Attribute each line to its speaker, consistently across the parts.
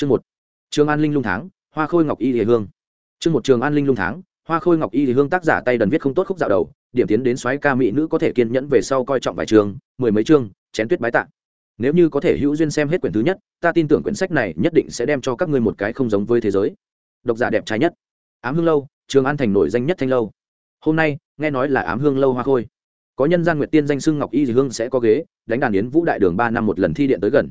Speaker 1: chương một. Trường an linh lung tháng, hoa khôi ngọc y hề hương. Chương một, trường an linh lung tháng, hoa khôi ngọc y hề hương tác giả tay đần viết không tốt khúc dạo đầu, điểm tiến đến xoáy ca mỹ nữ có thể kiên nhẫn về sau coi trọng vài trường mười mấy chương, chén tuyết bái tạ. Nếu như có thể hữu duyên xem hết quyển thứ nhất, ta tin tưởng quyển sách này nhất định sẽ đem cho các ngươi một cái không giống với thế giới. Độc giả đẹp trai nhất. Ám hương lâu, trường an thành nổi danh nhất thanh lâu. Hôm nay, nghe nói là ám hương lâu hoa khôi. Có nhân gian nguyệt tiên danh xưng ngọc y dì hương sẽ có ghế, đánh đàn yến vũ đại đường ba năm một lần thi điện tới gần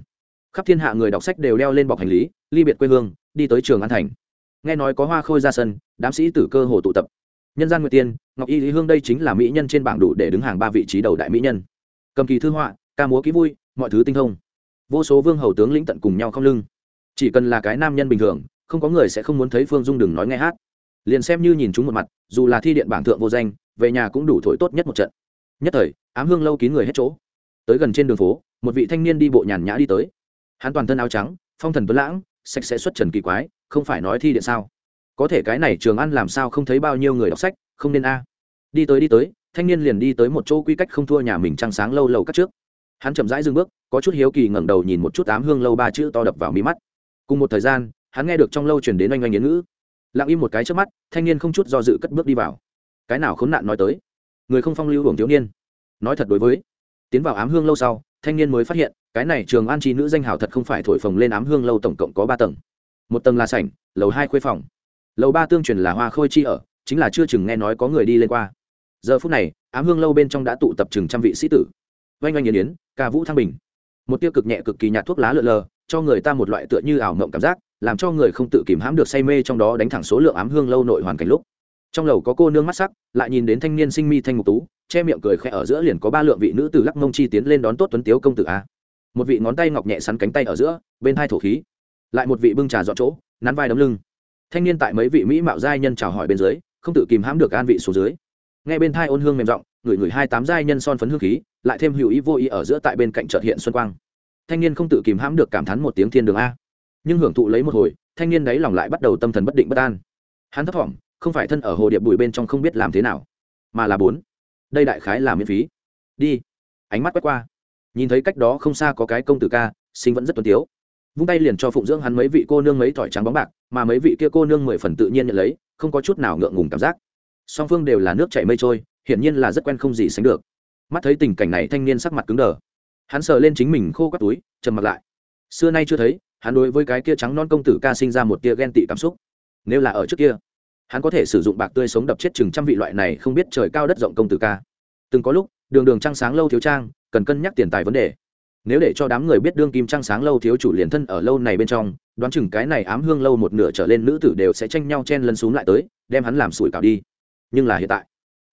Speaker 1: khắp thiên hạ người đọc sách đều đeo lên bọc hành lý, ly biệt quê hương, đi tới trường an thành. Nghe nói có hoa khôi ra sân, đám sĩ tử cơ hồ tụ tập. Nhân gian nguyệt tiên, ngọc y lý hương đây chính là mỹ nhân trên bảng đủ để đứng hàng ba vị trí đầu đại mỹ nhân. Cầm kỳ thư họa, ca múa ký vui, mọi thứ tinh thông. Vô số vương hầu tướng lĩnh tận cùng nhau không lưng. Chỉ cần là cái nam nhân bình thường, không có người sẽ không muốn thấy phương dung đừng nói nghe hát. Liền xem như nhìn chúng một mặt, dù là thi điện bảng thượng vô danh, về nhà cũng đủ thổi tốt nhất một trận. Nhất thời, ám hương lâu kín người hết chỗ. Tới gần trên đường phố, một vị thanh niên đi bộ nhàn nhã đi tới hắn toàn thân áo trắng, phong thần tuấn lãng, sạch sẽ xuất trần kỳ quái, không phải nói thi điện sao? Có thể cái này trường ăn làm sao không thấy bao nhiêu người đọc sách, không nên a. Đi tới đi tới, thanh niên liền đi tới một chỗ quy cách không thua nhà mình trăng sáng lâu lâu cắt trước. Hắn chậm rãi dừng bước, có chút hiếu kỳ ngẩng đầu nhìn một chút tám hương lâu ba chữ to đập vào mí mắt. Cùng một thời gian, hắn nghe được trong lâu chuyển đến oanh oanh yến ngữ. Lặng im một cái trước mắt, thanh niên không chút do dự cất bước đi vào. Cái nào khốn nạn nói tới? Người không phong lưu hưởng thiếu niên. Nói thật đối với, tiến vào ám hương lâu sau thanh niên mới phát hiện, cái này trường an chi nữ danh hào thật không phải thổi phồng lên ám hương lâu tổng cộng có ba tầng. Một tầng là sảnh, lầu hai khuê phòng. Lầu ba tương truyền là hoa khôi chi ở, chính là chưa chừng nghe nói có người đi lên qua. Giờ phút này, ám hương lâu bên trong đã tụ tập chừng trăm vị sĩ tử. Oanh oanh yến yến, ca vũ thăng bình. Một tiêu cực nhẹ cực kỳ nhạt thuốc lá lượn lờ, cho người ta một loại tựa như ảo mộng cảm giác, làm cho người không tự kìm hãm được say mê trong đó đánh thẳng số lượng ám hương lâu nội hoàn cảnh lúc trong lầu có cô nương mắt sắc, lại nhìn đến thanh niên sinh mi thanh ngục tú, che miệng cười khẽ ở giữa liền có ba lượng vị nữ từ lắc mông chi tiến lên đón tốt tuấn tiếu công tử a. Một vị ngón tay ngọc nhẹ sắn cánh tay ở giữa, bên hai thổ khí, lại một vị bưng trà dọn chỗ, nắn vai đấm lưng. Thanh niên tại mấy vị mỹ mạo giai nhân chào hỏi bên dưới, không tự kìm hãm được an vị xuống dưới. Nghe bên thai ôn hương mềm giọng, người người hai tám giai nhân son phấn hương khí, lại thêm hữu ý vô ý ở giữa tại bên cạnh trợt hiện xuân quang. Thanh niên không tự kìm hãm được cảm thán một tiếng thiên đường a. Nhưng hưởng thụ lấy một hồi, thanh niên đấy lòng lại bắt đầu tâm thần bất định bất an. Hắn thấp thỏm không phải thân ở hồ điệp bụi bên trong không biết làm thế nào, mà là bốn. Đây đại khái là miễn phí. Đi. Ánh mắt quét qua. Nhìn thấy cách đó không xa có cái công tử ca, sinh vẫn rất tuân tiếu. Vung tay liền cho phụng dưỡng hắn mấy vị cô nương mấy thỏi trắng bóng bạc, mà mấy vị kia cô nương mười phần tự nhiên nhận lấy, không có chút nào ngượng ngùng cảm giác. Song phương đều là nước chảy mây trôi, hiển nhiên là rất quen không gì sánh được. Mắt thấy tình cảnh này thanh niên sắc mặt cứng đờ. Hắn sờ lên chính mình khô các túi, trầm mặt lại. Xưa nay chưa thấy, hắn đối với cái kia trắng non công tử ca sinh ra một tia ghen tị cảm xúc. Nếu là ở trước kia hắn có thể sử dụng bạc tươi sống đập chết chừng trăm vị loại này không biết trời cao đất rộng công tử ca. Từng có lúc, đường đường trăng sáng lâu thiếu trang, cần cân nhắc tiền tài vấn đề. Nếu để cho đám người biết đương kim trăng sáng lâu thiếu chủ liền thân ở lâu này bên trong, đoán chừng cái này ám hương lâu một nửa trở lên nữ tử đều sẽ tranh nhau chen lân xuống lại tới, đem hắn làm sủi cảo đi. Nhưng là hiện tại,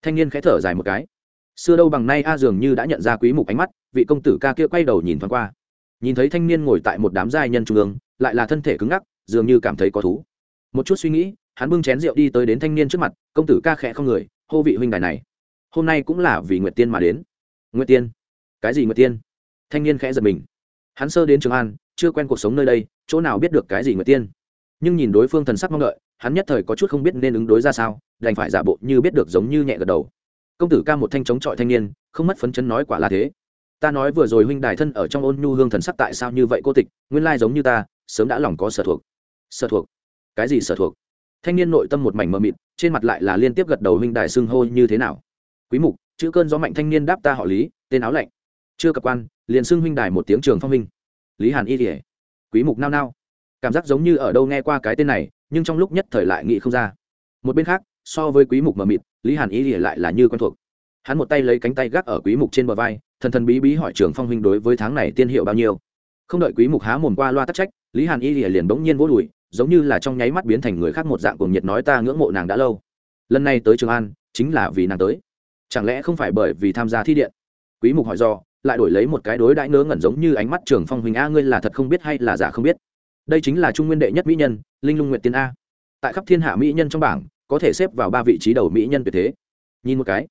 Speaker 1: thanh niên khẽ thở dài một cái. Xưa đâu bằng nay a dường như đã nhận ra quý mục ánh mắt, vị công tử ca kia quay đầu nhìn thoáng qua. Nhìn thấy thanh niên ngồi tại một đám giai nhân trung ương, lại là thân thể cứng ngắc, dường như cảm thấy có thú. Một chút suy nghĩ hắn bưng chén rượu đi tới đến thanh niên trước mặt, công tử ca khẽ không người, hô vị huynh đài này. Hôm nay cũng là vì nguyệt tiên mà đến. Nguyệt tiên? Cái gì nguyệt tiên? Thanh niên khẽ giật mình. Hắn sơ đến trường an, chưa quen cuộc sống nơi đây, chỗ nào biết được cái gì nguyệt tiên? Nhưng nhìn đối phương thần sắc mong đợi, hắn nhất thời có chút không biết nên ứng đối ra sao, đành phải giả bộ như biết được giống như nhẹ gật đầu. Công tử ca một thanh chống chọi thanh niên, không mất phấn chấn nói quả là thế. Ta nói vừa rồi huynh đài thân ở trong ôn nhu hương thần sắc tại sao như vậy cô tịch, nguyên lai giống như ta, sớm đã lòng có sở thuộc. Sở thuộc? Cái gì sở thuộc? Thanh niên nội tâm một mảnh mờ mịt, trên mặt lại là liên tiếp gật đầu huynh đài xưng hô như thế nào. Quý mục, chữ cơn gió mạnh thanh niên đáp ta họ lý, tên áo lạnh. Chưa cập quan, liền xưng huynh đài một tiếng trường phong huynh. Lý hàn y kỉa quý mục nao nao. Cảm giác giống như ở đâu nghe qua cái tên này, nhưng trong lúc nhất thời lại nghĩ không ra. Một bên khác, so với quý mục mờ mịt, lý hàn y kỉa lại là như quen thuộc. Hắn một tay lấy cánh tay gác ở quý mục trên bờ vai, thần thần bí bí hỏi trường phong huynh đối với tháng này tiên hiệu bao nhiêu. Không đợi quý mục há mồm qua loa tắc trách, lý hàn y lìa liền bỗng nhiên vỗ đùi giống như là trong nháy mắt biến thành người khác một dạng cuồng nhiệt nói ta ngưỡng mộ nàng đã lâu. Lần này tới trường an, chính là vì nàng tới. Chẳng lẽ không phải bởi vì tham gia thi điện? Quý mục hỏi do, lại đổi lấy một cái đối đãi ngớ ngẩn giống như ánh mắt trường phong huynh a, ngươi là thật không biết hay là giả không biết? Đây chính là trung nguyên đệ nhất mỹ nhân, linh lung nguyện tiên a. Tại khắp thiên hạ mỹ nhân trong bảng, có thể xếp vào ba vị trí đầu mỹ nhân tuyệt thế. Nhìn một cái.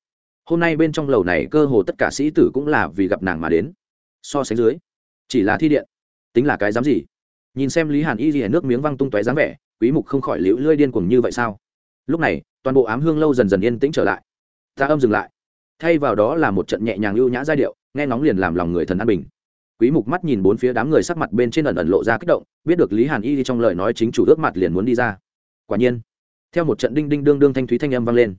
Speaker 1: Hôm nay bên trong lầu này cơ hồ tất cả sĩ tử cũng là vì gặp nàng mà đến. So sánh dưới, chỉ là thi điện. Tính là cái dám gì? Nhìn xem lý hàn y rìa nước miếng văng tung tóe dáng vẻ, quý mục không khỏi liễu lưỡi điên cuồng như vậy sao? Lúc này, toàn bộ ám hương lâu dần dần yên tĩnh trở lại. Ta âm dừng lại. Thay vào đó là một trận nhẹ nhàng ưu nhã giai điệu, nghe nóng liền làm lòng người thần an bình. Quý mục mắt nhìn bốn phía đám người sắc mặt bên trên ẩn ẩn lộ ra kích động, biết được lý hàn y trong lời nói chính chủ ước mặt liền muốn đi ra. Quả nhiên, theo một trận đinh đinh đương đương thanh thúy thanh âm vang lên.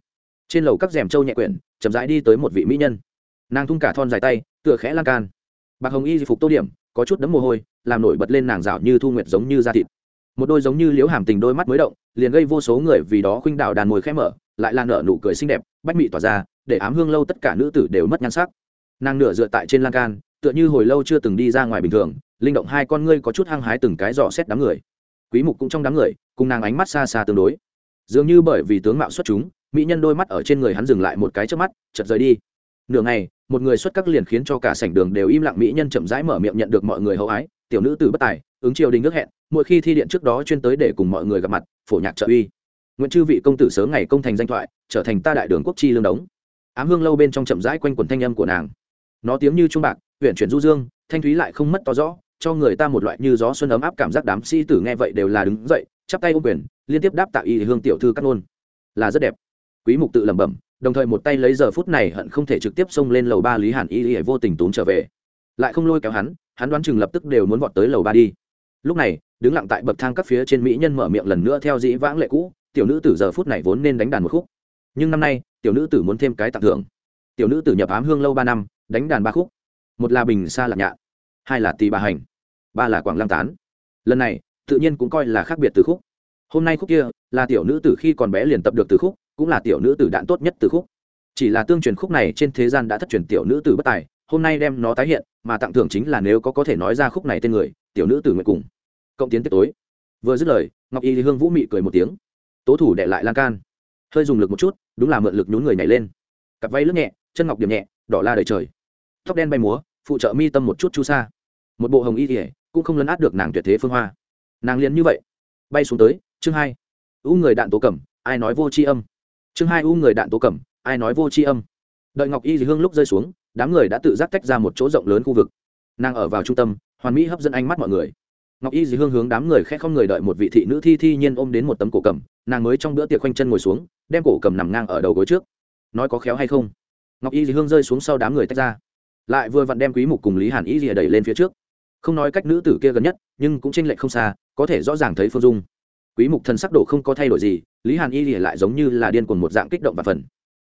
Speaker 1: Trên lầu các rèm châu nhẹ quyển, chậm rãi đi tới một vị mỹ nhân. Nàng thung cả thon dài tay, tựa khẽ lan can. Bạc hồng y phục tô điểm, có chút đấm mồ hôi làm nổi bật lên nàng rảo như thu nguyệt giống như da thịt. Một đôi giống như liễu hàm tình đôi mắt mới động, liền gây vô số người vì đó khuynh đảo đàn môi khẽ mở, lại lan nở nụ cười xinh đẹp, bách mị tỏa ra, để ám hương lâu tất cả nữ tử đều mất nhan sắc. Nàng nửa dựa tại trên lan can, tựa như hồi lâu chưa từng đi ra ngoài bình thường, linh động hai con ngươi có chút hăng hái từng cái dò xét đám người. Quý mục cũng trong đám người, cùng nàng ánh mắt xa xa tương đối. Dường như bởi vì tướng mạo xuất chúng, mỹ nhân đôi mắt ở trên người hắn dừng lại một cái trước mắt, chợt rời đi. Nửa ngày, một người xuất các liền khiến cho cả sảnh đường đều im lặng, mỹ nhân chậm rãi mở miệng nhận được mọi người hậu ái tiểu nữ từ bất tài, ứng triều đình ước hẹn, mỗi khi thi điện trước đó chuyên tới để cùng mọi người gặp mặt, phổ nhạc trợ uy. Nguyễn chư vị công tử sớm ngày công thành danh thoại, trở thành ta đại đường quốc chi lương đống. Ám hương lâu bên trong chậm rãi quanh quần thanh âm của nàng. Nó tiếng như trung bạc huyện chuyển du dương, thanh thúy lại không mất to rõ, cho người ta một loại như gió xuân ấm áp cảm giác đám sĩ tử nghe vậy đều là đứng dậy, chắp tay ô quyền, liên tiếp đáp tạo y hương tiểu thư cắt ngôn. Là rất đẹp. Quý mục tự lẩm bẩm, đồng thời một tay lấy giờ phút này hận không thể trực tiếp xông lên lầu ba lý hàn y y vô tình tốn trở về lại không lôi kéo hắn hắn đoán chừng lập tức đều muốn vọt tới lầu ba đi. Lúc này, đứng lặng tại bậc thang các phía trên mỹ nhân mở miệng lần nữa theo dĩ vãng lệ cũ, tiểu nữ tử giờ phút này vốn nên đánh đàn một khúc. Nhưng năm nay, tiểu nữ tử muốn thêm cái tặng thưởng. Tiểu nữ tử nhập ám hương lâu ba năm, đánh đàn ba khúc. Một là bình xa lạc nhạ hai là tì bà hành, ba là quảng lăng tán. Lần này, tự nhiên cũng coi là khác biệt từ khúc. Hôm nay khúc kia, là tiểu nữ tử khi còn bé liền tập được từ khúc, cũng là tiểu nữ tử đạn tốt nhất từ khúc. Chỉ là tương truyền khúc này trên thế gian đã thất truyền tiểu nữ tử bất tài hôm nay đem nó tái hiện, mà tặng thưởng chính là nếu có có thể nói ra khúc này tên người, tiểu nữ tử nguyện cùng. Cộng tiến tiết tối. Vừa dứt lời, ngọc y hương vũ mị cười một tiếng. Tố thủ đệ lại lan can. Hơi dùng lực một chút, đúng là mượn lực nhún người nhảy lên. Cặp vây lướt nhẹ, chân ngọc điểm nhẹ, đỏ la đầy trời. Tóc đen bay múa, phụ trợ mi tâm một chút chu sa. Một bộ hồng y thể cũng không lấn át được nàng tuyệt thế phương hoa. Nàng liền như vậy. Bay xuống tới, chương hai. U người đạn tố cẩm ai nói vô c h i âm? Chương hai, u người đạn tố cẩm ai nói vô c h i âm? Đợi ngọc y thì hương lúc rơi xuống đám người đã tự giác tách ra một chỗ rộng lớn khu vực. Nàng ở vào trung tâm, hoàn mỹ hấp dẫn ánh mắt mọi người. Ngọc y dì hương hướng đám người khẽ không người đợi một vị thị nữ thi thi nhiên ôm đến một tấm cổ cầm, nàng mới trong bữa tiệc khoanh chân ngồi xuống, đem cổ cầm nằm ngang ở đầu gối trước. Nói có khéo hay không? Ngọc y dì hương rơi xuống sau đám người tách ra. Lại vừa vặn đem quý mục cùng lý hàn y dì đẩy lên phía trước. Không nói cách nữ tử kia gần nhất, nhưng cũng tranh lệch không xa, có thể rõ ràng thấy phương dung. Quý mục thần sắc độ không có thay đổi gì, lý hàn y dì lại giống như là điên cuồng một dạng kích động và phần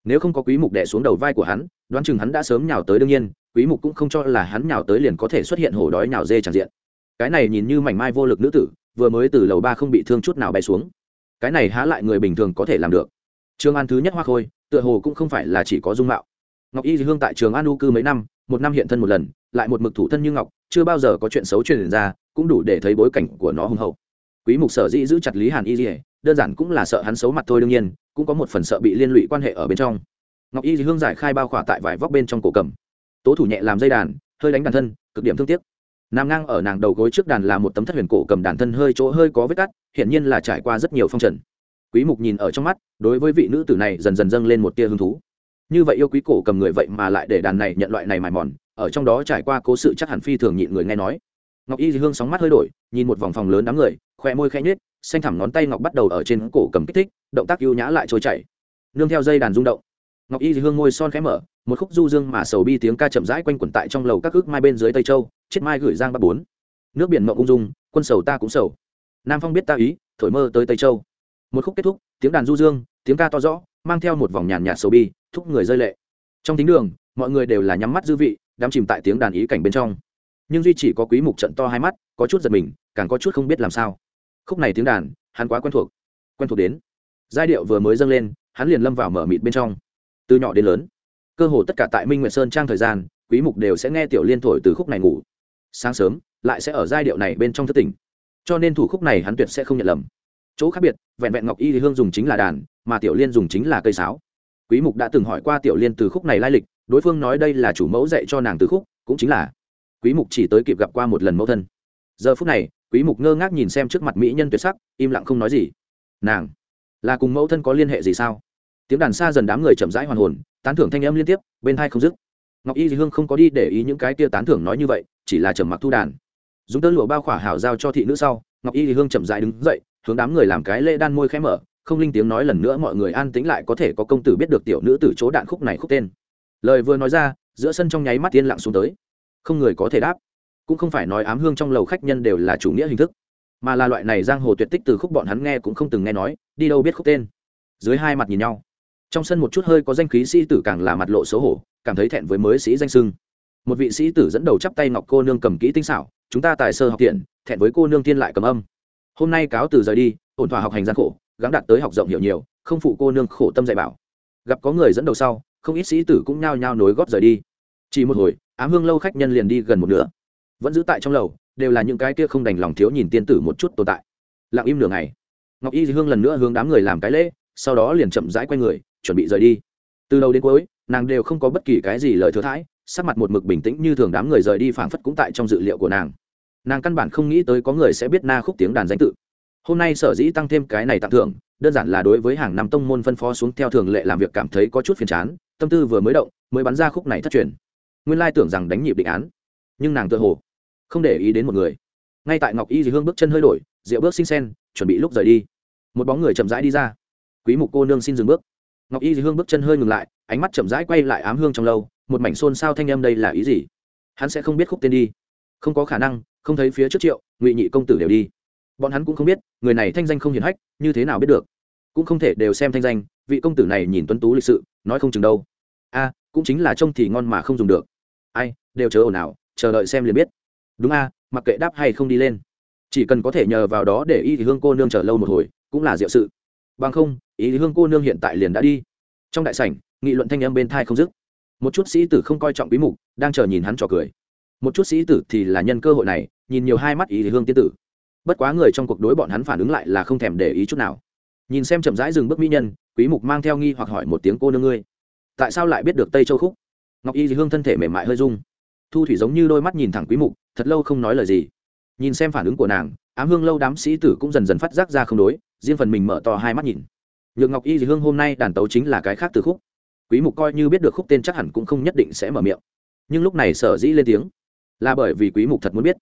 Speaker 1: nếu không có quý mục đè xuống đầu vai của hắn, đoán chừng hắn đã sớm nhào tới đương nhiên, quý mục cũng không cho là hắn nhào tới liền có thể xuất hiện hổ đói nhào dê chẳng diện. Cái này nhìn như mảnh mai vô lực nữ tử, vừa mới từ lầu ba không bị thương chút nào bay xuống. Cái này há lại người bình thường có thể làm được. Trường an thứ nhất hoa khôi, tựa hồ cũng không phải là chỉ có dung mạo. Ngọc y hương tại trường an u cư mấy năm, một năm hiện thân một lần, lại một mực thủ thân như ngọc, chưa bao giờ có chuyện xấu truyền ra, cũng đủ để thấy bối cảnh của nó hùng hậu. Quý mục sở dĩ giữ chặt lý hàn y dì đơn giản cũng là sợ hắn xấu mặt thôi đương nhiên cũng có một phần sợ bị liên lụy quan hệ ở bên trong. Ngọc y hương giải khai bao khỏa tại vải vóc bên trong cổ cầm. Tố thủ nhẹ làm dây đàn, hơi đánh đàn thân, cực điểm thương tiếc. Nằm ngang ở nàng đầu gối trước đàn là một tấm thất huyền cổ cầm đàn thân hơi chỗ hơi có vết cắt, hiển nhiên là trải qua rất nhiều phong trần. Quý mục nhìn ở trong mắt, đối với vị nữ tử này dần dần dâng lên một tia hứng thú. Như vậy yêu quý cổ cầm người vậy mà lại để đàn này nhận loại này mài mòn, ở trong đó trải qua cố sự chắc hẳn phi thường nhịn người nghe nói. Ngọc y hương sóng mắt hơi đổi, nhìn một vòng phòng lớn đám người khoe môi khẽ nhếch xanh thẳm ngón tay ngọc bắt đầu ở trên cổ cầm kích thích, động tác ưu nhã lại trôi chảy. Nương theo dây đàn rung động. Ngọc y hương môi son khẽ mở, một khúc du dương mà sầu bi tiếng ca chậm rãi quanh quẩn tại trong lầu các ước mai bên dưới tây châu, chết mai gửi giang ba bốn. Nước biển mộng ung dung, quân sầu ta cũng sầu. Nam phong biết ta ý, thổi mơ tới tây châu. Một khúc kết thúc, tiếng đàn du dương, tiếng ca to rõ, mang theo một vòng nhàn nhạt sầu bi, thúc người rơi lệ. Trong thính đường, mọi người đều là nhắm mắt dư vị, đắm chìm tại tiếng đàn ý cảnh bên trong. Nhưng duy chỉ có quý mục trận to hai mắt, có chút giật mình, càng có chút không biết làm sao khúc này tiếng đàn, hắn quá quen thuộc. Quen thuộc đến, giai điệu vừa mới dâng lên, hắn liền lâm vào mở mịt bên trong. Từ nhỏ đến lớn, cơ hồ tất cả tại minh nguyệt sơn trang thời gian, quý mục đều sẽ nghe tiểu liên thổi từ khúc này ngủ. Sáng sớm, lại sẽ ở giai điệu này bên trong thất tỉnh. Cho nên thủ khúc này hắn tuyệt sẽ không nhận lầm. Chỗ khác biệt, vẹn vẹn ngọc y thì hương dùng chính là đàn, mà tiểu liên dùng chính là cây sáo. Quý mục đã từng hỏi qua tiểu liên từ khúc này lai lịch, đối phương nói đây là chủ mẫu dạy cho nàng từ khúc, cũng chính là. Quý mục chỉ tới kịp gặp qua một lần mẫu thân giờ phút này, quý mục ngơ ngác nhìn xem trước mặt mỹ nhân tuyệt sắc, im lặng không nói gì. Nàng, là cùng mẫu thân có liên hệ gì sao? Tiếng đàn xa dần đám người chậm rãi hoàn hồn, tán thưởng thanh âm liên tiếp, bên hai không dứt. Ngọc y hương không có đi để ý những cái kia tán thưởng nói như vậy, chỉ là trầm mặc thu đàn. Dùng tơ lụa bao khỏa hảo giao cho thị nữ sau, ngọc y hương chậm rãi đứng dậy, hướng đám người làm cái lễ đan môi khẽ mở, không linh tiếng nói lần nữa mọi người an tĩnh lại có thể có công tử biết được tiểu nữ từ chỗ đạn khúc này khúc tên. Lời vừa nói ra, giữa sân trong nháy mắt yên lặng xuống tới. Không người có thể đáp cũng không phải nói ám hương trong lầu khách nhân đều là chủ nghĩa hình thức, mà là loại này giang hồ tuyệt tích từ khúc bọn hắn nghe cũng không từng nghe nói, đi đâu biết khúc tên. Dưới hai mặt nhìn nhau, trong sân một chút hơi có danh khí sĩ tử càng là mặt lộ xấu hổ, cảm thấy thẹn với mới sĩ danh sưng. Một vị sĩ tử dẫn đầu chắp tay ngọc cô nương cầm kỹ tinh xảo, chúng ta tài sơ học tiện, thẹn với cô nương tiên lại cầm âm. Hôm nay cáo từ rời đi, ổn thỏa học hành gian khổ, gắng đạt tới học rộng hiểu nhiều, không phụ cô nương khổ tâm dạy bảo. Gặp có người dẫn đầu sau, không ít sĩ tử cũng nhao nhao nối góp rời đi. Chỉ một hồi, ám hương lâu khách nhân liền đi gần một nửa vẫn giữ tại trong lầu, đều là những cái kia không đành lòng thiếu nhìn tiên tử một chút tồn tại. Lặng im nửa ngày, ngọc y hương lần nữa hướng đám người làm cái lễ, sau đó liền chậm rãi quay người, chuẩn bị rời đi. Từ đầu đến cuối, nàng đều không có bất kỳ cái gì lời thừa thãi, sắc mặt một mực bình tĩnh như thường đám người rời đi phảng phất cũng tại trong dự liệu của nàng. Nàng căn bản không nghĩ tới có người sẽ biết na khúc tiếng đàn danh tự. Hôm nay sở dĩ tăng thêm cái này tặng thưởng, đơn giản là đối với hàng năm tông môn phân phó xuống theo thường lệ làm việc cảm thấy có chút phiền chán, tâm tư vừa mới động, mới bắn ra khúc này thất truyền. Nguyên lai tưởng rằng đánh nhịp định án, nhưng nàng tự hồ không để ý đến một người. Ngay tại ngọc y dì hương bước chân hơi đổi, rượu bước xinh sen, chuẩn bị lúc rời đi. Một bóng người chậm rãi đi ra. Quý mục cô nương xin dừng bước. Ngọc y dì hương bước chân hơi ngừng lại, ánh mắt chậm rãi quay lại ám hương trong lâu, một mảnh xôn xao thanh âm đây là ý gì? Hắn sẽ không biết khúc tên đi. Không có khả năng, không thấy phía trước triệu, ngụy nhị công tử đều đi. Bọn hắn cũng không biết, người này thanh danh không hiển hách, như thế nào biết được? Cũng không thể đều xem thanh danh, vị công tử này nhìn tuấn tú lịch sự, nói không chừng đâu. A, cũng chính là trông thì ngon mà không dùng được. Ai, đều chờ ồn ào, chờ đợi xem liền biết đúng a, mặc kệ đáp hay không đi lên. Chỉ cần có thể nhờ vào đó để y thì hương cô nương chờ lâu một hồi, cũng là diệu sự. Bằng không ý thì hương cô nương hiện tại liền đã đi. Trong đại sảnh, nghị luận thanh âm bên thai không dứt. Một chút sĩ tử không coi trọng quý mục, đang chờ nhìn hắn trò cười. Một chút sĩ tử thì là nhân cơ hội này, nhìn nhiều hai mắt ý thì hương tiên tử. Bất quá người trong cuộc đối bọn hắn phản ứng lại là không thèm để ý chút nào. Nhìn xem chậm rãi dừng bước mỹ nhân, quý mục mang theo nghi hoặc hỏi một tiếng cô nương ngươi, tại sao lại biết được tây châu khúc? Ngọc y thì hương thân thể mềm mại hơi rung. Thu thủy giống như đôi mắt nhìn thẳng quý mục thật lâu không nói lời gì. Nhìn xem phản ứng của nàng, ám hương lâu đám sĩ tử cũng dần dần phát giác ra không đối, riêng phần mình mở to hai mắt nhìn. Nhược ngọc y thì hương hôm nay đàn tấu chính là cái khác từ khúc. Quý mục coi như biết được khúc tên chắc hẳn cũng không nhất định sẽ mở miệng. Nhưng lúc này sở dĩ lên tiếng, là bởi vì quý mục thật muốn biết.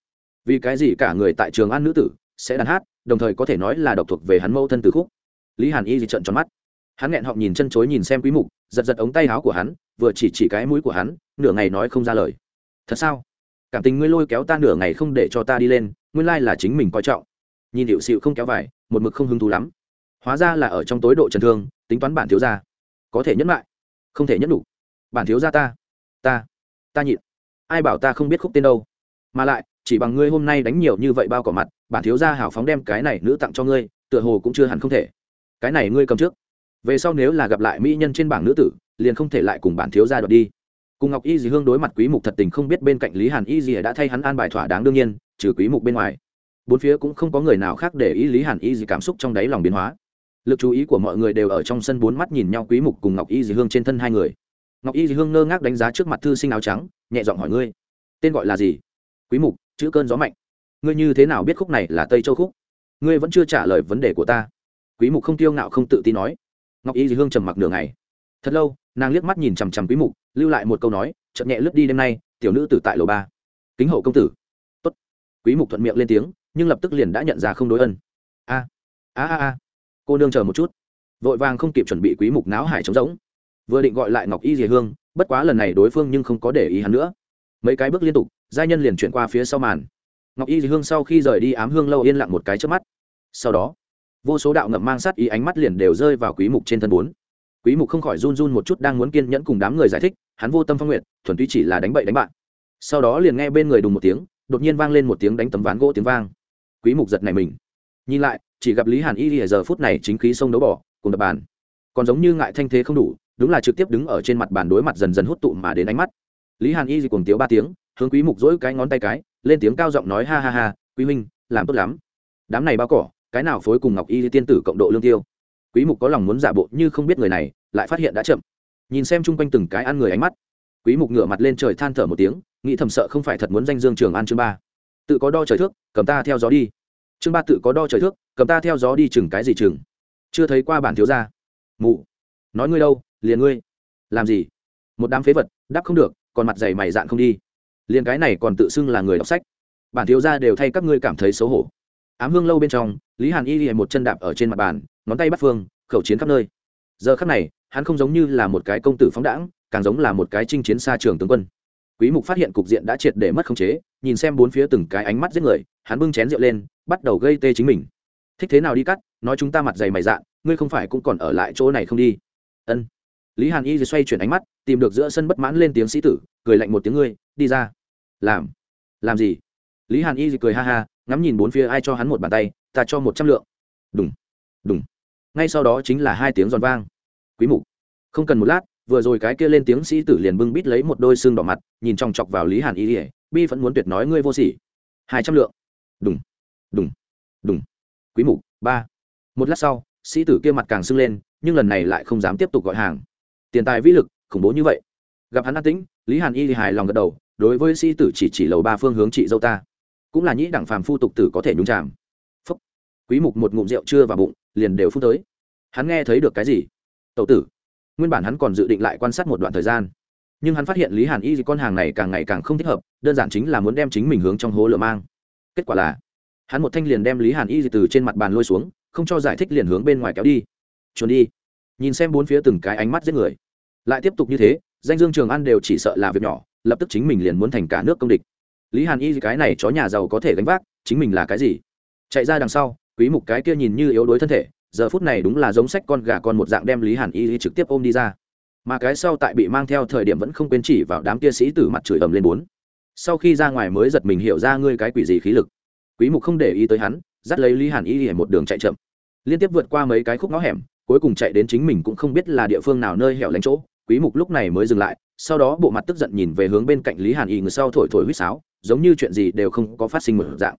Speaker 1: Vì cái gì cả người tại trường an nữ tử sẽ đàn hát, đồng thời có thể nói là độc thuộc về hắn mâu thân từ khúc. Lý hàn y thì trợn tròn mắt. Hắn nghẹn họng nhìn chân chối nhìn xem quý mục, giật giật ống tay áo của hắn, vừa chỉ chỉ cái mũi của hắn, nửa ngày nói không ra lời. Thật sao? Cảm tình ngươi lôi kéo ta nửa ngày không để cho ta đi lên, nguyên lai là chính mình coi trọng. Nhìn hiệu xịu không kéo vải, một mực không hứng thú lắm. Hóa ra là ở trong tối độ trần thương, tính toán bản thiếu gia. Có thể nhẫn lại, không thể nhẫn đủ. Bản thiếu gia ta ta ta nhịn. Ai bảo ta không biết khúc tên đâu. Mà lại, chỉ bằng ngươi hôm nay đánh nhiều như vậy bao cỏ mặt, bản thiếu gia hảo phóng đem cái này nữ tặng cho ngươi, tựa hồ cũng chưa hẳn không thể. Cái này ngươi cầm trước. Về sau nếu là gặp lại mỹ nhân trên bảng nữ tử, liền không thể lại cùng bản thiếu gia đoạt đi cùng ngọc y dì hương đối mặt quý mục thật tình không biết bên cạnh lý hàn y dì đã thay hắn an bài thỏa đáng đương nhiên, trừ quý mục bên ngoài. Bốn phía cũng không có người nào khác để ý lý hàn y dì cảm xúc trong đáy lòng biến hóa. Lực chú ý của mọi người đều ở trong sân bốn mắt nhìn nhau quý mục cùng ngọc y dì hương trên thân hai người. Ngọc y dì hương ngơ ngác đánh giá trước mặt thư sinh áo trắng, nhẹ giọng hỏi ngươi, tên gọi là gì? Quý mục, chữ cơn gió mạnh. Ngươi như thế nào biết khúc này là tây châu khúc? Ngươi vẫn chưa trả lời vấn đề của ta. Quý mục không tiêu ngạo không tự tin nói. Ngọc y dì hương trầm mặc nửa ngày. Thật lâu, nàng liếc mắt nhìn chằm chằm quý mục lưu lại một câu nói chậm nhẹ lướt đi đêm nay, tiểu nữ tử tại lầu ba. Kính hậu công tử. Tốt. Quý mục thuận miệng lên tiếng, nhưng lập tức liền đã nhận ra không đối ân. A a a a. Cô nương chờ một chút. Vội vàng không kịp chuẩn bị quý mục náo hải trống rỗng. Vừa định gọi lại ngọc y dì hương, bất quá lần này đối phương nhưng không có để ý hắn nữa. Mấy cái bước liên tục, giai nhân liền chuyển qua phía sau màn. Ngọc y dì hương sau khi rời đi ám hương lâu yên lặng một cái trước mắt. Sau đó, vô số đạo ngậm mang sát ý ánh mắt liền đều rơi vào quý mục trên thân bốn quý mục không khỏi run run một chút, đang muốn kiên nhẫn cùng đám người giải thích, hắn vô tâm phong nguyện thuần túy chỉ là đánh bậy đánh bạn. Sau đó liền nghe bên người đùng một tiếng, đột nhiên vang lên một tiếng đánh tấm ván gỗ tiếng vang. Quý mục giật này mình. Nhìn lại, chỉ gặp lý hàn y giờ phút này chính khí sông đấu bỏ, cùng đập bàn. Còn giống như ngại thanh thế không đủ, đúng là trực tiếp đứng ở trên mặt bàn đối mặt dần dần hút tụ mà đến ánh mắt. Lý hàn y gì cùng tiếu ba tiếng, hướng quý mục dỗi cái ngón tay cái, lên tiếng cao giọng nói, ha ha ha, quý minh làm tốt lắm. Đám này bao cỏ, cái nào phối cùng ngọc y tiên tử cộng độ lương tiêu? Quý mục có lòng muốn giả bộ như không biết người này, lại phát hiện đã chậm. Nhìn xem chung quanh từng cái ăn người ánh mắt, quý mục ngửa mặt lên trời than thở một tiếng, nghĩ thầm sợ không phải thật muốn danh dương trường an chương ba. Tự có đo trời thước, cầm ta theo gió đi. Chương ba tự có đo trời thước, cầm ta theo gió đi chừng cái gì chừng. Chưa thấy qua bản thiếu gia. Mụ, nói ngươi đâu, liền ngươi. Làm gì? Một đám phế vật, đáp không được, còn mặt dày mày dạn không đi. Liền cái này còn tự xưng là người đọc sách. Bản thiếu gia đều thay các ngươi cảm thấy xấu hổ ám hương lâu bên trong, lý hàn y lìa một chân đạp ở trên mặt bàn, ngón tay bắt phương, khẩu chiến khắp nơi. Giờ khắc này, hắn không giống như là một cái công tử phóng đãng, càng giống là một cái chinh chiến xa trường tướng quân. Quý mục phát hiện cục diện đã triệt để mất khống chế, nhìn xem bốn phía từng cái ánh mắt giết người, hắn bưng chén rượu lên, bắt đầu gây tê chính mình. Thích thế nào đi cắt? Nói chúng ta mặt dày mày dạn, ngươi không phải cũng còn ở lại chỗ này không đi? Ân. Lý hàn y xoay chuyển ánh mắt, tìm được giữa sân bất mãn lên tiếng sĩ tử, cười lạnh một tiếng, ngươi, đi ra. Làm. Làm gì? Lý hàn y cười ha ha ngắm nhìn bốn phía ai cho hắn một bàn tay, ta cho một trăm lượng. Đúng đúng ngay sau đó chính là hai tiếng giòn vang. Quý mục, không cần một lát, vừa rồi cái kia lên tiếng sĩ tử liền bưng bít lấy một đôi xương đỏ mặt, nhìn chòng chọc vào lý hàn y ỉa bi vẫn muốn tuyệt nói ngươi vô sỉ. Hai trăm lượng. Đúng đúng đúng quý mục, ba. Một lát sau, sĩ tử kia mặt càng sưng lên, nhưng lần này lại không dám tiếp tục gọi hàng. Tiền tài vĩ lực, khủng bố như vậy. Gặp hắn an tĩnh, lý hàn y hài lòng gật đầu, đối với sĩ tử chỉ chỉ lầu ba phương hướng chị dâu ta cũng là nhĩ đẳng phàm phu tục tử có thể nhúng chàm. Phúc. Quý mục một ngụm rượu chưa vào bụng, liền đều phun tới. Hắn nghe thấy được cái gì? Tẩu tử. Nguyên bản hắn còn dự định lại quan sát một đoạn thời gian. Nhưng hắn phát hiện lý hàn y con hàng này càng ngày càng không thích hợp, đơn giản chính là muốn đem chính mình hướng trong hố lửa mang. Kết quả là, hắn một thanh liền đem lý hàn y từ trên mặt bàn lôi xuống, không cho giải thích liền hướng bên ngoài kéo đi. Trốn đi. Nhìn xem bốn phía từng cái ánh mắt giết người. Lại tiếp tục như thế, danh dương trường ăn đều chỉ sợ là việc nhỏ, lập tức chính mình liền muốn thành cả nước công địch lý hàn y cái này chó nhà giàu có thể gánh vác, chính mình là cái gì? Chạy ra đằng sau, quý mục cái kia nhìn như yếu đuối thân thể, giờ phút này đúng là giống sách con gà con một dạng đem lý hàn y trực tiếp ôm đi ra. Mà cái sau tại bị mang theo thời điểm vẫn không quên chỉ vào đám kia sĩ tử mặt chửi ầm lên bốn. Sau khi ra ngoài mới giật mình hiểu ra ngươi cái quỷ gì khí lực. Quý mục không để ý tới hắn, dắt lấy lý hàn y ở một đường chạy chậm. Liên tiếp vượt qua mấy cái khúc ngõ hẻm, cuối cùng chạy đến chính mình cũng không biết là địa phương nào nơi hẻo lánh chỗ, quý mục lúc này mới dừng lại sau đó bộ mặt tức giận nhìn về hướng bên cạnh lý hàn y người sau thổi thổi huýt sáo, giống như chuyện gì đều không có phát sinh một dạng.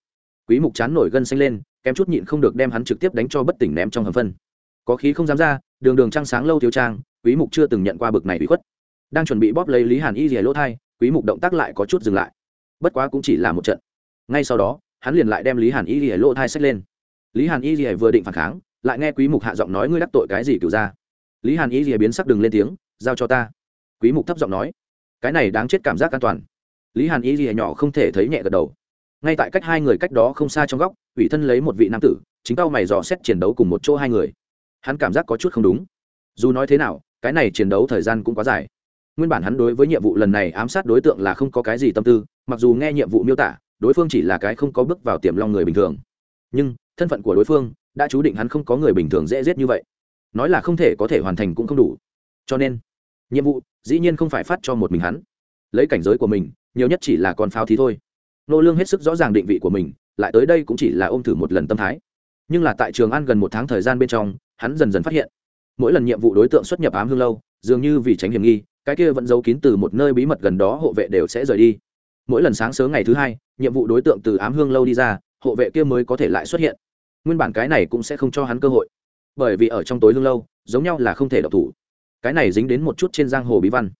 Speaker 1: Quý mục chán nổi gân xanh lên, kém chút nhịn không được đem hắn trực tiếp đánh cho bất tỉnh ném trong hầm phân. Có khí không dám ra, đường đường trăng sáng lâu thiếu trang, quý mục chưa từng nhận qua bực này bị khuất. Đang chuẩn bị bóp lấy lý hàn y rìa lỗ thai, quý mục động tác lại có chút dừng lại. Bất quá cũng chỉ là một trận. Ngay sau đó, hắn liền lại đem lý hàn y rìa lỗ thai xách lên. Lý hàn y rìa vừa định phản kháng, lại nghe quý mục hạ giọng nói ngươi đắc tội cái gì, cửu ra lý hàn y rìa biến sắc đừng lên tiếng, giao cho ta quý mục thấp giọng nói, cái này đáng chết cảm giác an toàn. Lý hàn y lìa nhỏ không thể thấy nhẹ gật đầu. Ngay tại cách hai người cách đó không xa trong góc, ủy thân lấy một vị nam tử, chính tao mày dò xét chiến đấu cùng một chỗ hai người. Hắn cảm giác có chút không đúng. Dù nói thế nào, cái này chiến đấu thời gian cũng quá dài. Nguyên bản hắn đối với nhiệm vụ lần này ám sát đối tượng là không có cái gì tâm tư, mặc dù nghe nhiệm vụ miêu tả, đối phương chỉ là cái không có bước vào tiềm long người bình thường. Nhưng, thân phận của đối phương đã chú định hắn không có người bình thường dễ giết như vậy. Nói là không thể có thể hoàn thành cũng không đủ. Cho nên nhiệm vụ, dĩ nhiên không phải phát cho một mình hắn. Lấy cảnh giới của mình, nhiều nhất chỉ là con pháo thì thôi. Nô lương hết sức rõ ràng định vị của mình, lại tới đây cũng chỉ là ôm thử một lần tâm thái. Nhưng là tại trường ăn gần một tháng thời gian bên trong, hắn dần dần phát hiện, mỗi lần nhiệm vụ đối tượng xuất nhập ám hương lâu, dường như vì tránh hiểm nghi, cái kia vẫn giấu kín từ một nơi bí mật gần đó hộ vệ đều sẽ rời đi. Mỗi lần sáng sớm ngày thứ hai, nhiệm vụ đối tượng từ ám hương lâu đi ra, hộ vệ kia mới có thể lại xuất hiện. Nguyên bản cái này cũng sẽ không cho hắn cơ hội. Bởi vì ở trong tối hương lâu, giống nhau là không thể độc thủ cái này dính đến một chút trên giang hồ bí văn.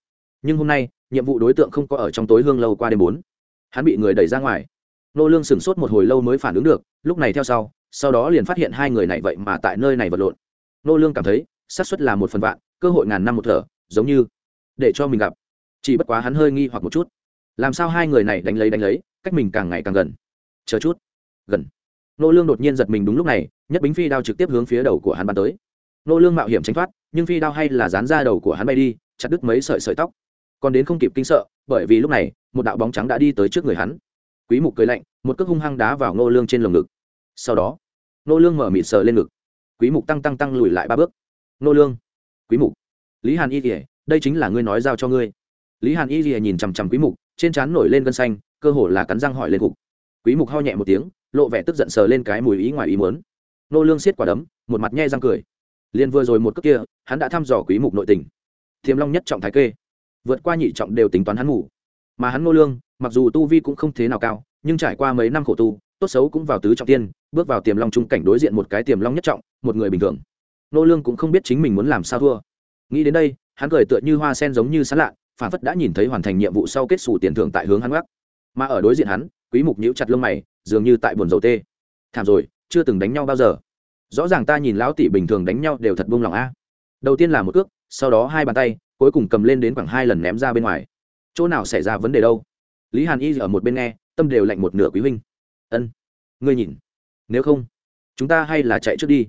Speaker 1: Nhưng hôm nay, nhiệm vụ đối tượng không có ở trong tối hương lâu qua đêm bốn. Hắn bị người đẩy ra ngoài. Nô lương sửng sốt một hồi lâu mới phản ứng được, lúc này theo sau sau đó liền phát hiện hai người này vậy mà tại nơi này vật lộn. Nô lương cảm thấy, xác suất là một phần vạn, cơ hội ngàn năm một thở, giống như để cho mình gặp. Chỉ bất quá hắn hơi nghi hoặc một chút. Làm sao hai người này đánh lấy đánh lấy, cách mình càng ngày càng gần? Chờ chút. Gần. Nô lương đột nhiên giật mình đúng lúc này, nhất bính phi đao trực tiếp hướng phía đầu của hắn bắn tới. Nô lương mạo hiểm tránh thoát nhưng phi đao hay là dán ra đầu của hắn bay đi, chặt đứt mấy sợi sợi tóc. Còn đến không kịp kinh sợ, bởi vì lúc này, một đạo bóng trắng đã đi tới trước người hắn. Quý mục cười lạnh, một cước hung hăng đá vào nô lương trên lồng ngực. Sau đó nô lương mở mịt sờ lên ngực. Quý mục tăng tăng tăng lùi lại ba bước. Nô lương, quý mục, lý hàn y kỉa đây chính là ngươi nói giao cho ngươi. Lý hàn y kỉa nhìn chằm chằm quý mục, trên trán nổi lên gân xanh, cơ hồ là cắn răng hỏi lên cục. Quý mục ho nhẹ một tiếng, lộ vẻ tức giận sờ lên cái mùi ý ngoài ý muốn. Nô lương siết quả đấm, một mặt nhe răng cười liền vừa rồi một cước kia, hắn đã thăm dò quý mục nội tình. Thiềm long nhất trọng thái kê. Vượt qua nhị trọng đều tính toán hắn ngủ. Mà hắn nô lương, mặc dù tu vi cũng không thế nào cao, nhưng trải qua mấy năm khổ tu, tốt xấu cũng vào tứ trọng tiên, bước vào tiềm long trung cảnh đối diện một cái tiềm long nhất trọng, một người bình thường. Nô lương cũng không biết chính mình muốn làm sao thua. Nghĩ đến đây, hắn cười tựa như hoa sen giống như sán lạ, phản phất đã nhìn thấy hoàn thành nhiệm vụ sau kết xù tiền thưởng tại hướng hắn gác. Mà ở đối diện hắn, quý mục nhíu chặt lông mày, dường như tại buồn dầu tê. Thảm rồi, chưa từng đánh nhau bao giờ rõ ràng ta nhìn lão tỷ bình thường đánh nhau đều thật buông lòng a. Đầu tiên là một cước, sau đó hai bàn tay, cuối cùng cầm lên đến khoảng hai lần ném ra bên ngoài. Chỗ nào xảy ra vấn đề đâu? Lý hàn y ở một bên nghe, tâm đều lạnh một nửa quý huynh. Ân, ngươi nhìn. Nếu không, chúng ta hay là chạy trước đi.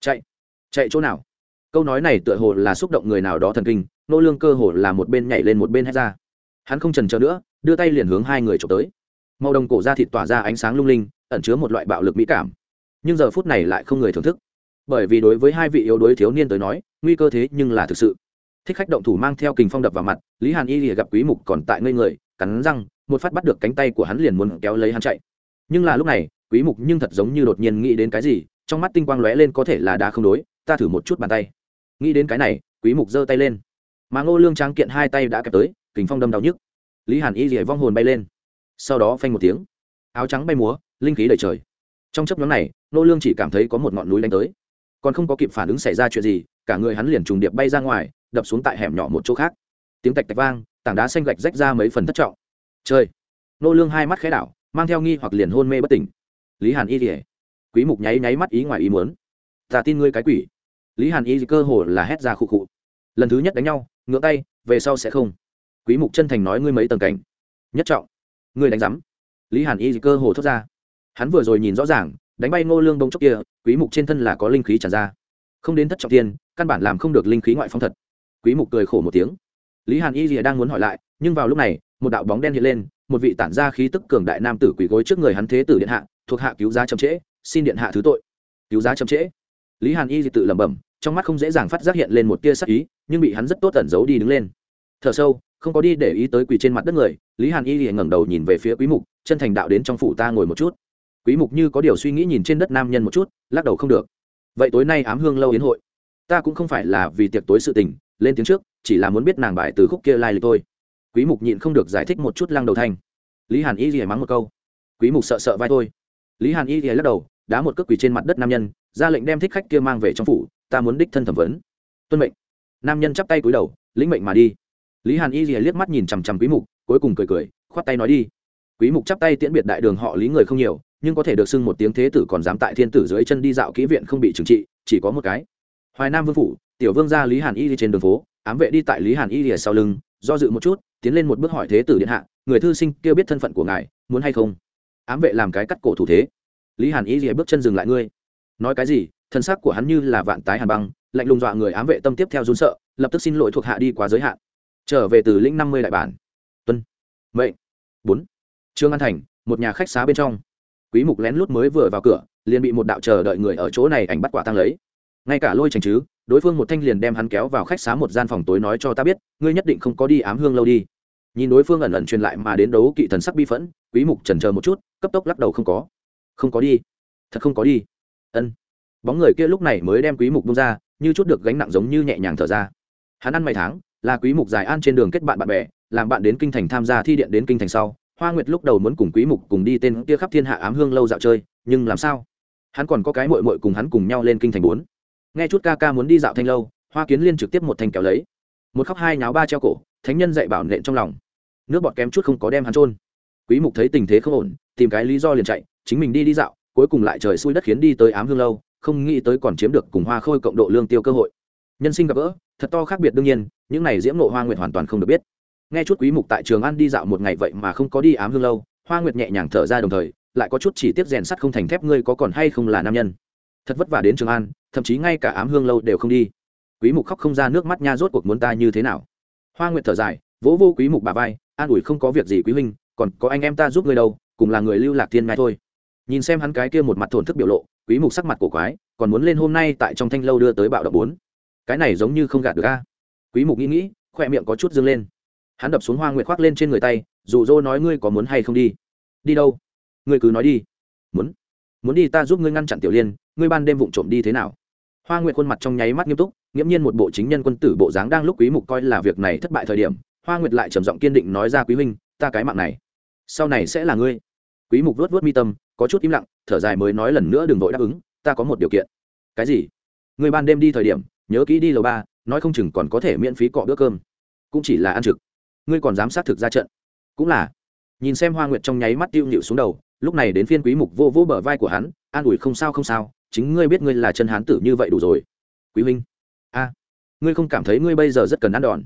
Speaker 1: Chạy? Chạy chỗ nào? Câu nói này tựa hồ là xúc động người nào đó thần kinh, nô lương cơ hồ là một bên nhảy lên một bên hét ra. Hắn không trần chờ nữa, đưa tay liền hướng hai người trộm tới. Màu đồng cổ da thịt tỏa ra ánh sáng lung linh, ẩn chứa một loại bạo lực mỹ cảm nhưng giờ phút này lại không người thưởng thức. Bởi vì đối với hai vị yếu đuối thiếu niên tới nói, nguy cơ thế nhưng là thực sự. Thích khách động thủ mang theo kình phong đập vào mặt, lý hàn y lìa gặp quý mục còn tại ngây người, cắn răng, một phát bắt được cánh tay của hắn liền muốn kéo lấy hắn chạy. Nhưng là lúc này, quý mục nhưng thật giống như đột nhiên nghĩ đến cái gì, trong mắt tinh quang lóe lên có thể là đã không đối, ta thử một chút bàn tay. Nghĩ đến cái này, quý mục giơ tay lên. Mà ngô lương tráng kiện hai tay đã kẹp tới, kình phong đâm đau nhức. Lý hàn y lìa vong hồn bay lên. Sau đó phanh một tiếng. Áo trắng bay múa, linh khí đầy trời trong chấp nhóm này, nô lương chỉ cảm thấy có một ngọn núi đánh tới. Còn không có kịp phản ứng xảy ra chuyện gì, cả người hắn liền trùng điệp bay ra ngoài, đập xuống tại hẻm nhỏ một chỗ khác. Tiếng tạch tạch vang, tảng đá xanh gạch rách ra mấy phần thất trọng. Chơi nô lương hai mắt khẽ đảo, mang theo nghi hoặc liền hôn mê bất tỉnh. Lý hàn y rỉa quý mục nháy nháy mắt ý ngoài ý muốn. Ta tin ngươi cái quỷ. Lý hàn y cơ hồ là hét ra khụ khụ. Lần thứ nhất đánh nhau ngửa tay, về sau sẽ không. Quý mục chân thành nói ngươi mấy tầng cảnh. Nhất trọng. Ngươi đánh rắm lý hàn y cơ hồ thốt ra hắn vừa rồi nhìn rõ ràng, đánh bay ngô lương đông chốc kia, quý mục trên thân là có linh khí tràn ra. Không đến thất trọng tiên căn bản làm không được linh khí ngoại phong thật. Quý mục cười khổ một tiếng. Lý hàn y rìa đang muốn hỏi lại, nhưng vào lúc này, một đạo bóng đen hiện lên, một vị tản ra khí tức cường đại nam tử quỳ gối trước người hắn thế tử điện hạ, thuộc hạ cứu giá chậm trễ, xin điện hạ thứ tội. Cứu giá chậm trễ. Lý hàn y tự lẩm bẩm, trong mắt không dễ dàng phát giác hiện lên một tia sắc ý, nhưng bị hắn rất tốt tẩn giấu đi đứng lên. Thở sâu, không có đi để ý tới quỳ trên mặt đất người, lý hàn y ngẩng đầu nhìn về phía quý mục, chân thành đạo đến trong phủ ta ngồi một chút quý mục như có điều suy nghĩ nhìn trên đất nam nhân một chút, lắc đầu không được. Vậy tối nay ám hương lâu yến hội, ta cũng không phải là vì tiệc tối sự tình, lên tiếng trước, chỉ là muốn biết nàng bài từ khúc kia lai lịch thôi. Quý mục nhịn không được giải thích một chút lăng đầu thanh. Lý hàn y lìa mắng một câu. Quý mục sợ sợ vai thôi. Lý hàn y lìa lắc đầu, đá một cước quỳ trên mặt đất nam nhân, ra lệnh đem thích khách kia mang về trong phủ, ta muốn đích thân thẩm vấn. Tuân mệnh. Nam nhân chắp tay cúi đầu, lĩnh mệnh mà đi. Lý hàn y lìa liếc mắt nhìn chằm chằm quý mục, cuối cùng cười cười, khoát tay nói đi. Quý mục chắp tay tiễn biệt đại đường họ lý người không nhiều nhưng có thể được xưng một tiếng thế tử còn dám tại thiên tử dưới chân đi dạo kỹ viện không bị trừng trị, chỉ có một cái. Hoài nam vương phủ, tiểu vương gia lý hàn y đi trên đường phố, ám vệ đi tại lý hàn y lìa sau lưng, do dự một chút, tiến lên một bước hỏi thế tử điện hạ, người thư sinh kêu biết thân phận của ngài, muốn hay không? Ám vệ làm cái cắt cổ thủ thế. Lý hàn y lìa bước chân dừng lại ngươi. Nói cái gì, thân xác của hắn như là vạn tái hàn băng, lạnh lùng dọa người ám vệ tâm tiếp theo run sợ, lập tức xin lỗi thuộc hạ đi quá giới hạn. Trở về từ lĩnh năm mươi đại bản. Tuân. Mệnh. Bốn. Trương an thành, một nhà khách xá bên trong quý mục lén lút mới vừa vào cửa, liền bị một đạo chờ đợi người ở chỗ này ảnh bắt quả tăng lấy. Ngay cả lôi tranh chứ, đối phương một thanh liền đem hắn kéo vào khách xá một gian phòng tối nói cho ta biết, ngươi nhất định không có đi ám hương lâu đi. Nhìn đối phương ẩn ẩn truyền lại mà đến đấu kỵ thần sắc bi phẫn, quý mục chần chờ một chút, cấp tốc lắc đầu không có. Không có đi. Thật không có đi. Ân. Bóng người kia lúc này mới đem quý mục bung ra, như chút được gánh nặng giống như nhẹ nhàng thở ra. Hắn ăn mấy tháng, là quý mục dài an trên đường kết bạn bạn bè, làm bạn đến kinh thành tham gia thi điện đến kinh thành sau hoa nguyệt lúc đầu muốn cùng quý mục cùng đi tên kia khắp thiên hạ ám hương lâu dạo chơi, nhưng làm sao? Hắn còn có cái muội muội cùng hắn cùng nhau lên kinh thành bốn. Nghe chút ca ca muốn đi dạo thanh lâu, hoa kiến liên trực tiếp một thanh kéo lấy. Một khóc hai nháo ba treo cổ, thánh nhân dạy bảo nện trong lòng. Nước bọt kém chút không có đem hắn trôn quý mục thấy tình thế không ổn, tìm cái lý do liền chạy, chính mình đi đi dạo, cuối cùng lại trời xui đất khiến đi tới ám hương lâu, không nghĩ tới còn chiếm được cùng hoa khôi cộng độ lương tiêu cơ hội. Nhân sinh gặp gỡ, thật to khác biệt đương nhiên, những này diễm nộ hoa nguyệt hoàn toàn không được biết nghe chút quý mục tại trường ăn đi dạo một ngày vậy mà không có đi ám hương lâu, hoa nguyệt nhẹ nhàng thở ra đồng thời, lại có chút chỉ tiếp rèn sắt không thành thép ngươi có còn hay không là nam nhân. Thật vất vả đến trường an thậm chí ngay cả ám hương lâu đều không đi. Quý mục khóc không ra nước mắt nha, rốt cuộc muốn ta như thế nào? Hoa nguyệt thở dài, vỗ vô quý mục bà vai, an ủi không có việc gì quý huynh, còn có anh em ta giúp ngươi đâu, cùng là người lưu lạc thiên mai thôi. Nhìn xem hắn cái kia một mặt thổn thức biểu lộ, quý mục sắc mặt cổ quái, còn muốn lên hôm nay tại trong thanh lâu đưa tới bạo động bốn. Cái này giống như không gạt được a. Quý mục nghĩ nghĩ, khoe miệng có chút dương lên hắn đập xuống hoa nguyệt khoác lên trên người tay dụ dỗ nói ngươi có muốn hay không đi. Đi đâu? Ngươi cứ nói đi. Muốn. Muốn đi ta giúp ngươi ngăn chặn tiểu liên, ngươi ban đêm vụng trộm đi thế nào? Hoa nguyệt khuôn mặt trong nháy mắt nghiêm túc, nghiễm nhiên một bộ chính nhân quân tử bộ dáng đang lúc quý mục coi là việc này thất bại thời điểm, hoa nguyệt lại trầm giọng kiên định nói ra quý huynh, ta cái mạng này, sau này sẽ là ngươi. Quý mục vuốt vuốt mi tâm, có chút im lặng, thở dài mới nói lần nữa đừng vội đáp ứng, ta có một điều kiện. Cái gì? Ngươi ban đêm đi thời điểm, nhớ kỹ đi lầu ba, nói không chừng còn có thể miễn phí cọ bữa cơm. Cũng chỉ là ăn trực ngươi còn dám xác thực ra trận. Cũng là. Nhìn xem hoa nguyệt trong nháy mắt tiêu nhịu xuống đầu, lúc này đến phiên quý mục vô vô bờ vai của hắn, an ủi không sao không sao, chính ngươi biết ngươi là chân hán tử như vậy đủ rồi. Quý huynh. A. Ngươi không cảm thấy ngươi bây giờ rất cần ăn đòn.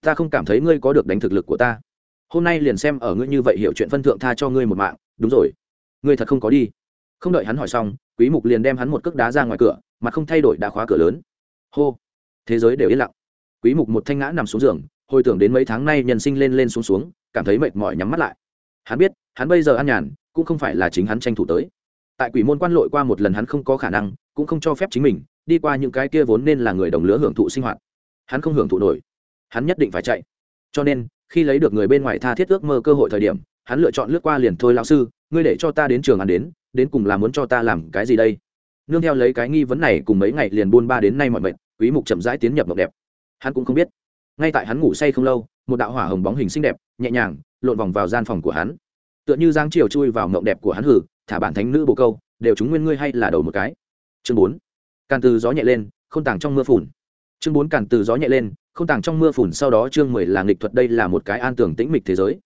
Speaker 1: Ta không cảm thấy ngươi có được đánh thực lực của ta. Hôm nay liền xem ở ngươi như vậy hiểu chuyện phân thượng tha cho ngươi một mạng, đúng rồi. Ngươi thật không có đi. Không đợi hắn hỏi xong, quý mục liền đem hắn một cước đá ra ngoài cửa, mà không thay đổi đã khóa cửa lớn. Hô. Thế giới đều yên lặng. Quý mục một thanh ngã nằm xuống giường hồi tưởng đến mấy tháng nay nhân sinh lên lên xuống xuống, cảm thấy mệt mỏi nhắm mắt lại. Hắn biết, hắn bây giờ an nhàn, cũng không phải là chính hắn tranh thủ tới. Tại quỷ môn quan lội qua một lần hắn không có khả năng, cũng không cho phép chính mình, đi qua những cái kia vốn nên là người đồng lứa hưởng thụ sinh hoạt. Hắn không hưởng thụ nổi. Hắn nhất định phải chạy. Cho nên, khi lấy được người bên ngoài tha thiết ước mơ cơ hội thời điểm, hắn lựa chọn lướt qua liền thôi lão sư, ngươi để cho ta đến trường ăn đến đến cùng là muốn cho ta làm cái gì đây? Nương theo lấy cái nghi vấn này cùng mấy ngày liền buôn ba đến nay mọi mệnh quý mục chậm rãi tiến nhập mộng đẹp. Hắn cũng không biết ngay tại hắn ngủ say không lâu, một đạo hỏa hồng bóng hình xinh đẹp, nhẹ nhàng, lộn vòng vào gian phòng của hắn. Tựa như giang chiều chui vào mộng đẹp của hắn hử, thả bản thánh nữ bồ câu, đều chúng nguyên ngươi hay là đầu một cái. Chương bốn. Càn từ gió nhẹ lên, không tàng trong mưa phùn. Chương bốn, càn từ gió nhẹ lên, không tàng trong mưa phùn, sau đó chương mười là nghịch thuật đây là một cái an tưởng tĩnh mịch thế giới.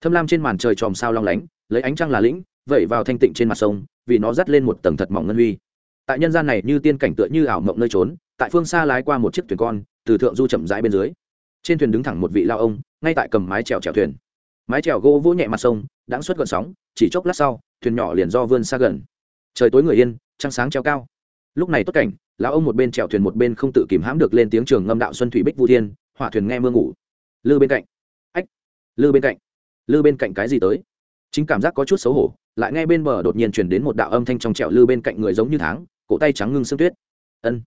Speaker 1: Thâm lam trên màn trời tròm sao long lánh, lấy ánh trăng là lĩnh, vẩy vào thanh tịnh trên mặt sông, vì nó dắt lên một tầng thật mỏng ngân huy. Tại nhân gian này như tiên cảnh tựa như ảo mộng nơi trốn, tại phương xa lái qua một chiếc thuyền con, từ thượng du chậm rãi bên dưới trên thuyền đứng thẳng một vị lao ông, ngay tại cầm mái chèo chèo thuyền. Mái chèo gỗ vỗ nhẹ mặt sông đãng xuất gọn sóng, chỉ chốc lát sau, thuyền nhỏ liền do vươn xa gần. Trời tối người yên, trăng sáng treo cao. Lúc này tốt cảnh, lão ông một bên chèo thuyền một bên không tự kìm hãm được lên tiếng trường ngâm đạo xuân thủy bích vũ thiên, hỏa thuyền nghe mưa ngủ. Lư bên cạnh. Ách. Lư bên cạnh. Lư bên cạnh cái gì tới? Chính cảm giác có chút xấu hổ, lại nghe bên bờ đột nhiên chuyển đến một đạo âm thanh trong trèo lư bên cạnh người giống như tháng, cổ tay trắng ngưng sương tuyết. Ân.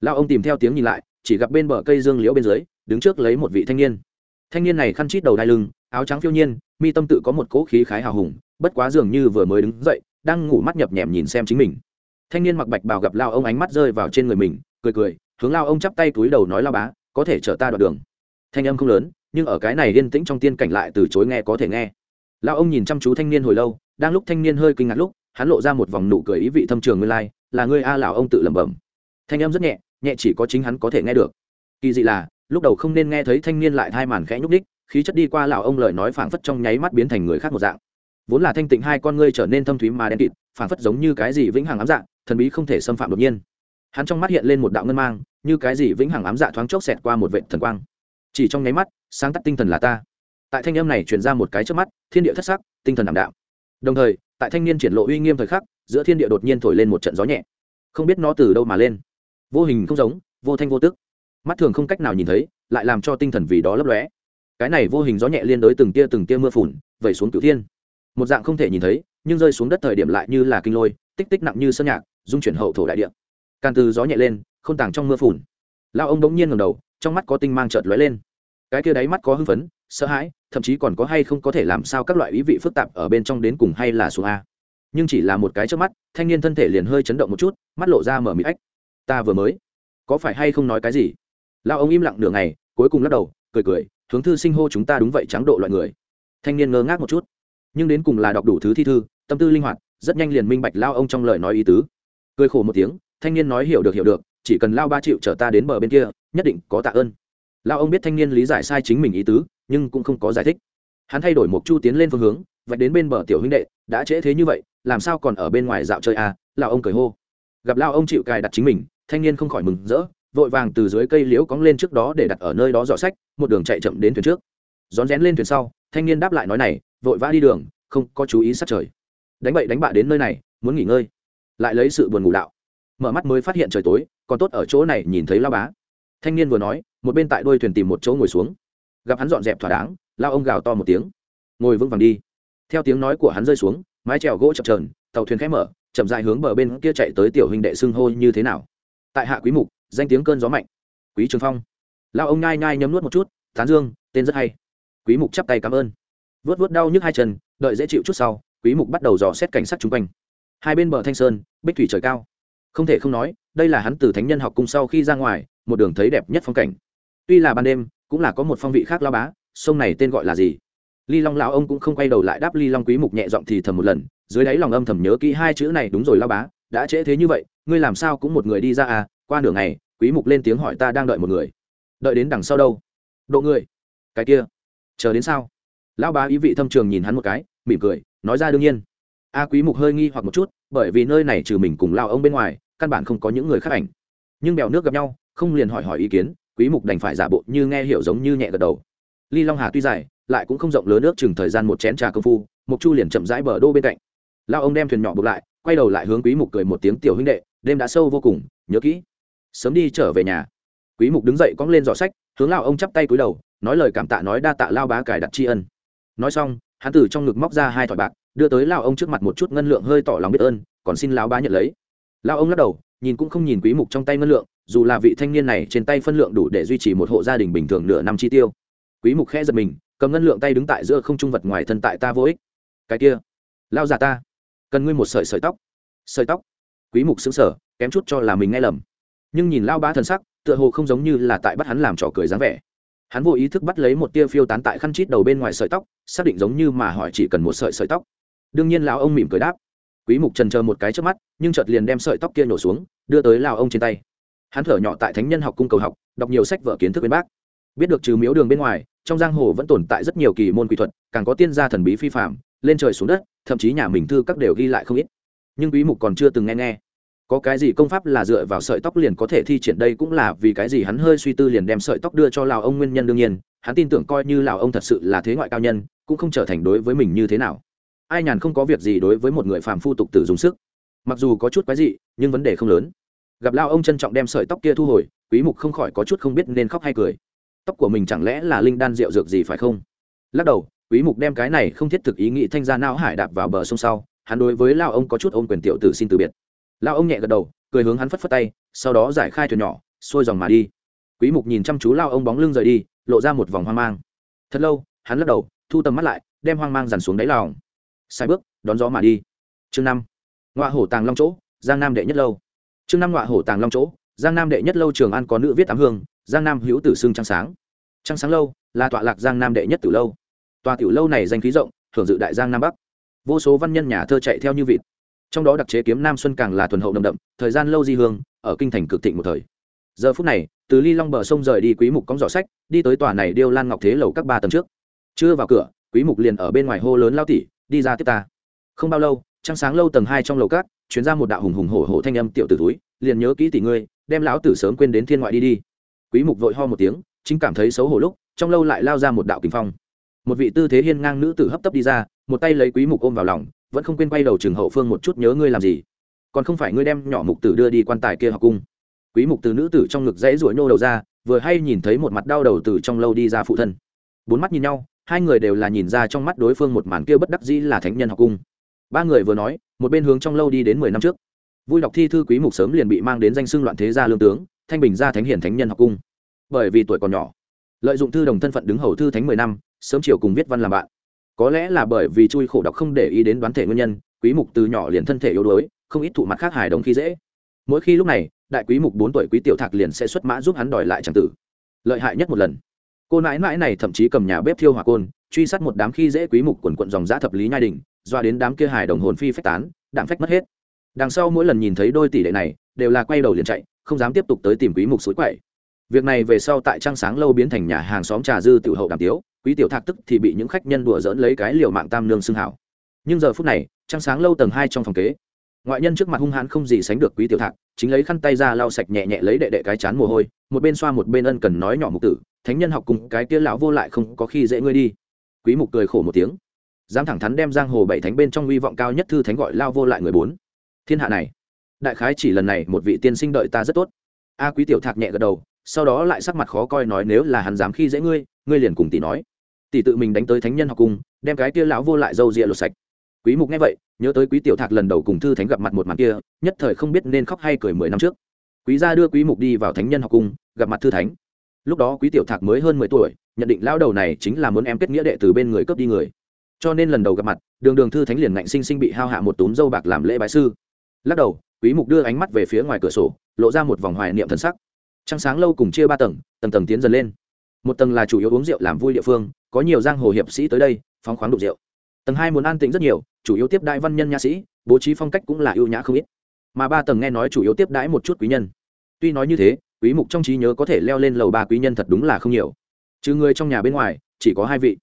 Speaker 1: Lao ông tìm theo tiếng nhìn lại, chỉ gặp bên bờ cây dương liễu bên dưới đứng trước lấy một vị thanh niên. Thanh niên này khăn chít đầu đai lưng, áo trắng phiêu nhiên, mi tâm tự có một cỗ khí khái hào hùng, bất quá dường như vừa mới đứng dậy, đang ngủ mắt nhập nhèm nhìn xem chính mình. Thanh niên mặc bạch bào gặp lao ông ánh mắt rơi vào trên người mình, cười cười, hướng lao ông chắp tay túi đầu nói lao bá, có thể chở ta đoạn đường. Thanh âm không lớn, nhưng ở cái này yên tĩnh trong tiên cảnh lại từ chối nghe có thể nghe. Lao ông nhìn chăm chú thanh niên hồi lâu, đang lúc thanh niên hơi kinh ngạc lúc, hắn lộ ra một vòng nụ cười ý vị thâm trường nguyên lai, là ngươi a, lão ông tự lẩm bẩm. Thanh âm rất nhẹ nhẹ chỉ có chính hắn có thể nghe được. Kỳ dị là lúc đầu không nên nghe thấy thanh niên lại hai màn khẽ nhúc đích khí chất đi qua lão ông lời nói phảng phất trong nháy mắt biến thành người khác một dạng. Vốn là thanh tịnh hai con ngươi trở nên thâm thúy mà đen kịt, phảng phất giống như cái gì vĩnh hằng ám dạng thần bí không thể xâm phạm đột nhiên. Hắn trong mắt hiện lên một đạo ngân mang, như cái gì vĩnh hằng ám dạ thoáng chốc xẹt qua một vệ thần quang. Chỉ trong nháy mắt, sáng tắt tinh thần là ta. Tại thanh âm này truyền ra một cái trước mắt, thiên địa thất sắc, tinh thần ảm đạm. Đồng thời, tại thanh niên triển lộ uy nghiêm thời khắc, giữa thiên địa đột nhiên thổi lên một trận gió nhẹ. Không biết nó từ đâu mà lên. Vô hình không giống, vô thanh vô tức mắt thường không cách nào nhìn thấy, lại làm cho tinh thần vì đó lấp lóe. Cái này vô hình gió nhẹ liên đối từng tia từng tia mưa phùn, vẩy xuống cửu thiên. Một dạng không thể nhìn thấy, nhưng rơi xuống đất thời điểm lại như là kinh lôi, tích tích nặng như sơn nhạc, dung chuyển hậu thổ đại địa. Càn từ gió nhẹ lên, không tàng trong mưa phùn. Lao ông đống nhiên ngầm đầu, trong mắt có tinh mang chợt lóe lên. Cái kia đáy mắt có hưng phấn, sợ hãi, thậm chí còn có hay không có thể làm sao các loại ý vị phức tạp ở bên trong đến cùng hay là xuống a. Nhưng chỉ là một cái trước mắt, thanh niên thân thể liền hơi chấn động một chút, mắt lộ ra mở mịt ách. Ta vừa mới, có phải hay không nói cái gì? Lao ông im lặng nửa ngày, cuối cùng lắc đầu, cười cười, hướng thư sinh hô chúng ta đúng vậy trắng độ loại người. Thanh niên ngơ ngác một chút. Nhưng đến cùng là đọc đủ thứ thi thư, tâm tư linh hoạt, rất nhanh liền minh bạch lao ông trong lời nói ý tứ. Cười khổ một tiếng, thanh niên nói hiểu được hiểu được, chỉ cần lao ba triệu chở ta đến bờ bên kia, nhất định có tạ ơn. Lao ông biết thanh niên lý giải sai chính mình ý tứ, nhưng cũng không có giải thích. Hắn thay đổi một chu tiến lên phương hướng, vạch đến bên bờ tiểu huynh đệ, đã trễ thế như vậy, làm sao còn ở bên ngoài dạo chơi à? Lao ông cười hô. Gặp lao ông chịu cài đặt chính mình, thanh niên không khỏi mừng rỡ vội vàng từ dưới cây liễu cóng lên trước đó để đặt ở nơi đó dọ sách, một đường chạy chậm đến thuyền trước. Rón rén lên thuyền sau, thanh niên đáp lại nói này, vội vã đi đường, không có chú ý sát trời. Đánh bậy đánh bạ đến nơi này, muốn nghỉ ngơi. Lại lấy sự buồn ngủ đạo. Mở mắt mới phát hiện trời tối, còn tốt ở chỗ này nhìn thấy lao bá. Thanh niên vừa nói, một bên tại đuôi thuyền tìm một chỗ ngồi xuống. Gặp hắn dọn dẹp thỏa đáng lao ông gào to một tiếng. Ngồi vững vàng đi. Theo tiếng nói của hắn rơi xuống, mái trèo gỗ chập trờn tàu thuyền khẽ mở, chậm dài hướng bờ bên kia chạy tới tiểu huynh đệ xưng hô như thế nào. Tại hạ quý mục danh tiếng cơn gió mạnh. Quý trường phong. Lao ông nhai nhai nhấm nuốt một chút, tán dương, tên rất hay. Quý mục chắp tay cảm ơn. Vớt vớt đau nhức hai chân, đợi dễ chịu chút sau, quý mục bắt đầu dò xét cảnh sát chung quanh. Hai bên bờ thanh sơn, bích thủy trời cao. Không thể không nói, đây là hắn từ thánh nhân học cung sau khi ra ngoài, một đường thấy đẹp nhất phong cảnh. Tuy là ban đêm, cũng là có một phong vị khác lao bá, sông này tên gọi là gì? Ly long lão ông cũng không quay đầu lại đáp ly long quý mục nhẹ giọng thì thầm một lần, dưới đáy lòng âm thầm nhớ kỹ hai chữ này, đúng rồi lao bá, đã trễ thế như vậy, ngươi làm sao cũng một người đi ra à qua nửa ngày, quý mục lên tiếng hỏi ta đang đợi một người. Đợi đến đằng sau đâu? Độ người. Cái kia. Chờ đến sao? Lão bá ý vị thâm trường nhìn hắn một cái, mỉm cười, nói ra đương nhiên. A, quý mục hơi nghi hoặc một chút, bởi vì nơi này trừ mình cùng lao ông bên ngoài, căn bản không có những người khác ảnh. Nhưng bèo nước gặp nhau, không liền hỏi hỏi ý kiến, quý mục đành phải giả bộ như nghe hiểu giống như nhẹ gật đầu. Ly long hà tuy dài, lại cũng không rộng lớn nước, chừng thời gian một chén trà công phu, mục chu liền chậm rãi bờ đô bên cạnh. Lao ông đem thuyền nhỏ buộc lại, quay đầu lại hướng quý mục cười một tiếng, tiểu huynh đệ, đêm đã sâu vô cùng, nhớ kỹ sớm đi trở về nhà. Quý mục đứng dậy cong lên giỏ sách, hướng lao ông chắp tay cúi đầu, nói lời cảm tạ nói đa tạ lao bá cải đặt tri ân. Nói xong, hắn từ trong ngực móc ra hai thỏi bạc, đưa tới lao ông trước mặt một chút ngân lượng hơi tỏ lòng biết ơn, còn xin lão bá nhận lấy. Lao ông lắc đầu, nhìn cũng không nhìn quý mục trong tay ngân lượng, dù là vị thanh niên này trên tay phân lượng đủ để duy trì một hộ gia đình bình thường nửa năm chi tiêu. Quý mục khẽ giật mình, cầm ngân lượng tay đứng tại giữa không trung vật ngoài thân tại ta vô ích. Cái kia lao già ta, cần ngươi một sợi sợi tóc. Sợi tóc? Quý mục sững sờ, kém chút cho là mình nghe lầm nhưng nhìn lao bá thần sắc, tựa hồ không giống như là tại bắt hắn làm trò cười dáng vẻ. Hắn vô ý thức bắt lấy một tia phiêu tán tại khăn chít đầu bên ngoài sợi tóc, xác định giống như mà hỏi chỉ cần một sợi sợi tóc. Đương nhiên lão ông mỉm cười đáp. Quý mục trần chờ một cái trước mắt, nhưng chợt liền đem sợi tóc kia nổ xuống, đưa tới lão ông trên tay. Hắn thở nhỏ tại thánh nhân học cung cầu học, đọc nhiều sách vở kiến thức bên bác. Biết được trừ miếu đường bên ngoài, trong giang hồ vẫn tồn tại rất nhiều kỳ môn quỷ thuật, càng có tiên gia thần bí phi phạm lên trời xuống đất, thậm chí nhà mình thư các đều ghi lại không ít. Nhưng quý mục còn chưa từng nghe nghe có cái gì công pháp là dựa vào sợi tóc liền có thể thi triển đây cũng là vì cái gì hắn hơi suy tư liền đem sợi tóc đưa cho lào ông nguyên nhân đương nhiên, hắn tin tưởng coi như lào ông thật sự là thế ngoại cao nhân, cũng không trở thành đối với mình như thế nào. Ai nhàn không có việc gì đối với một người phàm phu tục tử dùng sức. Mặc dù có chút quái dị, nhưng vấn đề không lớn. Gặp lao ông trân trọng đem sợi tóc kia thu hồi, quý mục không khỏi có chút không biết nên khóc hay cười. Tóc của mình chẳng lẽ là linh đan rượu dược gì phải không? Lắc đầu, quý mục đem cái này không thiết thực ý nghĩ thanh ra não hải đạp vào bờ sông sau, hắn đối với lao ông có chút ôm quyền tiểu tử xin từ biệt lao ông nhẹ gật đầu, cười hướng hắn phất phất tay, sau đó giải khai thuyền nhỏ, xuôi dòng mà đi. Quý mục nhìn chăm chú lao ông bóng lưng rời đi, lộ ra một vòng hoang mang. Thật lâu, hắn lắc đầu, thu tầm mắt lại, đem hoang mang dằn xuống đáy lòng. Sai bước, đón gió mà đi. Chương năm ngoại hổ tàng long chỗ, giang nam đệ nhất lâu. Chương năm ngoại hổ tàng long chỗ, giang nam đệ nhất lâu trường an có nữ viết tám hương, giang nam hữu tử xương trăng sáng. Trăng sáng lâu, là tọa lạc giang nam đệ nhất tử lâu. Tòa tiểu lâu này danh khí rộng thường dự đại giang nam bắc. Vô số văn nhân nhà thơ chạy theo như vịt trong đó đặc chế kiếm nam xuân càng là thuần hậu đậm đậm, thời gian lâu di hương, ở kinh thành cực thịnh một thời. Giờ phút này, từ ly long bờ sông rời đi quý mục cóng giỏ sách, đi tới tòa này điêu lan ngọc thế lầu các ba tầng trước. Chưa vào cửa, quý mục liền ở bên ngoài hô lớn lao tỉ, đi ra tiếp ta. Không bao lâu, trăng sáng lâu tầng hai trong lầu các chuyến ra một đạo hùng hùng hổ hổ thanh âm tiểu tử túi liền nhớ kỹ tỷ ngươi, đem lão tử sớm quên đến thiên ngoại đi đi. Quý mục vội ho một tiếng, chính cảm thấy xấu hổ lúc, trong lâu lại lao ra một đạo kinh phong. Một vị tư thế hiên ngang nữ tử hấp tấp đi ra, một tay lấy quý mục ôm vào lòng vẫn không quên quay đầu trường hậu phương một chút nhớ ngươi làm gì. Còn không phải ngươi đem nhỏ mục tử đưa đi quan tài kia học cung. Quý mục từ nữ tử trong ngực dãy ruổi nô đầu ra, vừa hay nhìn thấy một mặt đau đầu từ trong lâu đi ra phụ thân. Bốn mắt nhìn nhau, hai người đều là nhìn ra trong mắt đối phương một màn kia bất đắc dĩ là thánh nhân học cung. Ba người vừa nói, một bên hướng trong lâu đi đến mười năm trước. Vui đọc thi thư quý mục sớm liền bị mang đến danh xưng loạn thế gia lương tướng, thanh bình gia thánh hiển thánh nhân học cung. Bởi vì tuổi còn nhỏ, lợi dụng thư đồng thân phận đứng hầu thư thánh mười năm, sớm chiều cùng viết văn làm bạn có lẽ là bởi vì chui khổ đọc không để ý đến đoán thể nguyên nhân, quý mục từ nhỏ liền thân thể yếu đuối, không ít thụ mặt khác hài đồng khi dễ. Mỗi khi lúc này, đại quý mục 4 tuổi quý tiểu thạc liền sẽ xuất mã giúp hắn đòi lại chẳng tử. Lợi hại nhất một lần. Cô nãi nãi này thậm chí cầm nhà bếp thiêu hỏa côn, truy sát một đám khi dễ quý mục quần quận dòng giá thập lý nhai đỉnh doa đến đám kia hài đồng hồn phi phách tán, đạm phách mất hết. Đằng sau mỗi lần nhìn thấy đôi tỷ đệ này, đều là quay đầu liền chạy, không dám tiếp tục tới tìm quý mục suối quậy. Việc này về sau tại trang sáng lâu biến thành nhà hàng xóm trà dư tiểu hậu đàm tiếu quý tiểu thạc tức thì bị những khách nhân đùa dỡn lấy cái liều mạng tam nương xưng hảo. Nhưng giờ phút này, trăng sáng lâu tầng hai trong phòng kế, ngoại nhân trước mặt hung hãn không gì sánh được quý tiểu thạc, chính lấy khăn tay ra lau sạch nhẹ nhẹ lấy đệ đệ cái chán mồ hôi, một bên xoa một bên ân cần nói nhỏ mục tử, thánh nhân học cùng cái kia lão vô lại không có khi dễ ngươi đi. Quý mục cười khổ một tiếng dám thẳng thắn đem giang hồ bảy thánh bên trong uy vọng cao nhất thư thánh gọi lao vô lại người bốn. Thiên hạ này, đại khái chỉ lần này một vị tiên sinh đợi ta rất tốt. A quý tiểu thạc nhẹ gật đầu, sau đó lại sắc mặt khó coi nói, nếu là hắn dám khi dễ ngươi ngươi liền cùng tỷ nói tỷ tự mình đánh tới thánh nhân học cung, đem cái kia lão vô lại dâu rịa lột sạch. Quý mục nghe vậy, nhớ tới quý tiểu thạc lần đầu cùng thư thánh gặp mặt một màn kia, nhất thời không biết nên khóc hay cười mười năm trước. Quý gia đưa quý mục đi vào thánh nhân học cung, gặp mặt thư thánh. Lúc đó quý tiểu thạc mới hơn mười tuổi, nhận định lão đầu này chính là muốn em kết nghĩa đệ từ bên người cướp đi người. Cho nên lần đầu gặp mặt, đường đường thư thánh liền ngạnh sinh sinh bị hao hạ một túm dâu bạc làm lễ bái sư. Lắc đầu, quý mục đưa ánh mắt về phía ngoài cửa sổ, lộ ra một vòng hoài niệm thần sắc. Trăng sáng lâu cùng chia ba tầng tầng tầng tiến dần lên. Một tầng là chủ yếu uống rượu làm vui địa phương có nhiều giang hồ hiệp sĩ tới đây, phóng khoáng đục rượu. Tầng hai muốn an tĩnh rất nhiều, chủ yếu tiếp đại văn nhân nha sĩ, bố trí phong cách cũng là ưu nhã không ít. Mà ba tầng nghe nói chủ yếu tiếp đãi một chút quý nhân. Tuy nói như thế, quý mục trong trí nhớ có thể leo lên lầu ba quý nhân thật đúng là không nhiều. Trừ người trong nhà bên ngoài, chỉ có hai vị.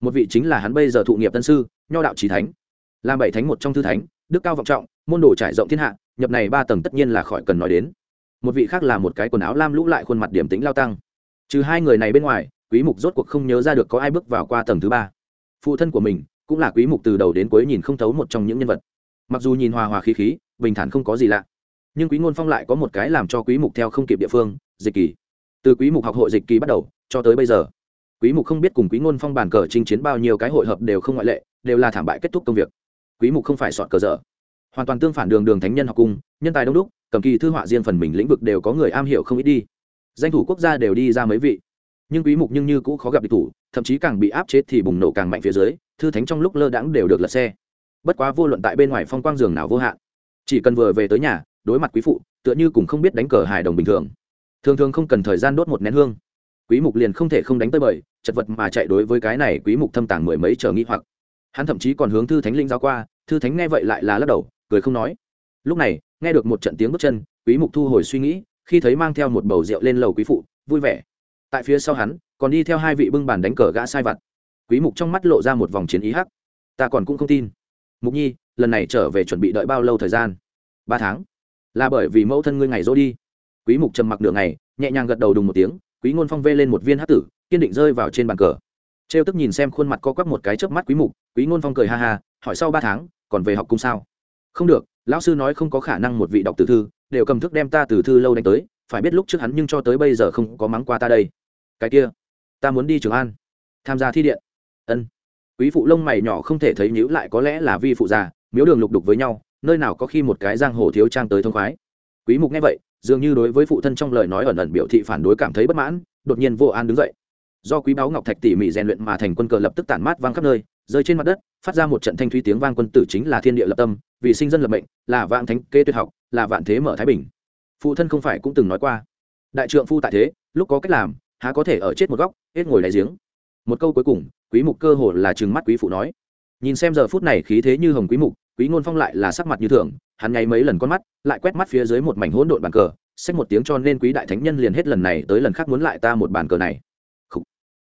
Speaker 1: Một vị chính là hắn bây giờ thụ nghiệp tân sư, nho đạo trí thánh. Làm bảy thánh một trong thư thánh, đức cao vọng trọng, môn đồ trải rộng thiên hạ, nhập này ba tầng tất nhiên là khỏi cần nói đến. Một vị khác là một cái quần áo lam lũ lại khuôn mặt điểm tính lao tăng. Trừ hai người này bên ngoài quý mục rốt cuộc không nhớ ra được có ai bước vào qua tầng thứ ba. Phụ thân của mình cũng là quý mục từ đầu đến cuối nhìn không thấu một trong những nhân vật. Mặc dù nhìn hòa hòa khí khí, bình thản không có gì lạ. Nhưng quý ngôn phong lại có một cái làm cho quý mục theo không kịp địa phương, dịch kỳ. Từ quý mục học hội dịch kỳ bắt đầu, cho tới bây giờ, quý mục không biết cùng quý ngôn phong bàn cờ chinh chiến bao nhiêu cái hội hợp đều không ngoại lệ, đều là thảm bại kết thúc công việc. Quý mục không phải soạn cờ dở. Hoàn toàn tương phản đường đường thánh nhân học cung, nhân tài đông đúc, cầm kỳ thư họa riêng phần mình lĩnh vực đều có người am hiểu không ít đi. Danh thủ quốc gia đều đi ra mấy vị nhưng quý mục nhưng như cũ khó gặp địch thủ, thậm chí càng bị áp chế thì bùng nổ càng mạnh phía dưới, thư thánh trong lúc lơ đãng đều được lật xe. Bất quá vô luận tại bên ngoài phong quang giường nào vô hạn, chỉ cần vừa về tới nhà, đối mặt quý phụ, tựa như cũng không biết đánh cờ hài đồng bình thường. Thường thường không cần thời gian đốt một nén hương. Quý mục liền không thể không đánh tới bời, chật vật mà chạy đối với cái này quý mục thâm tàng mười mấy trở nghi hoặc. Hắn thậm chí còn hướng thư thánh linh giao qua, thư thánh nghe vậy lại là lắc đầu, cười không nói. Lúc này, nghe được một trận tiếng bước chân, quý mục thu hồi suy nghĩ, khi thấy mang theo một bầu rượu lên lầu quý phụ, vui vẻ tại phía sau hắn, còn đi theo hai vị bưng bàn đánh cờ gã sai vặt. Quý mục trong mắt lộ ra một vòng chiến ý hắc. Ta còn cũng không tin. Mục nhi, lần này trở về chuẩn bị đợi bao lâu thời gian? Ba tháng. Là bởi vì mẫu thân ngươi ngày rồi đi. Quý mục trầm mặc nửa ngày, nhẹ nhàng gật đầu đùng một tiếng, quý ngôn phong vê lên một viên hắc tử, kiên định rơi vào trên bàn cờ. Trêu tức nhìn xem khuôn mặt co quắp một cái chớp mắt quý mục, quý ngôn phong cười ha ha, hỏi sau ba tháng, còn về học cung sao? Không được, lão sư nói không có khả năng một vị đọc tử thư, đều cầm thức đem ta từ thư lâu đánh tới, phải biết lúc trước hắn nhưng cho tới bây giờ không có mắng qua ta đây cái kia, ta muốn đi trường an, tham gia thi điện. Ân. Quý phụ lông mày nhỏ không thể thấy nhữ lại có lẽ là vi phụ già, miếu đường lục đục với nhau, nơi nào có khi một cái giang hồ thiếu trang tới thông khoái. Quý mục nghe vậy, dường như đối với phụ thân trong lời nói ẩn ẩn biểu thị phản đối cảm thấy bất mãn, đột nhiên vô an đứng dậy. Do quý báo ngọc thạch tỉ mỉ rèn luyện mà thành quân cờ lập tức tản mát vang khắp nơi, rơi trên mặt đất, phát ra một trận thanh thúy tiếng vang quân tử chính là thiên địa lập tâm, vì sinh dân lập mệnh, là vạn thánh kê tuyệt học, là vạn thế mở thái bình. Phụ thân không phải cũng từng nói qua. Đại trượng phu tại thế, lúc có cách làm há có thể ở chết một góc, hết ngồi đáy giếng. Một câu cuối cùng, quý mục cơ hồ là trừng mắt quý phụ nói. Nhìn xem giờ phút này khí thế như hồng quý mục, quý ngôn phong lại là sắc mặt như thường, hắn nháy mấy lần con mắt, lại quét mắt phía dưới một mảnh hỗn độn bàn cờ, xách một tiếng cho nên quý đại thánh nhân liền hết lần này tới lần khác muốn lại ta một bàn cờ này. Khủ.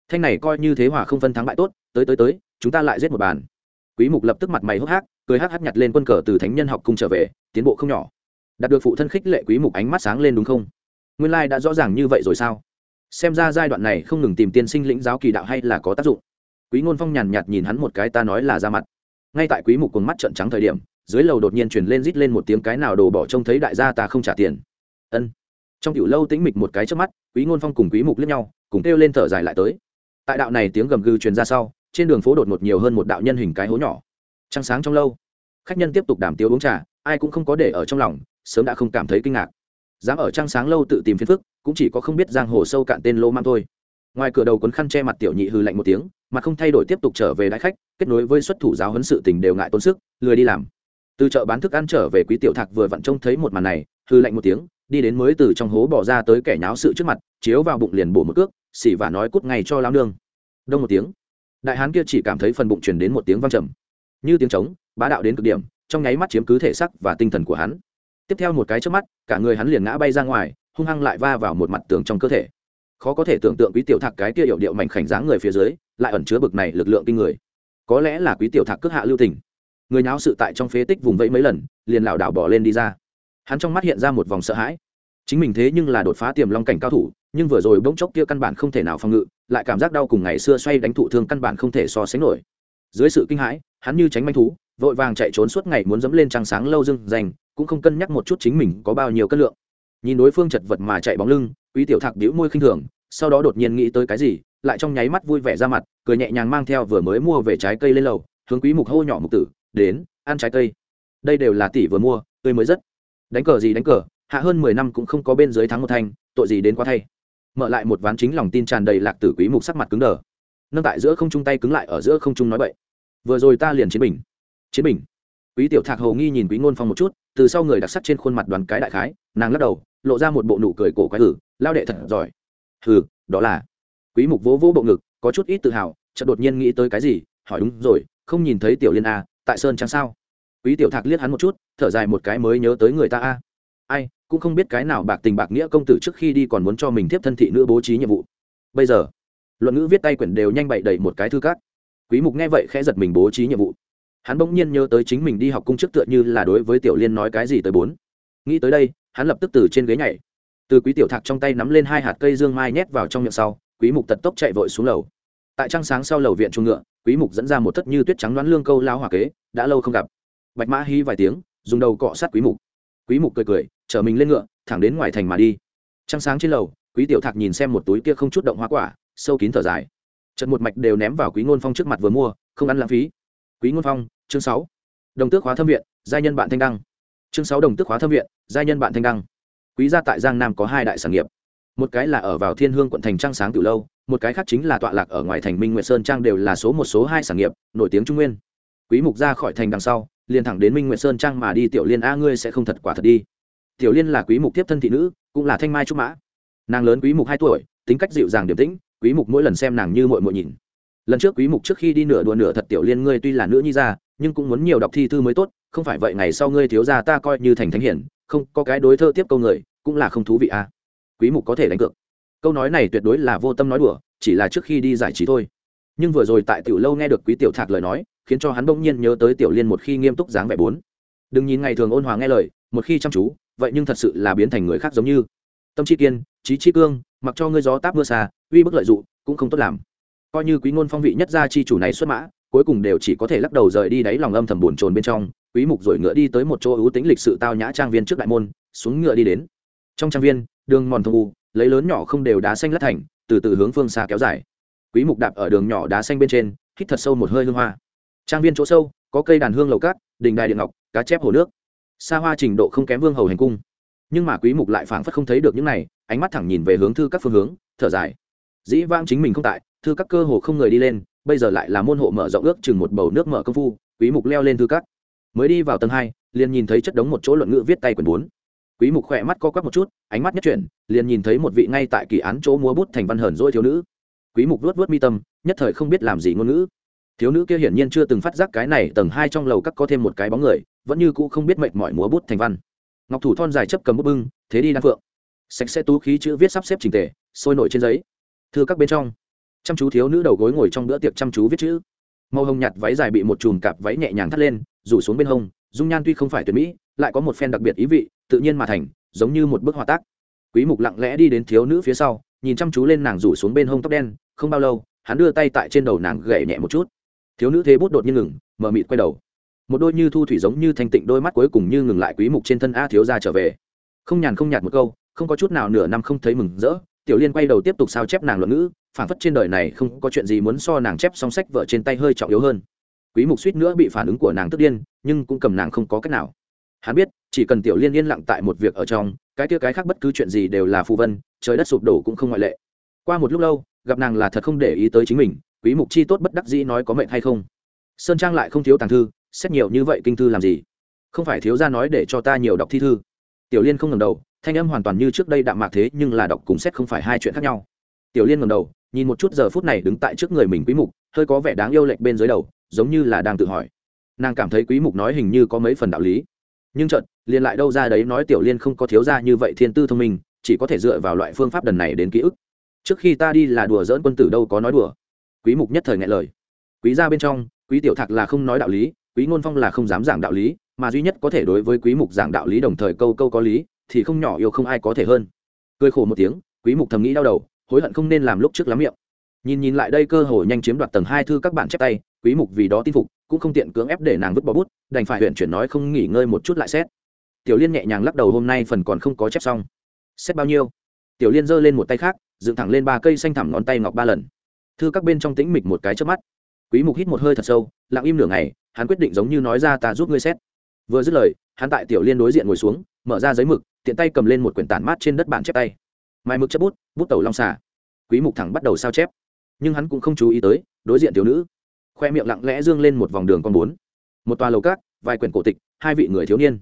Speaker 1: thanh này coi như thế hòa không phân thắng bại tốt, tới tới tới, chúng ta lại giết một bàn. Quý mục lập tức mặt mày hốc hác, cười hắc hắc nhặt lên quân cờ từ thánh nhân học cung trở về, tiến bộ không nhỏ. Đạt được phụ thân khích lệ quý mục ánh mắt sáng lên đúng không? Nguyên lai like đã rõ ràng như vậy rồi sao? Xem ra giai đoạn này không ngừng tìm tiên sinh lĩnh giáo kỳ đạo hay là có tác dụng. Quý ngôn phong nhàn nhạt nhìn hắn một cái, ta nói là ra mặt. Ngay tại quý mục cuồng mắt trợn trắng thời điểm, dưới lầu đột nhiên truyền lên rít lên một tiếng cái nào đồ bỏ trông thấy đại gia ta không trả tiền. Ân. Trong tiểu lâu tĩnh mịch một cái trước mắt, quý ngôn phong cùng quý mục liếc nhau, cùng kêu lên thở dài lại tới. Tại đạo này tiếng gầm gừ truyền ra sau, trên đường phố đột một nhiều hơn một đạo nhân hình cái hố nhỏ. Trăng sáng trong lâu, khách nhân tiếp tục đảm tiếu uống trà, ai cũng không có để ở trong lòng, sớm đã không cảm thấy kinh ngạc dám ở trang sáng lâu tự tìm phiền phức, cũng chỉ có không biết giang hồ sâu cạn tên lô mang thôi. Ngoài cửa đầu quấn khăn che mặt tiểu nhị hư lạnh một tiếng, mà không thay đổi tiếp tục trở về đại khách, kết nối với xuất thủ giáo huấn sự tình đều ngại tốn sức, lười đi làm. Từ chợ bán thức ăn trở về quý tiểu thạc vừa vặn trông thấy một màn này hư lạnh một tiếng, đi đến mới từ trong hố bỏ ra tới kẻ nháo sự trước mặt, chiếu vào bụng liền bổ một cước, xỉ và nói cút ngay cho lao nương. Đông một tiếng. Đại hán kia chỉ cảm thấy phần bụng truyền đến một tiếng vang trầm. Như tiếng trống, bá đạo đến cực điểm, trong nháy mắt chiếm cứ thể sắc và tinh thần của hắn tiếp theo một cái trước mắt, cả người hắn liền ngã bay ra ngoài, hung hăng lại va vào một mặt tường trong cơ thể. Khó có thể tưởng tượng quý tiểu thạc cái kia hiệu điệu mảnh khảnh dáng người phía dưới, lại ẩn chứa bực này lực lượng kinh người. Có lẽ là quý tiểu thạc cước hạ lưu tình. Người nháo sự tại trong phế tích vùng vẫy mấy lần, liền lảo đảo bỏ lên đi ra. Hắn trong mắt hiện ra một vòng sợ hãi. Chính mình thế nhưng là đột phá tiềm long cảnh cao thủ, nhưng vừa rồi bỗng chốc kia căn bản không thể nào phòng ngự, lại cảm giác đau cùng ngày xưa xoay đánh thụ thương căn bản không thể so sánh nổi. Dưới sự kinh hãi, hắn như tránh manh thú, vội vàng chạy trốn suốt ngày muốn dẫm lên trăng sáng lâu dưng dành cũng không cân nhắc một chút chính mình có bao nhiêu cân lượng. Nhìn đối phương chật vật mà chạy bóng lưng, quý tiểu thạc đĩu môi khinh thường, sau đó đột nhiên nghĩ tới cái gì, lại trong nháy mắt vui vẻ ra mặt, cười nhẹ nhàng mang theo vừa mới mua về trái cây lên lầu, hướng quý mục hô nhỏ mục tử, đến, ăn trái cây. Đây đều là tỷ vừa mua, tươi mới rất. Đánh cờ gì đánh cờ, hạ hơn mười năm cũng không có bên dưới thắng một thanh, tội gì đến quá thay. Mở lại một ván chính lòng tin tràn đầy lạc tử quý mục sắc mặt cứng đờ. Nâng tại giữa không trung tay cứng lại ở giữa không trung nói bậy. Vừa rồi ta liền chiến bình. Chiến bình? Quý tiểu thạc hầu nghi nhìn quý ngôn phong một chút, từ sau người đặc sắc trên khuôn mặt đoàn cái đại khái, nàng lắc đầu, lộ ra một bộ nụ cười cổ quái hử, lao đệ thật giỏi. Hừ, đó là. Quý mục vỗ vỗ bộ ngực, có chút ít tự hào, chợt đột nhiên nghĩ tới cái gì, hỏi đúng rồi, không nhìn thấy tiểu liên a tại sơn trang sao? Quý tiểu thạc liếc hắn một chút, thở dài một cái mới nhớ tới người ta a ai, cũng không biết cái nào bạc tình bạc nghĩa công tử trước khi đi còn muốn cho mình tiếp thân thị nữ bố trí nhiệm vụ. Bây giờ, luận ngữ viết tay quyển đều nhanh bậy đầy một cái thư cát quý mục nghe vậy khẽ giật mình bố trí nhiệm vụ hắn bỗng nhiên nhớ tới chính mình đi học cung trước tựa như là đối với tiểu liên nói cái gì tới bốn. Nghĩ tới đây, hắn lập tức từ trên ghế nhảy. Từ quý tiểu thạc trong tay nắm lên hai hạt cây dương mai nhét vào trong miệng sau, quý mục tật tốc chạy vội xuống lầu. Tại trăng sáng sau lầu viện trung ngựa, quý mục dẫn ra một thất như tuyết trắng đoán lương câu lao hỏa kế, đã lâu không gặp. Bạch mã hí vài tiếng, dùng đầu cọ sát quý mục. Quý mục cười cười, chở mình lên ngựa, thẳng đến ngoài thành mà đi. Trăng sáng trên lầu, quý tiểu thạc nhìn xem một túi kia không chút động hoa quả, sâu kín thở dài. Chật một mạch đều ném vào quý ngôn phong trước mặt vừa mua, không ăn lãng phí quý ngôn phong, chương sáu. Đồng tước hóa thâm viện, giai nhân bạn thanh đăng. Chương sáu đồng tước hóa thâm viện, giai nhân bạn thanh đăng. Quý gia tại giang nam có hai đại sản nghiệp. Một cái là ở vào thiên hương quận thành trang sáng từ lâu, một cái khác chính là tọa lạc ở ngoài thành minh nguyệt sơn trang đều là số một, số hai sản nghiệp, nổi tiếng trung nguyên. Quý mục ra khỏi thành đằng sau, liền thẳng đến minh nguyệt sơn trang mà đi, tiểu liên a, ngươi sẽ không thật quả thật đi. Tiểu liên là quý mục tiếp thân thị nữ, cũng là thanh mai trúc mã. Nàng lớn quý mục hai tuổi, tính cách dịu dàng điềm tĩnh, quý mục mỗi lần xem nàng như muội muội nhìn lần trước quý mục trước khi đi nửa đùa nửa thật tiểu liên ngươi tuy là nữ nhi ra nhưng cũng muốn nhiều đọc thi thư mới tốt, không phải vậy ngày sau ngươi thiếu gia ta coi như thành thánh hiển, không, có cái đối thơ tiếp câu người, cũng là không thú vị à. Quý mục có thể đánh cược. Câu nói này tuyệt đối là vô tâm nói đùa, chỉ là trước khi đi giải trí thôi. Nhưng vừa rồi tại tiểu lâu nghe được quý tiểu thạc lời nói, khiến cho hắn bỗng nhiên nhớ tới tiểu liên một khi nghiêm túc dáng vẻ bốn. Đừng nhìn ngày thường ôn hòa nghe lời, một khi chăm chú, vậy nhưng thật sự là biến thành người khác giống như. Tâm chi kiên trí chi cương, mặc cho ngươi gió táp mưa xa, uy bức lợi dụng cũng không tốt làm coi như quý ngôn phong vị nhất gia chi chủ này xuất mã, cuối cùng đều chỉ có thể lắc đầu rời đi đáy lòng âm thầm buồn trồn bên trong, quý mục rồi ngựa đi tới một chỗ ưu tính lịch sự tao nhã trang viên trước đại môn, xuống ngựa đi đến. Trong trang viên, đường mòn thông u, lấy lớn nhỏ không đều đá xanh lát thành, từ từ hướng phương xa kéo dài. Quý mục đạp ở đường nhỏ đá xanh bên trên, hít thật sâu một hơi hương hoa. Trang viên chỗ sâu, có cây đàn hương lầu cát, đình đài điện ngọc, cá chép hồ nước. Xa hoa trình độ không kém vương hầu hành cung. Nhưng mà quý mục lại phảng phất không thấy được những này, ánh mắt thẳng nhìn về hướng thư các phương hướng, thở dài. Dĩ vãng chính mình không tại thư các cơ hồ không người đi lên, bây giờ lại là môn hộ mở rộng ước chừng một bầu nước mở công phu, quý mục leo lên thư các. Mới đi vào tầng hai, liền nhìn thấy chất đống một chỗ luận ngữ viết tay quyển bốn. Quý mục khỏe mắt co quắp một chút, ánh mắt nhất chuyển, liền nhìn thấy một vị ngay tại kỳ án chỗ múa bút thành văn hờn dỗi thiếu nữ. Quý mục vuốt vuốt mi tâm, nhất thời không biết làm gì ngôn ngữ. Thiếu nữ kia hiển nhiên chưa từng phát giác cái này, tầng hai trong lầu các có thêm một cái bóng người, vẫn như cũ không biết mệnh mỏi múa bút thành văn. Ngọc thủ thon dài chấp cầm bút bưng, thế đi đan phượng. Sạch sẽ tú khí chữ viết sắp xếp trình tề, sôi nổi trên giấy. Thư các bên trong chăm chú thiếu nữ đầu gối ngồi trong bữa tiệc chăm chú viết chữ. Màu hồng nhạt váy dài bị một chùm cạp váy nhẹ nhàng thắt lên, rủ xuống bên hông. Dung nhan tuy không phải tuyệt mỹ, lại có một phen đặc biệt ý vị, tự nhiên mà thành, giống như một bức họa tác. Quý mục lặng lẽ đi đến thiếu nữ phía sau, nhìn chăm chú lên nàng rủ xuống bên hông tóc đen, không bao lâu, hắn đưa tay tại trên đầu nàng gậy nhẹ một chút. Thiếu nữ thế bút đột nhiên ngừng, mở mịt quay đầu. Một đôi như thu thủy giống như thanh tịnh đôi mắt cuối cùng như ngừng lại quý mục trên thân a thiếu gia trở về. Không nhàn không nhạt một câu, không có chút nào nửa năm không thấy mừng rỡ tiểu liên quay đầu tiếp tục sao chép nàng luận ngữ phản phất trên đời này không có chuyện gì muốn so nàng chép song sách vợ trên tay hơi trọng yếu hơn. Quý mục suýt nữa bị phản ứng của nàng tức điên, nhưng cũng cầm nàng không có cách nào. Hắn biết, chỉ cần tiểu liên yên lặng tại một việc ở trong, cái kia cái khác bất cứ chuyện gì đều là phù vân, trời đất sụp đổ cũng không ngoại lệ. Qua một lúc lâu, gặp nàng là thật không để ý tới chính mình, quý mục chi tốt bất đắc dĩ nói có mệnh hay không. Sơn trang lại không thiếu tàng thư, xét nhiều như vậy kinh thư làm gì? Không phải thiếu gia nói để cho ta nhiều đọc thi thư tiểu liên không ngẩng đầu, thanh âm hoàn toàn như trước đây đạm mạc thế, nhưng là đọc cùng xét không phải hai chuyện khác nhau. Tiểu liên ngẩng đầu, nhìn một chút giờ phút này đứng tại trước người mình quý mục, hơi có vẻ đáng yêu lệch bên dưới đầu, giống như là đang tự hỏi. Nàng cảm thấy quý mục nói hình như có mấy phần đạo lý. Nhưng chợt liên lại đâu ra đấy nói tiểu liên không có thiếu gia như vậy thiên tư thông minh, chỉ có thể dựa vào loại phương pháp đần này đến ký ức. Trước khi ta đi là đùa dỡn quân tử đâu có nói đùa. Quý mục nhất thời ngại lời. Quý gia bên trong, quý tiểu thạc là không nói đạo lý, quý ngôn phong là không dám giảng đạo lý mà duy nhất có thể đối với quý mục giảng đạo lý đồng thời câu câu có lý, thì không nhỏ yêu không ai có thể hơn. Cười khổ một tiếng, quý mục thầm nghĩ đau đầu, hối hận không nên làm lúc trước lắm miệng. Nhìn nhìn lại đây cơ hội nhanh chiếm đoạt tầng hai thư các bạn chép tay, quý mục vì đó tin phục, cũng không tiện cưỡng ép để nàng vứt bỏ bút, đành phải huyện chuyển nói không nghỉ ngơi một chút lại xét. Tiểu liên nhẹ nhàng lắc đầu hôm nay phần còn không có chép xong. Xét bao nhiêu? Tiểu liên giơ lên một tay khác, dựng thẳng lên ba cây xanh thẳm ngón tay ngọc ba lần. Thư các bên trong tĩnh mịch một cái trước mắt. Quý mục hít một hơi thật sâu, lặng im nửa ngày, hắn quyết định giống như nói ra ta giúp ngươi xét vừa dứt lời, hắn tại tiểu liên đối diện ngồi xuống, mở ra giấy mực, tiện tay cầm lên một quyển tản mát trên đất bản chép tay. Mai mực chép bút bút tẩu long xà. Quý mục thẳng bắt đầu sao chép. Nhưng hắn cũng không chú ý tới, đối diện thiếu nữ. Khoe miệng lặng lẽ dương lên một vòng đường con bốn. Một tòa lầu cát, vài quyển cổ tịch, hai vị người thiếu niên.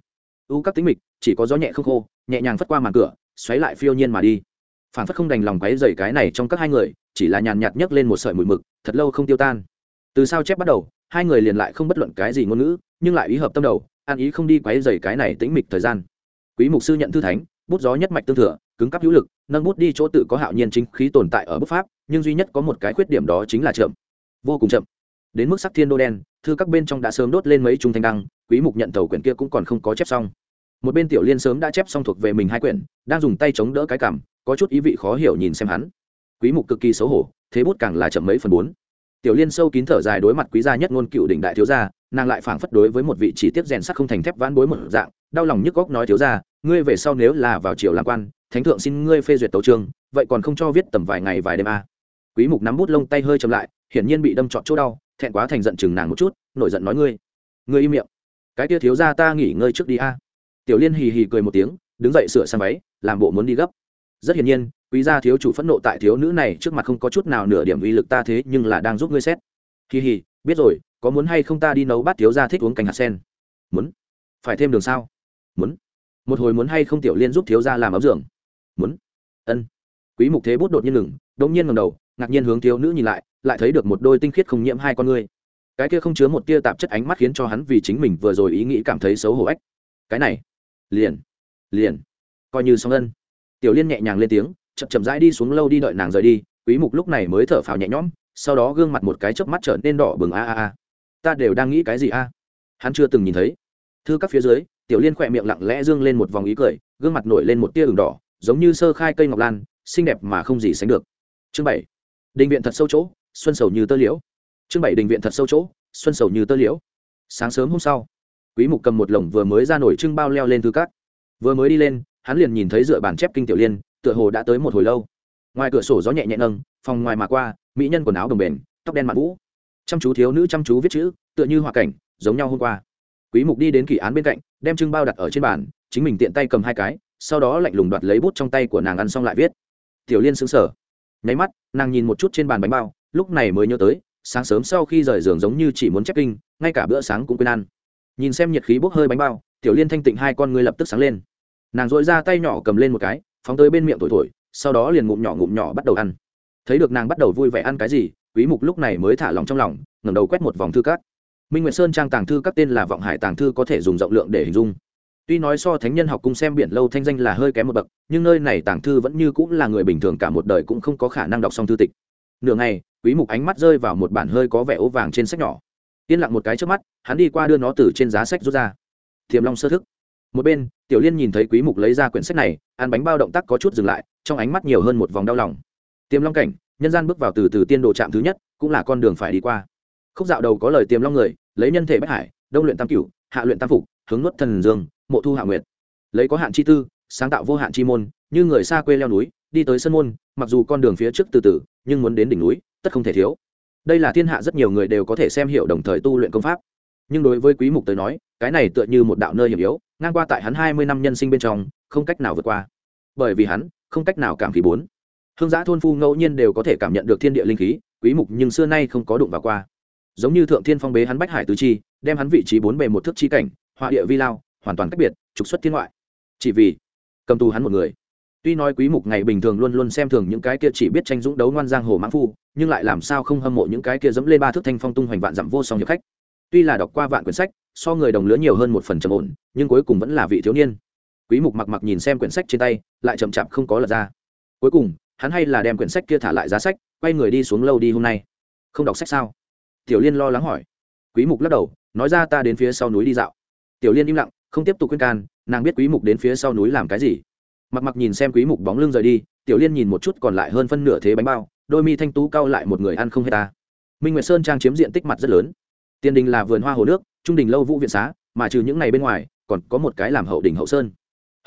Speaker 1: U các tính mịch, chỉ có gió nhẹ không khô, nhẹ nhàng phất qua màn cửa, xoáy lại phiêu nhiên mà đi. Phản phất không đành lòng quấy dày cái này trong các hai người, chỉ là nhàn nhạt nhấc lên một sợi mùi mực, thật lâu không tiêu tan. Từ sao chép bắt đầu, hai người liền lại không bất luận cái gì ngôn ngữ, nhưng lại ý hợp tâm đầu an ý không đi quấy dày cái này tĩnh mịch thời gian. Quý mục sư nhận thư thánh, bút gió nhất mạch tương thừa, cứng cắp hữu lực, nâng bút đi chỗ tự có hạo nhiên chính khí tồn tại ở bút pháp, nhưng duy nhất có một cái khuyết điểm đó chính là chậm. Vô cùng chậm. Đến mức sắc thiên đô đen, thư các bên trong đã sớm đốt lên mấy trung thanh đăng, quý mục nhận tàu quyển kia cũng còn không có chép xong. Một bên tiểu liên sớm đã chép xong thuộc về mình hai quyển, đang dùng tay chống đỡ cái cảm, có chút ý vị khó hiểu nhìn xem hắn. Quý mục cực kỳ xấu hổ, thế bút càng là chậm mấy phần bốn. Tiểu liên sâu kín thở dài đối mặt quý gia nhất ngôn cựu đỉnh đại thiếu gia nàng lại phảng phất đối với một vị chỉ tiếp rèn sắc không thành thép vãn bối một dạng, đau lòng nhức góc nói thiếu gia ngươi về sau nếu là vào triều làm quan, thánh thượng xin ngươi phê duyệt tấu trường vậy còn không cho viết tầm vài ngày vài đêm a? À. quý mục nắm bút lông tay hơi chậm lại, hiển nhiên bị đâm trọn chỗ đau, thẹn quá thành giận chừng nàng một chút, nổi giận nói ngươi ngươi im miệng. Cái kia thiếu gia ta nghỉ ngơi trước đi a. Tiểu liên hì hì cười một tiếng, đứng dậy sửa sang váy, làm bộ muốn đi gấp. Rất hiển nhiên, quý gia thiếu chủ phẫn nộ tại thiếu nữ này trước mặt không có chút nào nửa điểm uy lực ta thế nhưng là đang giúp ngươi xét. Hì hì, biết rồi có muốn hay không ta đi nấu bát thiếu gia thích uống canh hạt sen? Muốn. Phải thêm đường sao? Muốn. Một hồi muốn hay không tiểu liên giúp thiếu gia làm ấm giường? Muốn. Ân. Quý mục thế bút đột nhiên ngừng đống nhiên ngẩng đầu, ngạc nhiên hướng thiếu nữ nhìn lại lại thấy được một đôi tinh khiết không nhiễm hai con ngươi. Cái kia không chứa một tia tạp chất ánh mắt khiến cho hắn vì chính mình vừa rồi ý nghĩ cảm thấy xấu hổ ách. Cái này. Liền. Liền. Coi như xong ân. Tiểu liên nhẹ nhàng lên tiếng, chậm chậm rãi đi xuống lâu đi đợi nàng rời đi. Quý mục lúc này mới thở phào nhẹ nhõm, sau đó gương mặt một cái chớp mắt trở nên đỏ bừng a a a ta đều đang nghĩ cái gì a? Hắn chưa từng nhìn thấy. Thư các phía dưới, tiểu liên khỏe miệng lặng lẽ dương lên một vòng ý cười, gương mặt nổi lên một tia ửng đỏ, giống như sơ khai cây ngọc lan, xinh đẹp mà không gì sánh được. Chương bảy. Đình viện thật sâu chỗ, xuân sầu như tơ liễu. Chương bảy, đình viện thật sâu chỗ, xuân sầu như tơ liễu. Sáng sớm hôm sau, quý mục cầm một lồng vừa mới ra nổi trưng bao leo lên thư cát vừa mới đi lên, hắn liền nhìn thấy dựa bàn chép kinh tiểu liên, tựa hồ đã tới một hồi lâu. Ngoài cửa sổ gió nhẹ nhẹ nâng, phòng ngoài mà qua, mỹ nhân quần áo đồng bền, tóc đen mặt vũ chăm chú thiếu nữ chăm chú viết chữ, tựa như hòa cảnh, giống nhau hôm qua. Quý mục đi đến kỳ án bên cạnh, đem trưng bao đặt ở trên bàn, chính mình tiện tay cầm hai cái, sau đó lạnh lùng đoạt lấy bút trong tay của nàng ăn xong lại viết. Tiểu liên sững sờ. Nháy mắt, nàng nhìn một chút trên bàn bánh bao, lúc này mới nhớ tới, sáng sớm sau khi rời giường giống như chỉ muốn chép kinh, ngay cả bữa sáng cũng quên ăn. Nhìn xem nhiệt khí bốc hơi bánh bao, tiểu liên thanh tịnh hai con ngươi lập tức sáng lên. Nàng dội ra tay nhỏ cầm lên một cái, phóng tới bên miệng thổi thổi, sau đó liền ngụm nhỏ ngụm nhỏ bắt đầu ăn. Thấy được nàng bắt đầu vui vẻ ăn cái gì quý mục lúc này mới thả lòng trong lòng, ngẩng đầu quét một vòng thư cát minh nguyệt sơn trang tàng thư các tên là vọng hải tàng thư có thể dùng rộng lượng để hình dung. Tuy nói so thánh nhân học cung xem biển lâu thanh danh là hơi kém một bậc, nhưng nơi này tàng thư vẫn như cũng là người bình thường cả một đời cũng không có khả năng đọc xong thư tịch. Nửa ngày, quý mục ánh mắt rơi vào một bản hơi có vẻ ố vàng trên sách nhỏ. Yên lặng một cái trước mắt, hắn đi qua đưa nó từ trên giá sách rút ra. Thiềm long sơ thức. Một bên, tiểu liên nhìn thấy quý mục lấy ra quyển sách này, ăn bánh bao động tác có chút dừng lại, trong ánh mắt nhiều hơn một vòng đau lòng. Tiềm long cảnh nhân gian bước vào từ từ tiên đồ trạm thứ nhất, cũng là con đường phải đi qua. Khúc dạo đầu có lời tiềm long người, lấy nhân thể bách hải, đông luyện tam cửu, hạ luyện tam phục, hướng nuốt thần dương, mộ thu hạ nguyệt. Lấy có hạn chi tư, sáng tạo vô hạn chi môn, như người xa quê leo núi, đi tới sân môn, mặc dù con đường phía trước từ từ, nhưng muốn đến đỉnh núi, tất không thể thiếu. Đây là thiên hạ rất nhiều người đều có thể xem hiểu đồng thời tu luyện công pháp. Nhưng đối với quý mục tới nói, cái này tựa như một đạo nơi hiểm yếu, ngang qua tại hắn 20 năm nhân sinh bên trong, không cách nào vượt qua. Bởi vì hắn, không cách nào cảm khí bốn hương giã thôn phu ngẫu nhiên đều có thể cảm nhận được thiên địa linh khí, quý mục nhưng xưa nay không có đụng vào qua. Giống như thượng thiên phong bế hắn bách hải tứ chi, đem hắn vị trí bốn bề một thước chi cảnh, họa địa vi lao, hoàn toàn cách biệt, trục xuất thiên ngoại. Chỉ vì cầm tù hắn một người. Tuy nói quý mục ngày bình thường luôn luôn xem thường những cái kia chỉ biết tranh dũng đấu ngoan giang hồ mãng phu, nhưng lại làm sao không hâm mộ những cái kia dẫm lên ba thước thanh phong tung hoành vạn dặm vô song hiệp khách. Tuy là đọc qua vạn quyển sách, so người đồng lứa nhiều hơn một phần trầm ổn, nhưng cuối cùng vẫn là vị thiếu niên. Quý mục mặc mặc nhìn xem quyển sách trên tay, lại chậm chạp không có lật ra. Cuối cùng hắn hay là đem quyển sách kia thả lại giá sách, quay người đi xuống lâu đi hôm nay. Không đọc sách sao? Tiểu liên lo lắng hỏi. Quý mục lắc đầu, nói ra ta đến phía sau núi đi dạo. Tiểu liên im lặng, không tiếp tục khuyên can, nàng biết quý mục đến phía sau núi làm cái gì. Mặc mặc nhìn xem quý mục bóng lưng rời đi, tiểu liên nhìn một chút còn lại hơn phân nửa thế bánh bao, đôi mi thanh tú cao lại một người ăn không hết ta. Minh nguyệt sơn trang chiếm diện tích mặt rất lớn. Tiền đình là vườn hoa hồ nước, trung đình lâu vũ viện xá, mà trừ những này bên ngoài, còn có một cái làm hậu đình hậu sơn.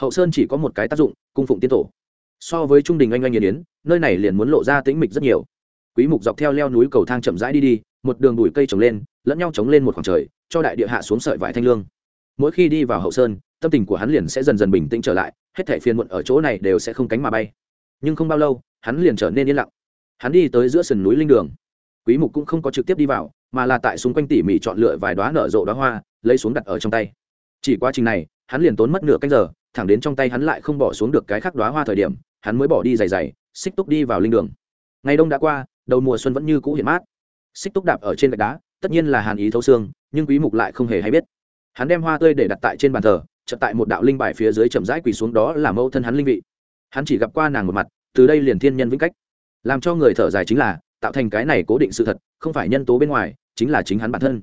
Speaker 1: Hậu sơn chỉ có một cái tác dụng, cung phụng tiên tổ so với trung đình oanh oanh yên yến, nơi này liền muốn lộ ra tĩnh mịch rất nhiều. Quý mục dọc theo leo núi cầu thang chậm rãi đi đi, một đường bụi cây trồng lên, lẫn nhau chống lên một khoảng trời, cho đại địa hạ xuống sợi vải thanh lương. Mỗi khi đi vào hậu sơn, tâm tình của hắn liền sẽ dần dần bình tĩnh trở lại, hết thảy phiền muộn ở chỗ này đều sẽ không cánh mà bay. Nhưng không bao lâu, hắn liền trở nên yên lặng. Hắn đi tới giữa sườn núi linh đường. Quý mục cũng không có trực tiếp đi vào, mà là tại xung quanh tỉ mỉ chọn lựa vài đóa nở rộ đóa hoa, lấy xuống đặt ở trong tay. Chỉ quá trình này, hắn liền tốn mất nửa canh giờ thẳng đến trong tay hắn lại không bỏ xuống được cái khác đoá hoa thời điểm, hắn mới bỏ đi dày dày xích túc đi vào linh đường. Ngày đông đã qua, đầu mùa xuân vẫn như cũ hiện mát. Xích túc đạp ở trên gạch đá, tất nhiên là hàn ý thấu xương, nhưng quý mục lại không hề hay biết. Hắn đem hoa tươi để đặt tại trên bàn thờ, chợt tại một đạo linh bài phía dưới chậm rãi quỳ xuống đó là mẫu thân hắn linh vị. Hắn chỉ gặp qua nàng một mặt, từ đây liền thiên nhân vĩnh cách. Làm cho người thở dài chính là, tạo thành cái này cố định sự thật, không phải nhân tố bên ngoài, chính là chính hắn bản thân.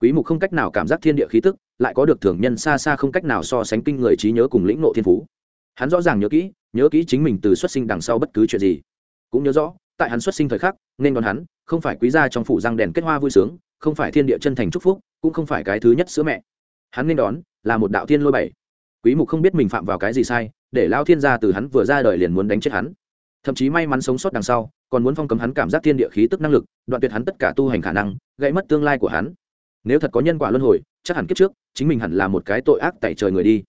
Speaker 1: Quý mục không cách nào cảm giác thiên địa khí tức lại có được thường nhân xa xa không cách nào so sánh kinh người trí nhớ cùng lĩnh ngộ thiên phú. Hắn rõ ràng nhớ kỹ nhớ kỹ chính mình từ xuất sinh đằng sau bất cứ chuyện gì. Cũng nhớ rõ, tại hắn xuất sinh thời khắc, nên đón hắn, không phải quý gia trong phủ răng đèn kết hoa vui sướng, không phải thiên địa chân thành chúc phúc, cũng không phải cái thứ nhất sữa mẹ. Hắn nên đón là một đạo thiên lôi bảy. Quý mục không biết mình phạm vào cái gì sai, để lao thiên gia từ hắn vừa ra đời liền muốn đánh chết hắn. Thậm chí may mắn sống sót đằng sau, còn muốn phong cấm hắn cảm giác thiên địa khí tức năng lực, đoạn tuyệt hắn tất cả tu hành khả năng, gãy mất tương lai của hắn nếu thật có nhân quả luân hồi, chắc hẳn kiếp trước, chính mình hẳn là một cái tội ác tại trời người đi.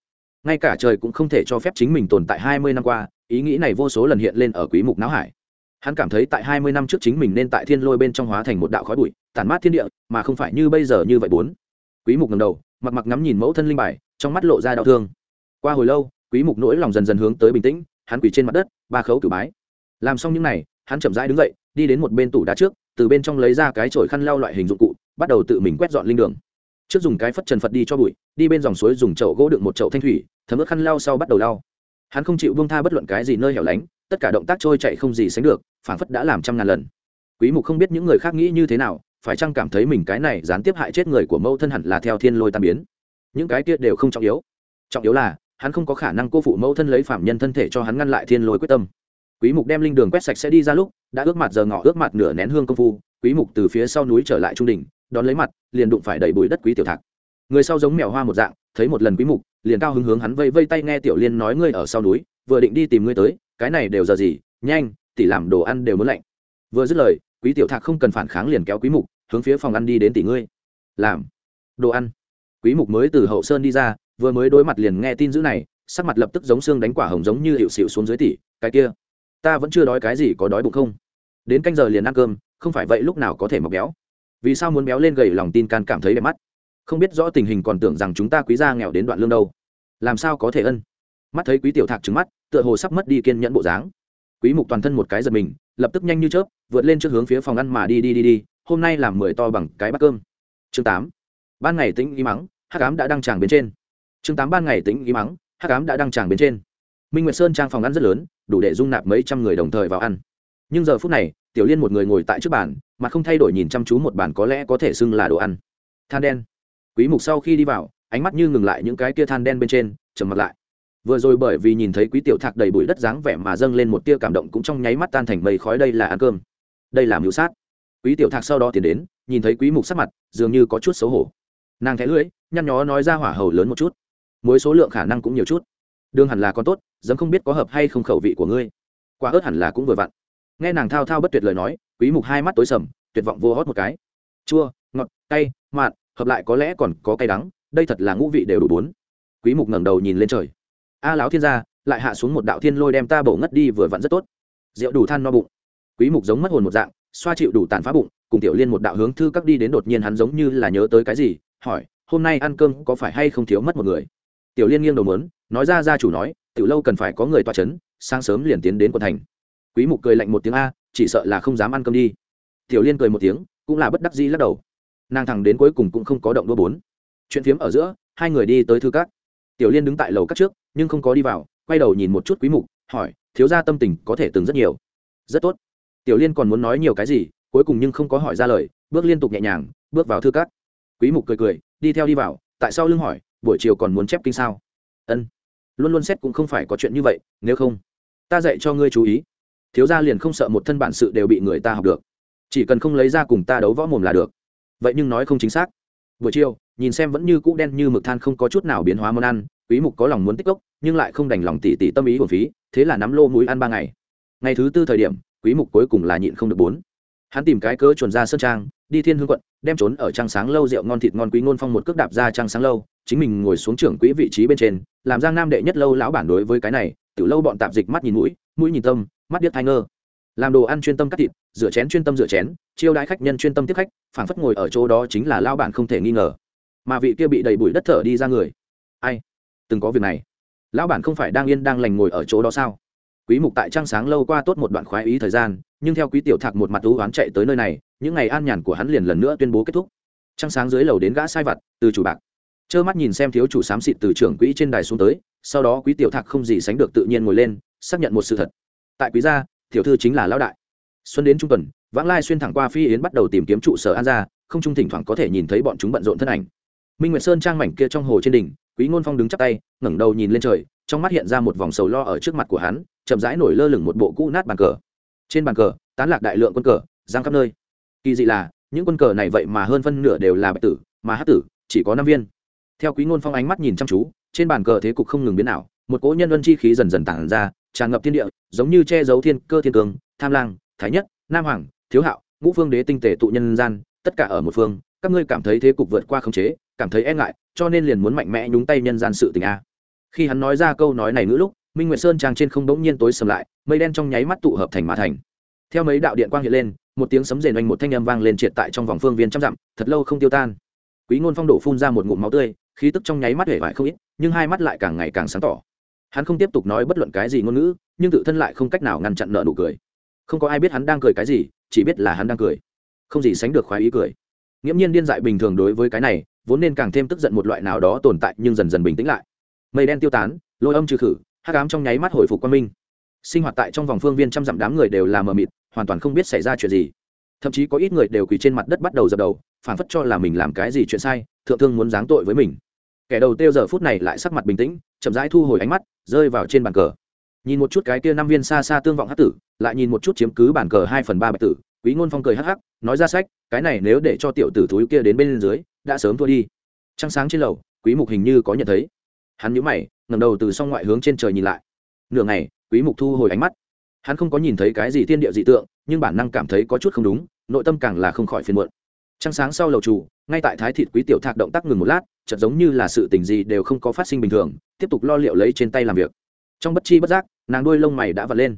Speaker 1: Ngay cả trời cũng không thể cho phép chính mình tồn tại hai mươi năm qua, ý nghĩ này vô số lần hiện lên ở quý mục não hải. Hắn cảm thấy tại hai mươi năm trước chính mình nên tại thiên lôi bên trong hóa thành một đạo khói bụi, tản mát thiên địa, mà không phải như bây giờ như vậy bốn. Quý mục ngẩng đầu, mặc mặc ngắm nhìn mẫu thân linh bài, trong mắt lộ ra đau thương. Qua hồi lâu, quý mục nỗi lòng dần dần hướng tới bình tĩnh, hắn quỳ trên mặt đất, ba khấu cửu bái. Làm xong những này, hắn chậm rãi đứng dậy, đi đến một bên tủ đá trước, từ bên trong lấy ra cái chổi khăn lau loại hình dụng cụ bắt đầu tự mình quét dọn linh đường. Trước dùng cái phất trần phật đi cho bụi, đi bên dòng suối dùng chậu gỗ đựng một chậu thanh thủy, thấm ướt khăn lau sau bắt đầu lau. Hắn không chịu bông tha bất luận cái gì nơi hẻo lánh, tất cả động tác trôi chạy không gì sánh được phản phất đã làm trăm ngàn lần. Quý mục không biết những người khác nghĩ như thế nào, phải chăng cảm thấy mình cái này gián tiếp hại chết người của mẫu thân hẳn là theo thiên lôi tan biến. Những cái kia đều không trọng yếu. Trọng yếu là, hắn không có khả năng cô phụ mẫu thân lấy phạm nhân thân thể cho hắn ngăn lại thiên lôi quyết tâm. Quý mục đem linh đường quét sạch sẽ đi ra lúc, đã ước mặt giờ ngọ ước mặt nửa nén hương công phu, quý mục từ phía sau núi trở lại trung đỉnh đón lấy mặt, liền đụng phải đầy bụi đất quý tiểu thạc. Người sau giống mèo hoa một dạng, thấy một lần quý mục, liền cao hứng hướng hắn vây vây tay nghe tiểu liên nói ngươi ở sau núi, vừa định đi tìm ngươi tới, cái này đều giờ gì, nhanh tỷ làm đồ ăn đều muốn lạnh. Vừa dứt lời, quý tiểu thạc không cần phản kháng liền kéo quý mục, hướng phía phòng ăn đi đến tỷ ngươi. Làm, đồ ăn. Quý mục mới từ hậu sơn đi ra, vừa mới đối mặt liền nghe tin dữ này, sắc mặt lập tức giống xương đánh quả hồng giống như hiệu xịu xuống dưới tỷ cái kia, ta vẫn chưa đói cái gì có đói bụng không? Đến canh giờ liền ăn cơm, không phải vậy lúc nào có thể mọc béo vì sao muốn béo lên gầy lòng tin can cảm thấy đẹp mắt? Không biết rõ tình hình còn tưởng rằng chúng ta quý gia nghèo đến đoạn lương đâu. Làm sao có thể ân? Mắt thấy quý tiểu thạc trứng mắt, tựa hồ sắp mất đi kiên nhẫn bộ dáng. Quý mục toàn thân một cái giật mình, lập tức nhanh như chớp, vượt lên trước hướng phía phòng ăn mà đi đi đi đi, hôm nay làm mười to bằng cái bát cơm. Chương 8. ban ngày tĩnh y mắng, hắc ám đã đăng tràng bên trên. Chương 8 ban ngày tĩnh y mắng, hắc ám đã đăng tràng bên trên. Minh nguyệt sơn trang phòng ăn rất lớn, đủ để dung nạp mấy trăm người đồng thời vào ăn. Nhưng giờ phút này tiểu liên một người ngồi tại trước bàn, mà không thay đổi nhìn chăm chú một bàn có lẽ có thể xưng là đồ ăn. Than đen. Quý mục sau khi đi vào, ánh mắt như ngừng lại những cái kia than đen bên trên, trầm mặt lại. Vừa rồi bởi vì nhìn thấy quý tiểu thạc đầy bụi đất dáng vẻ mà dâng lên một tia cảm động cũng trong nháy mắt tan thành mây khói, đây là ăn cơm. Đây là mưu sát. Quý tiểu thạc sau đó tiến đến, nhìn thấy quý mục sắc mặt, dường như có chút xấu hổ. Nàng thẻ lưỡi, nhăn nhó nói ra hỏa hầu lớn một chút. Mỗi số lượng khả năng cũng nhiều chút. Đương hẳn là con tốt, dám không biết có hợp hay không khẩu vị của ngươi. Quả ớt hẳn là cũng vừa vặn nghe nàng thao thao bất tuyệt lời nói, quý mục hai mắt tối sầm, tuyệt vọng vô hót một cái. Chua, ngọt, cay mặn hợp lại có lẽ còn có cay đắng, đây thật là ngũ vị đều đủ bốn. Quý mục ngẩng đầu nhìn lên trời. A lão thiên gia, lại hạ xuống một đạo thiên lôi đem ta bổ ngất đi vừa vặn rất tốt. Rượu đủ than no bụng. Quý mục giống mất hồn một dạng, xoa chịu đủ tàn phá bụng, cùng tiểu liên một đạo hướng thư các đi đến đột nhiên hắn giống như là nhớ tới cái gì, hỏi, hôm nay ăn cơm có phải hay không thiếu mất một người? Tiểu liên nghiêng đầu mớn nói ra gia chủ nói, tiểu lâu cần phải có người toa chấn, sáng sớm liền tiến đến quận thành quý mục cười lạnh một tiếng a, chỉ sợ là không dám ăn cơm đi. Tiểu liên cười một tiếng, cũng là bất đắc dĩ lắc đầu. Nàng thẳng đến cuối cùng cũng không có động đua bốn. Chuyện phiếm ở giữa, hai người đi tới thư cát tiểu liên đứng tại lầu cát trước, nhưng không có đi vào, quay đầu nhìn một chút quý mục, hỏi, thiếu gia tâm tình có thể từng rất nhiều? Rất tốt. Tiểu liên còn muốn nói nhiều cái gì, cuối cùng nhưng không có hỏi ra lời, bước liên tục nhẹ nhàng, bước vào thư cát quý mục cười cười, đi theo đi vào, tại sao lưng hỏi, buổi chiều còn muốn chép kinh sao? Ân, luôn luôn xét cũng không phải có chuyện như vậy, nếu không, ta dạy cho ngươi chú ý thiếu gia liền không sợ một thân bản sự đều bị người ta học được. Chỉ cần không lấy ra cùng ta đấu võ mồm là được. Vậy nhưng nói không chính xác. Buổi chiều, nhìn xem vẫn như cũ đen như mực than không có chút nào biến hóa món ăn, quý mục có lòng muốn tích cốc, nhưng lại không đành lòng tỉ tỉ tâm ý hồn phí, thế là nắm lô mũi ăn ba ngày. Ngày thứ tư thời điểm, quý mục cuối cùng là nhịn không được bốn. Hắn tìm cái cớ chuẩn ra sơn trang, đi thiên hương quận, đem trốn ở trang sáng lâu rượu ngon thịt ngon quý ngôn phong một cước đạp ra trang sáng lâu, chính mình ngồi xuống trưởng quỹ vị trí bên trên, làm giang nam đệ nhất lâu lão bản đối với cái này tiểu lâu bọn tạp dịch mắt nhìn mũi mũi nhìn tâm, mắt điếc thai ngơ. Làm đồ ăn chuyên tâm cắt thịt, rửa chén chuyên tâm rửa chén, chiêu đãi khách nhân chuyên tâm tiếp khách, phảng phất ngồi ở chỗ đó chính là lao bản không thể nghi ngờ. Mà vị kia bị đầy bụi đất thở đi ra người. Ai? Từng có việc này. Lão bản không phải đang yên đang lành ngồi ở chỗ đó sao? Quý mục tại trang sáng lâu qua tốt một đoạn khoái ý thời gian, nhưng theo quý tiểu thạc một mặt thú oán chạy tới nơi này, những ngày an nhàn của hắn liền lần nữa tuyên bố kết thúc. Trang sáng dưới lầu đến gã sai vặt, từ chủ bạc. Trơ mắt nhìn xem thiếu chủ xám xịt từ trưởng quỹ trên đài xuống tới sau đó quý tiểu thạc không gì sánh được tự nhiên ngồi lên, xác nhận một sự thật. Tại quý gia, tiểu thư chính là lão đại. Xuân đến trung tuần, vãng lai xuyên thẳng qua phi yến bắt đầu tìm kiếm trụ sở an gia, không trung thỉnh thoảng có thể nhìn thấy bọn chúng bận rộn thân ảnh. Minh nguyệt sơn trang mảnh kia trong hồ trên đỉnh, quý ngôn phong đứng chắp tay, ngẩng đầu nhìn lên trời, trong mắt hiện ra một vòng sầu lo ở trước mặt của hắn, chậm rãi nổi lơ lửng một bộ cũ nát bàn cờ. Trên bàn cờ, tán lạc đại lượng quân cờ, giang khắp nơi. Kỳ dị là, những quân cờ này vậy mà hơn phân nửa đều là bạch tử, mà hát tử, chỉ có năm viên. Theo quý ngôn phong ánh mắt nhìn chăm chú trên bàn cờ thế cục không ngừng biến ảo, một cỗ nhân ân chi khí dần dần tản ra, tràn ngập thiên địa, giống như che giấu thiên cơ thiên cường, tham lang, thái nhất, nam hoàng, thiếu hạo, ngũ phương đế tinh tể tụ nhân gian, tất cả ở một phương, các ngươi cảm thấy thế cục vượt qua khống chế, cảm thấy e ngại, cho nên liền muốn mạnh mẽ nhúng tay nhân gian sự tình a. Khi hắn nói ra câu nói này ngữ lúc, minh nguyệt sơn trang trên không bỗng nhiên tối sầm lại, mây đen trong nháy mắt tụ hợp thành mã thành. Theo mấy đạo điện quang hiện lên, một tiếng sấm rền oanh một thanh âm vang lên triệt tại trong vòng phương viên trăm dặm, thật lâu không tiêu tan. Quý ngôn phong đổ phun ra một ngụm máu tươi khí tức trong nháy mắt hể vải không ít, nhưng hai mắt lại càng ngày càng sáng tỏ. Hắn không tiếp tục nói bất luận cái gì ngôn ngữ, nhưng tự thân lại không cách nào ngăn chặn nợ nụ cười. Không có ai biết hắn đang cười cái gì, chỉ biết là hắn đang cười. Không gì sánh được khoái ý cười. Nghiễm nhiên điên dại bình thường đối với cái này, vốn nên càng thêm tức giận một loại nào đó tồn tại nhưng dần dần bình tĩnh lại. Mây đen tiêu tán, lôi âm trừ khử, hắc ám trong nháy mắt hồi phục quan minh. Sinh hoạt tại trong vòng phương viên trăm dặm đám người đều là mờ mịt, hoàn toàn không biết xảy ra chuyện gì. Thậm chí có ít người đều quỳ trên mặt đất bắt đầu dập đầu phản phất cho là mình làm cái gì chuyện sai, thượng thương muốn giáng tội với mình kẻ đầu tiêu giờ phút này lại sắc mặt bình tĩnh, chậm rãi thu hồi ánh mắt, rơi vào trên bàn cờ. Nhìn một chút cái kia năm viên xa xa tương vọng hát tử, lại nhìn một chút chiếm cứ bàn cờ hai phần ba bạch tử, quý ngôn phong cười hắc hắc, nói ra sách, cái này nếu để cho tiểu tử thúi kia đến bên dưới, đã sớm thua đi. Trăng sáng trên lầu, quý mục hình như có nhận thấy. Hắn nhíu mày, ngẩng đầu từ song ngoại hướng trên trời nhìn lại. Nửa ngày, quý mục thu hồi ánh mắt. Hắn không có nhìn thấy cái gì thiên địa dị tượng, nhưng bản năng cảm thấy có chút không đúng, nội tâm càng là không khỏi phiền muộn trăng sáng sau lầu chủ, ngay tại thái thịt quý tiểu thạc động tác ngừng một lát, chợt giống như là sự tình gì đều không có phát sinh bình thường, tiếp tục lo liệu lấy trên tay làm việc. Trong bất chi bất giác, nàng đuôi lông mày đã vật lên.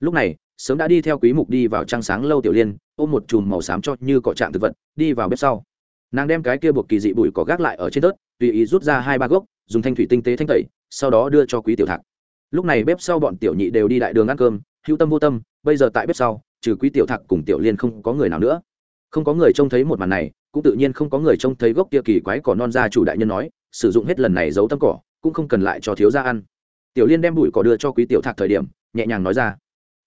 Speaker 1: Lúc này, sớm đã đi theo quý mục đi vào trăng sáng lâu tiểu liên, ôm một chùm màu xám cho như cỏ trạng thực vật, đi vào bếp sau. Nàng đem cái kia buộc kỳ dị bụi cỏ gác lại ở trên tớt tùy ý rút ra hai ba gốc, dùng thanh thủy tinh tế thanh tẩy, sau đó đưa cho quý tiểu thạc. Lúc này bếp sau bọn tiểu nhị đều đi đại đường ăn cơm, hữu tâm vô tâm, bây giờ tại bếp sau, trừ quý tiểu thạc cùng tiểu liên không có người nào nữa không có người trông thấy một màn này, cũng tự nhiên không có người trông thấy gốc kia kỳ quái cỏ non ra chủ đại nhân nói, sử dụng hết lần này giấu tâm cỏ, cũng không cần lại cho thiếu gia ăn. Tiểu liên đem bụi cỏ đưa cho quý tiểu thạc thời điểm, nhẹ nhàng nói ra.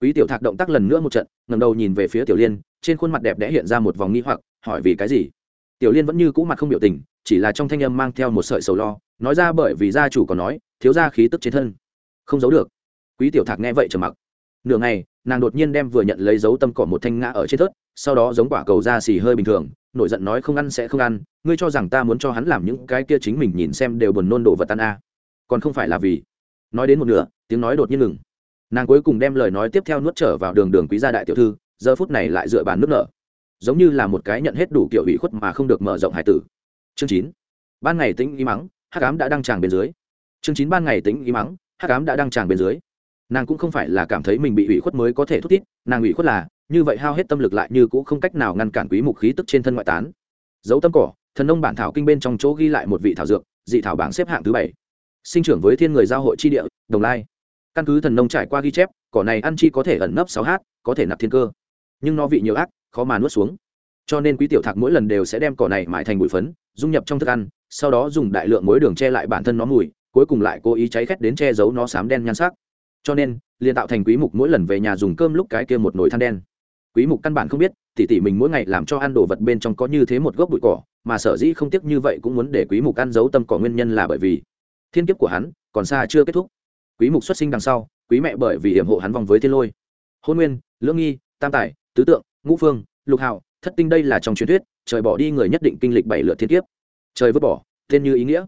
Speaker 1: Quý tiểu thạc động tác lần nữa một trận ngầm đầu nhìn về phía tiểu liên, trên khuôn mặt đẹp đẽ hiện ra một vòng nghi hoặc, hỏi vì cái gì? Tiểu liên vẫn như cũ mặt không biểu tình, chỉ là trong thanh âm mang theo một sợi sầu lo, nói ra bởi vì gia chủ còn nói, thiếu gia khí tức trên thân, không giấu được. Quý tiểu thạc nghe vậy trầm mặc. Nửa ngày nàng đột nhiên đem vừa nhận lấy dấu tâm cỏ một thanh ngã ở trên thớt, sau đó giống quả cầu da xì hơi bình thường, nổi giận nói không ăn sẽ không ăn, ngươi cho rằng ta muốn cho hắn làm những cái kia chính mình nhìn xem đều buồn nôn đồ vật tan a à. còn không phải là vì. Nói đến một nửa, tiếng nói đột nhiên ngừng. Nàng cuối cùng đem lời nói tiếp theo nuốt trở vào đường đường quý gia đại tiểu thư, giờ phút này lại dựa bàn nước nở. Giống như là một cái nhận hết đủ kiểu ủy khuất mà không được mở rộng hải tử. Chương chín. Ban ngày tính y mắng hát cám đã đăng tràng bên dưới. Chương chín, ban ngày tính y mắng hát cám đã đăng tràng bên dưới nàng cũng không phải là cảm thấy mình bị ủy khuất mới có thể thúc thiết, nàng ủy khuất là như vậy hao hết tâm lực lại như cũng không cách nào ngăn cản quý mục khí tức trên thân ngoại tán. Dấu tâm cỏ thần nông bản thảo kinh bên trong chỗ ghi lại một vị thảo dược dị thảo bảng xếp hạng thứ bảy. Sinh trưởng với thiên người giao hội chi địa đồng lai. Căn cứ thần nông trải qua ghi chép cỏ này ăn chi có thể ẩn nấp sáu h có thể nạp thiên cơ. Nhưng nó vị nhiều ác khó mà nuốt xuống. Cho nên quý tiểu thạc mỗi lần đều sẽ đem cỏ này mãi thành bụi phấn dung nhập trong thức ăn sau đó dùng đại lượng muối đường che lại bản thân nó mùi cuối cùng lại cố ý cháy khét đến che giấu nó xám đen nhan sắc cho nên, liền tạo thành quý mục mỗi lần về nhà dùng cơm lúc cái kia một nồi than đen. Quý mục căn bản không biết, tỉ tỉ mình mỗi ngày làm cho ăn đồ vật bên trong có như thế một gốc bụi cỏ, mà sở dĩ không tiếc như vậy cũng muốn để quý mục ăn giấu tâm cỏ nguyên nhân là bởi vì thiên kiếp của hắn còn xa chưa kết thúc. Quý mục xuất sinh đằng sau, quý mẹ bởi vì hiểm hộ hắn vòng với thiên lôi. Hôn nguyên, lưỡng nghi, tam tài, tứ tượng, ngũ phương, lục hào thất tinh đây là trong truyền thuyết, trời bỏ đi người nhất định kinh lịch bảy lượt thiên kiếp. Trời vứt bỏ, tên như ý nghĩa.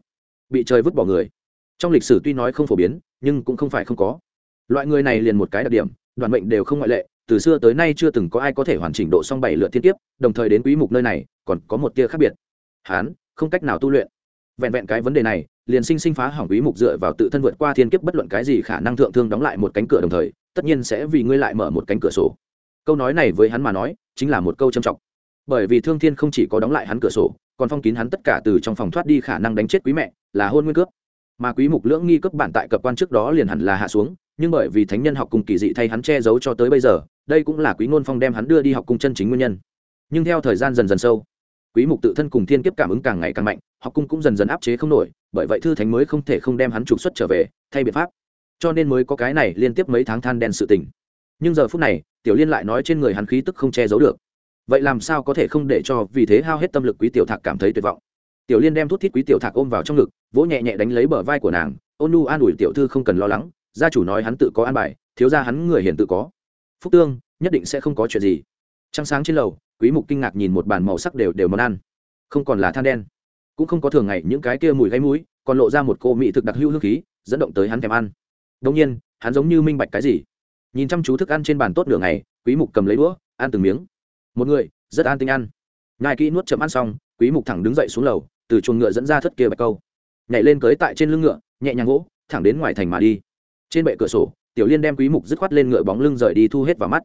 Speaker 1: Bị trời vứt bỏ người. Trong lịch sử tuy nói không phổ biến, nhưng cũng không phải không có loại người này liền một cái đặc điểm, đoàn mệnh đều không ngoại lệ, từ xưa tới nay chưa từng có ai có thể hoàn chỉnh độ xong bảy lượt thiên tiếp đồng thời đến quý mục nơi này, còn có một tia khác biệt. Hán, không cách nào tu luyện. Vẹn vẹn cái vấn đề này, liền sinh sinh phá hỏng quý mục dựa vào tự thân vượt qua thiên kiếp bất luận cái gì khả năng thượng thương đóng lại một cánh cửa đồng thời, tất nhiên sẽ vì ngươi lại mở một cánh cửa sổ. Câu nói này với hắn mà nói, chính là một câu trầm trọng. Bởi vì thương thiên không chỉ có đóng lại hắn cửa sổ, còn phong kín hắn tất cả từ trong phòng thoát đi khả năng đánh chết quý mẹ, là hôn nguyên cướp. Mà quý mục lưỡng nghi cấp bản tại cập quan trước đó liền hẳn là hạ xuống nhưng bởi vì thánh nhân học cùng kỳ dị thay hắn che giấu cho tới bây giờ, đây cũng là quý ngôn phong đem hắn đưa đi học cung chân chính nguyên nhân. Nhưng theo thời gian dần dần sâu, quý mục tự thân cùng thiên kiếp cảm ứng càng ngày càng mạnh, học cung cũng dần dần áp chế không nổi, bởi vậy thư thánh mới không thể không đem hắn trục xuất trở về, thay biện pháp. Cho nên mới có cái này liên tiếp mấy tháng than đen sự tình. Nhưng giờ phút này, tiểu liên lại nói trên người hắn khí tức không che giấu được. Vậy làm sao có thể không để cho vì thế hao hết tâm lực quý tiểu thạc cảm thấy tuyệt vọng? Tiểu liên đem thút thít quý tiểu thạc ôm vào trong ngực, vỗ nhẹ nhẹ đánh lấy bờ vai của nàng ôn nu, an ủi tiểu thư không cần lo lắng gia chủ nói hắn tự có an bài, thiếu ra hắn người hiền tự có. Phúc tương, nhất định sẽ không có chuyện gì. Trăng sáng trên lầu, quý mục kinh ngạc nhìn một bàn màu sắc đều đều món ăn. Không còn là than đen. Cũng không có thường ngày những cái kia mùi gáy mũi, còn lộ ra một cô mỹ thực đặc hữu hương khí, dẫn động tới hắn thèm ăn. Đông nhiên, hắn giống như minh bạch cái gì. Nhìn chăm chú thức ăn trên bàn tốt nửa ngày, quý mục cầm lấy đũa, ăn từng miếng. Một người, rất an tinh ăn. Ngài kỹ nuốt chậm ăn xong, quý mục thẳng đứng dậy xuống lầu, từ chuồng ngựa dẫn ra thất kia bạch câu. Nhảy lên cưới tại trên lưng ngựa, nhẹ nhàng gỗ, thẳng đến ngoài thành mà đi trên bệ cửa sổ, tiểu liên đem quý mục dứt khoát lên ngựa bóng lưng rời đi thu hết vào mắt.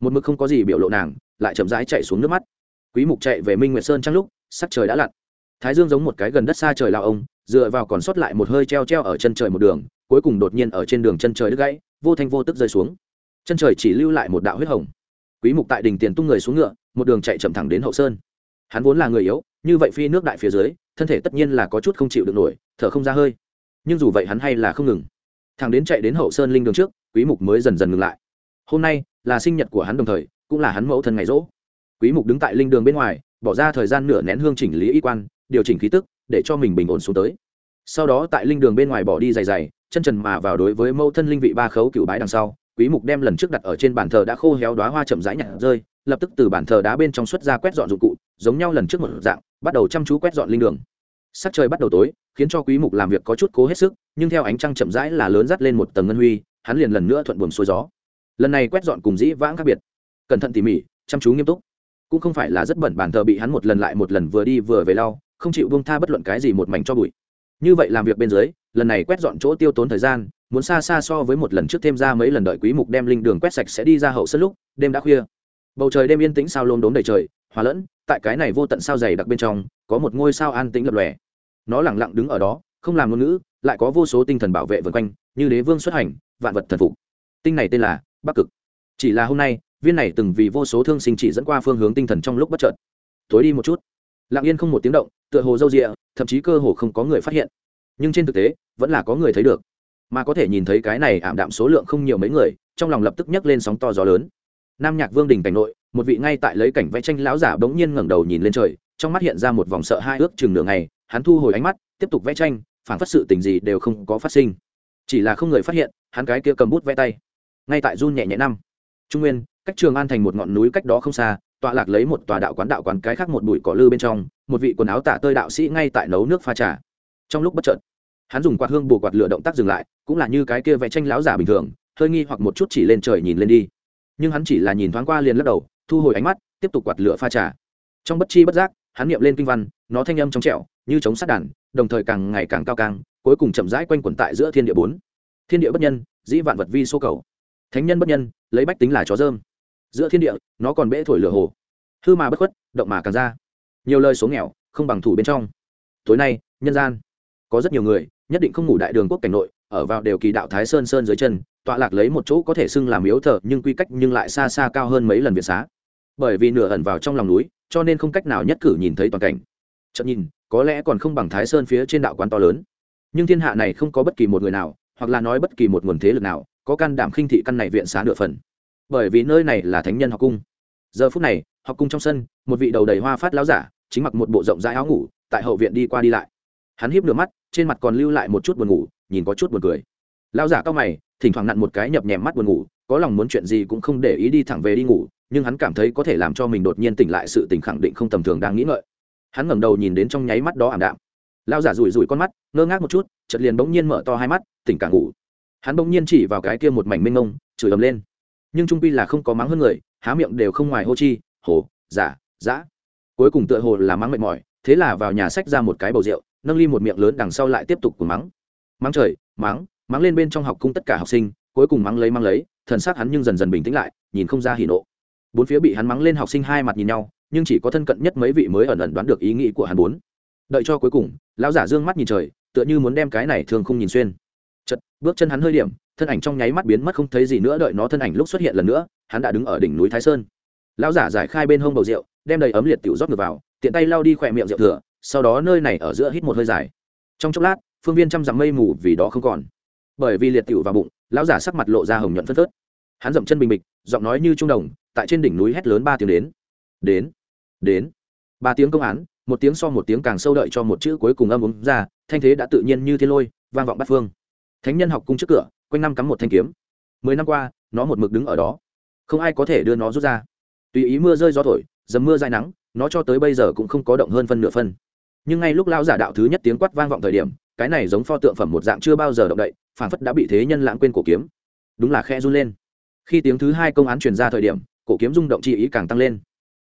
Speaker 1: Một mực không có gì biểu lộ nàng, lại chậm rãi chạy xuống nước mắt. Quý mục chạy về minh nguyệt sơn trăng lúc, sắc trời đã lặn. Thái dương giống một cái gần đất xa trời lao ông, dựa vào còn sót lại một hơi treo treo ở chân trời một đường, cuối cùng đột nhiên ở trên đường chân trời đứt gãy, vô thanh vô tức rơi xuống. Chân trời chỉ lưu lại một đạo huyết hồng. Quý mục tại đỉnh tiền tung người xuống ngựa, một đường chạy chậm thẳng đến hậu sơn. Hắn vốn là người yếu, như vậy phi nước đại phía dưới, thân thể tất nhiên là có chút không chịu được nổi, thở không ra hơi. Nhưng dù vậy hắn hay là không ngừng thằng đến chạy đến hậu sơn linh đường trước, quý mục mới dần dần ngừng lại. Hôm nay là sinh nhật của hắn đồng thời, cũng là hắn mẫu thân ngày rỗ. Quý mục đứng tại linh đường bên ngoài, bỏ ra thời gian nửa nén hương chỉnh lý y quan, điều chỉnh khí tức, để cho mình bình ổn xuống tới. Sau đó tại linh đường bên ngoài bỏ đi dày dày chân trần mà vào đối với mẫu thân linh vị ba khấu cựu bái đằng sau, quý mục đem lần trước đặt ở trên bàn thờ đã khô héo đóa hoa chậm rãi nhặt rơi, lập tức từ bàn thờ đá bên trong xuất ra quét dọn dụng cụ, giống nhau lần trước một dạng, bắt đầu chăm chú quét dọn linh đường sắc trời bắt đầu tối, khiến cho quý mục làm việc có chút cố hết sức, nhưng theo ánh trăng chậm rãi là lớn dắt lên một tầng ngân huy, hắn liền lần nữa thuận buồm xuôi gió. Lần này quét dọn cùng dĩ vãng khác biệt. Cẩn thận tỉ mỉ, chăm chú nghiêm túc. Cũng không phải là rất bẩn bàn thờ bị hắn một lần lại một lần vừa đi vừa về lau, không chịu buông tha bất luận cái gì một mảnh cho bụi. Như vậy làm việc bên dưới, lần này quét dọn chỗ tiêu tốn thời gian, muốn xa xa so với một lần trước thêm ra mấy lần đợi quý mục đem linh đường quét sạch sẽ đi ra hậu sân lúc, đêm đã khuya. Bầu trời đêm yên tĩnh sao lốm đốm đầy trời hòa lẫn, tại cái này vô tận sao dày đặc bên trong, có một ngôi sao an tĩnh lập lòe. Nó lẳng lặng đứng ở đó, không làm ngôn ngữ, lại có vô số tinh thần bảo vệ vần quanh, như đế vương xuất hành, vạn vật thần phục. Tinh này tên là bắc cực. Chỉ là hôm nay, viên này từng vì vô số thương sinh chỉ dẫn qua phương hướng tinh thần trong lúc bất chợt. Tối đi một chút. Lặng yên không một tiếng động, tựa hồ râu rịa, thậm chí cơ hồ không có người phát hiện. Nhưng trên thực tế, vẫn là có người thấy được. Mà có thể nhìn thấy cái này ảm đạm số lượng không nhiều mấy người, trong lòng lập tức nhấc lên sóng to gió lớn. Nam nhạc vương đình cảnh nội một vị ngay tại lấy cảnh vẽ tranh lão giả bỗng nhiên ngẩng đầu nhìn lên trời, trong mắt hiện ra một vòng sợ hai ước chừng nửa ngày, hắn thu hồi ánh mắt, tiếp tục vẽ tranh phản phát sự tình gì đều không có phát sinh. Chỉ là không người phát hiện, hắn cái kia cầm bút vẽ tay, ngay tại run nhẹ nhẹ năm. Trung nguyên, cách trường an thành một ngọn núi cách đó không xa, tọa lạc lấy một tòa đạo quán đạo quán cái khác một bụi cỏ lư bên trong, một vị quần áo tả tơi đạo sĩ ngay tại nấu nước pha trà. Trong lúc bất chợt, hắn dùng quạt hương bù quạt lửa động tác dừng lại, cũng là như cái kia vẽ tranh láo giả bình thường, hơi nghi hoặc một chút chỉ lên trời nhìn lên đi. Nhưng hắn chỉ là nhìn thoáng qua liền lắc đầu thu hồi ánh mắt, tiếp tục quạt lửa pha trà. Trong bất chi bất giác, hắn niệm lên kinh văn, nó thanh âm trong trẻo, như chống sát đàn, đồng thời càng ngày càng cao càng, cuối cùng chậm rãi quanh quẩn tại giữa thiên địa bốn. Thiên địa bất nhân, dĩ vạn vật vi số cầu. Thánh nhân bất nhân, lấy bách tính là chó dơm. Giữa thiên địa, nó còn bẽ thổi lửa hồ. Hư mà bất khuất, động mà càng ra. Nhiều lời số nghèo, không bằng thủ bên trong. Tối nay, nhân gian, có rất nhiều người, nhất định không ngủ đại đường quốc cảnh nội ở vào đều kỳ đạo thái sơn sơn dưới chân, tọa lạc lấy một chỗ có thể xưng làm yếu thờ, nhưng quy cách nhưng lại xa xa cao hơn mấy lần việt xá. Bởi vì nửa ẩn vào trong lòng núi, cho nên không cách nào nhất cử nhìn thấy toàn cảnh. Chậm nhìn, có lẽ còn không bằng thái sơn phía trên đạo quán to lớn. Nhưng thiên hạ này không có bất kỳ một người nào, hoặc là nói bất kỳ một nguồn thế lực nào, có can đảm khinh thị căn này viện xá nửa phần. Bởi vì nơi này là thánh nhân học cung. Giờ phút này, học cung trong sân, một vị đầu đầy hoa phát láo giả, chính mặc một bộ rộng rãi áo ngủ, tại hậu viện đi qua đi lại. Hắn hiếp nửa mắt, trên mặt còn lưu lại một chút buồn ngủ nhìn có chút buồn cười. Lao giả cao mày thỉnh thoảng nặn một cái nhập nhèm mắt buồn ngủ có lòng muốn chuyện gì cũng không để ý đi thẳng về đi ngủ nhưng hắn cảm thấy có thể làm cho mình đột nhiên tỉnh lại sự tỉnh khẳng định không tầm thường đang nghĩ ngợi. Hắn ngẩng đầu nhìn đến trong nháy mắt đó ảm đạm. Lao giả rủi rủi con mắt ngơ ngác một chút chợt liền bỗng nhiên mở to hai mắt tỉnh cả ngủ. Hắn bỗng nhiên chỉ vào cái kia một mảnh mênh mông chửi ầm lên. Nhưng trung pi là không có mắng hơn người há miệng đều không ngoài hô chi hồ giả giả, cuối cùng tựa hồ là mắng mệt mỏi thế là vào nhà sách ra một cái bầu rượu nâng ly một miệng lớn đằng sau lại tiếp tục cùng mắng mắng trời, mắng mắng lên bên trong học cung tất cả học sinh, cuối cùng mắng lấy mắng lấy, thần s hắn nhưng dần dần bình tĩnh lại, nhìn không ra hỉ nộ. Bốn phía bị hắn mắng lên học sinh hai mặt nhìn nhau, nhưng chỉ có thân cận nhất mấy vị mới ẩn ẩn đoán được ý nghĩ của hắn bốn. Đợi cho cuối cùng, lão giả dương mắt nhìn trời, tựa như muốn đem cái này thường không nhìn xuyên. Chật bước chân hắn hơi điểm, thân ảnh trong nháy mắt biến mất không thấy gì nữa, đợi nó thân ảnh lúc xuất hiện lần nữa, hắn đã đứng ở đỉnh núi thái sơn. Lão giả giải khai bên hông bầu rượu, đem đầy ấm liệt tiểu rót ngược vào, tiện tay lau đi khỏe miệng rượu thừa, sau đó nơi này ở giữa hít một hơi dài. Trong chốc lát phương viên trăm dặm mây mù vì đó không còn. Bởi vì liệt tiểu vào bụng, lão giả sắc mặt lộ ra hồng nhuận phân phớt. Hắn dậm chân bình bịch, giọng nói như trung đồng, tại trên đỉnh núi hét lớn ba tiếng đến. Đến đến. Ba tiếng công án, một tiếng so một tiếng càng sâu đợi cho một chữ cuối cùng âm úng ra, thanh thế đã tự nhiên như thiên lôi, vang vọng bát phương. Thánh nhân học cung trước cửa, quanh năm cắm một thanh kiếm. Mười năm qua, nó một mực đứng ở đó. Không ai có thể đưa nó rút ra. Tùy ý mưa rơi gió thổi, dầm mưa dài nắng, nó cho tới bây giờ cũng không có động hơn phân nửa phân. Nhưng ngay lúc lão giả đạo thứ nhất tiếng quát vang vọng thời điểm cái này giống pho tượng phẩm một dạng chưa bao giờ động đậy phản phất đã bị thế nhân lãng quên cổ kiếm. Đúng là khe run lên. Khi tiếng thứ hai công án truyền ra thời điểm, cổ kiếm rung động chi ý càng tăng lên.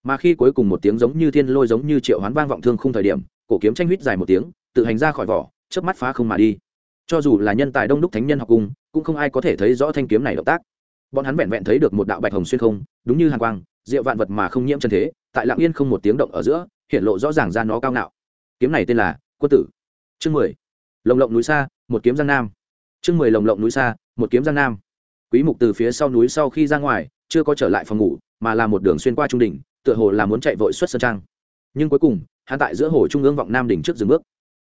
Speaker 1: Mà khi cuối cùng một tiếng giống như thiên lôi giống như triệu hoán vang vọng thương không thời điểm, cổ kiếm tranh huýt dài một tiếng, tự hành ra khỏi vỏ, chớp mắt phá không mà đi. Cho dù là nhân tài đông đúc thánh nhân học cung, cũng không ai có thể thấy rõ thanh kiếm này động tác. Bọn hắn vẹn vẹn thấy được một đạo bạch hồng xuyên không, đúng như hàn quang diệu vạn vật mà không nhiễm chân thế, tại lạng yên không một tiếng động ở giữa, hiện lộ rõ ràng ra nó cao ngạo. Kiếm này tên là quân tử. Chương mười lồng lộng núi xa, một kiếm giang nam. Chương mười lồng lộng núi xa, một kiếm giang nam. Quý mục từ phía sau núi sau khi ra ngoài, chưa có trở lại phòng ngủ, mà là một đường xuyên qua trung đỉnh, tựa hồ là muốn chạy vội xuất sơn trang. Nhưng cuối cùng, hắn tại giữa hồ trung ương vọng nam đỉnh trước dừng bước.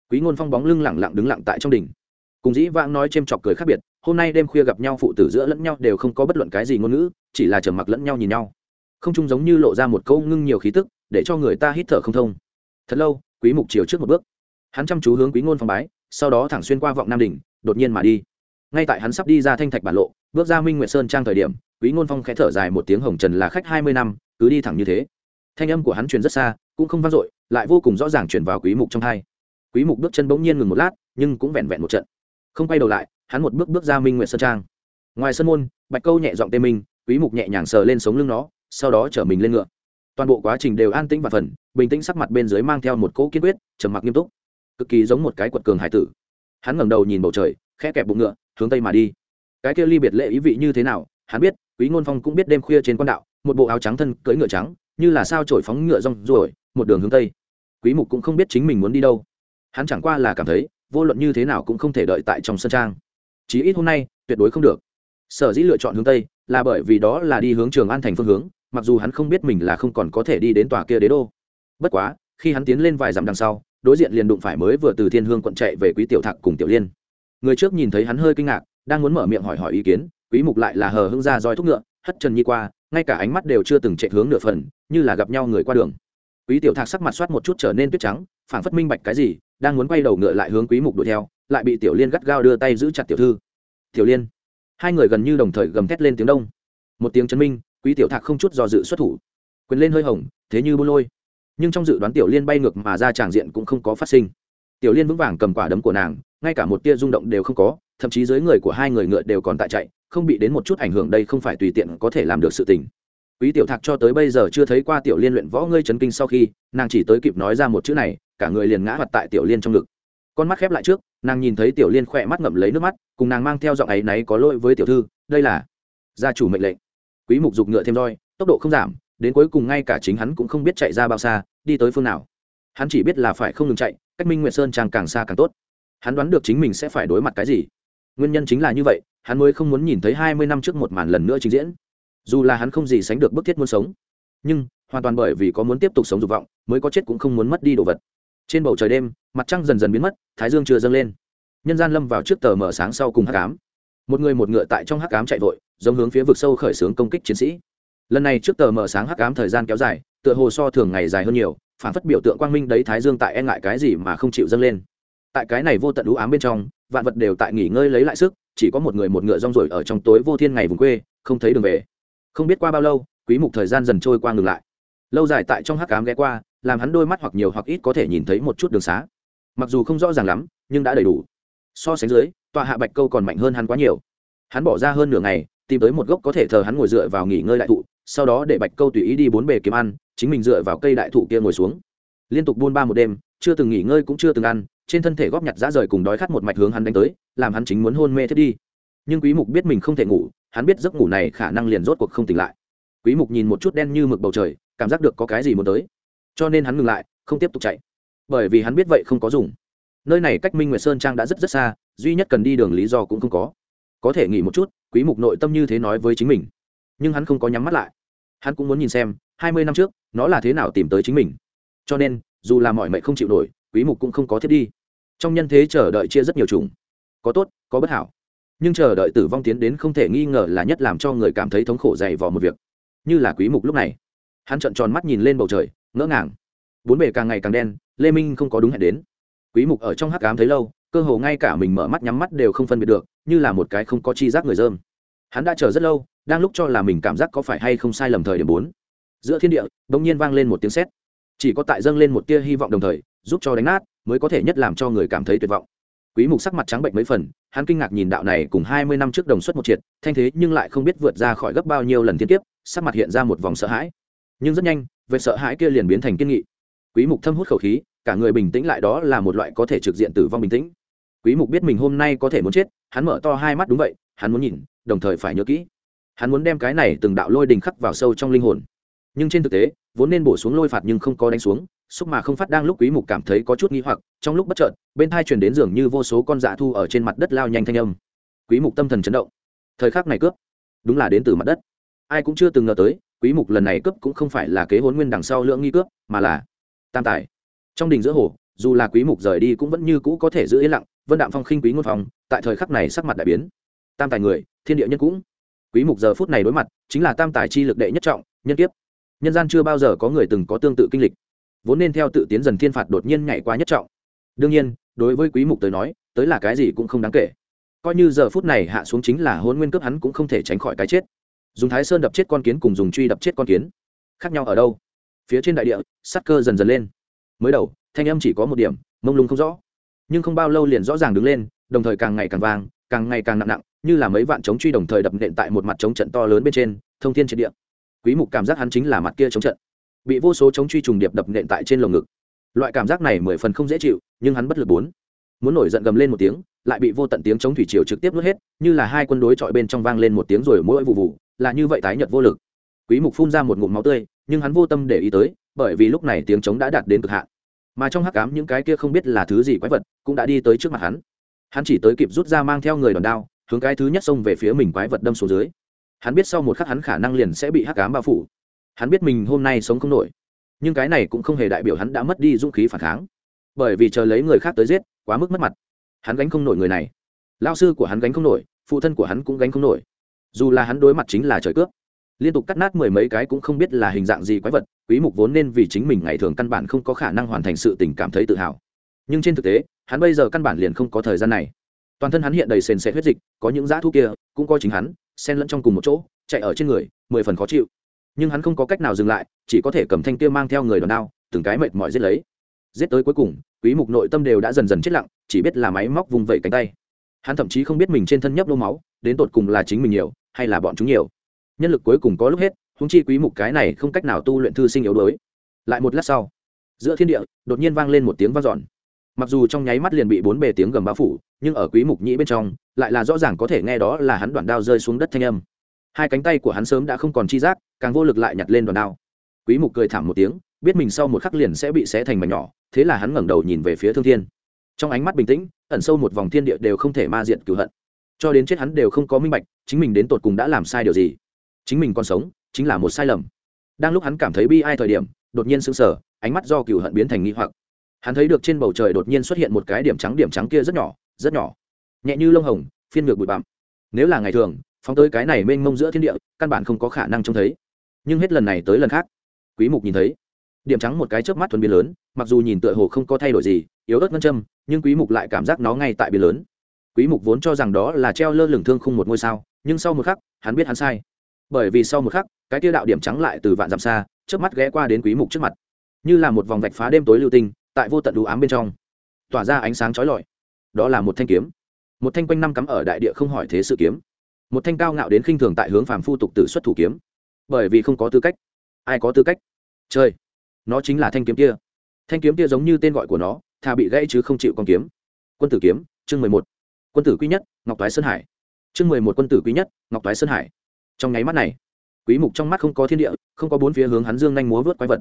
Speaker 1: Quý ngôn phong bóng lưng lặng lặng đứng lặng tại trong đỉnh. Cùng dĩ vãng nói chêm chọc cười khác biệt, hôm nay đêm khuya gặp nhau phụ tử giữa lẫn nhau đều không có bất luận cái gì ngôn ngữ, chỉ là trầm mặc lẫn nhau nhìn nhau. Không chung giống như lộ ra một câu ngưng nhiều khí tức, để cho người ta hít thở không thông. Thật lâu, quý mục chiều trước một bước. Hắn chăm chú hướng quý ngôn phong bái sau đó thẳng xuyên qua vọng nam đỉnh, đột nhiên mà đi. Ngay tại hắn sắp đi ra thanh thạch bản lộ, bước ra minh nguyệt sơn trang thời điểm, quý ngôn phong khẽ thở dài một tiếng hồng trần là khách hai mươi năm, cứ đi thẳng như thế. Thanh âm của hắn truyền rất xa, cũng không vang dội, lại vô cùng rõ ràng truyền vào quý mục trong hai. Quý mục bước chân bỗng nhiên ngừng một lát, nhưng cũng vẹn vẹn một trận. Không quay đầu lại, hắn một bước bước ra minh nguyệt sơn trang. Ngoài sân môn, bạch câu nhẹ giọng tê minh, quý mục nhẹ nhàng sờ lên sống lưng nó, sau đó chở mình lên ngựa. Toàn bộ quá trình đều an tĩnh và phần bình tĩnh sắc mặt bên dưới mang theo một cỗ kiên quyết, trầm mặc nghiêm túc cực kỳ giống một cái quật cường hải tử. Hắn ngẩng đầu nhìn bầu trời, khẽ kẹp bụng ngựa, hướng tây mà đi. Cái kia ly biệt lệ ý vị như thế nào, hắn biết, quý ngôn phong cũng biết đêm khuya trên quan đạo, một bộ áo trắng thân cưỡi ngựa trắng, như là sao trổi phóng ngựa rong ruổi, một đường hướng tây. Quý mục cũng không biết chính mình muốn đi đâu. Hắn chẳng qua là cảm thấy, vô luận như thế nào cũng không thể đợi tại trong sân trang. Chí ít hôm nay, tuyệt đối không được. Sở dĩ lựa chọn hướng tây, là bởi vì đó là đi hướng trường an thành phương hướng, mặc dù hắn không biết mình là không còn có thể đi đến tòa kia đế đô. Bất quá, khi hắn tiến lên vài dặm đằng sau đối diện liền đụng phải mới vừa từ thiên hương quận chạy về quý tiểu thạc cùng tiểu liên. Người trước nhìn thấy hắn hơi kinh ngạc, đang muốn mở miệng hỏi hỏi ý kiến, quý mục lại là hờ hững ra roi thúc ngựa, hất trần nhi qua, ngay cả ánh mắt đều chưa từng chạy hướng nửa phần, như là gặp nhau người qua đường. Quý tiểu thạc sắc mặt soát một chút trở nên tuyết trắng, phảng phất minh bạch cái gì, đang muốn quay đầu ngựa lại hướng quý mục đuổi theo, lại bị tiểu liên gắt gao đưa tay giữ chặt tiểu thư. Tiểu liên. Hai người gần như đồng thời gầm thét lên tiếng đông. Một tiếng chấn minh, quý tiểu thạc không chút do dự xuất thủ. Quyền lên hơi hồng, thế như bô lôi nhưng trong dự đoán tiểu liên bay ngược mà ra tràng diện cũng không có phát sinh. Tiểu liên vững vàng cầm quả đấm của nàng, ngay cả một tia rung động đều không có, thậm chí dưới người của hai người ngựa đều còn tại chạy, không bị đến một chút ảnh hưởng đây không phải tùy tiện có thể làm được sự tình. Quý tiểu thạc cho tới bây giờ chưa thấy qua tiểu liên luyện võ ngươi chấn kinh sau khi, nàng chỉ tới kịp nói ra một chữ này, cả người liền ngã mặt tại tiểu liên trong ngực. Con mắt khép lại trước, nàng nhìn thấy tiểu liên khỏe mắt ngậm lấy nước mắt, cùng nàng mang theo giọng ấy náy có lỗi với tiểu thư, đây là gia chủ mệnh lệnh. Quý mục dục ngựa thêm roi, tốc độ không giảm, đến cuối cùng ngay cả chính hắn cũng không biết chạy ra bao xa đi tới phương nào. Hắn chỉ biết là phải không ngừng chạy, cách minh nguyệt sơn trang càng xa càng tốt. Hắn đoán được chính mình sẽ phải đối mặt cái gì. Nguyên nhân chính là như vậy, hắn mới không muốn nhìn thấy hai mươi năm trước một màn lần nữa trình diễn. Dù là hắn không gì sánh được bức thiết muốn sống, nhưng hoàn toàn bởi vì có muốn tiếp tục sống dục vọng, mới có chết cũng không muốn mất đi đồ vật. Trên bầu trời đêm, mặt trăng dần dần biến mất, thái dương chưa dâng lên. Nhân gian lâm vào trước tờ mở sáng sau cùng hắc ám. Một người một ngựa tại trong hắc ám chạy vội, giống hướng phía vực sâu khởi xướng công kích chiến sĩ. Lần này trước tờ mở sáng hắc ám thời gian kéo dài tựa hồ so thường ngày dài hơn nhiều, phản phất biểu tượng quang minh đấy thái dương tại e ngại cái gì mà không chịu dâng lên. Tại cái này vô tận ú ám bên trong, vạn vật đều tại nghỉ ngơi lấy lại sức, chỉ có một người một ngựa rong rổi ở trong tối vô thiên ngày vùng quê, không thấy đường về. Không biết qua bao lâu, quý mục thời gian dần trôi qua ngừng lại. Lâu dài tại trong hắc ám ghé qua, làm hắn đôi mắt hoặc nhiều hoặc ít có thể nhìn thấy một chút đường xá. Mặc dù không rõ ràng lắm, nhưng đã đầy đủ. So sánh dưới tọa hạ bạch câu còn mạnh hơn hắn quá nhiều. Hắn bỏ ra hơn nửa ngày, tìm tới một gốc có thể thờ hắn ngồi dựa vào nghỉ ngơi đại thụ sau đó để bạch câu tùy ý đi bốn bề kiếm ăn, chính mình dựa vào cây đại thụ kia ngồi xuống. Liên tục buôn ba một đêm, chưa từng nghỉ ngơi cũng chưa từng ăn, trên thân thể góp nhặt dã rời cùng đói khát một mạch hướng hắn đánh tới, làm hắn chính muốn hôn mê thiết đi. Nhưng quý mục biết mình không thể ngủ, hắn biết giấc ngủ này khả năng liền rốt cuộc không tỉnh lại. Quý mục nhìn một chút đen như mực bầu trời, cảm giác được có cái gì muốn tới. Cho nên hắn ngừng lại, không tiếp tục chạy. Bởi vì hắn biết vậy không có dùng. Nơi này cách minh nguyệt sơn trang đã rất rất xa, duy nhất cần đi đường lý do cũng không có. Có thể nghỉ một chút, quý mục nội tâm như thế nói với chính mình. Nhưng hắn không có nhắm mắt lại hắn cũng muốn nhìn xem, hai mươi năm trước, nó là thế nào tìm tới chính mình. Cho nên, dù là mọi mệnh không chịu nổi, quý mục cũng không có thiết đi. Trong nhân thế chờ đợi chia rất nhiều chủng. Có tốt, có bất hảo. Nhưng chờ đợi tử vong tiến đến không thể nghi ngờ là nhất làm cho người cảm thấy thống khổ dày vò một việc. Như là quý mục lúc này. Hắn trợn tròn mắt nhìn lên bầu trời, ngỡ ngàng. Bốn bề càng ngày càng đen, lê minh không có đúng hẹn đến. Quý mục ở trong hắc ám thấy lâu, cơ hồ ngay cả mình mở mắt nhắm mắt đều không phân biệt được, như là một cái không có chi giác người dơm. Hắn đã chờ rất lâu đang lúc cho là mình cảm giác có phải hay không sai lầm thời điểm bốn. Giữa thiên địa, bỗng nhiên vang lên một tiếng sét. Chỉ có tại dâng lên một tia hy vọng đồng thời, giúp cho đánh nát, mới có thể nhất làm cho người cảm thấy tuyệt vọng. Quý mục sắc mặt trắng bệnh mấy phần, hắn kinh ngạc nhìn đạo này cùng 20 năm trước đồng xuất một triệt, thanh thế nhưng lại không biết vượt ra khỏi gấp bao nhiêu lần thiên kiếp, sắc mặt hiện ra một vòng sợ hãi. Nhưng rất nhanh về sợ hãi kia liền biến thành kiên nghị. Quý mục thâm hút khẩu khí, cả người bình tĩnh lại đó là một loại có thể trực diện tử vong bình tĩnh. Quý mục biết mình hôm nay có thể muốn chết, hắn mở to hai mắt đúng vậy, hắn muốn nhìn, đồng thời phải nhớ kỹ hắn muốn đem cái này từng đạo lôi đình khắc vào sâu trong linh hồn. Nhưng trên thực tế, vốn nên bổ xuống lôi phạt nhưng không có đánh xuống, xúc mà không phát đang lúc quý mục cảm thấy có chút nghi hoặc, trong lúc bất chợt, bên thai truyền đến dường như vô số con dạ thu ở trên mặt đất lao nhanh thanh âm. Quý mục tâm thần chấn động. Thời khắc này cướp. Đúng là đến từ mặt đất. Ai cũng chưa từng ngờ tới, quý mục lần này cướp cũng không phải là kế hốn nguyên đằng sau lượng nghi cướp, mà là tam tài. Trong đình giữa hồ, dù là quý mục rời đi cũng vẫn như cũ có thể giữ yên lặng, vân đạm phong khinh quý ngôn phòng tại thời khắc này sắc mặt đại biến. Tam tài người, thiên địa nhân cũng quý mục giờ phút này đối mặt, chính là tam tài chi lực đệ nhất trọng, nhân kiếp. Nhân gian chưa bao giờ có người từng có tương tự kinh lịch. Vốn nên theo tự tiến dần thiên phạt đột nhiên nhảy qua nhất trọng. Đương nhiên, đối với quý mục tới nói, tới là cái gì cũng không đáng kể. Coi như giờ phút này hạ xuống chính là hôn nguyên cướp hắn cũng không thể tránh khỏi cái chết. Dùng thái sơn đập chết con kiến cùng dùng truy đập chết con kiến. Khác nhau ở đâu? Phía trên đại địa, sát cơ dần dần lên. Mới đầu, thanh âm chỉ có một điểm, mông lung không rõ. Nhưng không bao lâu liền rõ ràng đứng lên, đồng thời càng ngày càng vàng càng ngày càng nặng nặng như là mấy vạn chống truy đồng thời đập nện tại một mặt chống trận to lớn bên trên, thông thiên triệt địa. Quý mục cảm giác hắn chính là mặt kia chống trận. Bị vô số chống truy trùng điệp đập nện tại trên lồng ngực. Loại cảm giác này mười phần không dễ chịu, nhưng hắn bất lực bốn. Muốn nổi giận gầm lên một tiếng, lại bị vô tận tiếng chống thủy triều trực tiếp nuốt hết, như là hai quân đối chọi bên trong vang lên một tiếng rồi mỗi vụ vụ, là như vậy tái nhật vô lực. Quý mục phun ra một ngụm máu tươi, nhưng hắn vô tâm để ý tới, bởi vì lúc này tiếng chống đã đạt đến cực hạn. Mà trong hắc ám những cái kia không biết là thứ gì quái vật, cũng đã đi tới trước mặt hắn. Hắn chỉ tới kịp rút ra mang theo người đòn đao hướng cái thứ nhất xông về phía mình quái vật đâm xuống dưới. Hắn biết sau một khắc hắn khả năng liền sẽ bị hắc ám bao phủ. Hắn biết mình hôm nay sống không nổi. Nhưng cái này cũng không hề đại biểu hắn đã mất đi dũng khí phản kháng. Bởi vì chờ lấy người khác tới giết, quá mức mất mặt. Hắn gánh không nổi người này. Lao sư của hắn gánh không nổi, phụ thân của hắn cũng gánh không nổi. Dù là hắn đối mặt chính là trời cướp, liên tục cắt nát mười mấy cái cũng không biết là hình dạng gì quái vật, quý mục vốn nên vì chính mình ngày thường căn bản không có khả năng hoàn thành sự tình cảm thấy tự hào. Nhưng trên thực tế, hắn bây giờ căn bản liền không có thời gian này toàn thân hắn hiện đầy sền sệt huyết dịch, có những dã thu kia, cũng coi chính hắn, xen lẫn trong cùng một chỗ, chạy ở trên người, mười phần khó chịu. Nhưng hắn không có cách nào dừng lại, chỉ có thể cầm thanh kia mang theo người đòn đao, từng cái mệt mỏi giết lấy. Giết tới cuối cùng, quý mục nội tâm đều đã dần dần chết lặng, chỉ biết là máy móc vùng vẩy cánh tay. Hắn thậm chí không biết mình trên thân nhấp lô máu, đến tột cùng là chính mình nhiều, hay là bọn chúng nhiều. Nhân lực cuối cùng có lúc hết húng chi quý mục cái này không cách nào tu luyện thư sinh yếu đuối. Lại một lát sau, giữa thiên địa, đột nhiên vang lên một tiếng vang dọn mặc dù trong nháy mắt liền bị bốn bề tiếng gầm bao phủ, nhưng ở quý mục nhĩ bên trong, lại là rõ ràng có thể nghe đó là hắn đoạn đao rơi xuống đất thanh âm. Hai cánh tay của hắn sớm đã không còn chi giác, càng vô lực lại nhặt lên đoạn đao. Quý mục cười thảm một tiếng, biết mình sau một khắc liền sẽ bị xé thành mảnh nhỏ, thế là hắn ngẩng đầu nhìn về phía thương thiên. Trong ánh mắt bình tĩnh, ẩn sâu một vòng thiên địa đều không thể ma diện cửu hận. Cho đến chết hắn đều không có minh bạch, chính mình đến tột cùng đã làm sai điều gì. Chính mình còn sống, chính là một sai lầm. Đang lúc hắn cảm thấy bi ai thời điểm, đột nhiên sững sờ, ánh mắt do cửu hận biến thành nghi hoặc hắn thấy được trên bầu trời đột nhiên xuất hiện một cái điểm trắng điểm trắng kia rất nhỏ rất nhỏ. Nhẹ như lông hồng, phiên ngược bụi bặm. Nếu là ngày thường, phóng tới cái này mênh mông giữa thiên địa, căn bản không có khả năng trông thấy. Nhưng hết lần này tới lần khác, quý mục nhìn thấy. Điểm trắng một cái chớp mắt thuần biến lớn, mặc dù nhìn tựa hồ không có thay đổi gì, yếu ớt ngân châm, nhưng quý mục lại cảm giác nó ngay tại biến lớn. Quý mục vốn cho rằng đó là treo lơ lửng thương khung một ngôi sao, nhưng sau một khắc, hắn biết hắn sai. Bởi vì sau một khắc, cái tiêu đạo điểm trắng lại từ vạn dặm xa, chớp mắt ghé qua đến quý mục trước mặt. Như là một vòng vạch phá đêm tối lưu tinh tại vô tận đủ ám bên trong, tỏa ra ánh sáng chói lọi. Đó là một thanh kiếm. Một thanh quanh năm cắm ở đại địa không hỏi thế sự kiếm. Một thanh cao ngạo đến khinh thường tại hướng phàm phu tục tử xuất thủ kiếm. Bởi vì không có tư cách. Ai có tư cách? Chơi nó chính là thanh kiếm kia. Thanh kiếm kia giống như tên gọi của nó thà bị gãy chứ không chịu con kiếm. Quân tử kiếm, chương mười một. Quân tử quý nhất, ngọc toái sơn hải. Chương mười một quân tử quý nhất, ngọc toái sơn hải. Trong nháy mắt này, quý mục trong mắt không có thiên địa, không có bốn phía hướng hắn dương nhanh múa vớt quái vật.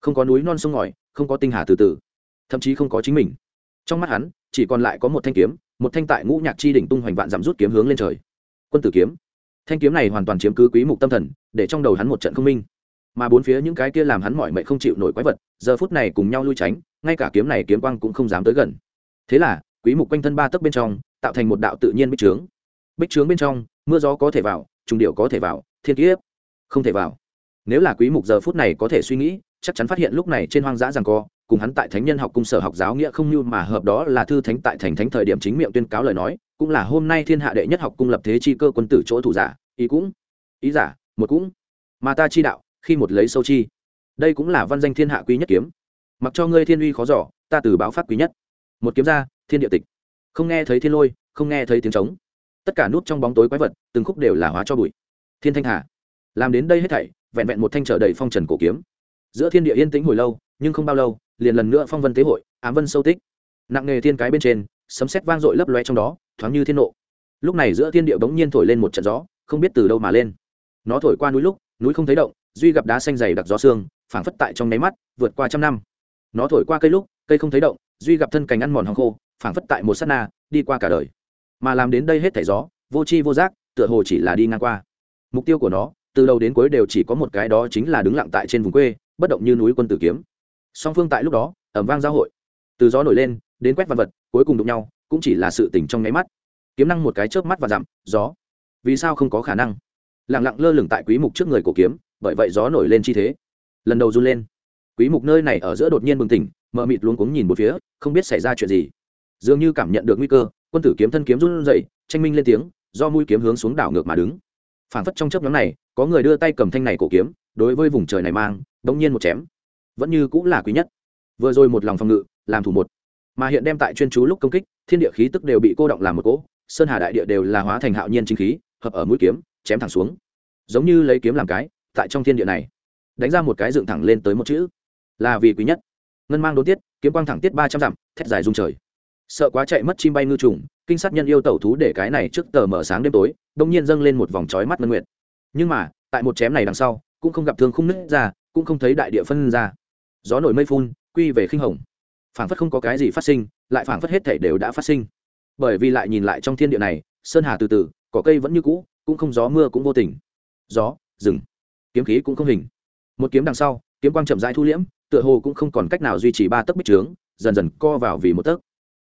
Speaker 1: Không có núi non sông ngòi, không có tinh hà từ từ thậm chí không có chính mình. Trong mắt hắn, chỉ còn lại có một thanh kiếm, một thanh tại ngũ nhạc chi đỉnh tung hoành vạn giảm rút kiếm hướng lên trời. Quân tử kiếm. Thanh kiếm này hoàn toàn chiếm cứ quý mục tâm thần, để trong đầu hắn một trận không minh. Mà bốn phía những cái kia làm hắn mỏi mệt không chịu nổi quái vật, giờ phút này cùng nhau lui tránh, ngay cả kiếm này kiếm quang cũng không dám tới gần. Thế là, quý mục quanh thân ba tấc bên trong, tạo thành một đạo tự nhiên bích trướng. Bích trướng bên trong, mưa gió có thể vào, trùng điệu có thể vào, thiên kiếp không thể vào. Nếu là quý mục giờ phút này có thể suy nghĩ, chắc chắn phát hiện lúc này trên hoang dã rằng co cùng hắn tại thánh nhân học cung sở học giáo nghĩa không như mà hợp đó là thư thánh tại thành thánh thời điểm chính miệng tuyên cáo lời nói, cũng là hôm nay thiên hạ đệ nhất học cung lập thế chi cơ quân tử chỗ thủ giả, ý cũng, ý giả, một cũng. Mà ta chi đạo, khi một lấy sâu chi. Đây cũng là văn danh thiên hạ quý nhất kiếm. Mặc cho ngươi thiên uy khó giỏ ta từ báo pháp quý nhất. Một kiếm ra, thiên địa tịch. Không nghe thấy thiên lôi, không nghe thấy tiếng trống. Tất cả nút trong bóng tối quái vật, từng khúc đều là hóa cho bụi. Thiên thanh hà. Làm đến đây hết thảy, vẹn vẹn một thanh trở đầy phong trần cổ kiếm. Giữa thiên địa yên tĩnh hồi lâu nhưng không bao lâu, liền lần nữa phong vân tế hội, ám vân sâu tích. Nặng nghề thiên cái bên trên, sấm sét vang dội lấp loe trong đó, thoáng như thiên nộ. Lúc này giữa thiên địa bỗng nhiên thổi lên một trận gió, không biết từ đâu mà lên. Nó thổi qua núi lúc, núi không thấy động, duy gặp đá xanh dày đặc gió xương phảng phất tại trong nháy mắt, vượt qua trăm năm. Nó thổi qua cây lúc, cây không thấy động, duy gặp thân cành ăn mòn hòng khô, phảng phất tại một sát na, đi qua cả đời. Mà làm đến đây hết thảy gió, vô chi vô giác, tựa hồ chỉ là đi ngang qua. Mục tiêu của nó, từ đầu đến cuối đều chỉ có một cái đó chính là đứng lặng tại trên vùng quê, bất động như núi quân tử kiếm song phương tại lúc đó ẩm vang giao hội. Từ gió nổi lên, đến quét vật vật, cuối cùng đụng nhau, cũng chỉ là sự tỉnh trong nháy mắt. Kiếm năng một cái chớp mắt và dặm gió. Vì sao không có khả năng? Lặng lặng lơ lửng tại quý mục trước người cổ kiếm, bởi vậy gió nổi lên chi thế. Lần đầu run lên. Quý mục nơi này ở giữa đột nhiên bừng tỉnh, mờ mịt luống cuống nhìn một phía, không biết xảy ra chuyện gì. Dường như cảm nhận được nguy cơ, quân tử kiếm thân kiếm run dậy tranh minh lên tiếng, do mũi kiếm hướng xuống đảo ngược mà đứng. Phản phất trong chớp nhóm này, có người đưa tay cầm thanh này cổ kiếm, đối với vùng trời này mang đống nhiên một chém vẫn như cũng là quý nhất. Vừa rồi một lòng phòng ngự, làm thủ một. Mà hiện đem tại chuyên chú lúc công kích, thiên địa khí tức đều bị cô động làm một cỗ, sơn hà đại địa đều là hóa thành hạo nhiên chính khí, hợp ở mũi kiếm, chém thẳng xuống. Giống như lấy kiếm làm cái, tại trong thiên địa này. Đánh ra một cái dựng thẳng lên tới một chữ. Là vì quý nhất. Ngân mang đốn tiết, kiếm quang thẳng tiết ba trăm dặm, thét dài rung trời. Sợ quá chạy mất chim bay ngư trùng, kinh sát nhân yêu tẩu thú để cái này trước tờ mở sáng đêm tối, đông nhiên dâng lên một vòng trói mắt ngân nguyệt. nhưng mà, tại một chém này đằng sau, cũng không gặp thương không nứt ra, cũng không thấy đại địa phân ra gió nổi mây phun, quy về khinh hồng. Phảng phất không có cái gì phát sinh, lại phảng phất hết thể đều đã phát sinh. Bởi vì lại nhìn lại trong thiên địa này, sơn hà từ từ, cỏ cây vẫn như cũ, cũng không gió mưa cũng vô tình. Gió, rừng. Kiếm khí cũng không hình. Một kiếm đằng sau, kiếm quang chậm rãi thu liễm, tựa hồ cũng không còn cách nào duy trì ba tấc bích trướng, dần dần co vào vì một tấc.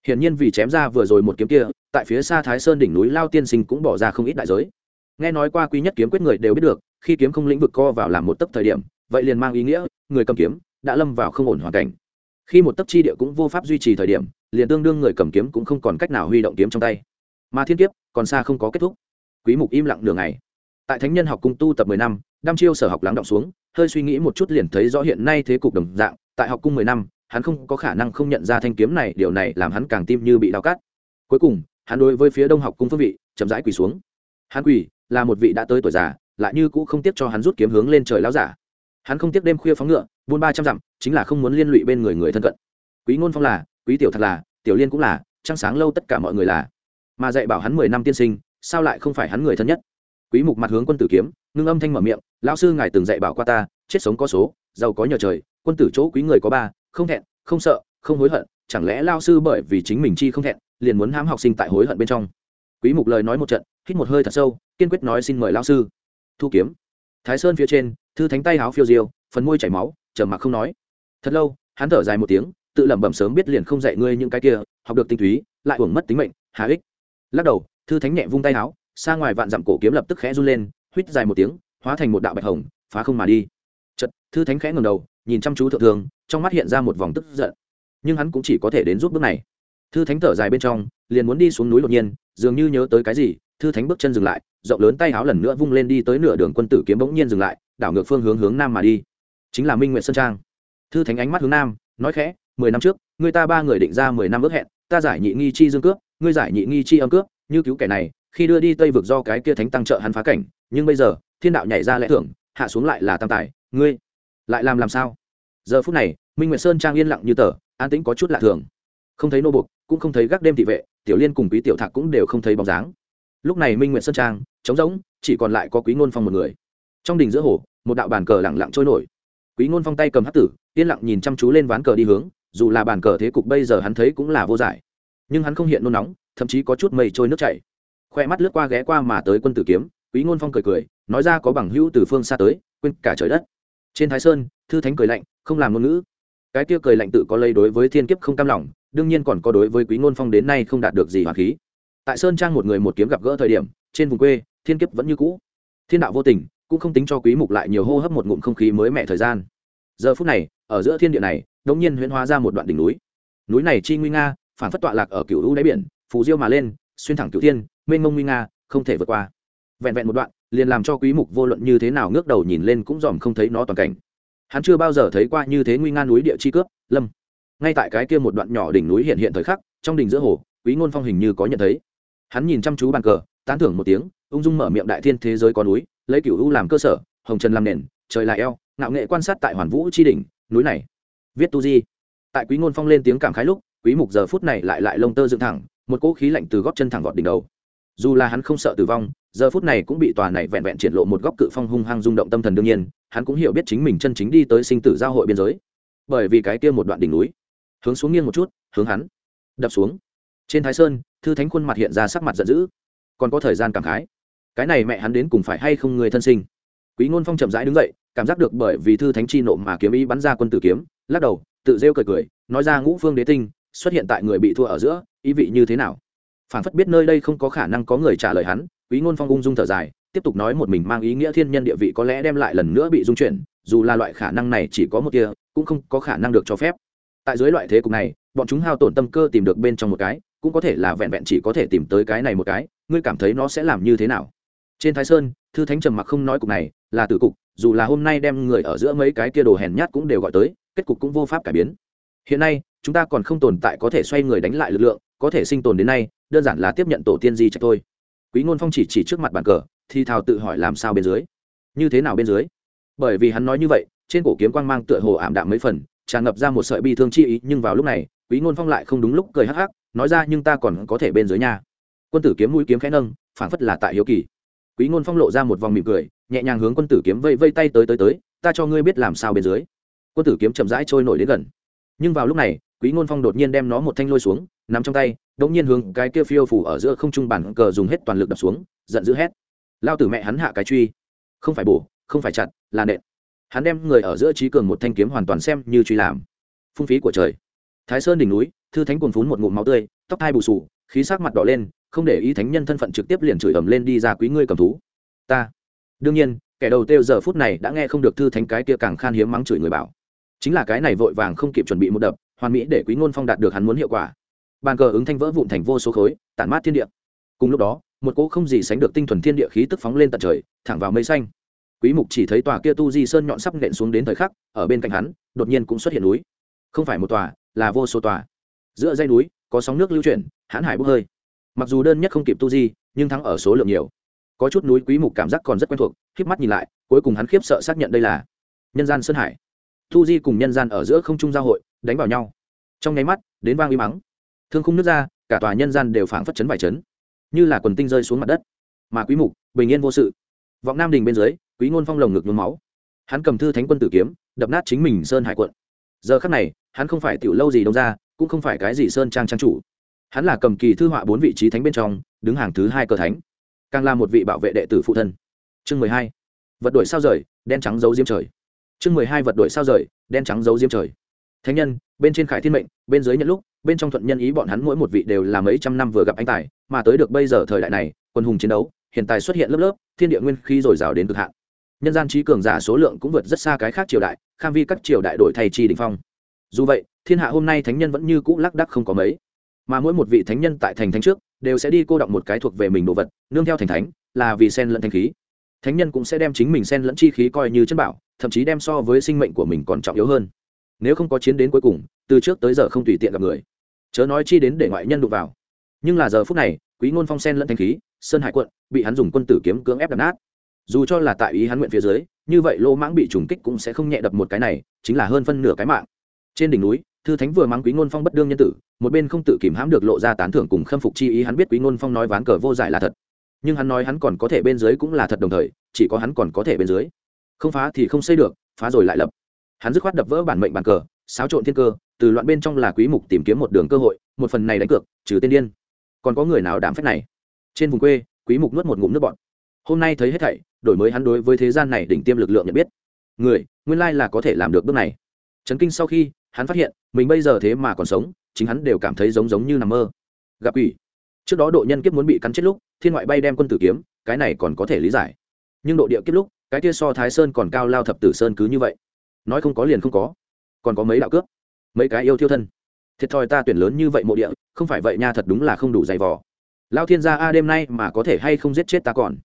Speaker 1: Hiển nhiên vì chém ra vừa rồi một kiếm kia, tại phía xa thái sơn đỉnh núi lao tiên sinh cũng bỏ ra không ít đại giới. Nghe nói qua quý nhất kiếm quyết người đều biết được, khi kiếm không lĩnh vực co vào làm một tấc thời điểm, vậy liền mang ý nghĩa, người cầm kiếm đã lâm vào không ổn hoàn cảnh. Khi một tấc chi địa cũng vô pháp duy trì thời điểm, liền tương đương người cầm kiếm cũng không còn cách nào huy động kiếm trong tay. Mà thiên kiếp, còn xa không có kết thúc. Quý mục im lặng đường ngày. Tại thánh nhân học cung tu tập 10 năm, đăm chiêu sở học lắng động xuống, hơi suy nghĩ một chút liền thấy rõ hiện nay thế cục đồng dạng, tại học cung 10 năm, hắn không có khả năng không nhận ra thanh kiếm này, điều này làm hắn càng tim như bị đau cắt. Cuối cùng, hắn đối với phía đông học cung phương vị, chậm rãi quỳ xuống. Hắn quỳ, là một vị đã tới tuổi già, lại như cũ không tiếc cho hắn rút kiếm hướng lên trời lão giả. Hắn không tiếc đêm khuya phóng ngựa buôn ba trăm dặm, chính là không muốn liên lụy bên người người thân cận. Quý ngôn phong là, quý tiểu thật là, tiểu liên cũng là, trăng sáng lâu tất cả mọi người là. Mà dạy bảo hắn mười năm tiên sinh, sao lại không phải hắn người thân nhất? Quý mục mặt hướng quân tử kiếm, ngưng âm thanh mở miệng, lão sư ngài từng dạy bảo qua ta, chết sống có số, giàu có nhờ trời, quân tử chỗ quý người có ba, không thẹn, không sợ, không hối hận, chẳng lẽ lao sư bởi vì chính mình chi không thẹn, liền muốn hãm học sinh tại hối hận bên trong? Quý mục lời nói một trận, hít một hơi thật sâu, kiên quyết nói xin mời lao sư. Thu kiếm. Thái sơn phía trên, thư thánh tay háo phiêu diêu, phần môi chảy máu trầm mặc không nói. Thật lâu, hắn thở dài một tiếng, tự lẩm bẩm sớm biết liền không dạy ngươi những cái kia, học được tinh túy, lại uổng mất tính mệnh, hà ích. Lắc đầu, thư thánh nhẹ vung tay áo, xa ngoài vạn dặm cổ kiếm lập tức khẽ run lên, huýt dài một tiếng, hóa thành một đạo bạch hồng, phá không mà đi. Chật thư thánh khẽ ngầm đầu, nhìn chăm chú thượng thường, trong mắt hiện ra một vòng tức giận. Nhưng hắn cũng chỉ có thể đến giúp bước này. Thư thánh thở dài bên trong, liền muốn đi xuống núi đột nhiên, dường như nhớ tới cái gì, thư thánh bước chân dừng lại, rộng lớn tay áo lần nữa vung lên đi tới nửa đường quân tử kiếm bỗng nhiên dừng lại, đảo ngược phương hướng hướng nam mà đi chính là minh nguyện sơn trang. Thư thánh ánh mắt hướng nam, nói khẽ, mười năm trước người ta ba người định ra mười năm ước hẹn, ta giải nhị nghi chi dương cướp ngươi giải nhị nghi chi âm cướp như cứu kẻ này, khi đưa đi tây vực do cái kia thánh tăng trợ hắn phá cảnh, nhưng bây giờ, thiên đạo nhảy ra lẽ thưởng, hạ xuống lại là tam tài, ngươi lại làm làm sao? Giờ phút này, minh nguyệt sơn trang yên lặng như tờ, an tĩnh có chút lạ thường. Không thấy nô bục cũng không thấy gác đêm thị vệ, tiểu liên cùng quý tiểu thạc cũng đều không thấy bóng dáng. Lúc này minh nguyệt sơn trang, trống rỗng, chỉ còn lại có quý ngôn phong một người. Trong đình giữa hồ, một đạo bàn cờ lặng lặng trôi nổi quý ngôn phong tay cầm hát tử, yên lặng nhìn chăm chú lên ván cờ đi hướng, dù là bàn cờ thế cục bây giờ hắn thấy cũng là vô giải. Nhưng hắn không hiện nôn nóng, thậm chí có chút mây trôi nước chảy. Khoe mắt lướt qua ghé qua mà tới quân tử kiếm, quý ngôn phong cười cười, nói ra có bằng hữu từ phương xa tới, quên cả trời đất. Trên thái sơn, thư thánh cười lạnh, không làm ngôn ngữ. Cái kia cười lạnh tự có lây đối với thiên kiếp không cam lòng, đương nhiên còn có đối với quý ngôn phong đến nay không đạt được gì hòa khí. Tại sơn trang một người một kiếm gặp gỡ thời điểm, trên vùng quê, thiên kiếp vẫn như cũ. Thiên đạo vô tình cũng không tính cho quý mục lại nhiều hô hấp một ngụm không khí mới mẻ thời gian. Giờ phút này, ở giữa thiên địa này, đống nhiên huyễn hóa ra một đoạn đỉnh núi. Núi này chi nguy nga, phản phất tọa lạc ở cựu lũ đáy biển, phù diêu mà lên, xuyên thẳng cửu thiên, mênh mông nguy nga, không thể vượt qua. Vẹn vẹn một đoạn, liền làm cho quý mục vô luận như thế nào ngước đầu nhìn lên cũng dòm không thấy nó toàn cảnh. Hắn chưa bao giờ thấy qua như thế nguy nga núi địa chi cướp, lâm. Ngay tại cái kia một đoạn nhỏ đỉnh núi hiện hiện thời khắc, trong đỉnh giữa hồ, quý ngôn phong hình như có nhận thấy. Hắn nhìn chăm chú bàn cờ, tán thưởng một tiếng, ung dung mở miệng đại thiên thế giới có núi lấy cửu u làm cơ sở, hồng trần làm nền, trời lại eo, ngạo nghệ quan sát tại hoàn vũ tri đỉnh, núi này. Viết tu di. Tại quý ngôn phong lên tiếng cảm khái lúc, quý mục giờ phút này lại lại lông tơ dựng thẳng, một cỗ khí lạnh từ gót chân thẳng vọt đỉnh đầu. Dù là hắn không sợ tử vong, giờ phút này cũng bị tòa này vẹn vẹn triển lộ một góc cự phong hung hăng rung động tâm thần đương nhiên, hắn cũng hiểu biết chính mình chân chính đi tới sinh tử giao hội biên giới. Bởi vì cái kia một đoạn đỉnh núi, hướng xuống nghiêng một chút, hướng hắn đập xuống. Trên thái sơn, thư thánh khuôn mặt hiện ra sắc mặt giận dữ, còn có thời gian cảm khái cái này mẹ hắn đến cùng phải hay không người thân sinh? Quý ngôn phong chậm rãi đứng dậy, cảm giác được bởi vì thư thánh chi nộm mà kiếm ý bắn ra quân tử kiếm, lắc đầu, tự rêu cười cười, nói ra ngũ phương đế tinh, xuất hiện tại người bị thua ở giữa, ý vị như thế nào? Phản phất biết nơi đây không có khả năng có người trả lời hắn, quý ngôn phong ung dung thở dài, tiếp tục nói một mình mang ý nghĩa thiên nhân địa vị có lẽ đem lại lần nữa bị dung chuyển, dù là loại khả năng này chỉ có một kia, cũng không có khả năng được cho phép. Tại dưới loại thế cục này, bọn chúng hao tổn tâm cơ tìm được bên trong một cái, cũng có thể là vẹn vẹn chỉ có thể tìm tới cái này một cái, ngươi cảm thấy nó sẽ làm như thế nào? Trên thái sơn, thư thánh trầm mặc không nói cục này, là tử cục, dù là hôm nay đem người ở giữa mấy cái kia đồ hèn nhát cũng đều gọi tới, kết cục cũng vô pháp cải biến. Hiện nay, chúng ta còn không tồn tại có thể xoay người đánh lại lực lượng, có thể sinh tồn đến nay, đơn giản là tiếp nhận tổ tiên di trạch thôi. Quý ngôn phong chỉ chỉ trước mặt bàn cờ, thì thào tự hỏi làm sao bên dưới. Như thế nào bên dưới? Bởi vì hắn nói như vậy, trên cổ kiếm quang mang tựa hồ ảm đạm mấy phần, tràn ngập ra một sợi bi thương chi ý, nhưng vào lúc này, quý ngôn phong lại không đúng lúc cười hắc hắc, nói ra nhưng ta còn có thể bên dưới nhà quân tử kiếm mũi kiếm khẽ nâng, phảng phất là tại hiếu kỳ quý ngôn phong lộ ra một vòng mỉm cười, nhẹ nhàng hướng quân tử kiếm vây vây tay tới tới tới, ta cho ngươi biết làm sao bên dưới. Quân tử kiếm chậm rãi trôi nổi đến gần. Nhưng vào lúc này, quý ngôn phong đột nhiên đem nó một thanh lôi xuống nằm trong tay, đột nhiên hướng cái kia phiêu phủ ở giữa không trung bản cờ dùng hết toàn lực đập xuống, giận dữ hét. Lao tử mẹ hắn hạ cái truy. Không phải bổ, không phải chặt, là nện. Hắn đem người ở giữa trí cường một thanh kiếm hoàn toàn xem như truy làm. Phung phí của trời. Thái sơn đỉnh núi, thư thánh cuồn phún một ngụm máu tươi, tóc hai bù sù, khí sắc mặt đỏ lên không để ý thánh nhân thân phận trực tiếp liền chửi ầm lên đi ra quý ngươi cầm thú. Ta. Đương nhiên, kẻ đầu tiêu giờ phút này đã nghe không được thư thánh cái kia càng khan hiếm mắng chửi người bảo. Chính là cái này vội vàng không kịp chuẩn bị một đập, hoàn mỹ để quý ngôn phong đạt được hắn muốn hiệu quả. Bàn cờ ứng thanh vỡ vụn thành vô số khối, tản mát thiên địa. Cùng lúc đó, một cỗ không gì sánh được tinh thuần thiên địa khí tức phóng lên tận trời, thẳng vào mây xanh. Quý mục chỉ thấy tòa kia tu di sơn nhọn sắp nện xuống đến thời khắc, ở bên cạnh hắn, đột nhiên cũng xuất hiện núi. Không phải một tòa, là vô số tòa. Giữa dây núi, có sóng nước lưu chuyển, hãn hải bốc hơi mặc dù đơn nhất không kịp tu di, nhưng thắng ở số lượng nhiều. Có chút núi quý mục cảm giác còn rất quen thuộc, khiếp mắt nhìn lại, cuối cùng hắn khiếp sợ xác nhận đây là nhân gian sơn hải. Tu di cùng nhân gian ở giữa không trung giao hội, đánh vào nhau. Trong nháy mắt, đến vang uy mắng thương khung nước ra, cả tòa nhân gian đều phảng phất chấn vài chấn. Như là quần tinh rơi xuống mặt đất. Mà quý mục, bình yên vô sự. Vọng nam đình bên dưới, quý ngôn phong lồng ngực nhuốm máu. Hắn cầm thư thánh quân tử kiếm, đập nát chính mình sơn hải quận. Giờ khắc này, hắn không phải tiểu lâu gì đâu ra, cũng không phải cái gì sơn trang trang chủ hắn là cầm kỳ thư họa bốn vị trí thánh bên trong, đứng hàng thứ hai cờ thánh. Càng là một vị bảo vệ đệ tử phụ thân. Chương mười hai. Vật đổi sao rời, đen trắng giấu diêm trời. Chương mười hai vật đổi sao rời, đen trắng giấu diêm trời. Thánh nhân, bên trên khải thiên mệnh, bên dưới nhận lúc, bên trong thuận nhân ý bọn hắn mỗi một vị đều là mấy trăm năm vừa gặp anh tài, mà tới được bây giờ thời đại này, quân hùng chiến đấu, hiện tại xuất hiện lớp lớp, thiên địa nguyên khi dồi dào đến cực hạn. Nhân gian trí cường giả số lượng cũng vượt rất xa cái khác triều đại kham vi các triều đại đổi thay chi đình phong. Dù vậy, thiên hạ hôm nay thánh nhân vẫn như cũ lác đắc không có mấy mà mỗi một vị thánh nhân tại thành thánh trước đều sẽ đi cô động một cái thuộc về mình đồ vật, nương theo thành thánh, là vì sen lẫn thanh khí. Thánh nhân cũng sẽ đem chính mình sen lẫn chi khí coi như chân bảo, thậm chí đem so với sinh mệnh của mình còn trọng yếu hơn. Nếu không có chiến đến cuối cùng, từ trước tới giờ không tùy tiện gặp người. Chớ nói chi đến để ngoại nhân đụng vào. Nhưng là giờ phút này, quý ngôn phong sen lẫn thanh khí, sơn hải quận bị hắn dùng quân tử kiếm cưỡng ép đập nát. Dù cho là tại ý hắn nguyện phía dưới, như vậy lô mãng bị trùng kích cũng sẽ không nhẹ đập một cái này, chính là hơn phân nửa cái mạng. Trên đỉnh núi thư thánh vừa mắng quý ngôn phong bất đương nhân tử, một bên không tự kìm hãm được lộ ra tán thưởng cùng khâm phục chi ý, hắn biết quý ngôn phong nói ván cờ vô giải là thật. Nhưng hắn nói hắn còn có thể bên dưới cũng là thật đồng thời, chỉ có hắn còn có thể bên dưới. Không phá thì không xây được, phá rồi lại lập. Hắn dứt khoát đập vỡ bản mệnh bàn cờ, xáo trộn thiên cơ, từ loạn bên trong là quý mục tìm kiếm một đường cơ hội, một phần này đánh cược, trừ tên điên. Còn có người nào đảm phép này? Trên vùng quê, quý mục nuốt một ngụm nước bọt. Hôm nay thấy hết thảy, đổi mới hắn đối với thế gian này đỉnh tiêm lực lượng nhận biết. Người, nguyên lai là có thể làm được bước này. Chấn kinh sau khi hắn phát hiện, mình bây giờ thế mà còn sống, chính hắn đều cảm thấy giống giống như nằm mơ. Gặp quỷ. Trước đó độ nhân kiếp muốn bị cắn chết lúc, thiên ngoại bay đem quân tử kiếm, cái này còn có thể lý giải. Nhưng độ địa kiếp lúc, cái kia so thái sơn còn cao lao thập tử sơn cứ như vậy. Nói không có liền không có. Còn có mấy đạo cướp. Mấy cái yêu thiêu thân. Thiệt thòi ta tuyển lớn như vậy mộ địa, không phải vậy nha, thật đúng là không đủ dày vò. Lao thiên gia, a, đêm nay mà có thể hay không giết chết ta còn?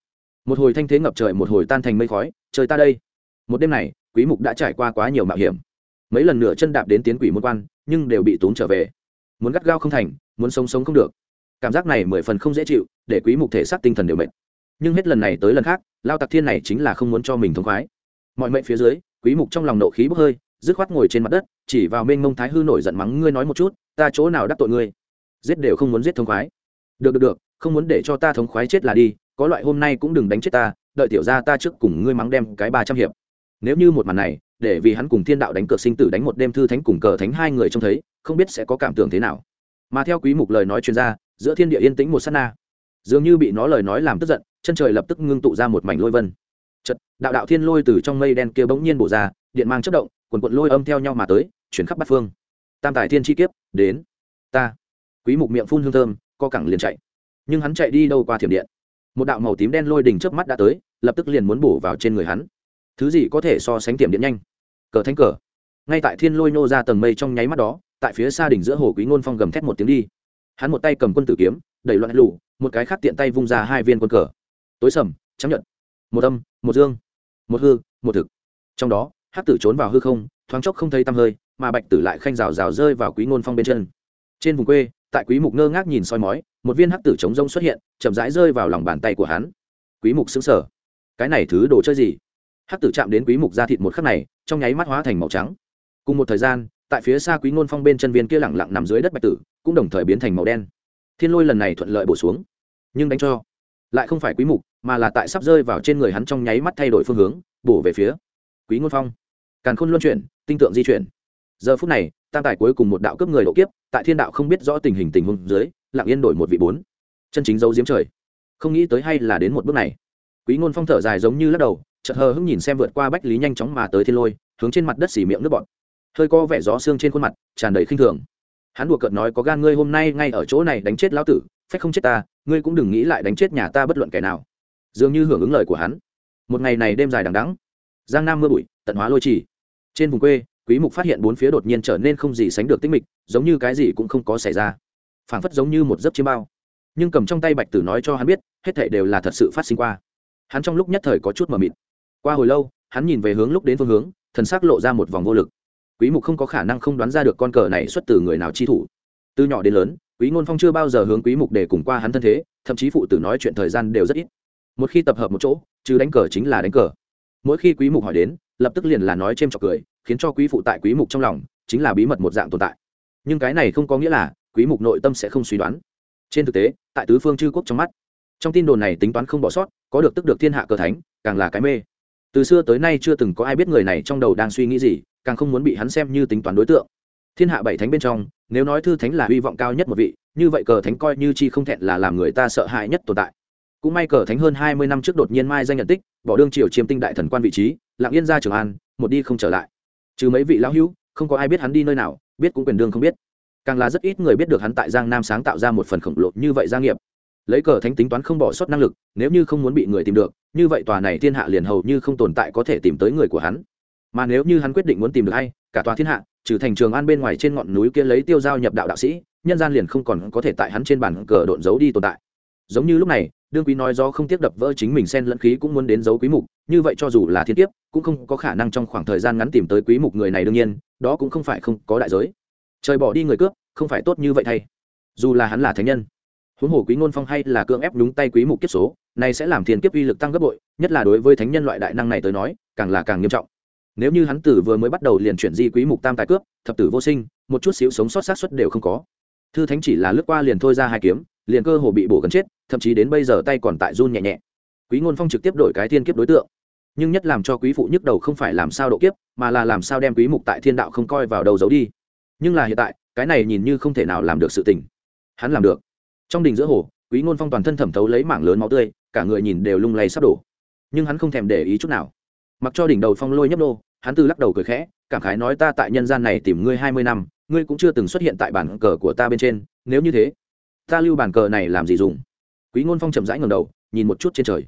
Speaker 1: Một hồi thanh thế ngập trời, một hồi tan thành mây khói, trời ta đây. Một đêm này, quý mục đã trải qua quá nhiều mạo hiểm mấy lần nửa chân đạp đến tiến quỷ môn quan, nhưng đều bị tốn trở về. Muốn gắt gao không thành, muốn sống sống không được. Cảm giác này mười phần không dễ chịu, để quý mục thể xác tinh thần đều mệt. Nhưng hết lần này tới lần khác, lao tặc thiên này chính là không muốn cho mình thống khoái. Mọi mệnh phía dưới, quý mục trong lòng nộ khí bốc hơi, dứt khoát ngồi trên mặt đất, chỉ vào mênh mông thái hư nổi giận mắng ngươi nói một chút, ta chỗ nào đắc tội ngươi? Giết đều không muốn giết thống khoái. Được được được, không muốn để cho ta thống khoái chết là đi, có loại hôm nay cũng đừng đánh chết ta, đợi tiểu ra ta trước cùng ngươi mắng đem cái ba trăm hiệp. Nếu như một màn này để vì hắn cùng thiên đạo đánh cược sinh tử đánh một đêm thư thánh cùng cờ thánh hai người trông thấy, không biết sẽ có cảm tưởng thế nào. Mà theo quý mục lời nói chuyên gia giữa thiên địa yên tĩnh một sát na. Dường như bị nó lời nói làm tức giận, chân trời lập tức ngưng tụ ra một mảnh lôi vân. Chật đạo đạo thiên lôi từ trong mây đen kia bỗng nhiên bổ ra, điện mang chất động, quần quận lôi âm theo nhau mà tới, chuyển khắp bát phương. Tam tài thiên chi kiếp, đến. Ta. Quý mục miệng phun hương thơm, co cẳng liền chạy. Nhưng hắn chạy đi đâu qua thiểm điện? Một đạo màu tím đen lôi đỉnh trước mắt đã tới, lập tức liền muốn bổ vào trên người hắn. Thứ gì có thể so sánh tiềm điện nhanh? Cờ thánh cờ. Ngay tại thiên lôi nô ra tầng mây trong nháy mắt đó, tại phía xa đỉnh giữa hồ quý ngôn phong gầm thét một tiếng đi. Hắn một tay cầm quân tử kiếm, đẩy loạn lũ một cái khác tiện tay vung ra hai viên quân cờ. Tối sầm, trắng nhận một âm, một dương, một hư, một thực. Trong đó, hắc tử trốn vào hư không, thoáng chốc không thấy tăm hơi, mà bạch tử lại khanh rào rào rơi vào quý ngôn phong bên chân. Trên vùng quê, tại quý mục ngơ ngác nhìn soi mói, một viên hắc tử trống rông xuất hiện, chậm rãi rơi vào lòng bàn tay của hắn. Quý mục sững sờ. Cái này thứ đồ chơi gì? Hắc tử chạm đến quý mục da thịt một khắc này trong nháy mắt hóa thành màu trắng. Cùng một thời gian, tại phía xa quý ngôn phong bên chân viên kia lẳng lặng nằm dưới đất bạch tử, cũng đồng thời biến thành màu đen. Thiên lôi lần này thuận lợi bổ xuống, nhưng đánh cho lại không phải quý mục, mà là tại sắp rơi vào trên người hắn trong nháy mắt thay đổi phương hướng, bổ về phía quý ngôn phong. Càn khôn luân chuyển, tinh tượng di chuyển. Giờ phút này, tam tài cuối cùng một đạo cấp người độ kiếp, tại thiên đạo không biết rõ tình hình tình huống dưới, lặng yên đổi một vị bốn. Chân chính dấu diếm trời. Không nghĩ tới hay là đến một bước này. Quý ngôn phong thở dài giống như lắc đầu chợt hờ hững nhìn xem vượt qua bách lý nhanh chóng mà tới thiên lôi, hướng trên mặt đất xỉ miệng nước bọt. Hơi co vẻ gió xương trên khuôn mặt, tràn đầy khinh thường. Hắn đùa cợt nói có gan ngươi hôm nay ngay ở chỗ này đánh chết lão tử, phách không chết ta, ngươi cũng đừng nghĩ lại đánh chết nhà ta bất luận kẻ nào. Dường như hưởng ứng lời của hắn. Một ngày này đêm dài đằng đắng giang nam mưa bụi, tận hóa lôi trì. Trên vùng quê, quý mục phát hiện bốn phía đột nhiên trở nên không gì sánh được tinh mịch, giống như cái gì cũng không có xảy ra. Phảng phất giống như một giấc chiêm bao. Nhưng cầm trong tay bạch tử nói cho hắn biết, hết thảy đều là thật sự phát sinh qua. Hắn trong lúc nhất thời có chút mờ mịt qua hồi lâu, hắn nhìn về hướng lúc đến phương hướng, thần sắc lộ ra một vòng vô lực. Quý mục không có khả năng không đoán ra được con cờ này xuất từ người nào chi thủ. Từ nhỏ đến lớn, quý ngôn phong chưa bao giờ hướng quý mục để cùng qua hắn thân thế, thậm chí phụ tử nói chuyện thời gian đều rất ít. Một khi tập hợp một chỗ chứ đánh cờ chính là đánh cờ. Mỗi khi quý mục hỏi đến, lập tức liền là nói chêm chọc cười, khiến cho quý phụ tại quý mục trong lòng chính là bí mật một dạng tồn tại. Nhưng cái này không có nghĩa là quý mục nội tâm sẽ không suy đoán. Trên thực tế, tại tứ phương chư quốc trong mắt, trong tin đồn này tính toán không bỏ sót, có được tức được thiên hạ cờ thánh, càng là cái mê từ xưa tới nay chưa từng có ai biết người này trong đầu đang suy nghĩ gì, càng không muốn bị hắn xem như tính toán đối tượng. Thiên hạ bảy thánh bên trong, nếu nói thư thánh là hy vọng cao nhất một vị, như vậy cờ thánh coi như chi không thẹn là làm người ta sợ hãi nhất tồn tại. Cũng may cờ thánh hơn hai mươi năm trước đột nhiên mai danh nhận tích, bỏ đương triều chiêm tinh đại thần quan vị trí, lặng yên ra trường an, một đi không trở lại. Trừ mấy vị lão hữu, không có ai biết hắn đi nơi nào, biết cũng quyền đương không biết. Càng là rất ít người biết được hắn tại giang nam sáng tạo ra một phần khổng lồ như vậy gia nghiệp lấy cờ thánh tính toán không bỏ sót năng lực, nếu như không muốn bị người tìm được, như vậy tòa này thiên hạ liền hầu như không tồn tại có thể tìm tới người của hắn. Mà nếu như hắn quyết định muốn tìm được hay cả tòa thiên hạ, trừ thành trường an bên ngoài trên ngọn núi kia lấy tiêu giao nhập đạo đạo sĩ, nhân gian liền không còn có thể tại hắn trên bản cờ độn giấu đi tồn tại. Giống như lúc này, đương quý nói do không tiếp đập vỡ chính mình xen lẫn khí cũng muốn đến giấu quý mục, như vậy cho dù là thiên kiếp, cũng không có khả năng trong khoảng thời gian ngắn tìm tới quý mục người này đương nhiên, đó cũng không phải không có đại giới. Trời bỏ đi người cướp, không phải tốt như vậy thay. Dù là hắn là thánh nhân huống hồ quý ngôn phong hay là cưỡng ép đúng tay quý mục kiếp số, này sẽ làm thiên kiếp uy lực tăng gấp bội, nhất là đối với thánh nhân loại đại năng này tới nói, càng là càng nghiêm trọng. Nếu như hắn tử vừa mới bắt đầu liền chuyển di quý mục tam tài cướp, thập tử vô sinh, một chút xíu sống sót sát suất đều không có. Thư thánh chỉ là lướt qua liền thôi ra hai kiếm, liền cơ hồ bị bổ gần chết, thậm chí đến bây giờ tay còn tại run nhẹ nhẹ. Quý ngôn phong trực tiếp đổi cái thiên kiếp đối tượng. Nhưng nhất làm cho quý phụ nhức đầu không phải làm sao độ kiếp, mà là làm sao đem quý mục tại thiên đạo không coi vào đầu giấu đi. Nhưng là hiện tại, cái này nhìn như không thể nào làm được sự tình. Hắn làm được trong đình giữa hồ, quý ngôn phong toàn thân thẩm thấu lấy mảng lớn máu tươi, cả người nhìn đều lung lay sắp đổ. Nhưng hắn không thèm để ý chút nào. Mặc cho đỉnh đầu phong lôi nhấp nô, hắn từ lắc đầu cười khẽ, cảm khái nói ta tại nhân gian này tìm ngươi hai mươi năm, ngươi cũng chưa từng xuất hiện tại bản cờ của ta bên trên, nếu như thế, ta lưu bản cờ này làm gì dùng? Quý ngôn phong chậm rãi ngầm đầu, nhìn một chút trên trời.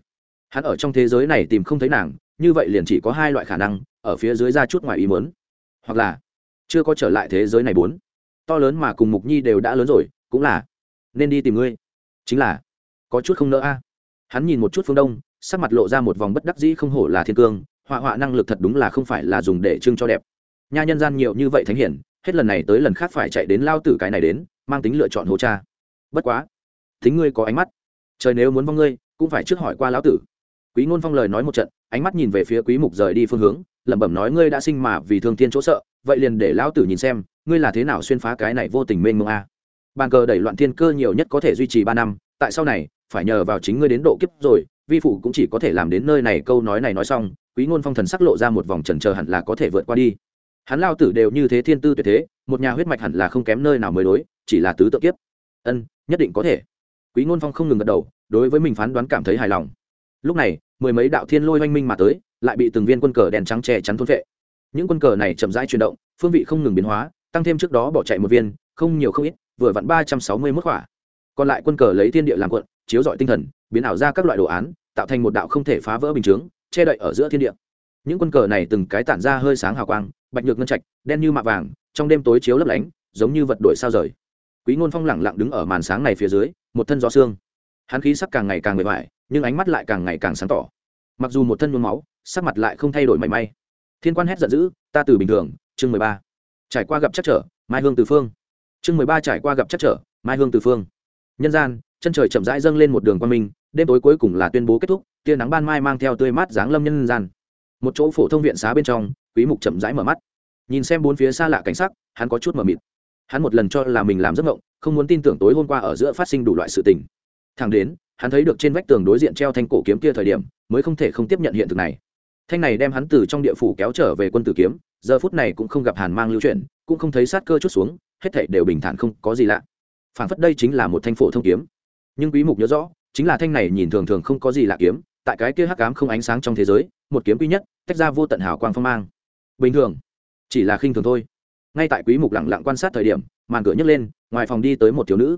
Speaker 1: Hắn ở trong thế giới này tìm không thấy nàng, như vậy liền chỉ có hai loại khả năng, ở phía dưới ra chút ngoài ý mớn hoặc là, chưa có trở lại thế giới này bốn. To lớn mà cùng mục nhi đều đã lớn rồi, cũng là nên đi tìm ngươi. Chính là, có chút không nỡ a. Hắn nhìn một chút phương đông, sắc mặt lộ ra một vòng bất đắc dĩ không hổ là thiên cương, họa họa năng lực thật đúng là không phải là dùng để trưng cho đẹp. Nha nhân gian nhiều như vậy thánh hiển, hết lần này tới lần khác phải chạy đến lao tử cái này đến, mang tính lựa chọn hố cha. Bất quá, thính ngươi có ánh mắt. Trời nếu muốn vong ngươi, cũng phải trước hỏi qua lão tử. Quý ngôn phong lời nói một trận, ánh mắt nhìn về phía quý mục rời đi phương hướng, lẩm bẩm nói ngươi đã sinh mà vì thương thiên chỗ sợ, vậy liền để lão tử nhìn xem, ngươi là thế nào xuyên phá cái này vô tình mênh mông a? Bàn cờ đẩy loạn thiên cơ nhiều nhất có thể duy trì ba năm, tại sau này, phải nhờ vào chính ngươi đến độ kiếp rồi, vi phụ cũng chỉ có thể làm đến nơi này câu nói này nói xong, quý ngôn phong thần sắc lộ ra một vòng trần chờ hẳn là có thể vượt qua đi. Hắn lao tử đều như thế thiên tư tuyệt thế, một nhà huyết mạch hẳn là không kém nơi nào mới đối, chỉ là tứ tự kiếp. Ân, nhất định có thể. Quý ngôn phong không ngừng gật đầu, đối với mình phán đoán cảm thấy hài lòng. Lúc này, mười mấy đạo thiên lôi oanh minh mà tới, lại bị từng viên quân cờ đèn trắng che chắn thôn vệ những quân cờ này chậm rãi chuyển động, phương vị không ngừng biến hóa, tăng thêm trước đó bỏ chạy một viên, không nhiều không ít vừa vặn ba trăm sáu mươi mốt quả còn lại quân cờ lấy thiên địa làm quận, chiếu dọi tinh thần, biến ảo ra các loại đồ án, tạo thành một đạo không thể phá vỡ bình chướng, che đậy ở giữa thiên địa. Những quân cờ này từng cái tản ra hơi sáng hào quang, bạch nhược ngân trạch, đen như mạ vàng, trong đêm tối chiếu lấp lánh, giống như vật đổi sao rời. Quý ngôn phong lẳng lặng đứng ở màn sáng này phía dưới, một thân gió xương hắn khí sắc càng ngày càng bề mại nhưng ánh mắt lại càng ngày càng sáng tỏ. Mặc dù một thân nhuốm máu, sắc mặt lại không thay đổi mảy may. Thiên quan hét giận dữ, ta từ bình thường, chương mười ba. Trải qua gặp chắc trở, mai hương từ phương chương mười ba trải qua gặp chắc trở, mai hương từ phương. Nhân gian, chân trời chậm rãi dâng lên một đường quan minh, đêm tối cuối cùng là tuyên bố kết thúc, tia nắng ban mai mang theo tươi mát dáng lâm nhân gian. Một chỗ phổ thông viện xá bên trong, quý mục chậm rãi mở mắt. Nhìn xem bốn phía xa lạ cảnh sắc, hắn có chút mờ mịt. Hắn một lần cho là mình làm giấc mộng, không muốn tin tưởng tối hôm qua ở giữa phát sinh đủ loại sự tình. Thẳng đến, hắn thấy được trên vách tường đối diện treo thanh cổ kiếm kia thời điểm, mới không thể không tiếp nhận hiện thực này. Thanh này đem hắn từ trong địa phủ kéo trở về quân tử kiếm, giờ phút này cũng không gặp hàn mang lưu chuyển cũng không thấy sát cơ chút xuống, hết thảy đều bình thản không có gì lạ. Phản phất đây chính là một thanh phổ thông kiếm. Nhưng quý mục nhớ rõ, chính là thanh này nhìn thường thường không có gì lạ kiếm, tại cái kia hắc ám không ánh sáng trong thế giới, một kiếm quý nhất, tách ra vô tận hào quang phong mang. Bình thường, chỉ là khinh thường thôi. Ngay tại quý mục lặng lặng quan sát thời điểm, màn cửa nhấc lên, ngoài phòng đi tới một thiếu nữ.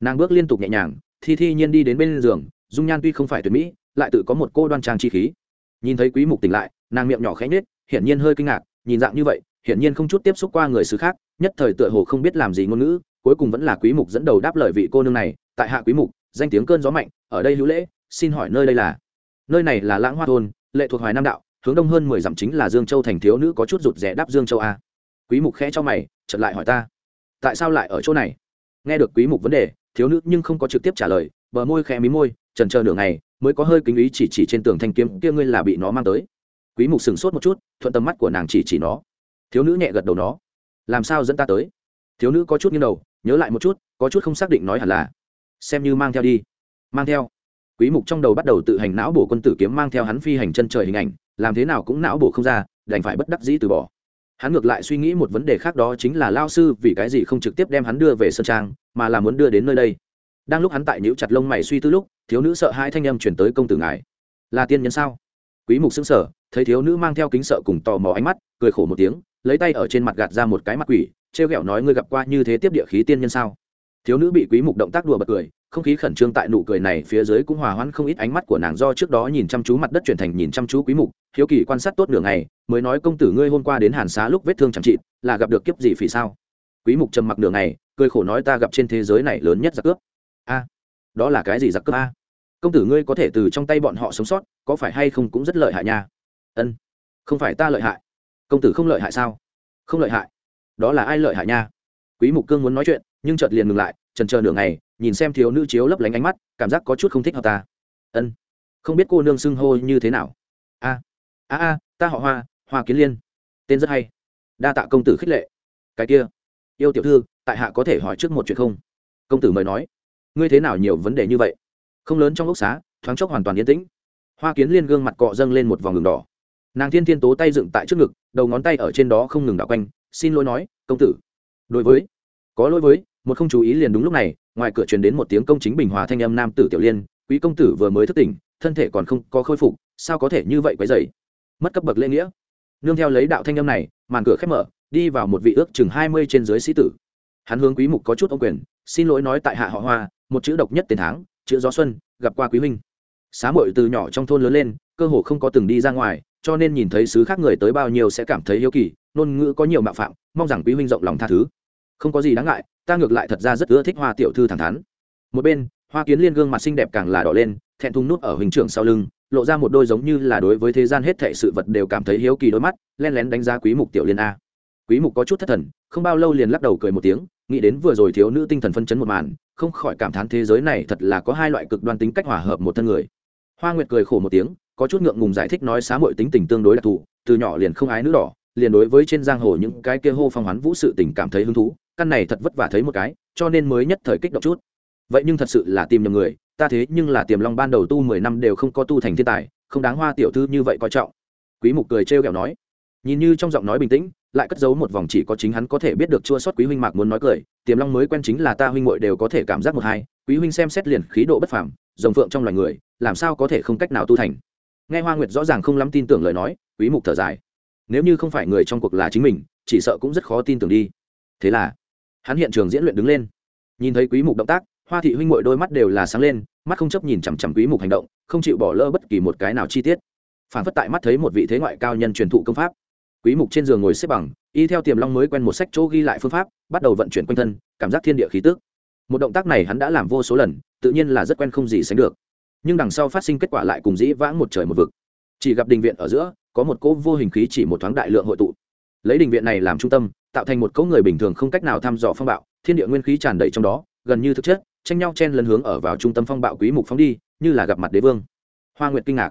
Speaker 1: Nàng bước liên tục nhẹ nhàng, thi thi nhiên đi đến bên giường, dung nhan tuy không phải tuyệt mỹ, lại tự có một cô đoan trang chi khí. Nhìn thấy quý mục tỉnh lại, nàng miệng nhỏ khẽ nhếch, hiển nhiên hơi kinh ngạc, nhìn dạng như vậy hiển nhiên không chút tiếp xúc qua người xứ khác, nhất thời tựa hồ không biết làm gì ngôn ngữ, cuối cùng vẫn là quý mục dẫn đầu đáp lời vị cô nương này, tại hạ quý mục, danh tiếng cơn gió mạnh, ở đây hữu lễ, xin hỏi nơi đây là? Nơi này là lãng hoa thôn, lệ thuộc hoài nam đạo, hướng đông hơn mười dặm chính là dương châu thành thiếu nữ có chút rụt rè đáp dương châu a. Quý mục khẽ cho mày, chợt lại hỏi ta, tại sao lại ở chỗ này? Nghe được quý mục vấn đề, thiếu nữ nhưng không có trực tiếp trả lời, bờ môi khẽ mí môi trần chờ nửa ngày, mới có hơi kính ý chỉ chỉ trên tường thanh kiếm kia ngươi là bị nó mang tới. Quý mục sừng sốt một chút, thuận tầm mắt của nàng chỉ chỉ nó thiếu nữ nhẹ gật đầu nó. Làm sao dẫn ta tới? Thiếu nữ có chút nghiêng đầu, nhớ lại một chút, có chút không xác định nói hẳn là, xem như mang theo đi. Mang theo. Quý mục trong đầu bắt đầu tự hành não bổ quân tử kiếm mang theo hắn phi hành chân trời hình ảnh, làm thế nào cũng não bổ không ra, đành phải bất đắc dĩ từ bỏ. Hắn ngược lại suy nghĩ một vấn đề khác đó chính là lao sư vì cái gì không trực tiếp đem hắn đưa về sơn trang, mà là muốn đưa đến nơi đây. Đang lúc hắn tại nhíu chặt lông mày suy tư lúc, thiếu nữ sợ hai thanh âm chuyển tới công tử ngài. Là tiên nhân sao? Quý mục sững sờ, thấy thiếu nữ mang theo kính sợ cùng tò mò ánh mắt, cười khổ một tiếng lấy tay ở trên mặt gạt ra một cái mặt quỷ, trêu ghẹo nói, ngươi gặp qua như thế tiếp địa khí tiên nhân sao? Thiếu nữ bị quý mục động tác đùa bật cười, không khí khẩn trương tại nụ cười này phía dưới cũng hòa hoãn không ít ánh mắt của nàng do trước đó nhìn chăm chú mặt đất chuyển thành nhìn chăm chú quý mục, hiếu kỳ quan sát tốt nửa ngày, mới nói, công tử ngươi hôm qua đến hàn xá lúc vết thương chẳng trị, là gặp được kiếp gì phỉ sao? Quý mục trầm mặc nửa ngày, cười khổ nói, ta gặp trên thế giới này lớn nhất giặc cướp. A, đó là cái gì giặc cướp a? Công tử ngươi có thể từ trong tay bọn họ sống sót, có phải hay không cũng rất lợi hại nha? Ân, không phải ta lợi hại công tử không lợi hại sao? Không lợi hại. Đó là ai lợi hại nha? Quý mục cương muốn nói chuyện, nhưng chợt liền ngừng lại trần chờ nửa ngày, nhìn xem thiếu nữ chiếu lấp lánh ánh mắt, cảm giác có chút không thích hợp ta. Ân. Không biết cô nương xưng hô như thế nào. A. A a, ta họ hoa hoa kiến liên. Tên rất hay. Đa tạ công tử khích lệ. Cái kia. Yêu tiểu thư, tại hạ có thể hỏi trước một chuyện không? Công tử mời nói. Ngươi thế nào nhiều vấn đề như vậy? Không lớn trong lúc xá, thoáng chốc hoàn toàn yên tĩnh. Hoa kiến liên gương mặt cọ dâng lên một vòng đường đỏ nàng thiên thiên tố tay dựng tại trước ngực, đầu ngón tay ở trên đó không ngừng đảo quanh, xin lỗi nói, công tử. Đối với, có lỗi với, một không chú ý liền đúng lúc này, ngoài cửa truyền đến một tiếng công chính bình hòa thanh âm nam tử tiểu liên, quý công tử vừa mới thức tỉnh, thân thể còn không có khôi phục, sao có thể như vậy quấy dày mất cấp bậc lễ nghĩa. Nương theo lấy đạo thanh âm này, màn cửa khép mở, đi vào một vị ước chừng hai mươi trên dưới sĩ tử. Hắn hướng quý mục có chút ô quyền, xin lỗi nói tại hạ họ hoa, một chữ độc nhất tiền tháng chữ gió xuân, gặp qua quý huynh. Xá muội từ nhỏ trong thôn lớn lên, cơ hồ không có từng đi ra ngoài cho nên nhìn thấy sứ khác người tới bao nhiêu sẽ cảm thấy hiếu kỳ, ngôn ngữ có nhiều mạo phạm, mong rằng quý huynh rộng lòng tha thứ. Không có gì đáng ngại, ta ngược lại thật ra rất ưa thích hoa tiểu thư thẳng thắn. Một bên, hoa kiến liên gương mặt xinh đẹp càng là đỏ lên, thẹn thùng nút ở hình trưởng sau lưng, lộ ra một đôi giống như là đối với thế gian hết thệ sự vật đều cảm thấy hiếu kỳ đôi mắt len lén đánh giá quý mục tiểu liên a. Quý mục có chút thất thần, không bao lâu liền lắc đầu cười một tiếng, nghĩ đến vừa rồi thiếu nữ tinh thần phân chấn một màn, không khỏi cảm thán thế giới này thật là có hai loại cực đoan tính cách hòa hợp một thân người. Hoa nguyệt cười khổ một tiếng có chút ngượng ngùng giải thích nói xá muội tính tình tương đối đặc thù, từ nhỏ liền không ái nữ đỏ, liền đối với trên giang hồ những cái kia hô phong hoán vũ sự tình cảm thấy hứng thú, căn này thật vất vả thấy một cái, cho nên mới nhất thời kích động chút. Vậy nhưng thật sự là tìm nhầm người, ta thế nhưng là tiềm long ban đầu tu mười năm đều không có tu thành thiên tài, không đáng hoa tiểu thư như vậy coi trọng. Quý mục cười trêu ghẹo nói. Nhìn như trong giọng nói bình tĩnh, lại cất giấu một vòng chỉ có chính hắn có thể biết được chua sót quý huynh mạc muốn nói cười, tiềm long mới quen chính là ta huynh muội đều có thể cảm giác một hai, quý huynh xem xét liền khí độ bất phàm, rồng phượng trong loài người, làm sao có thể không cách nào tu thành nghe hoa nguyệt rõ ràng không lắm tin tưởng lời nói, quý mục thở dài. Nếu như không phải người trong cuộc là chính mình, chỉ sợ cũng rất khó tin tưởng đi. Thế là, hắn hiện trường diễn luyện đứng lên. Nhìn thấy quý mục động tác, hoa thị huynh muội đôi mắt đều là sáng lên, mắt không chấp nhìn chằm chằm quý mục hành động, không chịu bỏ lỡ bất kỳ một cái nào chi tiết. Phản phất tại mắt thấy một vị thế ngoại cao nhân truyền thụ công pháp. Quý mục trên giường ngồi xếp bằng, y theo tiềm long mới quen một sách chỗ ghi lại phương pháp, bắt đầu vận chuyển quanh thân, cảm giác thiên địa khí tức. Một động tác này hắn đã làm vô số lần, tự nhiên là rất quen không gì sánh được nhưng đằng sau phát sinh kết quả lại cùng dĩ vãng một trời một vực. Chỉ gặp đình viện ở giữa, có một cỗ vô hình khí chỉ một thoáng đại lượng hội tụ. Lấy đình viện này làm trung tâm, tạo thành một cỗ người bình thường không cách nào thăm dò phong bạo, thiên địa nguyên khí tràn đầy trong đó, gần như thực chất, tranh nhau chen lấn hướng ở vào trung tâm phong bạo quý mục phóng đi, như là gặp mặt đế vương. Hoa nguyệt kinh ngạc.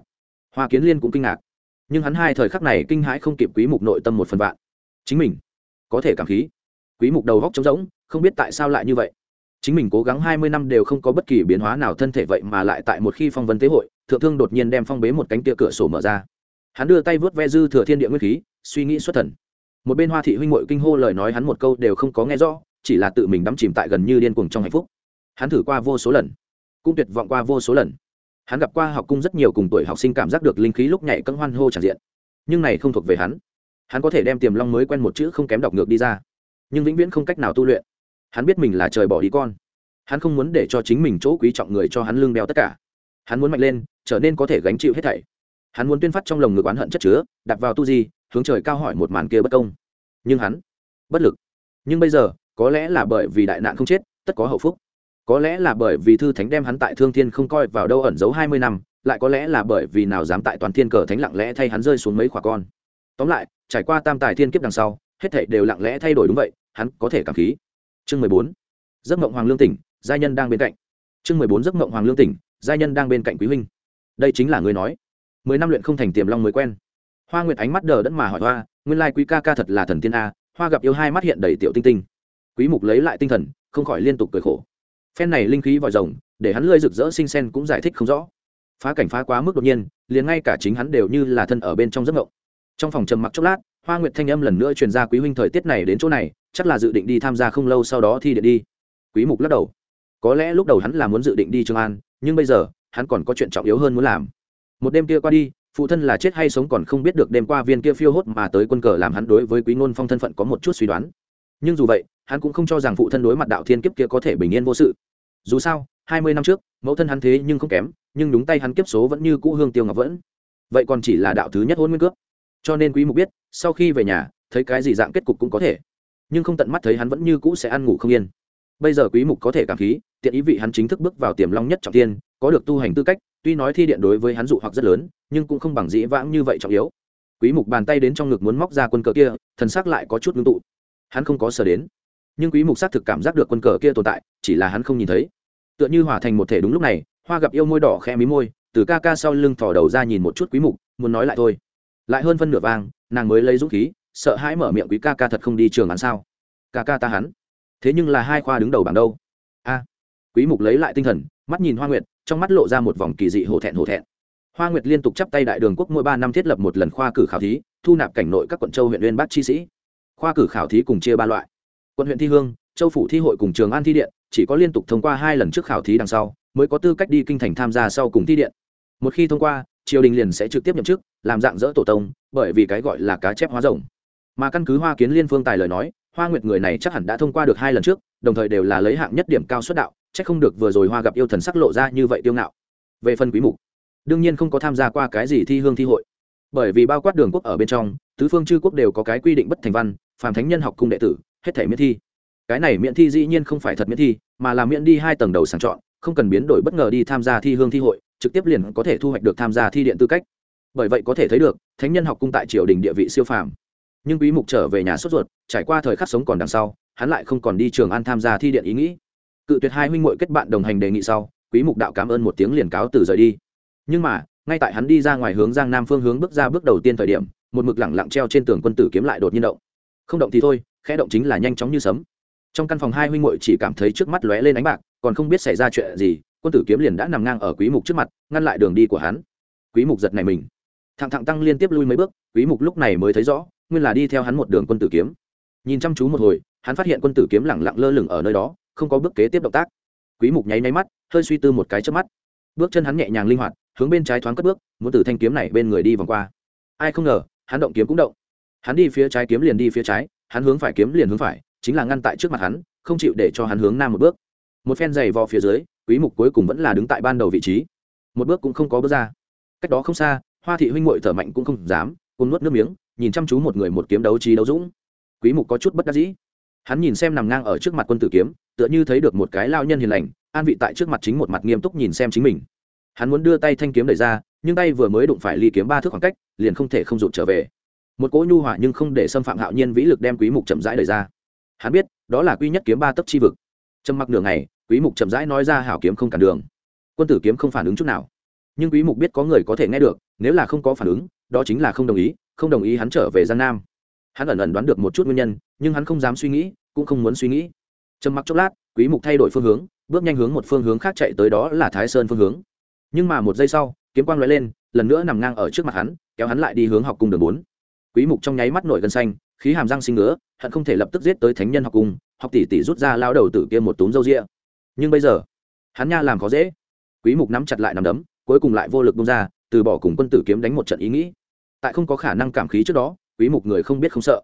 Speaker 1: Hoa kiến liên cũng kinh ngạc. Nhưng hắn hai thời khắc này kinh hãi không kịp quý mục nội tâm một phần vạn. Chính mình có thể cảm khí. Quý mục đầu góc trống rỗng, không biết tại sao lại như vậy chính mình cố gắng 20 năm đều không có bất kỳ biến hóa nào thân thể vậy mà lại tại một khi phong vân tế hội, thượng thương đột nhiên đem phong bế một cánh tia cửa sổ mở ra. Hắn đưa tay vớt ve dư thừa thiên địa nguyên khí, suy nghĩ xuất thần. Một bên hoa thị huynh muội kinh hô lời nói hắn một câu đều không có nghe rõ, chỉ là tự mình đắm chìm tại gần như điên cuồng trong hạnh phúc. Hắn thử qua vô số lần, cũng tuyệt vọng qua vô số lần. Hắn gặp qua học cung rất nhiều cùng tuổi học sinh cảm giác được linh khí lúc nhảy cân hoan hô tràn diện, nhưng này không thuộc về hắn. Hắn có thể đem tiềm long mới quen một chữ không kém đọc ngược đi ra, nhưng vĩnh viễn không cách nào tu luyện hắn biết mình là trời bỏ đi con. Hắn không muốn để cho chính mình chỗ quý trọng người cho hắn lương đeo tất cả. Hắn muốn mạnh lên, trở nên có thể gánh chịu hết thảy. Hắn muốn tuyên phát trong lồng ngực oán hận chất chứa, đặt vào tu di, hướng trời cao hỏi một màn kia bất công. Nhưng hắn, bất lực. Nhưng bây giờ, có lẽ là bởi vì đại nạn không chết, tất có hậu phúc. Có lẽ là bởi vì thư thánh đem hắn tại thương thiên không coi vào đâu ẩn giấu hai mươi năm, lại có lẽ là bởi vì nào dám tại toàn thiên cờ thánh lặng lẽ thay hắn rơi xuống mấy khỏa con. Tóm lại, trải qua tam tài thiên kiếp đằng sau, hết thảy đều lặng lẽ thay đổi đúng vậy, hắn có thể cảm khí chương mười bốn, giấc mộng hoàng lương tỉnh, giai nhân đang bên cạnh. Chương mười bốn, giấc mộng hoàng lương tỉnh, giai nhân đang bên cạnh quý huynh. Đây chính là người nói. Mười năm luyện không thành tiềm long mới quen. Hoa nguyệt ánh mắt đờ đẫn mà hỏi hoa, nguyên lai quý ca ca thật là thần tiên a, hoa gặp yêu hai mắt hiện đầy tiểu tinh tinh. Quý mục lấy lại tinh thần, không khỏi liên tục cười khổ. Phen này linh khí vòi rồng, để hắn lơi rực rỡ sinh sen cũng giải thích không rõ. Phá cảnh phá quá mức đột nhiên, liền ngay cả chính hắn đều như là thân ở bên trong giấc ngộng trong phòng trầm mặc chốc lát, hoa nguyệt thanh âm lần nữa truyền ra quý huynh thời tiết này đến chỗ này chắc là dự định đi tham gia không lâu sau đó thi điện đi. Quý mục lắc đầu. Có lẽ lúc đầu hắn là muốn dự định đi trường an, nhưng bây giờ, hắn còn có chuyện trọng yếu hơn muốn làm. Một đêm kia qua đi, phụ thân là chết hay sống còn không biết được đêm qua viên kia phiêu hốt mà tới quân cờ làm hắn đối với quý ngôn phong thân phận có một chút suy đoán. Nhưng dù vậy, hắn cũng không cho rằng phụ thân đối mặt đạo thiên kiếp kia có thể bình yên vô sự. Dù sao, hai mươi năm trước, mẫu thân hắn thế nhưng không kém, nhưng đúng tay hắn kiếp số vẫn như cũ hương tiêu ngọc vẫn. Vậy còn chỉ là đạo thứ nhất hôn nguyên cướp. Cho nên quý mục biết, sau khi về nhà, thấy cái gì dạng kết cục cũng có thể nhưng không tận mắt thấy hắn vẫn như cũ sẽ ăn ngủ không yên. Bây giờ quý mục có thể cảm khí, tiện ý vị hắn chính thức bước vào tiềm long nhất trọng tiên có được tu hành tư cách, tuy nói thi điện đối với hắn dụ hoặc rất lớn, nhưng cũng không bằng dĩ vãng như vậy trọng yếu. Quý mục bàn tay đến trong ngực muốn móc ra quân cờ kia, thần sắc lại có chút ngưng tụ. Hắn không có sở đến. Nhưng quý mục xác thực cảm giác được quân cờ kia tồn tại, chỉ là hắn không nhìn thấy. Tựa như hòa thành một thể đúng lúc này, hoa gặp yêu môi đỏ khẽ mí môi, từ ca ca sau lưng thò đầu ra nhìn một chút quý mục, muốn nói lại thôi. Lại hơn phân nửa vang nàng mới lấy dũng khí sợ hãi mở miệng quý ca ca thật không đi trường hắn sao? Ca ca ta hắn. Thế nhưng là hai khoa đứng đầu bảng đâu? A. Quý mục lấy lại tinh thần, mắt nhìn hoa nguyệt, trong mắt lộ ra một vòng kỳ dị hổ thẹn hổ thẹn. Hoa nguyệt liên tục chắp tay đại đường quốc mỗi ba năm thiết lập một lần khoa cử khảo thí, thu nạp cảnh nội các quận châu huyện uyên bác chi sĩ. Khoa cử khảo thí cùng chia ba loại. Quận huyện thi hương, châu phủ thi hội cùng trường an thi điện, chỉ có liên tục thông qua hai lần trước khảo thí đằng sau, mới có tư cách đi kinh thành tham gia sau cùng thi điện. Một khi thông qua, triều đình liền sẽ trực tiếp nhậm chức, làm dạng dỡ tổ tông, bởi vì cái gọi là cá chép hóa rồng mà căn cứ hoa kiến liên phương tài lời nói, hoa nguyệt người này chắc hẳn đã thông qua được hai lần trước, đồng thời đều là lấy hạng nhất điểm cao xuất đạo c h ắ c không được vừa rồi hoa gặp yêu thần sắc lộ ra như vậy tiêu ngạo. Về phần quý mục, đương nhiên không có tham gia qua cái gì thi hương thi hội, bởi vì bao quát đường quốc ở bên trong, tứ phương chư quốc đều có cái quy định bất thành văn, phàm thánh nhân học cung đệ tử, hết thể miễn thi. Cái này miễn thi dĩ nhiên không phải thật miễn thi, mà là miễn đi hai tầng đầu sàng chọn, không cần biến đổi bất ngờ đi tham gia thi hương thi hội, trực tiếp liền có thể thu hoạch được tham gia thi điện tư cách. Bởi vậy có thể thấy được, thánh nhân học cung tại triều đình địa vị siêu phàm nhưng quý mục trở về nhà sốt ruột, trải qua thời khắc sống còn đằng sau, hắn lại không còn đi trường an tham gia thi điện ý nghĩ. Cự tuyệt hai huynh muội kết bạn đồng hành đề nghị sau, quý mục đạo cảm ơn một tiếng liền cáo từ rời đi. Nhưng mà, ngay tại hắn đi ra ngoài hướng giang nam phương hướng bước ra bước đầu tiên thời điểm, một mực lẳng lặng treo trên tường quân tử kiếm lại đột nhiên động. Không động thì thôi, khẽ động chính là nhanh chóng như sấm. Trong căn phòng hai huynh muội chỉ cảm thấy trước mắt lóe lên ánh bạc, còn không biết xảy ra chuyện gì, quân tử kiếm liền đã nằm ngang ở quý mục trước mặt, ngăn lại đường đi của hắn. Quý mục giật này mình. Thẳng thẳng tăng liên tiếp lui mấy bước, quý mục lúc này mới thấy rõ nguyên là đi theo hắn một đường quân tử kiếm. Nhìn chăm chú một hồi, hắn phát hiện quân tử kiếm lẳng lặng lơ lửng ở nơi đó, không có bước kế tiếp động tác. Quý mục nháy nháy mắt, hơi suy tư một cái trước mắt. Bước chân hắn nhẹ nhàng linh hoạt, hướng bên trái thoáng cất bước, muốn từ thanh kiếm này bên người đi vòng qua. Ai không ngờ, hắn động kiếm cũng động. Hắn đi phía trái kiếm liền đi phía trái, hắn hướng phải kiếm liền hướng phải, chính là ngăn tại trước mặt hắn, không chịu để cho hắn hướng nam một bước. Một phen giày vò phía dưới, quý mục cuối cùng vẫn là đứng tại ban đầu vị trí. Một bước cũng không có bước ra. Cách đó không xa, hoa thị huynh muội thở mạnh cũng không dám cùng nuốt nước miếng nhìn chăm chú một người một kiếm đấu trí đấu dũng. Quý mục có chút bất đắc dĩ. Hắn nhìn xem nằm ngang ở trước mặt quân tử kiếm, tựa như thấy được một cái lao nhân hiền lành, an vị tại trước mặt chính một mặt nghiêm túc nhìn xem chính mình. Hắn muốn đưa tay thanh kiếm đẩy ra, nhưng tay vừa mới đụng phải ly kiếm ba thước khoảng cách, liền không thể không rụt trở về. Một cỗ nhu hỏa nhưng không để xâm phạm hạo nhiên vĩ lực đem quý mục chậm rãi đẩy ra. Hắn biết, đó là quy nhất kiếm ba tấc chi vực. Trầm mặc đường này quý mục chậm rãi nói ra hảo kiếm không cản đường. Quân tử kiếm không phản ứng chút nào. Nhưng quý mục biết có người có thể nghe được, nếu là không có phản ứng, đó chính là không đồng ý không đồng ý hắn trở về gian nam. Hắn ẩn ẩn đoán được một chút nguyên nhân, nhưng hắn không dám suy nghĩ, cũng không muốn suy nghĩ. Trầm mặc chốc lát, quý mục thay đổi phương hướng, bước nhanh hướng một phương hướng khác chạy tới đó là thái sơn phương hướng. Nhưng mà một giây sau, kiếm quang lóe lên, lần nữa nằm ngang ở trước mặt hắn, kéo hắn lại đi hướng học cung đường bốn. Quý mục trong nháy mắt nổi gân xanh, khí hàm răng sinh ngứa hắn không thể lập tức giết tới thánh nhân học cung, học tỷ tỷ rút ra lao đầu tử kia một túm râu ria. Nhưng bây giờ, hắn nha làm khó dễ. Quý mục nắm chặt lại nắm đấm, cuối cùng lại vô lực bung ra, từ bỏ cùng quân tử kiếm đánh một trận ý nghĩ tại không có khả năng cảm khí trước đó, quý mục người không biết không sợ.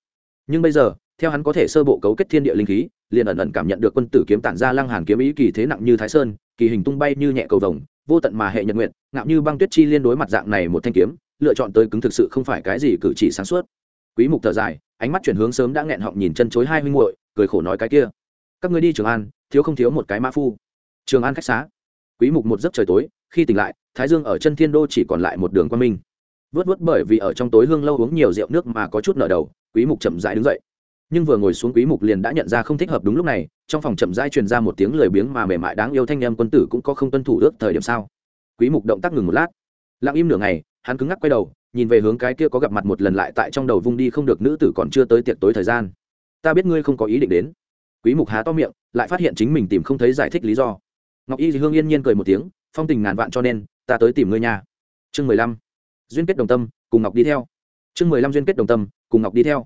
Speaker 1: Nhưng bây giờ, theo hắn có thể sơ bộ cấu kết thiên địa linh khí, liền ẩn ẩn cảm nhận được quân tử kiếm tản ra lăng hàn kiếm ý kỳ thế nặng như thái sơn, kỳ hình tung bay như nhẹ cầu vồng, vô tận mà hệ nhật nguyện, ngạo như băng tuyết chi liên đối mặt dạng này một thanh kiếm, lựa chọn tới cứng thực sự không phải cái gì cử chỉ sáng suốt. Quý mục thở dài, ánh mắt chuyển hướng sớm đã nghẹn họng nhìn chân chối hai huynh muội, cười khổ nói cái kia. Các ngươi đi trường an, thiếu không thiếu một cái mã phu. Trường an khách xá quý mục một giấc trời tối, khi tỉnh lại, thái dương ở chân thiên đô chỉ còn lại một đường quan minh vớt vớt bởi vì ở trong tối hương lâu uống nhiều rượu nước mà có chút nở đầu, quý mục chậm rãi đứng dậy. Nhưng vừa ngồi xuống quý mục liền đã nhận ra không thích hợp đúng lúc này, trong phòng chậm rãi truyền ra một tiếng lười biếng mà mềm mại đáng yêu thanh em quân tử cũng có không tuân thủ ước thời điểm sao. Quý mục động tác ngừng một lát. Lặng im nửa ngày, hắn cứng ngắc quay đầu, nhìn về hướng cái kia có gặp mặt một lần lại tại trong đầu vung đi không được nữ tử còn chưa tới tiệc tối thời gian. Ta biết ngươi không có ý định đến. Quý mục há to miệng, lại phát hiện chính mình tìm không thấy giải thích lý do. Ngọc y hương yên nhiên cười một tiếng, phong tình ngàn vạn cho nên, ta tới tìm ngươi nhà chương mười lăm duyên kết đồng tâm, cùng ngọc đi theo. Chương mười lăm duyên kết đồng tâm, cùng ngọc đi theo.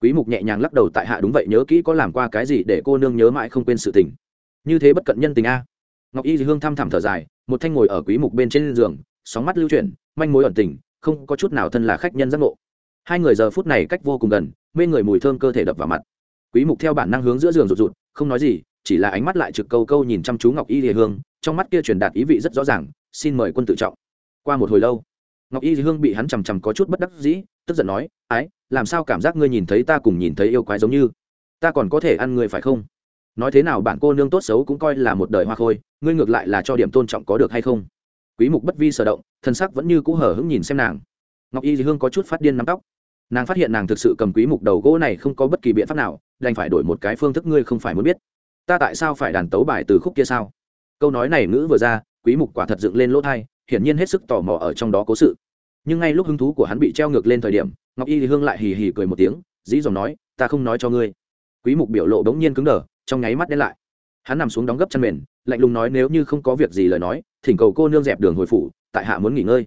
Speaker 1: Quý mục nhẹ nhàng lắc đầu tại hạ, đúng vậy, nhớ kỹ có làm qua cái gì để cô nương nhớ mãi không quên sự tình. Như thế bất cận nhân tình a. Ngọc y hương thăm thẳm thở dài, một thanh ngồi ở quý mục bên trên giường, sóng mắt lưu chuyển, manh mối ẩn tình, không có chút nào thân là khách nhân giác ngộ. Hai người giờ phút này cách vô cùng gần, mê người mùi thơm cơ thể đập vào mặt. Quý mục theo bản năng hướng giữa giường rụt rụt, không nói gì, chỉ là ánh mắt lại trực câu câu nhìn chăm chú ngọc y Dì hương, trong mắt kia truyền đạt ý vị rất rõ ràng, xin mời quân tự trọng. Qua một hồi lâu ngọc y hương bị hắn chằm chằm có chút bất đắc dĩ, tức giận nói, ái, làm sao cảm giác ngươi nhìn thấy ta cùng nhìn thấy yêu quái giống như? Ta còn có thể ăn người phải không? Nói thế nào bạn cô nương tốt xấu cũng coi là một đời hoa khôi, ngươi ngược lại là cho điểm tôn trọng có được hay không? Quý mục bất vi sở động, thân sắc vẫn như cũ hở hững nhìn xem nàng. Ngọc y hương có chút phát điên nắm tóc. Nàng phát hiện nàng thực sự cầm quý mục đầu gỗ này không có bất kỳ biện pháp nào, đành phải đổi một cái phương thức ngươi không phải muốn biết. Ta tại sao phải đàn tấu bài từ khúc kia sao? Câu nói này ngữ vừa ra, quý mục quả thật dựng lên lỗ thai hiển nhiên hết sức tò mò ở trong đó cố sự nhưng ngay lúc hứng thú của hắn bị treo ngược lên thời điểm, ngọc y hương lại hì hì cười một tiếng dĩ dòng nói, ta không nói cho ngươi. Quý mục biểu lộ bỗng nhiên cứng đờ, trong nháy mắt đen lại. Hắn nằm xuống đóng gấp chân mền, lạnh lùng nói, nếu như không có việc gì lời nói, thỉnh cầu cô nương dẹp đường hồi phủ, tại hạ muốn nghỉ ngơi.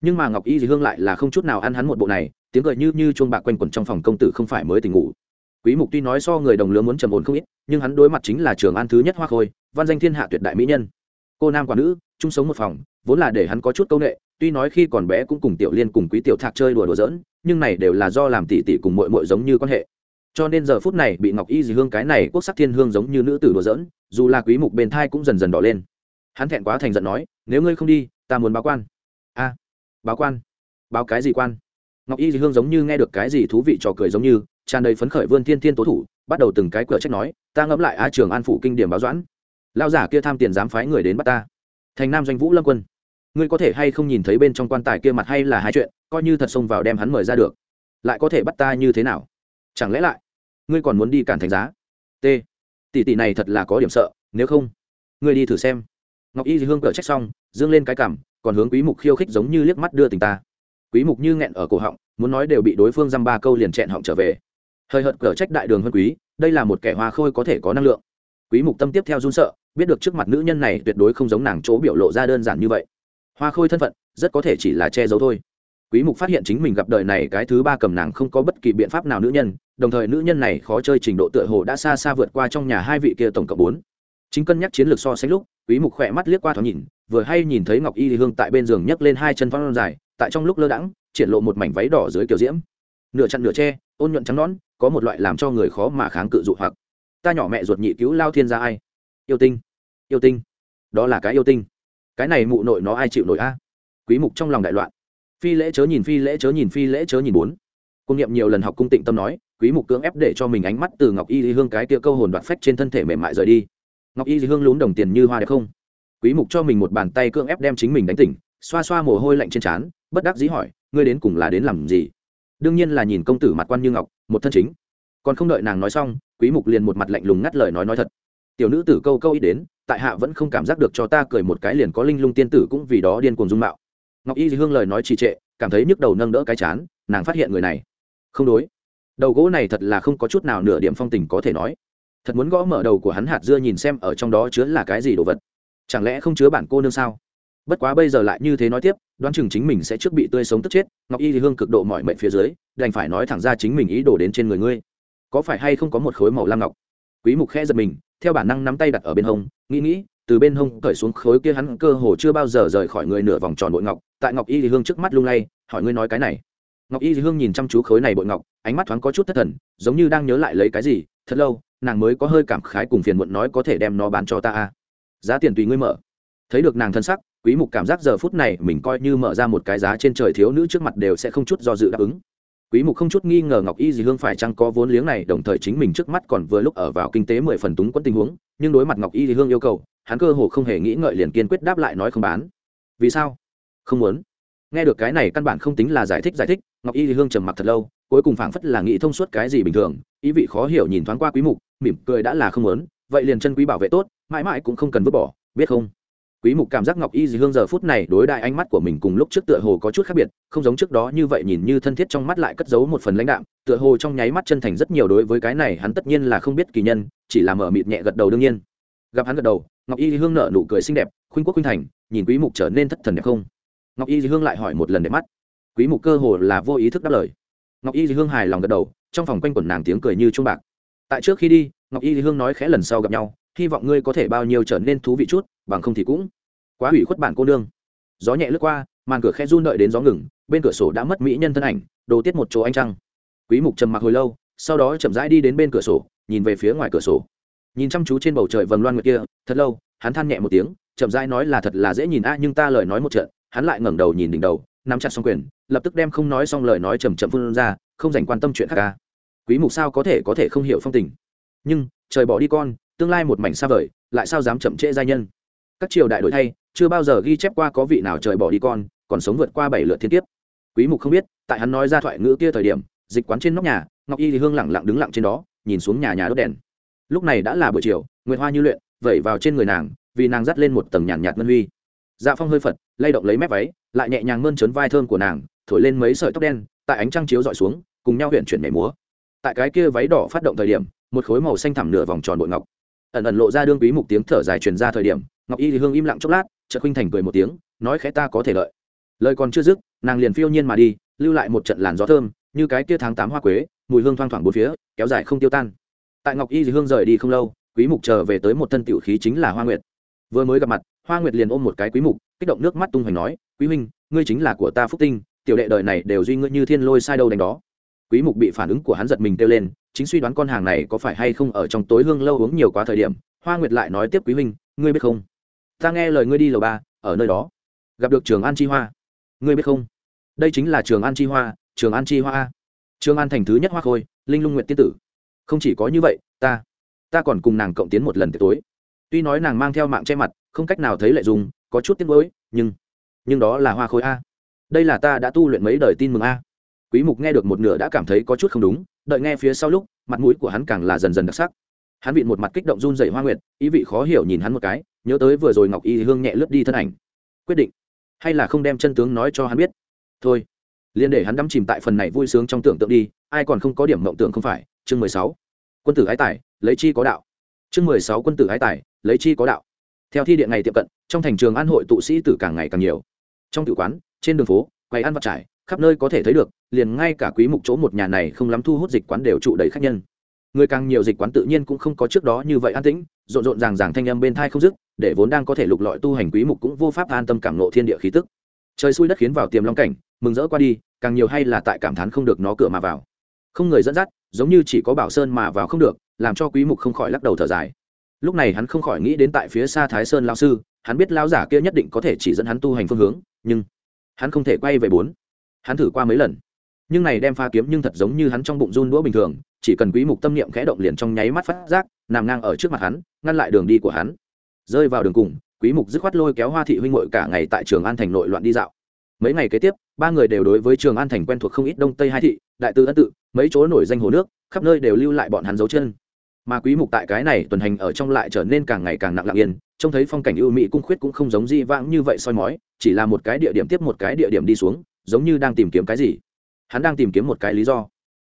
Speaker 1: Nhưng mà ngọc y hương lại là không chút nào ăn hắn một bộ này, tiếng cười như như chuông bạc quanh quẩn trong phòng công tử không phải mới tỉnh ngủ. Quý mục tuy nói so người đồng lứa muốn trầm ổn không ít, nhưng hắn đối mặt chính là trường an thứ nhất hoa khôi, văn danh thiên hạ tuyệt đại mỹ nhân. Cô nam quả nữ, chung sống một phòng, vốn là để hắn có chút công nghệ tuy nói khi còn bé cũng cùng tiểu liên cùng quý tiểu thạc chơi đùa đùa giỡn, nhưng này đều là do làm tỷ tỷ cùng muội muội giống như quan hệ. Cho nên giờ phút này bị ngọc y dì hương cái này quốc sắc thiên hương giống như nữ tử đùa giỡn, dù là quý mục bên thai cũng dần dần đỏ lên. Hắn thẹn quá thành giận nói, nếu ngươi không đi, ta muốn báo quan. A, báo quan? Báo cái gì quan? Ngọc y dì hương giống như nghe được cái gì thú vị trò cười giống như, tràn đầy phấn khởi vươn thiên thiên tố thủ, bắt đầu từng cái cửa trách nói, ta ngẫm lại a trường an phủ kinh điểm báo doãn. Lao giả kia tham tiền dám phái người đến bắt ta. Thành nam doanh vũ lâm quân ngươi có thể hay không nhìn thấy bên trong quan tài kia mặt hay là hai chuyện, coi như thật xông vào đem hắn mời ra được. Lại có thể bắt ta như thế nào? Chẳng lẽ lại, ngươi còn muốn đi cản thành giá? T. Tỷ tỷ này thật là có điểm sợ, nếu không, ngươi đi thử xem. Ngọc y hương cờ trách xong, dương lên cái cảm, còn hướng quý mục khiêu khích giống như liếc mắt đưa tình ta. Quý mục như nghẹn ở cổ họng, muốn nói đều bị đối phương dăm ba câu liền chẹn họng trở về. Hơi hợt cờ trách đại đường hơn quý, đây là một kẻ hoa khôi có thể có năng lượng. Quý mục tâm tiếp theo run sợ, biết được trước mặt nữ nhân này tuyệt đối không giống nàng chỗ biểu lộ ra đơn giản như vậy hoa khôi thân phận, rất có thể chỉ là che giấu thôi. Quý mục phát hiện chính mình gặp đời này cái thứ ba cầm nàng không có bất kỳ biện pháp nào nữ nhân, đồng thời nữ nhân này khó chơi trình độ tựa hồ đã xa xa vượt qua trong nhà hai vị kia tổng cộng bốn. Chính cân nhắc chiến lược so sánh lúc, quý mục khỏe mắt liếc qua thoáng nhìn, vừa hay nhìn thấy ngọc y hương tại bên giường nhấc lên hai chân phong dài, tại trong lúc lơ đãng, triển lộ một mảnh váy đỏ dưới kiểu diễm. Nửa chặn nửa che, ôn nhuận trắng nón có một loại làm cho người khó mà kháng cự dụ hoặc. Ta nhỏ mẹ ruột nhị cứu lao thiên gia ai? Yêu tinh. Yêu tinh. Đó là cái yêu tinh cái này mụ nội nó ai chịu nổi a? Quý mục trong lòng đại loạn. Phi lễ chớ nhìn, phi lễ chớ nhìn, phi lễ chớ nhìn bốn. Cung niệm nhiều lần học cung tịnh tâm nói, quý mục cưỡng ép để cho mình ánh mắt từ ngọc y hương cái kia câu hồn đoạt phách trên thân thể mềm mại rời đi. Ngọc y hương lún đồng tiền như hoa đẹp không? Quý mục cho mình một bàn tay cưỡng ép đem chính mình đánh tỉnh, xoa xoa mồ hôi lạnh trên trán, bất đắc dĩ hỏi, ngươi đến cùng là đến làm gì? Đương nhiên là nhìn công tử mặt quan như ngọc, một thân chính. Còn không đợi nàng nói xong, quý mục liền một mặt lạnh lùng ngắt lời nói nói thật. Tiểu nữ tử câu câu ít đến tại hạ vẫn không cảm giác được cho ta cười một cái liền có linh lung tiên tử cũng vì đó điên cuồng dung mạo. Ngọc y hương lời nói trì trệ, cảm thấy nhức đầu nâng đỡ cái chán, nàng phát hiện người này. Không đối. Đầu gỗ này thật là không có chút nào nửa điểm phong tình có thể nói. Thật muốn gõ mở đầu của hắn hạt dưa nhìn xem ở trong đó chứa là cái gì đồ vật. Chẳng lẽ không chứa bản cô nương sao? Bất quá bây giờ lại như thế nói tiếp, đoán chừng chính mình sẽ trước bị tươi sống tức chết, ngọc y thì hương cực độ mọi mệnh phía dưới, đành phải nói thẳng ra chính mình ý đồ đến trên người ngươi. Có phải hay không có một khối màu lam ngọc? Quý mục khẽ giật mình theo bản năng nắm tay đặt ở bên hông, nghĩ nghĩ, từ bên hông cởi xuống khối kia hắn cơ hồ chưa bao giờ rời khỏi người nửa vòng tròn bội ngọc, tại ngọc y thì hương trước mắt lung lay, hỏi ngươi nói cái này. Ngọc y thì hương nhìn chăm chú khối này bội ngọc, ánh mắt thoáng có chút thất thần, giống như đang nhớ lại lấy cái gì, thật lâu, nàng mới có hơi cảm khái cùng phiền muộn nói có thể đem nó bán cho ta a. Giá tiền tùy ngươi mở. Thấy được nàng thân sắc, quý mục cảm giác giờ phút này mình coi như mở ra một cái giá trên trời thiếu nữ trước mặt đều sẽ không chút do dự đáp ứng quý mục không chút nghi ngờ ngọc y dì hương phải chăng có vốn liếng này, đồng thời chính mình trước mắt còn vừa lúc ở vào kinh tế mười phần túng quẫn tình huống, nhưng đối mặt ngọc y dì hương yêu cầu, hắn cơ hồ không hề nghĩ ngợi liền kiên quyết đáp lại nói không bán. Vì sao? Không muốn. Nghe được cái này căn bản không tính là giải thích giải thích, ngọc y dì hương trầm mặc thật lâu, cuối cùng phảng phất là nghĩ thông suốt cái gì bình thường, ý vị khó hiểu nhìn thoáng qua quý mục, mỉm cười đã là không muốn, vậy liền chân quý bảo vệ tốt, mãi mãi cũng không cần vứt bỏ, biết không? Quý mục cảm giác ngọc y dì hương giờ phút này đối đại ánh mắt của mình cùng lúc trước tựa hồ có chút khác biệt, không giống trước đó như vậy nhìn như thân thiết trong mắt lại cất giấu một phần lãnh đạm, tựa hồ trong nháy mắt chân thành rất nhiều đối với cái này hắn tất nhiên là không biết kỳ nhân, chỉ là mở mịt nhẹ gật đầu đương nhiên. Gặp hắn gật đầu, ngọc y dì hương nở nụ cười xinh đẹp, khuynh quốc khuynh thành, nhìn quý mục trở nên thất thần đẹp không? Ngọc y dì hương lại hỏi một lần đẹp mắt. Quý mục cơ hồ là vô ý thức đáp lời. Ngọc y dì hương hài lòng gật đầu, trong phòng quanh quẩn nàng tiếng cười như trung bạc. Tại trước khi đi, ngọc y dì hương nói khẽ lần sau gặp nhau hy vọng ngươi có thể bao nhiêu trở nên thú vị chút, bằng không thì cũng quá hủy khuất bản cô nương. Gió nhẹ lướt qua, màn cửa khe run đợi đến gió ngừng, bên cửa sổ đã mất mỹ nhân thân ảnh, đồ tiết một chỗ anh trăng. Quý mục trầm mặc hồi lâu, sau đó chậm rãi đi đến bên cửa sổ, nhìn về phía ngoài cửa sổ. Nhìn chăm chú trên bầu trời vầng loan nguyệt kia, thật lâu, hắn than nhẹ một tiếng, chậm rãi nói là thật là dễ nhìn a, nhưng ta lời nói một trận, hắn lại ngẩng đầu nhìn đỉnh đầu, nắm chặt xong quyền, lập tức đem không nói xong lời nói chậm chậm phun ra, không dành quan tâm chuyện khác ca quý mục sao có thể có thể không hiểu phong tình. Nhưng, trời bỏ đi con tương lai một mảnh xa vời lại sao dám chậm trễ giai nhân? Các triều đại đổi thay chưa bao giờ ghi chép qua có vị nào trời bỏ đi con còn sống vượt qua bảy lượt thiên kiếp. Quý mục không biết tại hắn nói ra thoại ngữ kia thời điểm dịch quán trên nóc nhà ngọc y thì hương lặng lặng đứng lặng trên đó nhìn xuống nhà nhà đốt đèn. Lúc này đã là buổi chiều nguyệt hoa như luyện vẩy vào trên người nàng vì nàng dắt lên một tầng nhàn nhạt, ngân huy. Dạ phong hơi phật lay động lấy mép váy lại nhẹ nhàng mơn trớn vai thơm của nàng thổi lên mấy sợi tóc đen tại ánh trăng chiếu dọi xuống cùng nhau huyện chuyển nhảy múa. Tại cái kia váy đỏ phát động thời điểm một khối màu xanh thẳm nửa vòng tròn bội ngọc ẩn ẩn lộ ra đương quý mục tiếng thở dài truyền ra thời điểm, ngọc y thì hương im lặng chốc lát, chợt khinh thành cười một tiếng, nói khẽ ta có thể lợi. Lời còn chưa dứt, nàng liền phiêu nhiên mà đi, lưu lại một trận làn gió thơm, như cái kia tháng tám hoa quế, mùi hương thoang thoảng bốn phía, kéo dài không tiêu tan. Tại ngọc y thì hương rời đi không lâu, quý mục chờ về tới một thân tiểu khí chính là hoa nguyệt. Vừa mới gặp mặt, hoa nguyệt liền ôm một cái quý mục, kích động nước mắt tung hoành nói, quý huynh, ngươi chính là của ta phúc tinh, tiểu đệ đời này đều duy ngươi như thiên lôi sai đâu đánh đó quý mục bị phản ứng của hắn giật mình kêu lên, chính suy đoán con hàng này có phải hay không ở trong tối hương lâu uống nhiều quá thời điểm, hoa nguyệt lại nói tiếp quý huynh, ngươi biết không? Ta nghe lời ngươi đi lầu ba, ở nơi đó, gặp được trường an chi hoa. Ngươi biết không? Đây chính là trường an chi hoa, trường an chi hoa trường an thành thứ nhất hoa khôi, linh lung nguyện tiên tử. Không chỉ có như vậy, ta ta còn cùng nàng cộng tiến một lần tối. Tuy nói nàng mang theo mạng che mặt, không cách nào thấy lệ dùng, có chút tiếc nuối, nhưng nhưng đó là hoa khôi a. Đây là ta đã tu luyện mấy đời tin mừng a quý mục nghe được một nửa đã cảm thấy có chút không đúng, đợi nghe phía sau lúc, mặt mũi của hắn càng là dần dần đặc sắc. Hắn bị một mặt kích động run rẩy hoa nguyệt, ý vị khó hiểu nhìn hắn một cái, nhớ tới vừa rồi ngọc y hương nhẹ lướt đi thân ảnh. Quyết định. Hay là không đem chân tướng nói cho hắn biết? Thôi. Liền để hắn đắm chìm tại phần này vui sướng trong tưởng tượng đi, ai còn không có điểm mộng tưởng không phải, chương mười sáu. Quân tử ái tài, lấy chi có đạo. Chương mười sáu quân tử ái tài, lấy chi có đạo. Theo thi điện ngày tiệm cận, trong thành trường an hội tụ sĩ tử càng ngày càng nhiều. Trong tự quán, trên đường phố, quầy ăn vặt trải khắp nơi có thể thấy được, liền ngay cả quý mục chỗ một nhà này không lắm thu hút dịch quán đều trụ đầy khách nhân. Người càng nhiều dịch quán tự nhiên cũng không có trước đó như vậy an tĩnh, rộn rộn ràng ràng thanh âm bên thai không dứt, để vốn đang có thể lục lọi tu hành quý mục cũng vô pháp an tâm cảm nộ thiên địa khí tức. Trời xui đất khiến vào tiềm long cảnh, mừng rỡ qua đi, càng nhiều hay là tại cảm thán không được nó cửa mà vào. Không người dẫn dắt, giống như chỉ có bảo sơn mà vào không được, làm cho quý mục không khỏi lắc đầu thở dài. Lúc này hắn không khỏi nghĩ đến tại phía xa thái sơn lao sư, hắn biết lao giả kia nhất định có thể chỉ dẫn hắn tu hành phương hướng, nhưng hắn không thể quay về bốn hắn thử qua mấy lần. Nhưng này đem pha kiếm nhưng thật giống như hắn trong bụng run đũa bình thường, chỉ cần quý mục tâm niệm khẽ động liền trong nháy mắt phát giác, nằm ngang ở trước mặt hắn, ngăn lại đường đi của hắn. Rơi vào đường cùng, quý mục dứt khoát lôi kéo hoa thị huynh muội cả ngày tại trường an thành nội loạn đi dạo. Mấy ngày kế tiếp, ba người đều đối với trường an thành quen thuộc không ít đông tây hai thị, đại tư ân tự, mấy chỗ nổi danh hồ nước, khắp nơi đều lưu lại bọn hắn dấu chân. Mà quý mục tại cái này tuần hành ở trong lại trở nên càng ngày càng nặng lặng yên, trông thấy phong cảnh ưu mỹ cung khuyết cũng không giống di vãng như vậy soi mói, chỉ là một cái địa điểm tiếp một cái địa điểm đi xuống giống như đang tìm kiếm cái gì. Hắn đang tìm kiếm một cái lý do.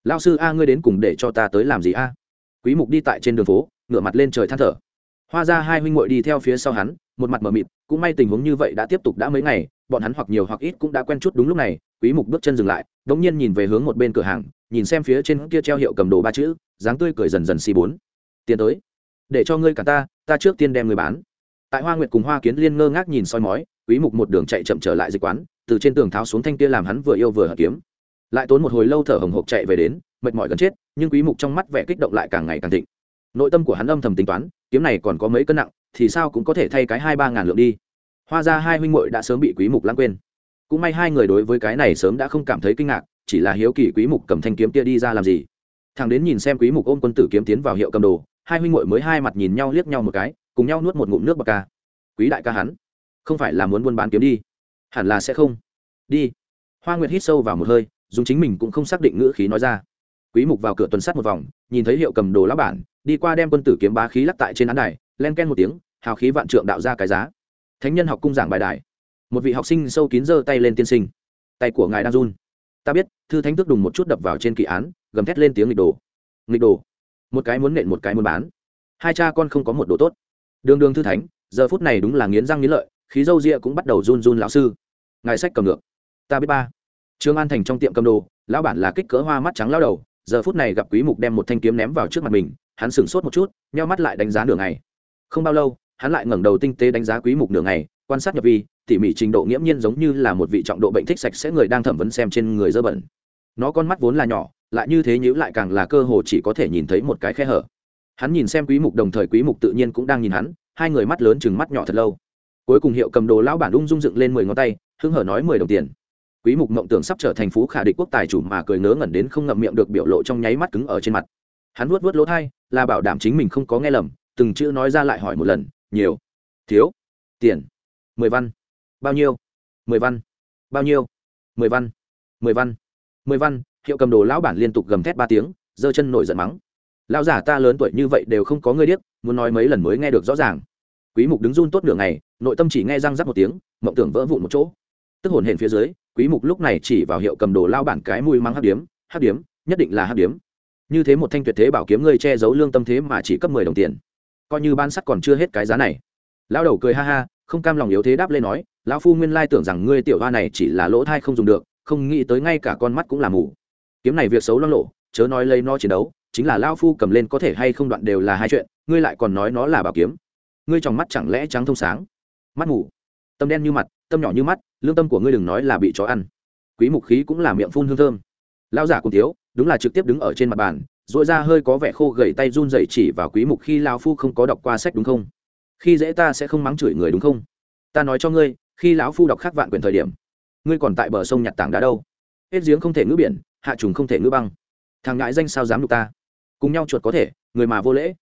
Speaker 1: Lao sư a, ngươi đến cùng để cho ta tới làm gì a? Quý mục đi tại trên đường phố, ngửa mặt lên trời than thở. Hoa ra hai huynh muội đi theo phía sau hắn, một mặt mờ mịt, cũng may tình huống như vậy đã tiếp tục đã mấy ngày, bọn hắn hoặc nhiều hoặc ít cũng đã quen chút đúng lúc này, quý mục bước chân dừng lại, đống nhiên nhìn về hướng một bên cửa hàng, nhìn xem phía trên kia treo hiệu cầm đồ ba chữ, dáng tươi cười dần dần xì bốn. Tiền tới. Để cho ngươi cả ta ta trước tiên đem người bán. Tại hoa nguyệt cùng hoa kiến liên ngơ ngác nhìn soi mói, quý mục một đường chạy chậm trở lại dịch quán từ trên tường tháo xuống thanh kia làm hắn vừa yêu vừa hận kiếm. Lại tốn một hồi lâu thở hồng hộc chạy về đến, mệt mỏi gần chết, nhưng quý mục trong mắt vẻ kích động lại càng ngày càng thịnh. Nội tâm của hắn âm thầm tính toán, kiếm này còn có mấy cân nặng, thì sao cũng có thể thay cái hai ba ngàn lượng đi. Hoa ra hai huynh muội đã sớm bị quý mục lãng quên. Cũng may hai người đối với cái này sớm đã không cảm thấy kinh ngạc, chỉ là hiếu kỳ quý mục cầm thanh kiếm kia đi ra làm gì. Thằng đến nhìn xem quý mục ôm quân tử kiếm tiến vào hiệu cầm đồ, hai huynh muội mới hai mặt nhìn nhau liếc nhau một cái, cùng nhau nuốt một ngụm nước bạc ca. Quý đại ca hắn, không phải là muốn buôn bán kiếm đi hẳn là sẽ không. Đi. Hoa nguyệt hít sâu vào một hơi, dùng chính mình cũng không xác định ngữ khí nói ra. Quý mục vào cửa tuần sát một vòng, nhìn thấy hiệu cầm đồ lão bản, đi qua đem quân tử kiếm bá khí lắc tại trên án đài, len ken một tiếng, hào khí vạn trượng đạo ra cái giá. Thánh nhân học cung giảng bài đài. Một vị học sinh sâu kín giơ tay lên tiên sinh. Tay của ngài đang run. Ta biết, thư thánh tước đùng một chút đập vào trên kỳ án, gầm thét lên tiếng nghịch đồ. Nghịch đồ. Một cái muốn nện một cái muốn bán. Hai cha con không có một đồ tốt. Đường đường thư thánh, giờ phút này đúng là nghiến răng nghiến lợi khí dâu ria cũng bắt đầu run run lão sư. Ngài sách cầm ngược. Ta biết ba. Trương an thành trong tiệm cầm đồ, lão bản là kích cỡ hoa mắt trắng lao đầu, giờ phút này gặp quý mục đem một thanh kiếm ném vào trước mặt mình, hắn sửng sốt một chút, nheo mắt lại đánh giá nửa ngày. Không bao lâu, hắn lại ngẩng đầu tinh tế đánh giá quý mục nửa ngày, quan sát nhập vi, tỉ mỉ trình độ nghiễm nhiên giống như là một vị trọng độ bệnh thích sạch sẽ người đang thẩm vấn xem trên người dơ bẩn. Nó con mắt vốn là nhỏ, lại như thế nhữ lại càng là cơ hồ chỉ có thể nhìn thấy một cái khe hở. Hắn nhìn xem quý mục đồng thời quý mục tự nhiên cũng đang nhìn hắn, hai người mắt lớn chừng mắt nhỏ thật lâu cuối cùng hiệu cầm đồ lão bản ung dung dựng lên mười ngón tay hưng hở nói mười đồng tiền. Quý mục mộng tưởng sắp trở thành phú khả địch quốc tài chủ mà cười ngớ ngẩn đến không ngậm miệng được biểu lộ trong nháy mắt cứng ở trên mặt. Hắn vuốt vuốt lỗ thay là bảo đảm chính mình không có nghe lầm, từng chữ nói ra lại hỏi một lần, nhiều, thiếu, tiền, mười văn, bao nhiêu, mười văn, bao nhiêu, mười văn mười văn mười văn. Hiệu cầm đồ lão bản liên tục gầm thét ba tiếng, giơ chân nổi giận mắng. Lão giả ta lớn tuổi như vậy đều không có người điếc, muốn nói mấy lần mới nghe được rõ ràng quý mục đứng run tốt nửa ngày, nội tâm chỉ nghe răng rắc một tiếng, mộng tưởng vỡ vụn một chỗ. Tức hồn hển phía dưới, quý mục lúc này chỉ vào hiệu cầm đồ lao bản cái mùi mang hắc điếm hắc điếm, nhất định là hắc điếm. Như thế một thanh tuyệt thế bảo kiếm ngươi che giấu lương tâm thế mà chỉ cấp 10 đồng tiền. Coi như ban sắt còn chưa hết cái giá này. Lao đầu cười ha ha, không cam lòng yếu thế đáp lên nói, lão phu nguyên lai tưởng rằng ngươi tiểu hoa này chỉ là lỗ thai không dùng được, không nghĩ tới ngay cả con mắt cũng là mù. Kiếm này việc xấu lo lộ, chớ nói lấy nó chiến đấu, chính là lao phu cầm lên có thể hay không đoạn đều là hai chuyện, ngươi lại còn nói nó là bảo kiếm ngươi trong mắt chẳng lẽ trắng thông sáng? Mắt mù. Tâm đen như mặt, tâm nhỏ như mắt, lương tâm của ngươi đừng nói là bị chó ăn. Quý mục khí cũng là miệng phun hương thơm. Lão giả cùng thiếu, đúng là trực tiếp đứng ở trên mặt bàn dội ra hơi có vẻ khô gầy tay run rẩy chỉ vào quý mục khi lão phu không có đọc qua sách đúng không? Khi dễ ta sẽ không mắng chửi người đúng không? Ta nói cho ngươi, khi lão phu đọc khắc vạn quyển thời điểm, ngươi còn tại bờ sông nhặt tảng đá đâu? Hết giếng không thể ngữ biển, hạ trùng không thể ngữ băng. Thằng ngại danh sao dám đục ta? Cùng nhau chuột có thể, người mà vô lễ.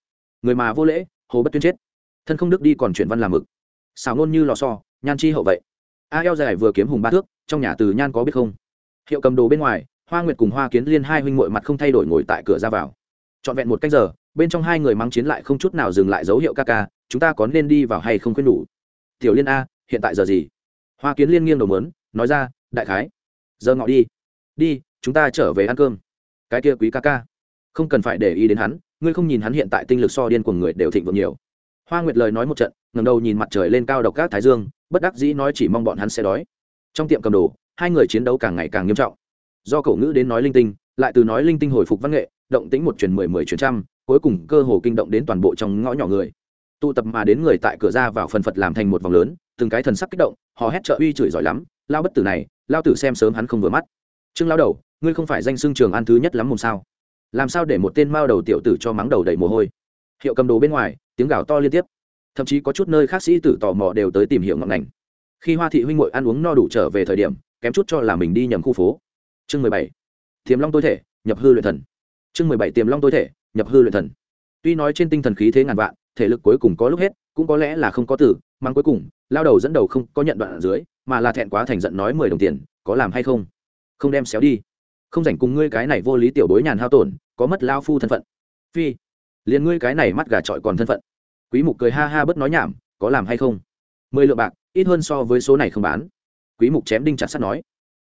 Speaker 1: Người mà vô lễ, hồ bất tuyên chết thân không đức đi còn chuyển văn làm mực. Xào ngôn như lò so nhan chi hậu vậy. A eo dài vừa kiếm hùng ba thước, trong nhà từ nhan có biết không? Hiệu cầm đồ bên ngoài, hoa nguyệt cùng hoa kiến liên hai huynh muội mặt không thay đổi ngồi tại cửa ra vào. Trọn vẹn một cách giờ, bên trong hai người mang chiến lại không chút nào dừng lại dấu hiệu ca ca, chúng ta có nên đi vào hay không khuyên đủ? Tiểu liên a, hiện tại giờ gì? Hoa kiến liên nghiêng đầu mớn nói ra, đại khái. Giờ ngọ đi. Đi, chúng ta trở về ăn cơm. Cái kia quý ca ca. Không cần phải để ý đến hắn, ngươi không nhìn hắn hiện tại tinh lực so điên của người đều thịnh vượng nhiều hoa nguyệt lời nói một trận ngầm đầu nhìn mặt trời lên cao độc các thái dương, bất đắc dĩ nói chỉ mong bọn hắn sẽ đói. Trong tiệm cầm đồ, hai người chiến đấu càng ngày càng nghiêm trọng. Do cậu ngữ đến nói linh tinh, lại từ nói linh tinh hồi phục văn nghệ, động tính một truyền mười mười truyền trăm, cuối cùng cơ hồ kinh động đến toàn bộ trong ngõ nhỏ người. Tụ tập mà đến người tại cửa ra vào phần phật làm thành một vòng lớn, từng cái thần sắc kích động họ hét trợ uy chửi giỏi lắm, lao bất tử này, lao tử xem sớm hắn không vừa mắt. Trương lao đầu, ngươi không phải danh xưng trường an thứ nhất lắm mồm sao? Làm sao để một tên mao đầu tiểu tử cho mắng đầu đầy mồ hôi? Hiệu cầm đồ bên ngoài, tiếng gào to liên tiếp. Thậm chí có chút nơi khác sĩ tử tò mò đều tới tìm hiểu ngọn ngành. Khi hoa thị huynh ngội ăn uống no đủ trở về thời điểm, kém chút cho là mình đi nhầm khu phố. Chương mười bảy. Tiềm long tối thể, nhập hư luyện thần. Chương mười bảy, tiềm long tối thể, nhập hư luyện thần. Tuy nói trên tinh thần khí thế ngàn vạn, thể lực cuối cùng có lúc hết, cũng có lẽ là không có tử mang cuối cùng, lao đầu dẫn đầu không có nhận đoạn ở dưới, mà là thẹn quá thành giận nói mười đồng tiền, có làm hay không? Không đem xéo đi. Không rảnh cùng ngươi cái này vô lý tiểu bối nhàn hao tổn, có mất lao phu thân phận. Phi liền ngươi cái này mắt gà trọi còn thân phận. Quý mục cười ha ha bất nói nhảm, có làm hay không? Mười lượng bạc, ít hơn so với số này không bán. Quý mục chém đinh chặt sắt nói.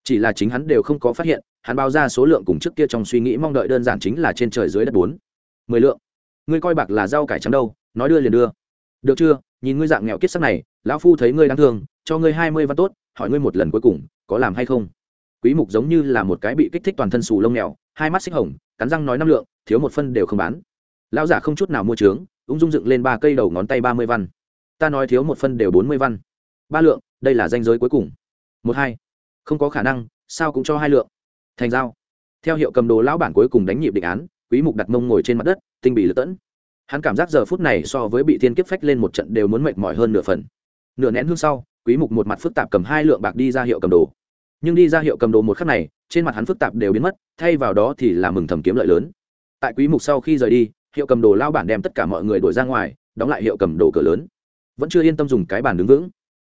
Speaker 1: Chỉ là chính hắn đều không có phát hiện, hắn bao ra số lượng cùng trước kia trong suy nghĩ mong đợi đơn giản chính là trên trời dưới đất bốn. Mười lượng. Ngươi coi bạc là rau cải trắng đâu, nói đưa liền đưa. Được chưa? Nhìn ngươi dạng nghèo kiết sắc này, lão phu thấy ngươi đáng thương, cho ngươi hai mươi văn tốt, hỏi ngươi một lần cuối cùng, có làm hay không? Quý mục giống như là một cái bị kích thích toàn thân sù lông nghèo, hai mắt xích hồng, cắn răng nói năm lượng, thiếu một phân đều không bán lão giả không chút nào mua trướng ung dung dựng lên ba cây đầu ngón tay ba mươi văn. Ta nói thiếu một phân đều bốn mươi văn. Ba lượng, đây là danh giới cuối cùng. Một hai. Không có khả năng, sao cũng cho hai lượng. Thành giao. Theo hiệu cầm đồ lão bản cuối cùng đánh nhịp định án, quý mục đặt mông ngồi trên mặt đất, tinh bị lật tẫn. Hắn cảm giác giờ phút này so với bị thiên kiếp phách lên một trận đều muốn mệt mỏi hơn nửa phần. Nửa nén hương sau, quý mục một mặt phức tạp cầm hai lượng bạc đi ra hiệu cầm đồ. Nhưng đi ra hiệu cầm đồ một khắc này, trên mặt hắn phức tạp đều biến mất, thay vào đó thì là mừng thầm kiếm lợi lớn. Tại quý mục sau khi rời đi hiệu cầm đồ lao bản đem tất cả mọi người đuổi ra ngoài, đóng lại hiệu cầm đồ cửa lớn. Vẫn chưa yên tâm dùng cái bàn đứng vững.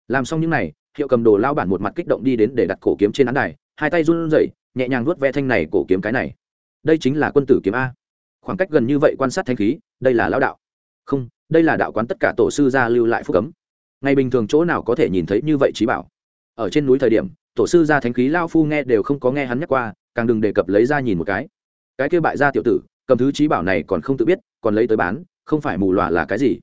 Speaker 1: Làm xong những này, hiệu cầm đồ lao bản một mặt kích động đi đến để đặt cổ kiếm trên án đài, hai tay run rẩy, nhẹ nhàng nuốt ve thanh này cổ kiếm cái này. Đây chính là quân tử kiếm a. Khoảng cách gần như vậy quan sát thanh khí, đây là lao đạo. Không, đây là đạo quán tất cả tổ sư gia lưu lại phúc cấm. Ngày bình thường chỗ nào có thể nhìn thấy như vậy trí bảo. Ở trên núi thời điểm, tổ sư gia thánh khí lao phu nghe đều không có nghe hắn nhắc qua, càng đừng đề cập lấy ra nhìn một cái. Cái kia bại gia tiểu tử cầm thứ trí bảo này còn không tự biết, còn lấy tới bán, không phải mù lòa là cái gì.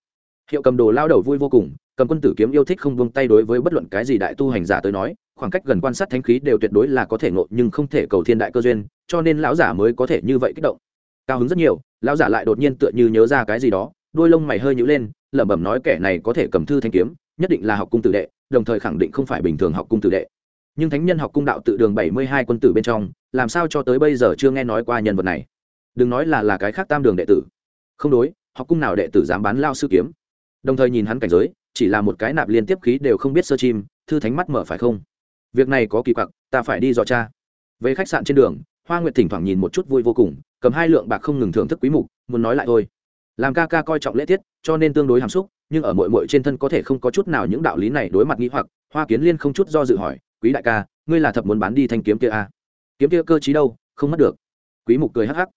Speaker 1: Hiệu cầm đồ lao đầu vui vô cùng, cầm quân tử kiếm yêu thích không buông tay đối với bất luận cái gì đại tu hành giả tới nói, khoảng cách gần quan sát thánh khí đều tuyệt đối là có thể ngộ nhưng không thể cầu thiên đại cơ duyên, cho nên lão giả mới có thể như vậy kích động. Cao hứng rất nhiều, lão giả lại đột nhiên tựa như nhớ ra cái gì đó, đôi lông mày hơi nhữ lên, lẩm bẩm nói kẻ này có thể cầm thư thanh kiếm, nhất định là học cung tử đệ, đồng thời khẳng định không phải bình thường học cung tử đệ. Nhưng thánh nhân học cung đạo tự đường bảy mươi hai quân tử bên trong, làm sao cho tới bây giờ chưa nghe nói qua nhân vật này? Đừng nói là là cái khác tam đường đệ tử. Không đối, học cung nào đệ tử dám bán lao sư kiếm? Đồng thời nhìn hắn cảnh giới, chỉ là một cái nạp liên tiếp khí đều không biết sơ chim, thư thánh mắt mở phải không? Việc này có kỳ quặc, ta phải đi dò cha về khách sạn trên đường, hoa nguyệt thỉnh thoảng nhìn một chút vui vô cùng, cầm hai lượng bạc không ngừng thưởng thức quý mục, muốn nói lại thôi. Làm ca ca coi trọng lễ tiết, cho nên tương đối hàm xúc, nhưng ở mội mội trên thân có thể không có chút nào những đạo lý này đối mặt nghĩ hoặc, hoa kiến liên không chút do dự hỏi, quý đại ca, ngươi là thập muốn bán đi thanh kiếm kia à? kiếm kia cơ chí đâu? Không mất được. Quý mục cười hắc hắc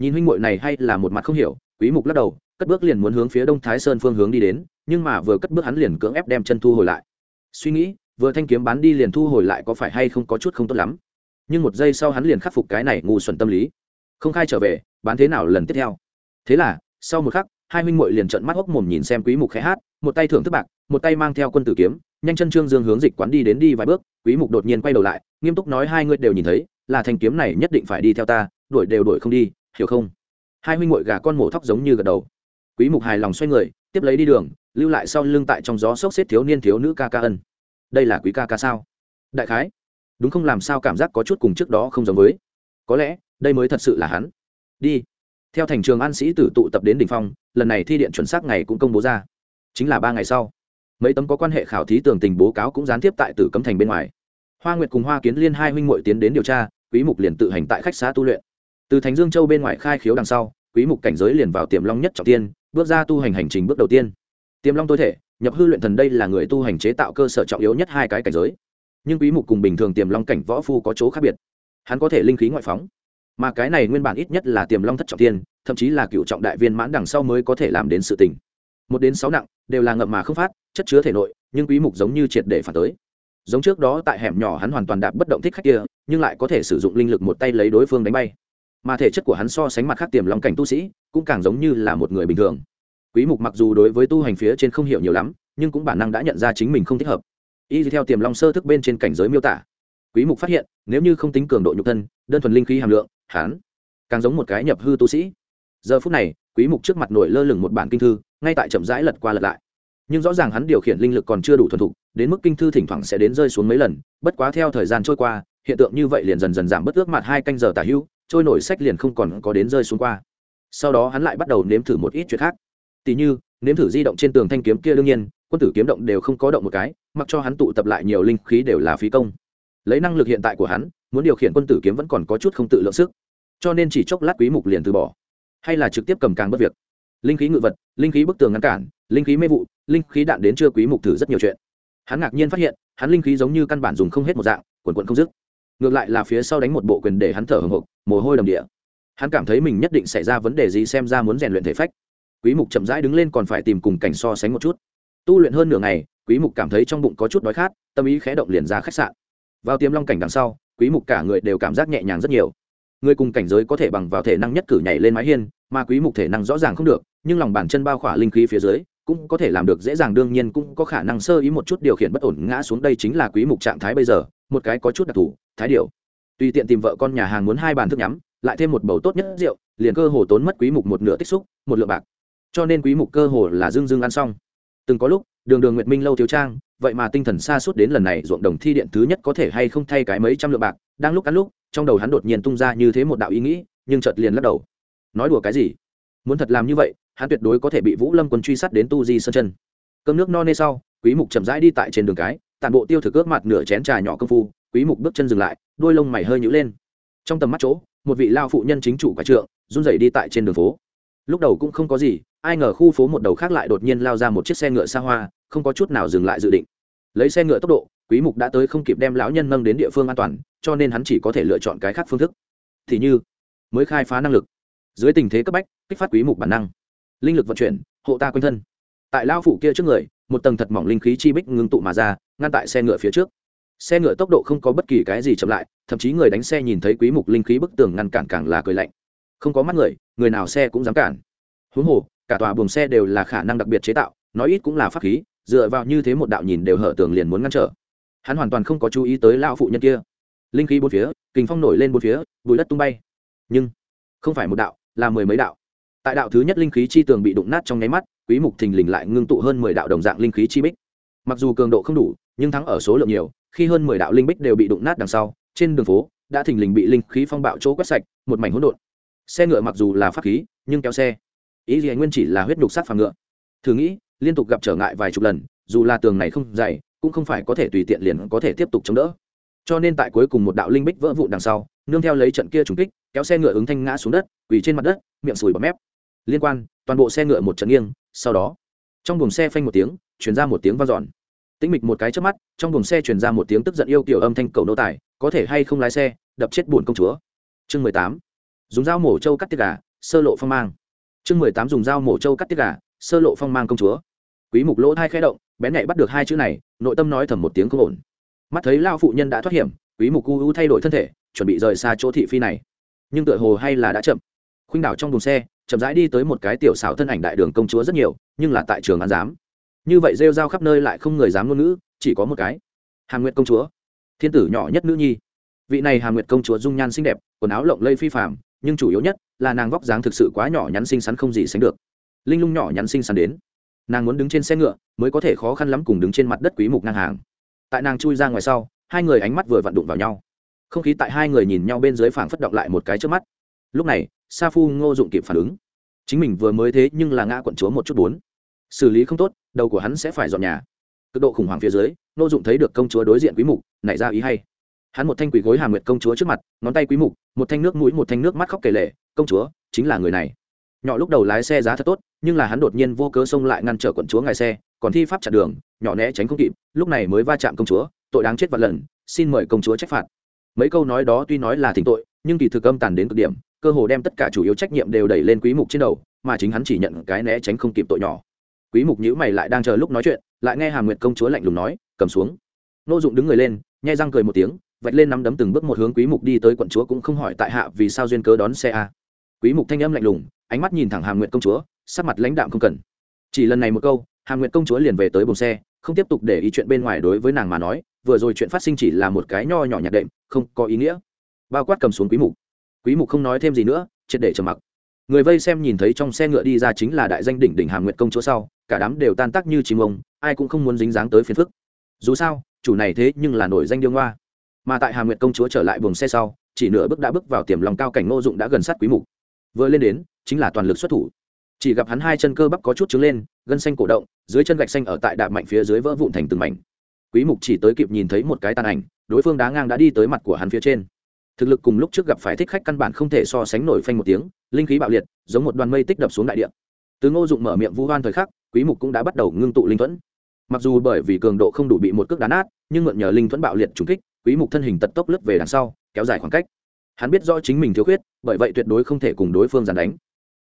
Speaker 1: nhìn huynh muội này hay là một mặt không hiểu, quý mục lắc đầu, cất bước liền muốn hướng phía đông thái sơn phương hướng đi đến, nhưng mà vừa cất bước hắn liền cưỡng ép đem chân thu hồi lại. Suy nghĩ, vừa thanh kiếm bán đi liền thu hồi lại có phải hay không có chút không tốt lắm. Nhưng một giây sau hắn liền khắc phục cái này ngu xuẩn tâm lý. Không khai trở về, bán thế nào lần tiếp theo? Thế là, sau một khắc, hai huynh muội liền trợn mắt hốc mồm nhìn xem quý mục khẽ hát, một tay thưởng thức bạc, một tay mang theo quân tử kiếm, nhanh chân trương dương hướng dịch quán đi đến đi vài bước, quý mục đột nhiên quay đầu lại, nghiêm túc nói hai người đều nhìn thấy, là thanh kiếm này nhất định phải đi theo ta, đuổi đều đuổi không đi hiểu không? Hai huynh muội gà con mổ thóc giống như gật đầu. Quý mục hài lòng xoay người, tiếp lấy đi đường, lưu lại sau lưng tại trong gió sốc xếp thiếu niên thiếu nữ ca ca ân. Đây là quý ca ca sao? Đại khái. Đúng không làm sao cảm giác có chút cùng trước đó không giống với? Có lẽ, đây mới thật sự là hắn. Đi. Theo thành trường an sĩ tử tụ tập đến đỉnh phong, lần này thi điện chuẩn xác ngày cũng công bố ra. Chính là ba ngày sau. Mấy tấm có quan hệ khảo thí tường tình bố cáo cũng gián tiếp tại tử cấm thành bên ngoài. Hoa nguyệt cùng hoa kiến liên hai huynh muội tiến đến điều tra, quý mục liền tự hành tại khách xá tu luyện từ thánh dương châu bên ngoài khai khiếu đằng sau, quý mục cảnh giới liền vào tiềm long nhất trọng tiên, bước ra tu hành hành trình bước đầu tiên. Tiềm long tối thể, nhập hư luyện thần đây là người tu hành chế tạo cơ sở trọng yếu nhất hai cái cảnh giới. Nhưng quý mục cùng bình thường tiềm long cảnh võ phu có chỗ khác biệt. Hắn có thể linh khí ngoại phóng, mà cái này nguyên bản ít nhất là tiềm long thất trọng tiên, thậm chí là cựu trọng đại viên mãn đằng sau mới có thể làm đến sự tình. Một đến sáu nặng, đều là ngậm mà không phát, chất chứa thể nội, nhưng quý mục giống như triệt để phản tới. Giống trước đó tại hẻm nhỏ hắn hoàn toàn đạp bất động thích khách kia, nhưng lại có thể sử dụng linh lực một tay lấy đối phương đánh bay mà thể chất của hắn so sánh mặt khác tiềm long cảnh tu sĩ, cũng càng giống như là một người bình thường. Quý mục mặc dù đối với tu hành phía trên không hiểu nhiều lắm, nhưng cũng bản năng đã nhận ra chính mình không thích hợp. Y theo tiềm long sơ thức bên trên cảnh giới miêu tả. Quý mục phát hiện, nếu như không tính cường độ nhục thân, đơn thuần linh khí hàm lượng, hắn càng giống một cái nhập hư tu sĩ. Giờ phút này, quý mục trước mặt nổi lơ lửng một bản kinh thư, ngay tại chậm rãi lật qua lật lại. Nhưng rõ ràng hắn điều khiển linh lực còn chưa đủ thuần thục, đến mức kinh thư thỉnh thoảng sẽ đến rơi xuống mấy lần, bất quá theo thời gian trôi qua, hiện tượng như vậy liền dần dần giảm bất ước mặt hai canh giờ tả hữu trôi nổi sách liền không còn có đến rơi xuống qua. Sau đó hắn lại bắt đầu nếm thử một ít chuyện khác. Tỉ như, nếm thử di động trên tường thanh kiếm kia đương nhiên, quân tử kiếm động đều không có động một cái, mặc cho hắn tụ tập lại nhiều linh khí đều là phí công. Lấy năng lực hiện tại của hắn, muốn điều khiển quân tử kiếm vẫn còn có chút không tự lượng sức. Cho nên chỉ chốc lát quý mục liền từ bỏ. Hay là trực tiếp cầm càng bất việc. Linh khí ngự vật, linh khí bức tường ngăn cản, linh khí mê vụ, linh khí đạn đến chưa quý mục thử rất nhiều chuyện. Hắn ngạc nhiên phát hiện, hắn linh khí giống như căn bản dùng không hết một dạng, quần quần không dứt ngược lại là phía sau đánh một bộ quyền để hắn thở hồng hộc, mồ hôi đầm địa. Hắn cảm thấy mình nhất định xảy ra vấn đề gì xem ra muốn rèn luyện thể phách. Quý mục chậm rãi đứng lên còn phải tìm cùng cảnh so sánh một chút. Tu luyện hơn nửa ngày, quý mục cảm thấy trong bụng có chút đói khát, tâm ý khẽ động liền ra khách sạn. Vào tiêm long cảnh đằng sau, quý mục cả người đều cảm giác nhẹ nhàng rất nhiều. Người cùng cảnh giới có thể bằng vào thể năng nhất cử nhảy lên mái hiên, mà quý mục thể năng rõ ràng không được, nhưng lòng bàn chân bao khỏa linh khí phía dưới, cũng có thể làm được dễ dàng, đương nhiên cũng có khả năng sơ ý một chút điều khiển bất ổn ngã xuống. Đây chính là quý mục trạng thái bây giờ một cái có chút đặc thù, thái điệu tùy tiện tìm vợ con nhà hàng muốn hai bàn thức nhắm, lại thêm một bầu tốt nhất rượu, liền cơ hồ tốn mất quý mục một nửa tích xúc, một lượng bạc. Cho nên quý mục cơ hồ là dưng dưng ăn xong. Từng có lúc, đường đường nguyệt minh lâu thiếu trang, vậy mà tinh thần xa suốt đến lần này ruộng đồng thi điện thứ nhất có thể hay không thay cái mấy trăm lượng bạc, đang lúc ăn lúc, trong đầu hắn đột nhiên tung ra như thế một đạo ý nghĩ, nhưng chợt liền lắc đầu. Nói đùa cái gì? Muốn thật làm như vậy, hắn tuyệt đối có thể bị vũ lâm quân truy sát đến tu di sơn chân. Cơm nước no nê sau, quý mục chậm rãi đi tại trên đường cái tàn bộ tiêu thực ướp mặt nửa chén trà nhỏ công phu, quý mục bước chân dừng lại đuôi lông mày hơi nhũ lên. Trong tầm mắt chỗ, một vị lao phụ nhân chính chủ quả trượng, run rẩy đi tại trên đường phố. Lúc đầu cũng không có gì, ai ngờ khu phố một đầu khác lại đột nhiên lao ra một chiếc xe ngựa xa hoa, không có chút nào dừng lại dự định. Lấy xe ngựa tốc độ, quý mục đã tới không kịp đem lão nhân nâng đến địa phương an toàn, cho nên hắn chỉ có thể lựa chọn cái khác phương thức. Thì như, mới khai phá năng lực. Dưới tình thế cấp bách, kích phát quý mục bản năng. Linh lực vận chuyển, hộ ta quanh thân. Tại lao phụ kia trước người, một tầng thật mỏng linh khí chi bích ngưng tụ mà ra ngăn tại xe ngựa phía trước. Xe ngựa tốc độ không có bất kỳ cái gì chậm lại, thậm chí người đánh xe nhìn thấy quý mục linh khí bức tường ngăn cản càng là cười lạnh. Không có mắt người người nào xe cũng dám cản. Huống hồ, cả tòa buồng xe đều là khả năng đặc biệt chế tạo, nói ít cũng là pháp khí, dựa vào như thế một đạo nhìn đều hở tường liền muốn ngăn trở. Hắn hoàn toàn không có chú ý tới lão phụ nhân kia. Linh khí bốn phía, kình phong nổi lên bốn phía bụi đất tung bay. Nhưng, không phải một đạo, là mười mấy đạo. Tại đạo thứ nhất linh khí chi tường bị đụng nát trong nháy mắt, quý mục thình lình lại ngưng tụ hơn mười đạo đồng dạng linh khí chi bích. Mặc dù cường độ không đủ nhưng thắng ở số lượng nhiều, khi hơn mười đạo linh bích đều bị đụng nát đằng sau, trên đường phố, đã thình lình bị linh khí phong bạo chỗ quét sạch, một mảnh hỗn độn. Xe ngựa mặc dù là pháp khí, nhưng kéo xe. Ý gì nguyên chỉ là huyết đục sát phàm ngựa. Thử nghĩ, liên tục gặp trở ngại vài chục lần, dù là tường này không dày, cũng không phải có thể tùy tiện liền có thể tiếp tục chống đỡ. Cho nên tại cuối cùng một đạo linh bích vỡ vụn đằng sau, nương theo lấy trận kia trùng kích, kéo xe ngựa ứng thanh ngã xuống đất, quỳ trên mặt đất, miệng sùi bọt mép. Liên quan, toàn bộ xe ngựa một trận nghiêng, sau đó, trong buồng xe phanh một tiếng chuyển ra một tiếng vang dọn tĩnh mịch một cái trước mắt, trong buồng xe chuyển ra một tiếng tức giận yêu kiểu âm thanh cầu nô tài, có thể hay không lái xe, đập chết buồn công chúa. Chương mười tám, dùng dao mổ trâu cắt tiết gà, sơ lộ phong mang. Chương mười tám, dùng dao mổ trâu cắt tiết gà, sơ lộ phong mang công chúa. Quý mục lỗ thai khẽ động, bén nhạy bắt được hai chữ này, nội tâm nói thầm một tiếng không ổn. Mắt thấy lao phụ nhân đã thoát hiểm, quý mục u u thay đổi thân thể, chuẩn bị rời xa chỗ thị phi này. Nhưng tựa hồ hay là đã chậm. Khuynh đảo trong buồng xe, chậm rãi đi tới một cái tiểu xảo thân ảnh đại đường công chúa rất nhiều, nhưng là tại trường an giám như vậy rêu rao khắp nơi lại không người dám ngôn ngữ, chỉ có một cái. Hàm nguyệt công chúa. Thiên tử nhỏ nhất nữ nhi. Vị này hàm nguyệt công chúa dung nhan xinh đẹp, quần áo lộng lây phi phạm nhưng chủ yếu nhất là nàng vóc dáng thực sự quá nhỏ nhắn xinh xắn không gì sánh được. Linh lung nhỏ nhắn xinh xắn đến. Nàng muốn đứng trên xe ngựa, mới có thể khó khăn lắm cùng đứng trên mặt đất quý mục ngang hàng. Tại nàng chui ra ngoài sau, hai người ánh mắt vừa vặn đụng vào nhau. Không khí tại hai người nhìn nhau bên dưới phảng phất động lại một cái trước mắt. Lúc này, sa phu ngô dụng kịp phản ứng. Chính mình vừa mới thế nhưng là ngã quận chúa một chút bốn. Xử lý không tốt đầu của hắn sẽ phải dọn nhà. Cực độ khủng hoảng phía dưới Nô dụng thấy được công chúa đối diện quý mục, nảy ra ý hay. Hắn một thanh quỷ gối hà nguyệt công chúa trước mặt, ngón tay quý mục, một thanh nước mũi, một thanh nước mắt khóc kể lệ, công chúa, chính là người này. Nhỏ lúc đầu lái xe giá thật tốt, nhưng là hắn đột nhiên vô cớ xông lại ngăn trở quận chúa ngài xe, còn thi pháp chặn đường, nhỏ né tránh không kịp, lúc này mới va chạm công chúa, tội đáng chết vạn lần, xin mời công chúa trách phạt. Mấy câu nói đó tuy nói là thỉnh tội, nhưng kỳ thực âm tàn đến cực điểm, cơ hồ đem tất cả chủ yếu trách nhiệm đều đẩy lên quý mục trên đầu, mà chính hắn chỉ nhận cái né tránh không kịp tội nhỏ quý mục nhíu mày lại đang chờ lúc nói chuyện, lại nghe hàm nguyệt công chúa lạnh lùng nói, cầm xuống. Nô dụng đứng người lên, nhai răng cười một tiếng, vạch lên nắm đấm từng bước một hướng quý mục đi tới quận chúa cũng không hỏi tại hạ vì sao duyên cớ đón xe a. Quý mục thanh âm lạnh lùng, ánh mắt nhìn thẳng hàm nguyệt công chúa, sắc mặt lãnh đạm không cần. Chỉ lần này một câu, hàm nguyệt công chúa liền về tới buồng xe, không tiếp tục để ý chuyện bên ngoài đối với nàng mà nói, vừa rồi chuyện phát sinh chỉ là một cái nho nhỏ nhạt đệm, không có ý nghĩa. Bao quát cầm xuống quý mục. Quý mục không nói thêm gì nữa, triệt để trầm mặc người vây xem nhìn thấy trong xe ngựa đi ra chính là đại danh đỉnh đỉnh hàm nguyệt công chúa sau, cả đám đều tan tác như chim ông, ai cũng không muốn dính dáng tới phiền phức. Dù sao, chủ này thế nhưng là nổi danh điêu ngoa. Mà tại hàm nguyệt công chúa trở lại buồng xe sau, chỉ nửa bước đã bước vào tiềm lòng cao cảnh ngô dụng đã gần sát quý mục. Vừa lên đến, chính là toàn lực xuất thủ. Chỉ gặp hắn hai chân cơ bắp có chút trứng lên, gân xanh cổ động, dưới chân gạch xanh ở tại đạp mạnh phía dưới vỡ vụn thành từng mảnh. Quý mục chỉ tới kịp nhìn thấy một cái tàn ảnh, đối phương đá ngang đã đi tới mặt của hắn phía trên thực lực cùng lúc trước gặp phải thích khách căn bản không thể so sánh nổi phanh một tiếng, linh khí bạo liệt, giống một đoàn mây tích đập xuống đại địa. Từ ngô dụng mở miệng vu hoan thời khắc, quý mục cũng đã bắt đầu ngưng tụ linh thuẫn. Mặc dù bởi vì cường độ không đủ bị một cước đá nát, nhưng mượn nhờ linh thuẫn bạo liệt trúng kích, quý mục thân hình tật tốc lướt về đằng sau, kéo dài khoảng cách. Hắn biết rõ chính mình thiếu khuyết, bởi vậy tuyệt đối không thể cùng đối phương giàn đánh.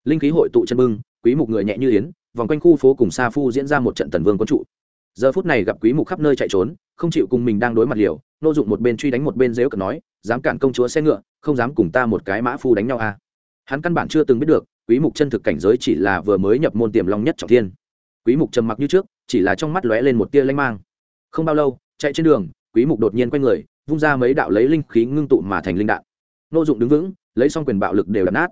Speaker 1: Linh khí hội tụ chân bưng, quý mục người nhẹ như yến, vòng quanh khu phố cùng sa phu diễn ra một trận tần vương quân trụ. Giờ phút này gặp quý mục khắp nơi chạy trốn không chịu cùng mình đang đối mặt liều, nô dụng một bên truy đánh một bên dếu cợt nói, dám cản công chúa xe ngựa, không dám cùng ta một cái mã phu đánh nhau à. Hắn căn bản chưa từng biết được, quý mục chân thực cảnh giới chỉ là vừa mới nhập môn tiềm long nhất trọng thiên. Quý mục trầm mặc như trước, chỉ là trong mắt lóe lên một tia lanh mang. Không bao lâu, chạy trên đường, quý mục đột nhiên quay người, vung ra mấy đạo lấy linh khí ngưng tụ mà thành linh đạn. Nô dụng đứng vững, lấy xong quyền bạo lực đều đập nát.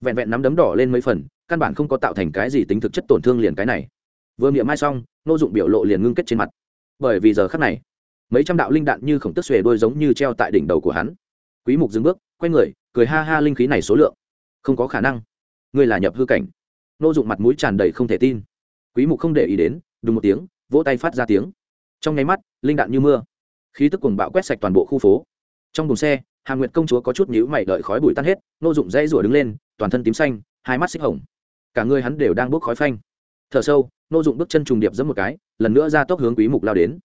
Speaker 1: Vẹn vẹn nắm đấm đỏ lên mấy phần, căn bản không có tạo thành cái gì tính thực chất tổn thương liền cái này. Vừa miệng mai xong, nô dụng biểu lộ liền ngưng kết trên mặt bởi vì giờ khắc này, mấy trăm đạo linh đạn như khổng tức xuề đôi giống như treo tại đỉnh đầu của hắn. Quý mục dừng bước, quay người, cười ha ha linh khí này số lượng, không có khả năng. Ngươi là nhập hư cảnh. Nô dụng mặt mũi tràn đầy không thể tin. Quý mục không để ý đến, đùng một tiếng, vỗ tay phát ra tiếng. Trong nháy mắt, linh đạn như mưa, khí tức cuồng bạo quét sạch toàn bộ khu phố. Trong buồng xe, Hà nguyệt công chúa có chút nhíu mày đợi khói bụi tan hết, nô dụng dây rủa đứng lên, toàn thân tím xanh, hai mắt xích hồng. Cả người hắn đều đang bốc khói phanh. Thở sâu nô dụng bước chân trùng điệp giẫm một cái, lần nữa ra tốc hướng quý mục lao đến.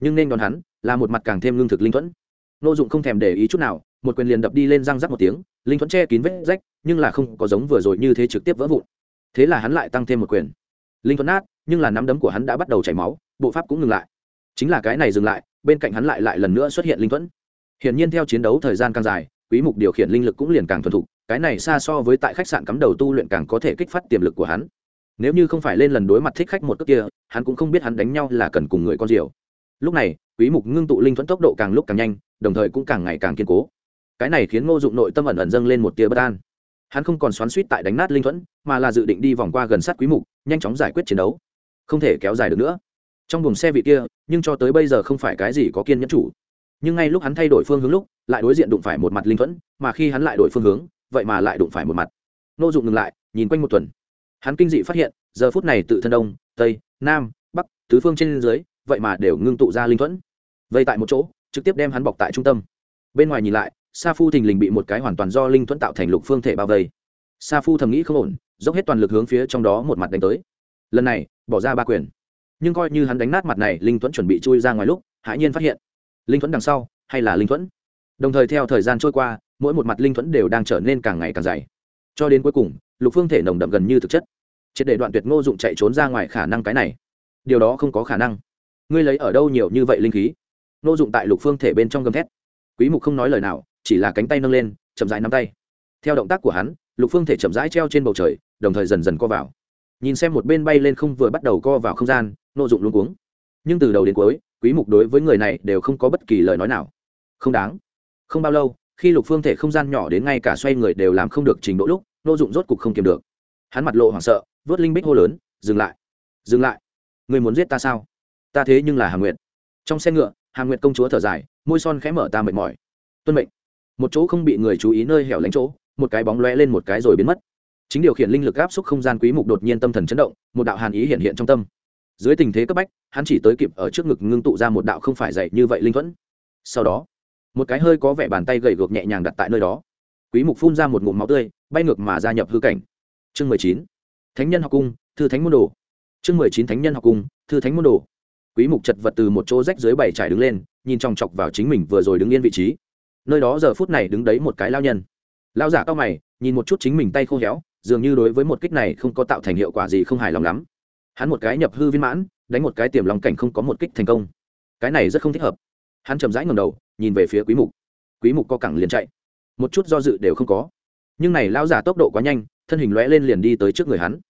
Speaker 1: Nhưng nên đón hắn là một mặt càng thêm lương thực linh thuẫn. Nô dụng không thèm để ý chút nào, một quyền liền đập đi lên răng rắc một tiếng, linh thuẫn che kín vết rách, nhưng là không có giống vừa rồi như thế trực tiếp vỡ vụn. Thế là hắn lại tăng thêm một quyền. Linh thuẫn nát, nhưng là nắm đấm của hắn đã bắt đầu chảy máu, bộ pháp cũng ngừng lại. Chính là cái này dừng lại, bên cạnh hắn lại lại lần nữa xuất hiện linh thuẫn. Hiển nhiên theo chiến đấu thời gian càng dài, quý mục điều khiển linh lực cũng liền càng thuần thục, cái này xa so với tại khách sạn cắm đầu tu luyện càng có thể kích phát tiềm lực của hắn nếu như không phải lên lần đối mặt thích khách một cước kia, hắn cũng không biết hắn đánh nhau là cần cùng người con diều lúc này, quý mục ngưng tụ linh thuẫn tốc độ càng lúc càng nhanh, đồng thời cũng càng ngày càng kiên cố. Cái này khiến ngô dụng nội tâm ẩn ẩn dâng lên một tia bất an. Hắn không còn xoắn suýt tại đánh nát linh thuẫn, mà là dự định đi vòng qua gần sát quý mục, nhanh chóng giải quyết chiến đấu. Không thể kéo dài được nữa. Trong buồng xe vị kia, nhưng cho tới bây giờ không phải cái gì có kiên nhẫn chủ. Nhưng ngay lúc hắn thay đổi phương hướng lúc, lại đối diện đụng phải một mặt linh thuẫn, mà khi hắn lại đổi phương hướng, vậy mà lại đụng phải một mặt. Ngô dụng ngừng lại, nhìn quanh một tuần hắn kinh dị phát hiện, giờ phút này tự thân đông, tây, nam, bắc, tứ phương trên dưới, vậy mà đều ngưng tụ ra linh thuẫn. Vây tại một chỗ, trực tiếp đem hắn bọc tại trung tâm. Bên ngoài nhìn lại, sa phu thình lình bị một cái hoàn toàn do linh thuẫn tạo thành lục phương thể bao vây. Sa phu thầm nghĩ không ổn, dốc hết toàn lực hướng phía trong đó một mặt đánh tới. Lần này, bỏ ra ba quyền. Nhưng coi như hắn đánh nát mặt này, linh thuẫn chuẩn bị chui ra ngoài lúc, hãi nhiên phát hiện, linh thuẫn đằng sau hay là linh thuẫn? Đồng thời theo thời gian trôi qua, mỗi một mặt linh thuẫn đều đang trở nên càng ngày càng dày. Cho đến cuối cùng lục phương thể nồng đậm gần như thực chất. Triệt để đoạn tuyệt ngô dụng chạy trốn ra ngoài khả năng cái này. Điều đó không có khả năng. Ngươi lấy ở đâu nhiều như vậy linh khí? Ngô dụng tại lục phương thể bên trong gầm thét. Quý mục không nói lời nào, chỉ là cánh tay nâng lên, chậm rãi nắm tay. Theo động tác của hắn, lục phương thể chậm rãi treo trên bầu trời, đồng thời dần dần co vào. Nhìn xem một bên bay lên không vừa bắt đầu co vào không gian, ngô dụng luôn cuống. Nhưng từ đầu đến cuối, quý mục đối với người này đều không có bất kỳ lời nói nào. Không đáng. Không bao lâu, khi lục phương thể không gian nhỏ đến ngay cả xoay người đều làm không được trình độ lúc nô dụng rốt cục không kiềm được. Hắn mặt lộ hoảng sợ, vớt linh bích hô lớn, dừng lại dừng lại. Người muốn giết ta sao? Ta thế nhưng là hà nguyệt. Trong xe ngựa hà nguyệt công chúa thở dài, môi son khẽ mở ta mệt mỏi. Tuân mệnh. Một chỗ không bị người chú ý nơi hẻo lánh chỗ, một cái bóng lóe lên một cái rồi biến mất. Chính điều khiển linh lực áp xúc không gian quý mục đột nhiên tâm thần chấn động, một đạo hàn ý hiện hiện trong tâm. Dưới tình thế cấp bách, hắn chỉ tới kịp ở trước ngực ngưng tụ ra một đạo không phải dày như vậy linh thuẫn. Sau đó, một cái hơi có vẻ bàn tay gầy gược nhẹ nhàng đặt tại nơi đó. Quý mục phun ra một ngụm máu tươi bay ngược mà gia nhập hư cảnh. Chương 19. thánh nhân học cung, thư thánh môn đồ. Chương 19 thánh nhân học cung, thư thánh môn đồ. Quý mục chật vật từ một chỗ rách dưới bảy trải đứng lên, nhìn trong chọc vào chính mình vừa rồi đứng yên vị trí. Nơi đó giờ phút này đứng đấy một cái lao nhân. Lao giả cao mày, nhìn một chút chính mình tay khô héo, dường như đối với một kích này không có tạo thành hiệu quả gì không hài lòng lắm. Hắn một cái nhập hư viên mãn, đánh một cái tiềm lòng cảnh không có một kích thành công. Cái này rất không thích hợp. Hắn chậm rãi ngầm đầu, nhìn về phía quý mục. Quý mục co cẳng liền chạy. Một chút do dự đều không có nhưng này lão giả tốc độ quá nhanh, thân hình lóe lên liền đi tới trước người hắn.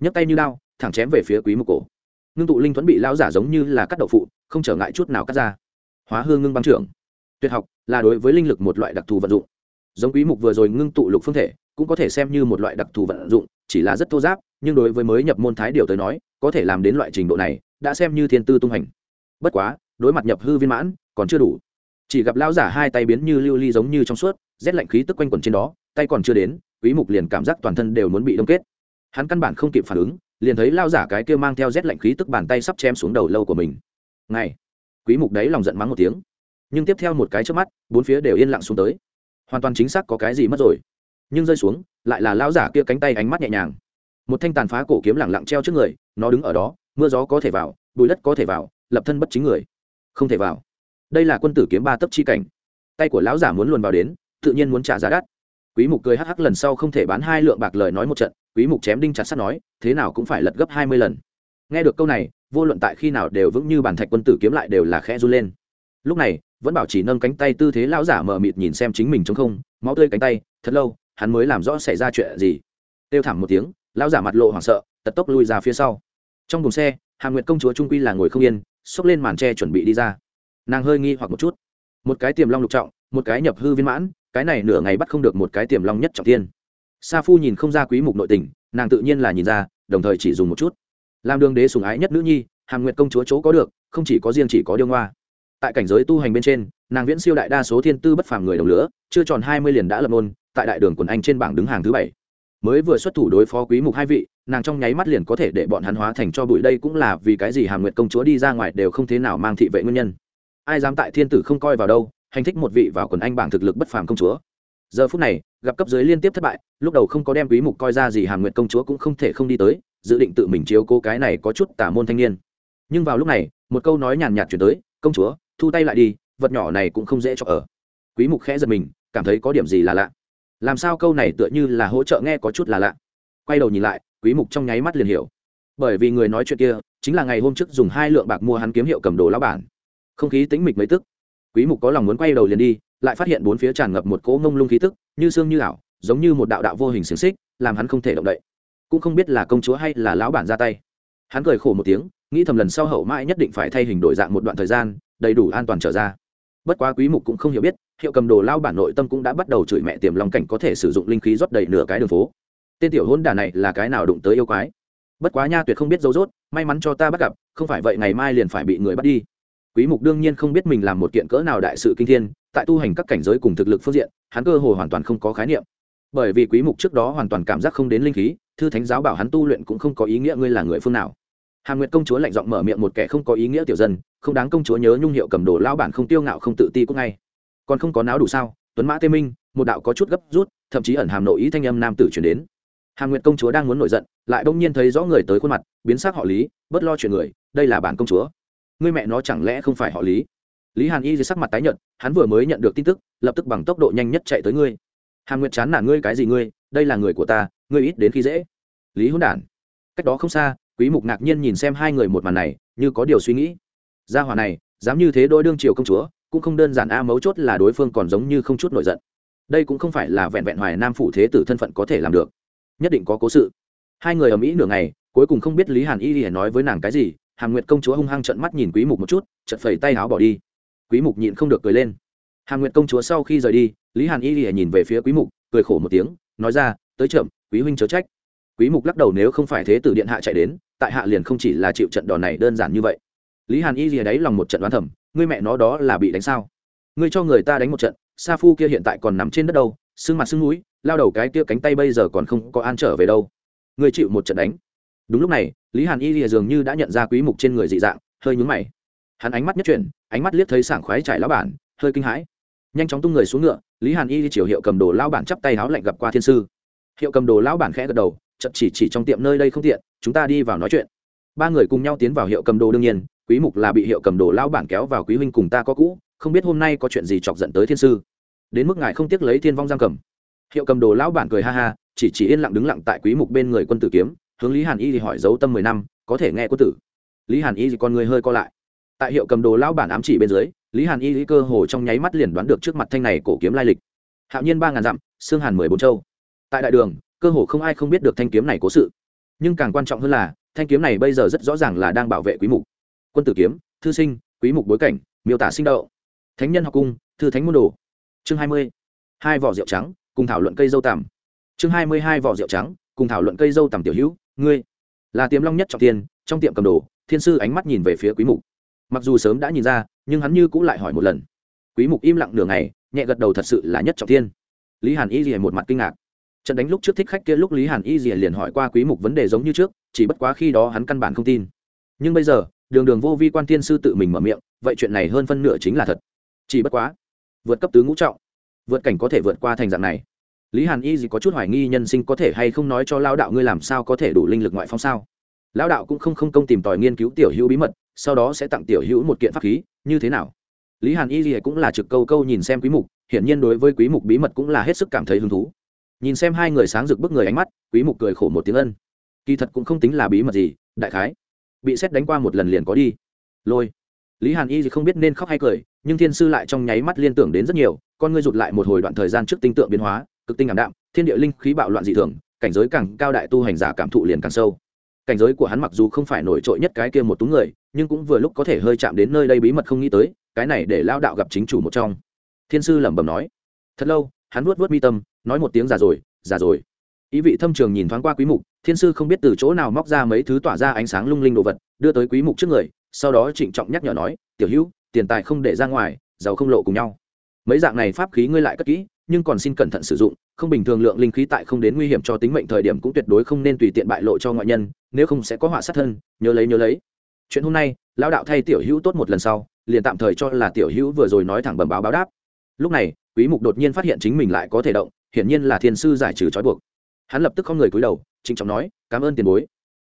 Speaker 1: Nhấc tay như đao, thẳng chém về phía quý mục cổ. Ngưng tụ linh thuẫn bị lão giả giống như là cắt đậu phụ, không trở ngại chút nào cắt ra. Hóa hương ngưng băng trưởng. Tuyệt học là đối với linh lực một loại đặc thù vận dụng. Giống quý mục vừa rồi ngưng tụ lục phương thể, cũng có thể xem như một loại đặc thù vận dụng, chỉ là rất thô giáp, nhưng đối với mới nhập môn thái điều tới nói, có thể làm đến loại trình độ này, đã xem như thiên tư tung hành. Bất quá, đối mặt nhập hư viên mãn, còn chưa đủ. Chỉ gặp lão giả hai tay biến như lưu ly giống như trong suốt, rét lạnh khí tức quanh quẩn trên đó tay còn chưa đến, quý mục liền cảm giác toàn thân đều muốn bị đông kết. Hắn căn bản không kịp phản ứng, liền thấy lão giả cái kia mang theo rét lạnh khí tức bàn tay sắp chém xuống đầu lâu của mình. Ngay quý mục đấy lòng giận mắng một tiếng. Nhưng tiếp theo một cái trước mắt, bốn phía đều yên lặng xuống tới. Hoàn toàn chính xác có cái gì mất rồi. Nhưng rơi xuống, lại là lão giả kia cánh tay ánh mắt nhẹ nhàng. Một thanh tàn phá cổ kiếm lẳng lặng treo trước người, nó đứng ở đó, mưa gió có thể vào, bụi đất có thể vào, lập thân bất chính người. Không thể vào. Đây là quân tử kiếm ba tấc chi cảnh. Tay của lão giả muốn luồn vào đến, tự nhiên muốn trả giá đắt quý mục cười hắc hắc lần sau không thể bán hai lượng bạc lời nói một trận, quý mục chém đinh chặt sắt nói, thế nào cũng phải lật gấp 20 lần. Nghe được câu này, vô luận tại khi nào đều vững như bản thạch quân tử kiếm lại đều là khẽ run lên. Lúc này, vẫn bảo chỉ nâng cánh tay tư thế lão giả mờ mịt nhìn xem chính mình trống không, máu tươi cánh tay, thật lâu, hắn mới làm rõ xảy ra chuyện gì. Tiêu thảm một tiếng, lão giả mặt lộ hoảng sợ, tật tốc lui ra phía sau. Trong buồng xe hàng nguyệt công chúa trung quy là ngồi không yên, xốc lên màn tre chuẩn bị đi ra. Nàng hơi nghi hoặc một chút. Một cái tiềm long lục trọng, một cái nhập hư viên mãn cái này nửa ngày bắt không được một cái tiềm long nhất trọng tiên sa phu nhìn không ra quý mục nội tình, nàng tự nhiên là nhìn ra, đồng thời chỉ dùng một chút. Làm đường đế sủng ái nhất nữ nhi, hàm nguyệt công chúa chỗ có được, không chỉ có riêng chỉ có điêu ngoa. Tại cảnh giới tu hành bên trên, nàng viễn siêu đại đa số thiên tư bất phàm người đồng lửa, chưa tròn hai mươi liền đã lập môn, tại đại đường quần anh trên bảng đứng hàng thứ bảy. Mới vừa xuất thủ đối phó quý mục hai vị, nàng trong nháy mắt liền có thể để bọn hắn hóa thành cho bụi. Đây cũng là vì cái gì hàm nguyệt công chúa đi ra ngoài đều không thế nào mang thị vệ nguyên nhân. Ai dám tại thiên tử không coi vào đâu hành thích một vị vào quần anh bảng thực lực bất phàm công chúa. Giờ phút này, gặp cấp dưới liên tiếp thất bại, lúc đầu không có đem quý mục coi ra gì hàm nguyệt công chúa cũng không thể không đi tới, dự định tự mình chiếu cô cái này có chút tả môn thanh niên. Nhưng vào lúc này, một câu nói nhàn nhạt chuyển tới, công chúa, thu tay lại đi, vật nhỏ này cũng không dễ cho ở. Quý mục khẽ giật mình, cảm thấy có điểm gì là lạ. Làm sao câu này tựa như là hỗ trợ nghe có chút là lạ. Quay đầu nhìn lại, quý mục trong nháy mắt liền hiểu. Bởi vì người nói chuyện kia, chính là ngày hôm trước dùng hai lượng bạc mua hắn kiếm hiệu cầm đồ lão bản. Không khí tĩnh mịch mấy tức quý mục có lòng muốn quay đầu liền đi, lại phát hiện bốn phía tràn ngập một cỗ ngông lung khí tức, như xương như ảo, giống như một đạo đạo vô hình xiềng xích, làm hắn không thể động đậy. Cũng không biết là công chúa hay là lão bản ra tay. Hắn cười khổ một tiếng, nghĩ thầm lần sau hậu mãi nhất định phải thay hình đổi dạng một đoạn thời gian, đầy đủ an toàn trở ra. Bất quá quý mục cũng không hiểu biết, hiệu cầm đồ lao bản nội tâm cũng đã bắt đầu chửi mẹ tiềm long cảnh có thể sử dụng linh khí rót đầy nửa cái đường phố. Tên tiểu hôn đà này là cái nào đụng tới yêu quái? Bất quá nha, tuyệt không biết dấu rốt, may mắn cho ta bắt gặp, không phải vậy ngày mai liền phải bị người bắt đi quý mục đương nhiên không biết mình làm một kiện cỡ nào đại sự kinh thiên, tại tu hành các cảnh giới cùng thực lực phương diện, hắn cơ hồ hoàn toàn không có khái niệm. Bởi vì quý mục trước đó hoàn toàn cảm giác không đến linh khí, thư thánh giáo bảo hắn tu luyện cũng không có ý nghĩa ngươi là người phương nào. Hàn nguyệt công chúa lạnh giọng mở miệng một kẻ không có ý nghĩa tiểu dân, không đáng công chúa nhớ nhung hiệu cầm đồ lao bản không tiêu ngạo không tự ti cũng ngay. Còn không có náo đủ sao, tuấn mã tê minh, một đạo có chút gấp rút, thậm chí ẩn hàm nội ý thanh âm nam tử chuyển đến. Hàn nguyệt công chúa đang muốn nổi giận, lại bỗng nhiên thấy rõ người tới khuôn mặt, biến sắc họ lý, bớt lo chuyện người, đây là bản công chúa ngươi mẹ nó chẳng lẽ không phải họ lý? Lý hàn y dưới sắc mặt tái nhợt, hắn vừa mới nhận được tin tức, lập tức bằng tốc độ nhanh nhất chạy tới ngươi. Hàn nguyệt chán nản, ngươi cái gì ngươi? Đây là người của ta, ngươi ít đến khi dễ. Lý hôn đản. Cách đó không xa, quý mục ngạc nhiên nhìn xem hai người một màn này, như có điều suy nghĩ. Gia hỏa này, dám như thế đôi đương triều công chúa, cũng không đơn giản a, mấu chốt là đối phương còn giống như không chút nổi giận. Đây cũng không phải là vẹn vẹn hoài nam phủ thế tử thân phận có thể làm được. Nhất định có cố sự. Hai người ở mỹ nửa ngày, cuối cùng không biết lý hàn y y nói với nàng cái gì hàm nguyệt công chúa hung hăng trận mắt nhìn quý mục một chút chật phẩy tay áo bỏ đi. Quý mục nhịn không được cười lên. Hàm nguyệt công chúa sau khi rời đi, lý hàn y lìa nhìn về phía quý mục, cười khổ một tiếng, nói ra, tới chậm, quý huynh chớ trách. Quý mục lắc đầu nếu không phải thế tử điện hạ chạy đến, tại hạ liền không chỉ là chịu trận đòn này đơn giản như vậy. Lý hàn y lìa đấy lòng một trận đoán thầm, ngươi mẹ nó đó là bị đánh sao? Ngươi cho người ta đánh một trận, sa phu kia hiện tại còn nằm trên đất đâu, sưng mặt sưng núi lao đầu cái kia cánh tay bây giờ còn không có an trở về đâu. Ngươi chịu một trận đánh đúng lúc này, lý hàn y lìa dường như đã nhận ra quý mục trên người dị dạng, hơi nhướng mày. Hắn ánh mắt nhất chuyển, ánh mắt liếc thấy sảng khoái trải lão bản, hơi kinh hãi. Nhanh chóng tung người xuống ngựa, lý hàn y chiều hiệu cầm đồ lão bản chắp tay háo lạnh gặp qua thiên sư. Hiệu cầm đồ lão bản khẽ gật đầu, chậm chỉ chỉ trong tiệm nơi đây không tiện, chúng ta đi vào nói chuyện. Ba người cùng nhau tiến vào hiệu cầm đồ đương nhiên, quý mục là bị hiệu cầm đồ lão bản kéo vào quý huynh cùng ta có cũ, không biết hôm nay có chuyện gì chọc giận tới thiên sư. Đến mức ngài không tiếc lấy thiên vong Giang cầm. Hiệu cầm đồ lão bản cười ha ha, chỉ chỉ yên lặng đứng lặng tại quý mục bên người quân tử kiếm hướng lý hàn y thì hỏi dấu tâm mười năm, có thể nghe quân tử. Lý hàn y thì con người hơi co lại. Tại hiệu cầm đồ lão bản ám chỉ bên dưới, lý hàn y thì cơ hồ trong nháy mắt liền đoán được trước mặt thanh này cổ kiếm lai lịch. Hạo nhiên ba ngàn dặm xương hàn mười bốn châu. Tại đại đường, cơ hồ không ai không biết được thanh kiếm này cố sự. Nhưng càng quan trọng hơn là, thanh kiếm này bây giờ rất rõ ràng là đang bảo vệ quý mục. Quân tử kiếm, thư sinh, quý mục bối cảnh, miêu tả sinh đậu. Thánh nhân học cung, thư thánh môn đồ. Chương hai mươi. Hai vỏ rượu trắng, cùng thảo luận cây dâu tằm. Chương hai mươi hai vỏ rượu trắng, cùng thảo luận cây dâu tằm tiểu hữu ngươi là tiềm long nhất trọng tiên trong tiệm cầm đồ, thiên sư ánh mắt nhìn về phía quý mục. Mặc dù sớm đã nhìn ra, nhưng hắn như cũng lại hỏi một lần. Quý mục im lặng nửa ngày, nhẹ gật đầu thật sự là nhất trọng thiên. Lý hàn y rìa một mặt kinh ngạc. Trận đánh lúc trước thích khách kia lúc lý hàn y rìa liền hỏi qua quý mục vấn đề giống như trước, chỉ bất quá khi đó hắn căn bản không tin. Nhưng bây giờ, đường đường vô vi quan thiên sư tự mình mở miệng, vậy chuyện này hơn phân nửa chính là thật. Chỉ bất quá, vượt cấp tứ ngũ trọng, vượt cảnh có thể vượt qua thành dạng này lý hàn y gì có chút hoài nghi nhân sinh có thể hay không nói cho lao đạo ngươi làm sao có thể đủ linh lực ngoại phong sao? Lao đạo cũng không không công tìm tòi nghiên cứu tiểu hữu bí mật, sau đó sẽ tặng tiểu hữu một kiện pháp khí, như thế nào? Lý hàn y gì cũng là trực câu câu nhìn xem quý mục, hiển nhiên đối với quý mục bí mật cũng là hết sức cảm thấy hứng thú. Nhìn xem hai người sáng rực bức người ánh mắt, quý mục cười khổ một tiếng ân. Kỳ thật cũng không tính là bí mật gì, đại khái. Bị xét đánh qua một lần liền có đi. Lôi. Lý hàn y thì không biết nên khóc hay cười, nhưng thiên sư lại trong nháy mắt liên tưởng đến rất nhiều, con ngươi rụt lại một hồi đoạn thời gian trước tinh tượng biến hóa cực tinh ảm đạm, thiên địa linh khí bạo loạn dị thường, cảnh giới càng cao đại tu hành giả cảm thụ liền càng sâu. Cảnh giới của hắn mặc dù không phải nổi trội nhất cái kia một túng người, nhưng cũng vừa lúc có thể hơi chạm đến nơi đây bí mật không nghĩ tới, cái này để lao đạo gặp chính chủ một trong. Thiên sư lẩm bẩm nói. Thật lâu, hắn vuốt vuốt mi tâm, nói một tiếng già rồi già rồi. Ý vị thâm trường nhìn thoáng qua quý mục, thiên sư không biết từ chỗ nào móc ra mấy thứ tỏa ra ánh sáng lung linh đồ vật, đưa tới quý mục trước người, sau đó trịnh trọng nhắc nhở nói, tiểu hữu, tiền tài không để ra ngoài, giàu không lộ cùng nhau. Mấy dạng này pháp khí ngươi lại cất kỹ nhưng còn xin cẩn thận sử dụng, không bình thường lượng linh khí tại không đến nguy hiểm cho tính mệnh thời điểm cũng tuyệt đối không nên tùy tiện bại lộ cho ngoại nhân, nếu không sẽ có họa sát thân, nhớ lấy nhớ lấy. Chuyện hôm nay, lão đạo thay tiểu hữu tốt một lần sau, liền tạm thời cho là tiểu hữu vừa rồi nói thẳng bẩm báo báo đáp. Lúc này, quý mục đột nhiên phát hiện chính mình lại có thể động, hiển nhiên là thiên sư giải trừ trói buộc. Hắn lập tức không người cúi đầu, trịnh trọng nói, cảm ơn tiền bối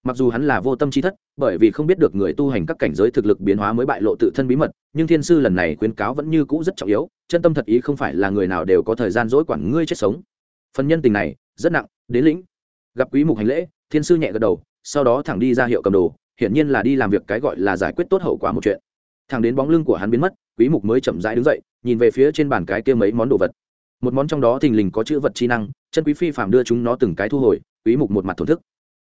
Speaker 1: mặc dù hắn là vô tâm trí thất, bởi vì không biết được người tu hành các cảnh giới thực lực biến hóa mới bại lộ tự thân bí mật, nhưng thiên sư lần này khuyến cáo vẫn như cũ rất trọng yếu, chân tâm thật ý không phải là người nào đều có thời gian dỗi quản ngươi chết sống. Phần nhân tình này, rất nặng, đến lĩnh. Gặp quý mục hành lễ, thiên sư nhẹ gật đầu, sau đó thẳng đi ra hiệu cầm đồ, hiển nhiên là đi làm việc cái gọi là giải quyết tốt hậu quả một chuyện. Thẳng đến bóng lưng của hắn biến mất, quý mục mới chậm rãi đứng dậy, nhìn về phía trên bàn cái kia mấy món đồ vật. Một món trong đó thình lình có chữ vật chi năng, chân quý phi phạm đưa chúng nó từng cái thu hồi, quý mục một mặt thổn thức.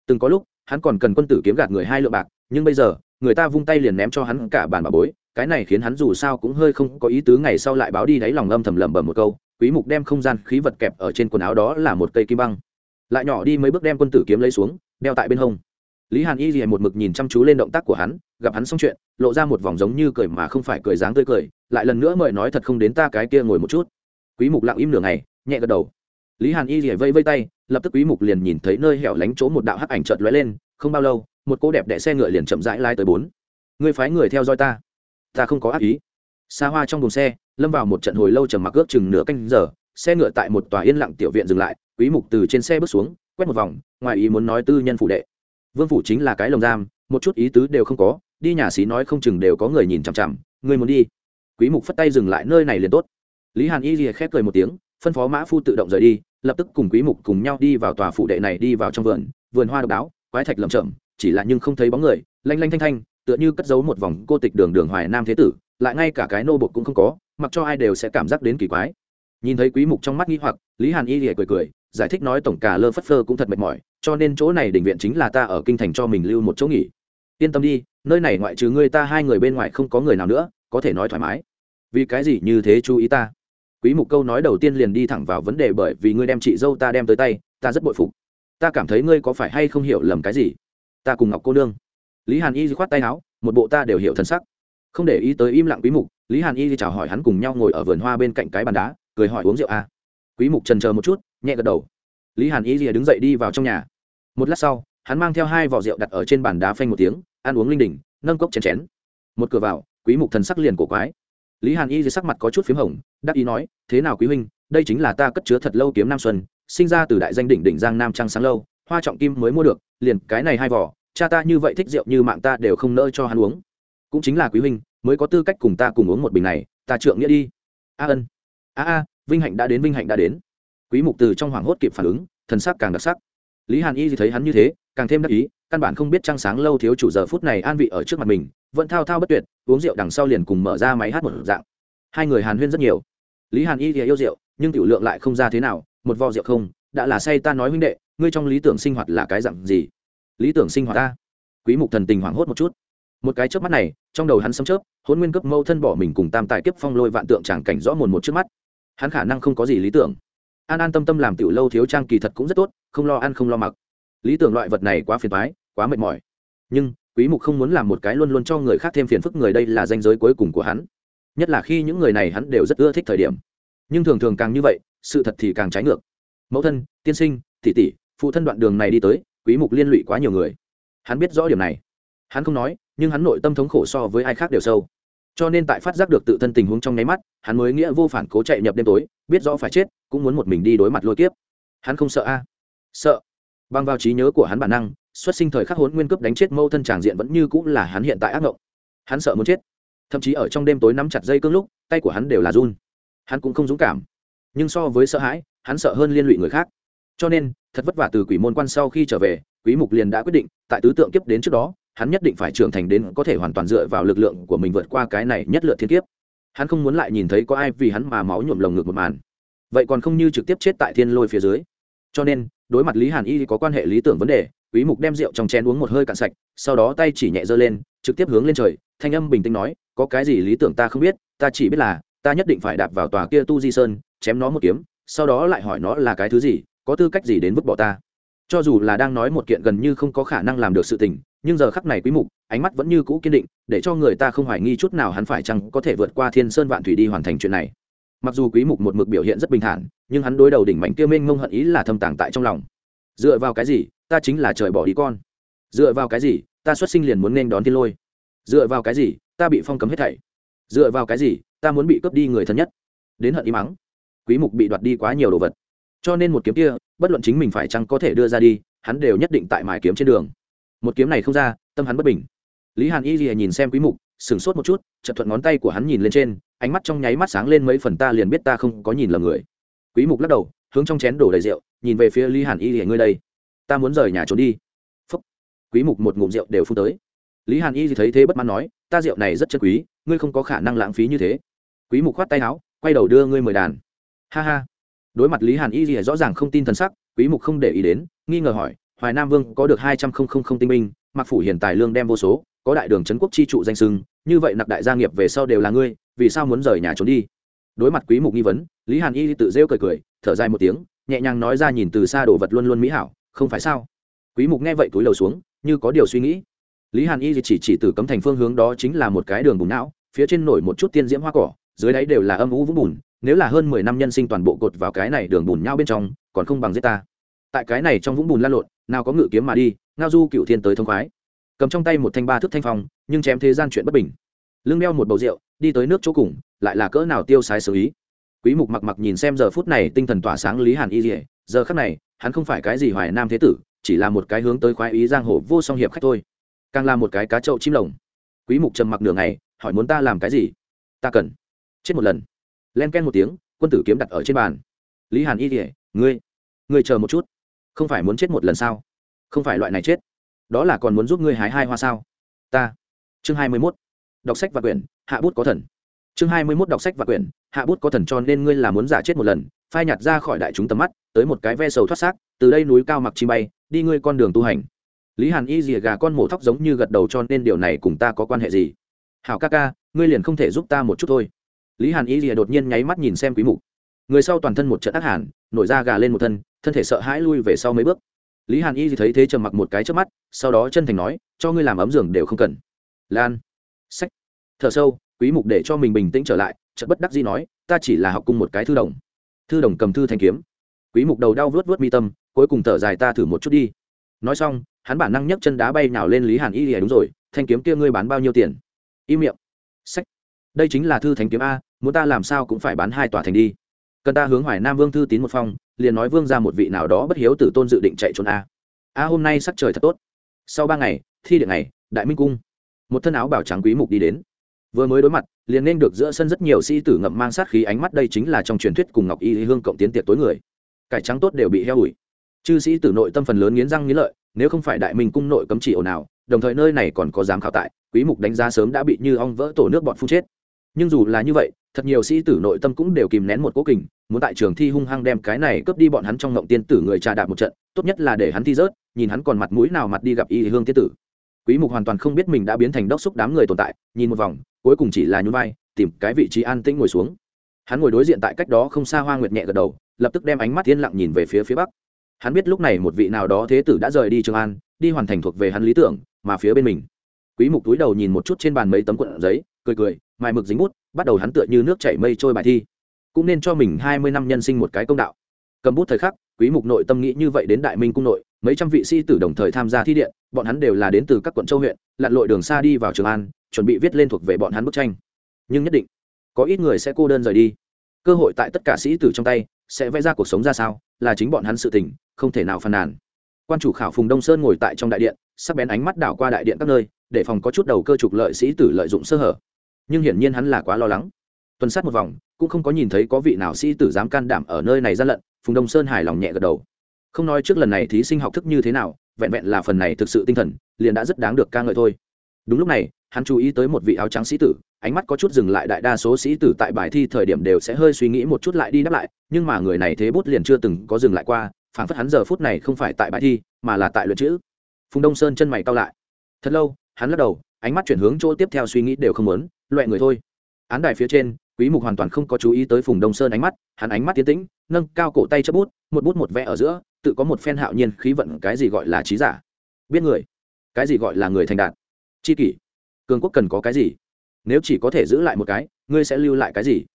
Speaker 1: Từng có lúc hắn còn cần quân tử kiếm gạt người hai lượng bạc, nhưng bây giờ, người ta vung tay liền ném cho hắn cả bàn bà bối, cái này khiến hắn dù sao cũng hơi không có ý tứ ngày sau lại báo đi đáy lòng âm thầm lẩm bẩm một câu, quý mục đem không gian khí vật kẹp ở trên quần áo đó là một cây kim băng. Lại nhỏ đi mấy bước đem quân tử kiếm lấy xuống, đeo tại bên hông. Lý hàn y liền một mực nhìn chăm chú lên động tác của hắn, gặp hắn xong chuyện, lộ ra một vòng giống như cười mà không phải cười dáng tươi cười, lại lần nữa mời nói thật không đến ta cái kia ngồi một chút. Quý mục lặng im nửa ngày, nhẹ gật đầu. Lý hàn y liền vây vây tay lập tức quý mục liền nhìn thấy nơi hẻo lánh chỗ một đạo hắc ảnh chợt lóe lên, không bao lâu, một cô đẹp đẽ xe ngựa liền chậm rãi lái tới bốn. Ngươi phái người theo dõi ta. Ta không có ác ý. Xa hoa trong buồng xe, lâm vào một trận hồi lâu trầm mặc ước chừng nửa canh giờ, xe ngựa tại một tòa yên lặng tiểu viện dừng lại, quý mục từ trên xe bước xuống, quét một vòng, ngoài ý muốn nói tư nhân phủ đệ. Vương phủ chính là cái lồng giam, một chút ý tứ đều không có, đi nhà xí nói không chừng đều có người nhìn chằm chằm người muốn đi. Quý mục phất tay dừng lại, nơi này liền tốt. Lý hàn y lìa khép cười một tiếng, phân phó mã phu tự động rời đi lập tức cùng quý mục cùng nhau đi vào tòa phủ đệ này đi vào trong vườn vườn hoa độc đáo, quái thạch lầm chậm chỉ là nhưng không thấy bóng người, lanh lanh thanh thanh, tựa như cất giấu một vòng cô tịch đường đường hoài nam thế tử, lại ngay cả cái nô bột cũng không có, mặc cho ai đều sẽ cảm giác đến kỳ quái. Nhìn thấy quý mục trong mắt nghi hoặc, lý hàn y lìa cười cười, giải thích nói tổng cả lơ phất phơ cũng thật mệt mỏi, cho nên chỗ này đình viện chính là ta ở kinh thành cho mình lưu một chỗ nghỉ. Yên tâm đi, nơi này ngoại trừ ngươi ta hai người bên ngoài không có người nào nữa, có thể nói thoải mái. Vì cái gì như thế chú ý ta? Quý mục câu nói đầu tiên liền đi thẳng vào vấn đề bởi vì ngươi đem chị dâu ta đem tới tay, ta rất bội phục. Ta cảm thấy ngươi có phải hay không hiểu lầm cái gì? Ta cùng ngọc cô nương. Lý hàn y khoát tay áo, một bộ ta đều hiểu thân sắc. Không để ý tới im lặng quý mục, lý hàn y chào hỏi hắn cùng nhau ngồi ở vườn hoa bên cạnh cái bàn đá, cười hỏi uống rượu à. quý mục trần chờ một chút, nhẹ gật đầu. Lý hàn y đứng dậy đi vào trong nhà. Một lát sau, hắn mang theo hai vỏ rượu đặt ở trên bàn đá phanh một tiếng, ăn uống linh đình, nâng cốc chén chén. Một cửa vào, quý mục thần sắc liền cổ quái. Lý hàn y dưới sắc mặt có chút p h í m hồng đắc ý nói, thế nào quý huynh, đây chính là ta cất chứa thật lâu kiếm nam xuân, sinh ra từ đại danh đỉnh đỉnh giang nam trăng sáng lâu, hoa trọng kim mới mua được, liền cái này hai vỏ, cha ta như vậy thích rượu như mạng ta đều không nỡ cho hắn uống. Cũng chính là quý huynh, mới có tư cách cùng ta cùng uống một bình này, ta trượng nghĩa đi. A ân, a a, vinh hạnh đã đến, vinh hạnh đã đến. Quý mục từ trong hoảng hốt kịp phản ứng, thần sắc càng đặc sắc. Lý hàn y thì thấy hắn như thế, càng thêm đắc ý, căn bản không biết trăng sáng lâu thiếu chủ giờ phút này an vị ở trước mặt mình, vẫn thao thao bất tuyệt, uống rượu đằng sau liền cùng mở ra máy hát một dạng. Hai người hàn huyên rất nhiều lý hàn y thì yêu rượu, nhưng tiểu lượng lại không ra thế nào, một vò rượu không, đã là say ta nói huynh đệ, ngươi trong lý tưởng sinh hoạt là cái dạng gì? Lý tưởng sinh hoạt ta? Quý mục thần tình hoảng hốt một chút. Một cái chớp mắt này, trong đầu hắn sấm chớp hôn nguyên cấp mâu thân bỏ mình cùng tam tài kiếp phong lôi vạn tượng chẳng cảnh rõ mồn một trước mắt. Hắn khả năng không có gì lý tưởng. An an tâm tâm làm tiểu lâu thiếu trang kỳ thật cũng rất tốt, không lo ăn không lo mặc. Lý tưởng loại vật này quá phiền toái, quá mệt mỏi. Nhưng, quý mục không muốn làm một cái luôn luôn cho người khác thêm phiền phức người đây là danh giới cuối cùng của hắn nhất là khi những người này hắn đều rất ưa thích thời điểm. Nhưng thường thường càng như vậy, sự thật thì càng trái ngược. Mẫu thân, tiên sinh, tỷ tỷ, phụ thân đoạn đường này đi tới, quý mục liên lụy quá nhiều người. Hắn biết rõ điểm này. Hắn không nói, nhưng hắn nội tâm thống khổ so với ai khác đều sâu. Cho nên tại phát giác được tự thân tình huống trong nháy mắt, hắn mới nghĩa vô phản cố chạy nhập đêm tối, biết rõ phải chết, cũng muốn một mình đi đối mặt lôi kiếp. Hắn không sợ a? Sợ. Bằng vào trí nhớ của hắn bản năng, xuất sinh thời khắc hốn nguyên cướp đánh chết mâu thân tràng diện vẫn như cũng là hắn hiện tại ác mộng hắn sợ muốn chết thậm chí ở trong đêm tối nắm chặt dây cương lúc, tay của hắn đều là run. Hắn cũng không dũng cảm. Nhưng so với sợ hãi, hắn sợ hơn liên lụy người khác. Cho nên, thật vất vả từ quỷ môn quan sau khi trở về, quý mục liền đã quyết định, tại tứ tượng kiếp đến trước đó, hắn nhất định phải trưởng thành đến có thể hoàn toàn dựa vào lực lượng của mình vượt qua cái này nhất lượt thiên kiếp. Hắn không muốn lại nhìn thấy có ai vì hắn mà máu nhuộm lồng ngực một màn. Vậy còn không như trực tiếp chết tại thiên lôi phía dưới. Cho nên, đối mặt lý hàn y có quan hệ lý tưởng vấn đề, quý mục đem rượu trong chén uống một hơi cạn sạch, sau đó tay chỉ nhẹ giơ lên, trực tiếp hướng lên trời thanh âm bình tĩnh nói, có cái gì lý tưởng ta không biết, ta chỉ biết là, ta nhất định phải đạp vào tòa kia tu di sơn, chém nó một kiếm, sau đó lại hỏi nó là cái thứ gì, có tư cách gì đến vứt bỏ ta? Cho dù là đang nói một kiện gần như không có khả năng làm được sự tình, nhưng giờ khắc này quý mục, ánh mắt vẫn như cũ kiên định, để cho người ta không hoài nghi chút nào hắn phải chăng có thể vượt qua thiên sơn vạn thủy đi hoàn thành chuyện này. Mặc dù quý mục một mực biểu hiện rất bình thản, nhưng hắn đối đầu đỉnh mảnh kia mênh mông hận ý là thâm tàng tại trong lòng. Dựa vào cái gì, ta chính là trời bỏ đi con. Dựa vào cái gì, ta xuất sinh liền muốn nên đón thiên lôi dựa vào cái gì, ta bị phong cấm hết thảy? Dựa vào cái gì, ta muốn bị cướp đi người thân nhất? Đến hận ý mắng. Quý mục bị đoạt đi quá nhiều đồ vật. Cho nên một kiếm kia, bất luận chính mình phải chăng có thể đưa ra đi, hắn đều nhất định tại mài kiếm trên đường. Một kiếm này không ra, tâm hắn bất bình. Lý hàn y lìa nhìn xem quý mục, sửng sốt một chút, chợt thuận ngón tay của hắn nhìn lên trên, ánh mắt trong nháy mắt sáng lên mấy phần ta liền biết ta không có nhìn lầm người. Quý mục lắc đầu, hướng trong chén đổ đầy rượu, nhìn về phía lý hàn y lìa, ngươi đây, ta muốn rời nhà trốn đi. Phúc. quý mục một ngụm rượu đều phun tới lý hàn y thì thấy thế bất mãn nói, ta rượu này rất chân quý, ngươi không có khả năng lãng phí như thế. Quý mục khoát tay áo, quay đầu đưa ngươi mời đàn. Ha ha. Đối mặt lý hàn y thì rõ ràng không tin thần sắc, quý mục không để ý đến, nghi ngờ hỏi, hoài nam vương có được hai trăm linh tinh binh mặc phủ hiền tài lương đem vô số, có đại đường trấn quốc chi trụ danh sưng như vậy nạp đại gia nghiệp về sau đều là ngươi, vì sao muốn rời nhà trốn đi? Đối mặt quý mục nghi vấn, lý hàn y tự rêu cười cười, thở dài một tiếng, nhẹ nhàng nói ra nhìn từ xa đồ vật luôn luôn mỹ hảo, không phải sao? Quý mục nghe vậy túi lầu xuống, như có điều suy nghĩ lý hàn y chỉ chỉ từ cấm thành phương hướng đó chính là một cái đường bùn não, phía trên nổi một chút tiên diễm hoa cỏ, dưới đáy đều là âm u vũng bùn, nếu là hơn mười năm nhân sinh toàn bộ cột vào cái này đường bùn nhau bên trong, còn không bằng giết ta. Tại cái này trong vũng bùn lan lộn, nào có ngự kiếm mà đi, ngao du cựu thiên tới thông khoái. Cầm trong tay một thanh ba thước thanh phong, nhưng chém thế gian chuyện bất bình. Lưng đeo một bầu rượu, đi tới nước chỗ cùng, lại là cỡ nào tiêu sái xử ý. Quý mục mặc mặc nhìn xem giờ phút này tinh thần tỏa sáng lý hàn y dỉa giờ khắc này, hắn không phải cái gì hoài nam thế tử, chỉ là một cái hướng tới khoái ý giang hồ vô song hiệp khách thôi càng là một cái cá trậu chim lồng. Quý mục trầm mặc nửa ngày, hỏi muốn ta làm cái gì? Ta cần. Chết một lần. Len ken một tiếng, quân tử kiếm đặt ở trên bàn. Lý hàn y dỉa ngươi ngươi chờ một chút. Không phải muốn chết một lần sao? Không phải loại này chết. Đó là còn muốn giúp ngươi hái hai hoa sao? Ta. Chương hai mươi mốt. Đọc sách và quyển, hạ bút có thần. Chương hai mươi mốt đọc sách và quyển, hạ bút có thần cho nên ngươi là muốn giả chết một lần, phai nhạt ra khỏi đại chúng tầm mắt, tới một cái ve sầu thoát xác, từ đây núi cao mặc chi bay, đi ngươi con đường tu hành lý hàn y rìa gà con mổ thóc giống như gật đầu cho nên điều này cùng ta có quan hệ gì? Hảo ca ca, ngươi liền không thể giúp ta một chút thôi. Lý hàn y rìa đột nhiên nháy mắt nhìn xem quý mục. Người sau toàn thân một trận ác hàn, nổi da gà lên một thân thân thể sợ hãi lui về sau mấy bước. Lý hàn y thì thấy thế trầm mặc một cái trước mắt, sau đó chân thành nói, cho ngươi làm ấm giường đều không cần. Lan. Sách thở sâu, quý mục để cho mình bình tĩnh trở lại, chợt bất đắc dĩ nói, ta chỉ là học cùng một cái thư đồng. Thư đồng cầm thư thanh kiếm. Quý mục đầu đau vớt vớt mi tâm, cuối cùng thở dài ta thử một chút đi nói xong, hắn bản năng nhấc chân đá bay nào lên lý hàn y lìa, đúng rồi, thanh kiếm kia ngươi bán bao nhiêu tiền? Im miệng. Sách, đây chính là thư thanh kiếm a, muốn ta làm sao cũng phải bán hai tòa thành đi. Cần ta hướng hoài nam vương thư tín một phong, liền nói vương ra một vị nào đó bất hiếu tử tôn dự định chạy trốn a. A, hôm nay sắc trời thật tốt. Sau ba ngày, thi điện này đại minh cung, một thân áo bảo trắng quý mục đi đến. Vừa mới đối mặt, liền nên được giữa sân rất nhiều sĩ tử ngậm mang sát khí, ánh mắt đây chính là trong truyền thuyết cùng ngọc y hương cộng tiến tiệc tối người. Cải trắng tốt đều bị heo ủi chư sĩ tử nội tâm phần lớn nghiến răng nghiến lợi, nếu không phải đại minh cung nội cấm chỉ ồn ào, đồng thời nơi này còn có giám khảo tại, quý mục đánh giá sớm đã bị như ong vỡ tổ nước bọn phu chết. Nhưng dù là như vậy, thật nhiều sĩ tử nội tâm cũng đều kìm nén một cố kình, muốn tại trường thi hung hăng đem cái này cướp đi bọn hắn trong ngộng tiên tử người trà đạp một trận, tốt nhất là để hắn thi rớt, nhìn hắn còn mặt mũi nào mặt đi gặp y hương tiên tử. Quý mục hoàn toàn không biết mình đã biến thành đốc xúc đám người tồn tại, nhìn một vòng, cuối cùng chỉ là nhún vai, tìm cái vị trí an tĩnh ngồi xuống. Hắn ngồi đối diện tại cách đó không xa hoa nguyệt nhẹ gật đầu, lập tức đem ánh mắt yên lặng nhìn về phía phía bắc hắn biết lúc này một vị nào đó thế tử đã rời đi trường an, đi hoàn thành thuộc về hắn lý tưởng, mà phía bên mình. Quý mục túi đầu nhìn một chút trên bàn mấy tấm cuộn giấy, cười cười, mài mực dính bút, bắt đầu hắn tựa như nước chảy mây trôi bài thi. Cũng nên cho mình 20 năm nhân sinh một cái công đạo. Cầm bút thời khắc, quý mục nội tâm nghĩ như vậy đến đại minh cung nội, mấy trăm vị sĩ tử đồng thời tham gia thi điện, bọn hắn đều là đến từ các quận châu huyện, lặn lội đường xa đi vào trường an, chuẩn bị viết lên thuộc về bọn hắn bức tranh. Nhưng nhất định, có ít người sẽ cô đơn rời đi. Cơ hội tại tất cả sĩ tử trong tay, sẽ vẽ ra cuộc sống ra sao, là chính bọn hắn sự tình không thể nào phàn nàn. Quan chủ khảo phùng đông sơn ngồi tại trong đại điện, sắc bén ánh mắt đảo qua đại điện các nơi, để phòng có chút đầu cơ trục lợi sĩ tử lợi dụng sơ hở. Nhưng hiển nhiên hắn là quá lo lắng. Tuần sát một vòng, cũng không có nhìn thấy có vị nào sĩ tử dám can đảm ở nơi này gian lận, phùng đông sơn hài lòng nhẹ gật đầu. Không nói trước lần này thí sinh học thức như thế nào, vẹn vẹn là phần này thực sự tinh thần, liền đã rất đáng được ca ngợi thôi. Đúng lúc này, hắn chú ý tới một vị áo trắng sĩ tử, ánh mắt có chút dừng lại đại đa số sĩ tử tại bài thi thời điểm đều sẽ hơi suy nghĩ một chút lại đi đáp lại, nhưng mà người này thế bút liền chưa từng có dừng lại qua phản phất hắn giờ phút này không phải tại bài thi, mà là tại luyện chữ. Phùng đông sơn chân mày cao lại. Thật lâu, hắn lắc đầu, ánh mắt chuyển hướng chỗ tiếp theo suy nghĩ đều không muốn loại người thôi. Án đài phía trên, quý mục hoàn toàn không có chú ý tới phùng đông sơn ánh mắt, hắn ánh mắt tiến tĩnh, nâng cao cổ tay chấp bút, một bút một vẽ ở giữa, tự có một phen hạo nhiên khí vận, cái gì gọi là trí giả. Biết người, cái gì gọi là người thành đạt. Chi kỷ, cường quốc cần có cái gì? Nếu chỉ có thể giữ lại một cái, ngươi sẽ lưu lại cái gì?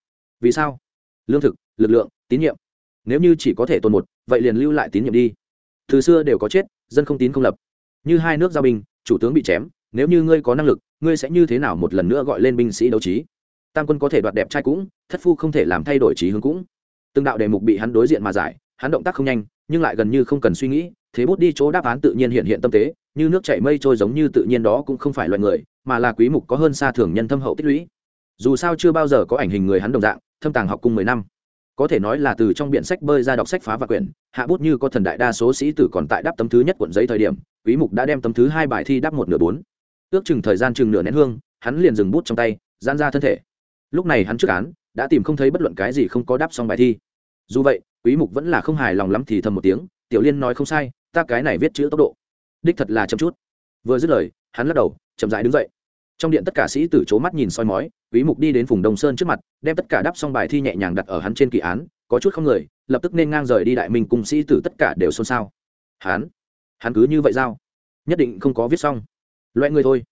Speaker 1: Vì sao? Lương thực, lực lượng, tín nhiệm nếu như chỉ có thể tồn một, vậy liền lưu lại tín nhiệm đi. Từ xưa đều có chết, dân không tín không lập. Như hai nước giao binh, chủ tướng bị chém, nếu như ngươi có năng lực, ngươi sẽ như thế nào một lần nữa gọi lên binh sĩ đấu trí? Tam quân có thể đoạt đẹp trai cũng, thất phu không thể làm thay đổi trí hướng cũng. Từng đạo đề mục bị hắn đối diện mà giải, hắn động tác không nhanh, nhưng lại gần như không cần suy nghĩ, thế bút đi chỗ đáp án tự nhiên hiện hiện tâm tế, như nước chảy mây trôi giống như tự nhiên đó cũng không phải loại người, mà là quý mục có hơn xa thường nhân thâm hậu tích lũy. Dù sao chưa bao giờ có ảnh hình người hắn đồng dạng, thâm tàng học cung mười năm có thể nói là từ trong biển sách bơi ra đọc sách phá và quyển, hạ bút như có thần đại đa số sĩ tử còn tại đáp tấm thứ nhất cuộn giấy thời điểm, quý mục đã đem tấm thứ hai bài thi đáp một nửa bốn. Ước chừng thời gian chừng nửa nén hương, hắn liền dừng bút trong tay, giãn ra thân thể. Lúc này hắn trước án, đã tìm không thấy bất luận cái gì không có đáp xong bài thi. Dù vậy, quý mục vẫn là không hài lòng lắm thì thầm một tiếng, tiểu liên nói không sai, ta cái này viết chữ tốc độ. Đích thật là chậm chút. Vừa dứt lời, hắn lắc đầu, chậm rãi đứng dậy trong điện tất cả sĩ tử c mắt nhìn soi mói, quý mục đi đến vùng đông sơn trước mặt, đem tất cả đáp xong bài thi nhẹ nhàng đặt ở hắn trên kỳ án, có chút không người, lập tức nên ngang rời đi đại minh cùng sĩ tử tất cả đều xôn xao. Hắn? Hắn cứ như vậy sao? Nhất định không có viết xong. Loại người thôi.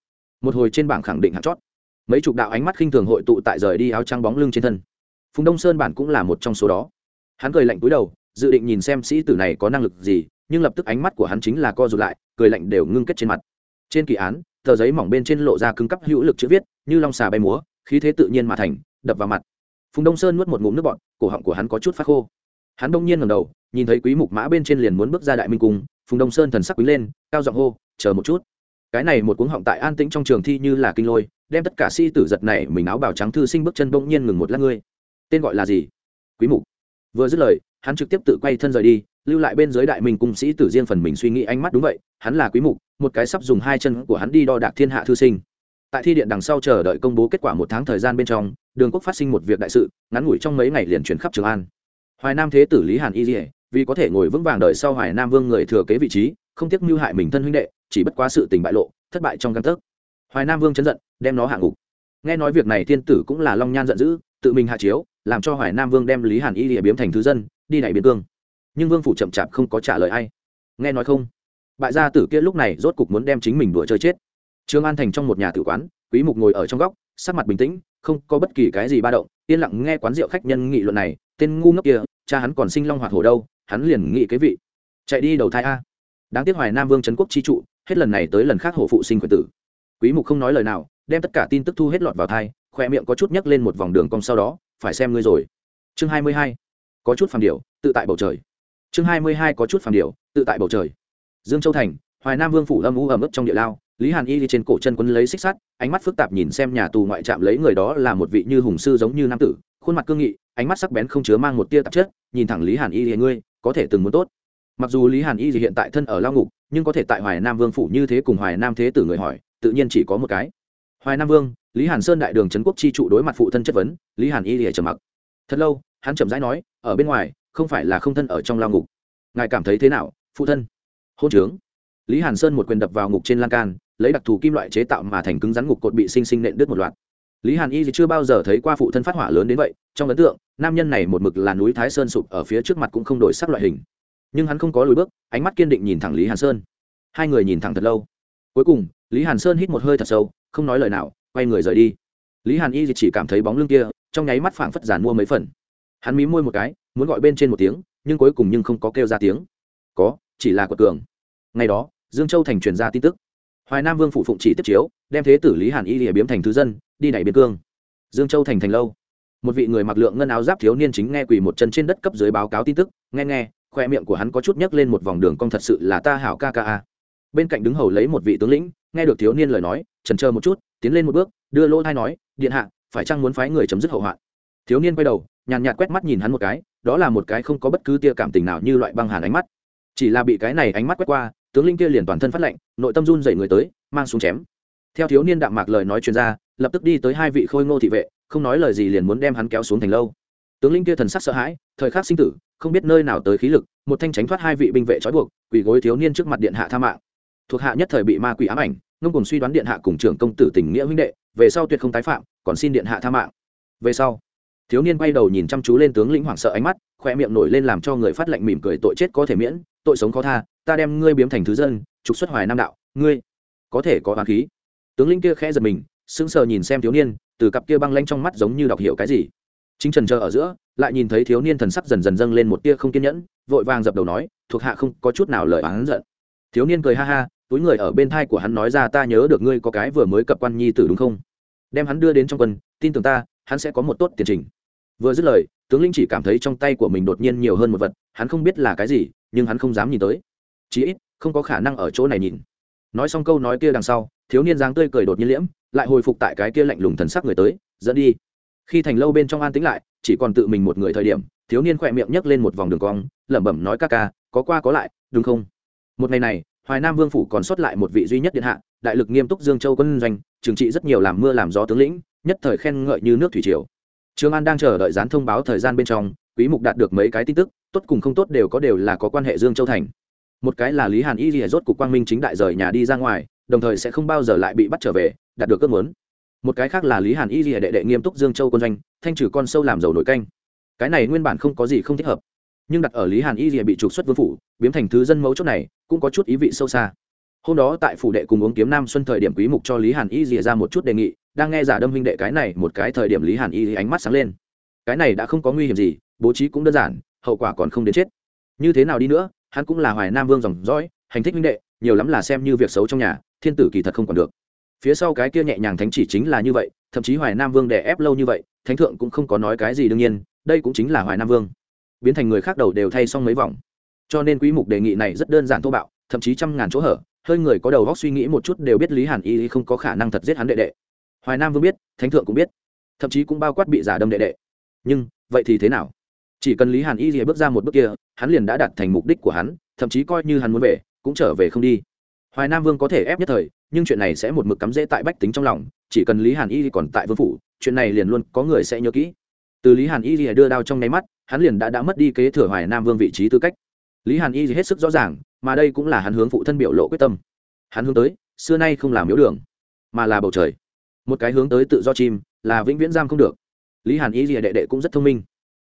Speaker 1: Một hồi trên bảng khẳng định hạt chót. Mấy chục đạo ánh mắt khinh thường hội tụ tại rời đi áo trắng bóng lưng trên thân. Phùng đông sơn bản cũng là một trong số đó. Hắn cười lạnh cúi đầu, dự định nhìn xem sĩ tử này có năng lực gì, nhưng lập tức ánh mắt của hắn chính là co rụt lại, cười lạnh đều ngưng kết trên mặt. Trên kỳ án tờ giấy mỏng bên trên lộ ra cứng cắp hữu lực chữ viết, như long xà bay múa, khí thế tự nhiên mà thành, đập vào mặt. Phùng đông sơn nuốt một ngụm nước bọt, cổ họng của hắn có chút phát khô. Hắn đông nhiên ngầm đầu, nhìn thấy quý mục mã bên trên liền muốn bước ra đại minh cung, phùng đông sơn thần sắc quý lên, cao giọng hô, chờ một chút. Cái này một cuống họng tại an tĩnh trong trường thi như là kinh lôi, đem tất cả si tử giật này mình áo bào trắng thư sinh bước chân bỗng nhiên ngừng một lát ngươi. Tên gọi là gì? Quý mục. Vừa dứt lời, hắn trực tiếp tự quay thân rời đi lưu lại bên dưới đại minh cung sĩ tử riêng phần mình suy nghĩ ánh mắt đúng vậy, hắn là quý mục, một cái sắp dùng hai chân của hắn đi đo đạc thiên hạ thư sinh. Tại thi điện đằng sau chờ đợi công bố kết quả một tháng thời gian bên trong, đường quốc phát sinh một việc đại sự, ngắn ngủi trong mấy ngày liền chuyển khắp trường an. Hoài nam thế tử lý hàn y dỉa vì có thể ngồi vững vàng đợi sau hoài nam vương người thừa kế vị trí, không tiếc mưu hại mình thân huynh đệ, chỉ bất quá sự tình bại lộ, thất bại trong căn tấc. Hoài nam vương chấn giận, đem nó hạ ngục. Nghe nói việc này thiên tử cũng là long nhan giận dữ, tự mình hạ chiếu, làm cho hoài nam vương đem lý hàn y địa biếm thành thứ dân, đi đại biên cương nhưng vương phủ chậm chạp không có trả lời ai. Nghe nói không? Bại gia tử kia lúc này rốt cục muốn đem chính mình đùa chơi chết. Trương an thành trong một nhà tử quán, quý mục ngồi ở trong góc, sắc mặt bình tĩnh, không có bất kỳ cái gì ba động, yên lặng nghe quán rượu khách nhân nghị luận này, tên ngu ngốc kia, cha hắn còn sinh long hoạt hổ đâu, hắn liền nghị cái vị. Chạy đi đầu thai a. Đáng tiếc hoài nam vương trấn quốc chi trụ, hết lần này tới lần khác hổ phụ sinh quyền tử. Quý mục không nói lời nào, đem tất cả tin tức thu hết lọt vào thai khoe miệng có chút nhấc lên một vòng đường cong sau đó, phải xem ngươi rồi. Chương 22. có chút phàm điệu tự tại bầu trời chương 22 có chút phàm điệu tự tại bầu trời. Dương châu thành, hoài nam vương phủ âm u ẩm ướt trong địa lao, lý hàn y đi trên cổ chân quấn lấy xích sắt, ánh mắt phức tạp nhìn xem nhà tù ngoại trạm lấy người đó là một vị như hùng sư giống như nam tử, khuôn mặt cương nghị, ánh mắt sắc bén không chứa mang một tia tạp chất, nhìn thẳng lý hàn y thì ngươi, có thể từng muốn tốt. Mặc dù lý hàn y gì hiện tại thân ở lao ngục, nhưng có thể tại hoài nam vương phủ như thế cùng hoài nam thế tử người hỏi, tự nhiên chỉ có một cái. Hoài nam vương, lý hàn sơn đại đường trấn quốc chi trụ đối mặt phụ thân chất vấn, lý hàn y lìa trầm mặc. Thật lâu, hắn chậm rãi nói, ở bên ngoài không phải là không thân ở trong lao ngục. Ngài cảm thấy thế nào, phụ thân? Hôn trướng. Lý hàn sơn một quyền đập vào ngục trên lan can, lấy đặc thù kim loại chế tạo mà thành cứng rắn ngục cột bị sinh sinh nện đứt một loạt. Lý hàn y thì chưa bao giờ thấy qua phụ thân phát hỏa lớn đến vậy, trong ấn tượng, nam nhân này một mực là núi thái sơn sụp ở phía trước mặt cũng không đổi sắc loại hình. Nhưng hắn không có lùi bước, ánh mắt kiên định nhìn thẳng lý hàn sơn. Hai người nhìn thẳng thật lâu. Cuối cùng, lý hàn sơn hít một hơi thật sâu, không nói lời nào, quay người rời đi. Lý hàn y chỉ cảm thấy bóng lưng kia, trong nháy mắt phảng phất giàn mua mấy phần. Hắn mí môi một cái muốn gọi bên trên một tiếng, nhưng cuối cùng nhưng không có kêu ra tiếng. Có, chỉ là quật cường. Ngày đó, dương châu thành truyền ra tin tức. Hoài nam vương phụ phụng chỉ tiếp chiếu, đem thế tử lý hàn y lìa biếm thành thứ dân, đi đẩy biên cương. Dương châu thành thành lâu. Một vị người mặc lượng ngân áo giáp thiếu niên chính nghe quỳ một chân trên đất cấp dưới báo cáo tin tức, nghe nghe, khoe miệng của hắn có chút nhấc lên một vòng đường cong thật sự là ta hảo ca ca a. Bên cạnh đứng hầu lấy một vị tướng lĩnh, nghe được thiếu niên lời nói, trần chờ một chút, tiến lên một bước, đưa lỗ thai nói, điện hạ, phải chăng muốn phái người chấm dứt hậu hoạn? Thiếu niên quay đầu, nhàn nhạt quét mắt nhìn hắn một cái đó là một cái không có bất cứ tia cảm tình nào như loại băng hàn ánh mắt. Chỉ là bị cái này ánh mắt quét qua, tướng linh kia liền toàn thân phát lệnh nội tâm run dậy người tới, mang xuống chém. Theo thiếu niên đạm mạc lời nói chuyên ra, lập tức đi tới hai vị khôi ngô thị vệ, không nói lời gì liền muốn đem hắn kéo xuống thành lâu. Tướng linh kia thần sắc sợ hãi, thời khắc sinh tử, không biết nơi nào tới khí lực, một thanh tránh thoát hai vị binh vệ trói buộc, quỳ gối thiếu niên trước mặt điện hạ tha mạng. Thuộc hạ nhất thời bị ma quỷ ám ảnh, ngông cùng suy đoán điện hạ cùng trưởng công tử tình nghĩa huynh đệ, về sau tuyệt không tái phạm, còn xin điện hạ tha mạng. Về sau thiếu niên quay đầu nhìn chăm chú lên tướng lĩnh hoảng sợ ánh mắt, khoe miệng nổi lên làm cho người phát lệnh mỉm cười tội chết có thể miễn, tội sống khó tha, ta đem ngươi biếm thành thứ dân, trục xuất hoài nam đạo, ngươi có thể có hoàng khí. Tướng lĩnh kia khẽ giật mình, sững sờ nhìn xem thiếu niên, từ cặp kia băng lanh trong mắt giống như đọc hiểu cái gì. Chính trần chờ ở giữa, lại nhìn thấy thiếu niên thần sắc dần dần dâng lên một tia không kiên nhẫn, vội vàng dập đầu nói, thuộc hạ không có chút nào lời oán giận. Thiếu niên cười ha ha, túi người ở bên thai của hắn nói ra ta nhớ được ngươi có cái vừa mới cập quan nhi tử đúng không? Đem hắn đưa đến trong quân, tin tưởng ta, hắn sẽ có một tốt tiền trình vừa dứt lời, tướng lĩnh chỉ cảm thấy trong tay của mình đột nhiên nhiều hơn một vật, hắn không biết là cái gì, nhưng hắn không dám nhìn tới. Chí ít, không có khả năng ở chỗ này nhìn. Nói xong câu nói kia đằng sau, thiếu niên dáng tươi cười đột nhiên liễm, lại hồi phục tại cái kia lạnh lùng thần sắc người tới, dẫn đi. Khi thành lâu bên trong an tĩnh lại, chỉ còn tự mình một người thời điểm, thiếu niên khỏe miệng nhấc lên một vòng đường cong, lẩm bẩm nói ca ca, có qua có lại, đúng không? Một ngày này, hoài nam vương phủ còn sót lại một vị duy nhất điện hạ, đại lực nghiêm túc dương châu quân doanh, trừng trị rất nhiều làm mưa làm gió tướng lĩnh, nhất thời khen ngợi như nước thủy triều trường an đang chờ đợi dán thông báo thời gian bên trong, quý mục đạt được mấy cái tin tức, tốt cùng không tốt đều có đều là có quan hệ dương châu thành. Một cái là lý hàn y rốt cục quang minh chính đại rời nhà đi ra ngoài, đồng thời sẽ không bao giờ lại bị bắt trở về, đạt được cơ muốn. Một cái khác là lý hàn y Lì đệ đệ nghiêm túc dương châu quân doanh, thanh trừ con sâu làm dầu nổi canh. Cái này nguyên bản không có gì không thích hợp. Nhưng đặt ở lý hàn y Lì bị trục xuất vương phủ, biến thành thứ dân mấu chốt này, cũng có chút ý vị sâu xa hôm đó tại phủ đệ cùng uống kiếm nam xuân thời điểm quý mục cho lý hàn y rìa ra một chút đề nghị, đang nghe giả đâm huynh đệ cái này một cái thời điểm lý hàn y ánh mắt sáng lên. Cái này đã không có nguy hiểm gì, bố trí cũng đơn giản, hậu quả còn không đến chết. Như thế nào đi nữa, hắn cũng là hoài nam vương dòng dõi, hành thích huynh đệ, nhiều lắm là xem như việc xấu trong nhà, thiên tử kỳ thật không còn được. Phía sau cái kia nhẹ nhàng thánh chỉ chính là như vậy, thậm chí hoài nam vương đè ép lâu như vậy, thánh thượng cũng không có nói cái gì đương nhiên, đây cũng chính là hoài nam vương. Biến thành người khác đầu đều thay xong mấy vòng. Cho nên quý mục đề nghị này rất đơn giản thô bạo thậm chí trăm ngàn chỗ hở, hơi người có đầu góc suy nghĩ một chút đều biết lý hàn y không có khả năng thật giết hắn đệ đệ. Hoài nam vương biết, thánh thượng cũng biết, thậm chí cũng bao quát bị giả đâm đệ đệ. Nhưng, vậy thì thế nào? Chỉ cần lý hàn y thì bước ra một bước kia, hắn liền đã đạt thành mục đích của hắn, thậm chí coi như hắn muốn về, cũng trở về không đi. Hoài nam vương có thể ép nhất thời, nhưng chuyện này sẽ một mực cắm rễ tại bách tính trong lòng, chỉ cần lý hàn y còn tại vương phủ, chuyện này liền luôn có người sẽ nhớ kỹ. Từ lý hàn y đưa đao trong nháy mắt, hắn liền đã đã mất đi kế thừa hoài nam vương vị trí tư cách. Lý hàn y hết sức rõ ràng mà đây cũng là hắn hướng phụ thân biểu lộ quyết tâm. Hắn hướng tới, xưa nay không làm miếu đường, mà là bầu trời. Một cái hướng tới tự do chim, là vĩnh viễn giam không được. Lý hàn ý rìa đệ đệ cũng rất thông minh.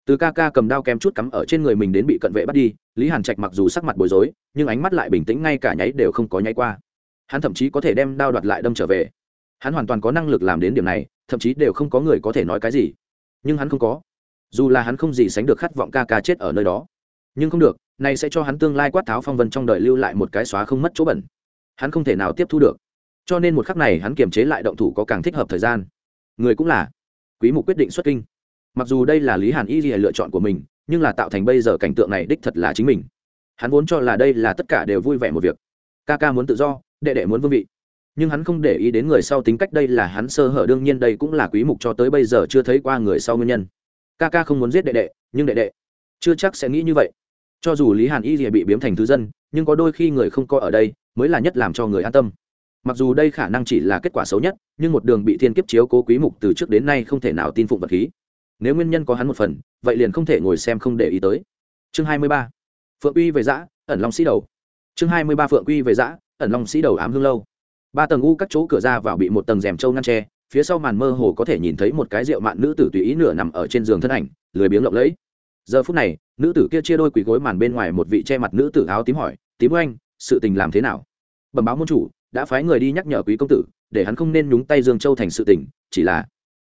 Speaker 1: Từ ca ca cầm đao kém chút cắm ở trên người mình đến bị cận vệ bắt đi, lý hàn trạch mặc dù sắc mặt bối rối, nhưng ánh mắt lại bình tĩnh ngay cả nháy đều không có nháy qua. Hắn thậm chí có thể đem đao đoạt lại đâm trở về. Hắn hoàn toàn có năng lực làm đến điểm này, thậm chí đều không có người có thể nói cái gì. Nhưng hắn không có. Dù là hắn không gì sánh được khát vọng ca ca chết ở nơi đó nhưng không được này sẽ cho hắn tương lai quát tháo phong vân trong đời lưu lại một cái xóa không mất chỗ bẩn. Hắn không thể nào tiếp thu được. Cho nên một khắc này hắn kiềm chế lại động thủ có càng thích hợp thời gian. Người cũng là. Quý mục quyết định xuất kinh. Mặc dù đây là lý hàn y gì lựa chọn của mình, nhưng là tạo thành bây giờ cảnh tượng này đích thật là chính mình. Hắn vốn cho là đây là tất cả đều vui vẻ một việc. Ca ca muốn tự do, đệ đệ muốn vương vị. Nhưng hắn không để ý đến người sau tính cách đây là hắn sơ hở, đương nhiên đây cũng là quý mục cho tới bây giờ chưa thấy qua người sau nguyên nhân. Ca ca không muốn giết đệ đệ, nhưng đệ đệ chưa chắc sẽ nghĩ như vậy cho dù lý hàn y rìa bị biếm thành thứ dân nhưng có đôi khi người không coi ở đây mới là nhất làm cho người an tâm. Mặc dù đây khả năng chỉ là kết quả xấu nhất nhưng một đường bị thiên kiếp chiếu cố quý mục từ trước đến nay không thể nào tin phụng vật khí. Nếu nguyên nhân có hắn một phần vậy liền không thể ngồi xem không để ý tới. Chương 23. phượng uy về dã, ẩn long sĩ đầu. Chương 23 phượng uy về dã, ẩn long sĩ đầu ám hương lâu. Ba tầng u các chỗ cửa ra vào bị một tầng rèm trâu ngăn tre phía sau màn mơ hồ có thể nhìn thấy một cái rượu mạn nữ tử tùy ý nửa nằm ở trên giường thân ảnh lười biếng lộng lẫy giờ phút này, nữ tử kia chia đôi quỳ gối màn bên ngoài một vị che mặt nữ tử áo tím hỏi, tím oanh, sự tình làm thế nào? Bẩm báo môn chủ, đã phái người đi nhắc nhở quý công tử, để hắn không nên nhúng tay dương châu thành sự tình, chỉ là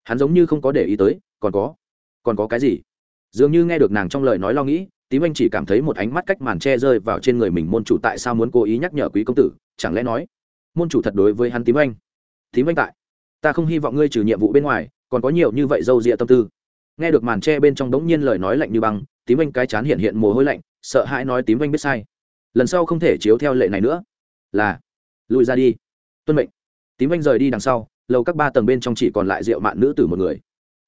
Speaker 1: hắn giống như không có để ý tới, còn có còn có cái gì? Dường như nghe được nàng trong lời nói lo nghĩ, tím anh chỉ cảm thấy một ánh mắt cách màn che rơi vào trên người mình môn chủ tại sao muốn cố ý nhắc nhở quý công tử, chẳng lẽ nói, môn chủ thật đối với hắn tím anh tím anh tại, ta không hy vọng ngươi trừ nhiệm vụ bên ngoài, còn có nhiều như vậy dâu dịa tâm tư nghe được màn tre bên trong đống nhiên lời nói lạnh như băng, tím anh cái chán hiện hiện mồ hôi lạnh, sợ hãi nói tím anh biết sai. Lần sau không thể chiếu theo lệ này nữa. Là, lùi ra đi. Tuân mệnh. Tím anh rời đi đằng sau, lầu các ba tầng bên trong chỉ còn lại rượu mạn nữ tử một người.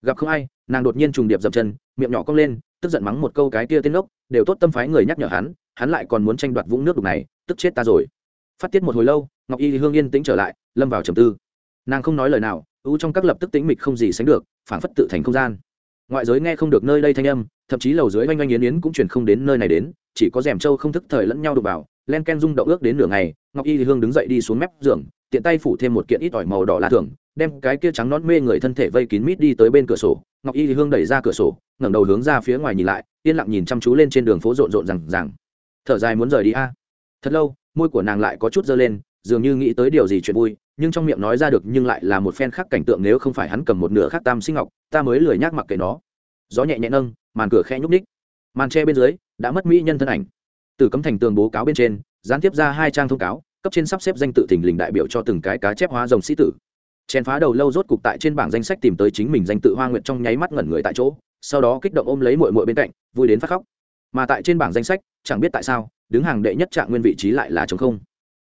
Speaker 1: Gặp không ai, nàng đột nhiên trùng điệp dập chân, miệng nhỏ cong lên, tức giận mắng một câu cái kia tên ốc đều tốt tâm phái người nhắc nhở hắn hắn lại còn muốn tranh đoạt vũng nước đục này, tức chết ta rồi. Phát tiết một hồi lâu, ngọc y hương yên tĩnh trở lại, lâm vào trầm tư. Nàng không nói lời nào, ưu trong các lập tức tĩnh mịch không gì sánh được phản phất tự thành không gian ngoại giới nghe không được nơi đây thanh âm, thậm chí lầu dưới oanh oanh yến yến cũng truyền không đến nơi này đến, chỉ có rèm trâu không thức thời lẫn nhau đục vào, len ken rung động ước đến nửa ngày, ngọc y thì hương đứng dậy đi xuống mép giường, tiện tay phủ thêm một kiện ít ỏi màu đỏ lạ thường đem cái kia trắng nón mê người thân thể vây kín mít đi tới bên cửa sổ. Ngọc y thì hương đẩy ra cửa sổ, ngẩng đầu hướng ra phía ngoài nhìn lại, yên lặng nhìn chăm chú lên trên đường phố rộn rộn rằng rằng thở dài muốn rời đi a. Thật lâu, môi của nàng lại có chút dơ lên, dường như nghĩ tới điều gì chuyện vui nhưng trong miệng nói ra được nhưng lại là một phen khác cảnh tượng nếu không phải hắn cầm một nửa khác tam sinh ngọc, ta mới lười nhác mặc kệ nó. Gió nhẹ nhẹ nâng, màn cửa khẽ nhúc ních màn tre bên dưới, đã mất mỹ nhân thân ảnh. Từ cấm thành tường bố cáo bên trên, gián tiếp ra hai trang thông cáo, cấp trên sắp xếp danh tự thình lình đại biểu cho từng cái cá chép hóa rồng sĩ tử. Chèn phá đầu lâu rốt cục tại trên bảng danh sách tìm tới chính mình danh tự hoa nguyện trong nháy mắt ngẩn người tại chỗ, sau đó kích động ôm lấy mội mội bên cạnh, vui đến phát khóc. Mà tại trên bảng danh sách, chẳng biết tại sao, đứng hàng đệ nhất trạng nguyên vị trí lại là chống không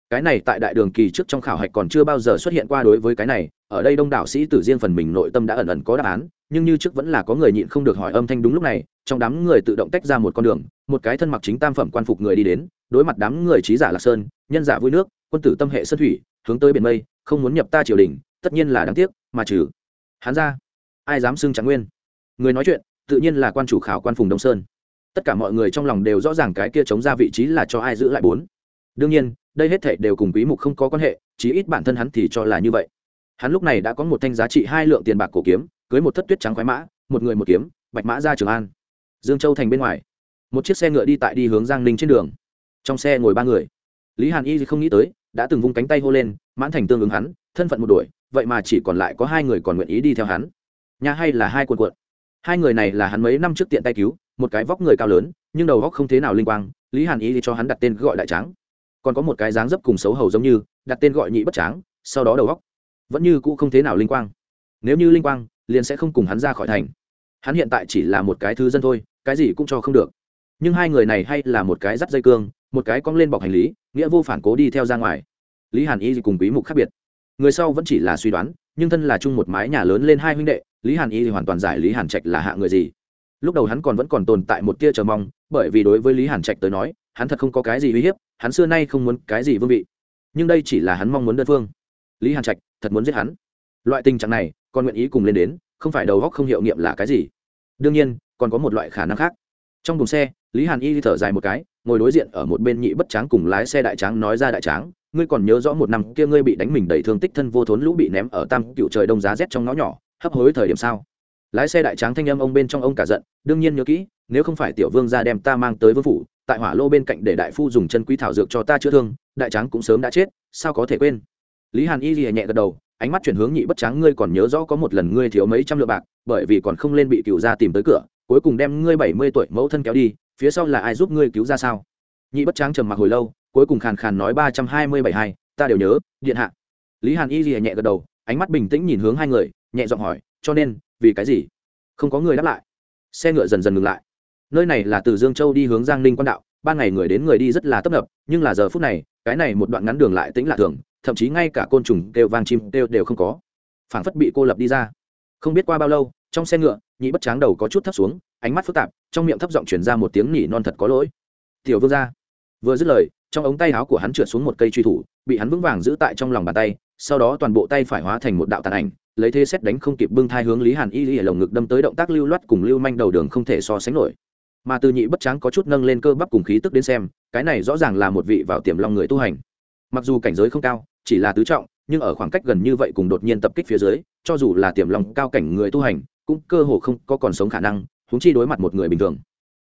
Speaker 1: cái này tại đại đường kỳ trước trong khảo hạch còn chưa bao giờ xuất hiện qua đối với cái này. Ở đây đông đảo sĩ tử riêng phần mình nội tâm đã ẩn ẩn có đáp án, nhưng như trước vẫn là có người nhịn không được hỏi âm thanh đúng lúc này, trong đám người tự động tách ra một con đường, một cái thân mặc chính tam phẩm quan phục người đi đến, đối mặt đám người trí giả lạc sơn, nhân giả vui nước, quân tử tâm hệ sơn thủy, hướng tới biển mây, không muốn nhập ta triều đình, tất nhiên là đáng tiếc, mà trừ hắn ra, ai dám xưng trắng nguyên? Người nói chuyện, tự nhiên là quan chủ khảo quan phùng đông sơn. Tất cả mọi người trong lòng đều rõ ràng cái kia chống ra vị trí là cho ai giữ lại bốn. Đương nhiên đây hết thể đều cùng quý mục không có quan hệ, chí ít bản thân hắn thì cho là như vậy. Hắn lúc này đã có một thanh giá trị hai lượng tiền bạc cổ kiếm, cưới một thất tuyết trắng khoái mã, một người một kiếm, bạch mã ra trường an. Dương châu thành bên ngoài. Một chiếc xe ngựa đi tại đi hướng giang ninh trên đường. Trong xe ngồi ba người. Lý hàn y không nghĩ tới, đã từng vung cánh tay hô lên, mãn thành tương ứng hắn, thân phận một đuổi, vậy mà chỉ còn lại có hai người còn nguyện ý đi theo hắn. Nhà hay là hai quần quận hai người này là hắn mấy năm trước tiện tay cứu, một cái vóc người cao lớn, nhưng đầu óc không thế nào linh quang, lý hàn y thì cho hắn đặt tên gọi đại tráng còn có một cái dáng dấp cùng xấu hầu giống như, đặt tên gọi nhị bất tráng, sau đó đầu góc vẫn như cũ không thế nào linh quang. Nếu như linh quang, liền sẽ không cùng hắn ra khỏi thành. Hắn hiện tại chỉ là một cái thứ dân thôi, cái gì cũng cho không được. Nhưng hai người này hay là một cái dắt dây cương, một cái cong lên bọc hành lý, nghĩa vô phản cố đi theo ra ngoài. Lý hàn y cùng quý mục khác biệt. Người sau vẫn chỉ là suy đoán, nhưng thân là chung một mái nhà lớn lên hai huynh đệ, lý hàn y thì hoàn toàn giải lý hàn trạch là hạ người gì. Lúc đầu hắn còn vẫn còn tồn tại một tia chờ mong, bởi vì đối với lý hàn trạch tới nói hắn thật không có cái gì uy hiếp, hắn xưa nay không muốn cái gì vương vị. Nhưng đây chỉ là hắn mong muốn đơn phương. Lý hàn trạch thật muốn giết hắn. Loại tình trạng này còn nguyện ý cùng lên đến, không phải đầu góc không hiệu nghiệm là cái gì. Đương nhiên, còn có một loại khả năng khác. Trong thùng xe, lý hàn y thở dài một cái, ngồi đối diện ở một bên nhị bất tráng cùng lái xe đại tráng nói ra đại tráng, ngươi còn nhớ rõ một năm kia ngươi bị đánh mình đầy thương tích thân vô thốn lũ bị ném ở tam cựu trời đông giá rét trong ngõ nhỏ, hấp hối thời điểm sao? Lái xe đại tráng thanh âm ông bên trong ông cả giận, đương nhiên nhớ kỹ, nếu không phải tiểu vương ra đem ta mang tới vương phủ tại hỏa lô bên cạnh để đại phu dùng chân quý thảo dược cho ta chữa thương, đại tráng cũng sớm đã chết, sao có thể quên? Lý hàn y lìa nhẹ gật đầu, ánh mắt chuyển hướng nhị bất tráng, ngươi còn nhớ rõ có một lần ngươi thiếu mấy trăm lượng bạc, bởi vì còn không lên bị cựu ra tìm tới cửa, cuối cùng đem ngươi bảy mươi tuổi mẫu thân kéo đi, phía sau là ai giúp ngươi cứu ra sao? Nhị bất tráng trầm mặc hồi lâu, cuối cùng khàn khàn nói ba trăm hai mươi bảy hai, ta đều nhớ, điện hạ. Lý hàn y lìa nhẹ gật đầu, ánh mắt bình tĩnh nhìn hướng hai người, nhẹ giọng hỏi, cho nên, vì cái gì? Không có người đáp lại. Xe ngựa dần dần ngừng lại nơi này là từ dương châu đi hướng giang ninh quan đạo, ban ngày người đến người đi rất là tấp nập, nhưng là giờ phút này, cái này một đoạn ngắn đường lại tính lạ thường, thậm chí ngay cả côn trùng kêu vang chim kêu đều không có. Phảng phất bị cô lập đi ra. Không biết qua bao lâu, trong xe ngựa, nhị bất tráng đầu có chút thấp xuống, ánh mắt phức tạp, trong miệng thấp giọng chuyển ra một tiếng nỉ non thật có lỗi. Tiểu vương ra vừa dứt lời, trong ống tay áo của hắn trượt xuống một cây truy thủ, bị hắn vững vàng giữ tại trong lòng bàn tay, sau đó toàn bộ tay phải hóa thành một đạo tàn ảnh, lấy thế xét đánh không kịp bưng thai hướng lý hàn y y ở lồng ngực đâm tới động tác lưu loát cùng lưu manh đầu đường không thể so sánh nổi mà từ nhị bất tráng có chút nâng lên cơ bắp cùng khí tức đến xem, cái này rõ ràng là một vị vào tiềm long người tu hành. Mặc dù cảnh giới không cao, chỉ là tứ trọng, nhưng ở khoảng cách gần như vậy cùng đột nhiên tập kích phía dưới, cho dù là tiềm long cao cảnh người tu hành, cũng cơ hồ không có còn sống khả năng húng chi đối mặt một người bình thường.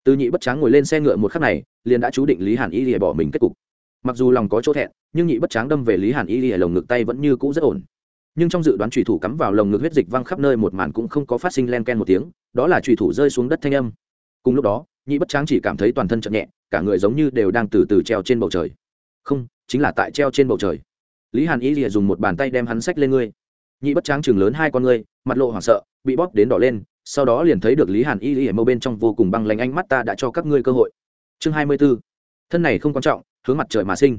Speaker 1: Từ nhị bất tráng ngồi lên xe ngựa một khắc này, liền đã chú định lý hàn y lìa bỏ mình kết cục. Mặc dù lòng có chỗ thẹn, nhưng nhị bất tráng đâm về lý hàn y lìa lồng ngực tay vẫn như cũ rất ổn. Nhưng trong dự đoán trùy thủ cắm vào lồng ngực huyết dịch văng khắp nơi một màn cũng không có phát sinh len ken một tiếng, đó là trùy thủ rơi xuống đất thanh âm cùng lúc đó, nhị bất tráng chỉ cảm thấy toàn thân chậm nhẹ, cả người giống như đều đang từ từ treo trên bầu trời. Không, chính là tại treo trên bầu trời. Lý hàn y lìa dùng một bàn tay đem hắn xách lên ngươi. Nhị bất tráng chừng lớn hai con ngươi, mặt lộ hoảng sợ, bị bóp đến đỏ lên, sau đó liền thấy được lý hàn y lìa mâu bên trong vô cùng băng lánh ánh mắt ta đã cho các ngươi cơ hội. Chương hai mươi b ố thân này không quan trọng, hướng mặt trời mà sinh.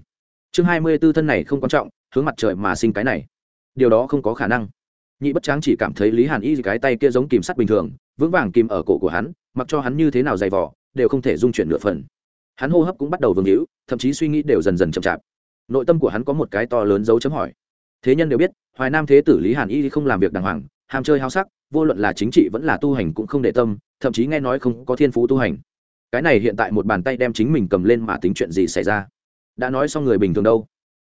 Speaker 1: Chương hai mươi b ố thân này không quan trọng, hướng mặt trời mà sinh cái này. Điều đó không có khả năng. Nhị bất tráng chỉ cảm thấy lý hàn y cái tay kia giống kìm sắt bình thường, vững vàng kìm ở cổ của hắn mặc cho hắn như thế nào dày vỏ đều không thể dung chuyển nửa phần. Hắn hô hấp cũng bắt đầu vương hữu, thậm chí suy nghĩ đều dần dần chậm chạp. Nội tâm của hắn có một cái to lớn dấu chấm hỏi. Thế nhân đều biết, hoài nam thế tử lý hàn y không làm việc đàng hoàng, ham chơi hao sắc, vô luận là chính trị vẫn là tu hành cũng không để tâm, thậm chí nghe nói không có thiên phú tu hành. Cái này hiện tại một bàn tay đem chính mình cầm lên mà tính chuyện gì xảy ra? Đã nói xong người bình thường đâu?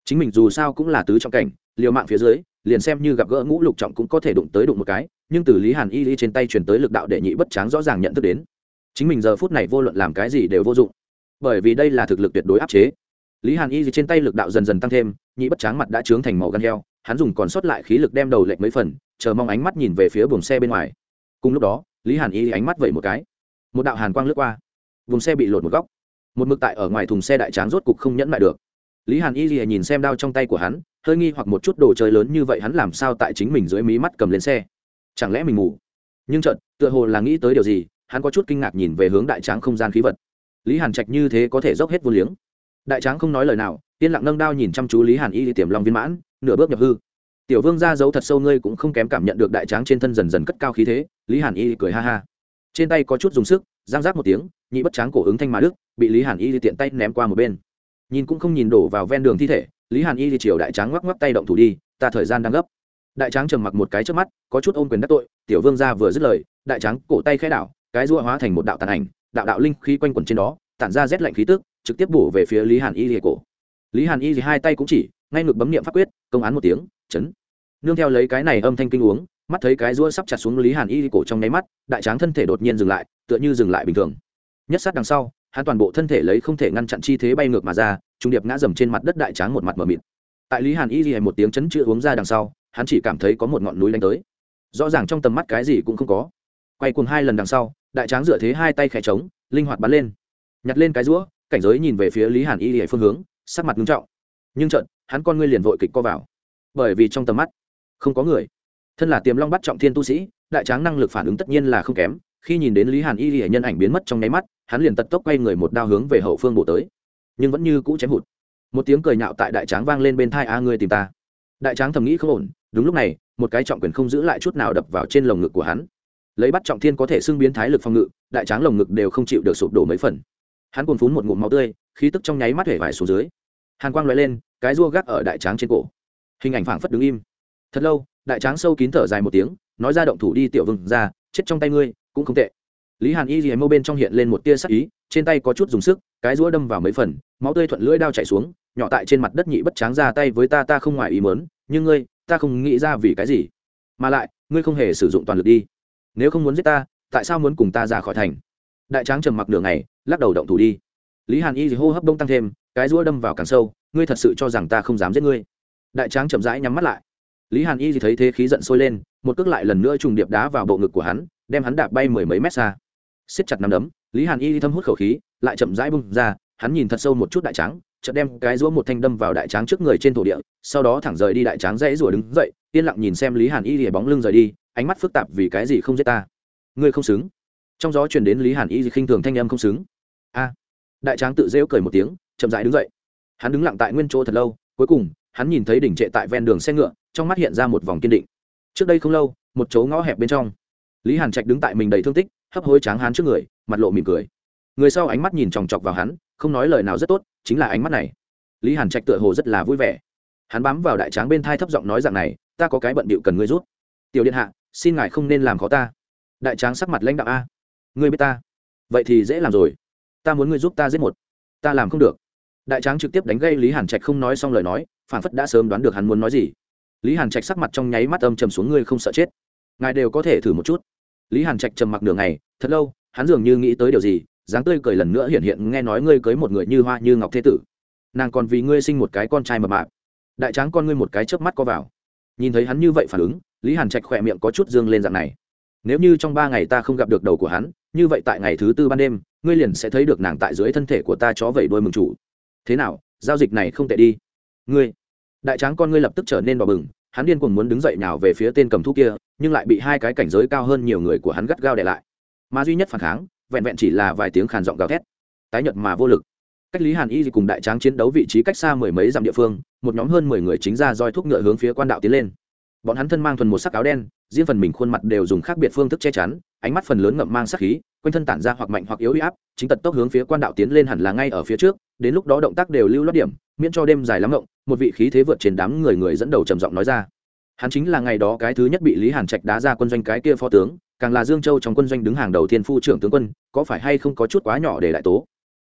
Speaker 1: Chính mình dù sao cũng là tứ trọng cảnh, liều mạng phía dưới, liền xem như gặp gỡ ngũ lục trọng cũng có thể đụng tới đụng một cái nhưng từ lý hàn y y trên tay truyền tới lực đạo đệ nhị bất tráng rõ ràng nhận thức đến. Chính mình giờ phút này vô luận làm cái gì đều vô dụng. Bởi vì đây là thực lực tuyệt đối áp chế. Lý hàn y trên tay lực đạo dần dần tăng thêm, nhị bất tráng mặt đã trướng thành màu gan heo, hắn dùng còn sót lại khí lực đem đầu lệch mấy phần, chờ mong ánh mắt nhìn về phía buồng xe bên ngoài. Cùng lúc đó, lý hàn y ánh mắt vẩy một cái. Một đạo hàn quang lướt qua. Vùng xe bị lột một góc. Một mực tại ở ngoài thùng xe đại tráng rốt cục không nhẫn lại được. Lý hàn y nhìn xem đao trong tay của hắn, hơi nghi hoặc một chút đồ chơi lớn như vậy hắn làm sao tại chính mình dưới mí mắt cầm lên xe chẳng lẽ mình ngủ? Nhưng trận tựa hồ là nghĩ tới điều gì, hắn có chút kinh ngạc nhìn về hướng đại tráng không gian khí vật. Lý hàn trạch như thế có thể dốc hết vô liếng. Đại tráng không nói lời nào, yên lặng nâng đao nhìn chăm chú lý hàn y tiềm long viên mãn, nửa bước nhập hư. Tiểu vương ra giấu thật sâu ngươi cũng không kém cảm nhận được đại tráng trên thân dần dần cất cao khí thế, lý hàn y cười ha ha. Trên tay có chút dùng sức, giang giác một tiếng, nhị bất tráng cổ ứng thanh mà đức, bị lý hàn y tiện tay ném qua một bên. Nhìn cũng không nhìn đổ vào ven đường thi thể, lý hàn y chiều đại tráng ngoắc ngoắc tay động thủ đi, ta thời gian đang gấp đại tráng trầm mặc một cái trước mắt, có chút ôm quyền đắc tội, tiểu vương gia vừa dứt lời, đại tráng cổ tay khai đảo, cái rua hóa thành một đạo tàn ảnh, đạo đạo linh khí quanh quẩn trên đó, tản ra rét lạnh khí tức, trực tiếp bổ về phía lý hàn y lìa cổ. Lý hàn y thì hai tay cũng chỉ, ngay ngực bấm niệm pháp quyết, công án một tiếng, chấn. Nương theo lấy cái này âm thanh kinh uống, mắt thấy cái rua sắp chặt xuống lý hàn y cổ trong nháy mắt, đại tráng thân thể đột nhiên dừng lại, tựa như dừng lại bình thường. Nhất sát đằng sau, hắn toàn bộ thân thể lấy không thể ngăn chặn chi thế bay ngược mà ra, trung điệp ngã dầm trên mặt đất đại tráng một mặt mờ mịt. Tại lý hàn y thì một tiếng chấn chữa uống ra đằng sau hắn chỉ cảm thấy có một ngọn núi đánh tới. Rõ ràng trong tầm mắt cái gì cũng không có. Quay cùng hai lần đằng sau, đại tráng dựa thế hai tay khẽ trống, linh hoạt bắn lên. Nhặt lên cái rũa, cảnh giới nhìn về phía lý hàn y ghi phương hướng, sắc mặt nghiêm trọng. Nhưng trận hắn con ngươi liền vội kịch co vào. Bởi vì trong tầm mắt, không có người. Thân là tiềm long bắt trọng thiên tu sĩ, đại tráng năng lực phản ứng tất nhiên là không kém. Khi nhìn đến lý hàn y ghi nhân ảnh biến mất trong nháy mắt, hắn liền tật tốc quay người một đao hướng về hậu phương bổ tới. Nhưng vẫn như cũ chém hụt. Một tiếng cười nhạo tại đại tráng vang lên bên thai, a ngươi tìm ta. Đại tráng thầm nghĩ không ổn đúng lúc này, một cái trọng quyền không giữ lại chút nào đập vào trên lồng ngực của hắn. Lấy bắt trọng thiên có thể xưng biến thái lực phòng ngự, đại tráng lồng ngực đều không chịu được sụp đổ mấy phần. Hắn còn phún một ngụm máu tươi, khí tức trong nháy mắt hể vải xuống dưới. Hàn quang loại lên, cái rua gác ở đại tráng trên cổ. Hình ảnh phảng phất đứng im. Thật lâu, đại tráng sâu kín thở dài một tiếng, nói ra động thủ đi tiểu vừng ra chết trong tay ngươi, cũng không tệ. Lý hàn y gì mâu bên trong hiện lên một tia sắc ý, trên tay có chút dùng sức, cái rũa đâm vào mấy phần, máu tươi thuận lưỡi đao chảy xuống, nhỏ tại trên mặt đất nhị bất tráng ra tay với ta ta không ngoài ý mớn nhưng ngươi ta không nghĩ ra vì cái gì. Mà lại, ngươi không hề sử dụng toàn lực đi. Nếu không muốn giết ta, tại sao muốn cùng ta ra khỏi thành? Đại tráng trầm mặc nửa ngày, lắc đầu động thủ đi. Lý hàn y thì hô hấp đông tăng thêm, cái rũa đâm vào càng sâu, ngươi thật sự cho rằng ta không dám giết ngươi? Đại tráng chậm rãi nhắm mắt lại. Lý hàn y thì thấy thế khí giận sôi lên, một cước lại lần nữa trùng điệp đá vào bộ ngực của hắn, đem hắn đạp bay mười mấy mét xa. Siết chặt nắm đấm, lý hàn y thâm hút khẩu khí, lại chậm rãi bung ra, hắn nhìn thật sâu một chút đại tráng chợt đem cái rũa một thanh đâm vào đại tráng trước người trên thổ địa, sau đó thẳng rời đi đại tráng dãy rủa đứng dậy, yên lặng nhìn xem lý hàn y lìa bóng lưng rời đi, ánh mắt phức tạp vì cái gì không giết ta. Ngươi không xứng. Trong gió truyền đến lý hàn y khinh thường thanh âm không xứng. A. Đại tráng tự rêu cười một tiếng, chậm rãi đứng dậy. Hắn đứng lặng tại nguyên chỗ thật lâu, cuối cùng, hắn nhìn thấy đỉnh trệ tại ven đường xe ngựa, trong mắt hiện ra một vòng kiên định. Trước đây không lâu, một chỗ ngõ hẹp bên trong, lý hàn trạch đứng tại mình đầy thương tích, hấp hối tráng hắn trước người, mặt lộ mỉm cười. Người sau ánh mắt nhìn chòng chọc vào hắn không nói lời nào rất tốt, chính là ánh mắt này. Lý hàn trạch tựa hồ rất là vui vẻ. Hắn bám vào đại tráng bên thai thấp giọng nói rằng này, ta có cái bận bịu cần ngươi rút tiểu điện hạ, xin ngài không nên làm khó ta. Đại tráng sắc mặt lãnh đạo a. Ngươi biết ta. Vậy thì dễ làm rồi. Ta muốn ngươi giúp ta giết một. Ta làm không được. Đại tráng trực tiếp đánh gây lý hàn trạch không nói xong lời nói, phản phất đã sớm đoán được hắn muốn nói gì. Lý hàn trạch sắc mặt trong nháy mắt âm trầm xuống, ngươi không sợ chết. Ngài đều có thể thử một chút. Lý hàn trạch trầm mặc nửa ngày, thật lâu, hắn dường như nghĩ tới điều gì dáng tươi cười lần nữa hiện hiện nghe nói ngươi cưới một người như hoa như ngọc thế tử. Nàng còn vì ngươi sinh một cái con trai mập mạp. Đại tráng con ngươi một cái chớp mắt có vào. Nhìn thấy hắn như vậy phản ứng, lý hàn trạch khỏe miệng có chút dương lên dạng này. Nếu như trong ba ngày ta không gặp được đầu của hắn, như vậy tại ngày thứ tư ban đêm, ngươi liền sẽ thấy được nàng tại dưới thân thể của ta chó vẩy đôi mừng chủ. Thế nào, giao dịch này không tệ đi. Ngươi. Đại tráng con ngươi lập tức trở nên đỏ bừng, hắn điên cuồng muốn đứng dậy nào về phía tên cầm thú kia, nhưng lại bị hai cái cảnh giới cao hơn nhiều người của hắn gắt gao để lại. Mà duy nhất phản kháng vẹn vẹn chỉ là vài tiếng khàn giọng gào thét, tái nhật mà vô lực. Cách lý hàn y cùng đại tráng chiến đấu vị trí cách xa mười mấy dặm địa phương, một nhóm hơn mười người chính ra roi thuốc ngựa hướng phía quan đạo tiến lên. Bọn hắn thân mang thuần một sắc áo đen, riêng phần mình khuôn mặt đều dùng khác biệt phương thức che chắn, ánh mắt phần lớn ngậm mang sắc khí, quanh thân tản ra hoặc mạnh hoặc yếu huy áp, chính tật tốc hướng phía quan đạo tiến lên hẳn là ngay ở phía trước, đến lúc đó động tác đều lưu lót điểm, miễn cho đêm dài lắm ngộng, một vị khí thế vượt trên đám người người dẫn đầu trầm giọng nói ra. Hắn chính là ngày đó cái thứ nhất bị lý hàn trạch đá ra quân doanh cái kia phó tướng càng là dương châu trong quân doanh đứng hàng đầu thiên phu trưởng tướng quân, có phải hay không có chút quá nhỏ để lại tố?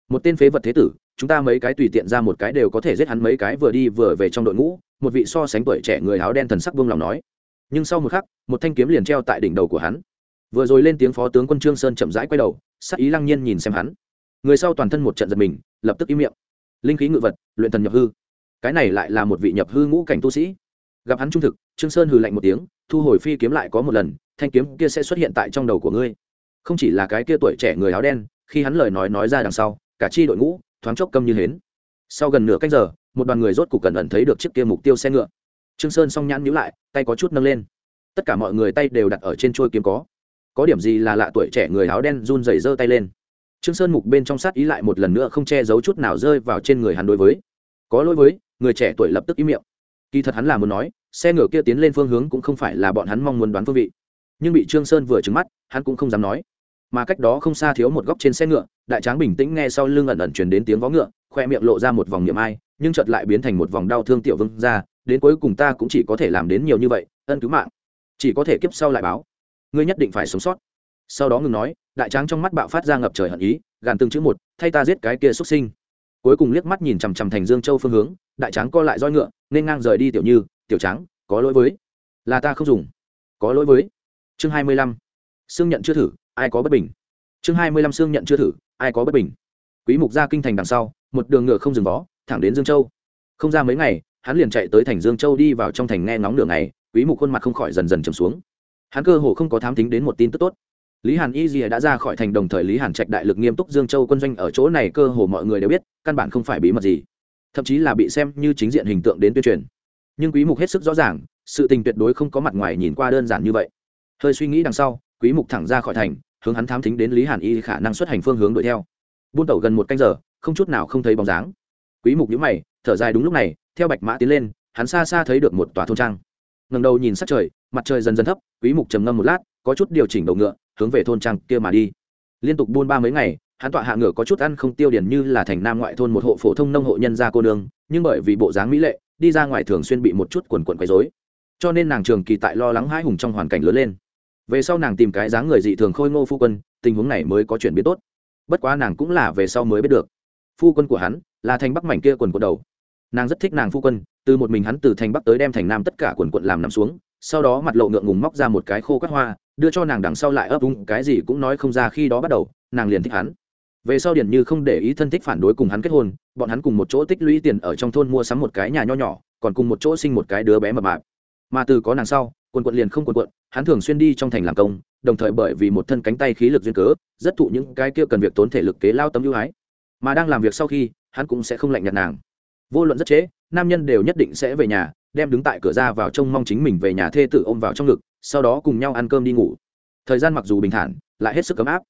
Speaker 1: Một tên phế vật thế tử, chúng ta mấy cái tùy tiện ra một cái đều có thể giết hắn mấy cái vừa đi vừa về trong đội ngũ, một vị so sánh tuổi trẻ người áo đen thần sắc vương lòng nói. Nhưng sau một khắc, một thanh kiếm liền treo tại đỉnh đầu của hắn. Vừa rồi lên tiếng phó tướng quân trương sơn chậm rãi quay đầu, sắc ý lăng nhiên nhìn xem hắn. Người sau toàn thân một trận giật mình, lập tức im miệng. Linh khí ngự vật, luyện thần nhập hư. Cái này lại là một vị nhập hư ngũ cảnh tu sĩ. Gặp hắn trung thực, trương sơn hừ lạnh một tiếng, thu hồi phi kiếm lại có một lần thanh kiếm kia sẽ xuất hiện tại trong đầu của ngươi. Không chỉ là cái kia tuổi trẻ người áo đen, khi hắn lời nói nói ra đằng sau, cả chi đội ngũ thoáng chốc câm như hến. Sau gần nửa canh giờ, một đoàn người rốt cục cẩn ẩn thấy được chiếc kia mục tiêu xe ngựa. Trương sơn song nhãn nhíu lại, tay có chút nâng lên. Tất cả mọi người tay đều đặt ở trên trôi kiếm có. Có điểm gì là lạ tuổi trẻ người áo đen run rẩy giơ tay lên. Trương sơn mục bên trong sát ý lại một lần nữa không che giấu chút nào rơi vào trên người hắn đối với. Có lỗi với, người trẻ tuổi lập tức im miệng. Kỳ thật hắn là muốn nói, xe ngựa kia tiến lên phương hướng cũng không phải là bọn hắn mong muốn đoán phương vị nhưng bị trương sơn vừa trừng mắt, hắn cũng không dám nói. Mà cách đó không xa thiếu một góc trên xe ngựa, đại tráng bình tĩnh nghe sau lưng ẩn ẩn truyền đến tiếng vó ngựa, khoe miệng lộ ra một vòng niệm ai, nhưng chợt lại biến thành một vòng đau thương tiểu vương ra đến cuối cùng ta cũng chỉ có thể làm đến nhiều như vậy, ân cứu mạng. Chỉ có thể kiếp sau lại báo. Ngươi nhất định phải sống sót. Sau đó ngừng nói, đại tráng trong mắt bạo phát ra ngập trời hận ý, gàn từng chữ một, thay ta giết cái kia xuất sinh. Cuối cùng liếc mắt nhìn chằm chằm thành dương châu phương hướng, đại tráng co lại roi ngựa, nên ngang rời đi tiểu như, tiểu tráng, có lỗi với. Là ta không dùng. Có lỗi với chương hai mươi lăm. Xương nhận chưa thử, ai có bất bình? Chương hai mươi lăm xương nhận chưa thử, ai có bất bình? Quý mục ra kinh thành đằng sau, một đường ngựa không dừng vó, thẳng đến dương châu. Không ra mấy ngày, hắn liền chạy tới thành dương châu đi vào trong thành nghe ngóng đường này quý mục khuôn mặt không khỏi dần dần trầm xuống. Hắn cơ hồ không có thám tính đến một tin tức tốt. Lý hàn y dìa đã ra khỏi thành đồng thời lý hàn trạch đại lực nghiêm túc dương châu quân doanh ở chỗ này cơ hồ mọi người đều biết, căn bản không phải bí mật gì. Thậm chí là bị xem như chính diện hình tượng đến tuyên truyền. Nhưng quý mục hết sức rõ ràng, sự tình tuyệt đối không có mặt ngoài nhìn qua đơn giản như vậy hơi suy nghĩ đằng sau, quý mục thẳng ra khỏi thành, hướng hắn thám thính đến lý hàn y khả năng xuất hành phương hướng đuổi theo. Buôn tẩu gần một canh giờ, không chút nào không thấy bóng dáng. Quý mục nhíu mày, thở dài đúng lúc này, theo bạch mã tiến lên, hắn xa xa thấy được một tòa thôn trang. Ngẩng đầu nhìn sát trời, mặt trời dần dần thấp, quý mục trầm ngâm một lát, có chút điều chỉnh đầu ngựa, hướng về thôn trang kia mà đi. Liên tục buôn ba mấy ngày, hắn tọa hạ ngựa có chút ăn không tiêu điển như là thành nam ngoại thôn một hộ phổ thông nông hộ nhân gia cô nương, nhưng bởi vì bộ dáng mỹ lệ, đi ra ngoài thường xuyên bị một chút quần quần quấy rối. Cho nên nàng trường kỳ tại lo lắng hãi hùng trong hoàn cảnh lớn lên về sau nàng tìm cái dáng người dị thường khôi ngô phu quân, tình huống này mới có chuyển biến tốt. Bất quá nàng cũng là về sau mới biết được. Phu quân của hắn là thành bắc mảnh kia quần quần đầu. Nàng rất thích nàng phu quân, từ một mình hắn từ thành bắc tới đem thành nam tất cả quần quận làm nằm xuống, sau đó mặt lộ ngượng ngùng móc ra một cái khô các hoa, đưa cho nàng đằng sau lại ấp úng, cái gì cũng nói không ra khi đó bắt đầu, nàng liền thích hắn. Về sau điển như không để ý thân thích phản đối cùng hắn kết hôn, bọn hắn cùng một chỗ tích lũy tiền ở trong thôn mua sắm một cái nhà nho nhỏ, còn cùng một chỗ sinh một cái đứa bé mập mạp mà từ có nàng sau quần quận liền không quần quận hắn thường xuyên đi trong thành làm công đồng thời bởi vì một thân cánh tay khí lực duyên cớ rất thụ những cái kia cần việc tốn thể lực kế lao tấm ưu ái. Mà đang làm việc sau khi hắn cũng sẽ không lạnh nhạt nàng. Vô luận rất chế, nam nhân đều nhất định sẽ về nhà đem đứng tại cửa ra vào trông mong chính mình về nhà thê tử ôm vào trong ngực sau đó cùng nhau ăn cơm đi ngủ. Thời gian mặc dù bình thản lại hết sức ấm áp.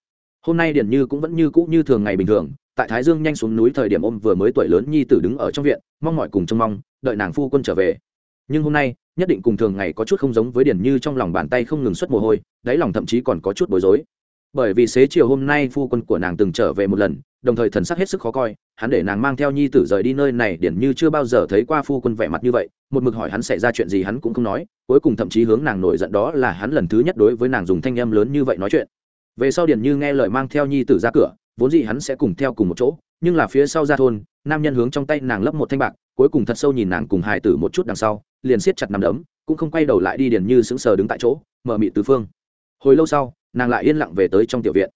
Speaker 1: Hôm nay điển như cũng vẫn như cũ như thường ngày bình thường tại thái dương nhanh xuống núi thời điểm ôm vừa mới tuổi lớn nhi tử đứng ở trong viện mong mọi cùng trông mong đợi nàng phu quân trở về. Nhưng hôm nay nhất định cùng thường ngày có chút không giống với điển như trong lòng bàn tay không ngừng xuất mồ hôi, đáy lòng thậm chí còn có chút bối rối. Bởi vì xế chiều hôm nay phu quân của nàng từng trở về một lần, đồng thời thần sắc hết sức khó coi, hắn để nàng mang theo nhi tử rời đi nơi này, điển như chưa bao giờ thấy qua phu quân vẻ mặt như vậy, một mực hỏi hắn xảy ra chuyện gì hắn cũng không nói, cuối cùng thậm chí hướng nàng nổi giận đó là hắn lần thứ nhất đối với nàng dùng thanh âm lớn như vậy nói chuyện. Về sau điển như nghe lời mang theo nhi tử ra cửa, vốn gì hắn sẽ cùng theo cùng một chỗ, nhưng là phía sau ra thôn, nam nhân hướng trong tay nàng lấp một thanh bạc cuối cùng thật sâu nhìn nàng cùng hài tử một chút đằng sau, liền siết chặt nằm đấm, cũng không quay đầu lại đi điền như sững sờ đứng tại chỗ, mở mị tứ phương. Hồi lâu sau, nàng lại yên lặng về tới trong tiểu viện.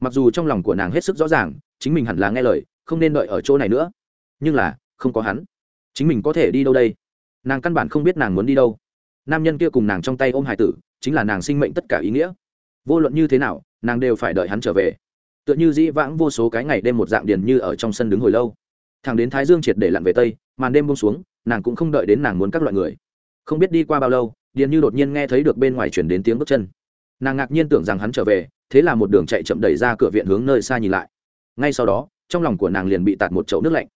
Speaker 1: Mặc dù trong lòng của nàng hết sức rõ ràng, chính mình hẳn là nghe lời, không nên đợi ở chỗ này nữa. Nhưng là, không có hắn. Chính mình có thể đi đâu đây? Nàng căn bản không biết nàng muốn đi đâu. Nam nhân kia cùng nàng trong tay ôm hải tử, chính là nàng sinh mệnh tất cả ý nghĩa. Vô luận như thế nào, nàng đều phải đợi hắn trở về. Tựa như dĩ vãng vô số cái ngày đêm một dạng điền như ở trong sân đứng hồi lâu thằng đến thái dương triệt để lặn về tây, màn đêm bông xuống, nàng cũng không đợi đến nàng muốn các loại người. Không biết đi qua bao lâu, điền như đột nhiên nghe thấy được bên ngoài chuyển đến tiếng bước chân. Nàng ngạc nhiên tưởng rằng hắn trở về, thế là một đường chạy chậm đẩy ra cửa viện hướng nơi xa nhìn lại. Ngay sau đó, trong lòng của nàng liền bị tạt một chậu nước lạnh.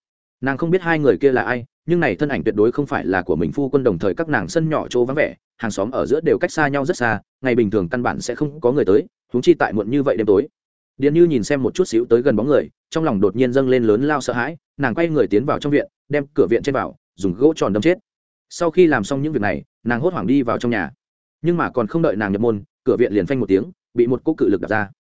Speaker 1: Nàng không biết hai người kia là ai, nhưng này thân ảnh tuyệt đối không phải là của mình phu quân đồng thời các nàng sân nhỏ chỗ vắng vẻ, hàng xóm ở giữa đều cách xa nhau rất xa, ngày bình thường căn bản sẽ không có người tới húng chi tại muộn như vậy đêm tối. Điền như nhìn xem một chút xíu tới gần bóng người trong lòng đột nhiên dâng lên lớn lao sợ hãi, nàng quay người tiến vào trong viện, đem cửa viện trên vào, dùng gỗ tròn đâm chết. Sau khi làm xong những việc này, nàng hốt hoảng đi vào trong nhà. Nhưng mà còn không đợi nàng nhập môn, cửa viện liền phanh một tiếng, bị một cỗ cự lực đặt ra.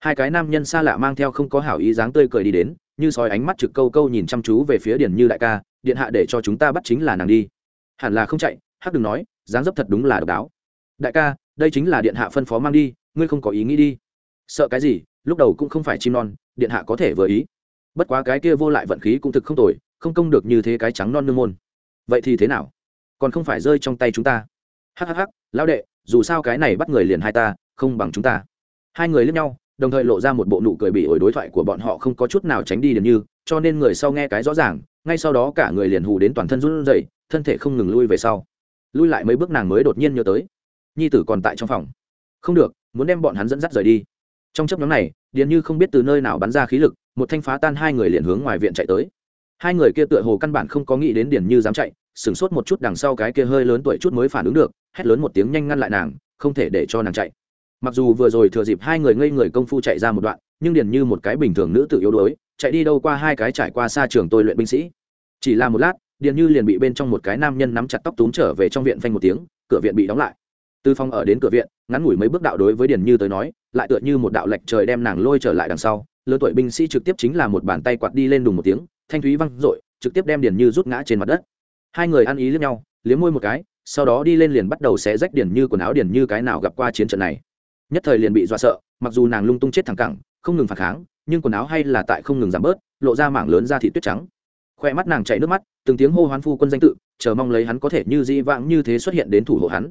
Speaker 1: Hai cái nam nhân xa lạ mang theo không có hảo ý dáng tươi cười đi đến, như sói ánh mắt trực câu câu nhìn chăm chú về phía điền như đại ca, điện hạ để cho chúng ta bắt chính là nàng đi. Hẳn là không chạy, hắc đừng nói, dáng dấp thật đúng là độc đáo. Đại ca, đây chính là điện hạ phân phó mang đi, ngươi không có ý nghĩ đi. Sợ cái gì, lúc đầu cũng không phải chim non điện hạ có thể vừa ý. Bất quá cái kia vô lại vận khí cũng thực không tồi, không công được như thế cái trắng non nương môn. Vậy thì thế nào? Còn không phải rơi trong tay chúng ta. Hhh lão đệ, dù sao cái này bắt người liền hai ta, không bằng chúng ta. Hai người lướt nhau, đồng thời lộ ra một bộ nụ cười bị ổi đối thoại của bọn họ không có chút nào tránh đi được như, cho nên người sau nghe cái rõ ràng, ngay sau đó cả người liền hù đến toàn thân run rẩy, thân thể không ngừng lui về sau. Lui lại mấy bước nàng mới đột nhiên nhớ tới. Nhi tử còn tại trong phòng. Không được, muốn đem bọn hắn dẫn dắt rời đi. Trong chấp nhóm này điền như không biết từ nơi nào bắn ra khí lực, một thanh phá tan hai người liền hướng ngoài viện chạy tới. Hai người kia tựa hồ căn bản không có nghĩ đến điền như dám chạy, sửng sốt một chút đằng sau cái kia hơi lớn tuổi chút mới phản ứng được, hét lớn một tiếng nhanh ngăn lại nàng, không thể để cho nàng chạy. Mặc dù vừa rồi thừa dịp hai người ngây người công phu chạy ra một đoạn, nhưng điền như một cái bình thường nữ tự yếu đuối, chạy đi đâu qua hai cái trải qua xa trường tôi luyện binh sĩ. Chỉ là một lát, điền như liền bị bên trong một cái nam nhân nắm chặt tóc túm trở về trong viện phanh một tiếng, cửa viện bị đóng lại từ phòng ở đến cửa viện, ngắn ngủi mấy bước đạo đối với điền như tới nói, lại tựa như một đạo lệch trời đem nàng lôi trở lại đằng sau. Lứa tuổi binh sĩ trực tiếp chính là một bàn tay quạt đi lên đùng một tiếng, thanh thúy văng r trực tiếp đem điền như rút ngã trên mặt đất. Hai người ăn ý lẫn nhau, liếm môi một cái, sau đó đi lên liền bắt đầu xé rách điền như quần áo. Điền như cái nào gặp qua chiến trận này? Nhất thời liền bị dọa sợ, mặc dù nàng lung tung chết thẳng cẳng, không ngừng phản kháng, nhưng quần áo hay là tại không ngừng giảm bớt, lộ ra mảng lớn ra thị tuyết trắng. Khoe mắt nàng chảy nước mắt, từng tiếng hô hoán phu quân danh tự, chờ mong lấy hắn có thể như di vãng như thế xuất hiện đến thủ hộ hắn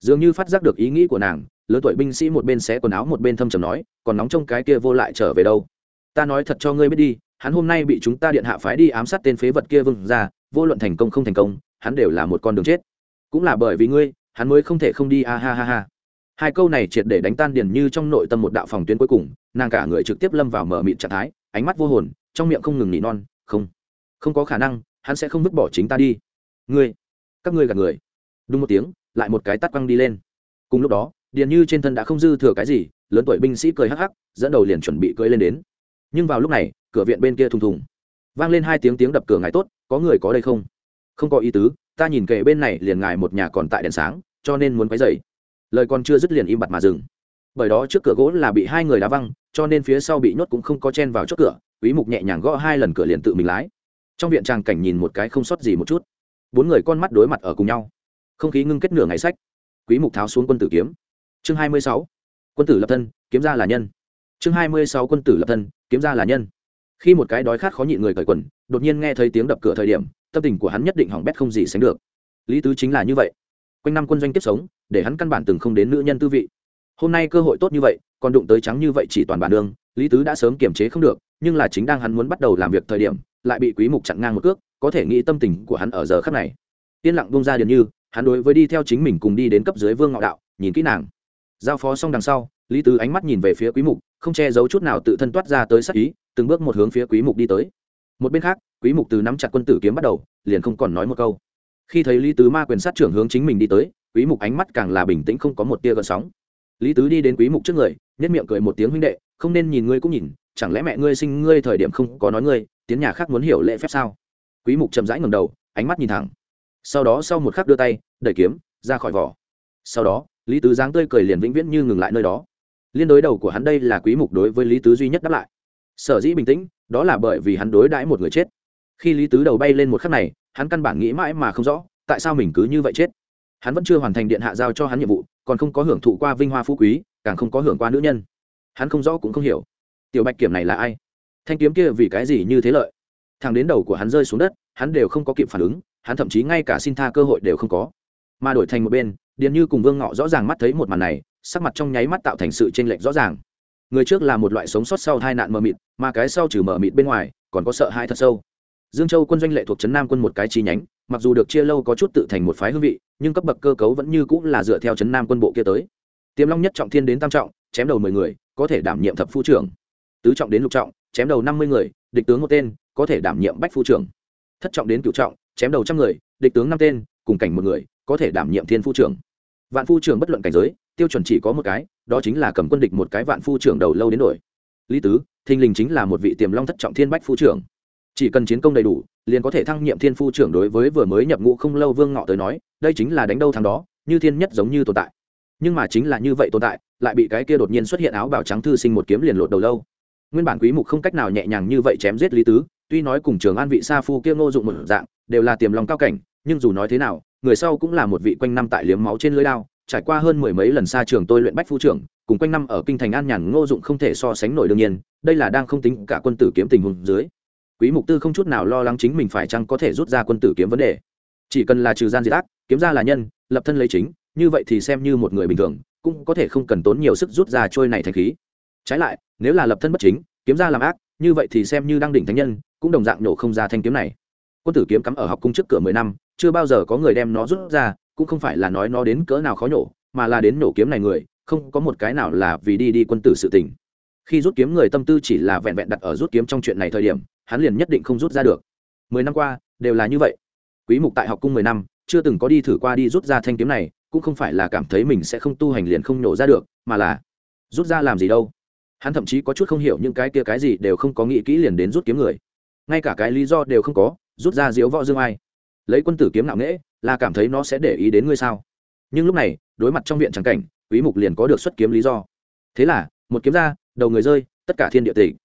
Speaker 1: dường như phát giác được ý nghĩ của nàng, lớn tuổi binh sĩ một bên xé quần áo một bên thâm trầm nói, còn nóng trong cái kia vô lại trở về đâu. Ta nói thật cho ngươi biết đi, hắn hôm nay bị chúng ta điện hạ phái đi ám sát tên phế vật kia vừng ra, vô luận thành công không thành công, hắn đều là một con đường chết. Cũng là bởi vì ngươi, hắn mới không thể không đi, a ha ha ha. Hai câu này triệt để đánh tan điền như trong nội tâm một đạo phòng tuyến cuối cùng, nàng cả người trực tiếp lâm vào mở mịt trạng thái, ánh mắt vô hồn, trong miệng không ngừng nỉ non, không không có khả năng, hắn sẽ không vứt bỏ chính ta đi. Ngươi, các ngươi gạt người. Đúng một tiếng lại một cái tắt quăng đi lên. Cùng lúc đó, điền như trên thân đã không dư thừa cái gì, lớn tuổi binh sĩ cười hắc hắc, dẫn đầu liền chuẩn bị cưỡi lên đến. Nhưng vào lúc này, cửa viện bên kia thùng thùng. Vang lên hai tiếng tiếng đập cửa ngài tốt, có người có đây không? Không có ý tứ, ta nhìn kệ bên này liền ngài một nhà còn tại đèn sáng, cho nên muốn quấy dậy lời còn chưa dứt liền im bặt mà dừng. Bởi đó trước cửa gỗ là bị hai người đá văng, cho nên phía sau bị nhốt cũng không có chen vào chốt cửa, quý mục nhẹ nhàng gõ hai lần cửa liền tự mình lái. Trong viện tràng cảnh nhìn một cái không sót gì một chút. Bốn người con mắt đối mặt ở cùng nhau không khí ngưng kết nửa ngày sách. Quý mục tháo xuống quân tử kiếm. Chương 26. quân tử lập thân, kiếm ra là nhân. Chương 26 quân tử lập thân, kiếm ra là nhân. Khi một cái đói khát khó nhịn người cởi quần, đột nhiên nghe thấy tiếng đập cửa thời điểm, tâm tình của hắn nhất định hỏng bét không gì sánh được. Lý tứ chính là như vậy. Quanh năm quân doanh tiếp sống, để hắn căn bản từng không đến nữ nhân tư vị. Hôm nay cơ hội tốt như vậy, còn đụng tới trắng như vậy chỉ toàn bản đường lý tứ đã sớm kiềm chế không được, nhưng là chính đang hắn muốn bắt đầu làm việc thời điểm, lại bị quý mục chặn ngang một cước, có thể nghĩ tâm tình của hắn ở giờ khắc này. Yên lặng bông ra điền như hắn đối với đi theo chính mình cùng đi đến cấp dưới vương ngạo đạo, nhìn kỹ nàng. Giao phó xong đằng sau, lý tứ ánh mắt nhìn về phía quý mục, không che giấu chút nào tự thân toát ra tới sắc ý, từng bước một hướng phía quý mục đi tới. Một bên khác, quý mục từ nắm chặt quân tử kiếm bắt đầu, liền không còn nói một câu. Khi thấy lý tứ ma quyền sát trưởng hướng chính mình đi tới, quý mục ánh mắt càng là bình tĩnh không có một tia gợn sóng. Lý tứ đi đến quý mục trước người nhất miệng cười một tiếng huynh đệ, không nên nhìn ngươi cũng nhìn, chẳng lẽ mẹ ngươi sinh ngươi thời điểm không có nói ngươi, tiến nhà khác muốn hiểu lễ phép sao? Quý mục chậm rãi ngẩng đầu, ánh mắt nhìn thẳng sau đó sau một khắc đưa tay, đẩy kiếm, ra khỏi vỏ. Sau đó, lý tứ giáng tươi cười liền vĩnh viễn như ngừng lại nơi đó. Liên đối đầu của hắn đây là quý mục đối với lý tứ duy nhất đáp lại. Sở dĩ bình tĩnh, đó là bởi vì hắn đối đãi một người chết. Khi lý tứ đầu bay lên một khắc này, hắn căn bản nghĩ mãi mà không rõ, tại sao mình cứ như vậy chết. Hắn vẫn chưa hoàn thành điện hạ giao cho hắn nhiệm vụ, còn không có hưởng thụ qua vinh hoa phú quý, càng không có hưởng qua nữ nhân. Hắn không rõ cũng không hiểu, tiểu bạch kiểm này là ai? Thanh kiếm kia vì cái gì như thế lợi? Thằng đến đầu của hắn rơi xuống đất, hắn đều không có kịp phản ứng hắn thậm chí ngay cả xin tha cơ hội đều không có. Mà đổi thành một bên, điền như cùng vương ngọ rõ ràng mắt thấy một màn này, sắc mặt trong nháy mắt tạo thành sự tranh lệch rõ ràng. Người trước là một loại sống sót sau hai nạn mờ mịt, mà cái sau trừ mờ mịt bên ngoài, còn có sợ hãi thật sâu. Dương châu quân doanh lệ thuộc trấn nam quân một cái chi nhánh, mặc dù được chia lâu có chút tự thành một phái hương vị, nhưng cấp bậc cơ cấu vẫn như cũng là dựa theo trấn nam quân bộ kia tới. Tiềm long nhất trọng thiên đến tam trọng, chém đầu mười người, có thể đảm nhiệm thập phu trưởng. Tứ trọng đến lục trọng, chém đầu năm mươi người, địch tướng một tên, có thể đảm nhiệm bách phu trưởng. Thất trọng đến cửu trọng chém đầu trăm người, địch tướng năm tên, cùng cảnh một người, có thể đảm nhiệm thiên phu trưởng. Vạn phu trưởng bất luận cảnh giới, tiêu chuẩn chỉ có một cái, đó chính là cầm quân địch một cái vạn phu trưởng đầu lâu đến đổi lý tứ, thình lình chính là một vị tiềm long thất trọng thiên bách phu trưởng. Chỉ cần chiến công đầy đủ, liền có thể thăng nhiệm thiên phu trưởng đối với vừa mới nhập ngũ không lâu vương ngọ tới nói, đây chính là đánh đâu thằng đó, như thiên nhất giống như tồn tại. Nhưng mà chính là như vậy tồn tại, lại bị cái kia đột nhiên xuất hiện áo bào trắng thư sinh một kiếm liền lột đầu lâu. Nguyên bản quý mục không cách nào nhẹ nhàng như vậy chém giết lý tứ, tuy nói cùng trường an vị sa phu kia ngô dụng một dạng đều là tiềm lòng cao cảnh, nhưng dù nói thế nào, người sau cũng là một vị quanh năm tại liếm máu trên lưới đao, trải qua hơn mười mấy lần xa trường tôi luyện bách phu trưởng, cùng quanh năm ở kinh thành an nhàn ngô dụng không thể so sánh nổi đương nhiên, đây là đang không tính cả quân tử kiếm tình huống dưới. Quý mục tư không chút nào lo lắng chính mình phải chăng có thể rút ra quân tử kiếm vấn đề. Chỉ cần là trừ gian diệt ác, kiếm ra là nhân, lập thân lấy chính, như vậy thì xem như một người bình thường, cũng có thể không cần tốn nhiều sức rút ra trôi này thành khí. Trái lại, nếu là lập thân bất chính, kiếm ra làm ác, như vậy thì xem như đang đỉnh thánh nhân, cũng đồng dạng nổ không ra thanh kiếm này quân tử kiếm cắm ở học cung trước cửa mười năm, chưa bao giờ có người đem nó rút ra, cũng không phải là nói nó đến cỡ nào khó nhổ, mà là đến nổ kiếm này người, không có một cái nào là vì đi đi quân tử sự tình. Khi rút kiếm người tâm tư chỉ là vẹn vẹn đặt ở rút kiếm trong chuyện này thời điểm, hắn liền nhất định không rút ra được. Mười năm qua, đều là như vậy. Quý mục tại học cung mười năm, chưa từng có đi thử qua đi rút ra thanh kiếm này, cũng không phải là cảm thấy mình sẽ không tu hành liền không nổ ra được, mà là rút ra làm gì đâu. Hắn thậm chí có chút không hiểu những cái kia cái gì đều không có nghĩ kỹ liền đến rút kiếm người. Ngay cả cái lý do đều không có rút ra diếu võ dương ai. Lấy quân tử kiếm nặng nễ là cảm thấy nó sẽ để ý đến ngươi sao? Nhưng lúc này, đối mặt trong viện trắng cảnh, quý mục liền có được xuất kiếm lý do. Thế là, một kiếm ra, đầu người rơi, tất cả thiên địa tỉnh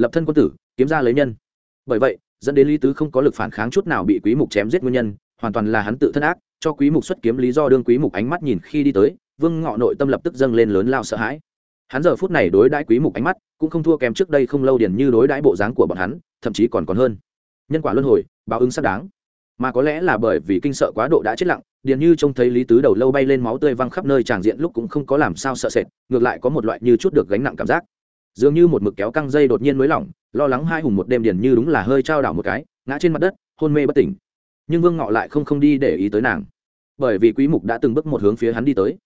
Speaker 1: lập thân quân tử, kiếm ra lấy nhân. Bởi vậy, dẫn đến lý tứ không có lực phản kháng chút nào bị quý mục chém giết nguyên nhân, hoàn toàn là hắn tự thân ác, cho quý mục xuất kiếm lý do đương quý mục ánh mắt nhìn khi đi tới, vương ngọ nội tâm lập tức dâng lên lớn lao sợ hãi. Hắn giờ phút này đối đãi quý mục ánh mắt, cũng không thua kém trước đây không lâu điển như đối đãi bộ dáng của bọn hắn, thậm chí còn còn hơn nhân quả luân hồi, báo ứng xác đáng. Mà có lẽ là bởi vì kinh sợ quá độ đã chết lặng, điền như trông thấy lý tứ đầu lâu bay lên máu tươi văng khắp nơi tràng diện lúc cũng không có làm sao sợ sệt, ngược lại có một loại như chút được gánh nặng cảm giác. Dường như một mực kéo căng dây đột nhiên nới lỏng, lo lắng hai hùng một đêm điền như đúng là hơi trao đảo một cái, ngã trên mặt đất, hôn mê bất tỉnh. Nhưng vương ngọ lại không không đi để ý tới nàng, bởi vì quý mục đã từng bước một hướng phía hắn đi tới.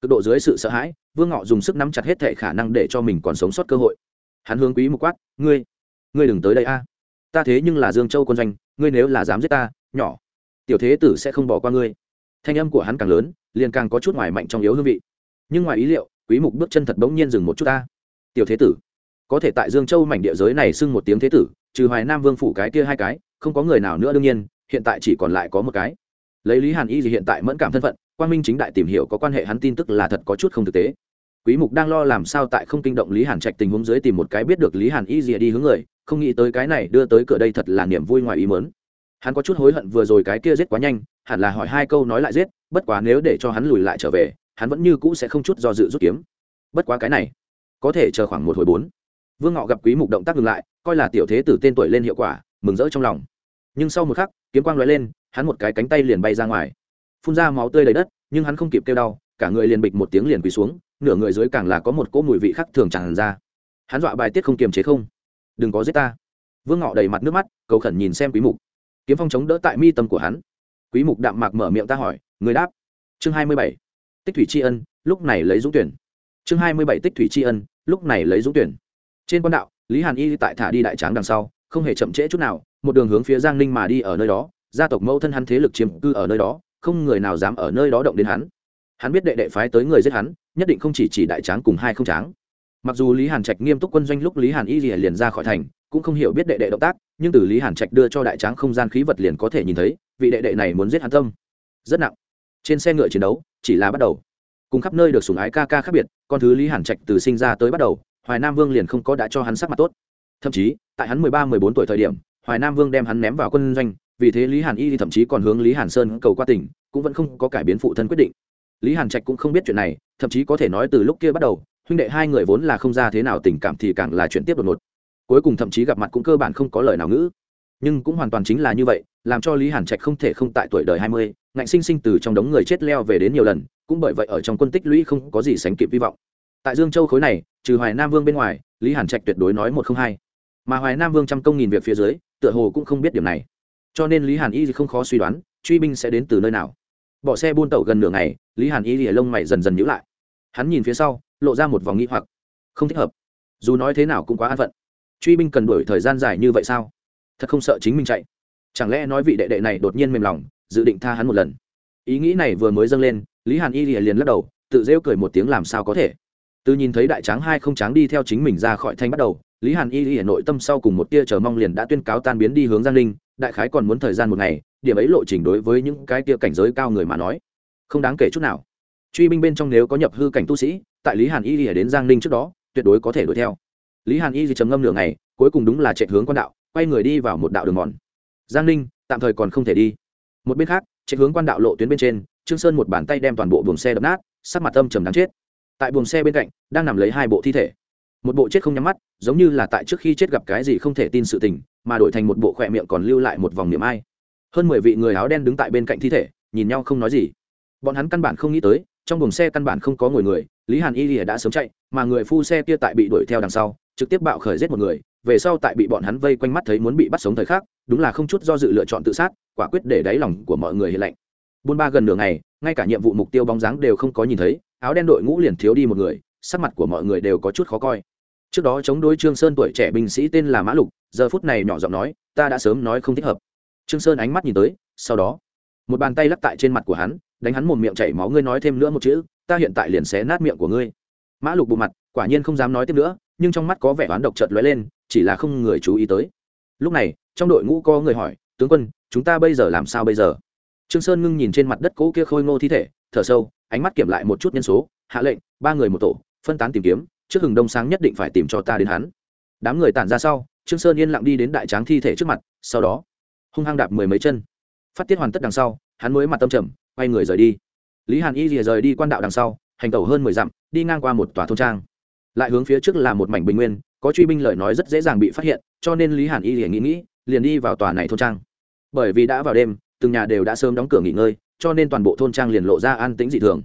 Speaker 1: Cực độ dưới sự sợ hãi, vương ngọ dùng sức nắm chặt hết thể khả năng để cho mình còn sống sót cơ hội. Hắn hướng quý mục quát, ngươi ngươi đừng tới đây a ta thế nhưng là dương châu quân doanh, ngươi nếu là dám giết ta, nhỏ, tiểu thế tử sẽ không bỏ qua ngươi. Thanh âm của hắn càng lớn, liền càng có chút ngoài mạnh trong yếu hương vị. Nhưng ngoài ý liệu, quý mục bước chân thật bỗng nhiên dừng một chút ta. Tiểu thế tử, có thể tại dương châu mảnh địa giới này xưng một tiếng thế tử, trừ hoài nam vương phủ cái kia hai cái, không có người nào nữa đương nhiên, hiện tại chỉ còn lại có một cái. Lấy lý hàn y gì hiện tại mẫn cảm thân phận quan minh chính đại tìm hiểu có quan hệ hắn tin tức là thật có chút không thực tế quý mục đang lo làm sao tại không kinh động lý hàn trạch tình huống dưới tìm một cái biết được lý hàn y gì đi hướng người, không nghĩ tới cái này đưa tới cửa đây thật là niềm vui ngoài ý mớn hắn có chút hối hận vừa rồi cái kia giết quá nhanh, hẳn là hỏi hai câu nói lại giết, bất quá nếu để cho hắn lùi lại trở về, hắn vẫn như cũ sẽ không chút do dự rút kiếm. Bất quá cái này, có thể chờ khoảng một hồi bốn. Vương ngọ gặp quý mục động tác ngừng lại, coi là tiểu thế tử tên tuổi lên hiệu quả, mừng rỡ trong lòng. Nhưng sau một khắc, kiếm quang lóe lên, hắn một cái cánh tay liền bay ra ngoài. Phun ra máu tươi đầy đất, nhưng hắn không kịp kêu đau, cả người liền bịch một tiếng liền quỳ xuống nửa người dưới càng là có một cỗ mùi vị khác thường tràn ra. Hắn dọa bài tiết không kiềm chế không. Đừng có giết ta. Vương ngọ đầy mặt nước mắt, cầu khẩn nhìn xem quý mục. Kiếm phong chống đỡ tại mi tâm của hắn. Quý mục đạm mạc mở miệng ta hỏi, người đáp. Chương 27. tích thủy tri ân, lúc này lấy dũng tuyển. Chương 27 tích thủy tri ân, lúc này lấy dũng tuyển. Trên quan đạo, lý hàn y tại thả đi đại tráng đằng sau, không hề chậm trễ chút nào, một đường hướng phía giang ninh mà đi ở nơi đó. Gia tộc mẫu thân hắn thế lực chiếm cư ở nơi đó, không người nào dám ở nơi đó động đến hắn hắn biết đệ đệ phái tới người giết hắn, nhất định không chỉ chỉ đại tráng cùng hai không tráng. Mặc dù lý hàn trạch nghiêm túc quân doanh lúc lý hàn y liền ra khỏi thành, cũng không hiểu biết đệ đệ động tác, nhưng từ lý hàn trạch đưa cho đại tráng không gian khí vật liền có thể nhìn thấy, vị đệ đệ này muốn giết hắn tâm. Rất nặng. Trên xe ngựa chiến đấu, chỉ là bắt đầu. Cùng khắp nơi được sủng ái ca ca khác biệt, con thứ lý hàn trạch từ sinh ra tới bắt đầu, hoài nam vương liền không có đã cho hắn sắc mặt tốt. Thậm chí, tại hắn mười ba, mười bốn tuổi thời điểm, hoài nam vương đem hắn ném vào quân doanh, vì thế lý hàn y thậm chí còn hướng lý hàn sơn cầu qua tỉnh, cũng vẫn không có cải biến phụ thân quyết định lý hàn trạch cũng không biết chuyện này, thậm chí có thể nói từ lúc kia bắt đầu, huynh đệ hai người vốn là không ra thế nào tình cảm thì càng là chuyện tiếp đột ngột. Cuối cùng thậm chí gặp mặt cũng cơ bản không có lời nào ngữ. Nhưng cũng hoàn toàn chính là như vậy, làm cho lý hàn trạch không thể không tại tuổi đời hai mươi, ngạnh sinh sinh từ trong đống người chết leo về đến nhiều lần, cũng bởi vậy ở trong quân tích lũy không có gì sánh kịp hy vọng. Tại dương châu khối này, trừ hoài nam vương bên ngoài, lý hàn trạch tuyệt đối nói một không hai. Mà hoài nam vương trăm công nghìn việc phía dưới, tựa hồ cũng không biết điểm này. Cho nên lý hàn y không khó suy đoán, truy binh sẽ đến từ nơi nào bỏ xe buôn tẩu gần nửa ngày, lý hàn y lìa lông mày dần dần nhữ lại. Hắn nhìn phía sau, lộ ra một vòng nghĩ hoặc. Không thích hợp. Dù nói thế nào cũng quá an phận. Truy binh cần đuổi thời gian dài như vậy sao? Thật không sợ chính mình chạy. Chẳng lẽ nói vị đệ đệ này đột nhiên mềm lòng, dự định tha hắn một lần? Ý nghĩ này vừa mới dâng lên, lý hàn y lìa liền lắc đầu, tự rêu cười một tiếng làm sao có thể. Từ nhìn thấy đại tráng hai không tráng đi theo chính mình ra khỏi thanh bắt đầu, lý hàn y lìa nội tâm sau cùng một tia chờ mong liền đã tuyên cáo tan biến đi hướng giang linh đại khái còn muốn thời gian một ngày điểm ấy lộ trình đối với những cái kia cảnh giới cao người mà nói, không đáng kể chút nào. Truy binh bên trong nếu có nhập hư cảnh tu sĩ, tại lý hàn y hiển đến giang ninh trước đó, tuyệt đối có thể đuổi theo. Lý hàn y thì trầm ngâm nửa ngày, cuối cùng đúng là chạy hướng quan đạo, quay người đi vào một đạo đường mòn. Giang ninh, tạm thời còn không thể đi. Một bên khác, chạy hướng quan đạo lộ tuyến bên trên, trương sơn một bàn tay đem toàn bộ buồng xe đập nát, sắc mặt âm trầm đáng chết. Tại buồng xe bên cạnh, đang nằm lấy hai bộ thi thể. Một bộ chết không nhắm mắt, giống như là tại trước khi chết gặp cái gì không thể tin sự tình, mà đổi thành một bộ khỏe miệng còn lưu lại một vòng niệm ai hơn mười vị người áo đen đứng tại bên cạnh thi thể, nhìn nhau không nói gì. Bọn hắn căn bản không nghĩ tới, trong buồng xe căn bản không có ngồi người, lý hàn y lìa đã sớm chạy, mà người phu xe kia tại bị đuổi theo đằng sau, trực tiếp bạo khởi giết một người, về sau tại bị bọn hắn vây quanh mắt thấy muốn bị bắt sống thời khắc, đúng là không chút do dự lựa chọn tự sát, quả quyết để đáy lòng của mọi người hiện lạnh. Buôn ba gần nửa ngày, ngay cả nhiệm vụ mục tiêu bóng dáng đều không có nhìn thấy, áo đen đội ngũ liền thiếu đi một người, sắc mặt của mọi người đều có chút khó coi. Trước đó chống đối trương sơn tuổi trẻ binh sĩ tên là mã lục, giờ phút này nhỏ giọng nói, ta đã sớm nói không thích hợp trương sơn ánh mắt nhìn tới, sau đó, một bàn tay lắc tại trên mặt của hắn, đánh hắn một miệng chảy máu, ngươi nói thêm nữa một chữ, ta hiện tại liền xé nát miệng của ngươi. Mã lục bộ mặt, quả nhiên không dám nói tiếp nữa, nhưng trong mắt có vẻ oán độc chợt lóe lên, chỉ là không người chú ý tới. Lúc này, trong đội ngũ có người hỏi, tướng quân, chúng ta bây giờ làm sao bây giờ? Trương sơn ngưng nhìn trên mặt đất cũ kia khôi ngô thi thể, thở sâu, ánh mắt kiểm lại một chút nhân số, hạ lệnh, ba người một tổ, phân tán tìm kiếm, trước hừng đông sáng nhất định phải tìm cho ta đến hắn. Đám người tản ra sau, trương sơn yên lặng đi đến đại tráng thi thể trước mặt, sau đó hung hăng đạp mười mấy chân. Phát tiết hoàn tất đằng sau, hắn mới mặt tâm trầm, quay người rời đi. Lý hàn y rìa rời đi quan đạo đằng sau, hành tẩu hơn mười dặm, đi ngang qua một tòa thôn trang. Lại hướng phía trước là một mảnh bình nguyên, có truy binh lời nói rất dễ dàng bị phát hiện, cho nên lý hàn y rìa nghĩ nghĩ, liền đi vào tòa này thôn trang. Bởi vì đã vào đêm, từng nhà đều đã sớm đóng cửa nghỉ ngơi, cho nên toàn bộ thôn trang liền lộ ra an tĩnh dị thường.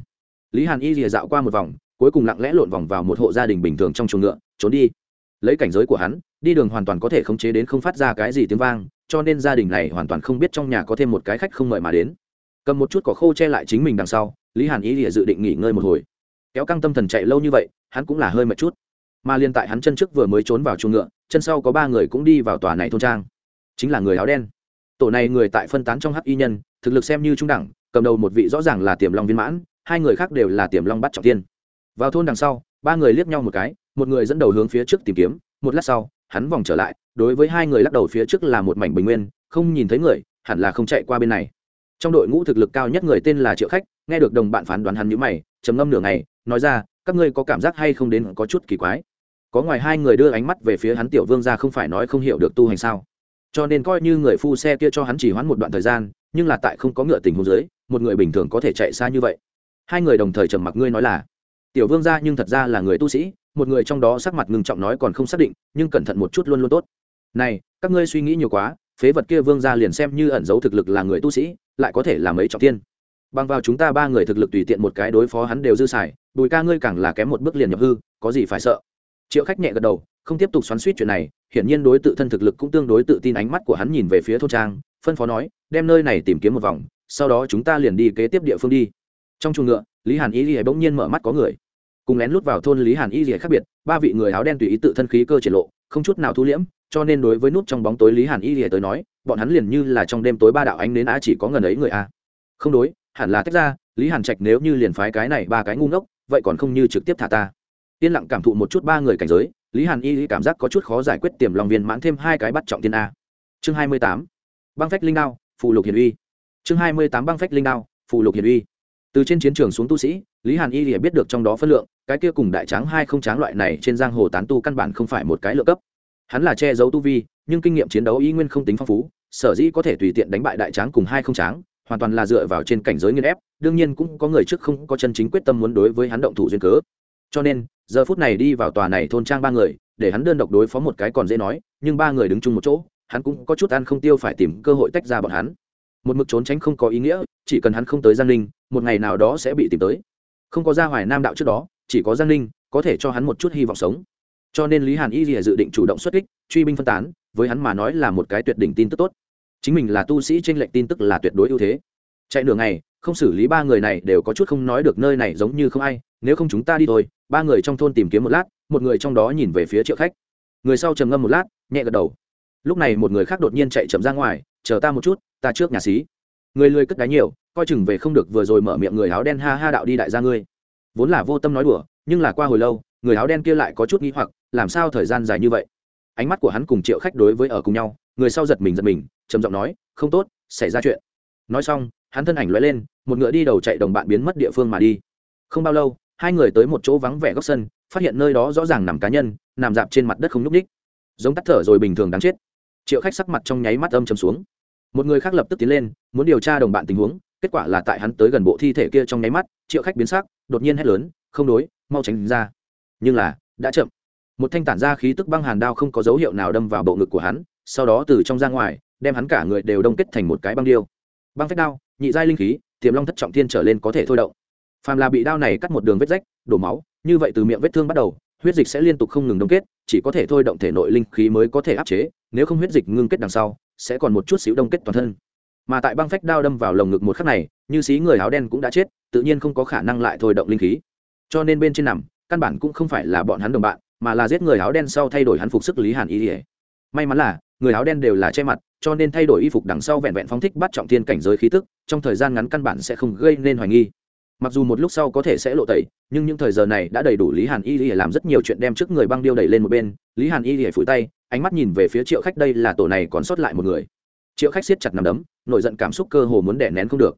Speaker 1: Lý hàn y rìa dạo qua một vòng, cuối cùng lặng lẽ lộn vòng vào một hộ gia đình bình thường trong chuồng ngựa, trốn đi. Lấy cảnh giới của hắn đi đường hoàn toàn có thể khống chế đến không phát ra cái gì tiếng vang, cho nên gia đình này hoàn toàn không biết trong nhà có thêm một cái khách không mời mà đến. Cầm một chút cỏ khô che lại chính mình đằng sau, lý hàn ý lìa dự định nghỉ ngơi một hồi. Kéo căng tâm thần chạy lâu như vậy, hắn cũng là hơi mệt chút. Mà liên tại hắn chân trước vừa mới trốn vào chuồng ngựa, chân sau có ba người cũng đi vào tòa này thôn trang. Chính là người áo đen. Tổ này người tại phân tán trong hắc y nhân, thực lực xem như trung đẳng, cầm đầu một vị rõ ràng là tiềm long viên mãn, hai người khác đều là tiềm long bắt trọng tiên. Vào thôn đằng sau, ba người liếc nhau một cái, một người dẫn đầu hướng phía trước tìm kiếm, một lát sau hắn vòng trở lại, đối với hai người lắc đầu phía trước là một mảnh bình nguyên, không nhìn thấy người, hẳn là không chạy qua bên này. Trong đội ngũ thực lực cao nhất người tên là triệu khách, nghe được đồng bạn phán đoán hắn nhữ mày, trầm ngâm nửa ngày, nói ra, các ngươi có cảm giác hay không đến có chút kỳ quái? Có ngoài hai người đưa ánh mắt về phía hắn tiểu vương ra không phải nói không hiểu được tu hành sao? Cho nên coi như người phu xe kia cho hắn chỉ hoãn một đoạn thời gian, nhưng là tại không có ngựa tình huống dưới, một người bình thường có thể chạy xa như vậy. Hai người đồng thời trầm mặc, ngươi nói là tiểu vương gia nhưng thật ra là người tu sĩ, một người trong đó sắc mặt ngừng trọng nói còn không xác định, nhưng cẩn thận một chút luôn luôn tốt. Này, các ngươi suy nghĩ nhiều quá, phế vật kia vương gia liền xem như ẩn giấu thực lực là người tu sĩ, lại có thể là mấy trọng tiên bằng vào chúng ta ba người thực lực tùy tiện một cái đối phó hắn đều dư xài, bùi ca ngươi càng là kém một bước liền nhập hư, có gì phải sợ? Triệu khách nhẹ gật đầu, không tiếp tục xoắn suýt chuyện này, hiển nhiên đối tự thân thực lực cũng tương đối tự tin ánh mắt của hắn nhìn về phía thôn trang, phân phó nói, đem nơi này tìm kiếm một vòng, sau đó chúng ta liền đi kế tiếp địa phương đi. Trong chuồng ngựa, lý hàn ý lìa bỗng nhiên mở mắt có người cùng lén lút vào thôn lý hàn y gì khác biệt, ba vị người áo đen tùy ý tự thân khí cơ triển lộ, không chút nào thu liễm, cho nên đối với nút trong bóng tối lý hàn y gì tới nói, bọn hắn liền như là trong đêm tối ba đạo ánh đến a chỉ có ngần ấy người a. Không đối, hẳn là tách ra, lý hàn trạch nếu như liền phái cái này ba cái ngu ngốc, vậy còn không như trực tiếp thả ta. Yên lặng cảm thụ một chút ba người cảnh giới, lý hàn y cảm giác có chút khó giải quyết tiềm lòng viên mãn thêm hai cái bắt trọng tiên a. Chương hai mươi tám, băng phách linh đao phụ lục hiền uy. Chương hai mươi tám, băng phách linh đao phụ lục hiền uy. Từ trên chiến trường xuống tu sĩ, lý hàn y lìa biết được trong đó phân lượng cái kia cùng đại tráng hai không tráng loại này trên giang hồ tán tu căn bản không phải một cái lượng cấp. Hắn là che giấu tu vi, nhưng kinh nghiệm chiến đấu y nguyên không tính phong phú, sở dĩ có thể tùy tiện đánh bại đại tráng cùng hai không tráng, hoàn toàn là dựa vào trên cảnh giới nghiên ép, đương nhiên cũng có người trước không có chân chính quyết tâm muốn đối với hắn động thủ duyên cớ. Cho nên, giờ phút này đi vào tòa này thôn trang ba người, để hắn đơn độc đối phó một cái còn dễ nói, nhưng ba người đứng chung một chỗ, hắn cũng có chút ăn không tiêu phải tìm cơ hội tách ra bọn hắn. Một mực trốn tránh không có ý nghĩa, chỉ cần hắn không tới giang ninh, một ngày nào đó sẽ bị tìm tới. Không có ra hoài nam đạo trước đó chỉ có giang ninh có thể cho hắn một chút hy vọng sống. Cho nên lý hàn y rìa dự định chủ động xuất kích, truy binh phân tán, với hắn mà nói là một cái tuyệt đỉnh tin tức tốt. Chính mình là tu sĩ t r ê n lệch tin tức là tuyệt đối ưu thế. Chạy nửa ngày, không xử lý ba người này đều có chút không nói được nơi này giống như không ai, nếu không chúng ta đi thôi. Ba người trong thôn tìm kiếm một lát, một người trong đó nhìn về phía triệu khách. Người sau trầm ngâm một lát, nhẹ gật đầu. Lúc này một người khác đột nhiên chạy chậm ra ngoài, chờ ta một chút, ta trước nhà xí. Người lười cất đáy nhiều, coi chừng về không được vừa rồi mở miệng người áo đen ha ha đạo đi đại gia ngươi vốn là vô tâm nói đùa, nhưng là qua hồi lâu, người áo đen kia lại có chút nghĩ hoặc, làm sao thời gian dài như vậy? Ánh mắt của hắn cùng triệu khách đối với ở cùng nhau, người sau giật mình giật mình, trầm giọng nói, không tốt, xảy ra chuyện. Nói xong, hắn thân ảnh lóe lên, một ngựa đi đầu chạy đồng bạn biến mất địa phương mà đi. Không bao lâu, hai người tới một chỗ vắng vẻ góc sân, phát hiện nơi đó rõ ràng nằm cá nhân, nằm dạp trên mặt đất không nhúc ních giống tắt thở rồi bình thường đáng chết. Triệu khách sắc mặt trong nháy mắt âm chầm xuống. Một người khác lập tức tiến lên, muốn điều tra đồng bạn tình huống, kết quả là tại hắn tới gần bộ thi thể kia trong nháy mắt, triệu khách biến sắc đột nhiên hét lớn, không đối, mau tránh ra. Nhưng là, đã chậm. Một thanh tản ra khí tức băng hàn đao không có dấu hiệu nào đâm vào bộ ngực của hắn, sau đó từ trong ra ngoài, đem hắn cả người đều đông kết thành một cái băng điêu. Băng phách đao, nhị giai linh khí, tiềm long thất trọng thiên trở lên có thể thôi động. Phàm là bị đao này cắt một đường vết rách, đổ máu, như vậy từ miệng vết thương bắt đầu, huyết dịch sẽ liên tục không ngừng đông kết, chỉ có thể thôi động thể nội linh khí mới có thể áp chế, nếu không huyết dịch ngưng kết đằng sau, sẽ còn một chút xíu đông kết toàn thân. Mà tại băng phách đao đâm vào lồng ngực một khắc này, như xí người áo đen cũng đã chết tự nhiên không có khả năng lại thôi động linh khí. Cho nên bên trên nằm, căn bản cũng không phải là bọn hắn đồng bạn, mà là giết người áo đen sau thay đổi hắn phục sức lý hàn y ỉa may mắn là, người áo đen đều là che mặt, cho nên thay đổi y phục đằng sau vẹn vẹn phóng thích bắt trọng thiên cảnh giới khí tức, trong thời gian ngắn căn bản sẽ không gây nên hoài nghi. Mặc dù một lúc sau có thể sẽ lộ tẩy, nhưng những thời giờ này đã đầy đủ lý hàn y lìa làm rất nhiều chuyện đem trước người băng điêu đẩy lên một bên, lý hàn y lìa phủi tay, ánh mắt nhìn về phía triệu khách, đây là tổ này còn sót lại một người. Triệu khách siết chặt nằm đấm, nổi giận cảm xúc cơ hồ muốn đẻ nén không được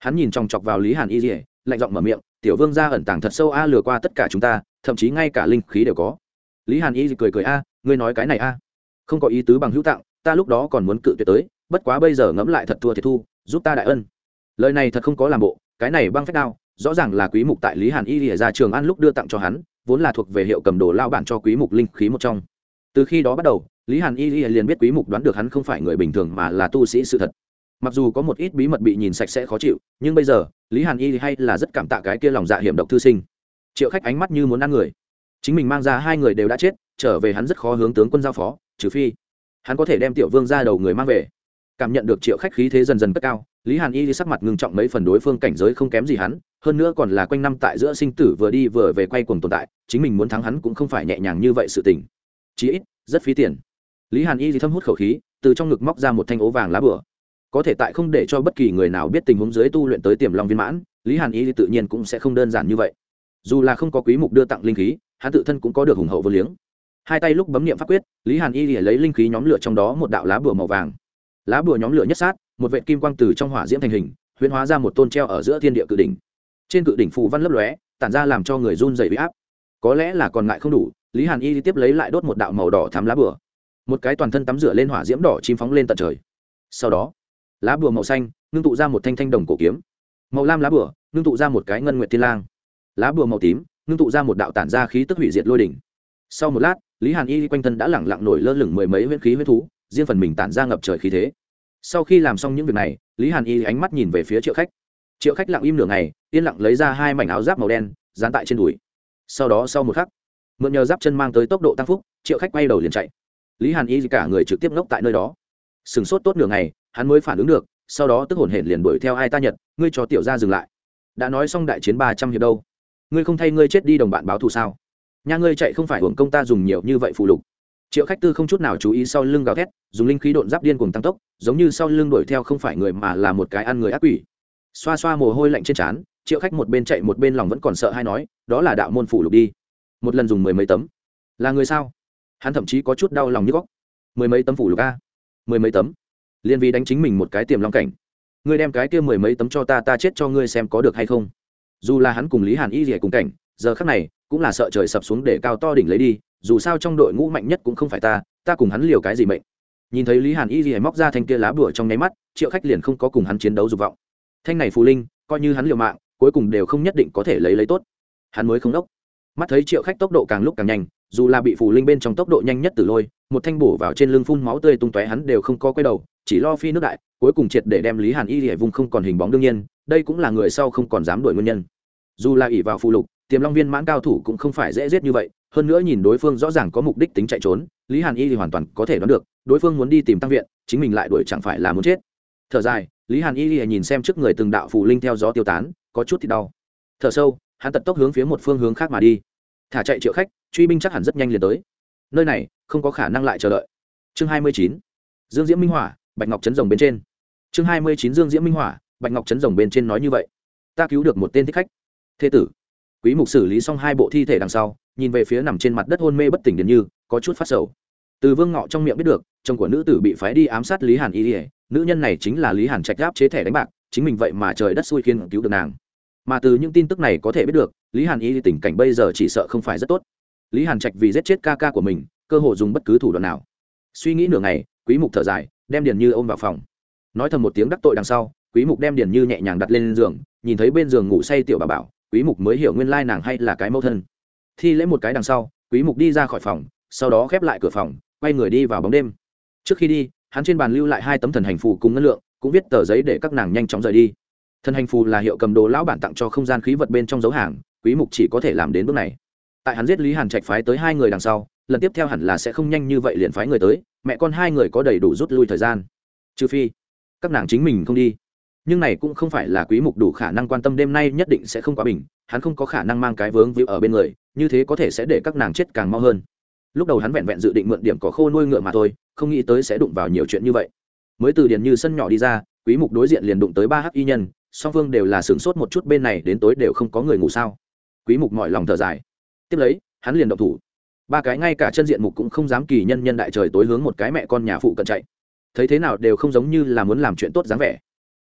Speaker 1: hắn nhìn chòng chọc vào lý hàn y lìa, lạnh giọng mở miệng, tiểu vương ra ẩn tàng thật sâu a, lừa qua tất cả chúng ta, thậm chí ngay cả linh khí đều có. Lý hàn y cười cười, a, ngươi nói cái này a. Không có ý tứ bằng hữu tặng, ta lúc đó còn muốn cự tuyệt tới, bất quá bây giờ ngẫm lại thật thua thiệt thu, giúp ta đại ân. Lời này thật không có làm bộ, cái này băng phép đao, rõ ràng là quý mục tại lý hàn y lìa ra trường ăn lúc đưa tặng cho hắn, vốn là thuộc về hiệu cầm đồ lao bản cho quý mục linh khí một trong. Từ khi đó bắt đầu, lý hàn y lìa liền biết quý mục đoán được hắn không phải người bình thường mà là tu sĩ sự thật mặc dù có một ít bí mật bị nhìn sạch sẽ khó chịu, nhưng bây giờ, lý hàn y hay là rất cảm tạ cái kia lòng dạ hiểm độc thư sinh. Triệu khách ánh mắt như muốn ăn người. Chính mình mang ra hai người đều đã chết, trở về hắn rất khó hướng tướng quân giao phó, trừ phi hắn có thể đem tiểu vương ra đầu người mang về. Cảm nhận được triệu khách khí thế dần dần cất cao, lý hàn y sắc mặt ngưng trọng mấy phần đối phương cảnh giới không kém gì hắn, hơn nữa còn là quanh năm tại giữa sinh tử vừa đi vừa về quay cuồng tồn tại, chính mình muốn thắng hắn cũng không phải nhẹ nhàng như vậy sự tình. Chí ít, rất phí tiền. Lý hàn y thâm hút khẩu khí, từ trong ngực móc ra một thanh ố vàng lá bửa có thể tại không để cho bất kỳ người nào biết tình huống dưới tu luyện tới tiềm long viên mãn, lý hàn y tự nhiên cũng sẽ không đơn giản như vậy. Dù là không có quý mục đưa tặng linh khí, hắn tự thân cũng có được hùng hậu vô liếng. Hai tay lúc bấm niệm pháp quyết, lý hàn y lấy linh khí nhóm lửa trong đó một đạo lá bùa màu vàng. Lá bùa nhóm lửa nhất sát, một vệ kim quang từ trong hỏa diễm thành hình, huyễn hóa ra một tôn treo ở giữa thiên địa cự đỉnh. Trên cự đỉnh phù văn lấp lóe, tản ra làm cho người run dày bị áp. Có lẽ là còn ngại không đủ, lý hàn y tiếp lấy lại đốt một đạo màu đỏ thắm lá bùa. Một cái toàn thân tắm rửa lên hỏa diễm đỏ chim phóng lên tận trời. Sau đó lá bùa màu xanh, ngưng tụ ra một thanh thanh đồng cổ kiếm. Màu lam lá bùa, ngưng tụ ra một cái ngân nguyệt thiên lang. Lá bùa màu tím, ngưng tụ ra một đạo tản ra khí tức hủy diệt lôi đỉnh. Sau một lát, lý hàn y quanh thân đã lẳng lặng nổi lơ lửng mười mấy huyễn khí huyết thú, riêng phần mình tản ra ngập trời khí thế. Sau khi làm xong những việc này, lý hàn y ánh mắt nhìn về phía triệu khách. Triệu khách lặng im nửa ngày, yên lặng lấy ra hai mảnh áo giáp màu đen, dán tại trên đùi. Sau đó sau một khắc, mượn nhờ giáp chân mang tới tốc độ tăng phúc, triệu khách quay đầu liền chạy. Lý hàn y cả người trực tiếp ngốc tại nơi đó. Sửng sốt tốt nửa ngày hắn mới phản ứng được, sau đó tức hồn hển liền đuổi theo ai ta nhật, ngươi cho tiểu ra dừng lại. Đã nói xong đại chiến ba trăm hiệp đâu? Ngươi không thay ngươi chết đi đồng bạn báo thù sao? Nhà ngươi chạy không phải hưởng công ta dùng nhiều như vậy phụ lục. Triệu khách tư không chút nào chú ý sau lưng gào thét, dùng linh khí độn giáp điên cùng tăng tốc, giống như sau lưng đuổi theo không phải người mà là một cái ăn người ác quỷ. Xoa xoa mồ hôi lạnh trên trán, triệu khách một bên chạy một bên lòng vẫn còn sợ hay nói, đó là đạo môn phủ lục đi. Một lần dùng mười mấy tấm. Là người sao? Hắn thậm chí có chút đau lòng như góc. Mười mấy tấm phủ lục a? Mười mấy tấm? Liên vì đánh chính mình một cái tiềm long cảnh. Ngươi đem cái kia mười mấy tấm cho ta ta chết cho ngươi xem có được hay không. Dù là hắn cùng lý hàn y rỉa cùng cảnh, giờ khác này, cũng là sợ trời sập xuống để cao to đỉnh lấy đi, dù sao trong đội ngũ mạnh nhất cũng không phải ta ta cùng hắn liều cái gì mệnh. Nhìn thấy lý hàn y rỉa móc ra thanh kia lá bửa trong nháy mắt, triệu khách liền không có cùng hắn chiến đấu dục vọng. Thanh này phù linh, coi như hắn liều mạng, cuối cùng đều không nhất định có thể lấy lấy tốt. Hắn mới không đốc. Mắt thấy triệu khách tốc độ càng lúc càng nhanh, dù là bị phù linh bên trong tốc độ nhanh nhất từ lôi một thanh bổ vào trên lưng phun máu tươi tung tóe hắn đều không có quay đầu, chỉ lo phi nước đại, cuối cùng triệt để đem lý hàn y hải vùng không còn hình bóng đương nhiên, đây cũng là người sau không còn dám đuổi nguyên nhân. Dù là ỷ vào phụ lục, tiềm long viên mãn cao thủ cũng không phải dễ giết như vậy, hơn nữa nhìn đối phương rõ ràng có mục đích tính chạy trốn, lý hàn y thì hoàn toàn có thể đoán được, đối phương muốn đi tìm tăng viện, chính mình lại đuổi chẳng phải là muốn chết. Thở dài, lý hàn y thì nhìn xem trước người từng đạo phù linh theo gió tiêu tán, có chút thì đau. Thở sâu, hắn tật tốc hướng phía một phương hướng khác mà đi. Thả chạy triệu khách, truy binh chắc hẳn rất nhanh liền tới nơi này không có khả năng lại chờ đợi. Chương hai mươi chín, dương diễm minh hỏa, bạch ngọc trấn rồng bên trên. Chương hai mươi chín, dương diễm minh hỏa, bạch ngọc trấn rồng bên trên nói như vậy. Ta cứu được một tên thích khách. Thế tử. Quý mục xử lý xong hai bộ thi thể đằng sau, nhìn về phía nằm trên mặt đất hôn mê bất tỉnh điền như, có chút phát sầu. Từ vương ngọ trong miệng biết được, chồng của nữ tử bị phái đi ám sát lý hàn y nữ nhân này chính là lý hàn trạch gáp chế thẻ đánh bạc, chính mình vậy mà trời đất xui khiến cứu được nàng. Mà từ những tin tức này có thể biết được, lý hàn y tình cảnh bây giờ chỉ sợ không phải rất tốt lý hàn trạch vì giết chết ca ca của mình, cơ hội dùng bất cứ thủ đoạn nào. Suy nghĩ nửa ngày, quý mục thở dài, đem điền như ôm vào phòng. Nói thầm một tiếng đắc tội đằng sau, quý mục đem điền như nhẹ nhàng đặt lên giường, nhìn thấy bên giường ngủ say tiểu bà bảo, quý mục mới hiểu nguyên lai nàng hay là cái mẫu thân. Thi lễ một cái đằng sau, quý mục đi ra khỏi phòng, sau đó khép lại cửa phòng, quay người đi vào bóng đêm. Trước khi đi, hắn trên bàn lưu lại hai tấm thần hành phù cùng ngân lượng, cũng viết tờ giấy để các nàng nhanh chóng rời đi. Thần hành phù là hiệu cầm đồ lão bản tặng cho không gian khí vật bên trong dấu hàng, quý mục chỉ có thể làm đến bước này tại hắn giết lý hàn trạch phái tới hai người đằng sau, lần tiếp theo hẳn là sẽ không nhanh như vậy liền phái người tới, mẹ con hai người có đầy đủ rút lui thời gian. Trừ phi, các nàng chính mình không đi. Nhưng này cũng không phải là quý mục đủ khả năng quan tâm đêm nay nhất định sẽ không quá bình, hắn không có khả năng mang cái vướng víu ở bên người, như thế có thể sẽ để các nàng chết càng mau hơn. Lúc đầu hắn vẹn vẹn dự định mượn điểm có khô nuôi ngựa mà thôi, không nghĩ tới sẽ đụng vào nhiều chuyện như vậy. Mới từ điền như sân nhỏ đi ra, quý mục đối diện liền đụng tới ba hắc y nhân, song phương đều là sướng sốt một chút bên này đến tối đều không có người ngủ sao. Quý mục mọi lòng thở dài tiếp lấy, hắn liền động thủ. Ba cái ngay cả chân diện mục cũng không dám kỳ nhân nhân đại trời tối hướng một cái mẹ con nhà phụ cận chạy. Thấy thế nào đều không giống như là muốn làm chuyện tốt dáng vẻ.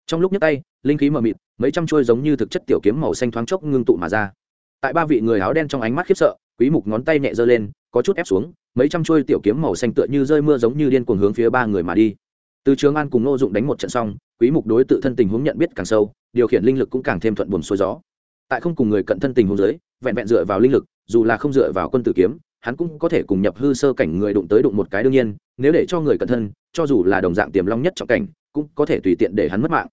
Speaker 1: Trong lúc nhấc tay, linh khí mờ mịt, mấy trăm trôi giống như thực chất tiểu kiếm màu xanh thoáng chốc ngưng tụ mà ra. Tại ba vị người áo đen trong ánh mắt khiếp sợ, quý mục ngón tay nhẹ giơ lên, có chút ép xuống, mấy trăm trôi tiểu kiếm màu xanh tựa như rơi mưa giống như điên cuồng hướng phía ba người mà đi. Từ trường an cùng nô dụng đánh một trận xong, quý mục đối tự thân tình huống nhận biết càng sâu, điều khiển linh lực cũng càng thêm thuận buồm xuôi gió. Tại không cùng người cận thân tình huống dưới vẹn vẹn dựa vào linh lực, dù là không dựa vào quân tử kiếm, hắn cũng có thể cùng nhập hư sơ cảnh người đụng tới đụng một cái đương nhiên, nếu để cho người cẩn thân, cho dù là đồng dạng tiềm long nhất trọng cảnh, cũng có thể tùy tiện để hắn mất mạng.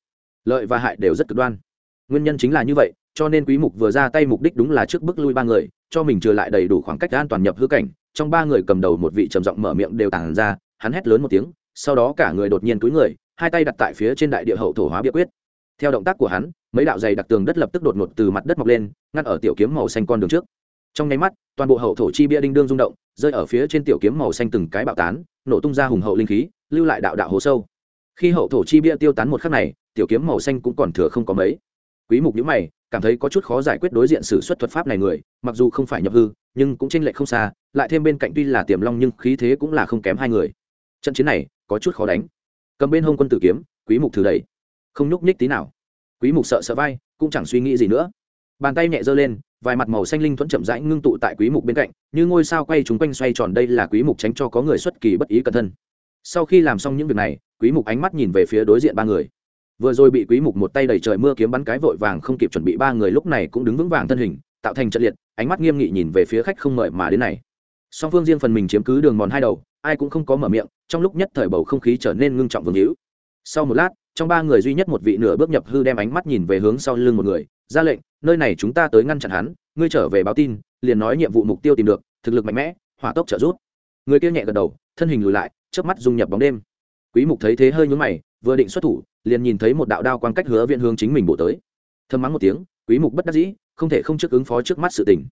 Speaker 1: Lợi và hại đều rất cực đoan. Nguyên nhân chính là như vậy, cho nên quý mục vừa ra tay mục đích đúng là trước bước lui ba người, cho mình trừ lại đầy đủ khoảng cách an toàn nhập hư cảnh, trong ba người cầm đầu một vị trầm giọng mở miệng đều tàng ra, hắn hét lớn một tiếng, sau đó cả người đột nhiên túi người, hai tay đặt tại phía trên đại địa hậu thổ hóa bia quyết. Theo động tác của hắn mấy đạo dày đặc tường đất lập tức đột ngột từ mặt đất mọc lên, ngăn ở tiểu kiếm màu xanh con đường trước. Trong nháy mắt, toàn bộ hậu thổ chi bia đinh đương rung động, rơi ở phía trên tiểu kiếm màu xanh từng cái bạo tán, nổ tung ra hùng hậu linh khí, lưu lại đạo đạo hồ sâu. Khi hậu thổ chi bia tiêu tán một khắc này, tiểu kiếm màu xanh cũng còn thừa không có mấy. Quý mục nhíu mày, cảm thấy có chút khó giải quyết đối diện sử xuất thuật pháp này người, mặc dù không phải nhập hư, nhưng cũng chênh lệch không xa, lại thêm bên cạnh tuy là tiềm long nhưng khí thế cũng là không kém hai người. Trận chiến này có chút khó đánh. Cầm bên hông quân tử kiếm, quý mục thử đẩy. Không nhúc nhích tí nào quý mục sợ sợ vai, cũng chẳng suy nghĩ gì nữa. Bàn tay nhẹ giơ lên, vài mặt màu xanh linh thuẫn chậm rãi ngưng tụ tại quý mục bên cạnh, như ngôi sao quay chúng quanh xoay tròn đây là quý mục tránh cho có người xuất kỳ bất ý cẩn thân. Sau khi làm xong những việc này, quý mục ánh mắt nhìn về phía đối diện ba người. Vừa rồi bị quý mục một tay đẩy trời mưa kiếm bắn cái vội vàng không kịp chuẩn bị, ba người lúc này cũng đứng vững vàng thân hình, tạo thành trận liệt, ánh mắt nghiêm nghị nhìn về phía khách không mời mà đến này. Song phương riêng phần mình chiếm cứ đường mòn hai đầu, ai cũng không có mở miệng, trong lúc nhất thời bầu không khí trở nên ngưng trọng vương hữu. Sau một lát trong ba người duy nhất một vị nửa bước nhập hư đem ánh mắt nhìn về hướng sau lưng một người, ra lệnh, nơi này chúng ta tới ngăn chặn hắn, ngươi trở về báo tin, liền nói nhiệm vụ mục tiêu tìm được, thực lực mạnh mẽ, hỏa tốc trợ rút người kia nhẹ gật đầu, thân hình lùi lại trước mắt dung nhập bóng đêm. Quý mục thấy thế hơi nhướng mày, vừa định xuất thủ, liền nhìn thấy một đạo đao quang cách hứa viện hướng chính mình bổ tới. Thầm mắng một tiếng, quý mục bất đắc dĩ, không thể không trước ứng phó trước mắt sự tình.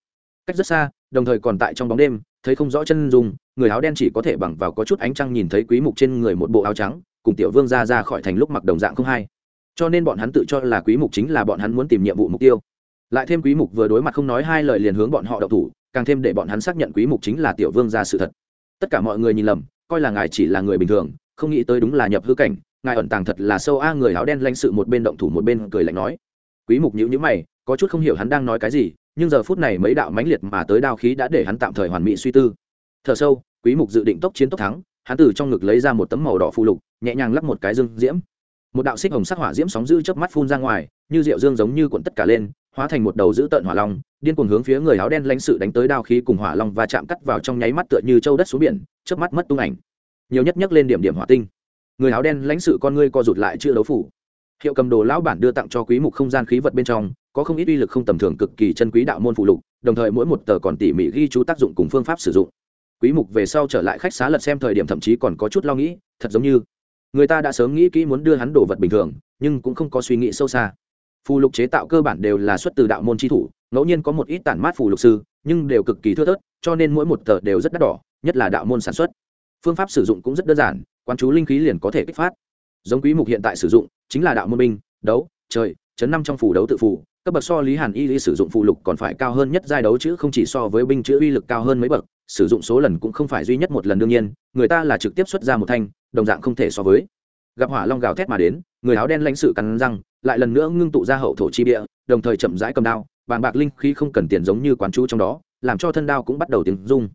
Speaker 1: Cách rất xa, đồng thời còn tại trong bóng đêm, thấy không rõ chân dung, người áo đen chỉ có thể bằng vào có chút ánh trăng nhìn thấy quý mục trên người một bộ áo trắng cùng tiểu vương ra ra khỏi thành lúc mặc đồng dạng không hay. Cho nên bọn hắn tự cho là quý mục chính là bọn hắn muốn tìm nhiệm vụ mục tiêu. Lại thêm quý mục vừa đối mặt không nói hai lời liền hướng bọn họ đậu thủ, càng thêm để bọn hắn xác nhận quý mục chính là tiểu vương ra sự thật. Tất cả mọi người nhìn lầm, coi là ngài chỉ là người bình thường, không nghĩ tới đúng là nhập hư cảnh, ngài ẩn tàng thật là sâu a, người áo đen lãnh sự một bên động thủ một bên cười lạnh nói. Quý mục nhíu nhíu mày, có chút không hiểu hắn đang nói cái gì, nhưng giờ phút này mấy đạo mãnh liệt mà tới đao khí đã để hắn tạm thời hoàn mỹ suy tư. Thở sâu, quý mục dự định tốc chiến tốc thắng hắn từ trong ngực lấy ra một tấm màu đỏ phụ lục, nhẹ nhàng lắp một cái dương diễm. Một đạo xích hồng sắc hỏa diễm sóng dữ chớp mắt phun ra ngoài, như rượu dương giống như cuộn tất cả lên, hóa thành một đầu dữ tợn hỏa long, điên cuồng hướng phía người áo đen lãnh sự đánh tới đao khí cùng hỏa long và chạm cắt vào trong nháy mắt tựa như châu đất xuống biển, chớp mắt mất tung ảnh. Nhiều nhất nhấc lên điểm điểm hỏa tinh. Người áo đen lãnh sự con ngươi co rụt lại chưa đấu phủ. Hiệu cầm đồ lão bản đưa tặng cho quý mục không gian khí vật bên trong, có không ít uy lực không tầm thường cực kỳ chân quý đạo môn phụ lục, đồng thời mỗi một tờ còn tỉ mỉ ghi chú tác dụng cùng phương pháp sử dụng quý mục về sau trở lại khách xá lật xem thời điểm thậm chí còn có chút lo nghĩ, thật giống như người ta đã sớm nghĩ kỹ muốn đưa hắn đồ vật bình thường, nhưng cũng không có suy nghĩ sâu xa. Phù lục chế tạo cơ bản đều là xuất từ đạo môn chi thủ, ngẫu nhiên có một ít tản mát phù lục sư, nhưng đều cực kỳ thưa thớt, cho nên mỗi một tờ đều rất đắt đỏ, nhất là đạo môn sản xuất. Phương pháp sử dụng cũng rất đơn giản quan chú linh khí liền có thể kích phát. Giống quý mục hiện tại sử dụng chính là đạo môn binh, đấu, trời, chấn năm trong phù đấu tự phù, cấp bậc so lý hàn y lý sử dụng phù lục còn phải cao hơn nhất giai đấu chữ không chỉ so với binh chữ uy lực cao hơn mấy bậc sử dụng số lần cũng không phải duy nhất một lần đương nhiên, người ta là trực tiếp xuất ra một thanh, đồng dạng không thể so với. Gặp hỏa long gào thét mà đến, người áo đen lãnh sự cắn răng, lại lần nữa ngưng tụ ra hậu thổ chi địa đồng thời chậm rãi cầm đao bàng bạc linh khí không cần tiền giống như quán chú trong đó, làm cho thân đao cũng bắt đầu tiếng rung.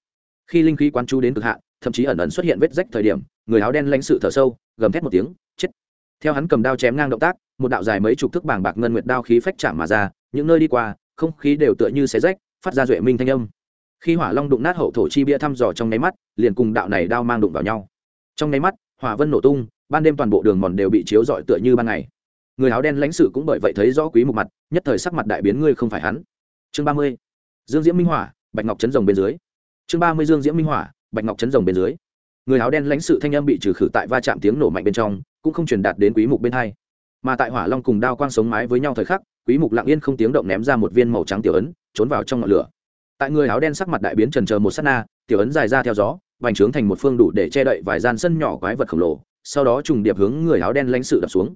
Speaker 1: Khi linh khí quán chú đến cực hạn, thậm chí ẩn ẩn xuất hiện vết rách thời điểm, người áo đen lãnh sự thở sâu, gầm thét một tiếng, chết. Theo hắn cầm đao chém ngang động tác, một đạo dài mấy chục thước bàng bạc ngân nguyệt đao khí phách chạm mà ra, những nơi đi qua, không khí đều tựa như xé rách, phát ra duệ minh thanh âm khi hỏa long đụng nát hậu thổ chi bia thăm dò trong nháy mắt, liền cùng đạo này đao mang đụng vào nhau. Trong nháy mắt, hỏa vân nổ tung, ban đêm toàn bộ đường mòn đều bị chiếu rọi tựa như ban ngày. Người áo đen lãnh sự cũng bởi vậy thấy rõ quý một mặt, nhất thời sắc mặt đại biến ngươi không phải hắn. Chương ba mươi, dương diễm minh hỏa, bạch ngọc chấn rồng bên dưới. Chương ba mươi, dương diễm minh hỏa, bạch ngọc chấn rồng bên dưới. Người áo đen lãnh sự thanh âm bị trừ khử tại va chạm tiếng nổ mạnh bên trong, cũng không truyền đạt đến quý mục bên hai. Mà tại hỏa long cùng đao quang sống mái với nhau thời khắc, quý mục lặng yên không tiếng động ném ra một viên màu trắng tiểu ấn, trốn vào trong ngọn lửa tại người áo đen sắc mặt đại biến trần chờ một sát na, tiểu ấn dài ra theo gió, vành trướng thành một phương đủ để che đậy vài gian sân nhỏ quái vật khổng lồ, sau đó trùng điệp hướng người áo đen lãnh sự đập xuống.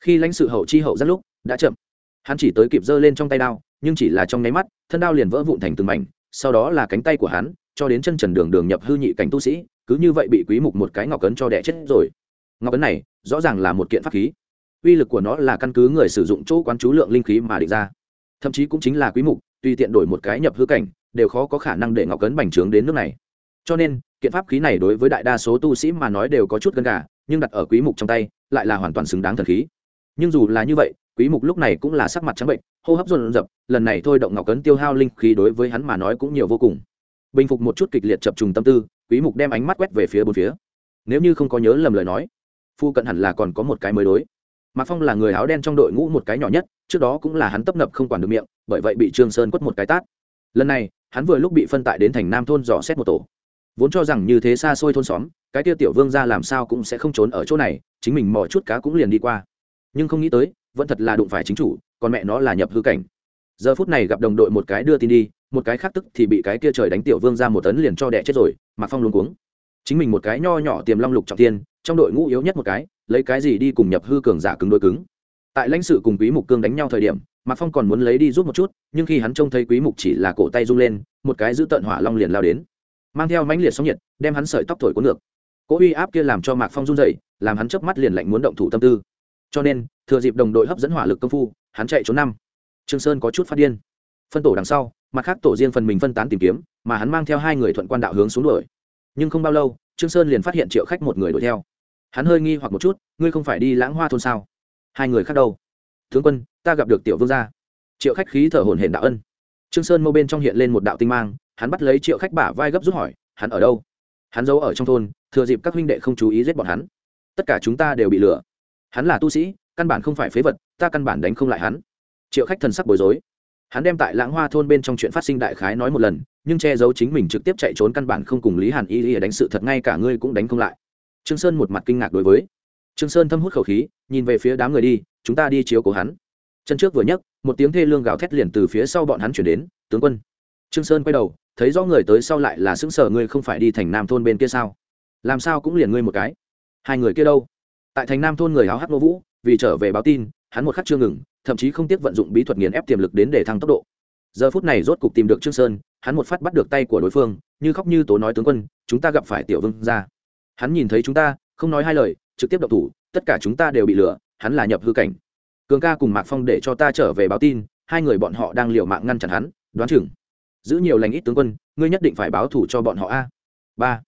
Speaker 1: Khi lãnh sự hậu chi hậu rất lúc, đã chậm. Hắn chỉ tới kịp giơ lên trong tay đao, nhưng chỉ là trong nháy mắt, thân đao liền vỡ vụn thành từng mảnh, sau đó là cánh tay của hắn, cho đến chân trần đường đường nhập hư nhị cảnh tu sĩ, cứ như vậy bị quý mục một cái ngọc ấn cho đẻ chết rồi. Ngọc ấn này, rõ ràng là một kiện pháp khí. Uy lực của nó là căn cứ người sử dụng chỗ quán chú lượng linh khí mà định ra. Thậm chí cũng chính là quý mục, tùy tiện đổi một cái nhập hư cảnh đều khó có khả năng để ngọc cấn bành trướng đến nước này. Cho nên, kiện pháp khí này đối với đại đa số tu sĩ mà nói đều có chút gần cả nhưng đặt ở quý mục trong tay, lại là hoàn toàn xứng đáng thần khí. Nhưng dù là như vậy, quý mục lúc này cũng là sắc mặt trắng bệnh, hô hấp run rập lần này thôi động ngọc cấn tiêu hao linh khí đối với hắn mà nói cũng nhiều vô cùng. Bình phục một chút kịch liệt chập trùng tâm tư, quý mục đem ánh mắt quét về phía bốn phía. Nếu như không có nhớ lầm lời nói, phu cận hẳn là còn có một cái mới đối. Mạc phong là người áo đen trong đội ngũ một cái nhỏ nhất, trước đó cũng là hắn tấp nập không quản được miệng, bởi vậy bị trương sơn quất một cái tát. Lần này hắn vừa lúc bị phân tại đến thành nam thôn dò xét một tổ. Vốn cho rằng như thế xa xôi thôn xóm, cái tiêu tiểu vương ra làm sao cũng sẽ không trốn ở chỗ này, chính mình mò chút cá cũng liền đi qua. Nhưng không nghĩ tới, vẫn thật là đụng phải chính chủ, còn mẹ nó là nhập hư cảnh. Giờ phút này gặp đồng đội một cái đưa tin đi, một cái khác tức thì bị cái kia trời đánh tiểu vương ra một tấn liền cho đẻ chết rồi, mà phong luôn cuống. Chính mình một cái nho nhỏ tiềm long lục trọng tiên trong đội ngũ yếu nhất một cái, lấy cái gì đi cùng nhập hư cường giả cứng đôi cứng. Tại lãnh sự cùng quý mục cương đánh nhau thời điểm mạc phong còn muốn lấy đi giúp một chút, nhưng khi hắn trông thấy quý mục chỉ là cổ tay rung lên, một cái giữ tận hỏa long liền lao đến. Mang theo mãnh liệt sóng nhiệt, đem hắn sợi tóc thổi cuốn ngược. Cỗ uy áp kia làm cho mạc phong run dậy làm hắn chớp mắt liền lạnh muốn động thủ tâm tư. Cho nên, thừa dịp đồng đội hấp dẫn hỏa lực công phu, hắn chạy trốn năm. Trương sơn có chút phát điên. Phân tổ đằng sau, mặt khác tổ riêng phần mình phân tán tìm kiếm, mà hắn mang theo hai người thuận quan đạo hướng xuống đuổi. Nhưng không bao lâu, trương sơn liền phát hiện triệu khách một người đuổi theo. Hắn hơi nghi hoặc một chút, ngươi không phải đi lãng hoa thôn sao? Hai người khác đâu? Tướng quân ta gặp được tiểu vương gia. Triệu khách khí thở hổn hển đạo ân. Trương sơn mâu bên trong hiện lên một đạo tinh mang, hắn bắt lấy triệu khách bả vai gấp rút hỏi, hắn ở đâu? Hắn giấu ở trong thôn, thừa dịp các huynh đệ không chú ý giết bọn hắn. Tất cả chúng ta đều bị lừa. Hắn là tu sĩ, căn bản không phải phế vật, ta căn bản đánh không lại hắn. Triệu khách thần sắc bối rối. Hắn đem tại lãng hoa thôn bên trong chuyện phát sinh đại khái nói một lần, nhưng che giấu chính mình trực tiếp chạy trốn căn bản không cùng lý hàn y y đánh sự thật, ngay cả ngươi cũng đánh không lại. Trương sơn một mặt kinh ngạc đối với. Trương sơn thâm hút khẩu khí, nhìn về phía đám người đi, chúng ta đi chiếu cố hắn chân trước vừa nhấc một tiếng thê lương gào thét liền từ phía sau bọn hắn chuyển đến tướng quân. Trương sơn quay đầu thấy rõ người tới sau lại là xứng sở ngươi không phải đi thành nam thôn bên kia sao? Làm sao cũng liền ngươi một cái? Hai người kia đâu? Tại thành nam thôn người háo hắc nô vũ vì trở về báo tin hắn một khắc chưa ngừng thậm chí không tiếc vận dụng bí thuật nghiền ép tiềm lực đến để thăng tốc độ. Giờ phút này rốt cục tìm được trương sơn hắn một phát bắt được tay của đối phương như khóc như tố nói tướng quân chúng ta gặp phải tiểu vương gia, hắn nhìn thấy chúng ta không nói hai lời trực tiếp động thủ tất cả chúng ta đều bị lừa hắn là nhập hư cảnh cường ca cùng mạc phong để cho ta trở về báo tin, hai người bọn họ đang liều mạng ngăn chặn hắn, đoán chừng. Giữ nhiều lành ít tướng quân, ngươi nhất định phải báo thủ cho bọn họ a. Ba.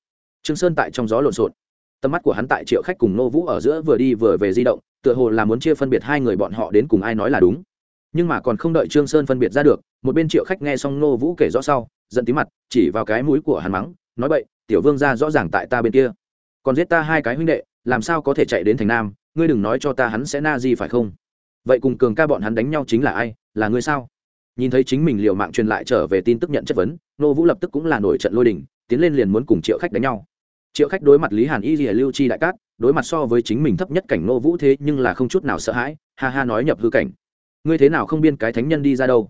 Speaker 1: Trương sơn tại trong gió lộn xộn. Tầm mắt của hắn tại triệu khách cùng nô vũ ở giữa vừa đi vừa về di động, tựa hồ là muốn chia phân biệt hai người bọn họ đến cùng ai nói là đúng. Nhưng mà còn không đợi trương sơn phân biệt ra được, một bên triệu khách nghe xong nô vũ kể rõ sau, giận tí mặt, chỉ vào cái mũi của hắn mắng, nói bậy, tiểu vương gia rõ ràng tại ta bên kia. Còn giết ta hai cái huynh đệ, làm sao có thể chạy đến thành nam? Ngươi đừng nói cho ta hắn sẽ na gì phải không? Vậy cùng cường ca bọn hắn đánh nhau chính là ai? Là ngươi sao? Nhìn thấy chính mình liều mạng truyền lại trở về tin tức nhận chất vấn, nô vũ lập tức cũng là nổi trận lôi đình, tiến lên liền muốn cùng triệu khách đánh nhau. Triệu khách đối mặt lý hàn y rìa lưu chi đại cát, đối mặt so với chính mình thấp nhất cảnh nô vũ thế nhưng là không chút nào sợ hãi, ha ha nói nhập hư cảnh. Ngươi thế nào không biên cái thánh nhân đi ra đâu?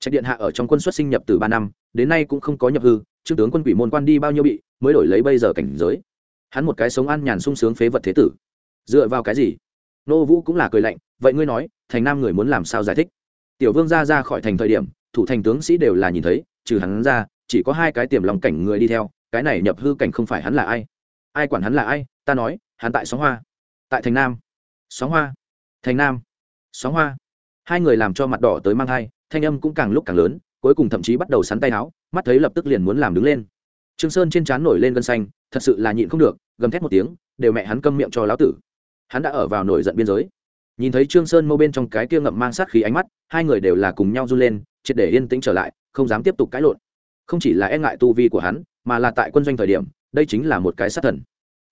Speaker 1: Trạch điện hạ ở trong quân xuất sinh nhập từ ba năm, đến nay cũng không có nhập hư, trương tướng quân quỷ môn quan đi bao nhiêu bị, mới đổi lấy bây giờ cảnh giới. Hắn một cái sống ăn nhàn sung sướng phế vật thế tử. Dựa vào cái gì? Nô vũ cũng là cười lạnh, vậy ngươi nói, thành nam người muốn làm sao giải thích? Tiểu vương ra ra khỏi thành thời điểm, thủ thành tướng sĩ đều là nhìn thấy, trừ hắn ra, chỉ có hai cái tiềm lòng cảnh người đi theo, cái này nhập hư cảnh không phải hắn là ai? Ai quản hắn là ai? Ta nói, hắn tại sóng hoa. Tại thành nam. Sóng hoa. Thành nam. Sóng hoa. Hai người làm cho mặt đỏ tới mang hai, thanh âm cũng càng lúc càng lớn, cuối cùng thậm chí bắt đầu sắn tay áo, mắt thấy lập tức liền muốn làm đứng lên. Trương sơn trên trán nổi lên gân xanh, thật sự là nhịn không được, gầm thét một tiếng, đều mẹ hắn câm miệng cho lão tử hắn đã ở vào nổi giận biên giới. Nhìn thấy trương sơn mâu bên trong cái kia ngậm mang sát khí ánh mắt, hai người đều là cùng nhau run lên, triệt để yên tĩnh trở lại, không dám tiếp tục cãi lộn. Không chỉ là e ngại tu vi của hắn, mà là tại quân doanh thời điểm, đây chính là một cái sát thần.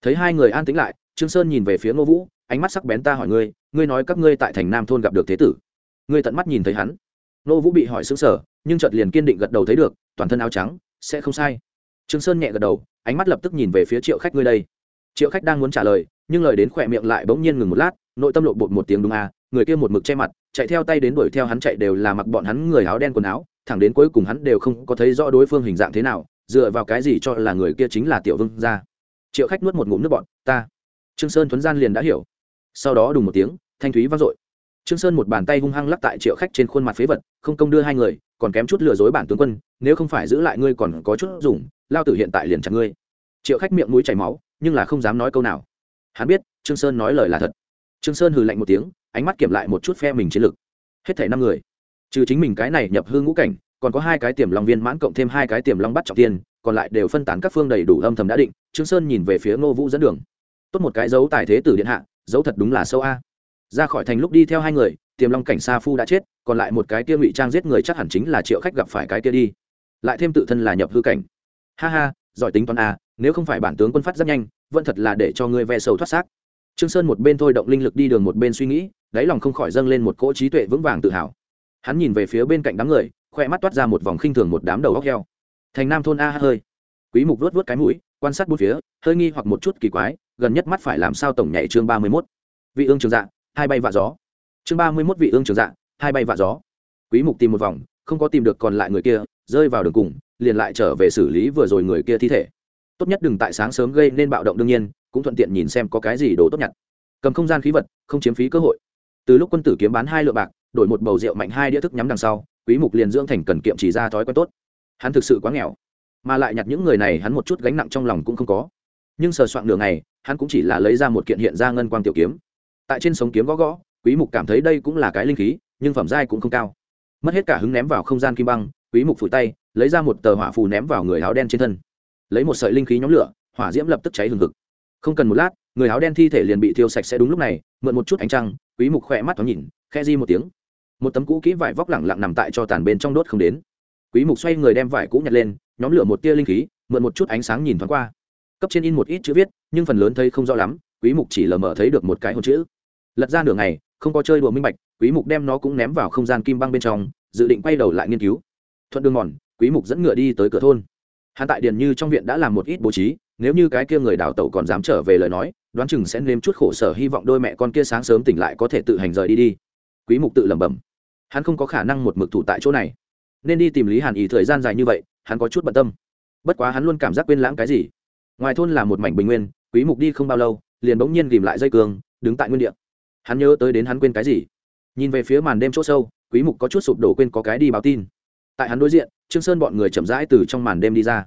Speaker 1: Thấy hai người an tĩnh lại, trương sơn nhìn về phía ngô vũ, ánh mắt sắc bén ta hỏi ngươi ngươi nói các ngươi tại thành nam thôn gặp được thế tử. Ngươi tận mắt nhìn thấy hắn. Ngô vũ bị hỏi sững sờ, nhưng chợt liền kiên định gật đầu thấy được, toàn thân áo trắng, sẽ không sai. Trương sơn nhẹ gật đầu, ánh mắt lập tức nhìn về phía triệu khách ngươi đây triệu khách đang muốn trả lời, nhưng lời đến khỏe miệng lại bỗng nhiên ngừng một lát, nội tâm lộ bột một tiếng đúng à người kia một mực che mặt, chạy theo tay đến đuổi theo hắn chạy đều là mặc bọn hắn người áo đen quần áo, thẳng đến cuối cùng hắn đều không có thấy rõ đối phương hình dạng thế nào, dựa vào cái gì cho là người kia chính là tiểu vương gia. Triệu khách nuốt một ngụm nước bọn ta. Trương sơn thuấn gian liền đã hiểu. Sau đó đùng một tiếng, thanh thúy vang dội. Trương sơn một bàn tay hung hăng lắc tại triệu khách trên khuôn mặt phế vật, không công đưa hai người, còn kém chút lừa dối bản tướng quân, nếu không phải giữ lại ngươi còn có chút dùng, lao tử hiện tại liền chặt ngươi triệu khách miệng mũi chảy máu, nhưng là không dám nói câu nào. Hắn biết, trương sơn nói lời là thật. Trương sơn hừ lạnh một tiếng, ánh mắt kiểm lại một chút phe mình chiến lực. Hết thảy năm người. Trừ chính mình cái này nhập hư ngũ cảnh, còn có hai cái tiềm long viên mãn cộng thêm hai cái tiềm long bắt trọng tiên, còn lại đều phân tán các phương đầy đủ âm thầm đã định, trương sơn nhìn về phía ngô vũ dẫn đường. Tốt một cái dấu tài thế tử điện hạ, dấu thật đúng là sâu a. Ra khỏi thành lúc đi theo hai người, tiềm long cảnh sa phu đã chết, còn lại một cái kia ngụy trang giết người chắc hẳn chính là triệu khách gặp phải cái kia đi. Lại thêm tự thân là nhập hư cảnh. Ha ha giỏi tính toán a, nếu không phải bản tướng quân phát rất nhanh, vẫn thật là để cho ngươi ve sầu thoát xác. Trương sơn một bên thôi động linh lực đi đường một bên suy nghĩ, đáy lòng không khỏi dâng lên một cỗ trí tuệ vững vàng tự hào. Hắn nhìn về phía bên cạnh đám người, khoe mắt toát ra một vòng khinh thường một đám đầu góc heo. Thành nam thôn a hơi. Quý mục vuốt vuốt cái mũi, quan sát bốn phía, hơi nghi hoặc một chút kỳ quái, gần nhất mắt phải làm sao tổng nhảy chương 31. vị ương trường dạ hai bay vạ gió. Chương 31 vị ương trường dạ hai bay vạ gió. Quý mục tìm một vòng, không có tìm được còn lại người kia, rơi vào đường cùng liền lại trở về xử lý vừa rồi người kia thi thể. Tốt nhất đừng tại sáng sớm gây nên bạo động đương nhiên, cũng thuận tiện nhìn xem có cái gì đồ tốt nhặt. Cầm không gian khí vật, không chiếm phí cơ hội. Từ lúc quân tử kiếm bán hai lượng bạc, đổi một bầu rượu mạnh hai đĩa thức nhắm đằng sau, quý mục liền dưỡng thành cần kiệm chỉ ra thói quen tốt. Hắn thực sự quá nghèo, mà lại nhặt những người này hắn một chút gánh nặng trong lòng cũng không có. Nhưng sờ soạn nửa ngày, hắn cũng chỉ là lấy ra một kiện hiện ra ngân quang tiểu kiếm. Tại trên sống kiếm gõ gõ, quý mục cảm thấy đây cũng là cái linh khí, nhưng phẩm giai cũng không cao. Mất hết cả hứng ném vào không gian kim băng quý mục phủi tay, lấy ra một tờ hỏa phù ném vào người áo đen trên thân. Lấy một sợi linh khí nhóm lửa, hỏa diễm lập tức cháy hừng hực. Không cần một lát, người áo đen thi thể liền bị thiêu sạch sẽ đúng lúc này, mượn một chút ánh trăng, quý mục khỏe mắt thoáng nhìn khe di một tiếng. Một tấm cũ kỹ vải vóc lẳng lặng nằm tại cho tàn bên trong đốt không đến. Quý mục xoay người đem vải cũ nhặt lên, nhóm lửa một tia linh khí, mượn một chút ánh sáng nhìn thoáng qua. Cấp trên in một ít chữ viết, nhưng phần lớn thấy không rõ lắm, quý mục chỉ lờ mờ thấy được một cái hồn chữ. Lật ra nửa ngày, không có chơi đùa minh bạch, quý mục đem nó cũng ném vào không gian kim băng bên trong, dự định quay đầu lại nghiên cứu thuận đường mòn, quý mục dẫn ngựa đi tới cửa thôn. Hắn tại điền như trong viện đã làm một ít bố trí, nếu như cái kia người đào tẩu còn dám trở về lời nói, đoán chừng sẽ nếm chút khổ sở hy vọng đôi mẹ con kia sáng sớm tỉnh lại có thể tự hành rời đi đi. Quý mục tự lẩm bẩm. Hắn không có khả năng một mực thủ tại chỗ này. Nên đi tìm lý hàn ý thời gian dài như vậy, hắn có chút bận tâm. Bất quá hắn luôn cảm giác quên lãng cái gì. Ngoài thôn là một mảnh bình nguyên, quý mục đi không bao lâu, liền bỗng nhiên tìm lại dây cương, đứng tại nguyên địa. Hắn nhớ tới đến hắn quên cái gì. Nhìn về phía màn đêm chỗ sâu, quý mục có chút sụp đổ quên có cái đi báo tin tại hắn đối diện, trương sơn bọn người chậm rãi từ trong màn đêm đi ra.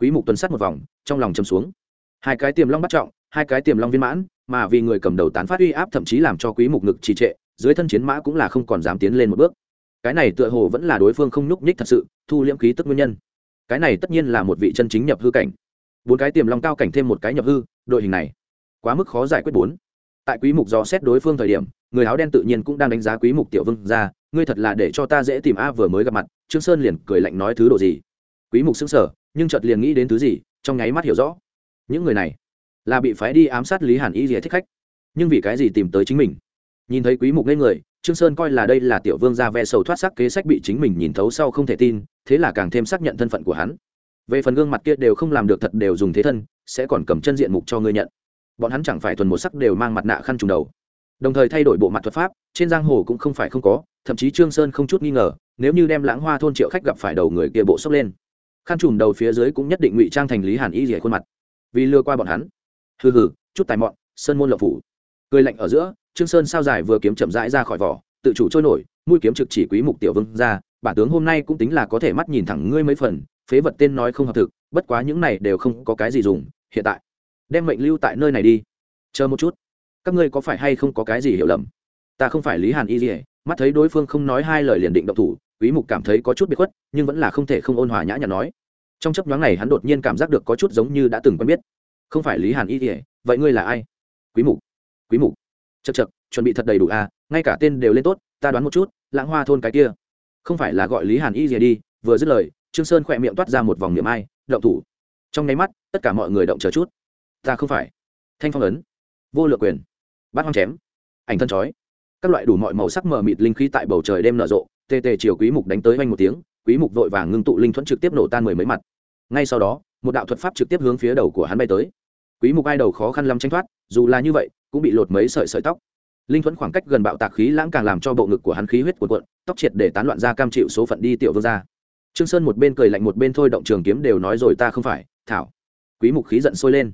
Speaker 1: Quý mục tuần sát một vòng, trong lòng chầm xuống. Hai cái tiềm long bắt trọng, hai cái tiềm long viên mãn, mà vì người cầm đầu tán phát uy áp thậm chí làm cho quý mục ngực trì trệ, dưới thân chiến mã cũng là không còn dám tiến lên một bước. Cái này tựa hồ vẫn là đối phương không nhúc nhích thật sự, thu liễm khí tức nguyên nhân. Cái này tất nhiên là một vị chân chính nhập hư cảnh. Bốn cái tiềm long cao cảnh thêm một cái nhập hư, đội hình này, quá mức khó giải quyết bốn. Tại quý mục do xét đối phương thời điểm, người áo đen tự nhiên cũng đang đánh giá quý mục tiểu vương ra ngươi thật là để cho ta dễ tìm a vừa mới gặp mặt, trương sơn liền cười lạnh nói thứ độ gì? Quý mục sững sờ, nhưng chợt liền nghĩ đến thứ gì, trong nháy mắt hiểu rõ. Những người này là bị phái đi ám sát lý hàn y rìa thích khách. Nhưng vì cái gì tìm tới chính mình? Nhìn thấy quý mục lên người, trương sơn coi là đây là tiểu vương gia ve sầu thoát sắc kế sách bị chính mình nhìn thấu sau không thể tin, thế là càng thêm xác nhận thân phận của hắn. Về phần gương mặt kia đều không làm được thật đều dùng thế thân, sẽ còn cầm chân diện mục cho ngươi nhận. Bọn hắn chẳng phải thuần một sắc đều mang mặt nạ khăn trùng đầu. Đồng thời thay đổi bộ mặt thuật pháp, trên giang hồ cũng không phải không có thậm chí trương sơn không chút nghi ngờ, nếu như đem lãng hoa thôn triệu khách gặp phải đầu người kia bộ sốc lên, khăn trùm đầu phía dưới cũng nhất định ngụy trang thành lý hàn y rỉa khuôn mặt. Vì lừa qua bọn hắn. Hừ hừ, chút tài mọn, sơn môn lộc phủ. Cười lạnh ở giữa, trương sơn sao dài vừa kiếm chậm rãi ra khỏi vỏ, tự chủ trôi nổi, mũi kiếm trực chỉ quý mục tiểu vương ra, bản tướng hôm nay cũng tính là có thể mắt nhìn thẳng ngươi mấy phần, phế vật tên nói không hợp thực, bất quá những này đều không có cái gì dùng, hiện tại, đem mệnh lưu tại nơi này đi. Chờ một chút, các ngươi có phải hay không có cái gì hiểu lầm? Ta không phải lý hàn y dỉa mắt thấy đối phương không nói hai lời liền định động thủ, quý mục cảm thấy có chút biệt khuất, nhưng vẫn là không thể không ôn hòa nhã nhặn nói. Trong chấp nhoáng này hắn đột nhiên cảm giác được có chút giống như đã từng quen biết. Không phải lý hàn y thì vậy ngươi là ai? Quý mục quý mục. Chật chật chuẩn bị thật đầy đủ à ngay cả tên đều lên tốt, ta đoán một chút, lãng hoa thôn cái kia. Không phải là gọi lý hàn y gì đi, vừa dứt lời, trương sơn khỏe miệng toát ra một vòng niệm ai, động thủ. Trong nháy mắt, tất cả mọi người động chờ chút. Ta không phải. Thanh phong ấn. Vô lượng quyền. Bát hoang chém. Ảnh thân chói các loại đủ mọi màu sắc mờ mịt linh khí tại bầu trời đêm nở rộ, tê tê chiều quý mục đánh tới vanh một tiếng, quý mục vội vàng ngưng tụ linh thuẫn trực tiếp nổ tan mười mấy mặt. Ngay sau đó, một đạo thuật pháp trực tiếp hướng phía đầu của hắn bay tới. Quý mục ai đầu khó khăn lắm tranh thoát, dù là như vậy, cũng bị lột mấy sợi sợi tóc. Linh thuẫn khoảng cách gần bạo tạc khí lãng càng làm cho bộ ngực của hắn khí huyết cuộn cuộn, tóc triệt để tán loạn ra cam chịu số phận đi tiểu vương ra trương sơn một bên cười lạnh một bên thôi động trường kiếm đều nói rồi ta không phải, thảo. Quý mục khí giận sôi lên.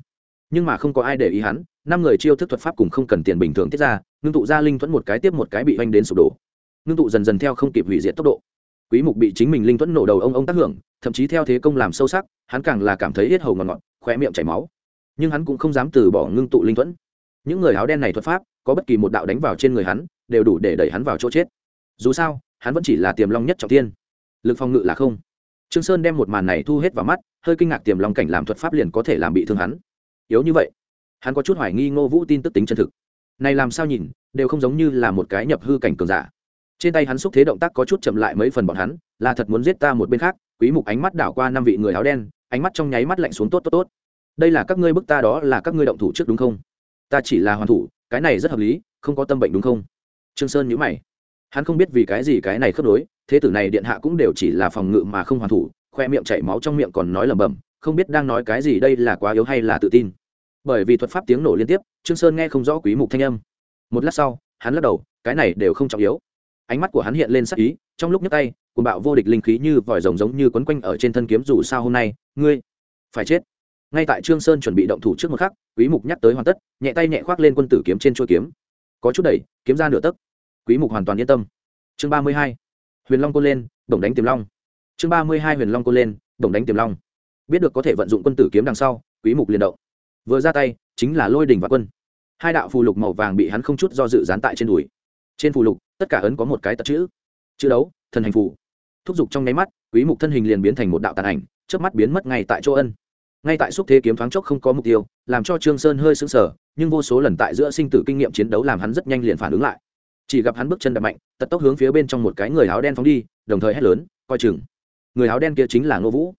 Speaker 1: Nhưng mà không có ai để ý hắn năm người chiêu thức thuật pháp cùng không cần tiền bình thường tiết ra, ngưng tụ ra linh thuẫn một cái tiếp một cái bị oanh đến sụp đổ. Ngưng tụ dần dần theo không kịp hủy diệt tốc độ. Quý mục bị chính mình linh thuẫn nổ đầu ông ông tác hưởng, thậm chí theo thế công làm sâu sắc, hắn càng là cảm thấy hết hầu ngọt ngọt, khóe miệng chảy máu. Nhưng hắn cũng không dám từ bỏ ngưng tụ linh thuẫn. Những người áo đen này thuật pháp, có bất kỳ một đạo đánh vào trên người hắn, đều đủ để đẩy hắn vào chỗ chết. Dù sao, hắn vẫn chỉ là tiềm long nhất trọng tiên lực phòng ngự là không. Trương sơn đem một màn này thu hết vào mắt, hơi kinh ngạc tiềm long cảnh làm thuật pháp liền có thể làm bị thương hắn. Yếu như vậy hắn có chút hoài nghi ngô vũ tin tức tính chân thực. Này làm sao nhìn, đều không giống như là một cái nhập hư cảnh cường giả. Trên tay hắn xúc thế động tác có chút chậm lại mấy phần bọn hắn, là thật muốn giết ta một bên khác, quý mục ánh mắt đảo qua năm vị người áo đen, ánh mắt trong nháy mắt lạnh xuống tốt tốt tốt. Đây là các ngươi bức ta đó là các ngươi động thủ trước đúng không? Ta chỉ là hoàn thủ, cái này rất hợp lý, không có tâm bệnh đúng không? Trương sơn nhíu mày. Hắn không biết vì cái gì cái này khớp đối thế tử này điện hạ cũng đều chỉ là phòng ngự mà không hoàn thủ, khoe miệng chảy máu trong miệng còn nói lẩm bẩm, không biết đang nói cái gì đây là quá yếu hay là tự tin bởi vì thuật pháp tiếng nổ liên tiếp, trương sơn nghe không rõ quý mục thanh âm. Một lát sau, hắn lắc đầu, cái này đều không trọng yếu. Ánh mắt của hắn hiện lên sắc ý, trong lúc nhấc tay, cuồng bạo vô địch linh khí như vòi rồng giống như quấn quanh ở trên thân kiếm dù sao hôm nay, ngươi phải chết. Ngay tại trương sơn chuẩn bị động thủ trước một khắc, quý mục nhắc tới hoàn tất, nhẹ tay nhẹ khoác lên quân tử kiếm trên chuôi kiếm. Có chút đẩy, kiếm ra nửa tấc. Quý mục hoàn toàn yên tâm. Chương 32. huyền long côn lên, đồng đánh tiềm long. Chương 32 huyền long côn lên, đồng đánh tiềm long. Biết được có thể vận dụng quân tử kiếm đằng sau, quý mục liền động vừa ra tay, chính là lôi đình và quân. Hai đạo phù lục màu vàng bị hắn không chút do dự dán tại trên đùi. Trên phù lục, tất cả ấn có một cái tật chữ. Chữ đấu, thần hành phù. Thúc giục trong nháy mắt, quý mục thân hình liền biến thành một đạo tàn ảnh trước mắt biến mất ngay tại chỗ ân. Ngay tại xúc thế kiếm thoáng chốc không có mục tiêu, làm cho trương sơn hơi sững sờ, nhưng vô số lần tại giữa sinh tử kinh nghiệm chiến đấu làm hắn rất nhanh liền phản ứng lại. Chỉ gặp hắn bước chân đập mạnh, tật tốc hướng phía bên trong một cái người áo đen phóng đi, đồng thời hét lớn, coi chừng. Người áo đen kia chính là ngô vũ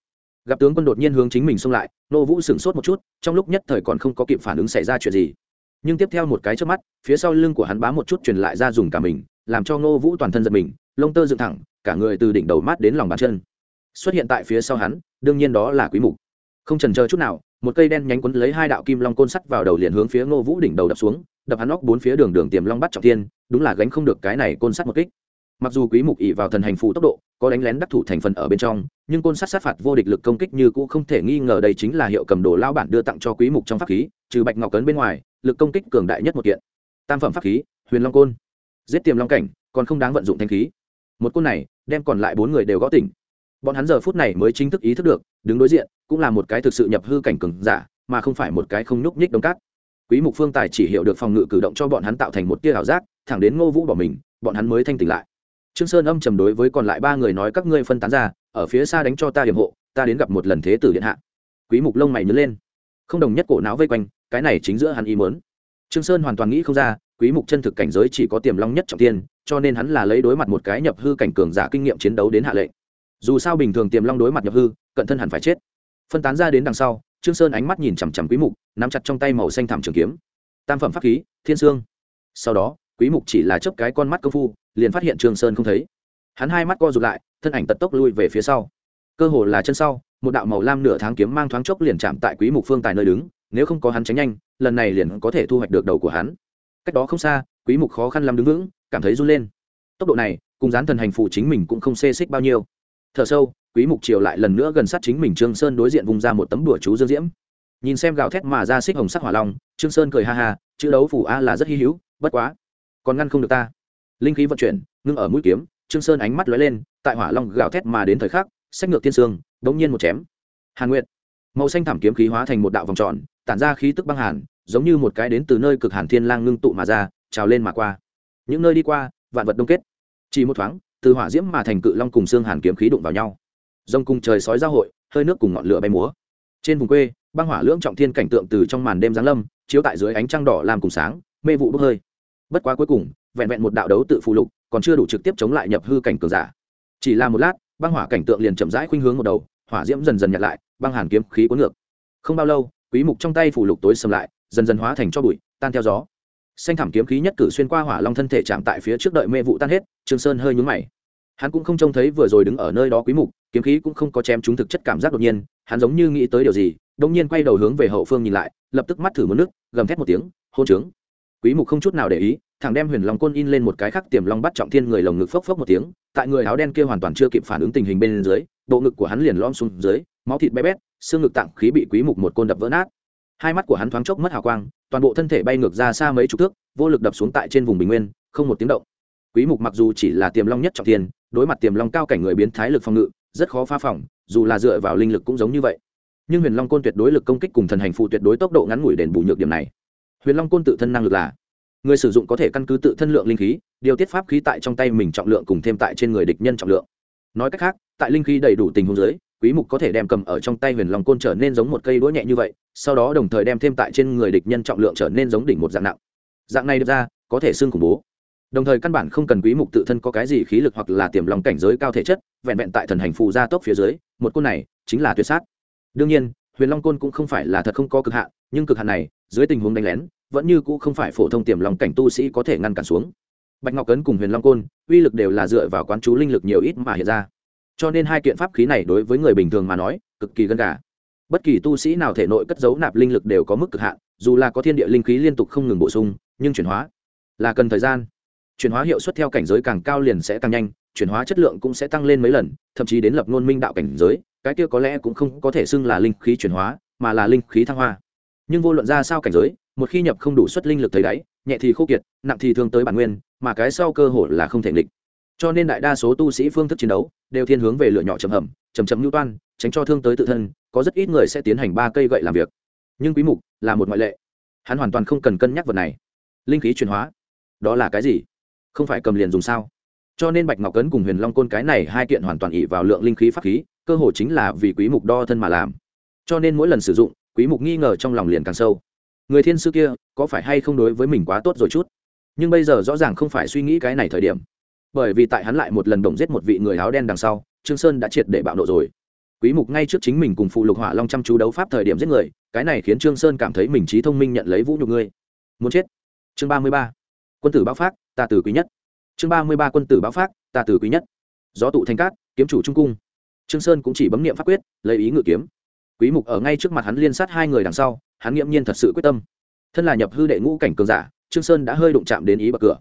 Speaker 1: gặp tướng quân đột nhiên hướng chính mình xông lại ngô vũ sửng sốt một chút, trong lúc nhất thời còn không có kịp phản ứng xảy ra chuyện gì. Nhưng tiếp theo một cái trước mắt, phía sau lưng của hắn bám một chút truyền lại ra dùng cả mình, làm cho ngô vũ toàn thân giật mình, lông tơ dựng thẳng, cả người từ đỉnh đầu mát đến lòng bàn chân. Xuất hiện tại phía sau hắn, đương nhiên đó là quý mục. Không chần chờ chút nào, một cây đen nhánh quấn lấy hai đạo kim long côn sắt vào đầu liền hướng phía ngô vũ đỉnh đầu đập xuống, đập hắn óc bốn phía đường đường tiềm long bắt trọng thiên. đúng là gánh không được cái này côn sắt một kích mặc dù quý mục ỉ vào thần hành phụ tốc độ, có đánh lén đắc thủ thành phần ở bên trong, nhưng côn sát sát phạt vô địch lực công kích như cũ không thể nghi ngờ đây chính là hiệu cầm đồ lao bản đưa tặng cho quý mục trong pháp khí, trừ bạch ngọc cấn bên ngoài, lực công kích cường đại nhất một kiện. Tam phẩm pháp khí, huyền long côn. Giết tiềm long cảnh, còn không đáng vận dụng thanh khí. Một côn này, đem còn lại bốn người đều gõ tỉnh. Bọn hắn giờ phút này mới chính thức ý thức được, đứng đối diện, cũng là một cái thực sự nhập hư cảnh cường giả, mà không phải một cái không nhúc nhích đông cát. Quý mục phương tài chỉ hiểu được phòng ngự cử động cho bọn hắn tạo thành một tia ảo giác, thẳng đến ngô vũ bỏ mình, bọn hắn mới thanh tỉnh lại trương sơn âm trầm đối với còn lại ba người nói, các ngươi phân tán ra, ở phía xa đánh cho ta điểm hộ, ta đến gặp một lần thế tử điện hạ. Quý mục lông mày nhớ lên. Không đồng nhất cổ não vây quanh, cái này chính giữa hắn ý muốn. Trương sơn hoàn toàn nghĩ không ra, quý mục chân thực cảnh giới chỉ có tiềm long nhất trọng thiên, cho nên hắn là lấy đối mặt một cái nhập hư cảnh cường giả kinh nghiệm chiến đấu đến hạ lệnh. Dù sao bình thường tiềm long đối mặt nhập hư, cận thân hẳn phải chết. Phân tán ra đến đằng sau, trương sơn ánh mắt nhìn chằm chằm quý mục, nắm chặt trong tay màu xanh thảm trường kiếm. Tam phẩm pháp khí, thiên Dương. sau đó quý mục chỉ là chớp cái con mắt công phu, liền phát hiện trương sơn không thấy. Hắn hai mắt co rụt lại, thân ảnh tật tốc lui về phía sau. Cơ hồ là chân sau, một đạo màu lam nửa tháng kiếm mang thoáng chốc liền chạm tại quý mục phương tài nơi đứng, nếu không có hắn tránh nhanh, lần này liền có thể thu hoạch được đầu của hắn. Cách đó không xa, quý mục khó khăn lắm đứng vững, cảm thấy run lên. Tốc độ này, cùng dán thần hành phụ chính mình cũng không xê xích bao nhiêu. Thở sâu, quý mục chiều lại lần nữa gần sát chính mình trương sơn đối diện vùng ra một tấm đùa chú dương diễm. Nhìn xem gào thét mà ra xích hồng sắc hỏa long, trương sơn cười ha ha, chữ đấu phủ a là rất hy hữu, bất quá còn ngăn không được ta. Linh khí vận chuyển, ngưng ở mũi kiếm, trương sơn ánh mắt lóe lên, tại hỏa long gào thét mà đến thời khắc, sách ngược thiên sương đống nhiên một chém. Hàn nguyệt. Màu xanh thảm kiếm khí hóa thành một đạo vòng tròn, tản ra khí tức băng hàn, giống như một cái đến từ nơi cực hàn thiên lang ngưng tụ mà ra, trào lên mà qua. Những nơi đi qua, vạn vật đông kết. Chỉ một thoáng, từ hỏa diễm mà thành cự long cùng xương hàn kiếm khí đụng vào nhau. Rông cùng trời sói giao hội, hơi nước cùng ngọn lửa bay múa. Trên vùng quê, băng hỏa lưỡng trọng thiên cảnh tượng từ trong màn đêm giáng lâm, chiếu tại dưới ánh trăng đỏ làm cùng sáng, mê vụ bốc hơi bất quá cuối cùng, vẹn vẹn một đạo đấu tự phụ lục, còn chưa đủ trực tiếp chống lại nhập hư cảnh cường giả. Chỉ là một lát, băng hỏa cảnh tượng liền chậm rãi khuynh hướng một đầu, hỏa diễm dần dần nhặt lại, băng hàn kiếm khí cuốn ngược. Không bao lâu, quý mục trong tay phủ lục tối sầm lại, dần dần hóa thành cho bụi, tan theo gió. Xanh thảm kiếm khí nhất cử xuyên qua hỏa long thân thể chạm tại phía trước đợi mê vụ tan hết, trương sơn hơi nhướng mày. Hắn cũng không trông thấy vừa rồi đứng ở nơi đó quý mục, kiếm khí cũng không có chém chúng thực chất cảm giác đột nhiên, hắn giống như nghĩ tới điều gì, đột nhiên quay đầu hướng về hậu phương nhìn lại, lập tức mắt thử một nước, gầm thét một tiếng, hôn trướng! Quý mục không chút nào để ý thằng đem huyền long côn in lên một cái khắc tiềm long bắt trọng thiên người lồng ngực phốc phốc một tiếng, tại người áo đen kia hoàn toàn chưa kịp phản ứng tình hình bên dưới, bộ ngực của hắn liền lom xuống dưới, máu thịt bé bét, xương ngực tạng khí bị quý mục một côn đập vỡ nát. Hai mắt của hắn thoáng chốc mất hào quang, toàn bộ thân thể bay ngược ra xa mấy chục thước, vô lực đập xuống tại trên vùng bình nguyên, không một tiếng động. Quý mục mặc dù chỉ là tiềm long nhất trọng thiên, đối mặt tiềm long cao cảnh người biến thái lực phòng ngự, rất khó phá phòng, dù là dựa vào linh lực cũng giống như vậy. Nhưng huyền long côn tuyệt đối lực công kích cùng thần hành phụ tuyệt đối tốc độ ngắn ngủi đền bù nhược điểm này huyền long côn tự thân năng lực là người sử dụng có thể căn cứ tự thân lượng linh khí điều tiết pháp khí tại trong tay mình trọng lượng cùng thêm tại trên người địch nhân trọng lượng. Nói cách khác tại linh khí đầy đủ tình huống dưới, quý mục có thể đem cầm ở trong tay huyền long côn trở nên giống một cây đũa nhẹ như vậy sau đó đồng thời đem thêm tại trên người địch nhân trọng lượng trở nên giống đỉnh một dạng nặng. Dạng này được ra có thể xương khủng bố. Đồng thời căn bản không cần quý mục tự thân có cái gì khí lực hoặc là tiềm lòng cảnh giới cao thể chất vẹn vẹn tại thần hành phù gia tốc phía dưới một côn này chính là tuyệt sát. Đương nhiên huyền long côn cũng không phải là thật không có cực hạn nhưng cực hạn này dưới tình huống đánh lén, vẫn như cũ không phải phổ thông tiềm lòng cảnh tu sĩ có thể ngăn cản xuống. Bạch ngọc cấn cùng huyền long côn, uy lực đều là dựa vào quán chú linh lực nhiều ít mà hiện ra. Cho nên hai kiện pháp khí này đối với người bình thường mà nói, cực kỳ gần cả bất kỳ tu sĩ nào thể nội cất giấu nạp linh lực đều có mức cực hạn, dù là có thiên địa linh khí liên tục không ngừng bổ sung, nhưng chuyển hóa là cần thời gian. Chuyển hóa hiệu suất theo cảnh giới càng cao liền sẽ càng nhanh, chuyển hóa chất lượng cũng sẽ tăng lên mấy lần, thậm chí đến lập ngôn minh đạo cảnh giới, cái kia có lẽ cũng không có thể xưng là linh khí chuyển hóa, mà là linh khí thăng hoa nhưng vô luận ra sao cảnh giới, một khi nhập không đủ suất linh lực thấy đáy, nhẹ thì khô kiệt, nặng thì thương tới bản nguyên, mà cái sau cơ hội là không thể nghịch. Cho nên đại đa số tu sĩ phương thức chiến đấu đều thiên hướng về lửa nhỏ chầm hầm chầm chầm lưu toan, tránh cho thương tới tự thân, có rất ít người sẽ tiến hành ba cây gậy làm việc. Nhưng quý mục là một ngoại lệ. Hắn hoàn toàn không cần cân nhắc vật này. Linh khí chuyển hóa, đó là cái gì? Không phải cầm liền dùng sao? Cho nên bạch ngọc cấn cùng huyền long côn cái này hai kiện hoàn toàn ỉ vào lượng linh khí pháp khí, cơ hồ chính là vì quý mục đo thân mà làm. Cho nên mỗi lần sử dụng quý mục nghi ngờ trong lòng liền càng sâu. Người thiên sư kia, có phải hay không đối với mình quá tốt rồi chút? Nhưng bây giờ rõ ràng không phải suy nghĩ cái này thời điểm. Bởi vì tại hắn lại một lần đồng giết một vị người áo đen đằng sau, trương sơn đã triệt để bạo nộ rồi. Quý mục ngay trước chính mình cùng phụ lục hỏa long chăm chú đấu pháp thời điểm giết người, cái này khiến trương sơn cảm thấy mình trí thông minh nhận lấy vũ nhục ngươi. Muốn chết. Chương 33. quân tử báo phát ta tử quý nhất. Chương 33 quân tử báo phát ta tử quý nhất. Gió tụ thành cát, kiếm chủ trung cung. Trương sơn cũng chỉ bấm niệm pháp quyết, lấy ý ngự kiếm quý mục ở ngay trước mặt hắn liên sát hai người đằng sau, hắn nghiễm nhiên thật sự quyết tâm. Thân là nhập hư đệ ngũ cảnh cường giả, trương sơn đã hơi đụng chạm đến ý bậc cửa.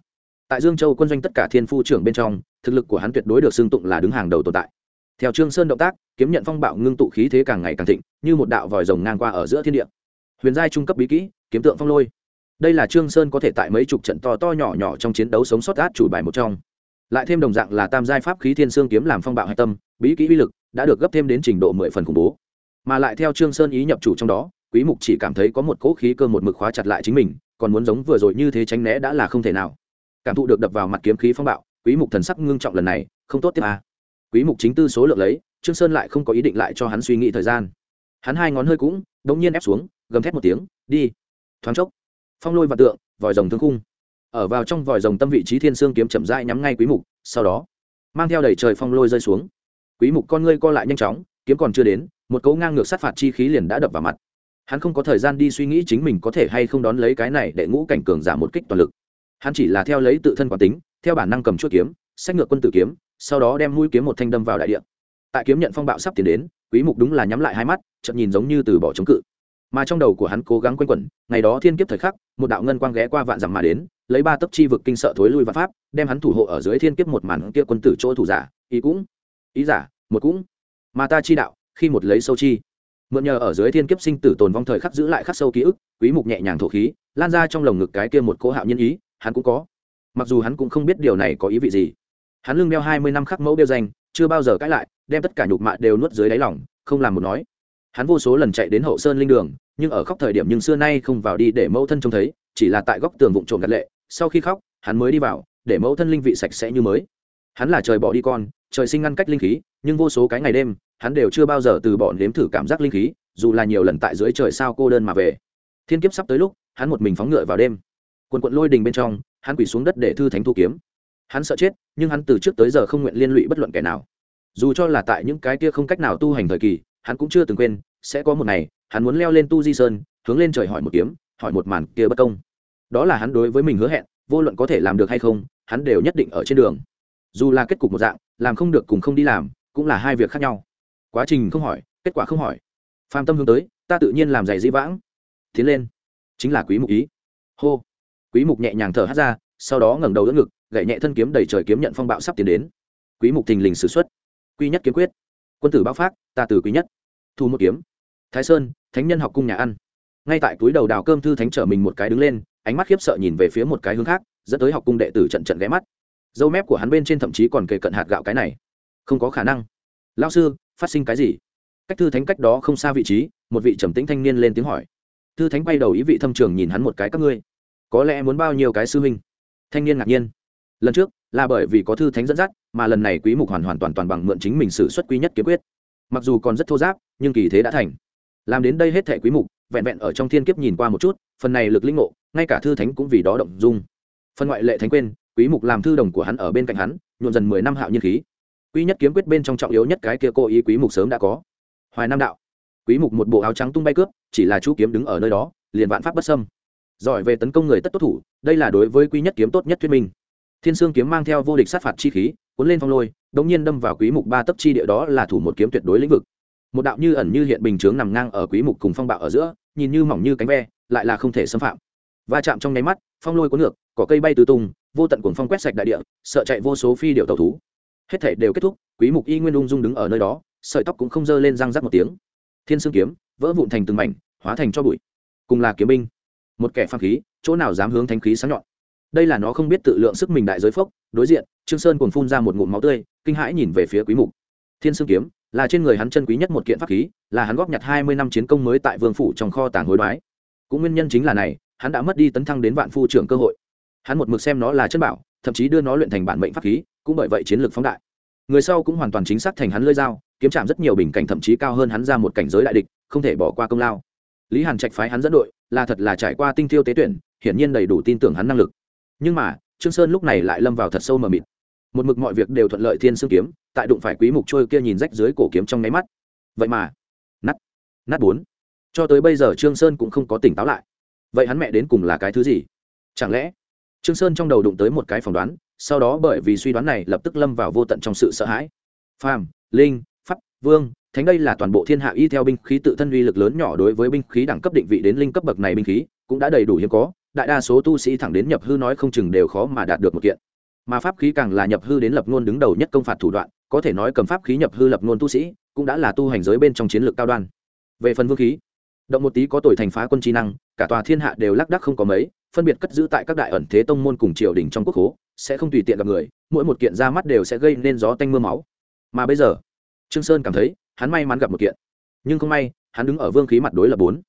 Speaker 1: Tại dương châu quân doanh tất cả thiên phu trưởng bên trong, thực lực của hắn tuyệt đối được xưng tụng là đứng hàng đầu tồn tại. Theo trương sơn động tác, kiếm nhận phong bạo ngưng tụ khí thế càng ngày càng thịnh, như một đạo vòi rồng ngang qua ở giữa thiên địa. Huyền giai trung cấp bí kỹ, kiếm tượng phong lôi. Đây là trương sơn có thể tại mấy chục trận to to nhỏ nhỏ trong chiến đấu sống sót át chủ bài một trong. Lại thêm đồng dạng là tam giai pháp khí thiên xương kiếm làm phong bạo hạch tâm, bí kỹ uy lực đã được gấp thêm đến trình độ mười phần khủng bố mà lại theo trương sơn ý nhập chủ trong đó, quý mục chỉ cảm thấy có một cỗ khí cơ một mực khóa chặt lại chính mình, còn muốn giống vừa rồi như thế tránh né đã là không thể nào. Cảm thụ được đập vào mặt kiếm khí phong bạo, quý mục thần sắc ngưng trọng lần này, không tốt tiếp à. quý mục chính tư số lượng lấy, trương sơn lại không có ý định lại cho hắn suy nghĩ thời gian. Hắn hai ngón hơi cũng đống nhiên ép xuống, gầm thét một tiếng, đi, thoáng chốc. Phong lôi và tượng, vòi rồng thương khung. Ở vào trong vòi rồng tâm vị trí thiên xương kiếm chậm rãi nhắm ngay quý mục, sau đó, mang theo đầy trời phong lôi rơi xuống. Quý mục con ngươi co lại nhanh chóng, kiếm còn chưa đến một cấu ngang ngược sát phạt chi khí liền đã đập vào mặt. Hắn không có thời gian đi suy nghĩ chính mình có thể hay không đón lấy cái này để ngũ cảnh cường giảm một kích toàn lực. Hắn chỉ là theo lấy tự thân quán tính, theo bản năng cầm chuôi kiếm sách ngược quân tử kiếm, sau đó đem mũi kiếm một thanh đâm vào đại địa. Tại kiếm nhận phong bạo sắp tiến đến, quý mục đúng là nhắm lại hai mắt, chợt nhìn giống như từ bỏ chống cự. Mà trong đầu của hắn cố gắng quanh quẩn, ngày đó thiên kiếp thời khắc, một đạo ngân quang ghé qua vạn dặm mà đến, lấy ba tấc chi vực kinh sợ thối lui vạn pháp, đem hắn thủ hộ ở dưới thiên kiếp một màn kia quân tử chỗ thủ giả, ý cũng, ý giả, một cũng. Mà ta chi đạo khi một lấy sâu chi, mượn nhờ ở dưới thiên kiếp sinh tử tồn vong thời khắc giữ lại khắc sâu ký ức, quý mục nhẹ nhàng thổ khí, lan ra trong lồng ngực cái kia một cỗ hạo nhân ý, hắn cũng có. Mặc dù hắn cũng không biết điều này có ý vị gì. Hắn lưng đeo hai mươi năm khắc mẫu đeo danh, chưa bao giờ cãi lại, đem tất cả nhục mạ đều nuốt dưới đáy lòng, không làm một nói. Hắn vô số lần chạy đến hậu sơn linh đường, nhưng ở khóc thời điểm nhưng xưa nay không vào đi để mẫu thân trông thấy, chỉ là tại góc tường vụn trộm gạt lệ, sau khi khóc, hắn mới đi vào, để mẫu thân linh vị sạch sẽ như mới. Hắn là trời bỏ đi con trời sinh ngăn cách linh khí, nhưng vô số cái ngày đêm, hắn đều chưa bao giờ từ bỏ nếm thử cảm giác linh khí, dù là nhiều lần tại dưới trời sao cô đơn mà về. Thiên kiếp sắp tới lúc, hắn một mình phóng ngựa vào đêm. Quần quận lôi đình bên trong, hắn quỳ xuống đất để thư thánh thu kiếm. Hắn sợ chết, nhưng hắn từ trước tới giờ không nguyện liên lụy bất luận kẻ nào. Dù cho là tại những cái kia không cách nào tu hành thời kỳ, hắn cũng chưa từng quên, sẽ có một ngày, hắn muốn leo lên tu di sơn, hướng lên trời hỏi một kiếm, hỏi một màn kia bất công. Đó là hắn đối với mình hứa hẹn, vô luận có thể làm được hay không, hắn đều nhất định ở trên đường. Dù là kết cục một dạng làm không được cùng không đi làm, cũng là hai việc khác nhau. Quá trình không hỏi, kết quả không hỏi. Phàm tâm hướng tới, ta tự nhiên làm giày dĩ vãng. Tiến lên. Chính là quý mục ý. Hô. Quý mục nhẹ nhàng thở hắt ra, sau đó ngẩng đầu đỡ ngực, gậy nhẹ thân kiếm đầy trời kiếm nhận phong bạo sắp tiến đến. Quý mục thình lình sử xuất. Quy nhất kiếm quyết. Quân tử báo phát, ta từ quý nhất. Thu một kiếm. Thái sơn, thánh nhân học cung nhà ăn. Ngay tại túi đầu đào cơm thư thánh trở mình một cái đứng lên, ánh mắt khiếp sợ nhìn về phía một cái hướng khác, dẫn tới học cung đệ tử trận trận ghé mắt dâu mép của hắn bên trên thậm chí còn kề cận hạt gạo cái này. Không có khả năng. Lao sư, phát sinh cái gì? Cách thư thánh cách đó không xa vị trí, một vị trầm tĩnh thanh niên lên tiếng hỏi. Thư thánh bay đầu ý vị thâm trường nhìn hắn một cái các ngươi. Có lẽ muốn bao nhiêu cái sư huynh? Thanh niên ngạc nhiên. Lần trước, là bởi vì có thư thánh dẫn dắt, mà lần này quý mục hoàn hoàn toàn toàn bằng mượn chính mình sử xuất quý nhất kiếm quyết. Mặc dù còn rất thô giáp, nhưng kỳ thế đã thành. Làm đến đây hết thể quý mục, vẹn vẹn ở trong thiên kiếp nhìn qua một chút, phần này lực linh ngộ, ngay cả thư thánh cũng vì đó động dung. Phần ngoại lệ thánh quên quý mục làm thư đồng của hắn ở bên cạnh hắn nhuộn dần 10 năm hạo nhiên khí. Quý nhất kiếm quyết bên trong trọng yếu nhất cái kia cô ý quý mục sớm đã có. Hoài nam đạo. Quý mục một bộ áo trắng tung bay cướp, chỉ là chú kiếm đứng ở nơi đó, liền vạn pháp bất xâm. Giỏi về tấn công người tất tốt thủ, đây là đối với quý nhất kiếm tốt nhất thuyết minh. Thiên sương kiếm mang theo vô địch sát phạt chi khí, cuốn lên phong lôi, đống nhiên đâm vào quý mục ba tấc chi địa đó là thủ một kiếm tuyệt đối lĩnh vực. Một đạo như ẩn như hiện bình chướng nằm ngang ở quý mục cùng phong bạo ở giữa, nhìn như mỏng như cánh ve, lại là không thể xâm phạm. Va chạm trong nháy mắt, phong lôi cuốn ngược, cỏ cây bay tứ tung vô tận cuồng phong quét sạch đại địa, sợ chạy vô số phi điệu tàu thú. Hết thể đều kết thúc, quý mục y nguyên ung dung đứng ở nơi đó, sợi tóc cũng không dơ lên răng rắc một tiếng. Thiên sương kiếm, vỡ vụn thành từng mảnh, hóa thành cho bụi. Cùng là kiếm binh. Một kẻ phàm khí, chỗ nào dám hướng thanh khí sáng nhọn. Đây là nó không biết tự lượng sức mình đại giới phốc, đối diện, trương sơn còn phun ra một ngụm máu tươi, kinh hãi nhìn về phía quý mục. Thiên sương kiếm, là trên người hắn chân quý nhất một kiện pháp khí, là hắn góp nhặt 20 năm chiến công mới tại vương phủ trong kho tàng hối đoái. Cũng nguyên nhân chính là này, hắn đã mất đi tấn thăng đến vạn phu trưởng cơ hội hắn một mực xem nó là chân bảo, thậm chí đưa nó luyện thành bản mệnh pháp khí, cũng bởi vậy chiến lược phóng đại. Người sau cũng hoàn toàn chính xác thành hắn lơi dao, kiếm chạm rất nhiều bình cảnh thậm chí cao hơn hắn ra một cảnh giới đại địch, không thể bỏ qua công lao. Lý hàn trạch phái hắn dẫn đội, là thật là trải qua tinh thiêu tế tuyển, hiển nhiên đầy đủ tin tưởng hắn năng lực. Nhưng mà, trương sơn lúc này lại lâm vào thật sâu mờ mịt. Một mực mọi việc đều thuận lợi thiên xương kiếm, tại đụng phải quý mục trôi kia nhìn rách dưới cổ kiếm trong nháy mắt. Vậy mà, nát nát bốn. Cho tới bây giờ trương sơn cũng không có tỉnh táo lại. Vậy hắn mẹ đến cùng là cái thứ gì? Chẳng lẽ trương sơn trong đầu đụng tới một cái phỏng đoán, sau đó bởi vì suy đoán này lập tức lâm vào vô tận trong sự sợ hãi. Phàm, linh, pháp, vương, thánh đây là toàn bộ thiên hạ y theo binh khí tự thân uy lực lớn nhỏ đối với binh khí đẳng cấp định vị đến linh cấp bậc này binh khí, cũng đã đầy đủ hiếm có, đại đa số tu sĩ thẳng đến nhập hư nói không chừng đều khó mà đạt được một kiện. Mà pháp khí càng là nhập hư đến lập ngôn đứng đầu nhất công phạt thủ đoạn, có thể nói cầm pháp khí nhập hư lập ngôn tu sĩ, cũng đã là tu hành giới bên trong chiến lược cao đoan. Về phần vương khí, động một tí có tuổi thành phá quân trí năng, cả tòa thiên hạ đều lác đắc không có mấy phân biệt cất giữ tại các đại ẩn thế tông môn cùng triều đình trong quốc hố sẽ không tùy tiện gặp người, mỗi một kiện ra mắt đều sẽ gây nên gió tanh mưa máu. Mà bây giờ, trương sơn cảm thấy, hắn may mắn gặp một kiện. Nhưng không may, hắn đứng ở vương khí mặt đối là bốn.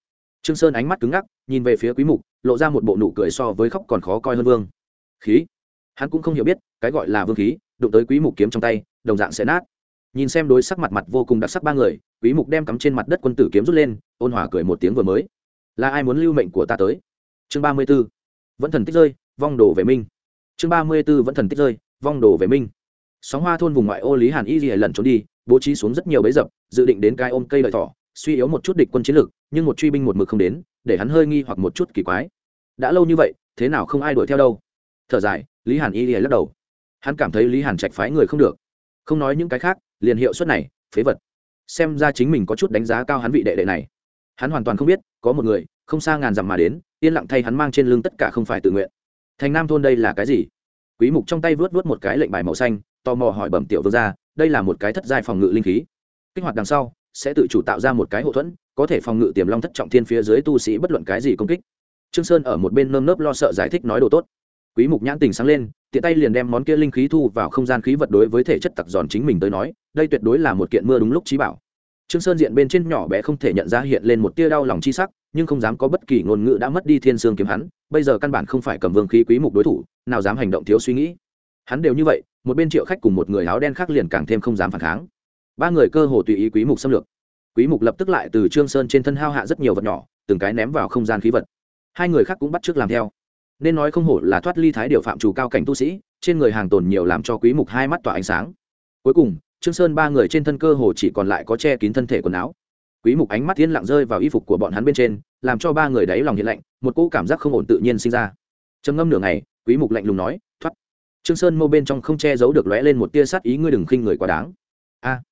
Speaker 1: Trương sơn ánh mắt cứng ngắc, nhìn về phía quý mục, lộ ra một bộ nụ cười so với khóc còn khó coi hơn vương. Khí? Hắn cũng không hiểu biết, cái gọi là vương khí, đụng tới quý mục kiếm trong tay, đồng dạng sẽ nát. Nhìn xem đối sắc mặt mặt vô cùng đặc sắc ba người, quý mục đem cắm trên mặt đất quân tử kiếm rút lên, ôn hòa cười một tiếng vừa mới. Là ai muốn lưu mệnh của ta tới? Chương 34. vẫn thần tích rơi, vong đồ về minh. Chương 34 vẫn thần tích rơi, vong đồ về minh. Sóng hoa thôn vùng ngoại ô lý hàn y lìa lần trốn đi, bố trí xuống rất nhiều bẫy dập, dự định đến cái ôm cây lợi thỏ suy yếu một chút địch quân chiến lược nhưng một truy binh một mực không đến, để hắn hơi nghi hoặc một chút kỳ quái. Đã lâu như vậy, thế nào không ai đuổi theo đâu? Thở dài, lý hàn y lìa lắc đầu. Hắn cảm thấy lý hàn trạch phái người không được. Không nói những cái khác, liền hiệu suất này, phế vật. Xem ra chính mình có chút đánh giá cao hắn vị đệ đệ này. Hắn hoàn toàn không biết, có một người, không xa ngàn dặm mà đến yên lặng thay hắn mang trên lưng tất cả không phải tự nguyện. Thành nam thôn đây là cái gì? Quý mục trong tay vớt vớt một cái lệnh bài màu xanh, tò mò hỏi bẩm tiểu vương gia đây là một cái thất giai phòng ngự linh khí. Kích hoạt đằng sau, sẽ tự chủ tạo ra một cái hậu thuẫn, có thể phòng ngự tiềm long thất trọng thiên phía dưới tu sĩ bất luận cái gì công kích. Trương sơn ở một bên nơm nớp lo sợ giải thích nói đồ tốt. Quý mục nhãn tình sáng lên, tiện tay liền đem món kia linh khí thu vào không gian khí vật đối với thể chất tặc giòn chính mình tới nói, đây tuyệt đối là một kiện mưa đúng lúc trí bảo. Trương sơn diện bên trên nhỏ bé không thể nhận ra hiện lên một tia đau lòng chi sắc nhưng không dám có bất kỳ ngôn ngữ đã mất đi thiên sương kiếm hắn, bây giờ căn bản không phải cầm vương khí quý mục đối thủ, nào dám hành động thiếu suy nghĩ. Hắn đều như vậy, một bên triệu khách cùng một người áo đen khác liền càng thêm không dám phản kháng. Ba người cơ hồ tùy ý quý mục xâm lược. Quý mục lập tức lại từ trương sơn trên thân hao hạ rất nhiều vật nhỏ, từng cái ném vào không gian khí vật. Hai người khác cũng bắt trước làm theo. Nên nói không hổ là thoát ly thái điều phạm chủ cao cảnh tu sĩ, trên người hàng tồn nhiều làm cho quý mục hai mắt tỏa ánh sáng. Cuối cùng, trương sơn ba người trên thân cơ hồ chỉ còn lại có che kín thân thể quần áo quý mục ánh mắt thiên lặng rơi vào y phục của bọn hắn bên trên, làm cho ba người đáy lòng hiện lạnh, một cỗ cảm giác không ổn tự nhiên sinh ra. Trầm ngâm nửa ngày, quý mục lạnh lùng nói, thoát. Trương sơn mâu bên trong không che giấu được lóe lên một tia sát ý, ngươi đừng khinh người quá đáng. A.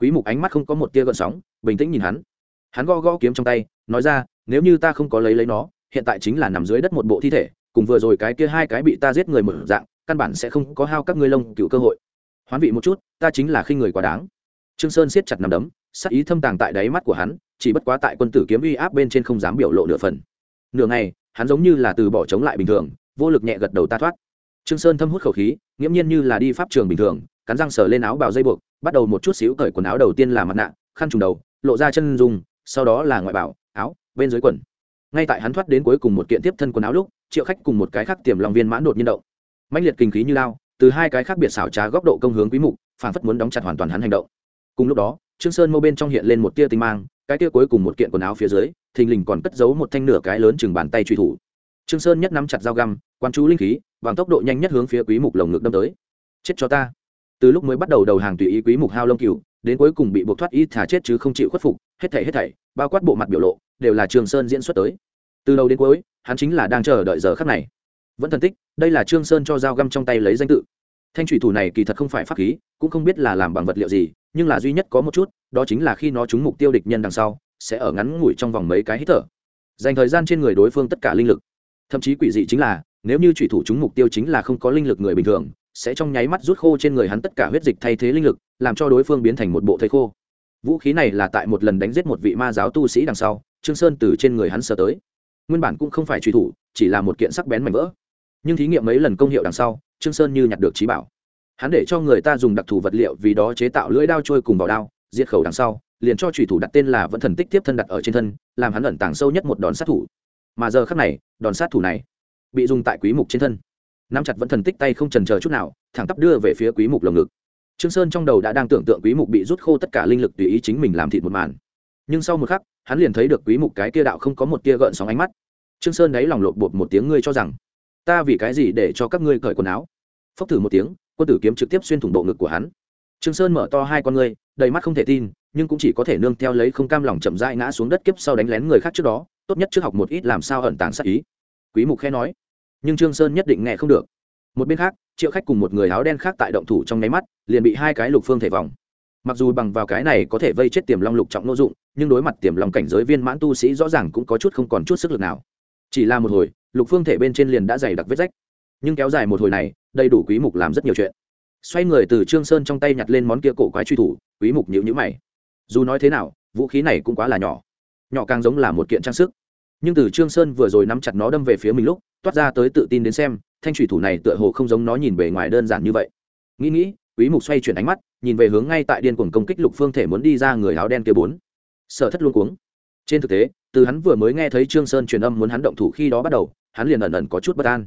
Speaker 1: Quý mục ánh mắt không có một tia gợn sóng, bình tĩnh nhìn hắn. Hắn gõ gõ kiếm trong tay, nói ra, nếu như ta không có lấy lấy nó, hiện tại chính là nằm dưới đất một bộ thi thể, cùng vừa rồi cái kia hai cái bị ta giết người mở dạng, căn bản sẽ không có hao các ngươi lông cựu cơ hội. Hoán vị một chút, ta chính là khinh người quá đáng trương sơn siết chặt nằm đấm sắc ý thâm tàng tại đáy mắt của hắn, chỉ bất quá tại quân tử kiếm uy áp bên trên không dám biểu lộ nửa phần. Nửa ngày, hắn giống như là từ bỏ chống lại bình thường, vô lực nhẹ gật đầu ta thoát. Trương sơn thâm hút khẩu khí, nghiễm nhiên như là đi pháp trường bình thường, cắn răng sờ lên áo bào dây buộc, bắt đầu một chút xíu cởi quần áo đầu tiên là mặt nạ, khăn trùng đầu, lộ ra chân dùng sau đó là ngoại bảo, áo, bên dưới quần. Ngay tại hắn thoát đến cuối cùng một kiện tiếp thân quần áo lúc, triệu khách cùng một cái khác tiềm lòng viên mãn đột nhiên động. Mãnh liệt kinh khí như lao, từ hai cái khác biệt xảo trá góc độ công hướng quý mục phản phất muốn đóng chặt hoàn toàn hắn hành động cùng lúc đó, trương sơn mô bên trong hiện lên một tia tinh mang, cái tia cuối cùng một kiện quần áo phía dưới, thình lình còn cất giấu một thanh nửa cái lớn chừng bàn tay truy thủ. Trương sơn nhất nắm chặt dao găm quan chú linh khí bằng tốc độ nhanh nhất hướng phía quý mục lồng ngực đâm tới. Chết cho ta. Từ lúc mới bắt đầu đầu hàng tùy ý quý mục hao lông cừu, đến cuối cùng bị buộc thoát y thả chết chứ không chịu khuất phục, hết thảy hết thảy, bao quát bộ mặt biểu lộ, đều là trương sơn diễn xuất tới. Từ đầu đến cuối, hắn chính là đang chờ đợi giờ khắc này. Vẫn thần tích, đây là trương sơn cho dao găm trong tay lấy danh tự. Thanh thủy thủ này kỳ thật không phải pháp khí, cũng không biết là làm bằng vật liệu gì nhưng là duy nhất có một chút, đó chính là khi nó trúng mục tiêu địch nhân đằng sau, sẽ ở ngắn ngủi trong vòng mấy cái hít thở. Dành thời gian trên người đối phương tất cả linh lực. Thậm chí quỷ dị chính là, nếu như thủy thủ trúng mục tiêu chính là không có linh lực người bình thường, sẽ trong nháy mắt rút khô trên người hắn tất cả huyết dịch thay thế linh lực, làm cho đối phương biến thành một bộ thây khô. Vũ khí này là tại một lần đánh giết một vị ma giáo tu sĩ đằng sau, trương sơn từ trên người hắn sờ tới. Nguyên bản cũng không phải truy thủ, chỉ là một kiện sắc bén mảnh vỡ. Nhưng thí nghiệm mấy lần công hiệu đằng sau, trương sơn như nhặt được trí bảo hắn để cho người ta dùng đặc thù vật liệu vì đó chế tạo lưỡi đao trôi cùng vào đao, diệt khẩu đằng sau, liền cho thủy thủ đặt tên là vẫn thần tích tiếp thân đặt ở trên thân, làm hắn ẩn tàng sâu nhất một đòn sát thủ. Mà giờ khắc này, đòn sát thủ này bị dùng tại quý mục trên thân. Nắm chặt vẫn thần tích tay không chần chờ chút nào, thẳng tắp đưa về phía quý mục lồng ngực. Trương sơn trong đầu đã đang tưởng tượng quý mục bị rút khô tất cả linh lực tùy ý chính mình làm thịt một màn. Nhưng sau một khắc, hắn liền thấy được quý mục cái kia đạo không có một tia gợn sóng ánh mắt. Trương sơn đáy lòng lột bột một tiếng, ngươi cho rằng ta vì cái gì để cho các ngươi cởi quần áo? Phốc thử một tiếng quân tử kiếm trực tiếp xuyên thủng bộ ngực của hắn. Trương sơn mở to hai con ngươi, đầy mắt không thể tin, nhưng cũng chỉ có thể nương theo lấy không cam lòng chậm rãi ngã xuống đất kiếp sau đánh lén người khác trước đó, tốt nhất trước học một ít làm sao ẩn tàng sát ý. Quý mục khẽ nói, nhưng trương sơn nhất định nghe không được. Một bên khác, triệu khách cùng một người áo đen khác tại động thủ trong nháy mắt, liền bị hai cái lục phương thể vòng. Mặc dù bằng vào cái này có thể vây chết tiềm long lục trọng nô dụng, nhưng đối mặt tiềm long cảnh giới viên mãn tu sĩ rõ ràng cũng có chút không còn chút sức lực nào. Chỉ là một hồi, lục phương thể bên trên liền đã dày đặc vết rách nhưng kéo dài một hồi này, đầy đủ quý mục làm rất nhiều chuyện. Xoay người từ trương sơn trong tay nhặt lên món kia cổ quái truy thủ, quý mục nhíu nhíu mày. Dù nói thế nào, vũ khí này cũng quá là nhỏ. Nhỏ càng giống là một kiện trang sức. Nhưng từ trương sơn vừa rồi nắm chặt nó đâm về phía mình lúc, toát ra tới tự tin đến xem, thanh truy thủ này tựa hồ không giống nó nhìn bề ngoài đơn giản như vậy. Nghĩ nghĩ, quý mục xoay chuyển ánh mắt, nhìn về hướng ngay tại điên cuồng công kích lục phương thể muốn đi ra người áo đen kia bốn. Sở thất luôn cuống. Trên thực tế, từ hắn vừa mới nghe thấy trương sơn truyền âm muốn hắn động thủ khi đó bắt đầu, hắn liền ẩn ẩn có chút bất an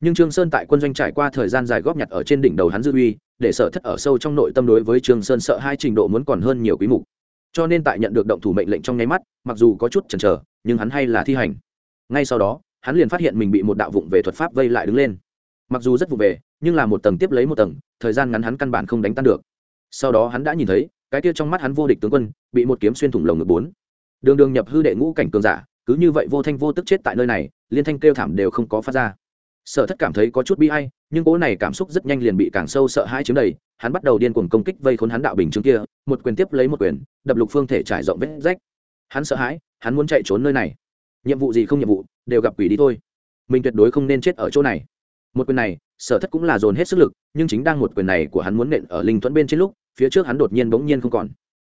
Speaker 1: nhưng trương sơn tại quân doanh trải qua thời gian dài góp nhặt ở trên đỉnh đầu hắn dư uy, để sở thất ở sâu trong nội tâm đối với trương sơn sợ hai trình độ muốn còn hơn nhiều quý mục. Cho nên tại nhận được động thủ mệnh lệnh trong nháy mắt, mặc dù có chút chần chờ, nhưng hắn hay là thi hành. Ngay sau đó, hắn liền phát hiện mình bị một đạo vụng về thuật pháp vây lại đứng lên. Mặc dù rất vụ về, nhưng là một tầng tiếp lấy một tầng, thời gian ngắn hắn căn bản không đánh tan được. Sau đó hắn đã nhìn thấy, cái kia trong mắt hắn vô địch tướng quân, bị một kiếm xuyên thủng lồng ngực bốn. Đường đường nhập hư đệ ngũ cảnh cường giả, cứ như vậy vô thanh vô tức chết tại nơi này, liên thanh kêu thảm đều không có phát ra sở thất cảm thấy có chút bi hay nhưng cỗ này cảm xúc rất nhanh liền bị càng sâu sợ hãi chiếm đầy, hắn bắt đầu điên cuồng công kích vây khốn hắn đạo bình chứng kia, một quyền tiếp lấy một quyền, đập lục phương thể trải rộng vết rách. Hắn sợ hãi, hắn muốn chạy trốn nơi này. Nhiệm vụ gì không nhiệm vụ, đều gặp quỷ đi thôi. Mình tuyệt đối không nên chết ở chỗ này. Một quyền này, sở thất cũng là dồn hết sức lực, nhưng chính đang một quyền này của hắn muốn nện ở linh thuẫn bên trên lúc, phía trước hắn đột nhiên bỗng nhiên không còn.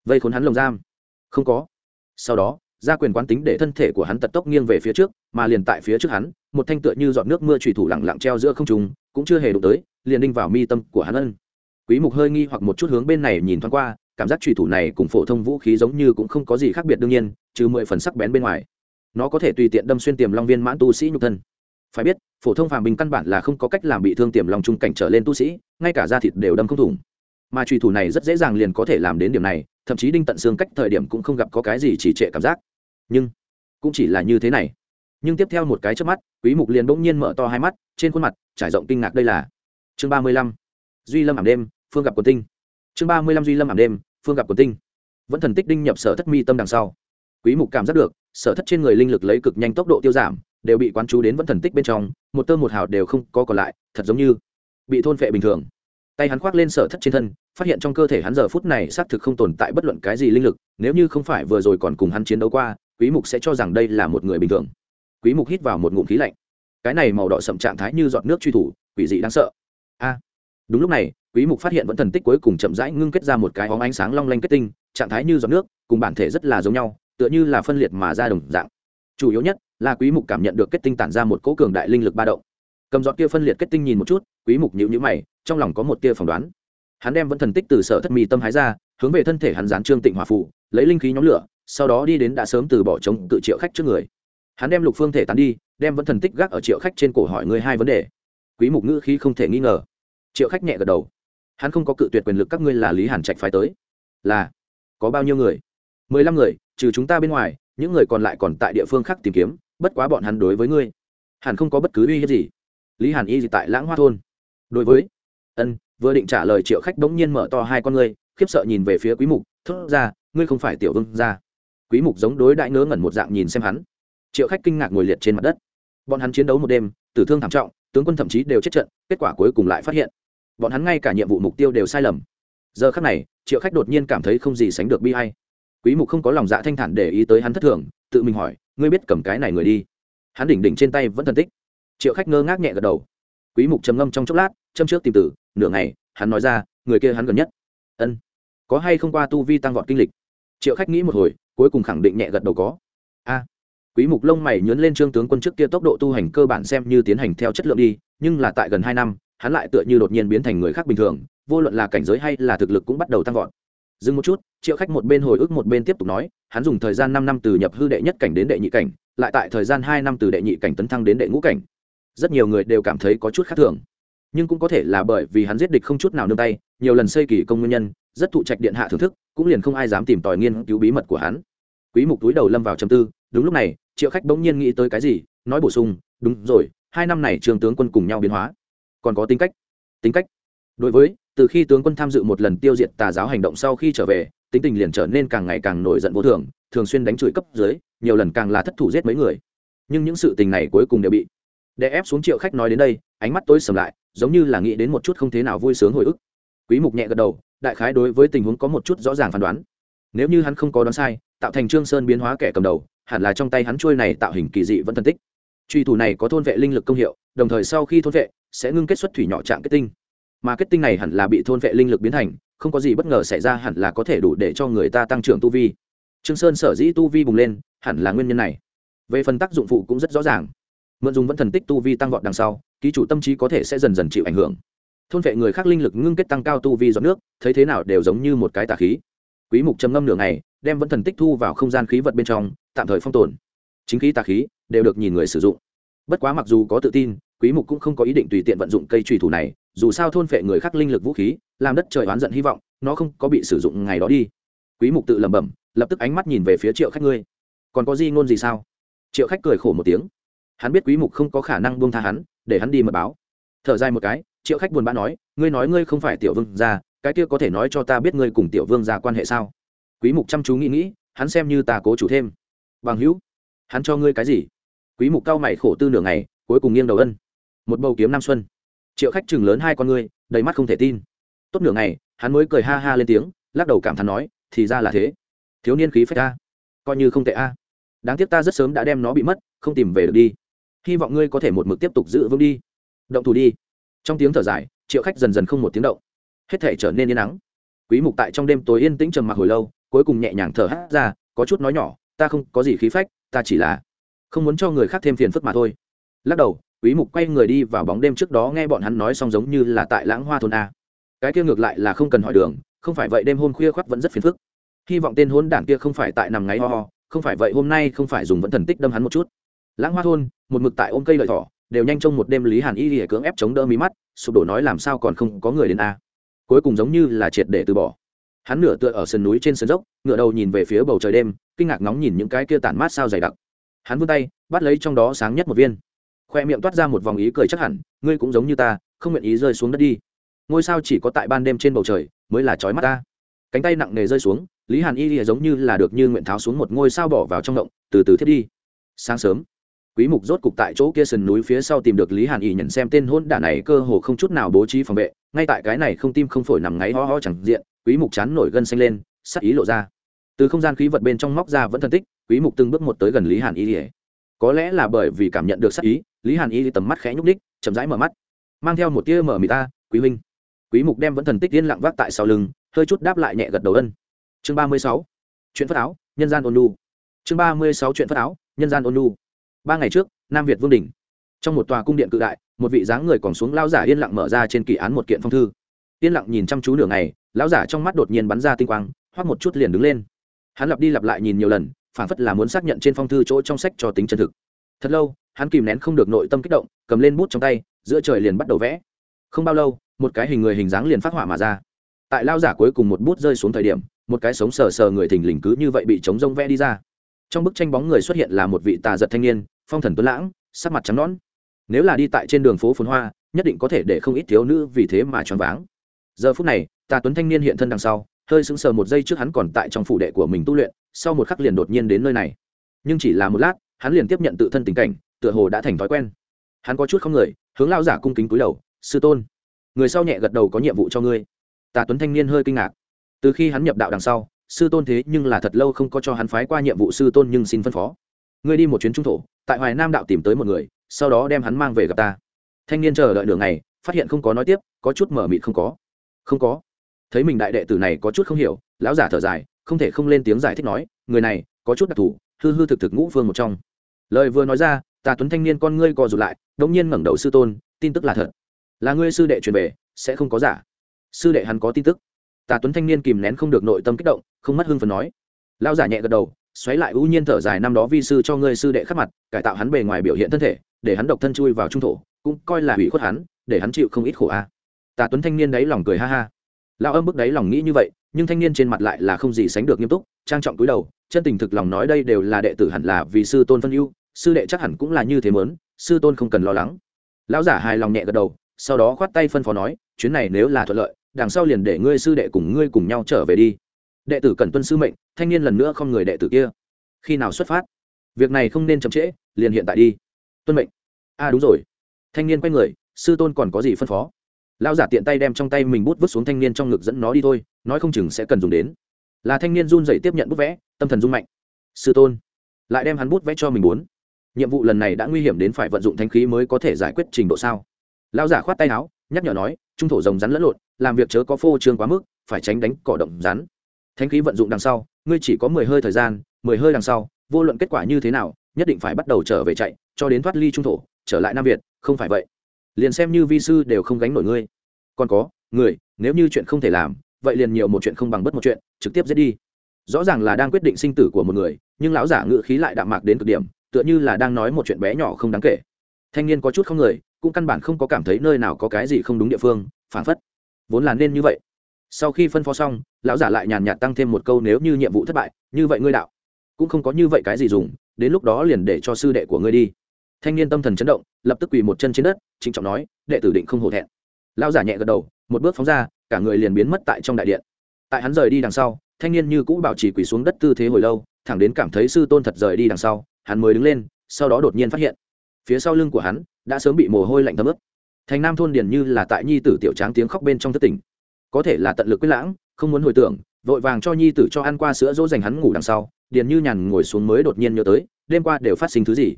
Speaker 1: Vây khốn hắn lồng giam. Không có. Sau đó gia quyền quán tính để thân thể của hắn tật tốc nghiêng về phía trước, mà liền tại phía trước hắn, một thanh tựa như giọt nước mưa trùy thủ lẳng lặng treo giữa không trùng cũng chưa hề đụng tới, liền đinh vào mi tâm của hắn ân. Quý mục hơi nghi hoặc một chút hướng bên này nhìn thoáng qua, cảm giác trùy thủ này cùng phổ thông vũ khí giống như cũng không có gì khác biệt đương nhiên, trừ mười phần sắc bén bên ngoài. Nó có thể tùy tiện đâm xuyên tiềm long viên mãn tu sĩ nhục thân. Phải biết, phổ thông phàm bình căn bản là không có cách làm bị thương tiềm long trung cảnh trở lên tu sĩ, ngay cả da thịt đều đâm không thủng. Mà trùy thủ này rất dễ dàng liền có thể làm đến điểm này thậm chí đinh tận xương cách thời điểm cũng không gặp có cái gì chỉ trệ cảm giác. Nhưng, cũng chỉ là như thế này. Nhưng tiếp theo một cái trước mắt, quý mục liền bỗng nhiên mở to hai mắt, trên khuôn mặt trải rộng kinh ngạc đây là chương 35. duy lâm ảm đêm, phương gặp quần tinh. Chương 35 duy lâm ảm đêm, phương gặp quần tinh. Vẫn thần tích đinh nhập sở thất mi tâm đằng sau. Quý mục cảm giác được, sở thất trên người linh lực lấy cực nhanh tốc độ tiêu giảm, đều bị quán chú đến vẫn thần tích bên trong, một tơ một hào đều không có còn lại, thật giống như bị thôn phệ bình thường tay hắn khoác lên sở thất trên thân, phát hiện trong cơ thể hắn giờ phút này xác thực không tồn tại bất luận cái gì linh lực, nếu như không phải vừa rồi còn cùng hắn chiến đấu qua, quý mục sẽ cho rằng đây là một người bình thường. Quý mục hít vào một ngụm khí lạnh. Cái này màu đỏ sậm trạng thái như giọt nước truy thủ, quỷ dị đáng sợ. A! Đúng lúc này, quý mục phát hiện vẫn thần tích cuối cùng chậm rãi ngưng kết ra một cái óng ánh sáng long lanh kết tinh, trạng thái như giọt nước, cùng bản thể rất là giống nhau, tựa như là phân liệt mà ra đồng dạng. Chủ yếu nhất là quý mục cảm nhận được kết tinh tản ra một cỗ cường đại linh lực ba động. Cầm giọt kia phân liệt kết tinh nhìn một chút, quý mục nhíu nhíu mày trong lòng có một tia phỏng đoán. Hắn đem vẫn thần tích từ sở thất mì tâm hái ra, hướng về thân thể hắn dán trương tịnh hỏa phụ lấy linh khí nhóm lửa, sau đó đi đến đã sớm từ bỏ chống tự triệu khách trước người. Hắn đem lục phương thể tán đi, đem vẫn thần tích gác ở triệu khách trên cổ hỏi người hai vấn đề. Quý mục ngữ khí không thể nghi ngờ. Triệu khách nhẹ gật đầu. Hắn không có cự tuyệt quyền lực các ngươi là lý hàn trạch phái tới. Là. Có bao nhiêu người? Mười lăm người, trừ chúng ta bên ngoài, những người còn lại còn tại địa phương khác tìm kiếm, bất quá bọn hắn đối với ngươi, hẳn không có bất cứ uy hiếp gì. Lý hàn y gì tại lãng hoa thôn. Đối với ân, vừa định trả lời triệu khách bỗng nhiên mở to hai con ngươi, khiếp sợ nhìn về phía quý mục, thốt ra, ngươi không phải tiểu vương gia. Quý mục giống đối đại ngớ ngẩn một dạng nhìn xem hắn. Triệu khách kinh ngạc ngồi liệt trên mặt đất. Bọn hắn chiến đấu một đêm, tử thương thảm trọng, tướng quân thậm chí đều chết trận, kết quả cuối cùng lại phát hiện. Bọn hắn ngay cả nhiệm vụ mục tiêu đều sai lầm. Giờ khắc này, triệu khách đột nhiên cảm thấy không gì sánh được bi hay quý mục không có lòng dạ thanh thản để ý tới hắn thất thường, tự mình hỏi, ngươi biết cầm cái này người đi? Hắn đỉnh đỉnh trên tay vẫn thần tích. Triệu khách ngơ ngác nhẹ gật đầu. Quý mục trầm ngâm trong chốc lát, châm trước tìm tử nửa ngày, hắn nói ra, người kia hắn gần nhất. Ân. Có hay không qua tu vi tăng vọt kinh lịch? Triệu khách nghĩ một hồi, cuối cùng khẳng định nhẹ gật đầu có. A. Quý mục lông mày nhướng lên trương tướng quân trước kia tốc độ tu hành cơ bản xem như tiến hành theo chất lượng đi, nhưng là tại gần hai năm, hắn lại tựa như đột nhiên biến thành người khác bình thường, vô luận là cảnh giới hay là thực lực cũng bắt đầu tăng vọt. Dừng một chút, triệu khách một bên hồi ức một bên tiếp tục nói, hắn dùng thời gian năm năm từ nhập hư đệ nhất cảnh đến đệ nhị cảnh, lại tại thời gian hai năm từ đệ nhị cảnh tấn thăng đến đệ ngũ cảnh. Rất nhiều người đều cảm thấy có chút khác thường nhưng cũng có thể là bởi vì hắn giết địch không chút nào nương tay, nhiều lần xây kỳ công nguyên nhân, rất thụ trạch điện hạ thưởng thức, cũng liền không ai dám tìm tòi nghiên cứu bí mật của hắn. Quý mục túi đầu lâm vào trầm tư, đúng lúc này, triệu khách bỗng nhiên nghĩ tới cái gì, nói bổ sung, đúng rồi, hai năm này trường tướng quân cùng nhau biến hóa. Còn có tính cách. Tính cách? Đối với, từ khi tướng quân tham dự một lần tiêu diệt tà giáo hành động sau khi trở về, tính tình liền trở nên càng ngày càng nổi giận vô thường thường xuyên đánh chửi cấp dưới, nhiều lần càng là thất thủ giết mấy người. Nhưng những sự tình này cuối cùng đều bị để ép xuống triệu khách nói đến đây, ánh mắt tôi sầm lại, giống như là nghĩ đến một chút không thế nào vui sướng hồi ức. Quý mục nhẹ gật đầu, đại khái đối với tình huống có một chút rõ ràng phán đoán. Nếu như hắn không có đoán sai, tạo thành trương sơn biến hóa kẻ cầm đầu, hẳn là trong tay hắn chuôi này tạo hình kỳ dị vẫn thần tích. Truy thủ này có thôn vệ linh lực công hiệu, đồng thời sau khi thôn vệ, sẽ ngưng kết xuất thủy nhỏ trạng kết tinh. Mà kết tinh này hẳn là bị thôn vệ linh lực biến thành, không có gì bất ngờ xảy ra hẳn là có thể đủ để cho người ta tăng trưởng tu vi. Trương sơn sở dĩ tu vi bùng lên, hẳn là nguyên nhân này. Về phần tác dụng phụ cũng rất rõ ràng mượn dùng vẫn thần tích tu vi tăng vọt đằng sau, ký chủ tâm trí có thể sẽ dần dần chịu ảnh hưởng. Thôn vệ người khác linh lực ngưng kết tăng cao tu vi giọt nước, thấy thế nào đều giống như một cái tà khí. Quý mục trầm ngâm nửa ngày, đem vẫn thần tích thu vào không gian khí vật bên trong, tạm thời phong tồn. Chính khí tà khí đều được nhìn người sử dụng. Bất quá mặc dù có tự tin, quý mục cũng không có ý định tùy tiện vận dụng cây trùy thủ này, dù sao thôn phệ người khác linh lực vũ khí, làm đất trời oán giận hy vọng, nó không có bị sử dụng ngày đó đi. Quý mục tự lẩm bẩm, lập tức ánh mắt nhìn về phía triệu khách ngươi. Còn có gì ngôn gì sao? Triệu khách cười khổ một tiếng hắn biết quý mục không có khả năng buông tha hắn, để hắn đi mật báo. Thở dài một cái, triệu khách buồn bã nói, ngươi nói ngươi không phải tiểu vương gia, cái kia có thể nói cho ta biết ngươi cùng tiểu vương gia quan hệ sao? Quý mục chăm chú nghĩ nghĩ, hắn xem như ta cố chủ thêm. Bằng hữu, hắn cho ngươi cái gì? Quý mục cao mày khổ tư nửa ngày, cuối cùng nghiêng đầu ân. Một bầu kiếm nam xuân. Triệu khách chừng lớn hai con ngươi, đầy mắt không thể tin. Tốt nửa ngày, hắn mới cười ha ha lên tiếng, lắc đầu cảm thán nói, thì ra là thế. Thiếu niên khí phách a coi như không tệ a. Đáng tiếc ta rất sớm đã đem nó bị mất, không tìm về được đi hy vọng ngươi có thể một mực tiếp tục giữ vững đi. Động thủ đi. Trong tiếng thở dài, triệu khách dần dần không một tiếng động. Hết thể trở nên yên nắng quý mục tại trong đêm tối yên tĩnh trầm mặc hồi lâu, cuối cùng nhẹ nhàng thở hát ra, có chút nói nhỏ, ta không có gì khí phách, ta chỉ là không muốn cho người khác thêm phiền phức mà thôi. Lắc đầu, quý mục quay người đi vào bóng đêm trước đó nghe bọn hắn nói xong giống như là tại lãng hoa thôn a. Cái kia ngược lại là không cần hỏi đường, không phải vậy đêm hôm khuya khoắt vẫn rất phiền phức. Hy vọng tên hôn đảng kia không phải tại nằm ngáy ho ho, không phải vậy hôm nay không phải dùng vẫn thần tích đâm hắn một chút lãng hoa thôn, một mực tại ôm cây lợi thỏ, đều nhanh trong một đêm lý hàn y lìa cưỡng ép chống đỡ mí mắt, sụp đổ nói làm sao còn không có người đến a. Cuối cùng giống như là triệt để từ bỏ. Hắn nửa tựa ở sườn núi trên sườn dốc ngựa đầu nhìn về phía bầu trời đêm, kinh ngạc ngóng nhìn những cái kia tản mát sao dày đặc. Hắn vươn tay, bắt lấy trong đó sáng nhất một viên. Khoe miệng toát ra một vòng ý cười chắc hẳn, ngươi cũng giống như ta, không nguyện ý rơi xuống đất đi. Ngôi sao chỉ có tại ban đêm trên bầu trời, mới là trói mắt ta. Cánh tay nặng nề rơi xuống, lý hàn y lìa giống như là được như nguyện tháo xuống một ngôi sao bỏ vào trong động, từ từ thiết đi. Sáng sớm quý mục rốt cục tại chỗ kia sườn núi phía sau tìm được lý hàn y nhận xem tên hôn đả này, cơ hồ không chút nào bố trí phòng vệ. Ngay tại cái này không tim không phổi nằm ngáy ho ho chẳng diện, quý mục chán nổi gân xanh lên, sắc ý lộ ra. Từ không gian khí vật bên trong móc ra vẫn thân tích, quý mục từng bước một tới gần lý hàn y lìa có lẽ là bởi vì cảm nhận được sắc ý, lý hàn y tầm mắt khẽ nhúc ních chậm rãi mở mắt. Mang theo một tia mở mì ta, quý huynh quý mục đem vẫn thần tích yên lặng vác tại sau lưng, hơi chút đáp lại nhẹ gật đầu ân. Chương 36. chuyện phất áo, nhân gian ôn nhu. Chương 36 chuyện phất áo, nhân gian ôn nhu ba ngày trước, nam việt vương đình. Trong một tòa cung điện cự đại, một vị dáng người còn xuống lao giả yên lặng mở ra trên kỳ án một kiện phong thư. Yên lặng nhìn chăm chú nửa ngày, lão giả trong mắt đột nhiên bắn ra tinh quang, hoắc một chút liền đứng lên. Hắn lặp đi lặp lại nhìn nhiều lần, phản phất là muốn xác nhận trên phong thư chỗ trong sách cho tính chân thực. Thật lâu, hắn kìm nén không được nội tâm kích động, cầm lên bút trong tay, giữa trời liền bắt đầu vẽ. Không bao lâu, một cái hình người hình dáng liền phát họa mà ra. Tại lao giả cuối cùng một bút rơi xuống thời điểm, một cái sống sờ sờ người thình lình cứ như vậy bị chống rông vẽ đi ra. Trong bức tranh bóng người xuất hiện là một vị tà giật thanh niên phong thần tuấn lãng, sắc mặt trắng nón nếu là đi tại trên đường phố phồn hoa, nhất định có thể để không ít thiếu nữ vì thế mà choáng váng. Giờ phút này, tà tuấn thanh niên hiện thân đằng sau, hơi sững sờ một giây trước hắn còn tại trong phủ đệ của mình tu luyện, sau một khắc liền đột nhiên đến nơi này. Nhưng chỉ là một lát, hắn liền tiếp nhận tự thân tình cảnh, tựa hồ đã thành thói quen. Hắn có chút không người, hướng lao giả cung kính cúi đầu, sư tôn, người sau nhẹ gật đầu có nhiệm vụ cho ngươi. Tà tuấn thanh niên hơi kinh ngạc. Từ khi hắn nhập đạo đằng sau, sư tôn thế nhưng là thật lâu không có cho hắn phái qua nhiệm vụ sư tôn nhưng xin phân phó ngươi đi một chuyến trung thổ, tại hoài nam đạo tìm tới một người, sau đó đem hắn mang về gặp ta. Thanh niên chờ đợi đường này phát hiện không có nói tiếp, có chút mở mịt không có. Không có. Thấy mình đại đệ tử này có chút không hiểu, lão giả thở dài, không thể không lên tiếng giải thích nói, người này, có chút đặc thù, hư hư thực thực ngũ phương một trong. Lời vừa nói ra, tà tuấn thanh niên con ngươi co rụt lại, đống nhiên ngẩng đầu sư tôn, tin tức là thật. Là ngươi sư đệ truyền về, sẽ không có giả. Sư đệ hắn có tin tức. Tà tuấn thanh niên kìm nén không được nội tâm kích động, không mất hưng phần nói. Lão giả nhẹ gật đầu xoáy lại ưu nhiên thở dài năm đó vi sư cho ngươi sư đệ khắc mặt, cải tạo hắn bề ngoài biểu hiện thân thể, để hắn độc thân chui vào trung thổ, cũng coi là hủy khuất hắn, để hắn chịu không ít khổ a. À. tà tuấn thanh niên đấy lòng cười ha ha. Lao âm bức đấy lòng nghĩ như vậy, nhưng thanh niên trên mặt lại là không gì sánh được nghiêm túc, trang trọng cúi đầu, chân tình thực lòng nói đây đều là đệ tử hẳn là vì sư tôn phân ưu, sư đệ chắc hẳn cũng là như thế mớn sư tôn không cần lo lắng. Lão giả hài lòng nhẹ gật đầu, sau đó khoát tay phân phó nói, chuyến này nếu là thuận lợi, đằng sau liền để ngươi sư đệ cùng ngươi cùng nhau trở về đi đệ tử cần tuân sư mệnh thanh niên lần nữa không người đệ tử kia. Khi nào xuất phát? Việc này không nên chậm trễ liền hiện tại đi. Tuân mệnh. A à, đúng rồi. Thanh niên quay người sư tôn còn có gì phân phó? Lão giả tiện tay đem trong tay mình bút vứt xuống thanh niên trong ngực dẫn nó đi thôi nói không chừng sẽ cần dùng đến. Là thanh niên run dậy tiếp nhận bút vẽ tâm thần rung mạnh. Sư tôn lại đem hắn bút vẽ cho mình muốn nhiệm vụ lần này đã nguy hiểm đến phải vận dụng thanh khí mới có thể giải quyết trình độ sao? Lão giả khoát tay áo nhắc nhở nói trung thổ rồng rắn lẫn lộn làm việc chớ có phô trương quá mức phải tránh đánh cỏ động rắn. Thánh khí vận dụng đằng sau, ngươi chỉ có mười hơi thời gian, mười hơi đằng sau, vô luận kết quả như thế nào, nhất định phải bắt đầu trở về chạy, cho đến thoát ly trung thổ, trở lại nam việt, không phải vậy. Liền xem như vi sư đều không gánh nổi ngươi. Còn có, người, nếu như chuyện không thể làm, vậy liền nhiều một chuyện không bằng bất một chuyện, trực tiếp giết đi. Rõ ràng là đang quyết định sinh tử của một người, nhưng lão giả ngự khí lại đạm mạc đến cực điểm, tựa như là đang nói một chuyện bé nhỏ không đáng kể. Thanh niên có chút không người, cũng căn bản không có cảm thấy nơi nào có cái gì không đúng địa phương phản phất. Vốn là nên như vậy sau khi phân phó xong, lão giả lại nhàn nhạt tăng thêm một câu nếu như nhiệm vụ thất bại, như vậy ngươi đạo. Cũng không có như vậy cái gì dùng, đến lúc đó liền để cho sư đệ của ngươi đi. Thanh niên tâm thần chấn động, lập tức quỳ một chân trên đất, trịnh trọng nói, đệ tử định không hổ thẹn. Lão giả nhẹ gật đầu, một bước phóng ra, cả người liền biến mất tại trong đại điện. Tại hắn rời đi đằng sau, thanh niên như cũ bảo trì quỳ xuống đất tư thế hồi lâu, thẳng đến cảm thấy sư tôn thật rời đi đằng sau, hắn mới đứng lên, sau đó đột nhiên phát hiện, phía sau lưng của hắn đã sớm bị mồ hôi lạnh thấm ướt. Thành nam thôn điền như là tại nhi tử tiểu tráng tiếng khóc bên trong thất tỉnh có thể là tận lực quyết lãng, không muốn hồi tưởng, vội vàng cho nhi tử cho ăn qua sữa dỗ dành hắn ngủ đằng sau, điền như nhàn ngồi xuống mới đột nhiên nhớ tới, đêm qua đều phát sinh thứ gì.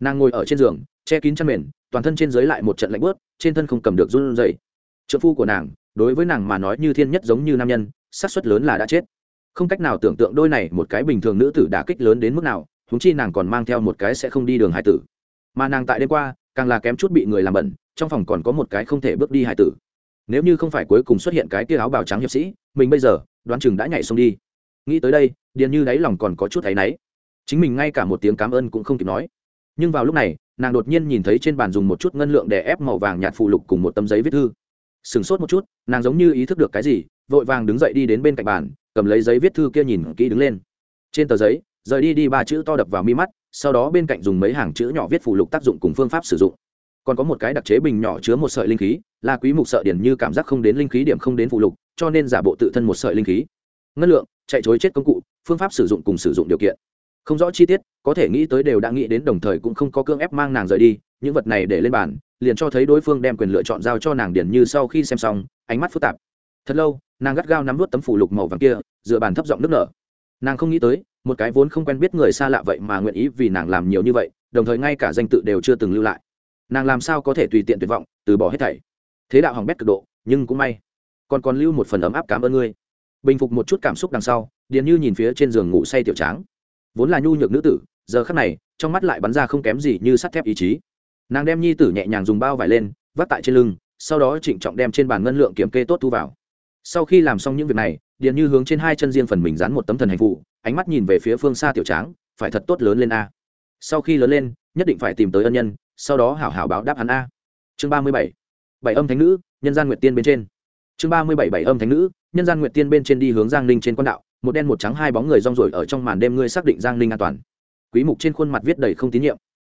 Speaker 1: Nàng ngồi ở trên giường, che kín chăn mền, toàn thân trên dưới lại một trận lạnh bớt trên thân không cầm được run rẩy. Trợ phu của nàng, đối với nàng mà nói như thiên nhất giống như nam nhân, xác suất lớn là đã chết. Không cách nào tưởng tượng đôi này một cái bình thường nữ tử đã kích lớn đến mức nào húng chi nàng còn mang theo một cái sẽ không đi đường hải tử. Mà nàng tại đêm qua, càng là kém chút bị người làm bẩn, trong phòng còn có một cái không thể bước đi hải tử nếu như không phải cuối cùng xuất hiện cái kia áo bào trắng hiệp sĩ, mình bây giờ, đoán chừng đã nhảy xuống đi. Nghĩ tới đây, điền như đáy lòng còn có chút thấy náy. Chính mình ngay cả một tiếng cảm ơn cũng không kịp nói. Nhưng vào lúc này, nàng đột nhiên nhìn thấy trên bàn dùng một chút ngân lượng để ép màu vàng nhạt phụ lục cùng một tấm giấy viết thư. Sửng sốt một chút, nàng giống như ý thức được cái gì, vội vàng đứng dậy đi đến bên cạnh bàn, cầm lấy giấy viết thư kia nhìn kỹ đứng lên. Trên tờ giấy, rời đi đi ba chữ to đập vào mi mắt, sau đó bên cạnh dùng mấy hàng chữ nhỏ viết phụ lục tác dụng cùng phương pháp sử dụng còn có một cái đặc chế bình nhỏ chứa một sợi linh khí, là quý mục sợ điển như cảm giác không đến linh khí điểm không đến phụ lục, cho nên giả bộ tự thân một sợi linh khí. Ngân lượng, chạy chối chết công cụ, phương pháp sử dụng cùng sử dụng điều kiện. Không rõ chi tiết, có thể nghĩ tới đều đã nghĩ đến đồng thời cũng không có cưỡng ép mang nàng rời đi, những vật này để lên bàn, liền cho thấy đối phương đem quyền lựa chọn giao cho nàng điển như sau khi xem xong, ánh mắt phức tạp. Thật lâu, nàng gắt gao nắm vút tấm phủ lục màu vàng kia, dựa bàn thấp giọng nước nở. Nàng không nghĩ tới, một cái vốn không quen biết người xa lạ vậy mà nguyện ý vì nàng làm nhiều như vậy, đồng thời ngay cả danh tự đều chưa từng lưu lại nàng làm sao có thể tùy tiện tuyệt vọng, từ bỏ hết thảy. Thế đạo hỏng bét cực độ, nhưng cũng may. Còn còn lưu một phần ấm áp cảm ơn ngươi. Bình phục một chút cảm xúc đằng sau, điền như nhìn phía trên giường ngủ say tiểu tráng. Vốn là nhu nhược nữ tử, giờ khắc này, trong mắt lại bắn ra không kém gì như sắt thép ý chí. Nàng đem nhi tử nhẹ nhàng dùng bao vải lên, vắt tại trên lưng, sau đó trịnh trọng đem trên bàn ngân lượng kiểm kê tốt thu vào. Sau khi làm xong những việc này, điền như hướng trên hai chân riêng phần mình dán một tấm thần hành phụ ánh mắt nhìn về phía phương xa tiểu tráng, phải thật tốt lớn lên a. Sau khi lớn lên, nhất định phải tìm tới ân nhân sau đó hảo hảo báo đáp hắn a. Chương ba mươi bảy bảy âm thánh nữ, nhân gian nguyệt tiên bên trên. Chương ba mươi bảy bảy âm thánh nữ, nhân gian nguyệt tiên bên trên đi hướng giang ninh trên quan đạo, một đen một trắng hai bóng người rong rổi ở trong màn đêm ngươi xác định giang ninh an toàn. Quý mục trên khuôn mặt viết đầy không tín nhiệm.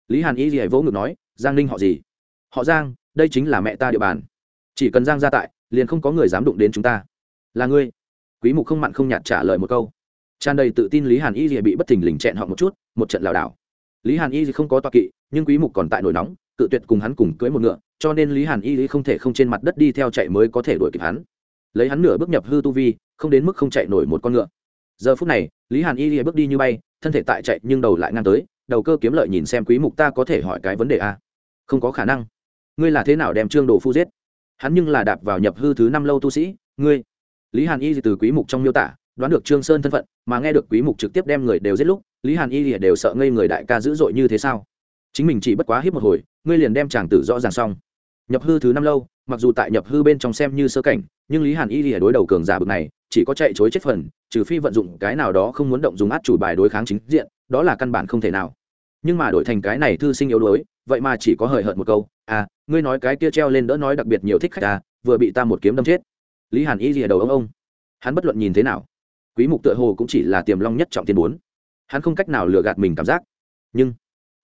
Speaker 1: Lý hàn y gì vỗ ngực nói, giang ninh họ gì? Họ giang, đây chính là mẹ ta địa bàn. Chỉ cần giang ra tại, liền không có người dám đụng đến chúng ta. Là ngươi? Quý mục không mặn không nhạt trả lời một câu. Tràn đầy tự tin lý hàn y gì bị bất thình lình chẹn họ một chút, một trận lảo đảo lý hàn y thì không có toa kỵ, nhưng quý mục còn tại nổi nóng, cự tuyệt cùng hắn cùng cưới một ngựa, cho nên lý hàn y lý không thể không trên mặt đất đi theo chạy mới có thể đuổi kịp hắn. Lấy hắn nửa bước nhập hư tu vi, không đến mức không chạy nổi một con ngựa. Giờ phút này, lý hàn y thì bước đi như bay, thân thể tại chạy nhưng đầu lại ngang tới, đầu cơ kiếm lợi nhìn xem quý mục ta có thể hỏi cái vấn đề a? Không có khả năng. Ngươi là thế nào đem trương đồ phu giết? Hắn nhưng là đạp vào nhập hư thứ năm lâu tu sĩ, ngươi? Lý hàn y từ quý mục trong miêu tả đoán được trương sơn thân phận, mà nghe được quý mục trực tiếp đem người đều giết lúc, lý hàn y đều sợ ngây người đại ca dữ dội như thế sao? Chính mình chỉ bất quá hiếp một hồi, ngươi liền đem chàng tử rõ ràng xong. Nhập hư thứ năm lâu, mặc dù tại nhập hư bên trong xem như sơ cảnh, nhưng lý hàn y lìa đối đầu cường giả bực này, chỉ có chạy chối chết phần, trừ phi vận dụng cái nào đó không muốn động dùng át chủ bài đối kháng chính diện, đó là căn bản không thể nào. Nhưng mà đổi thành cái này thư sinh yếu đuối, vậy mà chỉ có hời hợt một câu à ngươi nói cái kia treo lên đỡ nói đặc biệt nhiều thích khách à vừa bị ta một kiếm đâm chết. Lý hàn y lìa đầu ông ông. Hắn bất luận nhìn thế nào quý mục tựa hồ cũng chỉ là tiềm long nhất trọng tiên bốn. Hắn không cách nào lừa gạt mình cảm giác. Nhưng,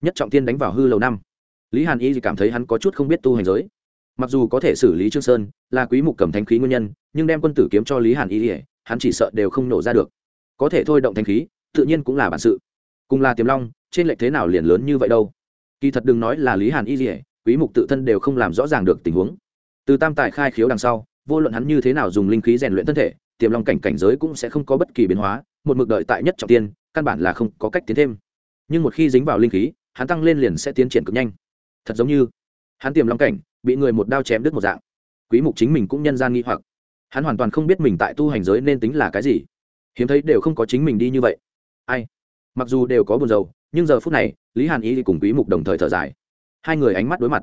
Speaker 1: nhất trọng tiên đánh vào hư lầu năm, lý hàn y cảm thấy hắn có chút không biết tu hành giới. Mặc dù có thể xử lý trương sơn là quý mục cầm thánh khí nguyên nhân, nhưng đem quân tử kiếm cho lý hàn y hắn chỉ sợ đều không nổ ra được. Có thể thôi động thánh khí, tự nhiên cũng là bản sự. Cùng là tiềm long, trên lệch thế nào liền lớn như vậy đâu. Kỳ thật đừng nói là lý hàn y quý mục tự thân đều không làm rõ ràng được tình huống. Từ tam tài khai khiếu đằng sau, vô luận hắn như thế nào dùng linh khí rèn luyện thân thể tiềm long cảnh cảnh giới cũng sẽ không có bất kỳ biến hóa, một mực đợi tại nhất trọng tiên, căn bản là không có cách tiến thêm. Nhưng một khi dính vào linh khí, hắn tăng lên liền sẽ tiến triển cực nhanh. Thật giống như, hắn tiềm long cảnh, bị người một đao chém đứt một dạng. Quý mục chính mình cũng nhân gian nghi hoặc. Hắn hoàn toàn không biết mình tại tu hành giới nên tính là cái gì. Hiếm thấy đều không có chính mình đi như vậy. Ai? Mặc dù đều có buồn rầu, nhưng giờ phút này, lý hàn y cùng quý mục đồng thời thở dài. Hai người ánh mắt đối mặt.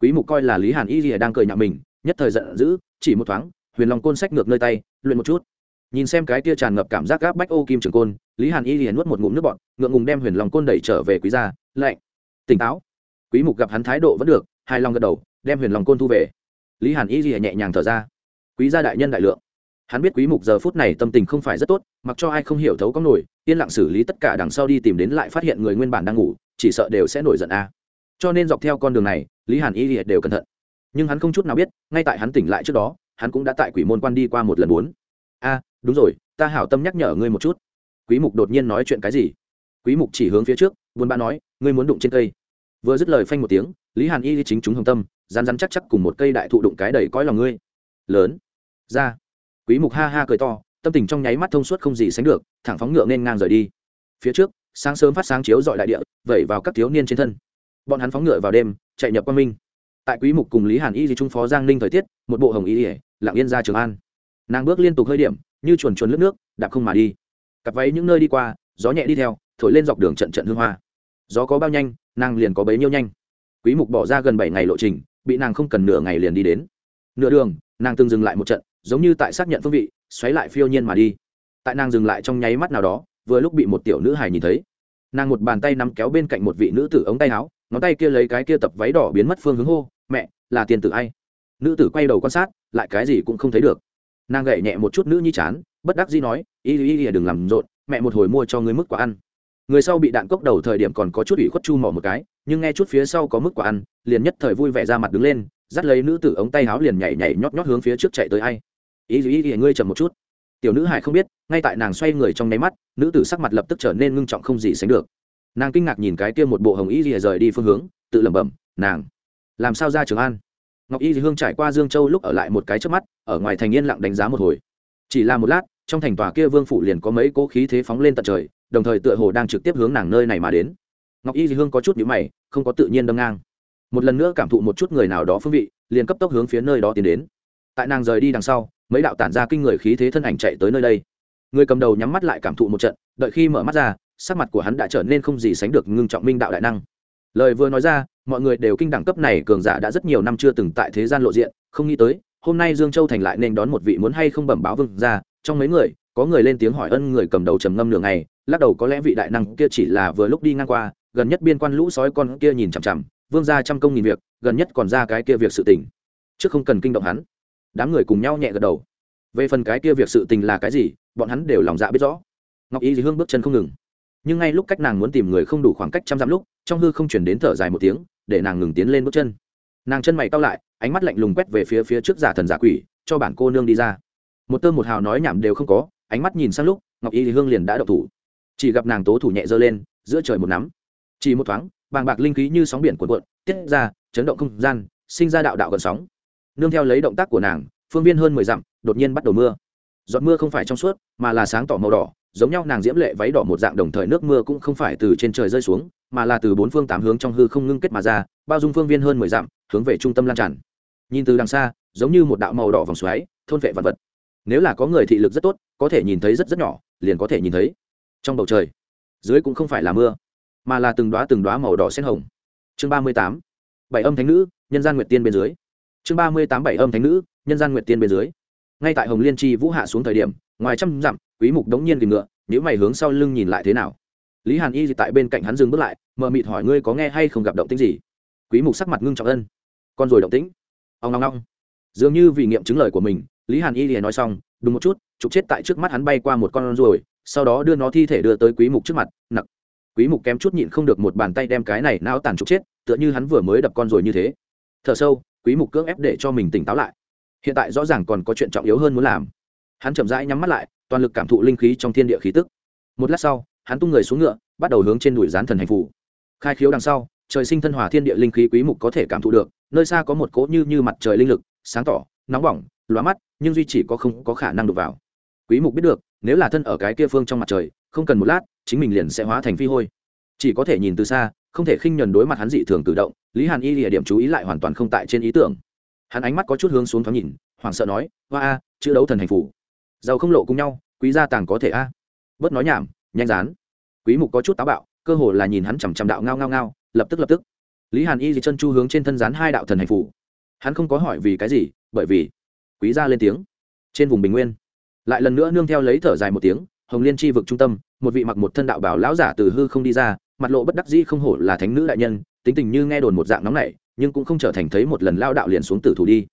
Speaker 1: Quý mục coi là lý hàn y đang cười nhạo mình, nhất thời giận dữ, chỉ một thoáng huyền long côn sách ngược nơi tay, luyện một chút. Nhìn xem cái tia tràn ngập cảm giác gáp bách ô kim trường côn, lý hàn y liền nuốt một ngụm nước bọt, ngượng ngùng đem huyền long côn đẩy trở về quý gia, lạnh. Tỉnh táo. Quý mục gặp hắn thái độ vẫn được hai long gật đầu, đem huyền long côn thu về. Lý hàn y liền nhẹ nhàng thở ra. Quý gia đại nhân đại lượng. Hắn biết quý mục giờ phút này tâm tình không phải rất tốt, mặc cho ai không hiểu thấu có nổi, yên lặng xử lý tất cả đằng sau đi tìm đến lại phát hiện người nguyên bản đang ngủ, chỉ sợ đều sẽ nổi giận a. Cho nên dọc theo con đường này, lý hàn y đều cẩn thận. Nhưng hắn không chút nào biết, ngay tại hắn tỉnh lại trước đó hắn cũng đã tại quỷ môn quan đi qua một lần bốn. A, đúng rồi, ta hảo tâm nhắc nhở ngươi một chút. Quý mục đột nhiên nói chuyện cái gì? Quý mục chỉ hướng phía trước, buồn bã nói, ngươi muốn đụng trên cây. Vừa dứt lời phanh một tiếng, lý hàn y chính chúng hồng tâm rán rán chắc chắc cùng một cây đại thụ đụng cái đầy cõi lòng ngươi. Lớn. Ra. Quý mục ha ha cười to, tâm tình trong nháy mắt thông suốt không gì sánh được, thẳng phóng ngựa nên ngang rời đi. Phía trước, sáng sớm phát sáng chiếu dọi đại địa, vẩy vào các thiếu niên trên thân. Bọn hắn phóng ngựa vào đêm, chạy nhập quan minh tại quý mục cùng lý hàn y di trung phó giang ninh thời tiết, một bộ hồng y ỉa lặng yên ra trường an. Nàng bước liên tục hơi điểm, như chuồn chuồn lướt nước, đạp không mà đi. Cặp váy những nơi đi qua, gió nhẹ đi theo, thổi lên dọc đường trận trận hương hoa. Gió có bao nhanh, nàng liền có bấy nhiêu nhanh. Quý mục bỏ ra gần bảy ngày lộ trình, bị nàng không cần nửa ngày liền đi đến. Nửa đường, nàng từng dừng lại một trận, giống như tại xác nhận phương vị, xoáy lại phiêu nhiên mà đi. Tại nàng dừng lại trong nháy mắt nào đó, vừa lúc bị một tiểu nữ hài nhìn thấy. Nàng một bàn tay nắm kéo bên cạnh một vị nữ tử ống tay áo, ngón tay kia lấy cái kia tập váy đỏ biến mất phương hướng hô là tiền tử ai? Nữ tử quay đầu quan sát, lại cái gì cũng không thấy được. Nàng gậy nhẹ một chút nữ nhi chán, bất đắc dĩ nói, y y y, đừng làm rộn, mẹ một hồi mua cho ngươi mức quả ăn. Người sau bị đạn cốc đầu thời điểm còn có chút ủy khuất chu mỏ một cái, nhưng nghe chút phía sau có mức quả ăn, liền nhất thời vui vẻ ra mặt đứng lên, dắt lấy nữ tử ống tay háo liền nhảy nhảy nhót nhót hướng phía trước chạy tới ai. Ý ý ý ngươi chậm một chút. Tiểu nữ hải không biết, ngay tại nàng xoay người trong nháy mắt, nữ tử sắc mặt lập tức trở nên ngưng trọng không gì sánh được. Nàng kinh ngạc nhìn cái kia một bộ hồng y rìa rời đi phương hướng, tự lẩm bẩm, nàng làm sao ra trường an? Ngọc y hương trải qua dương châu lúc ở lại một cái trước mắt, ở ngoài thành yên lặng đánh giá một hồi. Chỉ là một lát, trong thành tòa kia vương phủ liền có mấy cỗ khí thế phóng lên tận trời, đồng thời tựa hồ đang trực tiếp hướng nàng nơi này mà đến. Ngọc y hương có chút nhữ mày, không có tự nhiên đâm ngang. Một lần nữa cảm thụ một chút người nào đó phương vị, liền cấp tốc hướng phía nơi đó tiến đến. Tại nàng rời đi đằng sau, mấy đạo tản ra kinh người khí thế thân ảnh chạy tới nơi đây. Người cầm đầu nhắm mắt lại cảm thụ một trận, đợi khi mở mắt ra, sắc mặt của hắn đã trở nên không gì sánh được ngưng trọng minh đạo đại năng lời vừa nói ra, mọi người đều kinh đẳng cấp này cường giả đã rất nhiều năm chưa từng tại thế gian lộ diện, không nghĩ tới, hôm nay dương châu thành lại nên đón một vị muốn hay không bẩm báo vương ra trong mấy người, có người lên tiếng hỏi ân người cầm đầu trầm ngâm nửa ngày, lắc đầu có lẽ vị đại năng kia chỉ là vừa lúc đi ngang qua, gần nhất biên quan lũ sói con kia nhìn chằm chằm, vương ra trăm công nghìn việc, gần nhất còn ra cái kia việc sự tình. Chứ không cần kinh động hắn. Đám người cùng nhau nhẹ gật đầu. Về phần cái kia việc sự tình là cái gì, bọn hắn đều lòng dạ biết rõ. Ngọc y dì hương bước chân không ngừng nhưng ngay lúc cách nàng muốn tìm người không đủ khoảng cách trăm dặm lúc, trong hư không chuyển đến thở dài một tiếng, để nàng ngừng tiến lên bước chân. Nàng chân mày cao lại, ánh mắt lạnh lùng quét về phía phía trước giả thần giả quỷ, cho bản cô nương đi ra. Một tơ một hào nói nhảm đều không có, ánh mắt nhìn sang lúc, ngọc y thì hương liền đã đậu thủ. Chỉ gặp nàng tố thủ nhẹ giơ lên, giữa trời một nắm. Chỉ một thoáng, bàng bạc linh khí như sóng biển cuộn cuộn, tiết ra, chấn động không gian, sinh ra đạo đạo gần sóng. Nương theo lấy động tác của nàng, phương viên hơn mười dặm, đột nhiên bắt đầu mưa. Giọt mưa không phải trong suốt, mà là sáng tỏ màu đỏ giống nhau nàng diễm lệ váy đỏ một dạng đồng thời nước mưa cũng không phải từ trên trời rơi xuống, mà là từ bốn phương tám hướng trong hư không ngưng kết mà ra, bao dung phương viên hơn mười dặm, hướng về trung tâm lan tràn. Nhìn từ đằng xa, giống như một đạo màu đỏ vòng xoáy, thôn vệ vật vật. Nếu là có người thị lực rất tốt, có thể nhìn thấy rất rất nhỏ, liền có thể nhìn thấy. Trong bầu trời, dưới cũng không phải là mưa, mà là từng đoá từng đoá màu đỏ sen hồng. Chương ba mươi tám, bảy âm thánh nữ, nhân gian nguyệt tiên bên dưới. Chương ba mươi tám, bảy âm thánh nữ, nhân gian nguyệt tiên bên dưới. Ngay tại hồng liên chi vũ hạ xuống thời điểm, ngoài trăm dặm quý mục đống nhiên tìm ngựa nếu mày hướng sau lưng nhìn lại thế nào. Lý hàn y thì tại bên cạnh hắn dừng bước lại, mờ mịt hỏi ngươi có nghe hay không gặp động tĩnh gì? Quý mục sắc mặt ngưng trọng ân. Con rồi động tĩnh. Ông long long dường như vì nghiệm chứng lời của mình, lý hàn y thì nói xong, đúng một chút, trục chết tại trước mắt hắn bay qua một con rồi sau đó đưa nó thi thể đưa tới quý mục trước mặt nặng quý mục kém chút nhịn không được một bàn tay đem cái này não tàn trục chết, tựa như hắn vừa mới đập con rồi như thế. Thở sâu, quý mục cưỡng ép để cho mình tỉnh táo lại. Hiện tại rõ ràng còn có chuyện trọng yếu hơn muốn làm. Hắn chậm rãi nhắm mắt lại toàn lực cảm thụ linh khí trong thiên địa khí tức. Một lát sau, hắn tung người xuống ngựa, bắt đầu hướng trên đùi gián thần hành phủ khai khiếu đằng sau, trời sinh thân hòa thiên địa linh khí quý mục có thể cảm thụ được, nơi xa có một cỗ như như mặt trời linh lực, sáng tỏ, nóng bỏng, lóa mắt, nhưng duy chỉ có không có khả năng đụng vào. Quý mục biết được, nếu là thân ở cái kia phương trong mặt trời, không cần một lát, chính mình liền sẽ hóa thành phi hôi. Chỉ có thể nhìn từ xa, không thể khinh nhẫn đối mặt hắn dị thường tự động, lý hàn y địa điểm chú ý lại hoàn toàn không tại trên ý tưởng. Hắn ánh mắt có chút hướng xuống thoáng nhìn, hoảng sợ nói hoa a, chữ đấu thần hành phủ giàu không lộ cùng nhau quý gia tàng có thể a. Bớt nói nhảm, nhanh dán. quý mục có chút táo bạo, cơ hồ là nhìn hắn chằm chằm đạo ngao ngao ngao, lập tức lập tức. Lý hàn y di chân chu hướng trên thân dán hai đạo thần hành phủ. Hắn không có hỏi vì cái gì, bởi vì quý gia lên tiếng. Trên vùng bình nguyên, lại lần nữa nương theo lấy thở dài một tiếng, hồng liên Chi vực trung tâm, một vị mặc một thân đạo bảo lão giả từ hư không đi ra, mặt lộ bất đắc dĩ không hổ là thánh nữ đại nhân, tính tình như nghe đồn một dạng nóng này nhưng cũng không trở thành thấy một lần lao đạo liền xuống tử thủ đi.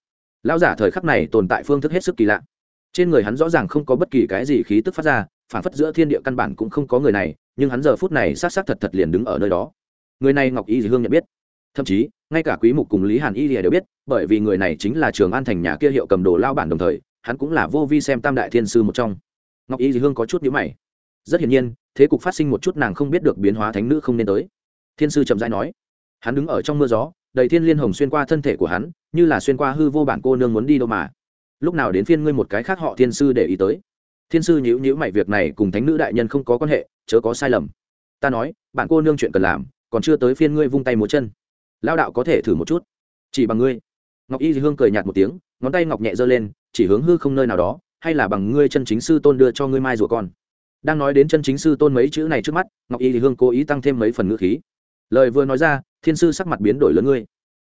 Speaker 1: Lão giả thời khắc này tồn tại phương thức hết sức kỳ lạ trên người hắn rõ ràng không có bất kỳ cái gì khí tức phát ra, phản phất giữa thiên địa căn bản cũng không có người này, nhưng hắn giờ phút này s á t s á t thật thật liền đứng ở nơi đó. Người này ngọc y dì hương nhận biết. Thậm chí, ngay cả quý mục cùng lý hàn y dì đều biết, bởi vì người này chính là trường an thành nhà kia hiệu cầm đồ lao bản đồng thời, hắn cũng là vô vi xem tam đại thiên sư một trong. Ngọc y dì hương có chút nhữ mày. Rất hiển nhiên, thế cục phát sinh một chút nàng không biết được biến hóa thánh nữ không nên tới. Thiên sư chậm rãi nói. Hắn đứng ở trong mưa gió, đầy thiên liên hồng xuyên qua thân thể của hắn, như là xuyên qua hư vô bản cô nương muốn đi đâu mà lúc nào đến phiên ngươi một cái khác họ thiên sư để ý tới. Thiên sư nhữ nhữ mày, việc này cùng thánh nữ đại nhân không có quan hệ, chớ có sai lầm. Ta nói, bạn cô nương chuyện cần làm, còn chưa tới phiên ngươi vung tay múa chân. Lao đạo có thể thử một chút. Chỉ bằng ngươi. Ngọc y hương cười nhạt một tiếng, ngón tay ngọc nhẹ giơ lên, chỉ hướng hư không nơi nào đó, hay là bằng ngươi chân chính sư tôn đưa cho ngươi mai rùa con. Đang nói đến chân chính sư tôn mấy chữ này trước mắt, ngọc y hương cố ý tăng thêm mấy phần ngữ khí. Lời vừa nói ra, thiên sư sắc mặt biến đổi lớn ngươi.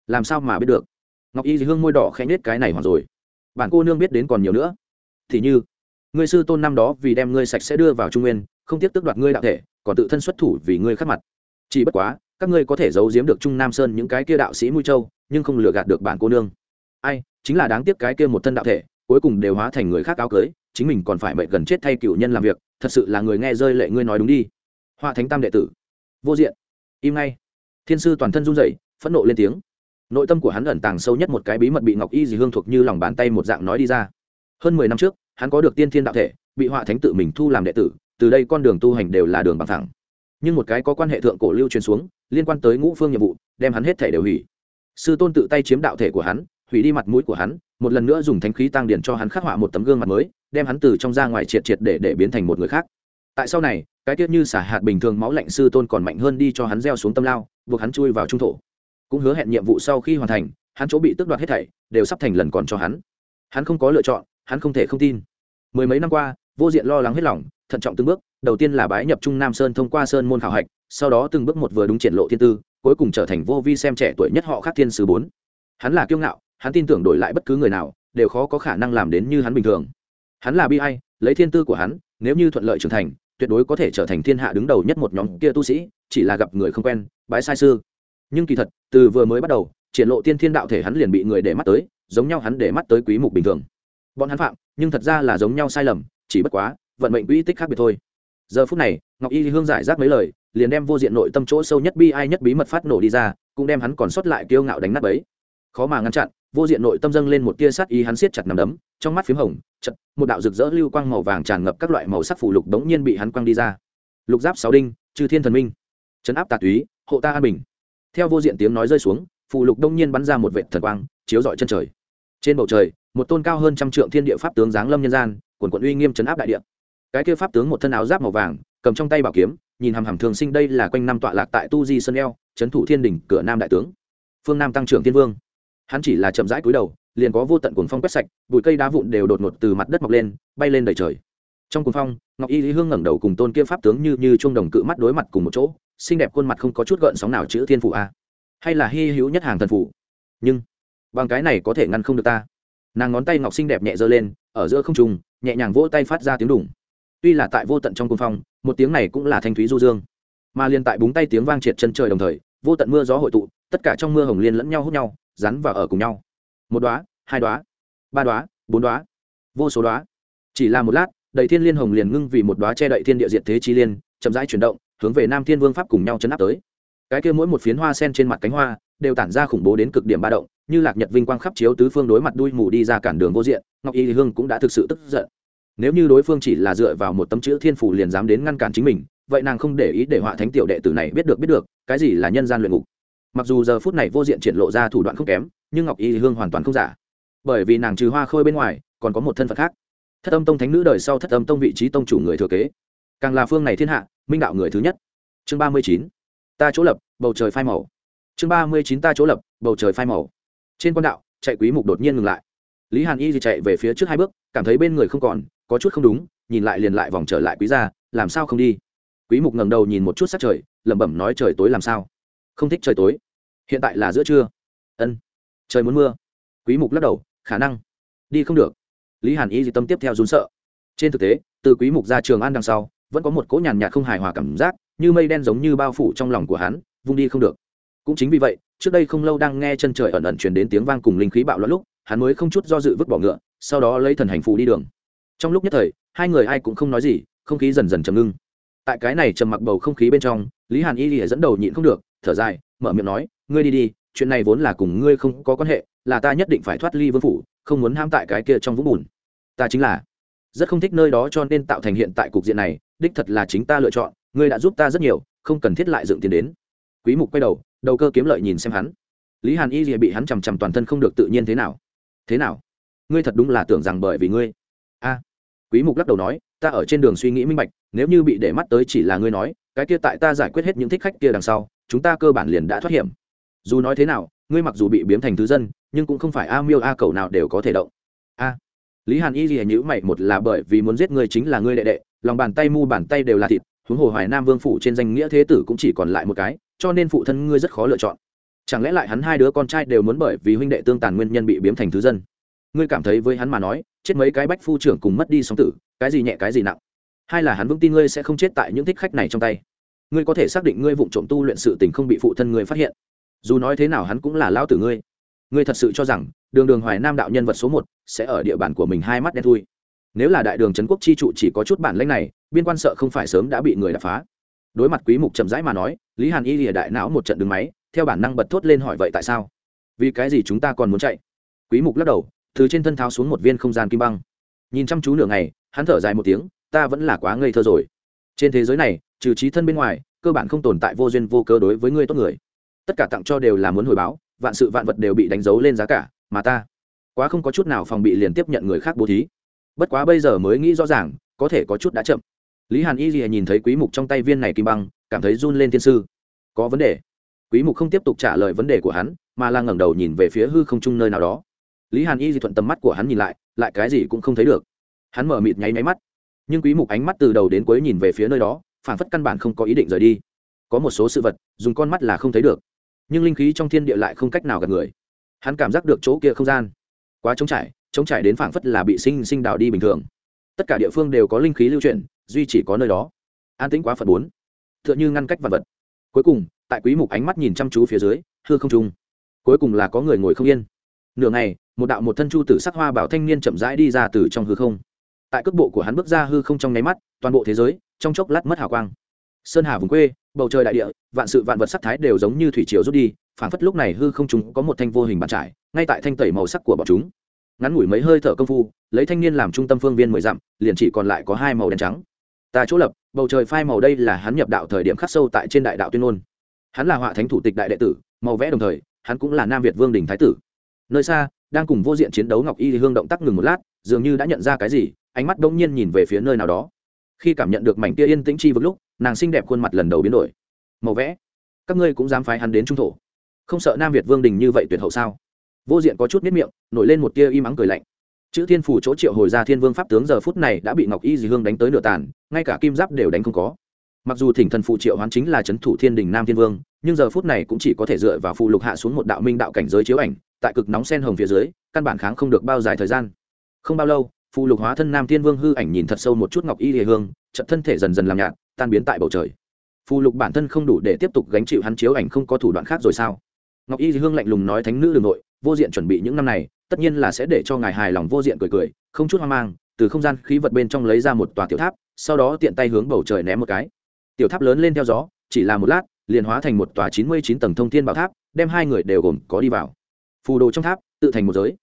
Speaker 1: Làm sao mà biết được? Ngọc y hương môi đỏ khẽ nết cái này hoặc rồi bản cô nương biết đến còn nhiều nữa. Thì như, ngươi sư tôn năm đó vì đem ngươi sạch sẽ đưa vào trung nguyên, không tiếc tước đoạt ngươi đạo thể, còn tự thân xuất thủ vì ngươi khắc mặt. Chỉ bất quá, các ngươi có thể giấu giếm được trung nam sơn những cái kia đạo sĩ mũi châu, nhưng không lừa gạt được bản cô nương. Ai, chính là đáng tiếc cái kia một thân đạo thể, cuối cùng đều hóa thành người khác áo cưới, chính mình còn phải mệnh gần chết thay cựu nhân làm việc, thật sự là người nghe rơi lệ ngươi nói đúng đi. Hoa thánh tam đệ tử, vô diện. Im ngay. Thiên sư toàn thân run rẩy, phẫn nộ lên tiếng nội tâm của hắn ẩn tàng sâu nhất một cái bí mật bị ngọc y dì hương thuộc như lòng bàn tay một dạng nói đi ra. Hơn mười năm trước, hắn có được tiên thiên đạo thể, bị họa thánh tự mình thu làm đệ tử, từ đây con đường tu hành đều là đường bằng thẳng. Nhưng một cái có quan hệ thượng cổ lưu truyền xuống, liên quan tới ngũ phương nhiệm vụ, đem hắn hết thể đều hủy. Sư tôn tự tay chiếm đạo thể của hắn, hủy đi mặt mũi của hắn, một lần nữa dùng thánh khí tăng điển cho hắn khắc họa một tấm gương mặt mới, đem hắn từ trong ra ngoài triệt triệt để để biến thành một người khác. Tại sau này, cái tiết như xả hạt bình thường máu lạnh sư tôn còn mạnh hơn đi cho hắn gieo xuống tâm lao, buộc hắn chui vào trung thổ cũng hứa hẹn nhiệm vụ sau khi hoàn thành, hắn chỗ bị tước đoạt hết thảy, đều sắp thành lần còn cho hắn. Hắn không có lựa chọn, hắn không thể không tin. Mười mấy năm qua, vô diện lo lắng hết lòng, thận trọng từng bước, đầu tiên là bái nhập trung nam sơn thông qua sơn môn khảo hạch, sau đó từng bước một vừa đúng triển lộ thiên tư, cuối cùng trở thành vô vi xem trẻ tuổi nhất họ khác thiên sứ bốn. Hắn là kiêu ngạo, hắn tin tưởng đổi lại bất cứ người nào, đều khó có khả năng làm đến như hắn bình thường. Hắn là bi ai, lấy thiên tư của hắn, nếu như thuận lợi trưởng thành, tuyệt đối có thể trở thành thiên hạ đứng đầu nhất một nhóm kia tu sĩ, chỉ là gặp người không quen, bái sai sư nhưng kỳ thật, từ vừa mới bắt đầu, triển lộ tiên thiên đạo thể hắn liền bị người để mắt tới, giống nhau hắn để mắt tới quý mục bình thường. Bọn hắn phạm, nhưng thật ra là giống nhau sai lầm, chỉ bất quá, vận mệnh quỹ tích khác biệt thôi. Giờ phút này, ngọc y hương giải rác mấy lời, liền đem vô diện nội tâm chỗ sâu nhất bi ai nhất bí mật phát nổ đi ra, cũng đem hắn còn sót lại kiêu ngạo đánh nát bấy. Khó mà ngăn chặn, vô diện nội tâm dâng lên một tia sát ý hắn siết chặt nằm đấm, trong mắt p h í m hồng, chật, một đạo rực rỡ lưu quang màu vàng tràn ngập các loại màu sắc phủ lục đống nhiên bị hắn quăng đi ra. Lục giáp sáu đinh trừ thiên thần minh. Chấn áp tà túy, hộ ta an bình theo vô diện tiếng nói rơi xuống, phù lục đông nhiên bắn ra một vệ thần quang, chiếu rọi chân trời. Trên bầu trời, một tôn cao hơn trăm trượng thiên địa pháp tướng giáng lâm nhân gian, quần quận uy nghiêm chấn áp đại địa. Cái kia pháp tướng một thân áo giáp màu vàng, cầm trong tay bảo kiếm, nhìn hàm hàm thường sinh đây là quanh năm tọa lạc tại tu di sơn eo, trấn thủ thiên đỉnh cửa nam đại tướng. Phương nam tăng trưởng thiên vương. Hắn chỉ là chậm rãi cúi đầu, liền có vô tận cuồng phong quét sạch, bụi cây đá vụn đều đột ngột từ mặt đất mọc lên, bay lên đầy trời. Trong cuồng phong, ngọc y lý hương ngẩng đầu cùng tôn kia pháp tướng như như chuông đồng cự mắt đối mặt cùng một chỗ xinh đẹp khuôn mặt không có chút gợn sóng nào chữ thiên phụ a. Hay là hy hữu nhất hàng thần phụ nhưng, bằng cái này có thể ngăn không được ta. Nàng ngón tay ngọc xinh đẹp nhẹ giơ lên, ở giữa không trùng nhẹ nhàng vỗ tay phát ra tiếng đủng tuy là tại vô tận trong cung phong, một tiếng này cũng là thanh thúy du dương. Mà liền tại búng tay tiếng vang triệt chân trời đồng thời, vô tận mưa gió hội tụ, tất cả trong mưa hồng liên lẫn nhau hút nhau, rắn và ở cùng nhau. Một đoá hai đoá ba đoá bốn đoá vô số đoá chỉ là một lát, đầy thiên liên hồng liền ngưng vì một đoá che đậy thiên địa diệt thế chi liên, chậm rãi chuyển động hướng về nam thiên vương pháp cùng nhau chấn áp tới. Cái kia mỗi một phiến hoa sen trên mặt cánh hoa đều tản ra khủng bố đến cực điểm ba động, như lạc nhật vinh quang khắp chiếu tứ phương đối mặt đuôi mù đi ra cản đường vô diện, ngọc y hương cũng đã thực sự tức giận. Nếu như đối phương chỉ là dựa vào một tấm chữ thiên phủ liền dám đến ngăn cản chính mình, vậy nàng không để ý để họa thánh tiểu đệ tử này biết được biết được, cái gì là nhân gian luyện ngục. Mặc dù giờ phút này vô diện triển lộ ra thủ đoạn không kém, nhưng ngọc y hương hoàn toàn không giả. Bởi vì nàng trừ hoa khôi bên ngoài, còn có một thân phận khác. Thất âm tông thánh nữ đời sau thất âm tông vị trí tông chủ người thừa kế càng là phương này thiên hạ, minh đạo người thứ nhất. Chương ba mươi chín, ta chỗ lập, bầu trời phai màu. Chương ba mươi chín, ta chỗ lập, bầu trời phai màu. Trên quan đạo, chạy quý mục đột nhiên ngừng lại. Lý hàn y thì chạy về phía trước hai bước, cảm thấy bên người không còn, có chút không đúng, nhìn lại liền lại vòng trở lại quý gia, làm sao không đi? Quý mục ngẩng đầu nhìn một chút sắc trời, lẩm bẩm nói trời tối làm sao? Không thích trời tối. Hiện tại là giữa trưa. Ân, trời muốn mưa. Quý mục lắc đầu, khả năng. Đi không được. Lý hàn y di tâm tiếp theo run sợ. Trên thực tế, từ quý mục ra trường an đằng sau vẫn có một cỗ nhàn nhạt không hài hòa cảm giác, như mây đen giống như bao phủ trong lòng của hắn, vung đi không được. Cũng chính vì vậy, trước đây không lâu đang nghe chân trời ẩn ẩn truyền đến tiếng vang cùng linh khí bạo loạn lúc, hắn mới không chút do dự vứt bỏ ngựa, sau đó lấy thần hành phù đi đường. Trong lúc nhất thời, hai người ai cũng không nói gì, không khí dần dần trầm ngưng. Tại cái này trầm mặc bầu không khí bên trong, lý hàn y lìa dẫn đầu nhịn không được, thở dài, mở miệng nói, ngươi đi đi, chuyện này vốn là cùng ngươi không có quan hệ, là ta nhất định phải thoát ly vương phủ, không muốn ham tại cái kia trong vũng bùn. Ta chính là rất không thích nơi đó cho nên tạo thành hiện tại cục diện này, đích thật là chính ta lựa chọn, ngươi đã giúp ta rất nhiều, không cần thiết lại dựng tiền đến. Quý mục quay đầu đầu cơ kiếm lợi nhìn xem hắn. Lý hàn y rìa bị hắn chằm chằm toàn thân không được tự nhiên thế nào? Thế nào? Ngươi thật đúng là tưởng rằng bởi vì ngươi. A. À. Quý mục lắc đầu nói, ta ở trên đường suy nghĩ minh bạch, nếu như bị để mắt tới chỉ là ngươi nói, cái kia tại ta giải quyết hết những thích khách kia đằng sau, chúng ta cơ bản liền đã thoát hiểm. Dù nói thế nào, ngươi mặc dù bị biếm thành thứ dân, nhưng cũng không phải a miêu a cầu nào đều có thể động. A. À lý hàn y gì nhữ mày, một là bởi vì muốn giết người chính là ngươi đệ đệ, lòng bàn tay, mu bàn tay đều là thịt, huống hồ hoài nam vương phủ trên danh nghĩa thế tử cũng chỉ còn lại một cái, cho nên phụ thân ngươi rất khó lựa chọn. Chẳng lẽ lại hắn hai đứa con trai đều muốn bởi vì huynh đệ tương tàn nguyên nhân bị biếm thành thứ dân? Ngươi cảm thấy với hắn mà nói, chết mấy cái bách phu trưởng cùng mất đi song tử, cái gì nhẹ, cái gì nặng? Hay là hắn vững tin ngươi sẽ không chết tại những thích khách này trong tay. Ngươi có thể xác định ngươi vụ trộm tu luyện sự tình không bị phụ thân ngươi phát hiện. Dù nói thế nào hắn cũng là lao tử ngươi. Ngươi thật sự cho rằng, đường đường hoài nam đạo nhân vật số một sẽ ở địa bàn của mình hai mắt đen thui. Nếu là đại đường trấn quốc chi trụ chỉ có chút bản lãnh này, biên quan sợ không phải sớm đã bị người đập phá. Đối mặt quý mục chậm rãi mà nói, lý hàn y lìa đại não một trận đường máy, theo bản năng bật thốt lên hỏi vậy tại sao? Vì cái gì chúng ta còn muốn chạy? Quý mục lắc đầu, từ trên thân tháo xuống một viên không gian kim băng. Nhìn chăm chú nửa ngày, hắn thở dài một tiếng, ta vẫn là quá ngây thơ rồi. Trên thế giới này, trừ trí thân bên ngoài, cơ bản không tồn tại vô duyên vô cớ đối với ngươi tốt người. Tất cả tặng cho đều là muốn hồi báo, vạn sự vạn vật đều bị đánh dấu lên giá cả, mà ta quá không có chút nào phòng bị liền tiếp nhận người khác bố thí. Bất quá bây giờ mới nghĩ rõ ràng, có thể có chút đã chậm. Lý hàn y gì nhìn thấy quý mục trong tay viên này kim băng, cảm thấy run lên thiên sư. Có vấn đề. Quý mục không tiếp tục trả lời vấn đề của hắn, mà là ngẩng đầu nhìn về phía hư không trung nơi nào đó. Lý hàn y di thuận tầm mắt của hắn nhìn lại lại cái gì cũng không thấy được. Hắn mở mịt nháy máy mắt. Nhưng quý mục ánh mắt từ đầu đến cuối nhìn về phía nơi đó, phản phất căn bản không có ý định rời đi. Có một số sự vật, dùng con mắt là không thấy được. Nhưng linh khí trong thiên địa lại không cách nào gặp người. Hắn cảm giác được chỗ kia không gian quá trống trải trống trải đến phảng phất là bị sinh sinh đào đi bình thường. Tất cả địa phương đều có linh khí lưu chuyển, duy chỉ có nơi đó. An tĩnh quá phật bốn. Tựa như ngăn cách vật vật. Cuối cùng, tại quý mục ánh mắt nhìn chăm chú phía dưới, hư không trung. Cuối cùng là có người ngồi không yên. Nửa ngày, một đạo một thân chu tử sắc hoa bảo thanh niên chậm rãi đi ra từ trong hư không. Tại cước bộ của hắn bước ra hư không trong nháy mắt, toàn bộ thế giới trong chốc lát mất hào quang. Sơn hà vùng quê, bầu trời đại địa, vạn sự vạn vật sắc thái đều giống như thủy triều rút đi phảng phất lúc này hư không chúng có một thanh vô hình bàn trải, ngay tại thanh tẩy màu sắc của bọn chúng. Ngắn ngủi mấy hơi thở công phu, lấy thanh niên làm trung tâm phương viên mười dặm, liền chỉ còn lại có hai màu đen trắng. Ta chỗ lập, bầu trời phai màu đây là hắn nhập đạo thời điểm khắc sâu tại trên đại đạo tuyên ngôn. Hắn là họa thánh thủ tịch đại đệ tử, màu vẽ đồng thời, hắn cũng là nam việt vương đình thái tử. Nơi xa, đang cùng vô diện chiến đấu ngọc y hương động tác ngừng một lát, dường như đã nhận ra cái gì, ánh mắt đông nhiên nhìn về phía nơi nào đó. Khi cảm nhận được mảnh kia yên tĩnh chi vực lúc, nàng xinh đẹp khuôn mặt lần đầu biến đổi. Màu vẽ. Các ngươi cũng dám phái hắn đến trung thổ không sợ nam việt vương đình như vậy tuyệt hậu sao? Vô diện có chút miết miệng, nổi lên một tia im ắng cười lạnh. Chữ thiên phủ chỗ triệu hồi ra thiên vương pháp tướng giờ phút này đã bị ngọc y dì hương đánh tới nửa tàn, ngay cả kim giáp đều đánh không có. Mặc dù thỉnh thần phụ triệu hoán chính là c h ấ n thủ thiên đình nam thiên vương, nhưng giờ phút này cũng chỉ có thể dựa vào phụ lục hạ xuống một đạo minh đạo cảnh giới chiếu ảnh, tại cực nóng sen hồng phía dưới, căn bản kháng không được bao dài thời gian. Không bao lâu, phụ lục hóa thân nam thiên vương hư ảnh nhìn thật sâu một chút ngọc y hề hương trận thân thể dần dần làm nhạt, tan biến tại bầu trời. Phụ lục bản thân không đủ để tiếp tục gánh chịu hắn chiếu ảnh không có thủ đoạn khác rồi sao? Ngọc y hương lạnh lùng nói thánh nữ đường nội, vô diện chuẩn bị những năm này, tất nhiên là sẽ để cho ngài hài lòng vô diện cười cười, không chút hoang mang, từ không gian khí vật bên trong lấy ra một tòa tiểu tháp, sau đó tiện tay hướng bầu trời ném một cái. Tiểu tháp lớn lên theo gió, chỉ là một lát, liền hóa thành một tòa chín mươi chín tầng thông thiên bảo tháp, đem hai người đều gồm có đi vào. Phù đồ trong tháp, tự thành một giới.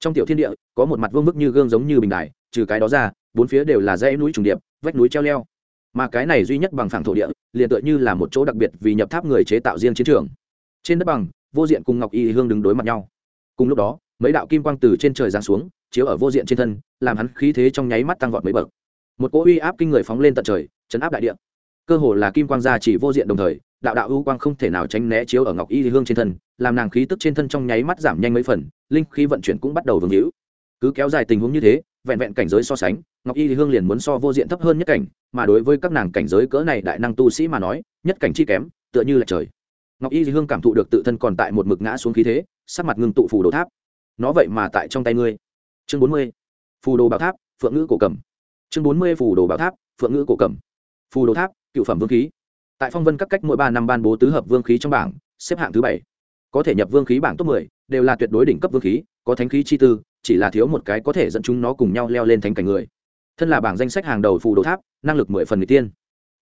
Speaker 1: Trong tiểu thiên địa, có một mặt vương bức như gương giống như bình đài, trừ cái đó ra, bốn phía đều là dãy núi trùng điệp, vách núi treo leo. Mà cái này duy nhất bằng phẳng thổ địa, liền tựa như là một chỗ đặc biệt vì nhập tháp người chế tạo riêng chiến trường. Trên đất bằng vô diện cùng ngọc y hương đứng đối mặt nhau. Cùng lúc đó, mấy đạo kim quang từ trên trời giáng xuống, chiếu ở vô diện trên thân, làm hắn khí thế trong nháy mắt tăng vọt mấy bậc. Một cỗ uy áp kinh người phóng lên tận trời, chấn áp đại địa. Cơ hồ là kim quang gia chỉ vô diện đồng thời, đạo đạo ưu quang không thể nào tránh né chiếu ở ngọc y hương trên thân, làm nàng khí tức trên thân trong nháy mắt giảm nhanh mấy phần, linh khí vận chuyển cũng bắt đầu vương hữu. Cứ kéo dài tình huống như thế, vẹn vẹn cảnh giới so sánh, ngọc y hương liền muốn so vô diện thấp hơn nhất cảnh, mà đối với các nàng cảnh giới cỡ này đại năng tu sĩ mà nói, nhất cảnh chi kém, tựa như là trời ngọc y hương cảm thụ được tự thân còn tại một mực ngã xuống khí thế, sắc mặt ngưng tụ phù đồ tháp. Nó vậy mà tại trong tay ngươi. Chương bốn mươi. Phù đồ bảo tháp, phượng ngữ cổ cầm. Chương bốn mươi, phù đồ bảo tháp, phượng ngữ cổ cầm. Phù đồ tháp, cựu phẩm vương khí. Tại phong vân các cách mỗi ba năm ban bố tứ hợp vương khí trong bảng, xếp hạng thứ bảy. Có thể nhập vương khí bảng top mười, đều là tuyệt đối đỉnh cấp vương khí, có thánh khí chi tư, chỉ là thiếu một cái có thể dẫn chúng nó cùng nhau leo lên thánh cảnh người. Thân là bảng danh sách hàng đầu phù đồ tháp, năng lực mười phần người tiên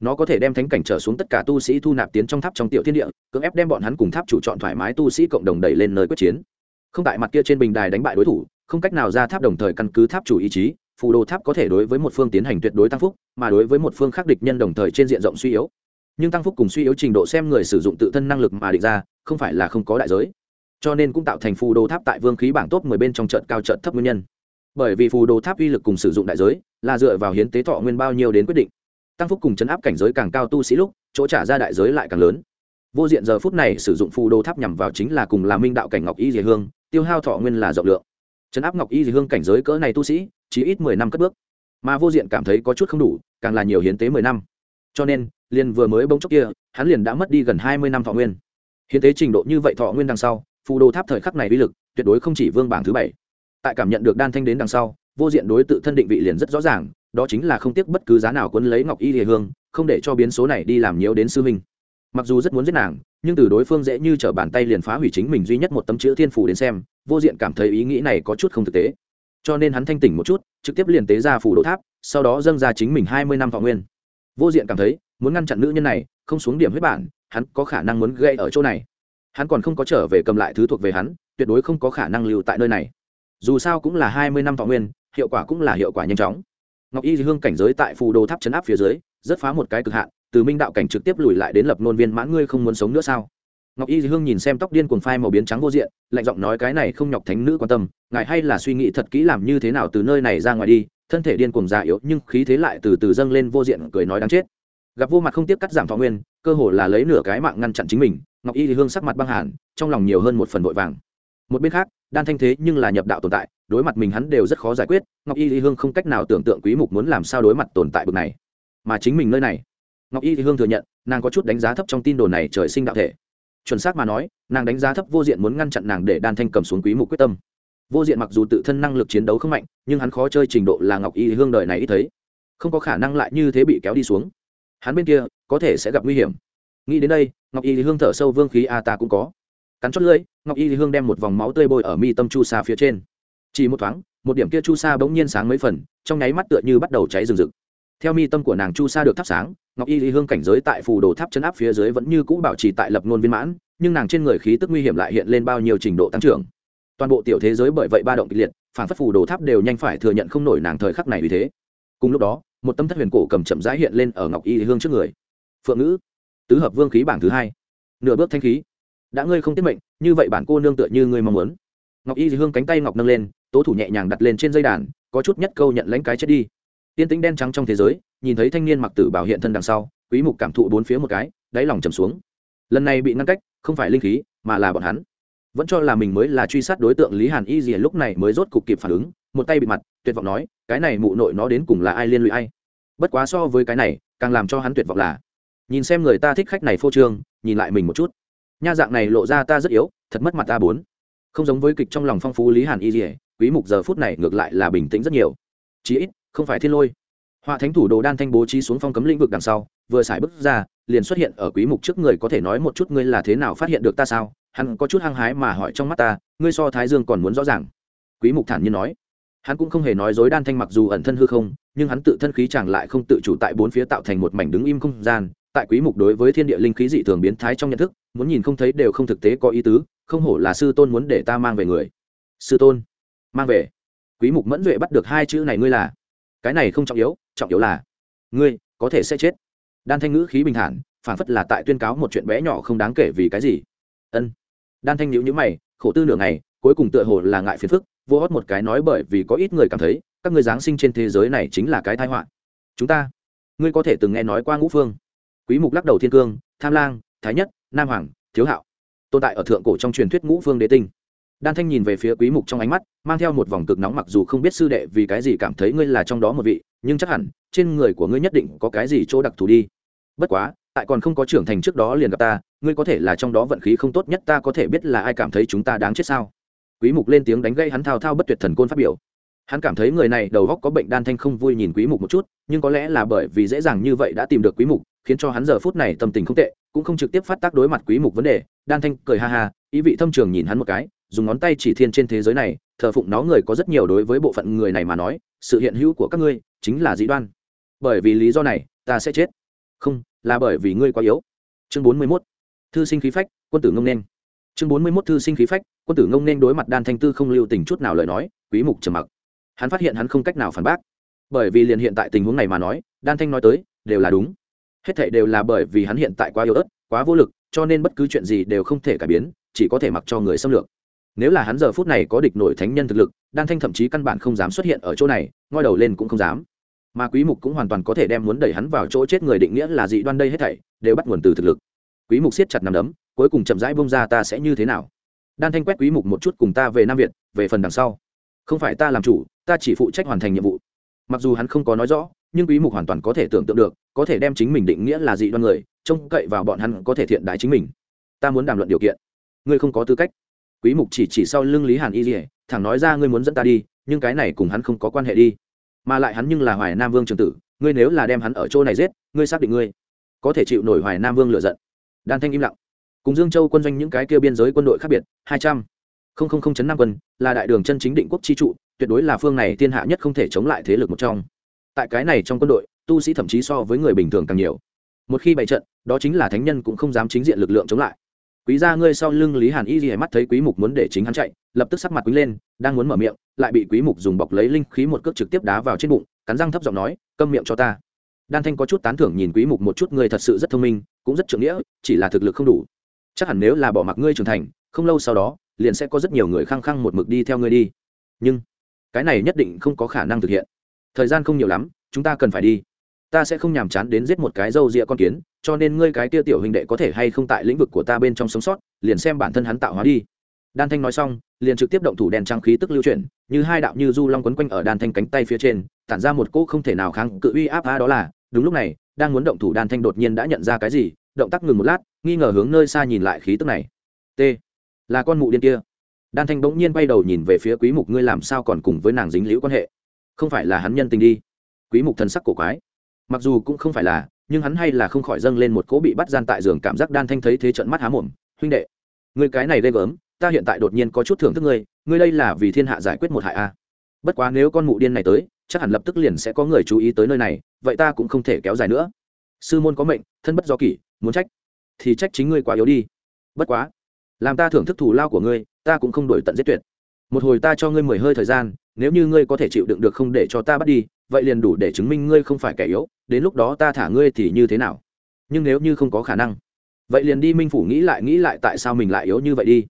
Speaker 1: nó có thể đem thánh cảnh trở xuống tất cả tu sĩ thu nạp tiến trong tháp trong tiểu thiên địa, cưỡng ép đem bọn hắn cùng tháp chủ chọn thoải mái tu sĩ cộng đồng đẩy lên nơi quyết chiến. Không tại mặt kia trên bình đài đánh bại đối thủ, không cách nào ra tháp đồng thời căn cứ tháp chủ ý chí, phù đồ tháp có thể đối với một phương tiến hành tuyệt đối tăng phúc, mà đối với một phương khác địch nhân đồng thời trên diện rộng suy yếu. Nhưng tăng phúc cùng suy yếu trình độ xem người sử dụng tự thân năng lực mà định ra, không phải là không có đại giới. Cho nên cũng tạo thành phù đồ tháp tại vương khí bảng top mười bên trong trận cao trận thấp nguyên nhân. Bởi vì phù đồ tháp uy lực cùng sử dụng đại giới là dựa vào hiến tế thọ nguyên bao nhiêu đến quyết định tăng phúc cùng chấn áp cảnh giới càng cao tu sĩ lúc, chỗ trả ra đại giới lại càng lớn. Vô diện giờ phút này sử dụng phù đồ tháp nhằm vào chính là cùng là minh đạo cảnh ngọc y dì hương, tiêu hao thọ nguyên là rộng lượng. Chấn áp ngọc y dì hương cảnh giới cỡ này tu sĩ, chỉ ít mười năm cất bước. Mà vô diện cảm thấy có chút không đủ, càng là nhiều hiến tế mười năm. Cho nên, liền vừa mới bông chốc kia, hắn liền đã mất đi gần hai mươi năm thọ nguyên. Hiến tế trình độ như vậy thọ nguyên đằng sau, phù đồ tháp thời khắc này uy lực tuyệt đối không chỉ vương bảng thứ bảy. Tại cảm nhận được đan thanh đến đằng sau, vô diện đối tự thân định vị liền rất rõ ràng đó chính là không tiếc bất cứ giá nào quấn lấy ngọc y địa hương, không để cho biến số này đi làm nhiễu đến sư minh mặc dù rất muốn giết nàng, nhưng từ đối phương dễ như t r ở bàn tay liền phá hủy chính mình duy nhất một tấm chữ thiên phủ đến xem, vô diện cảm thấy ý nghĩ này có chút không thực tế. Cho nên hắn thanh tỉnh một chút, trực tiếp liền tế ra phủ đỗ tháp, sau đó dâng ra chính mình hai mươi năm thọ nguyên. Vô diện cảm thấy, muốn ngăn chặn nữ nhân này, không xuống điểm huyết bản, hắn có khả năng muốn gây ở chỗ này. Hắn còn không có trở về cầm lại thứ thuộc về hắn, tuyệt đối không có khả năng lưu tại nơi này. Dù sao cũng là hai mươi năm thọ nguyên, hiệu quả cũng là hiệu quả nhanh chóng ngọc y hương cảnh giới tại phù đồ tháp chấn áp phía dưới, rất phá một cái cực hạn, từ minh đạo cảnh trực tiếp lùi lại đến lập nôn viên mãn ngươi không muốn sống nữa sao? Ngọc y hương nhìn xem tóc điên cuồng phai màu biến trắng vô diện, lạnh giọng nói cái này không nhọc thánh nữ quan tâm, ngài hay là suy nghĩ thật kỹ làm như thế nào từ nơi này ra ngoài đi, thân thể điên cuồng già yếu nhưng khí thế lại từ từ dâng lên vô diện, cười nói đáng chết. Gặp vô mặt không tiếp cắt giảm thọ nguyên, cơ hồ là lấy nửa cái mạng ngăn chặn chính mình, ngọc y thì hương sắc mặt băng hàn, trong lòng nhiều hơn một phần vội vàng. Một bên khác đan thanh thế nhưng là nhập đạo tồn tại, đối mặt mình hắn đều rất khó giải quyết, ngọc y thì hương không cách nào tưởng tượng quý mục muốn làm sao đối mặt tồn tại bực này. Mà chính mình nơi này, ngọc y thì hương thừa nhận, nàng có chút đánh giá thấp trong tin đồn này trời sinh đạo thể. Chuẩn xác mà nói, nàng đánh giá thấp vô diện muốn ngăn chặn nàng để đan thanh cầm xuống quý mục quyết tâm. Vô diện mặc dù tự thân năng lực chiến đấu không mạnh, nhưng hắn khó chơi trình độ là ngọc y hương đời này ít thấy. Không có khả năng lại như thế bị kéo đi xuống. Hắn bên kia, có thể sẽ gặp nguy hiểm. Nghĩ đến đây, ngọc y hương thở sâu, vương khí a ta cũng có cắn chót lưỡi, ngọc y hương đem một vòng máu tươi bôi ở mi tâm chu sa phía trên. Chỉ một thoáng, một điểm kia chu sa bỗng nhiên sáng mấy phần, trong nháy mắt tựa như bắt đầu cháy rừng rực. Theo mi tâm của nàng chu sa được thắp sáng, ngọc y hương cảnh giới tại phù đồ tháp chân áp phía dưới vẫn như cũ bảo trì tại lập nôn viên mãn, nhưng nàng trên người khí tức nguy hiểm lại hiện lên bao nhiêu trình độ tăng trưởng. Toàn bộ tiểu thế giới bởi vậy ba động kịch liệt, phản phất phù đồ tháp đều nhanh phải thừa nhận không nổi nàng thời khắc này vì thế. Cùng lúc đó, một tâm thất huyền cổ cầm chậm rãi hiện lên ở ngọc y hương trước người. Phượng ngữ, tứ hợp vương khí bảng thứ hai. Nửa bước thanh khí đã ngươi không tiết mệnh, như vậy bản cô nương tựa như ngươi mong muốn. Ngọc y hương cánh tay ngọc nâng lên, tố thủ nhẹ nhàng đặt lên trên dây đàn, có chút nhất câu nhận lãnh cái chết đi. Tiên tính đen trắng trong thế giới, nhìn thấy thanh niên mặc tử bảo hiện thân đằng sau, quý mục cảm thụ bốn phía một cái, đáy lòng trầm xuống. Lần này bị ngăn cách, không phải linh khí, mà là bọn hắn. Vẫn cho là mình mới là truy sát đối tượng lý hàn y dì lúc này mới rốt cục kịp phản ứng, một tay bị mặt, tuyệt vọng nói, cái này mụ nội nó đến cùng là ai liên lụy ai? Bất quá so với cái này, càng làm cho hắn tuyệt vọng là, nhìn xem người ta thích khách này phô trương, nhìn lại mình một chút nha dạng này lộ ra ta rất yếu, thật mất mặt ta bốn. Không giống với kịch trong lòng phong phú lý hàn y dỉa quý mục giờ phút này ngược lại là bình tĩnh rất nhiều. Chí ít, không phải thiên lôi. Họa thánh thủ đồ đan thanh bố trí xuống phong cấm lĩnh vực đằng sau, vừa xài bước ra, liền xuất hiện ở quý mục trước người có thể nói một chút ngươi là thế nào phát hiện được ta sao? Hắn có chút hăng hái mà hỏi trong mắt ta, ngươi so thái dương còn muốn rõ ràng. Quý mục thản nhiên nói. Hắn cũng không hề nói dối đan thanh mặc dù ẩn thân hư không, nhưng hắn tự thân khí chẳng lại không tự chủ tại bốn phía tạo thành một mảnh đứng im không gian tại quý mục đối với thiên địa linh khí dị thường biến thái trong nhận thức, muốn nhìn không thấy đều không thực tế có ý tứ, không hổ là sư tôn muốn để ta mang về người. Sư tôn, mang về. Quý mục mẫn duệ bắt được hai chữ này ngươi là. Cái này không trọng yếu trọng yếu là, ngươi có thể sẽ chết. Đan thanh ngữ khí bình thản, phản phất là tại tuyên cáo một chuyện bé nhỏ không đáng kể vì cái gì. Ân. Đan thanh nhữ nhữ mày, khổ tư nửa ngày, cuối cùng tựa hồ là ngại phiền phức, vô hót một cái nói bởi vì có ít người cảm thấy, các người giáng sinh trên thế giới này chính là cái tai họa. Chúng ta, ngươi có thể từng nghe nói qua ngũ phương quý mục lắc đầu thiên cương, tham lang, thái nhất, nam hoàng, thiếu hạo. Tồn tại ở thượng cổ trong truyền thuyết ngũ phương đế tinh. Đan thanh nhìn về phía quý mục trong ánh mắt, mang theo một vòng cực nóng mặc dù không biết sư đệ vì cái gì cảm thấy ngươi là trong đó một vị, nhưng chắc hẳn, trên người của ngươi nhất định có cái gì chỗ đặc thù đi. Bất quá, tại còn không có trưởng thành trước đó liền gặp ta, ngươi có thể là trong đó vận khí không tốt nhất, ta có thể biết là ai cảm thấy chúng ta đáng chết sao? Quý mục lên tiếng đánh gây hắn thao thao bất tuyệt thần côn phát biểu. Hắn cảm thấy người này đầu góc có bệnh đan thanh không vui nhìn quý mục một chút, nhưng có lẽ là bởi vì dễ dàng như vậy đã tìm được quý mục khiến cho hắn giờ phút này tâm tình không tệ, cũng không trực tiếp phát tác đối mặt quý mục vấn đề. Đan thanh cười ha ha, ý vị thâm trường nhìn hắn một cái, dùng ngón tay chỉ thiên trên thế giới này, thờ phụng nó người có rất nhiều đối với bộ phận người này mà nói, sự hiện hữu của các ngươi chính là dĩ đoan. Bởi vì lý do này, ta sẽ chết. Không, là bởi vì ngươi quá yếu. Chương 41. thư sinh khí phách, quân tử ngông nên. Chương 41 thư sinh khí phách, quân tử ngông nên đối mặt đan thanh tư không lưu tình chút nào lời nói, quý mục trầm mặc. Hắn phát hiện hắn không cách nào phản bác. Bởi vì liền hiện tại tình huống này mà nói, đan thanh nói tới, đều là đúng hết thảy đều là bởi vì hắn hiện tại quá yếu ớt, quá vô lực, cho nên bất cứ chuyện gì đều không thể cải biến, chỉ có thể mặc cho người xâm lược. Nếu là hắn giờ phút này có địch nổi thánh nhân thực lực, đan thanh thậm chí căn bản không dám xuất hiện ở chỗ này, ngoi đầu lên cũng không dám. Mà quý mục cũng hoàn toàn có thể đem muốn đẩy hắn vào chỗ chết người định nghĩa là dị đoan đây hết thảy, đều bắt nguồn từ thực lực. Quý mục siết chặt nắm đấm, cuối cùng chậm rãi bông ra ta sẽ như thế nào? Đan thanh quét quý mục một chút cùng ta về nam việt, về phần đằng sau. Không phải ta làm chủ, ta chỉ phụ trách hoàn thành nhiệm vụ. Mặc dù hắn không có nói rõ, nhưng quý mục hoàn toàn có thể tưởng tượng được có thể đem chính mình định nghĩa là dị đoan người, trông cậy vào bọn hắn có thể thiện đái chính mình. Ta muốn đàm luận điều kiện. Ngươi không có tư cách. Quý mục chỉ chỉ sau lưng lý hàn y dỉa thẳng nói ra ngươi muốn dẫn ta đi, nhưng cái này cùng hắn không có quan hệ đi. Mà lại hắn nhưng là hoài nam vương trường tử, ngươi nếu là đem hắn ở chỗ này giết, ngươi xác định ngươi có thể chịu nổi hoài nam vương lựa giận. Đan thanh im lặng. Cùng dương châu quân doanh những cái kia biên giới quân đội khác biệt, hai trăm không không không chấn năm quân, là đại đường chân chính định quốc chi trụ, tuyệt đối là phương này thiên hạ nhất không thể chống lại thế lực một trong. Tại cái này trong quân đội tu sĩ thậm chí so với người bình thường càng nhiều. Một khi bày trận, đó chính là thánh nhân cũng không dám chính diện lực lượng chống lại. Quý gia ngươi sau lưng lý hàn y ghi mắt thấy quý mục muốn để chính hắn chạy, lập tức sắc mặt quý lên, đang muốn mở miệng, lại bị quý mục dùng bọc lấy linh khí một cước trực tiếp đá vào trên bụng, cắn răng thấp giọng nói, câm miệng cho ta. Đan thanh có chút tán thưởng nhìn quý mục một chút, ngươi thật sự rất thông minh, cũng rất trưởng nghĩa, chỉ là thực lực không đủ. Chắc hẳn nếu là bỏ mặc ngươi trưởng thành, không lâu sau đó, liền sẽ có rất nhiều người khăng khăng một mực đi theo ngươi đi. Nhưng, cái này nhất định không có khả năng thực hiện. Thời gian không nhiều lắm, chúng ta cần phải đi ta sẽ không nhàm chán đến giết một cái râu ria con kiến, cho nên ngươi cái kia tiểu hình đệ có thể hay không tại lĩnh vực của ta bên trong sống sót, liền xem bản thân hắn tạo hóa đi. Đan thanh nói xong, liền trực tiếp động thủ đèn trang khí tức lưu chuyển, như hai đạo như du long quấn quanh ở đan thanh cánh tay phía trên, tản ra một cỗ không thể nào kháng cự uy áp, a, đó là, đúng lúc này, đang muốn động thủ đan thanh đột nhiên đã nhận ra cái gì, động tác ngừng một lát, nghi ngờ hướng nơi xa nhìn lại khí tức này. T, là con mụ điên kia. Đan thanh bỗng nhiên bay đầu nhìn về phía quý mục, ngươi làm sao còn cùng với nàng dính liễu quan hệ? Không phải là hắn nhân tình đi. Quý mục thần sắc cổ quái mặc dù cũng không phải là, nhưng hắn hay là không khỏi dâng lên một cỗ bị bắt gian tại giường cảm giác đan thanh thấy thế trận mắt há mồm. Huynh đệ, ngươi cái này ghê gớm, ta hiện tại đột nhiên có chút thưởng thức ngươi ngươi đây là vì thiên hạ giải quyết một hại a. Bất quá nếu con mụ điên này tới, chắc hẳn lập tức liền sẽ có người chú ý tới nơi này, vậy ta cũng không thể kéo dài nữa. Sư môn có mệnh, thân bất do kỷ, muốn trách thì trách chính ngươi quá yếu đi. Bất quá, làm ta thưởng thức thù lao của ngươi, ta cũng không đổi tận giết tuyệt. Một hồi ta cho ngươi mười hơi thời gian, nếu như ngươi có thể chịu đựng được không để cho ta bắt đi vậy liền đủ để chứng minh ngươi không phải kẻ yếu, đến lúc đó ta thả ngươi thì như thế nào? Nhưng nếu như không có khả năng, vậy liền đi minh phủ nghĩ lại nghĩ lại tại sao mình lại yếu như vậy đi.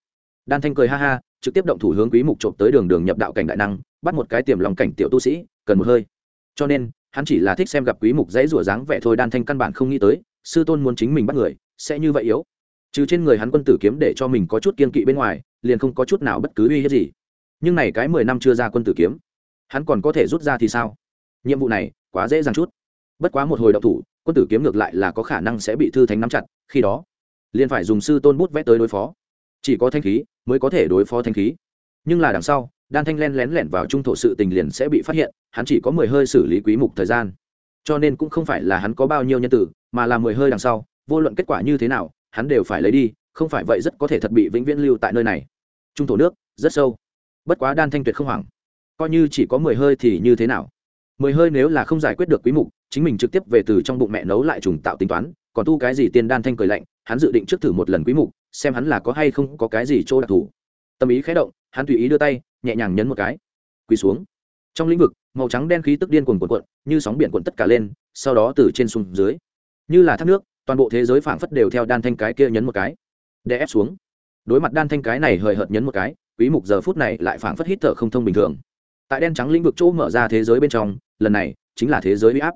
Speaker 1: Đan thanh cười ha ha, trực tiếp động thủ hướng quý mục trộm tới đường đường nhập đạo cảnh đại năng, bắt một cái tiềm lòng cảnh tiểu tu sĩ, cần một hơi. Cho nên, hắn chỉ là thích xem gặp quý mục dãy rủa dáng vẻ thôi, đan thanh căn bản không nghĩ tới, sư tôn muốn chính mình bắt người, sẽ như vậy yếu. Trừ trên người hắn quân tử kiếm để cho mình có chút kiên kỵ bên ngoài, liền không có chút nào bất cứ uy hiếp gì. Nhưng này cái mười năm chưa ra quân tử kiếm, hắn còn có thể rút ra thì sao? Nhiệm vụ này quá dễ dàng chút. Bất quá một hồi đậu thủ, quân tử kiếm ngược lại là có khả năng sẽ bị thư thánh nắm chặt, khi đó, liền phải dùng sư tôn bút vẽ tới đối phó. Chỉ có thanh khí mới có thể đối phó thanh khí. Nhưng là đằng sau, đan thanh len lén lẻn vào trung thổ sự tình liền sẽ bị phát hiện, hắn chỉ có mười hơi xử lý quý mục thời gian. Cho nên cũng không phải là hắn có bao nhiêu nhân tử, mà là mười hơi đằng sau, vô luận kết quả như thế nào, hắn đều phải lấy đi, không phải vậy rất có thể thật bị vĩnh viễn lưu tại nơi này. Trung thổ nước, rất sâu. Bất quá đan thanh tuyệt không hoảng. Coi như chỉ có mười hơi thì như thế nào? Mười hơi nếu là không giải quyết được quý mục, chính mình trực tiếp về từ trong bụng mẹ nấu lại trùng tạo tính toán, còn tu cái gì tiên đan thanh cười lạnh, hắn dự định trước thử một lần quý mục, xem hắn là có hay không có cái gì chỗ đặc thù. Tâm ý khẽ động, hắn tùy ý đưa tay, nhẹ nhàng nhấn một cái. Quỳ xuống. Trong lĩnh vực, màu trắng đen khí tức điên cuồng cuộn cuộn, như sóng biển cuộn tất cả lên, sau đó từ trên xuống dưới. Như là thác nước, toàn bộ thế giới phảng phất đều theo đan thanh cái kia nhấn một cái. Để ép xuống. Đối mặt đan thanh cái này hời hợt nhấn một cái, quý mục giờ phút này lại phảng phất hít thở không thông bình thường. Tại đen trắng lĩnh vực chỗ mở ra thế giới bên trong lần này chính là thế giới uy áp.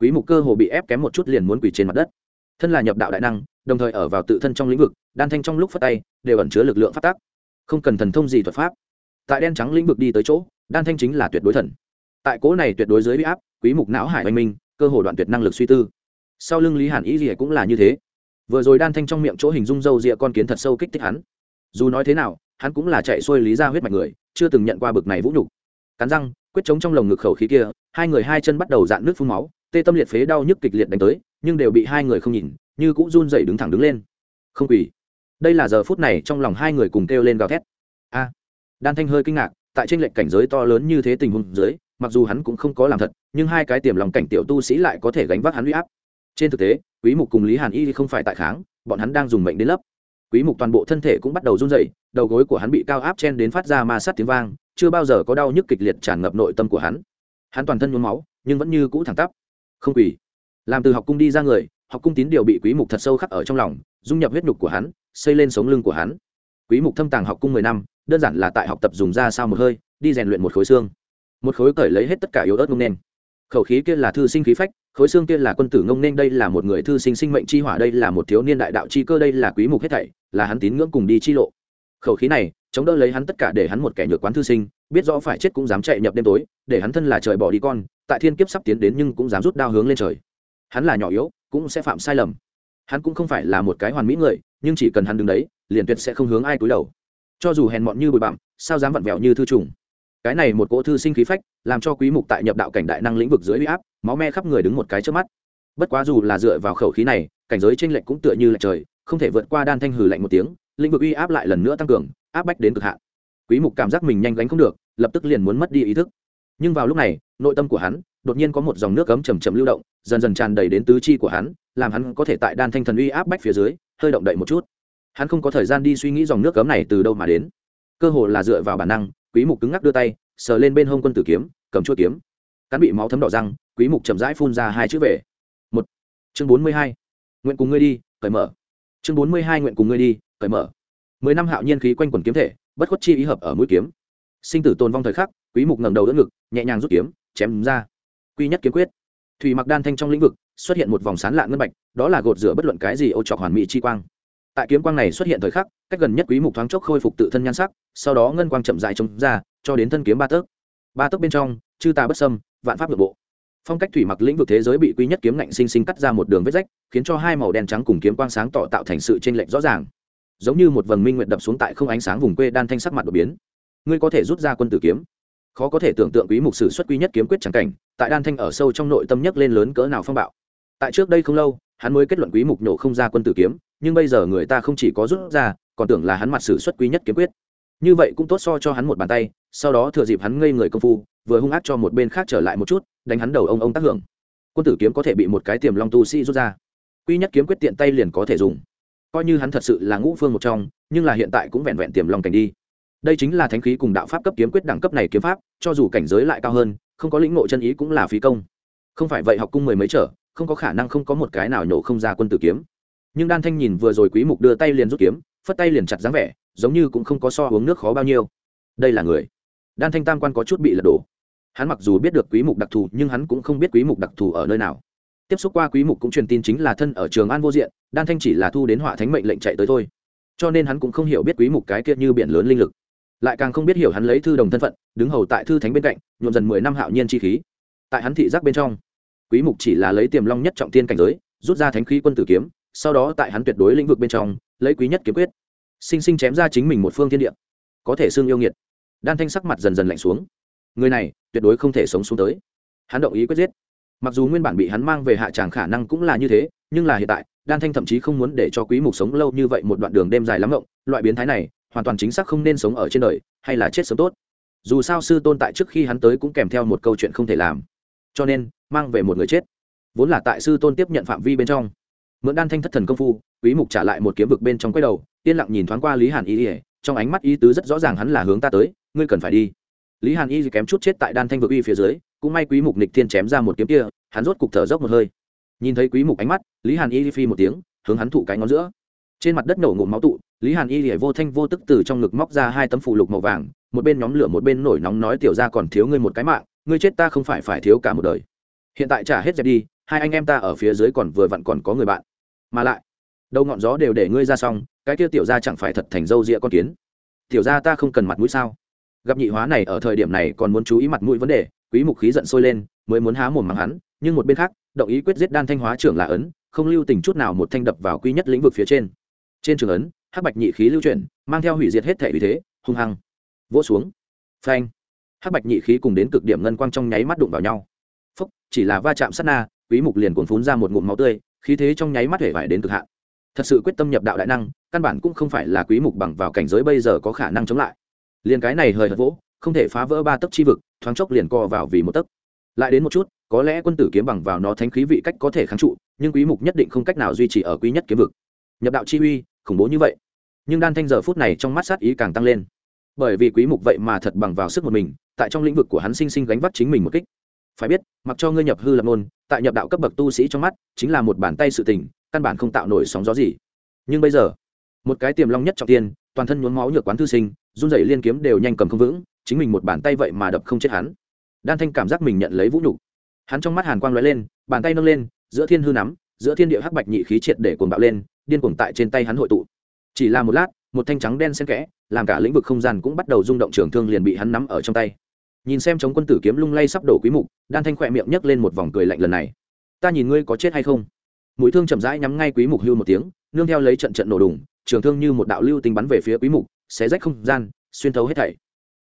Speaker 1: Quý mục cơ hồ bị ép kém một chút liền muốn quỳ trên mặt đất. Thân là nhập đạo đại năng, đồng thời ở vào tự thân trong lĩnh vực, đan thanh trong lúc phát tay, đều ẩn chứa lực lượng phát tác. Không cần thần thông gì thuật pháp. Tại đen trắng lĩnh vực đi tới chỗ, đan thanh chính là tuyệt đối thần. Tại cố này tuyệt đối dưới uy áp, quý mục não hải oanh minh, cơ hồ đoạn tuyệt năng lực suy tư. Sau lưng lý hàn ý gì cũng là như thế. Vừa rồi đan thanh trong miệng chỗ hình dung dâu rịa con kiến thật sâu kích thích hắn. Dù nói thế nào, hắn cũng là chạy xuôi lý ra huyết mạch người, chưa từng nhận qua bực này vũ nhục. Cắn răng quyết chống trong lồng ngực khẩu khí kia, hai người hai chân bắt đầu dạn nước phun máu, tê tâm liệt phế đau nhức kịch liệt đánh tới, nhưng đều bị hai người không nhìn, như cũng run dậy đứng thẳng đứng lên. Không quỳ. Đây là giờ phút này trong lòng hai người cùng kêu lên gào thét. A. Đan thanh hơi kinh ngạc, tại trên lệnh cảnh giới to lớn như thế tình huống dưới, mặc dù hắn cũng không có làm thật, nhưng hai cái tiềm lòng cảnh tiểu tu sĩ lại có thể gánh vác hắn huy áp. Trên thực tế, quý mục cùng lý hàn y không phải tại kháng, bọn hắn đang dùng mệnh đến lấp. Quý mục toàn bộ thân thể cũng bắt đầu run rẩy, đầu gối của hắn bị cao áp chen đến phát ra ma sát tiếng vang chưa bao giờ có đau nhức kịch liệt tràn ngập nội tâm của hắn. Hắn toàn thân nhuốm máu, nhưng vẫn như cũ thẳng tắp. Không quỳ. Làm từ học cung đi ra người, học cung tín điều bị quý mục thật sâu khắc ở trong lòng, dung nhập huyết nhục của hắn, xây lên sống lưng của hắn. Quý mục thâm tàng học cung 10 năm, đơn giản là tại học tập dùng ra sao một hơi, đi rèn luyện một khối xương. Một khối cởi lấy hết tất cả yếu ớt ngông nên khẩu khí kia là thư sinh khí phách, khối xương kia là quân tử ngông nên đây là một người thư sinh sinh mệnh chi hỏa, đây là một thiếu niên đại đạo chi cơ, đây là quý mục hết thảy, là hắn tín ngưỡng cùng đi chi lộ khẩu khí này, chống đỡ lấy hắn tất cả để hắn một kẻ nhược quán thư sinh, biết rõ phải chết cũng dám chạy nhập đêm tối, để hắn thân là trời bỏ đi con, tại thiên kiếp sắp tiến đến nhưng cũng dám rút đao hướng lên trời. Hắn là nhỏ yếu, cũng sẽ phạm sai lầm. Hắn cũng không phải là một cái hoàn mỹ người, nhưng chỉ cần hắn đứng đấy, liền tuyệt sẽ không hướng ai cúi đầu. Cho dù hèn mọn như bụi bặm, sao dám vặn vẹo như thư trùng? Cái này một cỗ thư sinh khí phách, làm cho quý mục tại nhập đạo cảnh đại năng lĩnh vực dưới uy áp, máu me khắp người đứng một cái trước mắt. Bất quá dù là dựa vào khẩu khí này, cảnh giới trên lệnh cũng tựa như lệch trời, không thể vượt qua đan thanh hừ lạnh một tiếng lĩnh vực uy áp lại lần nữa tăng cường, áp bách đến cực hạn. Quý mục cảm giác mình nhanh gánh không được, lập tức liền muốn mất đi ý thức. Nhưng vào lúc này, nội tâm của hắn đột nhiên có một dòng nước cấm chầm chậm lưu động, dần dần tràn đầy đến tứ chi của hắn, làm hắn có thể tại đan thanh thần uy áp bách phía dưới, hơi động đậy một chút. Hắn không có thời gian đi suy nghĩ dòng nước cấm này từ đâu mà đến. Cơ hồ là dựa vào bản năng, quý mục cứng ngắc đưa tay, sờ lên bên hông quân tử kiếm, cầm chuôi kiếm. Cán bị máu thấm đỏ răng, quý mục chậm rãi phun ra hai chữ về. Một. Chương 42. nguyện cùng ngươi đi, cởi mở. Chương 42 nguyện cùng ngươi đi cởi mở. Mười năm hạo nhiên khí quanh quần kiếm thể, bất khuất chi ý hợp ở mũi kiếm. Sinh tử tồn vong thời khắc, quý mục ngẩng đầu đỡ ngực, nhẹ nhàng rút kiếm, chém ra. Quy nhất kiếm quyết. Thủy mặc đan thanh trong lĩnh vực xuất hiện một vòng sán lạ ngân bạch, đó là gột rửa bất luận cái gì ô trọc hoàn mỹ chi quang. Tại kiếm quang này xuất hiện thời khắc, cách gần nhất quý mục thoáng chốc khôi phục tự thân nhan sắc, sau đó ngân quang chậm dài trống ra, cho đến thân kiếm ba tấc. Ba tấc bên trong, chư ta bất sâm vạn pháp nội bộ. Phong cách thủy mặc lĩnh vực thế giới bị quy nhất kiếm ngạnh sinh sinh cắt ra một đường vết rách, khiến cho hai màu đen trắng cùng kiếm quang sáng tỏ tạo thành sự chênh lệch rõ ràng giống như một vầng minh nguyện đập xuống tại không ánh sáng vùng quê đan thanh sắc mặt đột biến. Ngươi có thể rút ra quân tử kiếm. Khó có thể tưởng tượng quý mục sử xuất quý nhất kiếm quyết chẳng cảnh, tại đan thanh ở sâu trong nội tâm nhất lên lớn cỡ nào phong bạo. Tại trước đây không lâu, hắn mới kết luận quý mục nổ không ra quân tử kiếm, nhưng bây giờ người ta không chỉ có rút ra, còn tưởng là hắn mặt sử xuất quý nhất kiếm quyết. Như vậy cũng tốt so cho hắn một bàn tay, sau đó thừa dịp hắn ngây người công phu, vừa hung ác cho một bên khác trở lại một chút, đánh hắn đầu ông ông tác hưởng. Quân tử kiếm có thể bị một cái tiềm long tu sĩ rút ra. Quý nhất kiếm quyết tiện tay liền có thể dùng coi như hắn thật sự là ngũ phương một trong, nhưng là hiện tại cũng vẹn vẹn tiềm long cảnh đi. Đây chính là thánh khí cùng đạo pháp cấp kiếm quyết đẳng cấp này kiếm pháp, cho dù cảnh giới lại cao hơn, không có lĩnh ngộ chân ý cũng là phí công. Không phải vậy học cung mười mấy trở, không có khả năng không có một cái nào nhổ không ra quân tử kiếm. Nhưng đan thanh nhìn vừa rồi quý mục đưa tay liền rút kiếm, phất tay liền chặt dáng vẻ, giống như cũng không có so uống nước khó bao nhiêu. Đây là người. Đan thanh tam quan có chút bị lật đổ. Hắn mặc dù biết được quý mục đặc thù, nhưng hắn cũng không biết quý mục đặc thù ở nơi nào tiếp xúc qua quý mục cũng truyền tin chính là thân ở trường an vô diện, đan thanh chỉ là thu đến họa thánh mệnh lệnh chạy tới thôi. Cho nên hắn cũng không hiểu biết quý mục cái kia như biển lớn linh lực. Lại càng không biết hiểu hắn lấy thư đồng thân phận, đứng hầu tại thư thánh bên cạnh, nhuộm dần mười năm hạo nhiên chi khí. Tại hắn thị giác bên trong, quý mục chỉ là lấy tiềm long nhất trọng tiên cảnh giới, rút ra thánh khí quân tử kiếm, sau đó tại hắn tuyệt đối lĩnh vực bên trong, lấy quý nhất kiếm quyết, sinh sinh chém ra chính mình một phương thiên địa, có thể xương yêu nghiệt. Đan thanh sắc mặt dần dần lạnh xuống. Người này tuyệt đối không thể sống xuống tới. Hắn động ý quyết giết mặc dù nguyên bản bị hắn mang về hạ tràng khả năng cũng là như thế, nhưng là hiện tại, đan thanh thậm chí không muốn để cho quý mục sống lâu như vậy một đoạn đường đêm dài lắm rộng loại biến thái này, hoàn toàn chính xác không nên sống ở trên đời, hay là chết sớm tốt. Dù sao sư tôn tại trước khi hắn tới cũng kèm theo một câu chuyện không thể làm. Cho nên, mang về một người chết. Vốn là tại sư tôn tiếp nhận phạm vi bên trong. Mượn đan thanh thất thần công phu, quý mục trả lại một kiếm vực bên trong quay đầu, yên lặng nhìn thoáng qua lý hàn y ỉa trong ánh mắt ý tứ rất rõ ràng hắn là hướng ta tới, ngươi cần phải đi. Lý hàn y kém chút chết tại đan thanh vực uy phía dưới cũng may quý mục nịch thiên chém ra một kiếm kia, hắn rốt cục thở dốc một hơi. Nhìn thấy quý mục ánh mắt, lý hàn y phi một tiếng, hướng hắn thụ cái ngón giữa. Trên mặt đất nổ ngụm máu tụ, lý hàn y vô thanh vô tức từ trong ngực móc ra hai tấm phụ lục màu vàng, một bên nhóm lửa một bên nổi nóng nói, tiểu ra còn thiếu ngươi một cái mạng, ngươi chết ta không phải phải thiếu cả một đời. Hiện tại trả hết dẹp đi, hai anh em ta ở phía dưới còn vừa vặn còn có người bạn. Mà lại, đầu ngọn gió đều để ngươi ra xong, cái kia tiểu ra chẳng phải thật thành dâu rịa con kiến. Tiểu ra ta không cần mặt mũi sao? Gặp nhị hóa này ở thời điểm này còn muốn chú ý mặt mũi vấn đề quý mục khí giận sôi lên, mới muốn há mồm mắng hắn, nhưng một bên khác, động ý quyết giết đan thanh hóa trưởng là ấn, không lưu tình chút nào một thanh đập vào quý nhất lĩnh vực phía trên. Trên trường ấn, hắc bạch nhị khí lưu chuyển, mang theo hủy diệt hết thể uy thế, hung hăng. Vỗ xuống. Phanh. Hắc bạch nhị khí cùng đến cực điểm ngân quang trong nháy mắt đụng vào nhau. Phúc, chỉ là va chạm sát na, quý mục liền cuồn phún ra một ngụm máu tươi, khí thế trong nháy mắt hể vải đến cực hạn. Thật sự quyết tâm nhập đạo đại năng, căn bản cũng không phải là quý mục bằng vào cảnh giới bây giờ có khả năng chống lại. Liền cái này hời hợt vỗ không thể phá vỡ ba tấc chi vực, thoáng chốc liền co vào vì một tấc. Lại đến một chút, có lẽ quân tử kiếm bằng vào nó thánh khí vị cách có thể kháng trụ, nhưng quý mục nhất định không cách nào duy trì ở quý nhất kiếm vực. Nhập đạo chi uy, khủng bố như vậy. Nhưng đan thanh giờ phút này trong mắt sát ý càng tăng lên. Bởi vì quý mục vậy mà thật bằng vào sức một mình, tại trong lĩnh vực của hắn sinh sinh gánh vác chính mình một kích. Phải biết, mặc cho ngươi nhập hư lập môn tại nhập đạo cấp bậc tu sĩ trong mắt, chính là một bàn tay sự tình, căn bản không tạo nổi sóng gió gì. Nhưng bây giờ, một cái tiềm long nhất trọng tiên, toàn thân nhuốm máu nhược quán thư sinh, run rẩy liên kiếm đều nhanh cầm không vững chính mình một bàn tay vậy mà đập không chết hắn. Đan thanh cảm giác mình nhận lấy vũ nhục. Hắn trong mắt hàn quang lóe lên, bàn tay nâng lên, giữa thiên hư nắm, giữa thiên địa hắc bạch nhị khí triệt để cuồng bạo lên, điên cuồng tại trên tay hắn hội tụ. Chỉ là một lát, một thanh trắng đen xen kẽ, làm cả lĩnh vực không gian cũng bắt đầu rung động trường thương liền bị hắn nắm ở trong tay. Nhìn xem chống quân tử kiếm lung lay sắp đổ quý mục, đan thanh khỏe miệng nhấc lên một vòng cười lạnh lần này. Ta nhìn ngươi có chết hay không? Mũi thương chậm rãi nhắm ngay quý mục hưu một tiếng, nương theo lấy trận trận nổ đùng, trường thương như một đạo lưu tinh bắn về phía quý mục, xé rách không gian, xuyên thấu hết thảy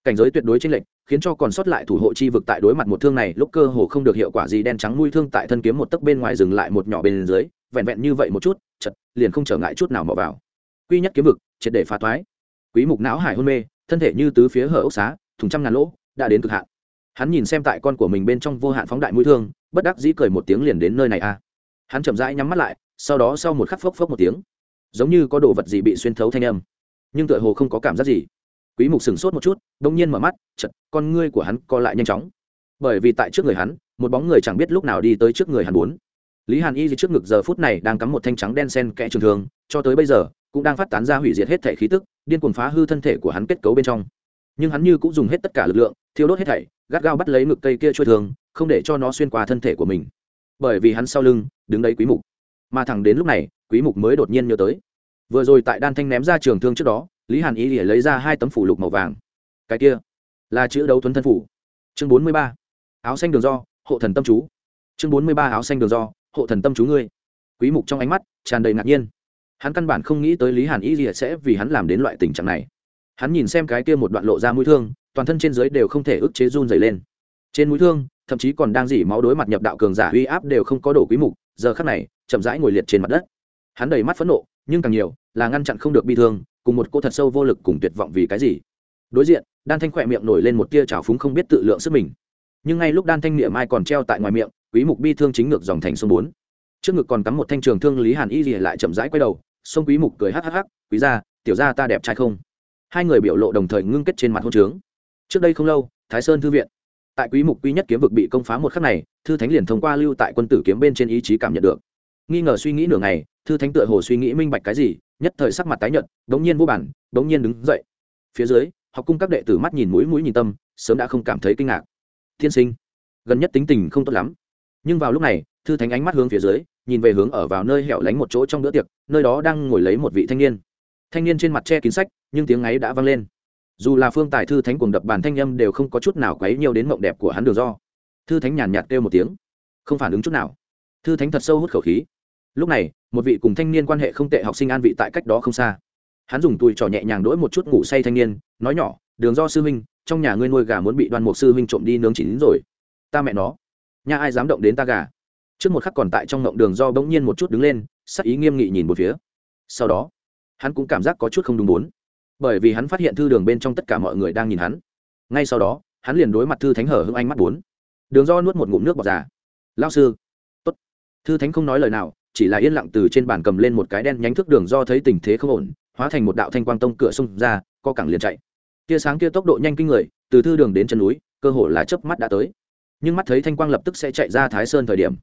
Speaker 1: cảnh giới tuyệt đối chênh lệnh khiến cho còn sót lại thủ hộ chi vực tại đối mặt một thương này, lúc cơ hồ không được hiệu quả gì, đen trắng mũi thương tại thân kiếm một tấc bên ngoài dừng lại một nhỏ bên dưới, vẹn vẹn như vậy một chút chật liền không trở ngại chút nào mò vào. Quy nhất kiếm vực, triệt để phá toái quý mục não hải hôn mê, thân thể như tứ phía hở ốc xá, thùng trăm ngàn lỗ, đã đến cực hạn. Hắn nhìn xem tại con của mình bên trong vô hạn phóng đại mũi thương, bất đắc dĩ cười một tiếng liền đến nơi này a hắn chậm rãi nhắm mắt lại, sau đó sau một khắc phốc phốc một tiếng. Giống như có đồ vật gì bị xuyên thấu thanh âm, nhưng tựa hồ không có cảm giác gì quý mục sừng sốt một chút, đông nhiên mở mắt chật con ngươi của hắn co lại nhanh chóng. Bởi vì tại trước người hắn, một bóng người chẳng biết lúc nào đi tới trước người hắn bốn. Lý hàn y trước ngực giờ phút này đang cắm một thanh trắng đen sen kẽ trường thường cho tới bây giờ, cũng đang phát tán ra hủy diệt hết thể khí tức, điên cuồng phá hư thân thể của hắn kết cấu bên trong. Nhưng hắn như cũng dùng hết tất cả lực lượng, thiêu đốt hết thảy, gắt gao bắt lấy ngực cây kia trôi thường không để cho nó xuyên qua thân thể của mình. Bởi vì hắn sau lưng, đứng đấy quý mục. Mà thẳng đến lúc này, quý mục mới đột nhiên nhớ tới. Vừa rồi tại đan thanh ném ra trường thương trước đó lý hàn y lấy ra hai tấm phủ lục màu vàng. Cái kia là chữ đấu thuấn thân phủ. Chương 43. áo xanh đường do, hộ thần tâm chú. Chương 43 áo xanh đường do, hộ thần tâm chú ngươi. Quý mục trong ánh mắt tràn đầy ngạc nhiên. Hắn căn bản không nghĩ tới lý hàn y sẽ vì hắn làm đến loại tình trạng này. Hắn nhìn xem cái kia một đoạn lộ ra mũi thương, toàn thân trên dưới đều không thể ức chế run dày lên. Trên mũi thương, thậm chí còn đang dỉ máu đối mặt nhập đạo cường giả uy áp đều không có đổ quý mục, giờ khắc này, chậm rãi ngồi liệt trên mặt đất. Hắn đầy mắt phẫn nộ, nhưng càng nhiều là ngăn chặn không được bi thương cùng một cô thật sâu vô lực cùng tuyệt vọng vì cái gì? Đối diện, đan thanh khỏe miệng nổi lên một tia trào phúng không biết tự lượng sức mình. Nhưng ngay lúc đan thanh niệm ai còn treo tại ngoài miệng, quý mục bi thương chính ngược dòng thành sông bốn. Trước ngực còn cắm một thanh trường thương lý hàn y lìa lại chậm rãi quay đầu, sông quý mục cười hắc hắc hắc, quý gia, tiểu gia ta đẹp trai không? Hai người biểu lộ đồng thời ngưng kết trên mặt hôn trướng. Trước đây không lâu, thái sơn thư viện. Tại quý mục quý nhất kiếm vực bị công phá một khắc này, thư thánh liền thông qua lưu tại quân tử kiếm bên trên ý chí cảm nhận được. Nghi ngờ suy nghĩ nửa ngày thư thánh tựa hồ suy nghĩ minh bạch cái gì, nhất thời sắc mặt tái nhợt, đống nhiên vô bản, đống nhiên đứng dậy. Phía dưới, học cung các đệ tử mắt nhìn mũi mũi nhìn tâm, sớm đã không cảm thấy kinh ngạc. Thiên sinh, gần nhất tính tình không tốt lắm. Nhưng vào lúc này, thư thánh ánh mắt hướng phía dưới, nhìn về hướng ở vào nơi hẻo lánh một chỗ trong bữa tiệc, nơi đó đang ngồi lấy một vị thanh niên. Thanh niên trên mặt che kín sách, nhưng tiếng ấy đã vang lên. Dù là phương tài thư thánh cuồng đập bàn thanh âm đều không có chút nào quấy nhiều đến mộng đẹp của hắn đường do. Thư thánh nhàn nhạt kêu một tiếng. Không phản ứng chút nào. Thư thánh thật sâu hút khẩu khí. Lúc này một vị cùng thanh niên quan hệ không tệ học sinh an vị tại cách đó không xa. Hắn dùng tùi trò nhẹ nhàng đỗi một chút ngủ say thanh niên, nói nhỏ, đường do sư huynh, trong nhà ngươi nuôi gà muốn bị đoan mục sư huynh trộm đi nướng chín rồi. Ta mẹ nó. Nhà ai dám động đến ta gà? Trước một khắc còn tại trong ngộng đường do bỗng nhiên một chút đứng lên, sắc ý nghiêm nghị nhìn một phía. Sau đó, hắn cũng cảm giác có chút không đúng bốn bởi vì hắn phát hiện thư đường bên trong tất cả mọi người đang nhìn hắn. Ngay sau đó, hắn liền đối mặt thư thánh hở hưng anh mắt bốn. Đường do nuốt một ngụm nước bọt già lao sư, tốt. Thư thánh không nói lời nào chỉ là yên lặng từ trên bàn cầm lên một cái đen nhánh thước đường do thấy tình thế không ổn, hóa thành một đạo thanh quang tông cửa xông ra, co cẳng liền chạy. Tia sáng kia tốc độ nhanh kinh người, từ thư đường đến chân núi, cơ hồ là chớp mắt đã tới. Nhưng mắt thấy thanh quang lập tức sẽ chạy ra thái sơn thời điểm,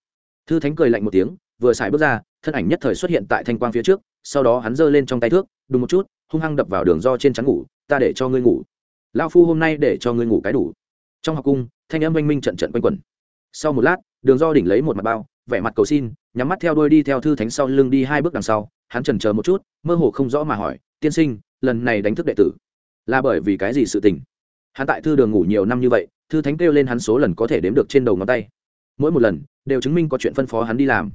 Speaker 1: thư thánh cười lạnh một tiếng, vừa xài bước ra, thân ảnh nhất thời xuất hiện tại thanh quang phía trước, sau đó hắn giơ lên trong tay thước đúng một chút, hung hăng đập vào đường do trên trắng ngủ, ta để cho ngươi ngủ. Lao phu hôm nay để cho ngươi ngủ cái đủ. Trong học cung, thanh âm oanh minh trận trận quanh quẩn. Sau một lát, đường do đỉnh lấy một mặt bao vẻ mặt cầu xin, nhắm mắt theo đôi đi theo thư thánh sau lưng đi hai bước đằng sau, hắn chần chờ một chút, mơ hồ không rõ mà hỏi, tiên sinh, lần này đánh thức đệ tử là bởi vì cái gì sự tình? Hắn tại thư đường ngủ nhiều năm như vậy, thư thánh kêu lên hắn số lần có thể đếm được trên đầu ngón tay. Mỗi một lần, đều chứng minh có chuyện phân phó hắn đi làm.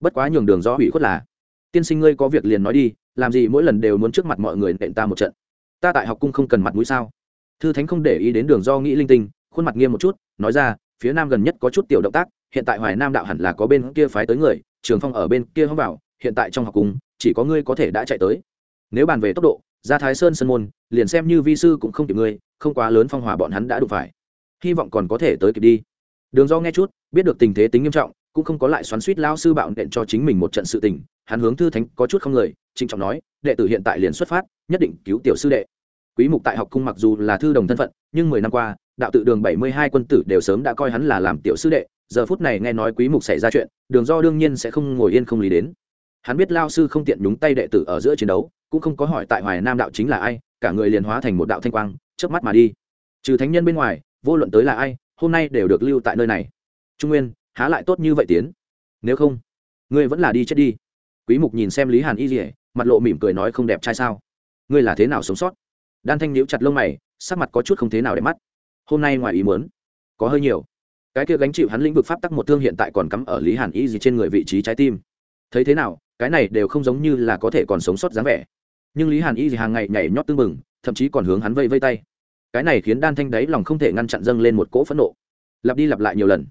Speaker 1: Bất quá nhường đường do hủy khuất là, tiên sinh ngươi có việc liền nói đi, làm gì mỗi lần đều muốn trước mặt mọi người nện ta một trận? Ta tại học cung không cần mặt mũi sao? Thư thánh không để ý đến đường do nghĩ linh tinh, khuôn mặt nghiêm một chút, nói ra phía nam gần nhất có chút tiểu động tác, hiện tại hoài nam đạo hẳn là có bên kia phái tới người, trường phong ở bên kia hóng vào, hiện tại trong học cung, chỉ có ngươi có thể đã chạy tới. Nếu bàn về tốc độ ra thái sơn sân môn, liền xem như vi sư cũng không kịp ngươi, không quá lớn phong hòa bọn hắn đã đụng phải. Hy vọng còn có thể tới kịp đi. Đường do nghe chút, biết được tình thế tính nghiêm trọng, cũng không có lại xoắn suýt lao sư bạo nện cho chính mình một trận sự tình, hắn hướng thư thánh có chút không lời, trịnh trọng nói, đệ tử hiện tại liền xuất phát, nhất định cứu tiểu sư đệ quý mục tại học cung mặc dù là thư đồng thân phận, nhưng mười năm qua, đạo tự đường bảy mươi hai quân tử đều sớm đã coi hắn là làm tiểu sư đệ. Giờ phút này nghe nói quý mục xảy ra chuyện, đường do đương nhiên sẽ không ngồi yên không lý đến. Hắn biết lao sư không tiện nhúng tay đệ tử ở giữa chiến đấu, cũng không có hỏi tại hoài nam đạo chính là ai, cả người liền hóa thành một đạo thanh quang, chớp mắt mà đi. Trừ thánh nhân bên ngoài, vô luận tới là ai, hôm nay đều được lưu tại nơi này. Trung nguyên, há lại tốt như vậy tiến? Nếu không, ngươi vẫn là đi chết đi. Quý mục nhìn xem lý hàn y dỉa mặt lộ mỉm cười nói không đẹp trai sao? Ngươi là thế nào sống sót? Đan thanh nhíu chặt lông mày, sắc mặt có chút không thế nào để mắt. Hôm nay ngoài ý muốn, có hơi nhiều. Cái kia gánh chịu hắn lĩnh vực pháp tắc một thương hiện tại còn cắm ở lý hàn y gì trên người vị trí trái tim. Thấy thế nào, cái này đều không giống như là có thể còn sống sót dáng vẻ. Nhưng lý hàn y gì hàng ngày nhảy nhót tưng bừng, thậm chí còn hướng hắn vây vây tay. Cái này khiến đan thanh đáy lòng không thể ngăn chặn dâng lên một cỗ phẫn nộ. Lặp đi lặp lại nhiều lần.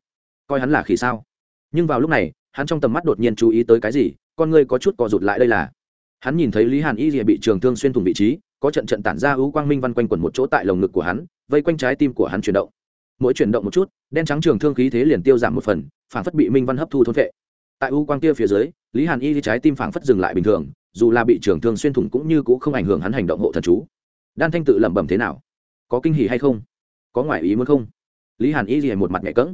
Speaker 1: Coi hắn là khỉ sao? Nhưng vào lúc này, hắn trong tầm mắt đột nhiên chú ý tới cái gì, con ngươi có chút cò rụt lại đây là. Hắn nhìn thấy lý hàn y rìa bị trường thương xuyên thủng vị trí có trận trận tản ra ưu quang minh văn quanh quẩn một chỗ tại lồng ngực của hắn, vây quanh trái tim của hắn chuyển động. Mỗi chuyển động một chút, đen trắng trường thương khí thế liền tiêu giảm một phần phản phất bị minh văn hấp thu thôn vệ. Tại ưu quang kia phía dưới, lý hàn y trái tim phản phất dừng lại bình thường, dù là bị trường thương xuyên thủng cũng như cũng không ảnh hưởng hắn hành động hộ thần chú. Đan thanh tự lẩm bẩm thế nào? Có kinh hỉ hay không? Có ngoại ý muốn không? Lý hàn y gì một mặt nhẹ cỡng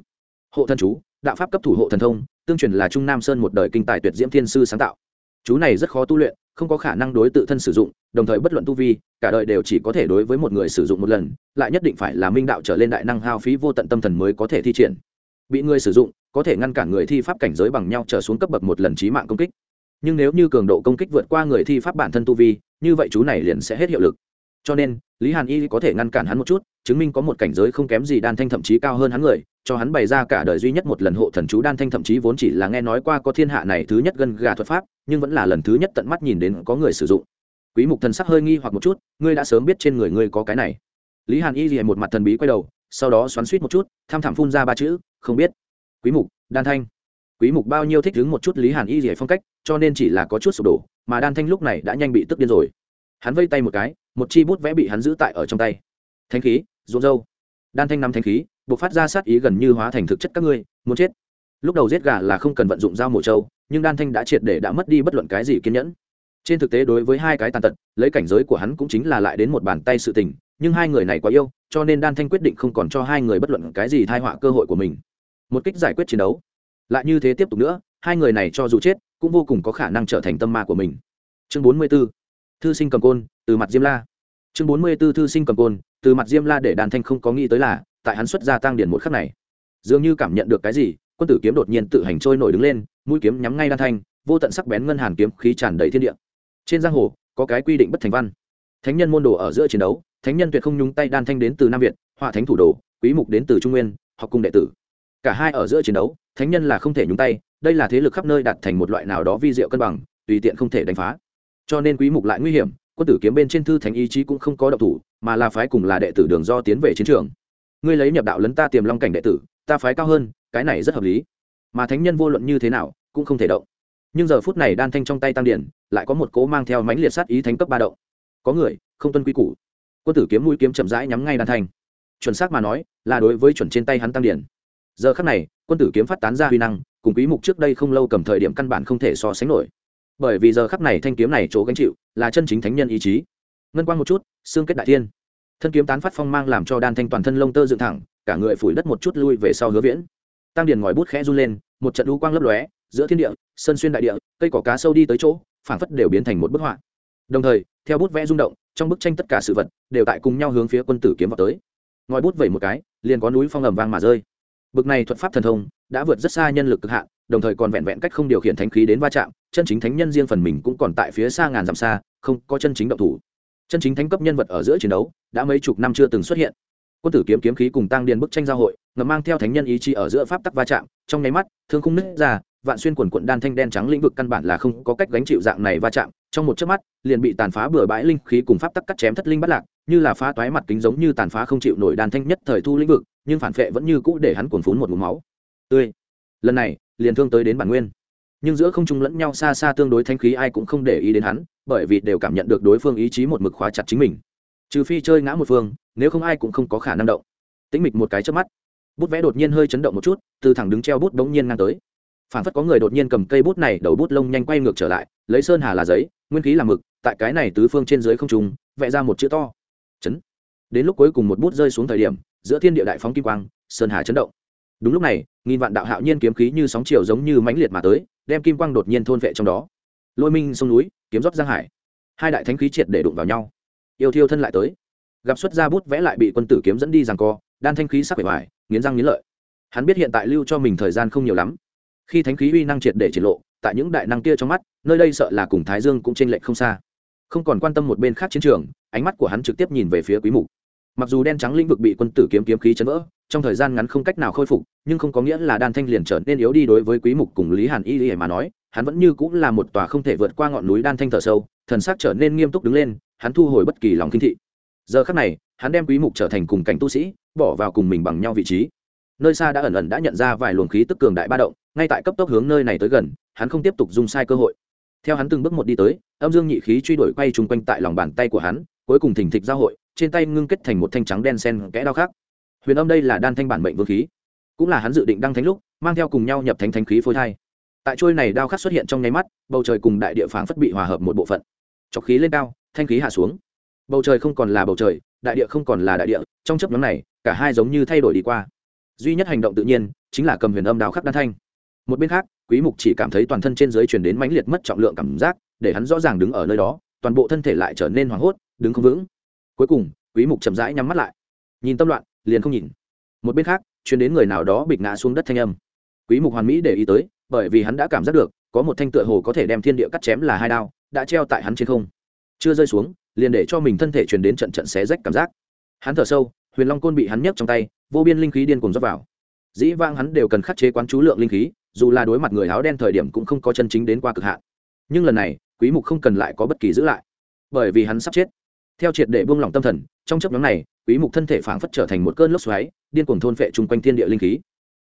Speaker 1: hộ thần chú, đạo pháp cấp thủ hộ thần thông, tương truyền là trung nam sơn một đời kinh tài tuyệt diễm thiên sư sáng tạo. Chú này rất khó tu luyện không có khả năng đối tự thân sử dụng, đồng thời bất luận tu vi, cả đời đều chỉ có thể đối với một người sử dụng một lần, lại nhất định phải là minh đạo trở lên đại năng hao phí vô tận tâm thần mới có thể thi triển. Bị người sử dụng, có thể ngăn cản người thi pháp cảnh giới bằng nhau trở xuống cấp bậc một lần trí mạng công kích. Nhưng nếu như cường độ công kích vượt qua người thi pháp bản thân tu vi, như vậy chú này liền sẽ hết hiệu lực cho nên, lý hàn y có thể ngăn cản hắn một chút, chứng minh có một cảnh giới không kém gì đan thanh thậm chí cao hơn hắn người, cho hắn bày ra cả đời duy nhất một lần hộ thần chú đan thanh thậm chí vốn chỉ là nghe nói qua có thiên hạ này thứ nhất gần gà thuật pháp, nhưng vẫn là lần thứ nhất tận mắt nhìn đến có người sử dụng. Quý mục thần sắc hơi nghi hoặc một chút, ngươi đã sớm biết trên người ngươi có cái này. Lý hàn y thì một mặt thần bí quay đầu, sau đó xoắn suýt một chút, tham thảm phun ra ba chữ, không biết. Quý mục, đan thanh. Quý mục bao nhiêu thích đứng một chút lý hàn y gì phong cách, cho nên chỉ là có chút sụp đổ, mà đan thanh lúc này đã nhanh bị tức điên rồi hắn vây tay một cái, một chi bút vẽ bị hắn giữ tại ở trong tay. Thanh khí, ruộng dâu. Đan thanh năm thanh khí, buộc phát ra sát ý gần như hóa thành thực chất các ngươi, muốn chết. Lúc đầu giết gà là không cần vận dụng dao mổ trâu, nhưng đan thanh đã triệt để đã mất đi bất luận cái gì kiên nhẫn. Trên thực tế đối với hai cái tàn tật, lấy cảnh giới của hắn cũng chính là lại đến một bàn tay sự tình, nhưng hai người này quá yêu, cho nên đan thanh quyết định không còn cho hai người bất luận cái gì thai họa cơ hội của mình. Một kích giải quyết chiến đấu. Lại như thế tiếp tục nữa, hai người này cho dù chết, cũng vô cùng có khả năng trở thành tâm ma của mình. Chương bốn mươi b ố thư sinh cầm côn, từ mặt diêm la. Chương bốn mươi b ố thư sinh cầm côn, từ mặt diêm la để đàn thanh không có nghĩ tới là, tại hắn xuất ra tăng điển một khắc này, dường như cảm nhận được cái gì, quân tử kiếm đột nhiên tự hành trôi nổi đứng lên, mũi kiếm nhắm ngay đan thanh, vô tận sắc bén ngân hàn kiếm khí tràn đầy thiên địa. Trên giang hồ, có cái quy định bất thành văn. Thánh nhân môn đồ ở giữa chiến đấu, thánh nhân tuyệt không nhúng tay đan thanh đến từ nam việt, họa thánh thủ đồ, quý mục đến từ trung nguyên, học cung đệ tử. Cả hai ở giữa chiến đấu, thánh nhân là không thể nhúng tay, đây là thế lực khắp nơi đạt thành một loại nào đó vi diệu cân bằng, tùy tiện không thể đánh phá cho nên quý mục lại nguy hiểm, quân tử kiếm bên trên thư thánh ý chí cũng không có độc thủ, mà là phái cùng là đệ tử đường do tiến về chiến trường. Ngươi lấy nhập đạo lấn ta tiềm long cảnh đệ tử, ta phái cao hơn, cái này rất hợp lý. Mà thánh nhân vô luận như thế nào, cũng không thể động. Nhưng giờ phút này đan thanh trong tay tăng điển, lại có một cố mang theo mãnh liệt sát ý thánh cấp ba động. Có người, không tuân quy củ. Quân tử kiếm mũi kiếm chậm rãi nhắm ngay đan thanh. Chuẩn xác mà nói, là đối với chuẩn trên tay hắn tăng điển. Giờ khắc này, quân tử kiếm phát tán ra huy năng, cùng quý mục trước đây không lâu cầm thời điểm căn bản không thể so sánh nổi bởi vì giờ khắp này thanh kiếm này chỗ gánh chịu là chân chính thánh nhân ý chí. Ngân quang một chút, xương kết đại thiên. Thân kiếm tán phát phong mang làm cho đan thanh toàn thân lông tơ dựng thẳng, cả người phủi đất một chút lui về sau hứa viễn. Tăng điền ngòi bút khẽ run lên, một trận lũ quang lấp lóe, giữa thiên địa sơn xuyên đại địa, cây cỏ cá sâu đi tới chỗ, phảng phất đều biến thành một bức họa. Đồng thời, theo bút vẽ rung động, trong bức tranh tất cả sự vật đều tại cùng nhau hướng phía quân tử kiếm vào tới. Ngòi bút vẩy một cái, liền có núi phong ầm vang mà rơi bực này thuật pháp thần thông, đã vượt rất xa nhân lực cực hạn, đồng thời còn vẹn vẹn cách không điều khiển thánh khí đến va chạm, chân chính thánh nhân riêng phần mình cũng còn tại phía xa ngàn dặm xa, không có chân chính động thủ. Chân chính thánh cấp nhân vật ở giữa chiến đấu, đã mấy chục năm chưa từng xuất hiện. Quân tử kiếm kiếm khí cùng tăng điền bức tranh giao hội, ngầm mang theo thánh nhân ý chí ở giữa pháp tắc va chạm, trong nháy mắt, thương khung nứt ra vạn xuyên quần quận đan thanh đen trắng lĩnh vực căn bản là không có cách gánh chịu dạng này va chạm, trong một chớp mắt, liền bị tàn phá bừa bãi linh khí cùng pháp tắc cắt chém thất linh bắt lạc, như là phá toái mặt kính giống như tàn phá không chịu nổi đan thanh nhất thời thu lĩnh vực, nhưng phản phệ vẫn như cũ để hắn cuồn phún một mũ máu. Tươi. Lần này, liền thương tới đến bản nguyên. Nhưng giữa không trung lẫn nhau xa xa tương đối thanh khí ai cũng không để ý đến hắn, bởi vì đều cảm nhận được đối phương ý chí một mực khóa chặt chính mình. Trừ phi chơi ngã một phương, nếu không ai cũng không có khả năng động. Tĩnh mịch một cái trước mắt. Bút vẽ đột nhiên hơi chấn động một chút, từ thẳng đứng treo bút bỗng nhiên ngang tới phản phất có người đột nhiên cầm cây bút này đầu bút lông nhanh quay ngược trở lại, lấy sơn hà là giấy, nguyên khí làm mực, tại cái này tứ phương trên dưới không trùng vẽ ra một chữ to. Chấn. Đến lúc cuối cùng một bút rơi xuống thời điểm, giữa thiên địa đại phóng kim quang, sơn hà chấn động. Đúng lúc này, nghìn vạn đạo hạo nhiên kiếm khí như sóng chiều giống như mãnh liệt mà tới, đem kim quang đột nhiên thôn vệ trong đó. Lôi minh sông núi, kiếm rót giang hải. Hai đại thánh khí triệt để đụng vào nhau. Yêu thiêu thân lại tới. Gặp xuất ra bút vẽ lại bị quân tử kiếm dẫn đi rằng co, đan thanh khí sắc bề ngoài, nghiến răng nghiến lợi. Hắn biết hiện tại lưu cho mình thời gian không nhiều lắm khi thánh khí uy năng triệt để triển lộ, tại những đại năng kia trong mắt, nơi đây sợ là cùng thái dương cũng chênh lệch không xa. Không còn quan tâm một bên khác chiến trường, ánh mắt của hắn trực tiếp nhìn về phía quý mục. Mặc dù đen trắng lĩnh vực bị quân tử kiếm kiếm khí chấn vỡ, trong thời gian ngắn không cách nào khôi phục, nhưng không có nghĩa là đan thanh liền trở nên yếu đi đối với quý mục cùng lý hàn y y mà nói, hắn vẫn như cũng là một tòa không thể vượt qua ngọn núi đan thanh thở sâu, thần sắc trở nên nghiêm túc đứng lên, hắn thu hồi bất kỳ lòng kinh thị. Giờ khắc này, hắn đem quý mục trở thành cùng cảnh tu sĩ, bỏ vào cùng mình bằng nhau vị trí. Nơi xa đã ẩn ẩn đã nhận ra vài luồng khí tức cường đại ba động ngay tại cấp tốc hướng nơi này tới gần, hắn không tiếp tục dùng sai cơ hội. Theo hắn từng bước một đi tới, âm dương nhị khí truy đuổi quay chung quanh tại lòng bàn tay của hắn, cuối cùng thình thịch giao hội, trên tay ngưng kết thành một thanh trắng đen sen kẽ đao khác huyền âm đây là đan thanh bản mệnh vương khí. Cũng là hắn dự định đăng thánh lúc, mang theo cùng nhau nhập thánh thánh khí phôi thai. Tại trôi này đao khắc xuất hiện trong nháy mắt, bầu trời cùng đại địa phảng phất bị hòa hợp một bộ phận. Chọc khí lên cao, thanh khí hạ xuống. Bầu trời không còn là bầu trời, đại địa không còn là đại địa, trong chấp nhóm này, cả hai giống như thay đổi đi qua. Duy nhất hành động tự nhiên, chính là cầm huyền âm đao khắc đan thanh một bên khác, quý mục chỉ cảm thấy toàn thân trên dưới truyền đến mãnh liệt mất trọng lượng cảm giác, để hắn rõ ràng đứng ở nơi đó, toàn bộ thân thể lại trở nên hoảng hốt, đứng không vững. Cuối cùng, quý mục chậm rãi nhắm mắt lại. Nhìn tâm loạn, liền không nhìn. Một bên khác, truyền đến người nào đó bịch ngã xuống đất thanh âm. Quý mục hoàn mỹ để ý tới, bởi vì hắn đã cảm giác được, có một thanh tựa hồ có thể đem thiên địa cắt chém là hai đao, đã treo tại hắn trên không. Chưa rơi xuống, liền để cho mình thân thể truyền đến trận trận xé rách cảm giác. Hắn thở sâu, huyền long côn bị hắn nhấc trong tay, vô biên linh khí điên cuồng dốc vào. Dĩ vang hắn đều cần khắc chế quán chú lượng linh khí dù là đối mặt người áo đen thời điểm cũng không có chân chính đến qua cực hạn. Nhưng lần này, quý mục không cần lại có bất kỳ giữ lại, bởi vì hắn sắp chết. Theo triệt để buông lỏng tâm thần, trong chấp nhóm này, quý mục thân thể phảng phất trở thành một cơn lốc xoáy, điên cuồng thôn phệ chung quanh thiên địa linh khí.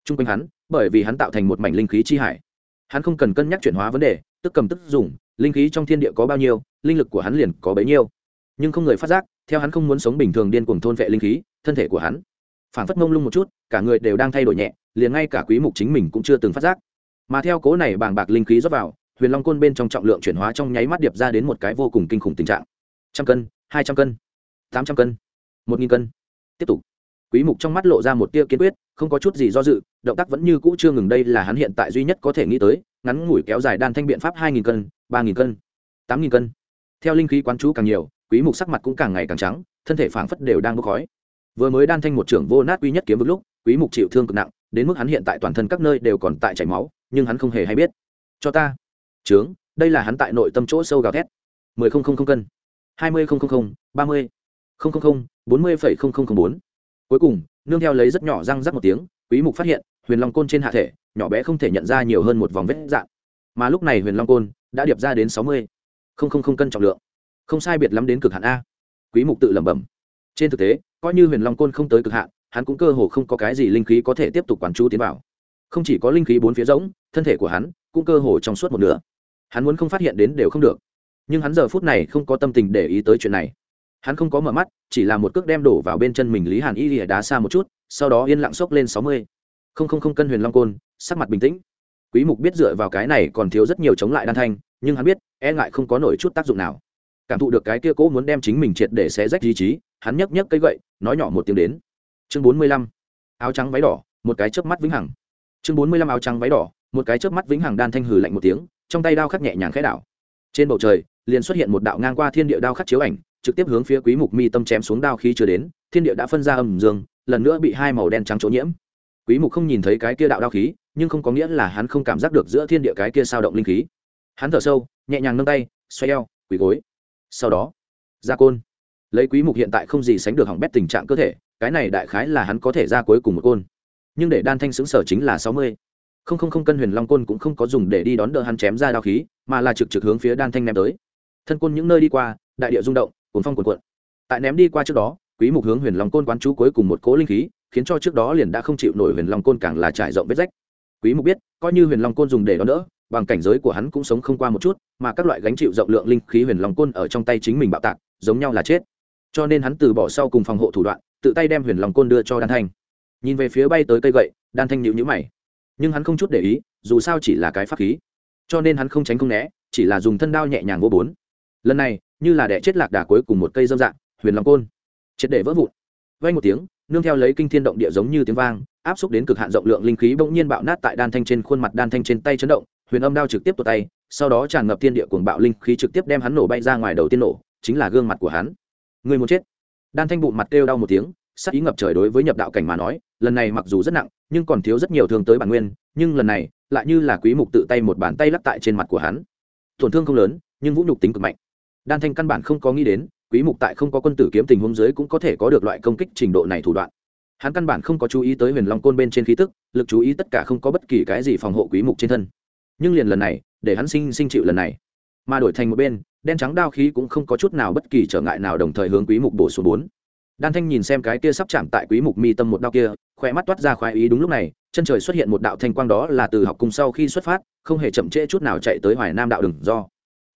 Speaker 1: Chung quanh hắn, bởi vì hắn tạo thành một mảnh linh khí chi hải. Hắn không cần cân nhắc chuyển hóa vấn đề, tức cầm tức dùng, linh khí trong thiên địa có bao nhiêu, linh lực của hắn liền có bấy nhiêu. Nhưng không người phát giác, theo hắn không muốn sống bình thường điên cuồng thôn vệ linh khí, thân thể của hắn phản phất mông lung một chút, cả người đều đang thay đổi nhẹ, liền ngay cả quý mục chính mình cũng chưa từng phát giác. Mà theo cố này bàng bạc linh khí rót vào, huyền long côn bên trong trọng lượng chuyển hóa trong nháy mắt điệp ra đến một cái vô cùng kinh khủng tình trạng. Trăm cân, hai trăm cân, tám trăm cân, một nghìn cân. Tiếp tục. Quý mục trong mắt lộ ra một tia kiên quyết, không có chút gì do dự, động tác vẫn như cũ chưa ngừng đây là hắn hiện tại duy nhất có thể nghĩ tới, ngắn ngủi kéo dài đan thanh biện pháp hai nghìn cân, ba nghìn cân, tám nghìn cân. Theo linh khí quán chú càng nhiều, quý mục sắc mặt cũng càng ngày càng trắng, thân thể phảng phất đều đang bốc khói vừa mới đan thanh một trưởng vô nát quý nhất kiếm vực lúc, quý mục chịu thương cực nặng, đến mức hắn hiện tại toàn thân các nơi đều còn tại chảy máu, nhưng hắn không hề hay biết. Cho ta. Trướng, đây là hắn tại nội tâm chỗ sâu gào thét. Mười không không không cân. Hai mươi không không không, ba mươi. Không không không, bốn mươi phẩy không không không bốn. Cuối cùng, nương theo lấy rất nhỏ răng rắc một tiếng, quý mục phát hiện, huyền long côn trên hạ thể, nhỏ bé không thể nhận ra nhiều hơn một vòng vết dạng. Mà lúc này huyền long côn đã điệp ra đến sáu mươi. Không không không cân trọng lượng. Không sai biệt lắm đến cực hạn a. Quý mục tự lẩm bẩm. Trên thực tế coi như huyền long côn không tới cực hạn, hắn cũng cơ hồ không có cái gì linh khí có thể tiếp tục quán chú tiến vào. Không chỉ có linh khí bốn phía rỗng, thân thể của hắn cũng cơ hồ trong suốt một nửa. Hắn muốn không phát hiện đến đều không được. Nhưng hắn giờ phút này không có tâm tình để ý tới chuyện này. Hắn không có mở mắt, chỉ là một cước đem đổ vào bên chân mình lý hàn y lìa đá xa một chút, sau đó yên lặng xốc lên sáu mươi. Không không không cân huyền long côn, sắc mặt bình tĩnh. Quý mục biết dựa vào cái này còn thiếu rất nhiều chống lại đan thanh, nhưng hắn biết e ngại không có nổi chút tác dụng nào. Cảm thụ được cái kia cố muốn đem chính mình triệt để xé rách ý chí hắn nhấc nhấc cây gậy, nói nhỏ một tiếng đến. Chương bốn mươi lăm, áo trắng váy đỏ, một cái chớp mắt vĩnh hằng. Chương bốn mươi lăm, áo trắng váy đỏ, một cái chớp mắt vĩnh hằng đan thanh hừ lạnh một tiếng, trong tay đao khắc nhẹ nhàng khẽ đảo. Trên bầu trời, liền xuất hiện một đạo ngang qua thiên địa đao khắc chiếu ảnh, trực tiếp hướng phía quý mục mi tâm chém xuống đao khí chưa đến, thiên địa đã phân ra âm dương, lần nữa bị hai màu đen trắng chỗ nhiễm. Quý mục không nhìn thấy cái kia đạo đao khí, nhưng không có nghĩa là hắn không cảm giác được giữa thiên địa cái kia sao động linh khí. Hắn thở sâu, nhẹ nhàng nâng tay, xoay eo, quỳ gối. Sau đó ra côn lấy quý mục hiện tại không gì sánh được hỏng bét tình trạng cơ thể, cái này đại khái là hắn có thể ra cuối cùng một côn. Nhưng để đan thanh xứng sở chính là 60. không không không cân huyền long côn cũng không có dùng để đi đón đỡ hắn chém ra đao khí, mà là trực trực hướng phía đan thanh ném tới. Thân côn những nơi đi qua, đại địa rung động cuốn phong cuồn cuộn. Tại ném đi qua trước đó, quý mục hướng huyền long côn quán chú cuối cùng một cỗ linh khí, khiến cho trước đó liền đã không chịu nổi huyền long côn càng là trải rộng vết rách. Quý mục biết, coi như huyền long côn dùng để đón đỡ, bằng cảnh giới của hắn cũng sống không qua một chút, mà các loại gánh chịu rộng lượng linh khí huyền long côn ở trong tay chính mình bạo tạc, giống nhau là chết cho nên hắn từ bỏ sau cùng phòng hộ thủ đoạn, tự tay đem huyền long côn đưa cho đan thanh. Nhìn về phía bay tới cây gậy, đan thanh nhịu nhữ mày. Nhưng hắn không chút để ý, dù sao chỉ là cái pháp khí. Cho nên hắn không tránh không né, chỉ là dùng thân đao nhẹ nhàng vô bốn. Lần này, như là đẻ chết lạc đà cuối cùng một cây dâm dạng, huyền long côn. Triệt để vỡ vụn. Vay một tiếng, nương theo lấy kinh thiên động địa giống như tiếng vang, áp xúc đến cực hạn rộng lượng linh khí bỗng nhiên bạo nát tại đan thanh trên khuôn mặt, đan thanh trên tay chấn động, huyền âm đao trực tiếp tụt tay, sau đó tràn ngập thiên địa cuồng bạo linh khí trực tiếp đem hắn nổ bay ra ngoài đầu tiên nổ, chính là gương mặt của hắn người muốn chết. Đan thanh bụng mặt kêu đau một tiếng, sắc ý ngập trời đối với nhập đạo cảnh mà nói, lần này mặc dù rất nặng, nhưng còn thiếu rất nhiều thương tới bản nguyên, nhưng lần này, lại như là quý mục tự tay một bàn tay lắc tại trên mặt của hắn. Tổn thương không lớn, nhưng vũ nhục tính cực mạnh. Đan thanh căn bản không có nghĩ đến, quý mục tại không có quân tử kiếm tình huống dưới cũng có thể có được loại công kích trình độ này thủ đoạn. Hắn căn bản không có chú ý tới huyền long côn bên trên khí tức, lực chú ý tất cả không có bất kỳ cái gì phòng hộ quý mục trên thân. Nhưng liền lần này, để hắn sinh sinh chịu lần này. Mà đổi thành một bên đen trắng đao khí cũng không có chút nào bất kỳ trở ngại nào đồng thời hướng quý mục bổ xuống bốn. Đan thanh nhìn xem cái kia sắp chạm tại quý mục mi tâm một đao kia, khỏe mắt toát ra khoái ý đúng lúc này, chân trời xuất hiện một đạo thanh quang đó là từ học cùng sau khi xuất phát, không hề chậm trễ chút nào chạy tới hoài nam đạo đường do.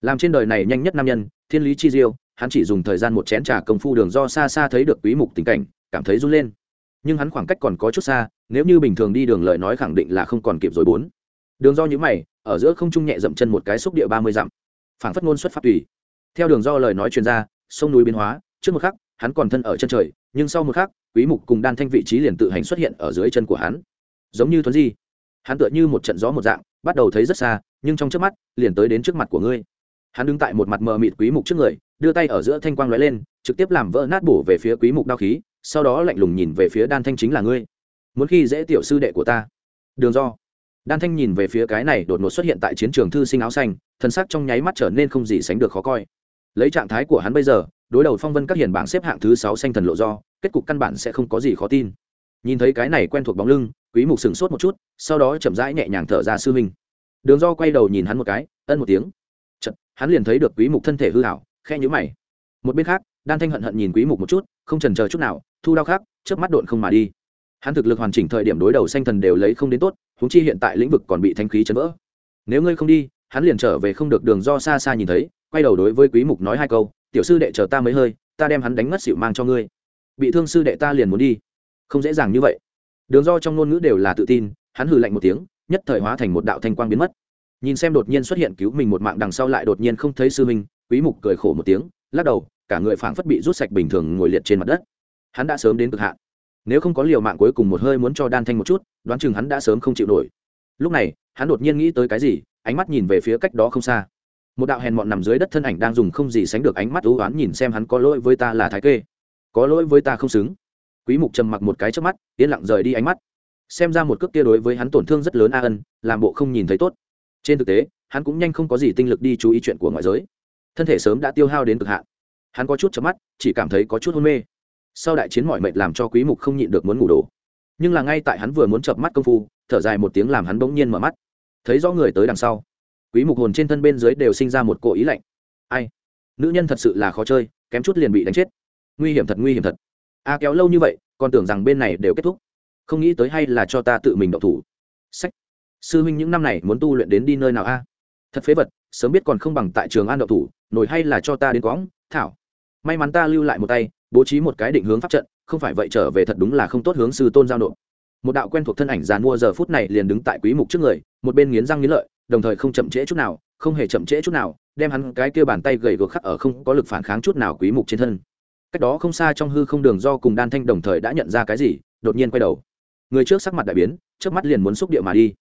Speaker 1: Làm trên đời này nhanh nhất nam nhân, thiên lý chi diêu, hắn chỉ dùng thời gian một chén trà công phu đường do xa xa thấy được quý mục tình cảnh, cảm thấy run lên. Nhưng hắn khoảng cách còn có chút xa, nếu như bình thường đi đường lời nói khẳng định là không còn kịp rồi bốn. Đường do những mày, ở giữa không trung nhẹ dậm chân một cái xúc địa ba mươi dặm phảng phất ngôn xuất phát tùy. Theo đường do lời nói truyền ra, sông núi biến hóa, trước một khắc, hắn còn thân ở chân trời, nhưng sau một khắc, quý mục cùng đan thanh vị trí liền tự hành xuất hiện ở dưới chân của hắn. Giống như thuấn di. Hắn tựa như một trận gió một dạng, bắt đầu thấy rất xa, nhưng trong trước mắt, liền tới đến trước mặt của ngươi. Hắn đứng tại một mặt mờ mịt quý mục trước người, đưa tay ở giữa thanh quang lóe lên, trực tiếp làm vỡ nát bổ về phía quý mục đao khí, sau đó lạnh lùng nhìn về phía đan thanh chính là ngươi. Muốn khi dễ tiểu sư đệ của ta. Đường do. Đan thanh nhìn về phía cái này đột ngột xuất hiện tại chiến trường thư sinh áo xanh thân xác trong nháy mắt trở nên không gì sánh được khó coi. Lấy trạng thái của hắn bây giờ đối đầu phong vân các hiền bảng xếp hạng thứ sáu xanh thần lộ do kết cục căn bản sẽ không có gì khó tin. Nhìn thấy cái này quen thuộc bóng lưng quý mục sừng sốt một chút sau đó chậm rãi nhẹ nhàng thở ra sư minh đường do quay đầu nhìn hắn một cái ân một tiếng. Chật, hắn liền thấy được quý mục thân thể hư hảo khe nhíu mày. Một bên khác đan thanh hận hận nhìn quý mục một chút không chần chờ chút nào thu đao khác chớp mắt độn không mà đi. Hắn thực lực hoàn chỉnh thời điểm đối đầu xanh thần đều lấy không đến tốt huống chi hiện tại lĩnh vực còn bị thanh khí chấn vỡ. Nếu ngươi không đi hắn liền trở về không được đường do xa xa nhìn thấy, quay đầu đối với quý mục nói hai câu, tiểu sư đệ chờ ta mấy hơi, ta đem hắn đánh ngất xỉu mang cho ngươi. Bị thương sư đệ ta liền muốn đi. Không dễ dàng như vậy. Đường do trong ngôn ngữ đều là tự tin, hắn hừ lạnh một tiếng, nhất thời hóa thành một đạo thanh quang biến mất. Nhìn xem đột nhiên xuất hiện cứu mình một mạng đằng sau lại đột nhiên không thấy sư minh quý mục cười khổ một tiếng, lắc đầu, cả người phảng phất bị rút sạch bình thường ngồi liệt trên mặt đất. Hắn đã sớm đến cực hạn. Nếu không có liều mạng cuối cùng một hơi muốn cho đan thanh một chút, đoán chừng hắn đã sớm không chịu nổi. Lúc này, hắn đột nhiên nghĩ tới cái gì ánh mắt nhìn về phía cách đó không xa. Một đạo hèn mọn nằm dưới đất thân ảnh đang dùng không gì sánh được ánh mắt ưu oán nhìn xem hắn có lỗi với ta là thái kê. Có lỗi với ta không xứng. Quý mục trầm mặc một cái trước mắt, yên lặng rời đi ánh mắt. Xem ra một cước kia đối với hắn tổn thương rất lớn a ân, làm bộ không nhìn thấy tốt. Trên thực tế, hắn cũng nhanh không có gì tinh lực đi chú ý chuyện của ngoại giới. Thân thể sớm đã tiêu hao đến cực hạn. Hắn có chút chớp mắt, chỉ cảm thấy có chút hôn mê. Sau đại chiến mọi mệt làm cho quý mục không nhịn được muốn ngủ đổ. Nhưng là ngay tại hắn vừa muốn chợp mắt công phu, thở dài một tiếng làm hắn bỗng nhiên mở mắt thấy rõ người tới đằng sau. Quý mục hồn trên thân bên dưới đều sinh ra một cỗ ý lạnh. Ai? Nữ nhân thật sự là khó chơi, kém chút liền bị đánh chết. Nguy hiểm thật, nguy hiểm thật. A kéo lâu như vậy, còn tưởng rằng bên này đều kết thúc. Không nghĩ tới hay là cho ta tự mình động thủ. Sách. Sư huynh những năm này muốn tu luyện đến đi nơi nào a? Thật phế vật, sớm biết còn không bằng tại trường an động thủ, nổi hay là cho ta đến quõng, thảo. May mắn ta lưu lại một tay, bố trí một cái định hướng pháp trận, không phải vậy trở về thật đúng là không tốt hướng sư tôn giao nộp một đạo quen thuộc thân ảnh dàn mua giờ phút này liền đứng tại quý mục trước người, một bên nghiến răng nghiến lợi, đồng thời không chậm trễ chút nào, không hề chậm trễ chút nào, đem hắn cái kia bàn tay gầy gò khắc ở không có lực phản kháng chút nào quý mục trên thân. Cách đó không xa trong hư không đường do cùng đan thanh đồng thời đã nhận ra cái gì, đột nhiên quay đầu. Người trước sắc mặt đại biến, trước mắt liền muốn xúc địa mà đi.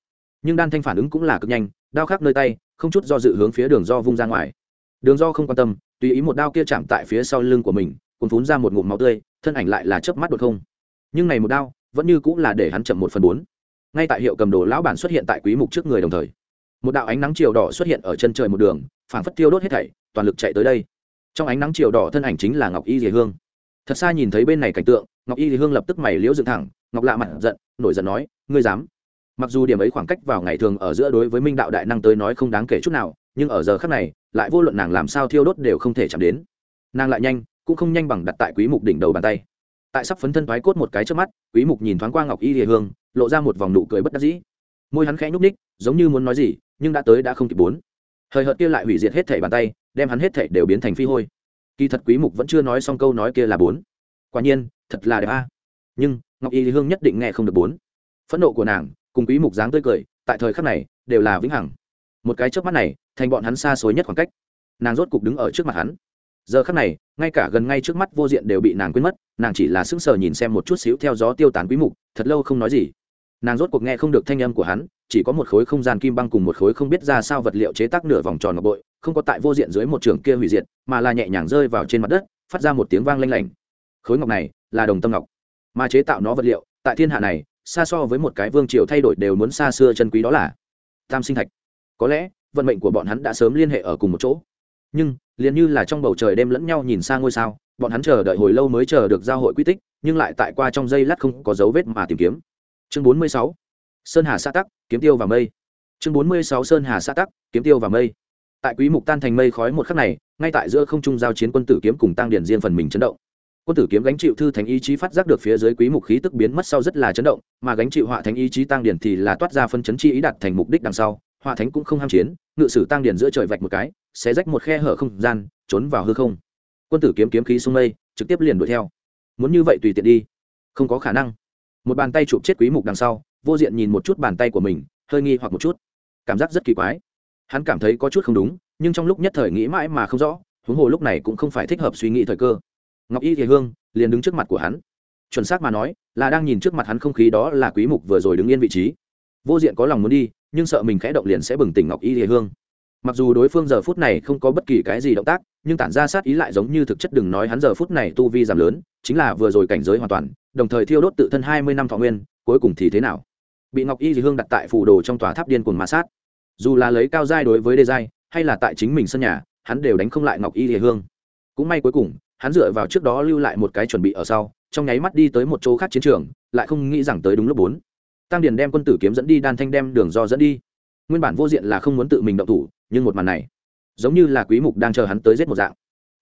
Speaker 1: Nhưng đan thanh phản ứng cũng là cực nhanh, đao khắc nơi tay, không chút do dự hướng phía đường do vung ra ngoài. Đường do không quan tâm, tùy ý một đao kia chạm tại phía sau lưng của mình, cuốn phún ra một ngụm máu tươi, thân ảnh lại là chớp mắt đột không. Nhưng này một đao vẫn như cũng là để hắn chậm một phần bốn. Ngay tại hiệu cầm đồ lão bản xuất hiện tại quý mục trước người đồng thời, một đạo ánh nắng chiều đỏ xuất hiện ở chân trời một đường, phảng phất tiêu đốt hết thảy, toàn lực chạy tới đây. Trong ánh nắng chiều đỏ thân ảnh chính là ngọc y dì hương. Thật xa nhìn thấy bên này cảnh tượng, ngọc y dì hương lập tức mày liễu dựng thẳng, ngọc lạ mặt giận, nổi giận nói, ngươi dám? Mặc dù điểm ấy khoảng cách vào ngày thường ở giữa đối với minh đạo đại năng tới nói không đáng kể chút nào, nhưng ở giờ khác này, lại vô luận nàng làm sao thiêu đốt đều không thể chạm đến. Nàng lại nhanh, cũng không nhanh bằng đặt tại quý mục đỉnh đầu bàn tay tại sắp phấn thân thoái cốt một cái trước mắt, quý mục nhìn thoáng qua ngọc y lìa hương, lộ ra một vòng nụ cười bất đắc dĩ. Môi hắn khẽ nhúc ních giống như muốn nói gì, nhưng đã tới đã không kịp bốn. Thời hợt kia lại hủy diệt hết thảy bàn tay, đem hắn hết thảy đều biến thành phi hôi. Kỳ thật quý mục vẫn chưa nói xong câu nói kia là bốn. Quả nhiên, thật là đẹp a. Nhưng, ngọc y hương nhất định nghe không được bốn. Phẫn nộ của nàng, cùng quý mục dáng tươi cười, tại thời khắc này, đều là vĩnh hằng. Một cái chớp mắt này, thành bọn hắn xa xôi nhất khoảng cách. Nàng rốt cục đứng ở trước mặt hắn giờ khắc này, ngay cả gần ngay trước mắt vô diện đều bị nàng quên mất, nàng chỉ là sững sờ nhìn xem một chút xíu theo gió tiêu tán quý mục, thật lâu không nói gì. Nàng rốt cuộc nghe không được thanh âm của hắn, chỉ có một khối không gian kim băng cùng một khối không biết ra sao vật liệu chế tác nửa vòng tròn ngọc bội, không có tại vô diện dưới một trường kia hủy diệt, mà là nhẹ nhàng rơi vào trên mặt đất, phát ra một tiếng vang lanh lảnh. Khối ngọc này là đồng tâm ngọc, mà chế tạo nó vật liệu, tại thiên hạ này, xa so với một cái vương triều thay đổi đều muốn xa xưa chân quý đó là tam sinh thạch. Có lẽ, vận mệnh của bọn hắn đã sớm liên hệ ở cùng một chỗ. Nhưng liền như là trong bầu trời đêm lẫn nhau nhìn xa ngôi sao, bọn hắn chờ đợi hồi lâu mới chờ được giao hội quy tích, nhưng lại tại qua trong giây lát không có dấu vết mà tìm kiếm. Chương 46. sơn hà xã tắc, kiếm tiêu và mây. Chương 46 sơn hà xã tắc, kiếm tiêu và mây. Tại quý mục tan thành mây khói một khắc này, ngay tại giữa không trung giao chiến quân tử kiếm cùng tăng điển riêng phần mình chấn động. Quân tử kiếm gánh chịu thư thánh ý chí phát giác được phía dưới quý mục khí tức biến mất sau rất là chấn động, mà gánh chịu họa thánh ý chí tăng điển thì là toát ra phân chấn chi ý đạt thành mục đích đằng sau, họa thánh cũng không ham chiến, ngự sử tăng điển giữa trời vạch một cái sẽ rách một khe hở không gian, trốn vào hư không. Quân tử kiếm kiếm khí sung mây, trực tiếp liền đuổi theo. Muốn như vậy tùy tiện đi, không có khả năng. Một bàn tay chụp chết quý mục đằng sau, vô diện nhìn một chút bàn tay của mình, hơi nghi hoặc một chút. Cảm giác rất kỳ quái. Hắn cảm thấy có chút không đúng, nhưng trong lúc nhất thời nghĩ mãi mà không rõ, huống hồ lúc này cũng không phải thích hợp suy nghĩ thời cơ. Ngọc y thì hương liền đứng trước mặt của hắn. Chuẩn xác mà nói, là đang nhìn trước mặt hắn không khí đó là quý mục vừa rồi đứng yên vị trí. Vô diện có lòng muốn đi, nhưng sợ mình khẽ động liền sẽ bừng tỉnh ngọc y thì hương mặc dù đối phương giờ phút này không có bất kỳ cái gì động tác, nhưng tản ra sát ý lại giống như thực chất đừng nói hắn giờ phút này tu vi giảm lớn, chính là vừa rồi cảnh giới hoàn toàn, đồng thời thiêu đốt tự thân hai mươi năm thọ nguyên, cuối cùng thì thế nào? Bị ngọc y dì hương đặt tại phù đồ trong tòa tháp điên cuồng ma sát. Dù là lấy cao giai đối với đê giai, hay là tại chính mình sân nhà, hắn đều đánh không lại ngọc y dì hương. Cũng may cuối cùng, hắn dựa vào trước đó lưu lại một cái chuẩn bị ở sau, trong nháy mắt đi tới một chỗ khác chiến trường, lại không nghĩ rằng tới đúng lúc bốn. Tăng điền đem quân tử kiếm dẫn đi, đan thanh đem đường do dẫn đi. Nguyên bản vô diện là không muốn tự mình động thủ nhưng một màn này, giống như là quý mục đang chờ hắn tới giết một dạng.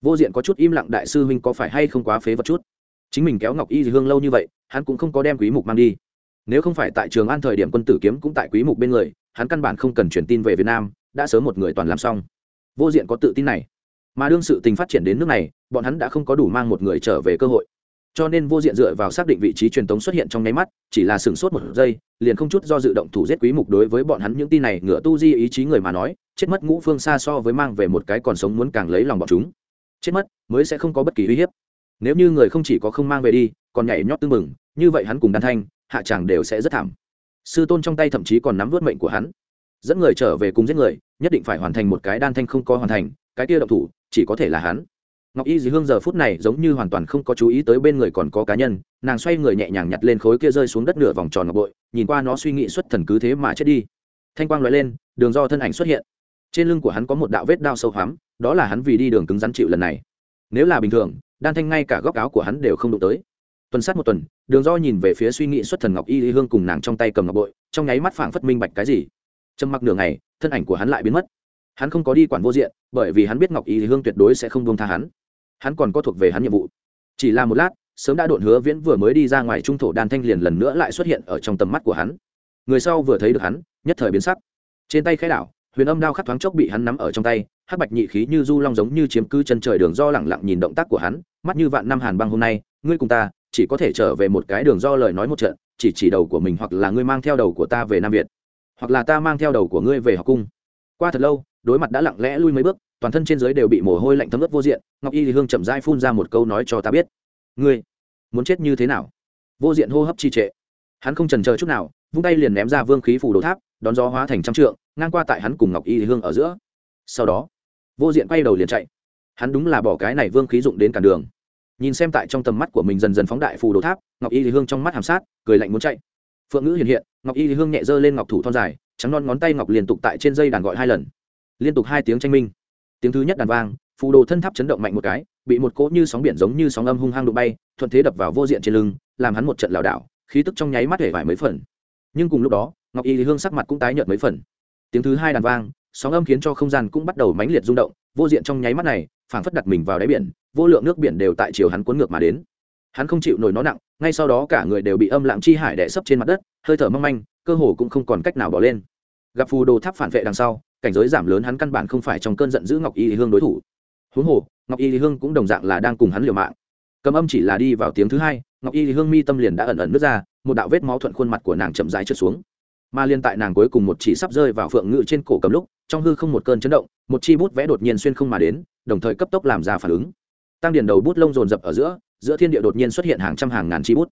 Speaker 1: Vô diện có chút im lặng, đại sư huynh có phải hay không quá phế vật chút? Chính mình kéo ngọc y hương lâu như vậy, hắn cũng không có đem quý mục mang đi. Nếu không phải tại trường an thời điểm quân tử kiếm cũng tại quý mục bên người, hắn căn bản không cần truyền tin về việt nam, đã sớm một người toàn làm xong. Vô diện có tự tin này. Mà đương sự tình phát triển đến nước này, bọn hắn đã không có đủ mang một người trở về cơ hội cho nên vô diện dựa vào xác định vị trí truyền tống xuất hiện trong nháy mắt, chỉ là sửng sốt một giây, liền không chút do dự động thủ giết quý mục đối với bọn hắn những tin này ngựa tu di ý chí người mà nói, chết mất ngũ phương xa so với mang về một cái còn sống muốn càng lấy lòng bọn chúng. Chết mất mới sẽ không có bất kỳ uy hiếp. Nếu như người không chỉ có không mang về đi, còn nhảy nhót tư mừng, như vậy hắn cùng đan thanh, hạ chàng đều sẽ rất thảm. Sư tôn trong tay thậm chí còn nắm vớt mệnh của hắn. Dẫn người trở về cùng giết người, nhất định phải hoàn thành một cái đan thanh không có hoàn thành, cái kia động thủ chỉ có thể là hắn ngọc y dì hương giờ phút này giống như hoàn toàn không có chú ý tới bên người còn có cá nhân, nàng xoay người nhẹ nhàng nhặt lên khối kia rơi xuống đất nửa vòng tròn ngọc bội, nhìn qua nó suy nghĩ xuất thần cứ thế mà chết đi. Thanh quang loại lên, đường do thân ảnh xuất hiện. Trên lưng của hắn có một đạo vết đao sâu hoắm, đó là hắn vì đi đường cứng rắn chịu lần này. Nếu là bình thường, đan thanh ngay cả góc áo của hắn đều không đụng tới. Tuần sát một tuần, đường do nhìn về phía suy nghĩ xuất thần ngọc y hương cùng nàng trong tay cầm ngọc bội, trong nháy mắt phảng phất minh bạch cái gì. Trầm mặc nửa ngày, thân ảnh của hắn lại biến mất. Hắn không có đi quản vô diện, bởi vì hắn biết ngọc y hương tuyệt đối sẽ không buông tha hắn hắn còn có thuộc về hắn nhiệm vụ. Chỉ là một lát, sớm đã độn hứa viễn vừa mới đi ra ngoài trung thổ đan thanh liền lần nữa lại xuất hiện ở trong tầm mắt của hắn. Người sau vừa thấy được hắn, nhất thời biến sắc. Trên tay khai đảo, huyền âm đao khắc thoáng chốc bị hắn nắm ở trong tay, hắc bạch nhị khí như du long giống như chiếm cư chân trời đường do lẳng lặng nhìn động tác của hắn, mắt như vạn năm hàn băng hôm nay, ngươi cùng ta, chỉ có thể trở về một cái đường do lời nói một trận, chỉ chỉ đầu của mình hoặc là ngươi mang theo đầu của ta về nam việt, hoặc là ta mang theo đầu của ngươi về học cung. Qua thật lâu, đối mặt đã lặng lẽ lui mấy bước toàn thân trên dưới đều bị mồ hôi lạnh thấm ướt vô diện, ngọc y thì hương chậm rãi phun ra một câu nói cho ta biết. Ngươi, muốn chết như thế nào? Vô diện hô hấp trì trệ. Hắn không trần chờ chút nào, vung tay liền ném ra vương khí phủ đồ tháp, đón gió hóa thành trăm trượng, ngang qua tại hắn cùng ngọc y thì hương ở giữa. Sau đó, vô diện quay đầu liền chạy. Hắn đúng là bỏ cái này vương khí dụng đến cản đường. Nhìn xem tại trong tầm mắt của mình dần dần phóng đại phù đồ tháp, ngọc y thì hương trong mắt hàm sát, cười lạnh muốn chạy. Phượng ngữ hiện hiện, ngọc y thì hương nhẹ dơ lên ngọc thủ thon dài, trắng non ngón tay ngọc liên tục tại trên dây đàn gọi hai lần. Liên tục hai tiếng tranh minh tiếng thứ nhất đàn vang, phù đồ thân tháp chấn động mạnh một cái, bị một cỗ như sóng biển giống như sóng âm hung hăng đụng bay, thuận thế đập vào vô diện trên lưng, làm hắn một trận lảo đảo, khí tức trong nháy mắt hể vải mấy phần. Nhưng cùng lúc đó, ngọc y hương sắc mặt cũng tái nhợt mấy phần. Tiếng thứ hai đàn vang, sóng âm khiến cho không gian cũng bắt đầu mãnh liệt rung động, vô diện trong nháy mắt này, phảng phất đặt mình vào đáy biển, vô lượng nước biển đều tại chiều hắn cuốn ngược mà đến. Hắn không chịu nổi nó nặng, ngay sau đó cả người đều bị âm lặng chi hải đẻ sấp trên mặt đất, hơi thở mong manh, cơ hồ cũng không còn cách nào bỏ lên gặp phù đồ tháp phản vệ đằng sau, cảnh giới giảm lớn hắn căn bản không phải trong cơn giận giữ ngọc y hương đối thủ. Huống hồ, ngọc y hương cũng đồng dạng là đang cùng hắn liều mạng. Cầm âm chỉ là đi vào tiếng thứ hai, ngọc y hương mi tâm liền đã ẩn ẩn nứt ra, một đạo vết máu thuận khuôn mặt của nàng chậm rãi trượt xuống. Mà liên tại nàng cuối cùng một chỉ sắp rơi vào phượng ngự trên cổ cầm lúc, trong hư không một cơn chấn động, một chi bút vẽ đột nhiên xuyên không mà đến, đồng thời cấp tốc làm ra phản ứng. Tăng điền đầu bút lông dồn dập ở giữa giữa thiên địa đột nhiên xuất hiện hàng trăm hàng ngàn chi bút.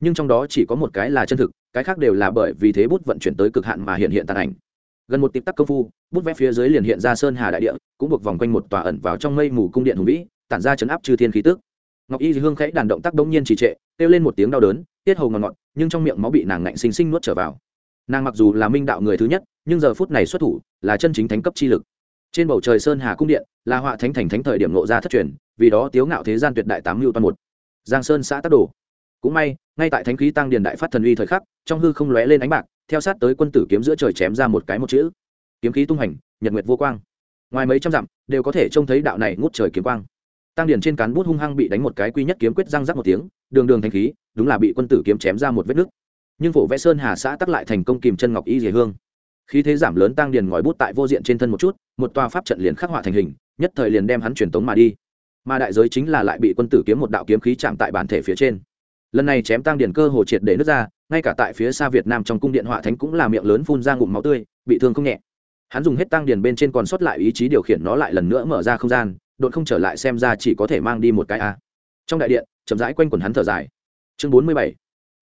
Speaker 1: Nhưng trong đó chỉ có một cái là chân thực, cái khác đều là bởi vì thế bút vận chuyển tới cực hạn mà hiện hiện tàn ảnh gần một tịp tắc công phu, bút vẽ phía dưới liền hiện ra sơn hà đại địa, cũng buộc vòng quanh một tòa ẩn vào trong mây mù cung điện hùng vĩ, tản ra chấn áp chư thiên khí tức. Ngọc y hương khẽ đàn động tác bỗng nhiên trì trệ, kêu lên một tiếng đau đớn, tiết hầu ngọt ngọt, nhưng trong miệng máu bị nàng ngạnh xinh xinh nuốt trở vào. Nàng mặc dù là minh đạo người thứ nhất, nhưng giờ phút này xuất thủ, là chân chính thánh cấp chi lực. Trên bầu trời sơn hà cung điện, là họa thánh thành thánh thời điểm nộ ra thất truyền, vì đó tiếu ngạo thế gian tuyệt đại tám mưu toàn một. Giang sơn xã tắc đồ cũng may, ngay tại thánh khí tăng điền đại phát thần uy thời khắc, trong hư không lóe lên ánh bạc, theo sát tới quân tử kiếm giữa trời chém ra một cái một chữ. Kiếm khí tung hành, nhật nguyệt vô quang. Ngoài mấy trăm dặm, đều có thể trông thấy đạo này ngút trời kiếm quang. Tăng điền trên cán bút hung hăng bị đánh một cái quy nhất kiếm quyết răng rắc một tiếng, đường đường thanh khí, đúng là bị quân tử kiếm chém ra một vết nứt. Nhưng phổ vẽ sơn hà xã tắc lại thành công kìm chân ngọc y dề hương. Khí thế giảm lớn tăng điền ngòi bút tại vô diện trên thân một chút, một tòa pháp trận liền khắc họa thành hình, nhất thời liền đem hắn truyền tống mà đi. Mà đại giới chính là lại bị quân tử kiếm một đạo kiếm khí chạm tại bản thể phía trên lần này chém tăng điền cơ hồ triệt để nứt ra, ngay cả tại phía xa việt nam trong cung điện họa thánh cũng là miệng lớn phun ra ngụm máu tươi, bị thương không nhẹ. Hắn dùng hết tăng điền bên trên còn sót lại ý chí điều khiển nó lại lần nữa mở ra không gian, đột không trở lại xem ra chỉ có thể mang đi một cái a. Trong đại điện, chậm rãi quanh quần hắn thở dài. Chương bốn mươi bảy,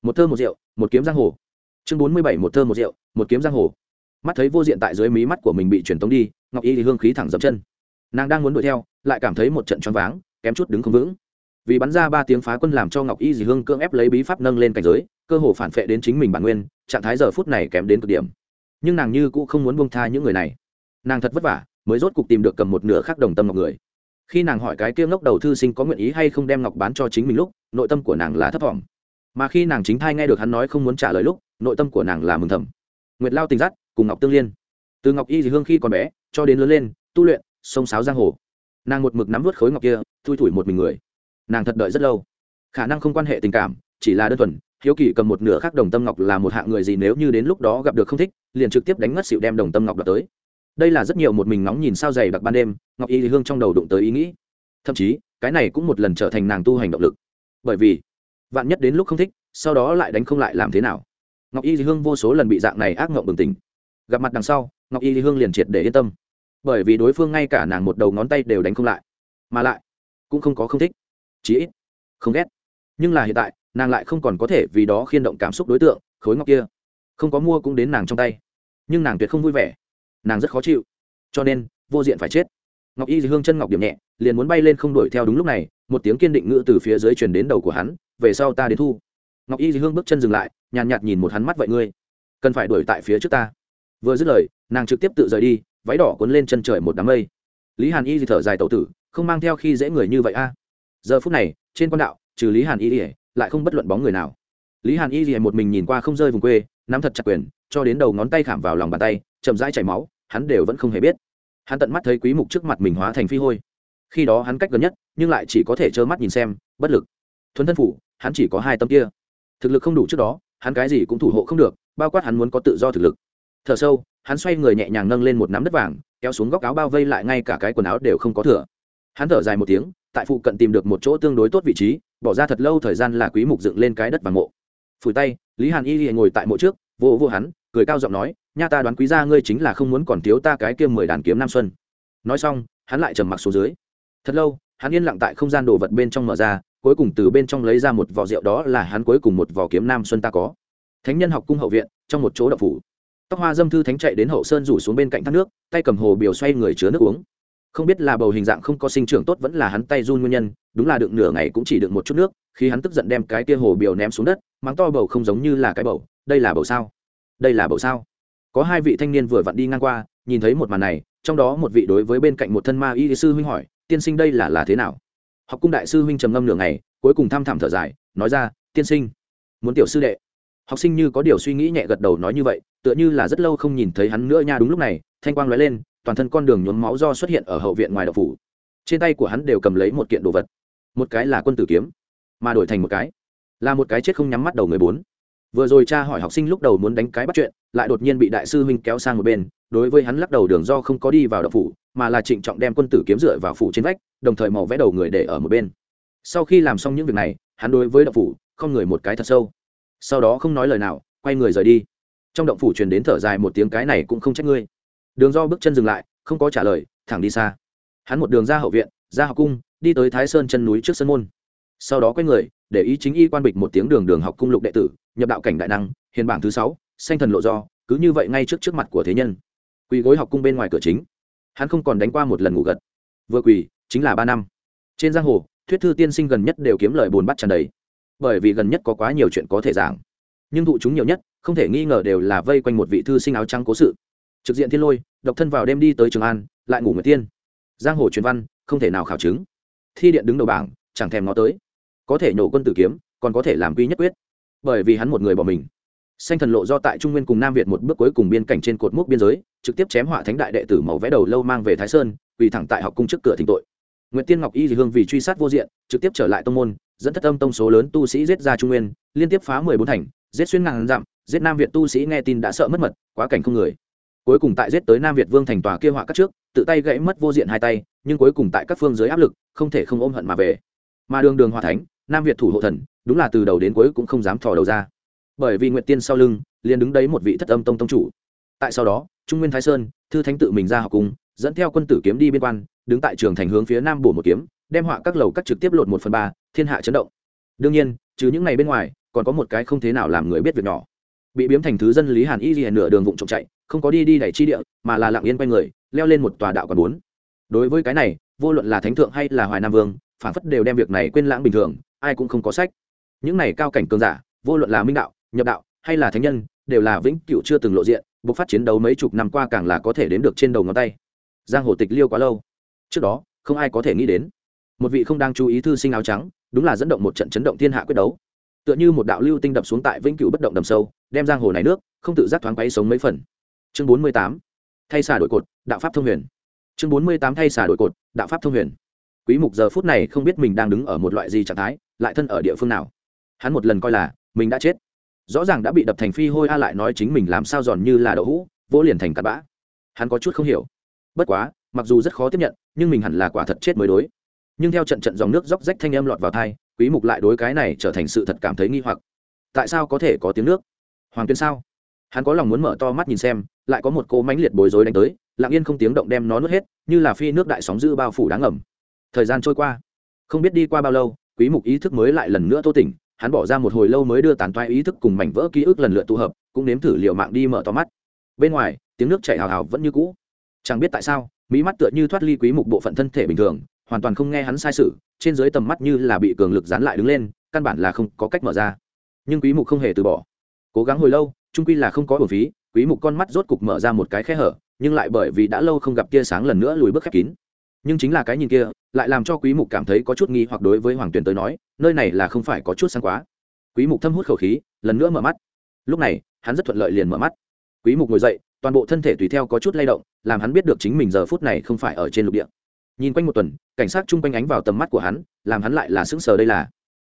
Speaker 1: một thơ một rượu, một kiếm giang hồ. Chương bốn mươi bảy, một thơ một rượu, một kiếm giang hồ. Mắt thấy vô diện tại dưới mí mắt của mình bị truyền tống đi, ngọc y thì hương khí thẳng dập chân. Nàng đang muốn đuổi theo, lại cảm thấy một trận choáng váng, kém chút đứng không vững vì bắn ra ba tiếng phá quân làm cho ngọc y dì hương cưỡng ép lấy bí pháp nâng lên cảnh giới, cơ hồ phản phệ đến chính mình bản nguyên, trạng thái giờ phút này kém đến cực điểm. Nhưng nàng như cũng không muốn bông tha những người này. Nàng thật vất vả, mới rốt cục tìm được cầm một nửa khác đồng tâm ngọc người. Khi nàng hỏi cái kia ngốc đầu thư sinh có nguyện ý hay không đem ngọc bán cho chính mình lúc, nội tâm của nàng là thấp thỏm. Mà khi nàng chính thai nghe được hắn nói không muốn trả lời lúc, nội tâm của nàng là mừng thầm. Nguyệt lao tình dắt, cùng ngọc tương liên. Từ ngọc y dì hương khi còn bé, cho đến lớn lên, tu luyện, sông sáo giang hồ. Nàng một mực nắm vớt khối ngọc kia, thui thủi một mình người nàng thật đợi rất lâu. Khả năng không quan hệ tình cảm, chỉ là đơn thuần, hiếu kỳ cầm một nửa khác đồng tâm ngọc là một hạng người gì nếu như đến lúc đó gặp được không thích, liền trực tiếp đánh mất xịu đem đồng tâm ngọc đập tới. Đây là rất nhiều một mình nóng nhìn sao dày đặc ban đêm, ngọc y hương trong đầu đụng tới ý nghĩ. Thậm chí, cái này cũng một lần trở thành nàng tu hành động lực. Bởi vì, vạn nhất đến lúc không thích, sau đó lại đánh không lại làm thế nào? Ngọc y hương vô số lần bị dạng này ác ngộng bừng tỉnh. Gặp mặt đằng sau, ngọc y hương liền triệt để yên tâm. Bởi vì đối phương ngay cả nàng một đầu ngón tay đều đánh không lại, mà lại cũng không có không thích chí ít. Không ghét. Nhưng là hiện tại, nàng lại không còn có thể vì đó khiên động cảm xúc đối tượng, khối ngọc kia. Không có mua cũng đến nàng trong tay. Nhưng nàng tuyệt không vui vẻ. Nàng rất khó chịu. Cho nên, vô diện phải chết. Ngọc y hương chân ngọc điểm nhẹ, liền muốn bay lên không đuổi theo đúng lúc này, một tiếng kiên định ngữ từ phía dưới truyền đến đầu của hắn, về sau ta đến thu. Ngọc y hương bước chân dừng lại, nhàn nhạt nhìn một hắn mắt vậy ngươi. Cần phải đuổi tại phía trước ta. Vừa dứt lời, nàng trực tiếp tự rời đi, váy đỏ cuốn lên chân trời một đám mây. Lý hàn y thì thở dài tẩu tử, không mang theo khi dễ người như vậy a giờ phút này, trên quan đạo, trừ lý hàn y ỉa lại không bất luận bóng người nào. Lý hàn y ỉa một mình nhìn qua không rơi vùng quê, nắm thật chặt quyền, cho đến đầu ngón tay khảm vào lòng bàn tay, chậm rãi chảy máu, hắn đều vẫn không hề biết. Hắn tận mắt thấy quý mục trước mặt mình hóa thành phi hôi. Khi đó hắn cách gần nhất, nhưng lại chỉ có thể trơ mắt nhìn xem, bất lực. Thuấn thân phủ, hắn chỉ có hai tâm kia. Thực lực không đủ trước đó, hắn cái gì cũng thủ hộ không được, bao quát hắn muốn có tự do thực lực. Thở sâu, hắn xoay người nhẹ nhàng nâng lên một nắm đất vàng, kéo xuống góc áo bao vây lại ngay cả cái quần áo đều không có thừa hắn thở dài một tiếng, tại phụ cận tìm được một chỗ tương đối tốt vị trí, bỏ ra thật lâu thời gian là quý mục dựng lên cái đất vàng mộ. Phủi tay, lý hàn y ngồi tại mộ trước, vô vô hắn, cười cao giọng nói, nha ta đoán quý gia ngươi chính là không muốn còn thiếu ta cái kia mười đàn kiếm nam xuân. Nói xong, hắn lại trầm mặc xuống dưới. Thật lâu, hắn yên lặng tại không gian đồ vật bên trong mở ra, cuối cùng từ bên trong lấy ra một vỏ rượu đó là hắn cuối cùng một vỏ kiếm nam xuân ta có. Thánh nhân học cung hậu viện, trong một chỗ đậu phủ. Tóc hoa dâm thư thánh chạy đến hậu sơn rủ xuống bên cạnh thác nước, tay cầm hồ biểu xoay người chứa nước uống không biết là bầu hình dạng không có sinh trưởng tốt vẫn là hắn tay run nguyên nhân, đúng là đựng nửa ngày cũng chỉ đựng một chút nước, khi hắn tức giận đem cái kia hồ biểu ném xuống đất, mắng to bầu không giống như là cái bầu, đây là bầu sao? Đây là bầu sao? Có hai vị thanh niên vừa vặn đi ngang qua, nhìn thấy một màn này, trong đó một vị đối với bên cạnh một thân ma y sư huynh hỏi, tiên sinh đây là là thế nào? Học cung đại sư huynh trầm ngâm nửa ngày, cuối cùng thăm thẳm thở dài, nói ra, tiên sinh, muốn tiểu sư đệ. Học sinh như có điều suy nghĩ nhẹ gật đầu nói như vậy, tựa như là rất lâu không nhìn thấy hắn nữa nha đúng lúc này, thanh quang nói lên toàn thân con đường nhuốm máu do xuất hiện ở hậu viện ngoài đậu phủ. Trên tay của hắn đều cầm lấy một kiện đồ vật. Một cái là quân tử kiếm, mà đổi thành một cái là một cái chết không nhắm mắt đầu người bốn. Vừa rồi cha hỏi học sinh lúc đầu muốn đánh cái bắt chuyện, lại đột nhiên bị đại sư huynh kéo sang một bên, đối với hắn lắc đầu đường do không có đi vào đậu phủ, mà là trịnh trọng đem quân tử kiếm dựa vào phủ trên vách, đồng thời màu vẽ đầu người để ở một bên. Sau khi làm xong những việc này, hắn đối với đậu phủ không người một cái thật sâu. Sau đó không nói lời nào, quay người rời đi. Trong động phủ truyền đến thở dài một tiếng, cái này cũng không trách ngươi đường do bước chân dừng lại, không có trả lời, thẳng đi xa. Hắn một đường ra hậu viện, ra học cung, đi tới thái sơn chân núi trước sân môn. Sau đó quay người, để ý chính y quan bịch một tiếng đường đường học cung lục đệ tử, nhập đạo cảnh đại năng, hiền bảng thứ sáu, sanh thần lộ do, cứ như vậy ngay trước trước mặt của thế nhân. Quỳ gối học cung bên ngoài cửa chính. Hắn không còn đánh qua một lần ngủ gật. Vừa quỳ, chính là ba năm. Trên giang hồ, thuyết thư tiên sinh gần nhất đều kiếm lời bồn bắt tràn đầy. Bởi vì gần nhất có quá nhiều chuyện có thể giảng. Nhưng thụ chúng nhiều nhất, không thể nghi ngờ đều là vây quanh một vị thư sinh áo trắng cố sự trực diện thiên lôi, độc thân vào đêm đi tới trường an, lại ngủ người tiên. Giang hồ truyền văn, không thể nào khảo chứng. Thi điện đứng đầu bảng, chẳng thèm nó tới. Có thể nhổ quân tử kiếm, còn có thể làm quy nhất quyết. Bởi vì hắn một người bỏ mình. Xanh thần lộ do tại trung nguyên cùng nam việt một bước cuối cùng biên cảnh trên cột mốc biên giới, trực tiếp chém họa thánh đại đệ tử màu vẽ đầu lâu mang về thái sơn vì thẳng tại học cung trước cửa thỉnh tội. Nguyễn tiên ngọc y thì hương vì truy sát vô diện, trực tiếp trở lại tông môn, dẫn thất âm tông số lớn tu sĩ giết ra trung nguyên, liên tiếp phá mười bốn thành, giết xuyên ngàn dặm, giết nam việt tu sĩ nghe tin đã sợ mất mật, quá cảnh không người cuối cùng tại giết tới nam việt vương thành tòa kia họa các trước, tự tay gãy mất vô diện hai tay, nhưng cuối cùng tại các phương dưới áp lực, không thể không ôm hận mà về. Mà đường đường hòa thánh, nam việt thủ hộ thần, đúng là từ đầu đến cuối cũng không dám thò đầu ra. Bởi vì nguyện tiên sau lưng, liền đứng đấy một vị thất âm tông tông chủ. Tại sau đó, trung nguyên thái sơn, thư thánh tự mình ra học cung, dẫn theo quân tử kiếm đi biên quan, đứng tại trường thành hướng phía nam bổ một kiếm, đem họa các lầu cắt trực tiếp lột một phần ba, thiên hạ chấn động. Đương nhiên, trừ những ngày bên ngoài, còn có một cái không thế nào làm người biết việc nhỏ. Bị biếm thành thứ dân lý hàn y ghi nửa đường vụng trộm chạy không có đi đi đẩy chi địa, mà là lặng yên quay người, leo lên một tòa đạo còn bốn. Đối với cái này, vô luận là thánh thượng hay là hoài nam vương, phản phất đều đem việc này quên lãng bình thường, ai cũng không có sách. Những này cao cảnh cường giả, vô luận là minh đạo, nhập đạo, hay là thánh nhân, đều là vĩnh cựu chưa từng lộ diện buộc phát chiến đấu mấy chục năm qua càng là có thể đến được trên đầu ngón tay. Giang hồ tịch liêu quá lâu. Trước đó, không ai có thể nghĩ đến. Một vị không đang chú ý thư sinh áo trắng, đúng là dẫn động một trận chấn động thiên hạ quyết đấu. Tựa như một đạo lưu tinh đập xuống tại vĩnh cửu bất động đầm sâu, đem giang hồ này nước, không tự giác thoáng quấy sống mấy phần chương bốn mươi tám, thay xả đổi cột, đạo pháp thông huyền. Chương bốn mươi tám, thay xả đổi cột, đạo pháp thông huyền. Quý mục giờ phút này không biết mình đang đứng ở một loại gì trạng thái, lại thân ở địa phương nào. Hắn một lần coi là, mình đã chết. Rõ ràng đã bị đập thành phi hôi a lại nói chính mình làm sao giòn như là đậu hũ, vỗ liền thành cát bã. Hắn có chút không hiểu. Bất quá, mặc dù rất khó tiếp nhận, nhưng mình hẳn là quả thật chết mới đối. Nhưng theo trận trận dòng nước róc rách thanh âm lọt vào thai quý mục lại đối cái này trở thành sự thật cảm thấy nghi hoặc. Tại sao có thể có tiếng nước? Hoàng tuyên sao? Hắn có lòng muốn mở to mắt nhìn xem, lại có một cô mánh liệt bối rối đánh tới, lặng yên không tiếng động đem nó nuốt hết, như là phi nước đại sóng dữ bao phủ đáng ngầm. Thời gian trôi qua, không biết đi qua bao lâu, quý mục ý thức mới lại lần nữa tô tỉnh, hắn bỏ ra một hồi lâu mới đưa tàn toai ý thức cùng mảnh vỡ ký ức lần lượt tụ hợp, cũng nếm thử liệu mạng đi mở to mắt. Bên ngoài, tiếng nước chảy hào hào vẫn như cũ. Chẳng biết tại sao, mỹ mắt tựa như thoát ly quý mục bộ phận thân thể bình thường, hoàn toàn không nghe hắn sai sự, trên dưới tầm mắt như là bị cường lực dán lại đứng lên, căn bản là không có cách mở ra. Nhưng quý mục không hề từ bỏ. Cố gắng hồi lâu trung quy là không có bổ phí, quý mục con mắt rốt cục mở ra một cái khe hở, nhưng lại bởi vì đã lâu không gặp tia sáng lần nữa lùi bước khép kín. Nhưng chính là cái nhìn kia, lại làm cho quý mục cảm thấy có chút nghi hoặc đối với hoàng tuyền tới nói, nơi này là không phải có chút sáng quá. Quý mục thâm hút khẩu khí, lần nữa mở mắt. Lúc này, hắn rất thuận lợi liền mở mắt. Quý mục ngồi dậy, toàn bộ thân thể tùy theo có chút lay động, làm hắn biết được chính mình giờ phút này không phải ở trên lục địa. Nhìn quanh một tuần, cảnh sát chung quanh ánh vào tầm mắt của hắn, làm hắn lại là sững sờ đây là.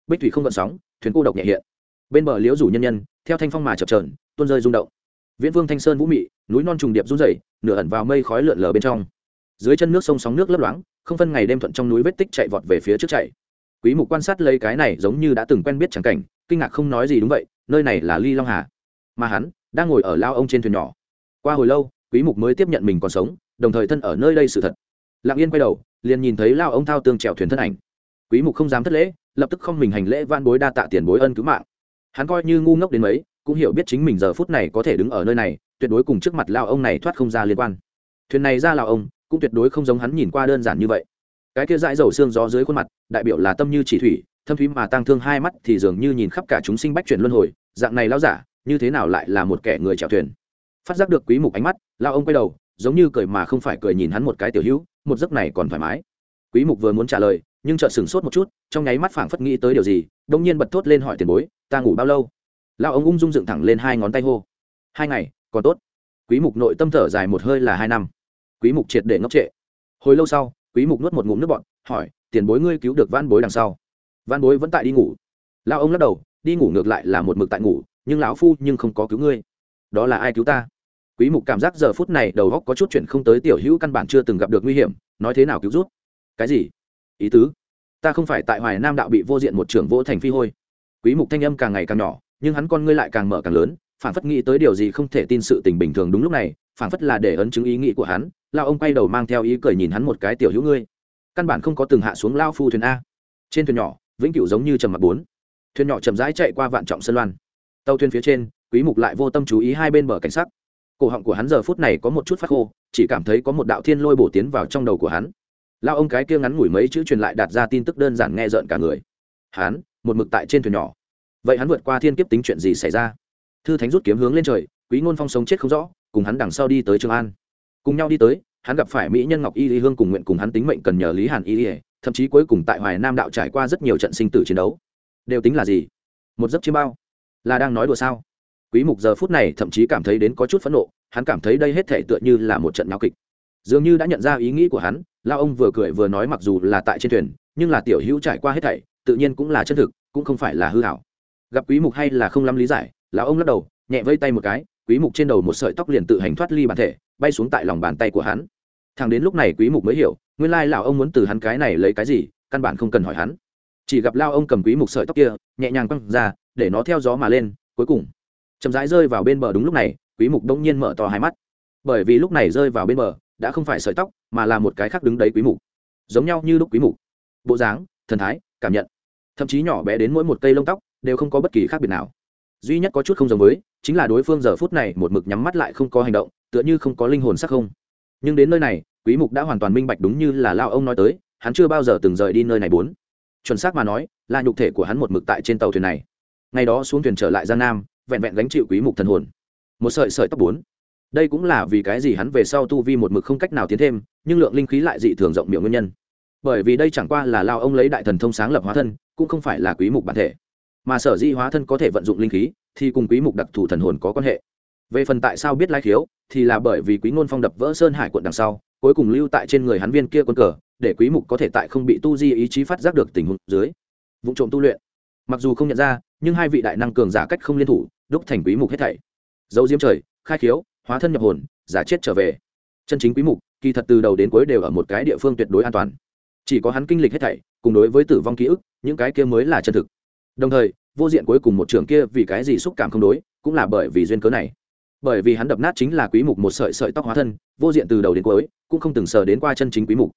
Speaker 1: Bích thủy không gợn sóng, thuyền cô độc nhẹ hiện. Bên bờ liễu rủ nhân nhân, theo thanh phong mà chập trờn tuôn rơi rung động. Viễn vương thanh sơn vũ mị, núi non trùng điệp run rẩy, nửa ẩn vào mây khói lượn lờ bên trong. Dưới chân nước sông sóng nước lấp loáng, không phân ngày đêm thuận trong núi vết tích chạy vọt về phía trước chạy. Quý mục quan sát lấy cái này giống như đã từng quen biết chẳng cảnh, kinh ngạc không nói gì đúng vậy, nơi này là ly long hà. Mà hắn đang ngồi ở lao ông trên thuyền nhỏ. Qua hồi lâu, quý mục mới tiếp nhận mình còn sống, đồng thời thân ở nơi đây sự thật. Lặng yên quay đầu, liền nhìn thấy lao ông thao tương trèo thuyền thân ảnh. Quý mục không dám thất lễ, lập tức không mình hành lễ van bối đa tạ tiền bối ân cứu mạng. Hắn coi như ngu ngốc đến mấy cũng hiểu biết chính mình giờ phút này có thể đứng ở nơi này, tuyệt đối cùng trước mặt lao ông này thoát không ra liên quan. Thuyền này ra lao ông, cũng tuyệt đối không giống hắn nhìn qua đơn giản như vậy. Cái kia dãi dầu xương gió dưới khuôn mặt, đại biểu là tâm như chỉ thủy, thâm thúy mà tăng thương hai mắt thì dường như nhìn khắp cả chúng sinh bách chuyển luân hồi, dạng này lao giả, như thế nào lại là một kẻ người chèo thuyền? Phát giác được quý mục ánh mắt lao ông quay đầu, giống như cười mà không phải cười nhìn hắn một cái tiểu hữu, một giấc này còn thoải mái. Quý mục vừa muốn trả lời, nhưng chợt sửng sốt một chút, trong nháy mắt phảng phất nghĩ tới điều gì, đông nhiên bật thốt lên hỏi tiền bối, ta ngủ bao lâu? Lao ông ung dung dựng thẳng lên hai ngón tay hô. Hai ngày, còn tốt. Quý mục nội tâm thở dài một hơi là hai năm. Quý mục triệt để ngốc trệ. Hồi lâu sau, quý mục nuốt một ngụm nước bọt, hỏi, tiền bối ngươi cứu được văn bối đằng sau? Văn bối vẫn tại đi ngủ. Lao ông lắc đầu, đi ngủ ngược lại là một mực tại ngủ, nhưng lão phu nhưng không có cứu ngươi. Đó là ai cứu ta? Quý mục cảm giác giờ phút này đầu óc có chút chuyện không tới tiểu hữu căn bản chưa từng gặp được nguy hiểm, nói thế nào cứu rút cái gì? Ý tứ? Ta không phải tại hoài nam đạo bị vô diện một trưởng vô thành phi hôi. Quý mục thanh âm càng ngày càng nhỏ nhưng hắn con ngươi lại càng mở càng lớn phản phất nghĩ tới điều gì không thể tin sự tình bình thường đúng lúc này phản phất là để ấn chứng ý nghĩ của hắn lao ông quay đầu mang theo ý cười nhìn hắn một cái tiểu hữu ngươi. Căn bản không có từng hạ xuống lao phu thuyền a. Trên thuyền nhỏ, vĩnh cửu giống như trầm mặc bốn. Thuyền nhỏ chậm rãi chạy qua vạn trọng sân loan. Tàu thuyền phía trên, quý mục lại vô tâm chú ý hai bên bờ cảnh sắc. Cổ họng của hắn giờ phút này có một chút phát khô, chỉ cảm thấy có một đạo thiên lôi bổ tiến vào trong đầu của hắn. Lao ông cái kia ngắn ngủi mấy chữ truyền lại đạt ra tin tức đơn giản nghe rợn cả người. Hắn, một mực tại trên thuyền nhỏ vậy hắn vượt qua thiên kiếp tính chuyện gì xảy ra? Thư thánh rút kiếm hướng lên trời, quý ngôn phong sống chết không rõ, cùng hắn đằng sau đi tới trường an. Cùng nhau đi tới, hắn gặp phải mỹ nhân ngọc y lý hương cùng nguyện cùng hắn tính mệnh cần nhờ lý hàn y lý thậm chí cuối cùng tại hoài nam đạo trải qua rất nhiều trận sinh tử chiến đấu. Đều tính là gì? Một giấc chiêm bao. Là đang nói đùa sao? Quý mục giờ phút này thậm chí cảm thấy đến có chút phẫn nộ, hắn cảm thấy đây hết thể tựa như là một trận nháo kịch. Dường như đã nhận ra ý nghĩ của hắn, lao ông vừa cười vừa nói mặc dù là tại trên thuyền, nhưng là tiểu hữu trải qua hết thảy, tự nhiên cũng là chân thực, cũng không phải là hư hảo gặp quý mục hay là không lắm lý giải, lão ông lắc đầu, nhẹ vây tay một cái, quý mục trên đầu một sợi tóc liền tự hành thoát ly bản thể, bay xuống tại lòng bàn tay của hắn. Thằng đến lúc này quý mục mới hiểu, nguyên lai lão ông muốn từ hắn cái này lấy cái gì, căn bản không cần hỏi hắn. Chỉ gặp lao ông cầm quý mục sợi tóc kia, nhẹ nhàng quăng ra, để nó theo gió mà lên, cuối cùng, chậm rãi rơi vào bên bờ đúng lúc này, quý mục đông nhiên mở to hai mắt. Bởi vì lúc này rơi vào bên bờ, đã không phải sợi tóc, mà là một cái khác đứng đấy quý mục. Giống nhau như lúc quý mục. Bộ dáng, thần thái, cảm nhận. Thậm chí nhỏ bé đến mỗi một cây lông tóc đều không có bất kỳ khác biệt nào. Duy nhất có chút không giống với, chính là đối phương giờ phút này một mực nhắm mắt lại không có hành động, tựa như không có linh hồn sắc không. Nhưng đến nơi này, quý mục đã hoàn toàn minh bạch đúng như là lao ông nói tới, hắn chưa bao giờ từng rời đi nơi này bốn. Chuẩn xác mà nói, là nhục thể của hắn một mực tại trên tàu thuyền này. Ngày đó xuống thuyền trở lại giang nam, vẹn vẹn gánh chịu quý mục thần hồn. Một sợi sợi tóc bốn. Đây cũng là vì cái gì hắn về sau tu vi một mực không cách nào tiến thêm, nhưng lượng linh khí lại dị thường rộng miệng nguyên nhân. Bởi vì đây chẳng qua là lao ông lấy đại thần thông sáng lập hóa thân, cũng không phải là quý mục bản thể mà sở di hóa thân có thể vận dụng linh khí, thì cùng quý mục đặc thù thần hồn có quan hệ. Về phần tại sao biết lai khiếu, thì là bởi vì quý ngôn phong đập vỡ sơn hải quận đằng sau, cuối cùng lưu tại trên người hắn viên kia quân cờ, để quý mục có thể tại không bị tu di ý chí phát giác được tình huống dưới vụ trộm tu luyện. Mặc dù không nhận ra, nhưng hai vị đại năng cường giả cách không liên thủ, đúc thành quý mục hết thảy. Dấu diếm trời, khai khiếu, hóa thân nhập hồn, giả chết trở về. Chân chính quý mục, kỳ thật từ đầu đến cuối đều ở một cái địa phương tuyệt đối an toàn. Chỉ có hắn kinh lịch hết thảy, cùng đối với tử vong ký ức, những cái kia mới là chân thực đồng thời, vô diện cuối cùng một trường kia vì cái gì xúc cảm không đối, cũng là bởi vì duyên cớ này. Bởi vì hắn đập nát chính là quý mục một sợi sợi tóc hóa thân, vô diện từ đầu đến cuối, cũng không từng sờ đến qua chân chính quý mục.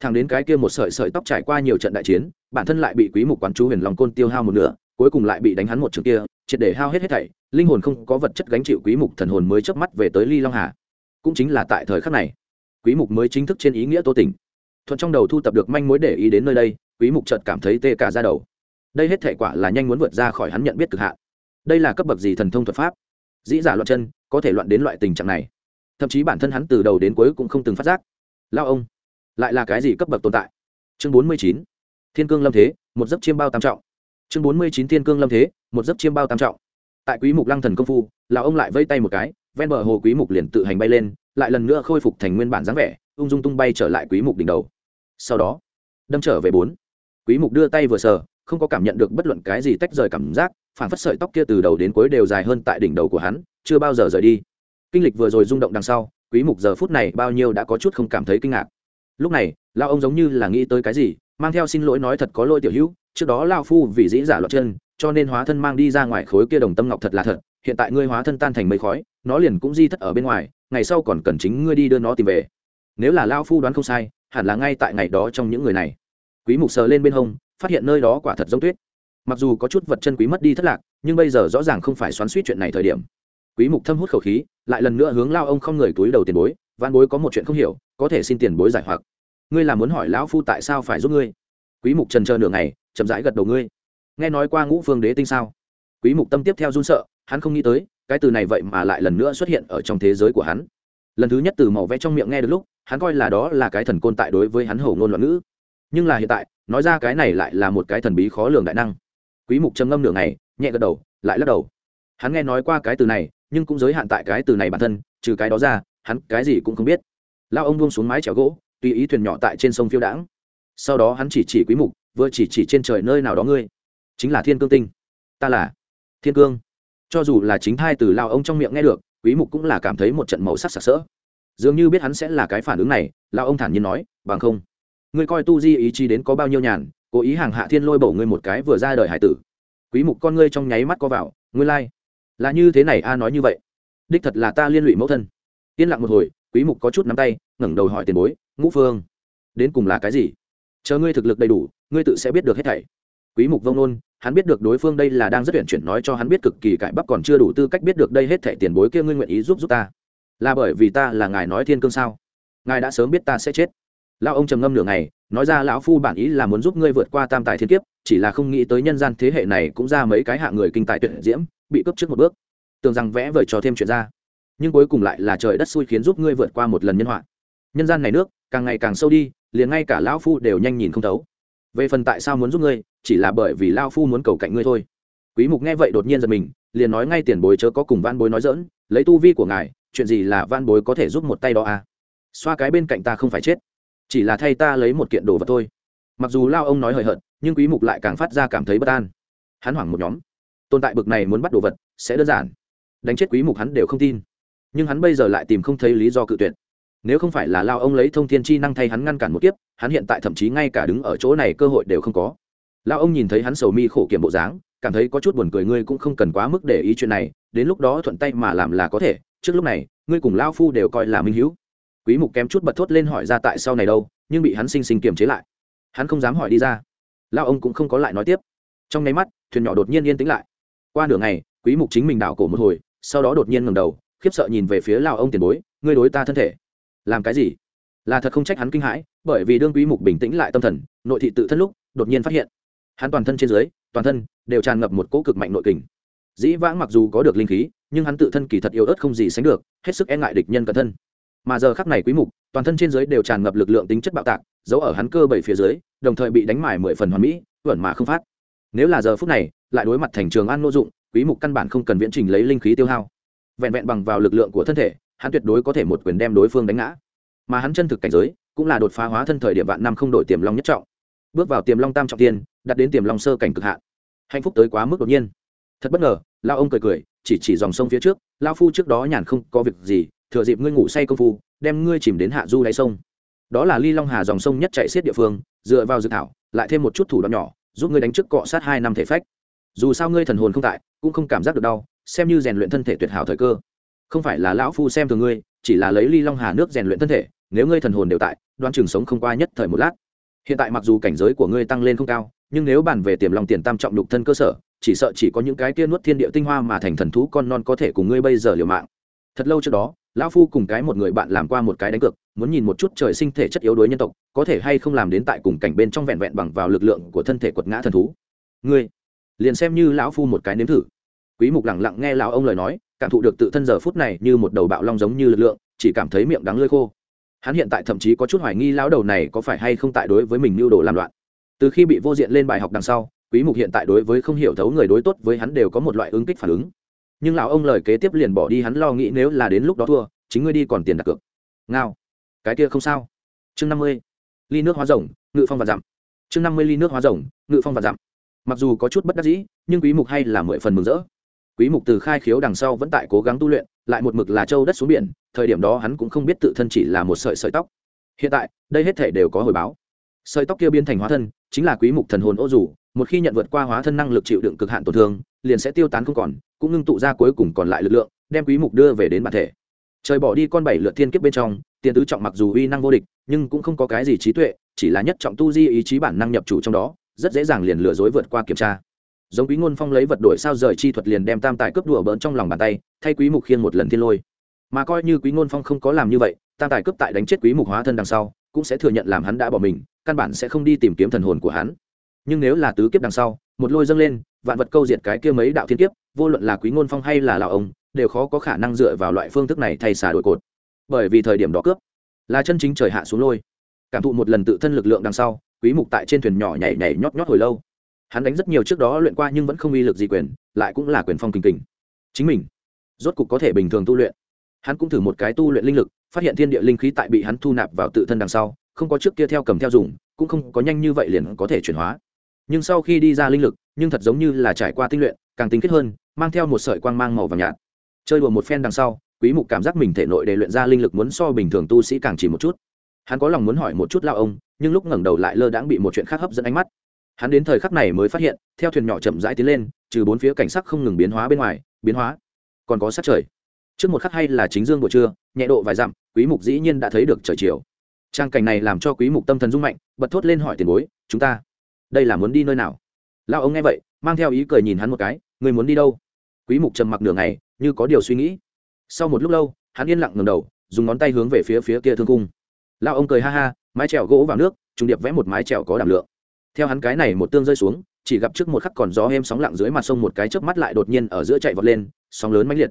Speaker 1: Thẳng đến cái kia một sợi sợi tóc trải qua nhiều trận đại chiến, bản thân lại bị quý mục quán chú huyền long côn tiêu hao một nửa, cuối cùng lại bị đánh hắn một trường kia, triệt để hao hết hết thảy, linh hồn không có vật chất gánh chịu quý mục thần hồn mới chớp mắt về tới ly long hà. Cũng chính là tại thời khắc này, quý mục mới chính thức trên ý nghĩa tô tỉnh. Thuận trong đầu thu tập được manh mối để ý đến nơi đây, quý mục chợt cảm thấy tê cả da đầu đây hết thể quả là nhanh muốn vượt ra khỏi hắn nhận biết cực hạn. Đây là cấp bậc gì thần thông thuật pháp? Dĩ giả loạn chân, có thể loạn đến loại tình trạng này. Thậm chí bản thân hắn từ đầu đến cuối cũng không từng phát giác. Lao ông, lại là cái gì cấp bậc tồn tại? Chương bốn mươi chín, thiên cương lâm thế, một giấc chiêm bao tam trọng. Chương bốn mươi chín, thiên cương lâm thế, một giấc chiêm bao tam trọng. Tại quý mục lăng thần công phu, lão ông lại vây tay một cái, ven bờ hồ quý mục liền tự hành bay lên, lại lần nữa khôi phục thành nguyên bản dáng vẻ, ung dung tung bay trở lại quý mục đỉnh đầu. Sau đó, đâm trở về bốn. Quý mục đưa tay vừa sờ không có cảm nhận được bất luận cái gì tách rời cảm giác, phản phất sợi tóc kia từ đầu đến cuối đều dài hơn tại đỉnh đầu của hắn, chưa bao giờ rời đi. Kinh lịch vừa rồi rung động đằng sau, quý mục giờ phút này bao nhiêu đã có chút không cảm thấy kinh ngạc. Lúc này lao ông giống như là nghĩ tới cái gì, mang theo xin lỗi nói thật có lỗi tiểu hữu, trước đó lao phu vì dĩ giả loạn chân, cho nên hóa thân mang đi ra ngoài khối kia đồng tâm ngọc thật là thật, hiện tại ngươi hóa thân tan thành mây khói, nó liền cũng di thất ở bên ngoài, ngày sau còn cần chính ngươi đi đưa nó tìm về. Nếu là lao phu đoán không sai, hẳn là ngay tại ngày đó trong những người này. Quý mục sờ lên bên hông phát hiện nơi đó quả thật giống tuyết. Mặc dù có chút vật chân quý mất đi thất lạc, nhưng bây giờ rõ ràng không phải xoắn suýt chuyện này thời điểm. Quý mục thâm hút khẩu khí, lại lần nữa hướng lao ông không người túi đầu tiền bối văn bối có một chuyện không hiểu, có thể xin tiền bối giải hoặc. Ngươi là muốn hỏi lão phu tại sao phải giúp ngươi? Quý mục trần chờ nửa ngày, chậm rãi gật đầu ngươi, nghe nói qua ngũ phương đế tinh sao? Quý mục tâm tiếp theo run sợ, hắn không nghĩ tới, cái từ này vậy mà lại lần nữa xuất hiện ở trong thế giới của hắn. Lần thứ nhất từ màu vẽ trong miệng nghe được lúc, hắn coi là đó là cái thần côn tại đối với hắn hổ ngôn loạn ngữ nhưng là hiện tại, nói ra cái này lại là một cái thần bí khó lường đại năng. Quý mục trầm ngâm nửa ngày, nhẹ gật đầu, lại lắc đầu. Hắn nghe nói qua cái từ này, nhưng cũng giới hạn tại cái từ này bản thân, trừ cái đó ra, hắn cái gì cũng không biết. Lao ông buông xuống mái chèo gỗ, tùy ý thuyền nhỏ tại trên sông phiêu đãng. Sau đó hắn chỉ chỉ quý mục, vừa chỉ chỉ trên trời nơi nào đó ngươi. Chính là thiên cương tinh. Ta là thiên cương. Cho dù là chính thai từ lao ông trong miệng nghe được, quý mục cũng là cảm thấy một trận màu sắc sặc sỡ. Dường như biết hắn sẽ là cái phản ứng này lao ông thản nhiên nói, bằng không ngươi coi tu di ý chí đến có bao nhiêu nhàn, cố ý hàng hạ thiên lôi bổ ngươi một cái vừa ra đời hải tử. Quý mục con ngươi trong nháy mắt có vào, ngươi lai like. là như thế này a nói như vậy. Đích thật là ta liên lụy mẫu thân. Yên lặng một hồi, quý mục có chút nắm tay, ngẩng đầu hỏi tiền bối, ngũ phương, đến cùng là cái gì? Chờ ngươi thực lực đầy đủ, ngươi tự sẽ biết được hết thảy. Quý mục vông nôn hắn biết được đối phương đây là đang rất tuyển chuyển nói cho hắn biết cực kỳ cải bắp còn chưa đủ tư cách biết được đây hết thảy tiền bối kia ngươi nguyện ý giúp giúp ta. Là bởi vì ta là ngài nói thiên cương sao? Ngài đã sớm biết ta sẽ chết lão ông trầm ngâm nửa ngày, nói ra lão phu bản ý là muốn giúp ngươi vượt qua tam tài thiên kiếp, chỉ là không nghĩ tới nhân gian thế hệ này cũng ra mấy cái hạng người kinh tài tuyệt diễm, bị cướp trước một bước. Tưởng rằng vẽ vời cho thêm chuyện ra. Nhưng cuối cùng lại là trời đất xui khiến giúp ngươi vượt qua một lần nhân họa. Nhân gian này nước, càng ngày càng sâu đi, liền ngay cả lão phu đều nhanh nhìn không thấu. Về phần tại sao muốn giúp ngươi, chỉ là bởi vì lao phu muốn cầu cạnh ngươi thôi. Quý mục nghe vậy đột nhiên giật mình, liền nói ngay tiền bối chớ có cùng van bối nói dỡn lấy tu vi của ngài, chuyện gì là van bối có thể giúp một tay đó à? Xoa cái bên cạnh ta không phải chết chỉ là thay ta lấy một kiện đồ vật thôi. Mặc dù lao ông nói hời hợt, nhưng quý mục lại càng phát ra cảm thấy bất an. Hắn hoảng một nhóm. Tồn tại bực này muốn bắt đồ vật sẽ đơn giản. Đánh chết quý mục hắn đều không tin. Nhưng hắn bây giờ lại tìm không thấy lý do cự tuyệt. Nếu không phải là lao ông lấy thông thiên chi năng thay hắn ngăn cản một kiếp, hắn hiện tại thậm chí ngay cả đứng ở chỗ này cơ hội đều không có. Lao ông nhìn thấy hắn sầu mi khổ kiểm bộ dáng, cảm thấy có chút buồn cười, ngươi cũng không cần quá mức để ý chuyện này, đến lúc đó thuận tay mà làm là có thể, trước lúc này, ngươi cùng lao phu đều coi là minh hữu quý mục kém chút bật thốt lên hỏi ra tại sau này đâu, nhưng bị hắn sinh sinh kiềm chế lại. Hắn không dám hỏi đi ra. Lao ông cũng không có lại nói tiếp. Trong nháy mắt, thuyền nhỏ đột nhiên yên tĩnh lại. Qua nửa ngày, quý mục chính mình đảo cổ một hồi, sau đó đột nhiên ngẩng đầu, khiếp sợ nhìn về phía lao ông tiền bối, ngươi đối ta thân thể, làm cái gì? Là thật không trách hắn kinh hãi, bởi vì đương quý mục bình tĩnh lại tâm thần, nội thị tự thân lúc, đột nhiên phát hiện, hắn toàn thân trên dưới, toàn thân đều tràn ngập một cỗ cực mạnh nội kình. Dĩ vãng mặc dù có được linh khí, nhưng hắn tự thân kỳ thật yếu ớt không gì sánh được, hết sức e ngại địch nhân cận thân mà giờ khắc này quý mục, toàn thân trên dưới đều tràn ngập lực lượng tính chất bạo tạc, giấu ở hắn cơ bảy phía dưới, đồng thời bị đánh mải mười phần hoàn mỹ vẩn mà không phát. Nếu là giờ phút này, lại đối mặt thành trường an nô dụng, quý mục căn bản không cần viễn trình lấy linh khí tiêu hao. Vẹn vẹn bằng vào lực lượng của thân thể, hắn tuyệt đối có thể một quyền đem đối phương đánh ngã. Mà hắn chân thực cảnh giới, cũng là đột phá hóa thân thời điểm vạn năm không đổi tiềm long nhất trọng. Bước vào tiềm long tam trọng tiên đặt đến tiềm long sơ cảnh cực hạn. Hạnh phúc tới quá mức đột nhiên. Thật bất ngờ lao ông cười cười, chỉ chỉ dòng sông phía trước lao phu trước đó nhàn không có việc gì thừa dịp ngươi ngủ say công phu, đem ngươi chìm đến hạ du đáy sông. Đó là ly long hà dòng sông nhất chạy xiết địa phương, dựa vào dự thảo, lại thêm một chút thủ đoạn nhỏ, giúp ngươi đánh trước cọ sát hai năm thể phách. Dù sao ngươi thần hồn không tại, cũng không cảm giác được đau, xem như rèn luyện thân thể tuyệt hảo thời cơ. Không phải là lão phu xem thường ngươi, chỉ là lấy ly long hà nước rèn luyện thân thể, nếu ngươi thần hồn đều tại đoan trường sống không qua nhất thời một lát. Hiện tại mặc dù cảnh giới của ngươi tăng lên không cao, nhưng nếu bàn về tiềm lòng tiền tam trọng lục thân cơ sở, chỉ sợ chỉ có những cái kia nuốt thiên địa tinh hoa mà thành thần thú con non có thể cùng ngươi bây giờ liều mạng. Thật lâu trước đó lão phu cùng cái một người bạn làm qua một cái đánh cược, muốn nhìn một chút trời sinh thể chất yếu đuối nhân tộc, có thể hay không làm đến tại cùng cảnh bên trong vẹn vẹn bằng vào lực lượng của thân thể quật ngã thần thú. Ngươi, liền xem như lão phu một cái nếm thử. Quý mục lặng lặng nghe lão ông lời nói, cảm thụ được tự thân giờ phút này như một đầu bạo long giống như lực lượng, chỉ cảm thấy miệng đắng lưỡi khô. Hắn hiện tại thậm chí có chút hoài nghi lão đầu này có phải hay không tại đối với mình lưu đồ làm loạn. Từ khi bị vô diện lên bài học đằng sau, quý mục hiện tại đối với không hiểu thấu người đối tốt với hắn đều có một loại ứng kích phản ứng nhưng lão ông lời kế tiếp liền bỏ đi, hắn lo nghĩ nếu là đến lúc đó thua, chính ngươi đi còn tiền đặt cược. Ngao. Cái kia không sao. Chương năm mươi. Ly nước hóa rồng, ngự phong và dặm. Chương năm mươi ly nước hóa rồng, ngự phong và dặm. Mặc dù có chút bất đắc dĩ, nhưng quý mục hay là mười phần mừng rỡ. Quý mục từ khai khiếu đằng sau vẫn tại cố gắng tu luyện, lại một mực là châu đất xuống biển, thời điểm đó hắn cũng không biết tự thân chỉ là một sợi sợi tóc. Hiện tại, đây hết thể đều có hồi báo. Sợi tóc kia biến thành hóa thân, chính là quý mục thần hồn ô dù, một khi nhận vượt qua hóa thân năng lực chịu đựng cực hạn tổn thương liền sẽ tiêu tán không còn, cũng ngưng tụ ra cuối cùng còn lại lực lượng, đem quý mục đưa về đến bản thể. Trời bỏ đi con bảy lượt thiên kiếp bên trong, tiền tứ trọng mặc dù uy năng vô địch, nhưng cũng không có cái gì trí tuệ, chỉ là nhất trọng tu di ý chí bản năng nhập chủ trong đó, rất dễ dàng liền lừa dối vượt qua kiểm tra. Giống quý ngôn phong lấy vật đổi sao rời chi thuật liền đem tam tài cướp đùa bỡn trong lòng bàn tay, thay quý mục khiên một lần thiên lôi. Mà coi như quý ngôn phong không có làm như vậy, tam tài cướp tại đánh chết quý mục hóa thân đằng sau, cũng sẽ thừa nhận làm hắn đã bỏ mình, căn bản sẽ không đi tìm kiếm thần hồn của hắn. Nhưng nếu là tứ kiếp đằng sau, một lôi dâng lên vạn vật câu diệt cái kia mấy đạo thiên kiếp, vô luận là quý ngôn phong hay là lão ông, đều khó có khả năng dựa vào loại phương thức này thay xả đổi cột. Bởi vì thời điểm đó cướp, là chân chính trời hạ xuống lôi. Cảm thụ một lần tự thân lực lượng đằng sau, quý mục tại trên thuyền nhỏ nhảy nhảy nhót nhót hồi lâu. Hắn đánh rất nhiều trước đó luyện qua nhưng vẫn không uy lực gì quyền, lại cũng là quyền phong kinh kình. Chính mình, rốt cục có thể bình thường tu luyện. Hắn cũng thử một cái tu luyện linh lực, phát hiện thiên địa linh khí tại bị hắn thu nạp vào tự thân đằng sau, không có trước kia theo cầm theo dùng, cũng không có nhanh như vậy liền có thể chuyển hóa nhưng sau khi đi ra linh lực, nhưng thật giống như là trải qua tinh luyện, càng tinh kết hơn, mang theo một sợi quang mang màu vàng nhạt. Chơi đùa một phen đằng sau, quý mục cảm giác mình thể nội để luyện ra linh lực muốn so bình thường tu sĩ càng chỉ một chút. Hắn có lòng muốn hỏi một chút lao ông, nhưng lúc ngẩng đầu lại lơ đãng bị một chuyện khác hấp dẫn ánh mắt. Hắn đến thời khắc này mới phát hiện, theo thuyền nhỏ chậm rãi tiến lên, trừ bốn phía cảnh sắc không ngừng biến hóa bên ngoài, biến hóa. Còn có sát trời. Trước một khắc hay là chính dương buổi trưa, nhẹ độ vài dặm, quý mục dĩ nhiên đã thấy được trời chiều. Trang cảnh này làm cho quý mục tâm thần rung mạnh, bật thốt lên hỏi tiền bối, chúng ta đây là muốn đi nơi nào? Lao ông nghe vậy, mang theo ý cười nhìn hắn một cái, người muốn đi đâu? Quý mục trầm mặc nửa ngày, như có điều suy nghĩ. Sau một lúc lâu, hắn yên lặng ngẩng đầu, dùng ngón tay hướng về phía phía kia thương cung. Lao ông cười ha ha, mái chèo gỗ vào nước, trùng điệp vẽ một mái chèo có đảm lượng. Theo hắn cái này một tương rơi xuống, chỉ gặp trước một khắc còn gió êm sóng lặng dưới mặt sông một cái chớp mắt lại đột nhiên ở giữa chạy vọt lên, sóng lớn mãnh liệt.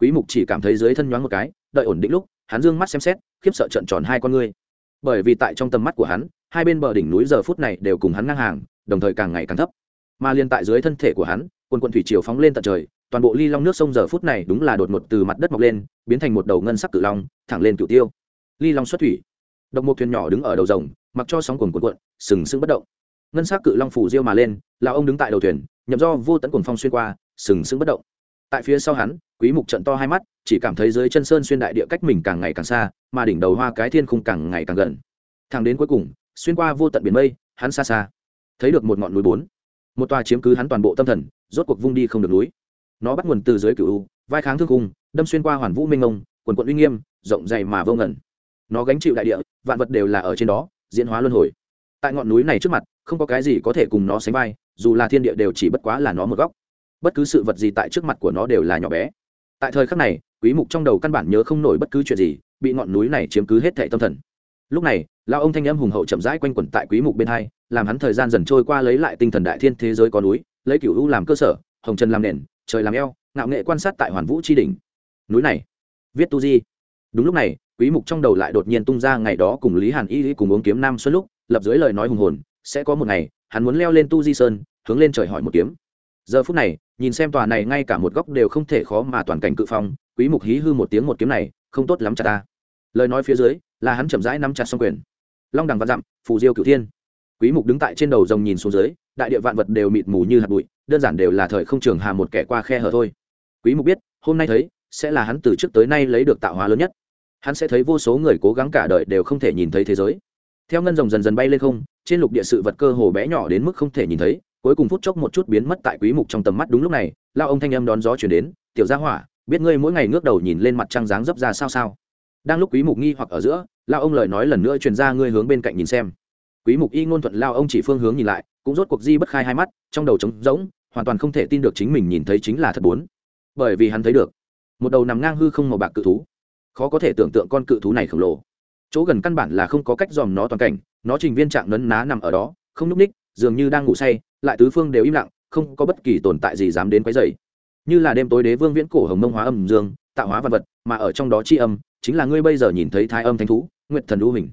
Speaker 1: Quý mục chỉ cảm thấy dưới thân nhoáng một cái, đợi ổn định lúc, hắn dương mắt xem xét, khiếp sợ trợn tròn hai con ngươi bởi vì tại trong tầm mắt của hắn hai bên bờ đỉnh núi giờ phút này đều cùng hắn ngang hàng, đồng thời càng ngày càng thấp. Mà liên tại dưới thân thể của hắn quân quân thủy triều phóng lên tận trời, toàn bộ ly long nước sông giờ phút này đúng là đột ngột từ mặt đất mọc lên, biến thành một đầu ngân sắc cự long, thẳng lên cửu tiêu. Ly long xuất thủy. Độc một thuyền nhỏ đứng ở đầu rồng, mặc cho sóng cuồn cuộn cuộn, sừng sững bất động. Ngân sắc cự long phủ diêu mà lên là ông đứng tại đầu thuyền, nhậm do vô tận cuồng phong xuyên qua, sừng sững bất động. Tại phía sau hắn, quý mục trận to hai mắt, chỉ cảm thấy dưới chân sơn xuyên đại địa cách mình càng ngày càng xa, mà đỉnh đầu hoa cái thiên khung càng ngày càng gần. Thẳng đến cuối cùng xuyên qua vô tận biển mây, hắn xa xa thấy được một ngọn núi bốn. Một tòa chiếm cứ hắn toàn bộ tâm thần, rốt cuộc vung đi không được núi. Nó bắt nguồn từ dưới cửu vai kháng thương cung đâm xuyên qua hoàn vũ minh ngông quần quận uy nghiêm, rộng dày mà vô ngẩn nó gánh chịu đại địa, vạn vật đều là ở trên đó, diễn hóa luân hồi. Tại ngọn núi này trước mặt, không có cái gì có thể cùng nó sánh vai, dù là thiên địa đều chỉ bất quá là nó một góc. Bất cứ sự vật gì tại trước mặt của nó đều là nhỏ bé. Tại thời khắc này, quý mục trong đầu căn bản nhớ không nổi bất cứ chuyện gì, bị ngọn núi này chiếm cứ hết thể tâm thần lúc này, lão ông thanh âm hùng hậu chậm rãi quanh quẩn tại quý mục bên hai, làm hắn thời gian dần trôi qua lấy lại tinh thần đại thiên thế giới có núi, lấy cửu u làm cơ sở, hồng trần làm nền, trời làm eo, ngạo nghệ quan sát tại hoàn vũ chi đỉnh. Núi này, viết tu di. Đúng lúc này, quý mục trong đầu lại đột nhiên tung ra ngày đó cùng lý hàn y cùng uống kiếm nam xuân lúc, lập dưới lời nói hùng hồn, sẽ có một ngày, hắn muốn leo lên tu di sơn, hướng lên trời hỏi một kiếm. Giờ phút này, nhìn xem tòa này ngay cả một góc đều không thể khó mà toàn cảnh cự phong, quý mục hí hư một tiếng một kiếm này, không tốt lắm cha ta lời nói phía dưới là hắn chậm rãi nắm chặt xong quyền. Long đằng vạn dặm, phù diêu cửu thiên. Quý mục đứng tại trên đầu rồng nhìn xuống dưới, đại địa vạn vật đều mịt mù như hạt bụi, đơn giản đều là thời không trường hà một kẻ qua khe hở thôi. Quý mục biết, hôm nay thấy, sẽ là hắn từ trước tới nay lấy được tạo hóa lớn nhất. Hắn sẽ thấy vô số người cố gắng cả đời đều không thể nhìn thấy thế giới. Theo ngân rồng dần dần bay lên không, trên lục địa sự vật cơ hồ bé nhỏ đến mức không thể nhìn thấy, cuối cùng phút chốc một chút biến mất tại quý mục trong tầm mắt đúng lúc này, lao ông thanh âm đón gió chuyển đến, tiểu gia hỏa, biết ngươi mỗi ngày ngước đầu nhìn lên mặt trăng dáng dấp ra sao sao? Đang lúc quý mục nghi hoặc ở giữa lao ông lời nói lần nữa truyền ra ngươi hướng bên cạnh nhìn xem. Quý mục y ngôn thuận lao ông chỉ phương hướng nhìn lại cũng rốt cuộc di bất khai hai mắt trong đầu trống rỗng hoàn toàn không thể tin được chính mình nhìn thấy chính là thật bốn bởi vì hắn thấy được một đầu nằm ngang hư không màu bạc cự thú. Khó có thể tưởng tượng con cự thú này khổng lồ. Chỗ gần căn bản là không có cách dòm nó toàn cảnh nó trình viên trạng nấn ná nằm ở đó không núp ních dường như đang ngủ say lại tứ phương đều im lặng không có bất kỳ tồn tại gì dám đến quấy rầy, như là đêm tối đế vương viễn cổ hồng mông hóa âm dương tạo hóa vật vật mà ở trong đó chi âm chính là ngươi bây giờ nhìn thấy thái âm thánh thú nguyện thần lưu hình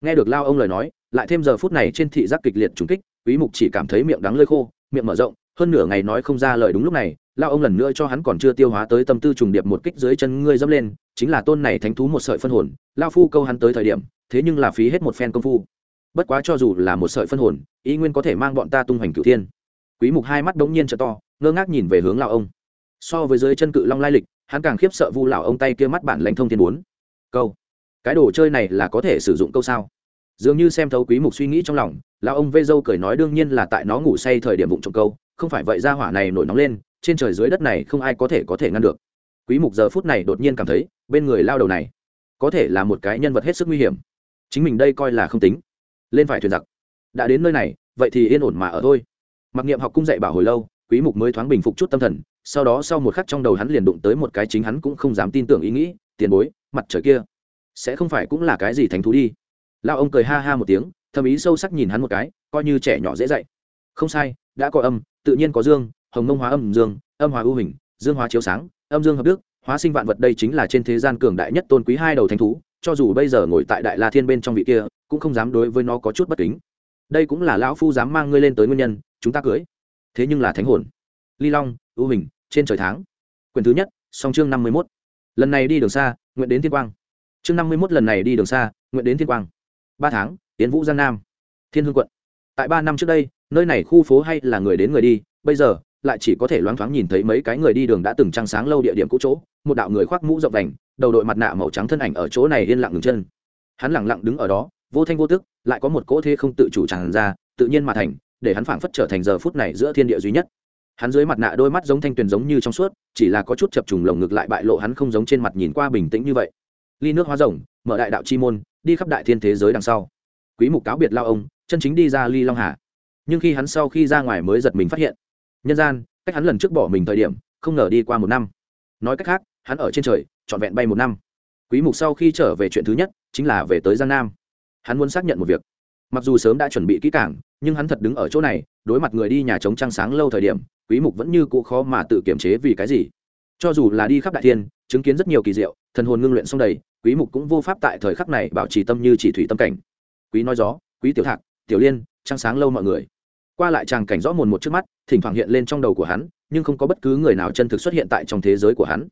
Speaker 1: nghe được lao ông lời nói, lại thêm giờ phút này trên thị giác kịch liệt trùng kích, quý mục chỉ cảm thấy miệng đắng lơi khô, miệng mở rộng, hơn nửa ngày nói không ra lời đúng lúc này, lao ông lần nữa cho hắn còn chưa tiêu hóa tới tâm tư trùng điệp một kích dưới chân ngươi dẫm lên, chính là tôn này thánh thú một sợi phân hồn, lao phu câu hắn tới thời điểm, thế nhưng là phí hết một phen công phu. Bất quá cho dù là một sợi phân hồn, ý nguyên có thể mang bọn ta tung hoành cửu thiên. Quý mục hai mắt đống nhiên trợ to, ngơ ngác nhìn về hướng lao ông. So với dưới chân cự long lai lịch hắn càng khiếp sợ vu lão ông tay kia mắt bản lãnh thông thiên bốn. Câu. Cái đồ chơi này là có thể sử dụng câu sao? Dường như xem thấu quý mục suy nghĩ trong lòng, lão ông vê dâu cười nói đương nhiên là tại nó ngủ say thời điểm vụng trộm câu, không phải vậy ra hỏa này nổi nóng lên, trên trời dưới đất này không ai có thể có thể ngăn được. Quý mục giờ phút này đột nhiên cảm thấy, bên người lao đầu này, có thể là một cái nhân vật hết sức nguy hiểm. Chính mình đây coi là không tính. Lên phải thuyền giặc. Đã đến nơi này, vậy thì yên ổn mà ở thôi. Mặc niệm học cung dạy bảo hồi lâu, quý mục mới thoáng bình phục chút tâm thần sau đó sau một khắc trong đầu hắn liền đụng tới một cái chính hắn cũng không dám tin tưởng ý nghĩ, tiền bối, mặt trời kia, sẽ không phải cũng là cái gì thánh thú đi? Lao ông cười ha ha một tiếng, thầm ý sâu sắc nhìn hắn một cái, coi như trẻ nhỏ dễ dạy. Không sai, đã có âm, tự nhiên có dương, hồng mông hóa âm dương, âm hóa ưu hình, dương hóa chiếu sáng, âm dương hợp đức, hóa sinh vạn vật đây chính là trên thế gian cường đại nhất tôn quý hai đầu thánh thú, cho dù bây giờ ngồi tại đại la thiên bên trong vị kia, cũng không dám đối với nó có chút bất kính. Đây cũng là lão phu dám mang ngươi lên tới nguyên nhân, chúng ta cưới. Thế nhưng là thánh hồn. Ly long, ưu hình trên trời tháng. Quyển thứ nhất song chương năm mươi mốt. Lần này đi đường xa, nguyện đến thiên quang. Chương năm mươi mốt lần này đi đường xa, nguyện đến thiên quang. Ba tháng tiến vũ giang nam. Thiên hương quận. Tại ba năm trước đây, nơi này khu phố hay là người đến người đi, bây giờ, lại chỉ có thể loáng thoáng nhìn thấy mấy cái người đi đường đã từng trăng sáng lâu địa điểm cũ chỗ, một đạo người khoác mũ rộng đành đầu đội mặt nạ màu trắng thân ảnh ở chỗ này yên lặng ngừng chân. Hắn lặng lặng đứng ở đó, vô thanh vô tức, lại có một cỗ thế không tự chủ tràn ra, tự nhiên mà thành, để hắn phảng phất trở thành giờ phút này giữa thiên địa duy nhất hắn dưới mặt nạ đôi mắt giống thanh tuyền giống như trong suốt, chỉ là có chút chập trùng lồng ngực lại bại lộ hắn không giống trên mặt nhìn qua bình tĩnh như vậy. Ly nước hóa rồng, mở đại đạo chi môn, đi khắp đại thiên thế giới đằng sau. Quý mục cáo biệt lao ông, chân chính đi ra ly long hà. Nhưng khi hắn sau khi ra ngoài mới giật mình phát hiện. Nhân gian, cách hắn lần trước bỏ mình thời điểm, không ngờ đi qua một năm. Nói cách khác, hắn ở trên trời, trọn vẹn bay một năm. Quý mục sau khi trở về chuyện thứ nhất, chính là về tới giang nam. Hắn muốn xác nhận một việc. Mặc dù sớm đã chuẩn bị kỹ càng nhưng hắn thật đứng ở chỗ này, đối mặt người đi nhà trống trăng sáng lâu thời điểm, quý mục vẫn như cũ khó mà tự kiểm chế vì cái gì. Cho dù là đi khắp đại thiên, chứng kiến rất nhiều kỳ diệu, thần hồn ngưng luyện xong đầy, quý mục cũng vô pháp tại thời khắc này bảo trì tâm như chỉ thủy tâm cảnh. Quý nói gió, quý tiểu thạc, tiểu liên, trăng sáng lâu mọi người. Qua lại chàng cảnh rõ mồn một trước mắt, thỉnh thoảng hiện lên trong đầu của hắn, nhưng không có bất cứ người nào chân thực xuất hiện tại trong thế giới của hắn.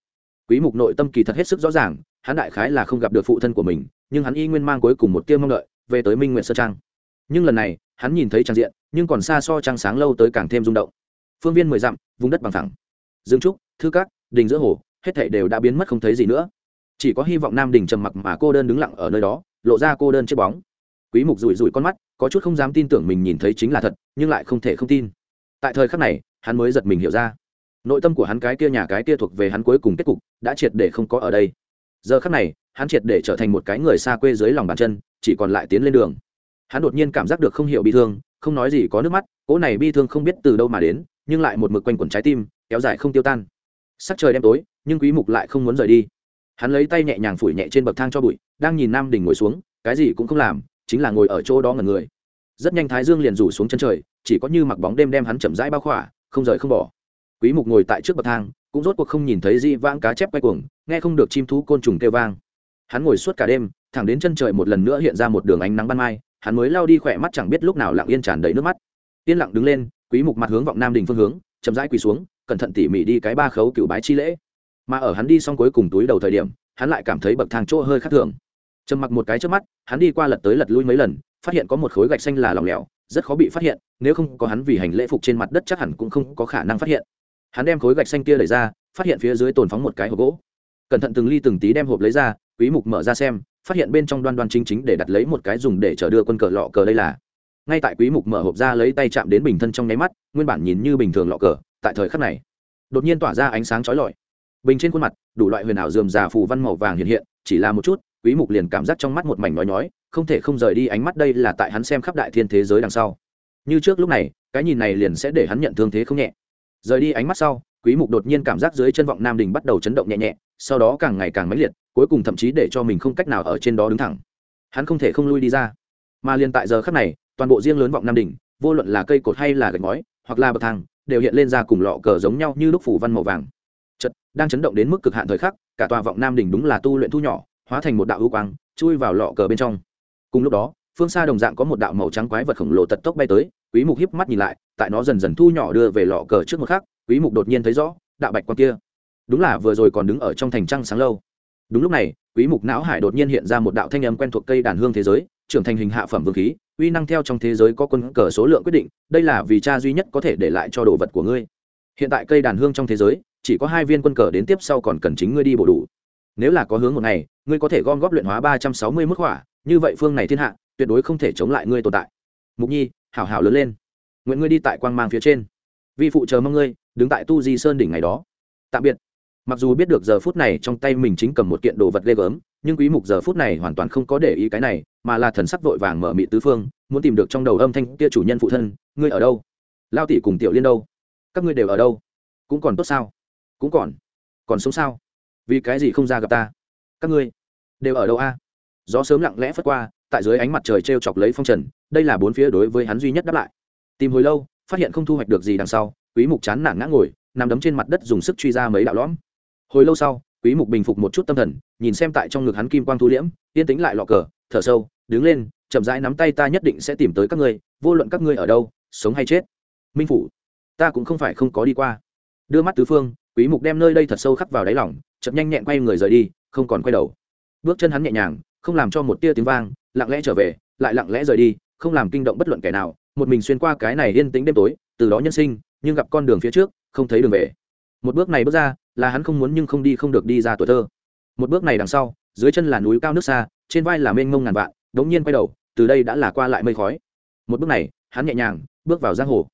Speaker 1: Quý mục nội tâm kỳ thật hết sức rõ ràng, hắn đại khái là không gặp được phụ thân của mình, nhưng hắn y nguyên mang cuối cùng một tia mong đợi, về tới minh nguyện sơ trang. Nhưng lần này hắn nhìn thấy trang diện, nhưng còn xa so trăng sáng lâu tới càng thêm rung động. Phương viên mười dặm, vùng đất bằng thẳng dương trúc, thư cát đình giữa hồ, hết thảy đều đã biến mất không thấy gì nữa. Chỉ có hy vọng nam đình trầm mặc mà cô đơn đứng lặng ở nơi đó, lộ ra cô đơn chiếc bóng. Quý mục rủi rủi con mắt, có chút không dám tin tưởng mình nhìn thấy chính là thật, nhưng lại không thể không tin. Tại thời khắc này, hắn mới giật mình hiểu ra. Nội tâm của hắn cái kia nhà cái kia thuộc về hắn cuối cùng kết cục, đã triệt để không có ở đây. Giờ khắc này, hắn triệt để trở thành một cái người xa quê dưới lòng bàn chân, chỉ còn lại tiến lên đường hắn đột nhiên cảm giác được không hiểu bi thương, không nói gì có nước mắt, cỗ này bi thương không biết từ đâu mà đến, nhưng lại một mực quanh quẩn trái tim, kéo dài không tiêu tan. Sắc trời đêm tối, nhưng quý mục lại không muốn rời đi. Hắn lấy tay nhẹ nhàng phủi nhẹ trên bậc thang cho bụi, đang nhìn nam đình ngồi xuống, cái gì cũng không làm, chính là ngồi ở chỗ đó ngẩn người. Rất nhanh thái dương liền rủ xuống chân trời, chỉ có như mặc bóng đêm đem hắn chậm rãi bao khỏa, không rời không bỏ. Quý mục ngồi tại trước bậc thang, cũng rốt cuộc không nhìn thấy di vãng cá chép quay cuồng, nghe không được chim thú côn trùng kêu vang. Hắn ngồi suốt cả đêm, thẳng đến chân trời một lần nữa hiện ra một đường ánh nắng ban mai hắn mới lao đi khỏe mắt chẳng biết lúc nào lặng yên tràn đầy nước mắt. Yên lặng đứng lên, quý mục mặt hướng vọng nam đình phương hướng, chậm rãi quỳ xuống, cẩn thận tỉ mỉ đi cái ba khấu cựu bái chi lễ. Mà ở hắn đi xong cuối cùng túi đầu thời điểm, hắn lại cảm thấy bậc thang chỗ hơi khác thường. Trầm mặc một cái trước mắt, hắn đi qua lật tới lật lui mấy lần, phát hiện có một khối gạch xanh là lỏng lẻo, rất khó bị phát hiện, nếu không có hắn vì hành lễ phục trên mặt đất chắc hẳn cũng không có khả năng phát hiện. Hắn đem khối gạch xanh kia lấy ra, phát hiện phía dưới tồn phóng một cái hộp gỗ. Cẩn thận từng ly từng tí đem hộp lấy ra, quý mục mở ra xem phát hiện bên trong đoan đoan chính chính để đặt lấy một cái dùng để chở đưa quân cờ lọ cờ đây là. Ngay tại quý mục mở hộp ra lấy tay chạm đến bình thân trong nháy mắt, nguyên bản nhìn như bình thường lọ cờ, tại thời khắc này, đột nhiên tỏa ra ánh sáng chói lọi. Bình trên khuôn mặt, đủ loại huyền ảo dườm già phù văn màu vàng hiện hiện, chỉ là một chút, quý mục liền cảm giác trong mắt một mảnh nói nói không thể không rời đi ánh mắt đây là tại hắn xem khắp đại thiên thế giới đằng sau. Như trước lúc này, cái nhìn này liền sẽ để hắn nhận thương thế không nhẹ. Rời đi ánh mắt sau, quý mục đột nhiên cảm giác dưới chân vọng nam đình bắt đầu chấn động nhẹ nhẹ, sau đó càng ngày càng mãnh liệt cuối cùng thậm chí để cho mình không cách nào ở trên đó đứng thẳng. Hắn không thể không lui đi ra. Mà liền tại giờ khắc này, toàn bộ riêng lớn vọng nam đỉnh, vô luận là cây cột hay là gạch ngói, hoặc là bậc thang, đều hiện lên ra cùng lọ cờ giống nhau như lúc phủ văn màu vàng. Chật đang chấn động đến mức cực hạn thời khắc, cả tòa vọng nam đỉnh đúng là tu luyện thu nhỏ, hóa thành một đạo ưu quang, chui vào lọ cờ bên trong. Cùng lúc đó, phương xa đồng dạng có một đạo màu trắng quái vật khổng lồ tật tốc bay tới, quý mục hiếp mắt nhìn lại, tại nó dần dần thu nhỏ đưa về lọ cờ trước một khắc, quý mục đột nhiên thấy rõ, đạo bạch quang kia, đúng là vừa rồi còn đứng ở trong thành trăng sáng lâu đúng lúc này, quý mục não hải đột nhiên hiện ra một đạo thanh âm quen thuộc cây đàn hương thế giới, trưởng thành hình hạ phẩm vương khí, uy năng theo trong thế giới có quân cờ số lượng quyết định, đây là vì cha duy nhất có thể để lại cho đồ vật của ngươi. Hiện tại cây đàn hương trong thế giới, chỉ có hai viên quân cờ đến tiếp sau còn cần chính ngươi đi bổ đủ. Nếu là có hướng một ngày, ngươi có thể gom góp luyện hóa ba trăm sáu mươi mức hỏa như vậy phương này thiên hạ, tuyệt đối không thể chống lại ngươi tồn tại. Mục nhi, hảo hảo lớn lên. Nguyện ngươi đi tại quang mang phía trên. Vi phụ chờ mong ngươi, đứng tại tu di sơn đỉnh ngày đó. Tạm biệt mặc dù biết được giờ phút này trong tay mình chính cầm một kiện đồ vật ghê gớm, nhưng quý mục giờ phút này hoàn toàn không có để ý cái này, mà là thần sắc vội vàng mở mị tứ phương, muốn tìm được trong đầu âm thanh kia chủ nhân phụ thân, ngươi ở đâu? Lao tỷ cùng tiểu liên đâu? Các ngươi đều ở đâu? Cũng còn tốt sao? Cũng còn. Còn sống sao? Vì cái gì không ra gặp ta? Các ngươi đều ở đâu a? Gió sớm lặng lẽ phất qua, tại dưới ánh mặt trời t r e o chọc lấy phong trần, đây là bốn phía đối với hắn duy nhất đáp lại. Tìm hồi lâu, phát hiện không thu hoạch được gì đằng sau, quý mục chán nản ngã ngồi, nằm đấm trên mặt đất dùng sức truy ra mấy đạo lõm hồi lâu sau, quý mục bình phục một chút tâm thần, nhìn xem tại trong ngực hắn kim quang thu liễm, yên tĩnh lại lọ cờ, thở sâu, đứng lên, chậm rãi nắm tay ta nhất định sẽ tìm tới các ngươi, vô luận các ngươi ở đâu, sống hay chết. Minh phủ, ta cũng không phải không có đi qua. Đưa mắt tứ phương, quý mục đem nơi đây thật sâu khắc vào đáy lòng chậm nhanh nhẹn quay người rời đi, không còn quay đầu. Bước chân hắn nhẹ nhàng, không làm cho một tia tiếng vang, lặng lẽ trở về, lại lặng lẽ rời đi, không làm kinh động bất luận kẻ nào, một mình xuyên qua cái này yên tĩnh đêm tối, từ đó nhân sinh, nhưng gặp con đường phía trước, không thấy đường về. Một bước này bước ra là hắn không muốn nhưng không đi không được đi ra tuổi thơ. Một bước này đằng sau, dưới chân là núi cao nước xa, trên vai là mênh mông ngàn vạn, đống nhiên quay đầu, từ đây đã là qua lại mây khói. Một bước này, hắn nhẹ nhàng, bước vào giang hồ.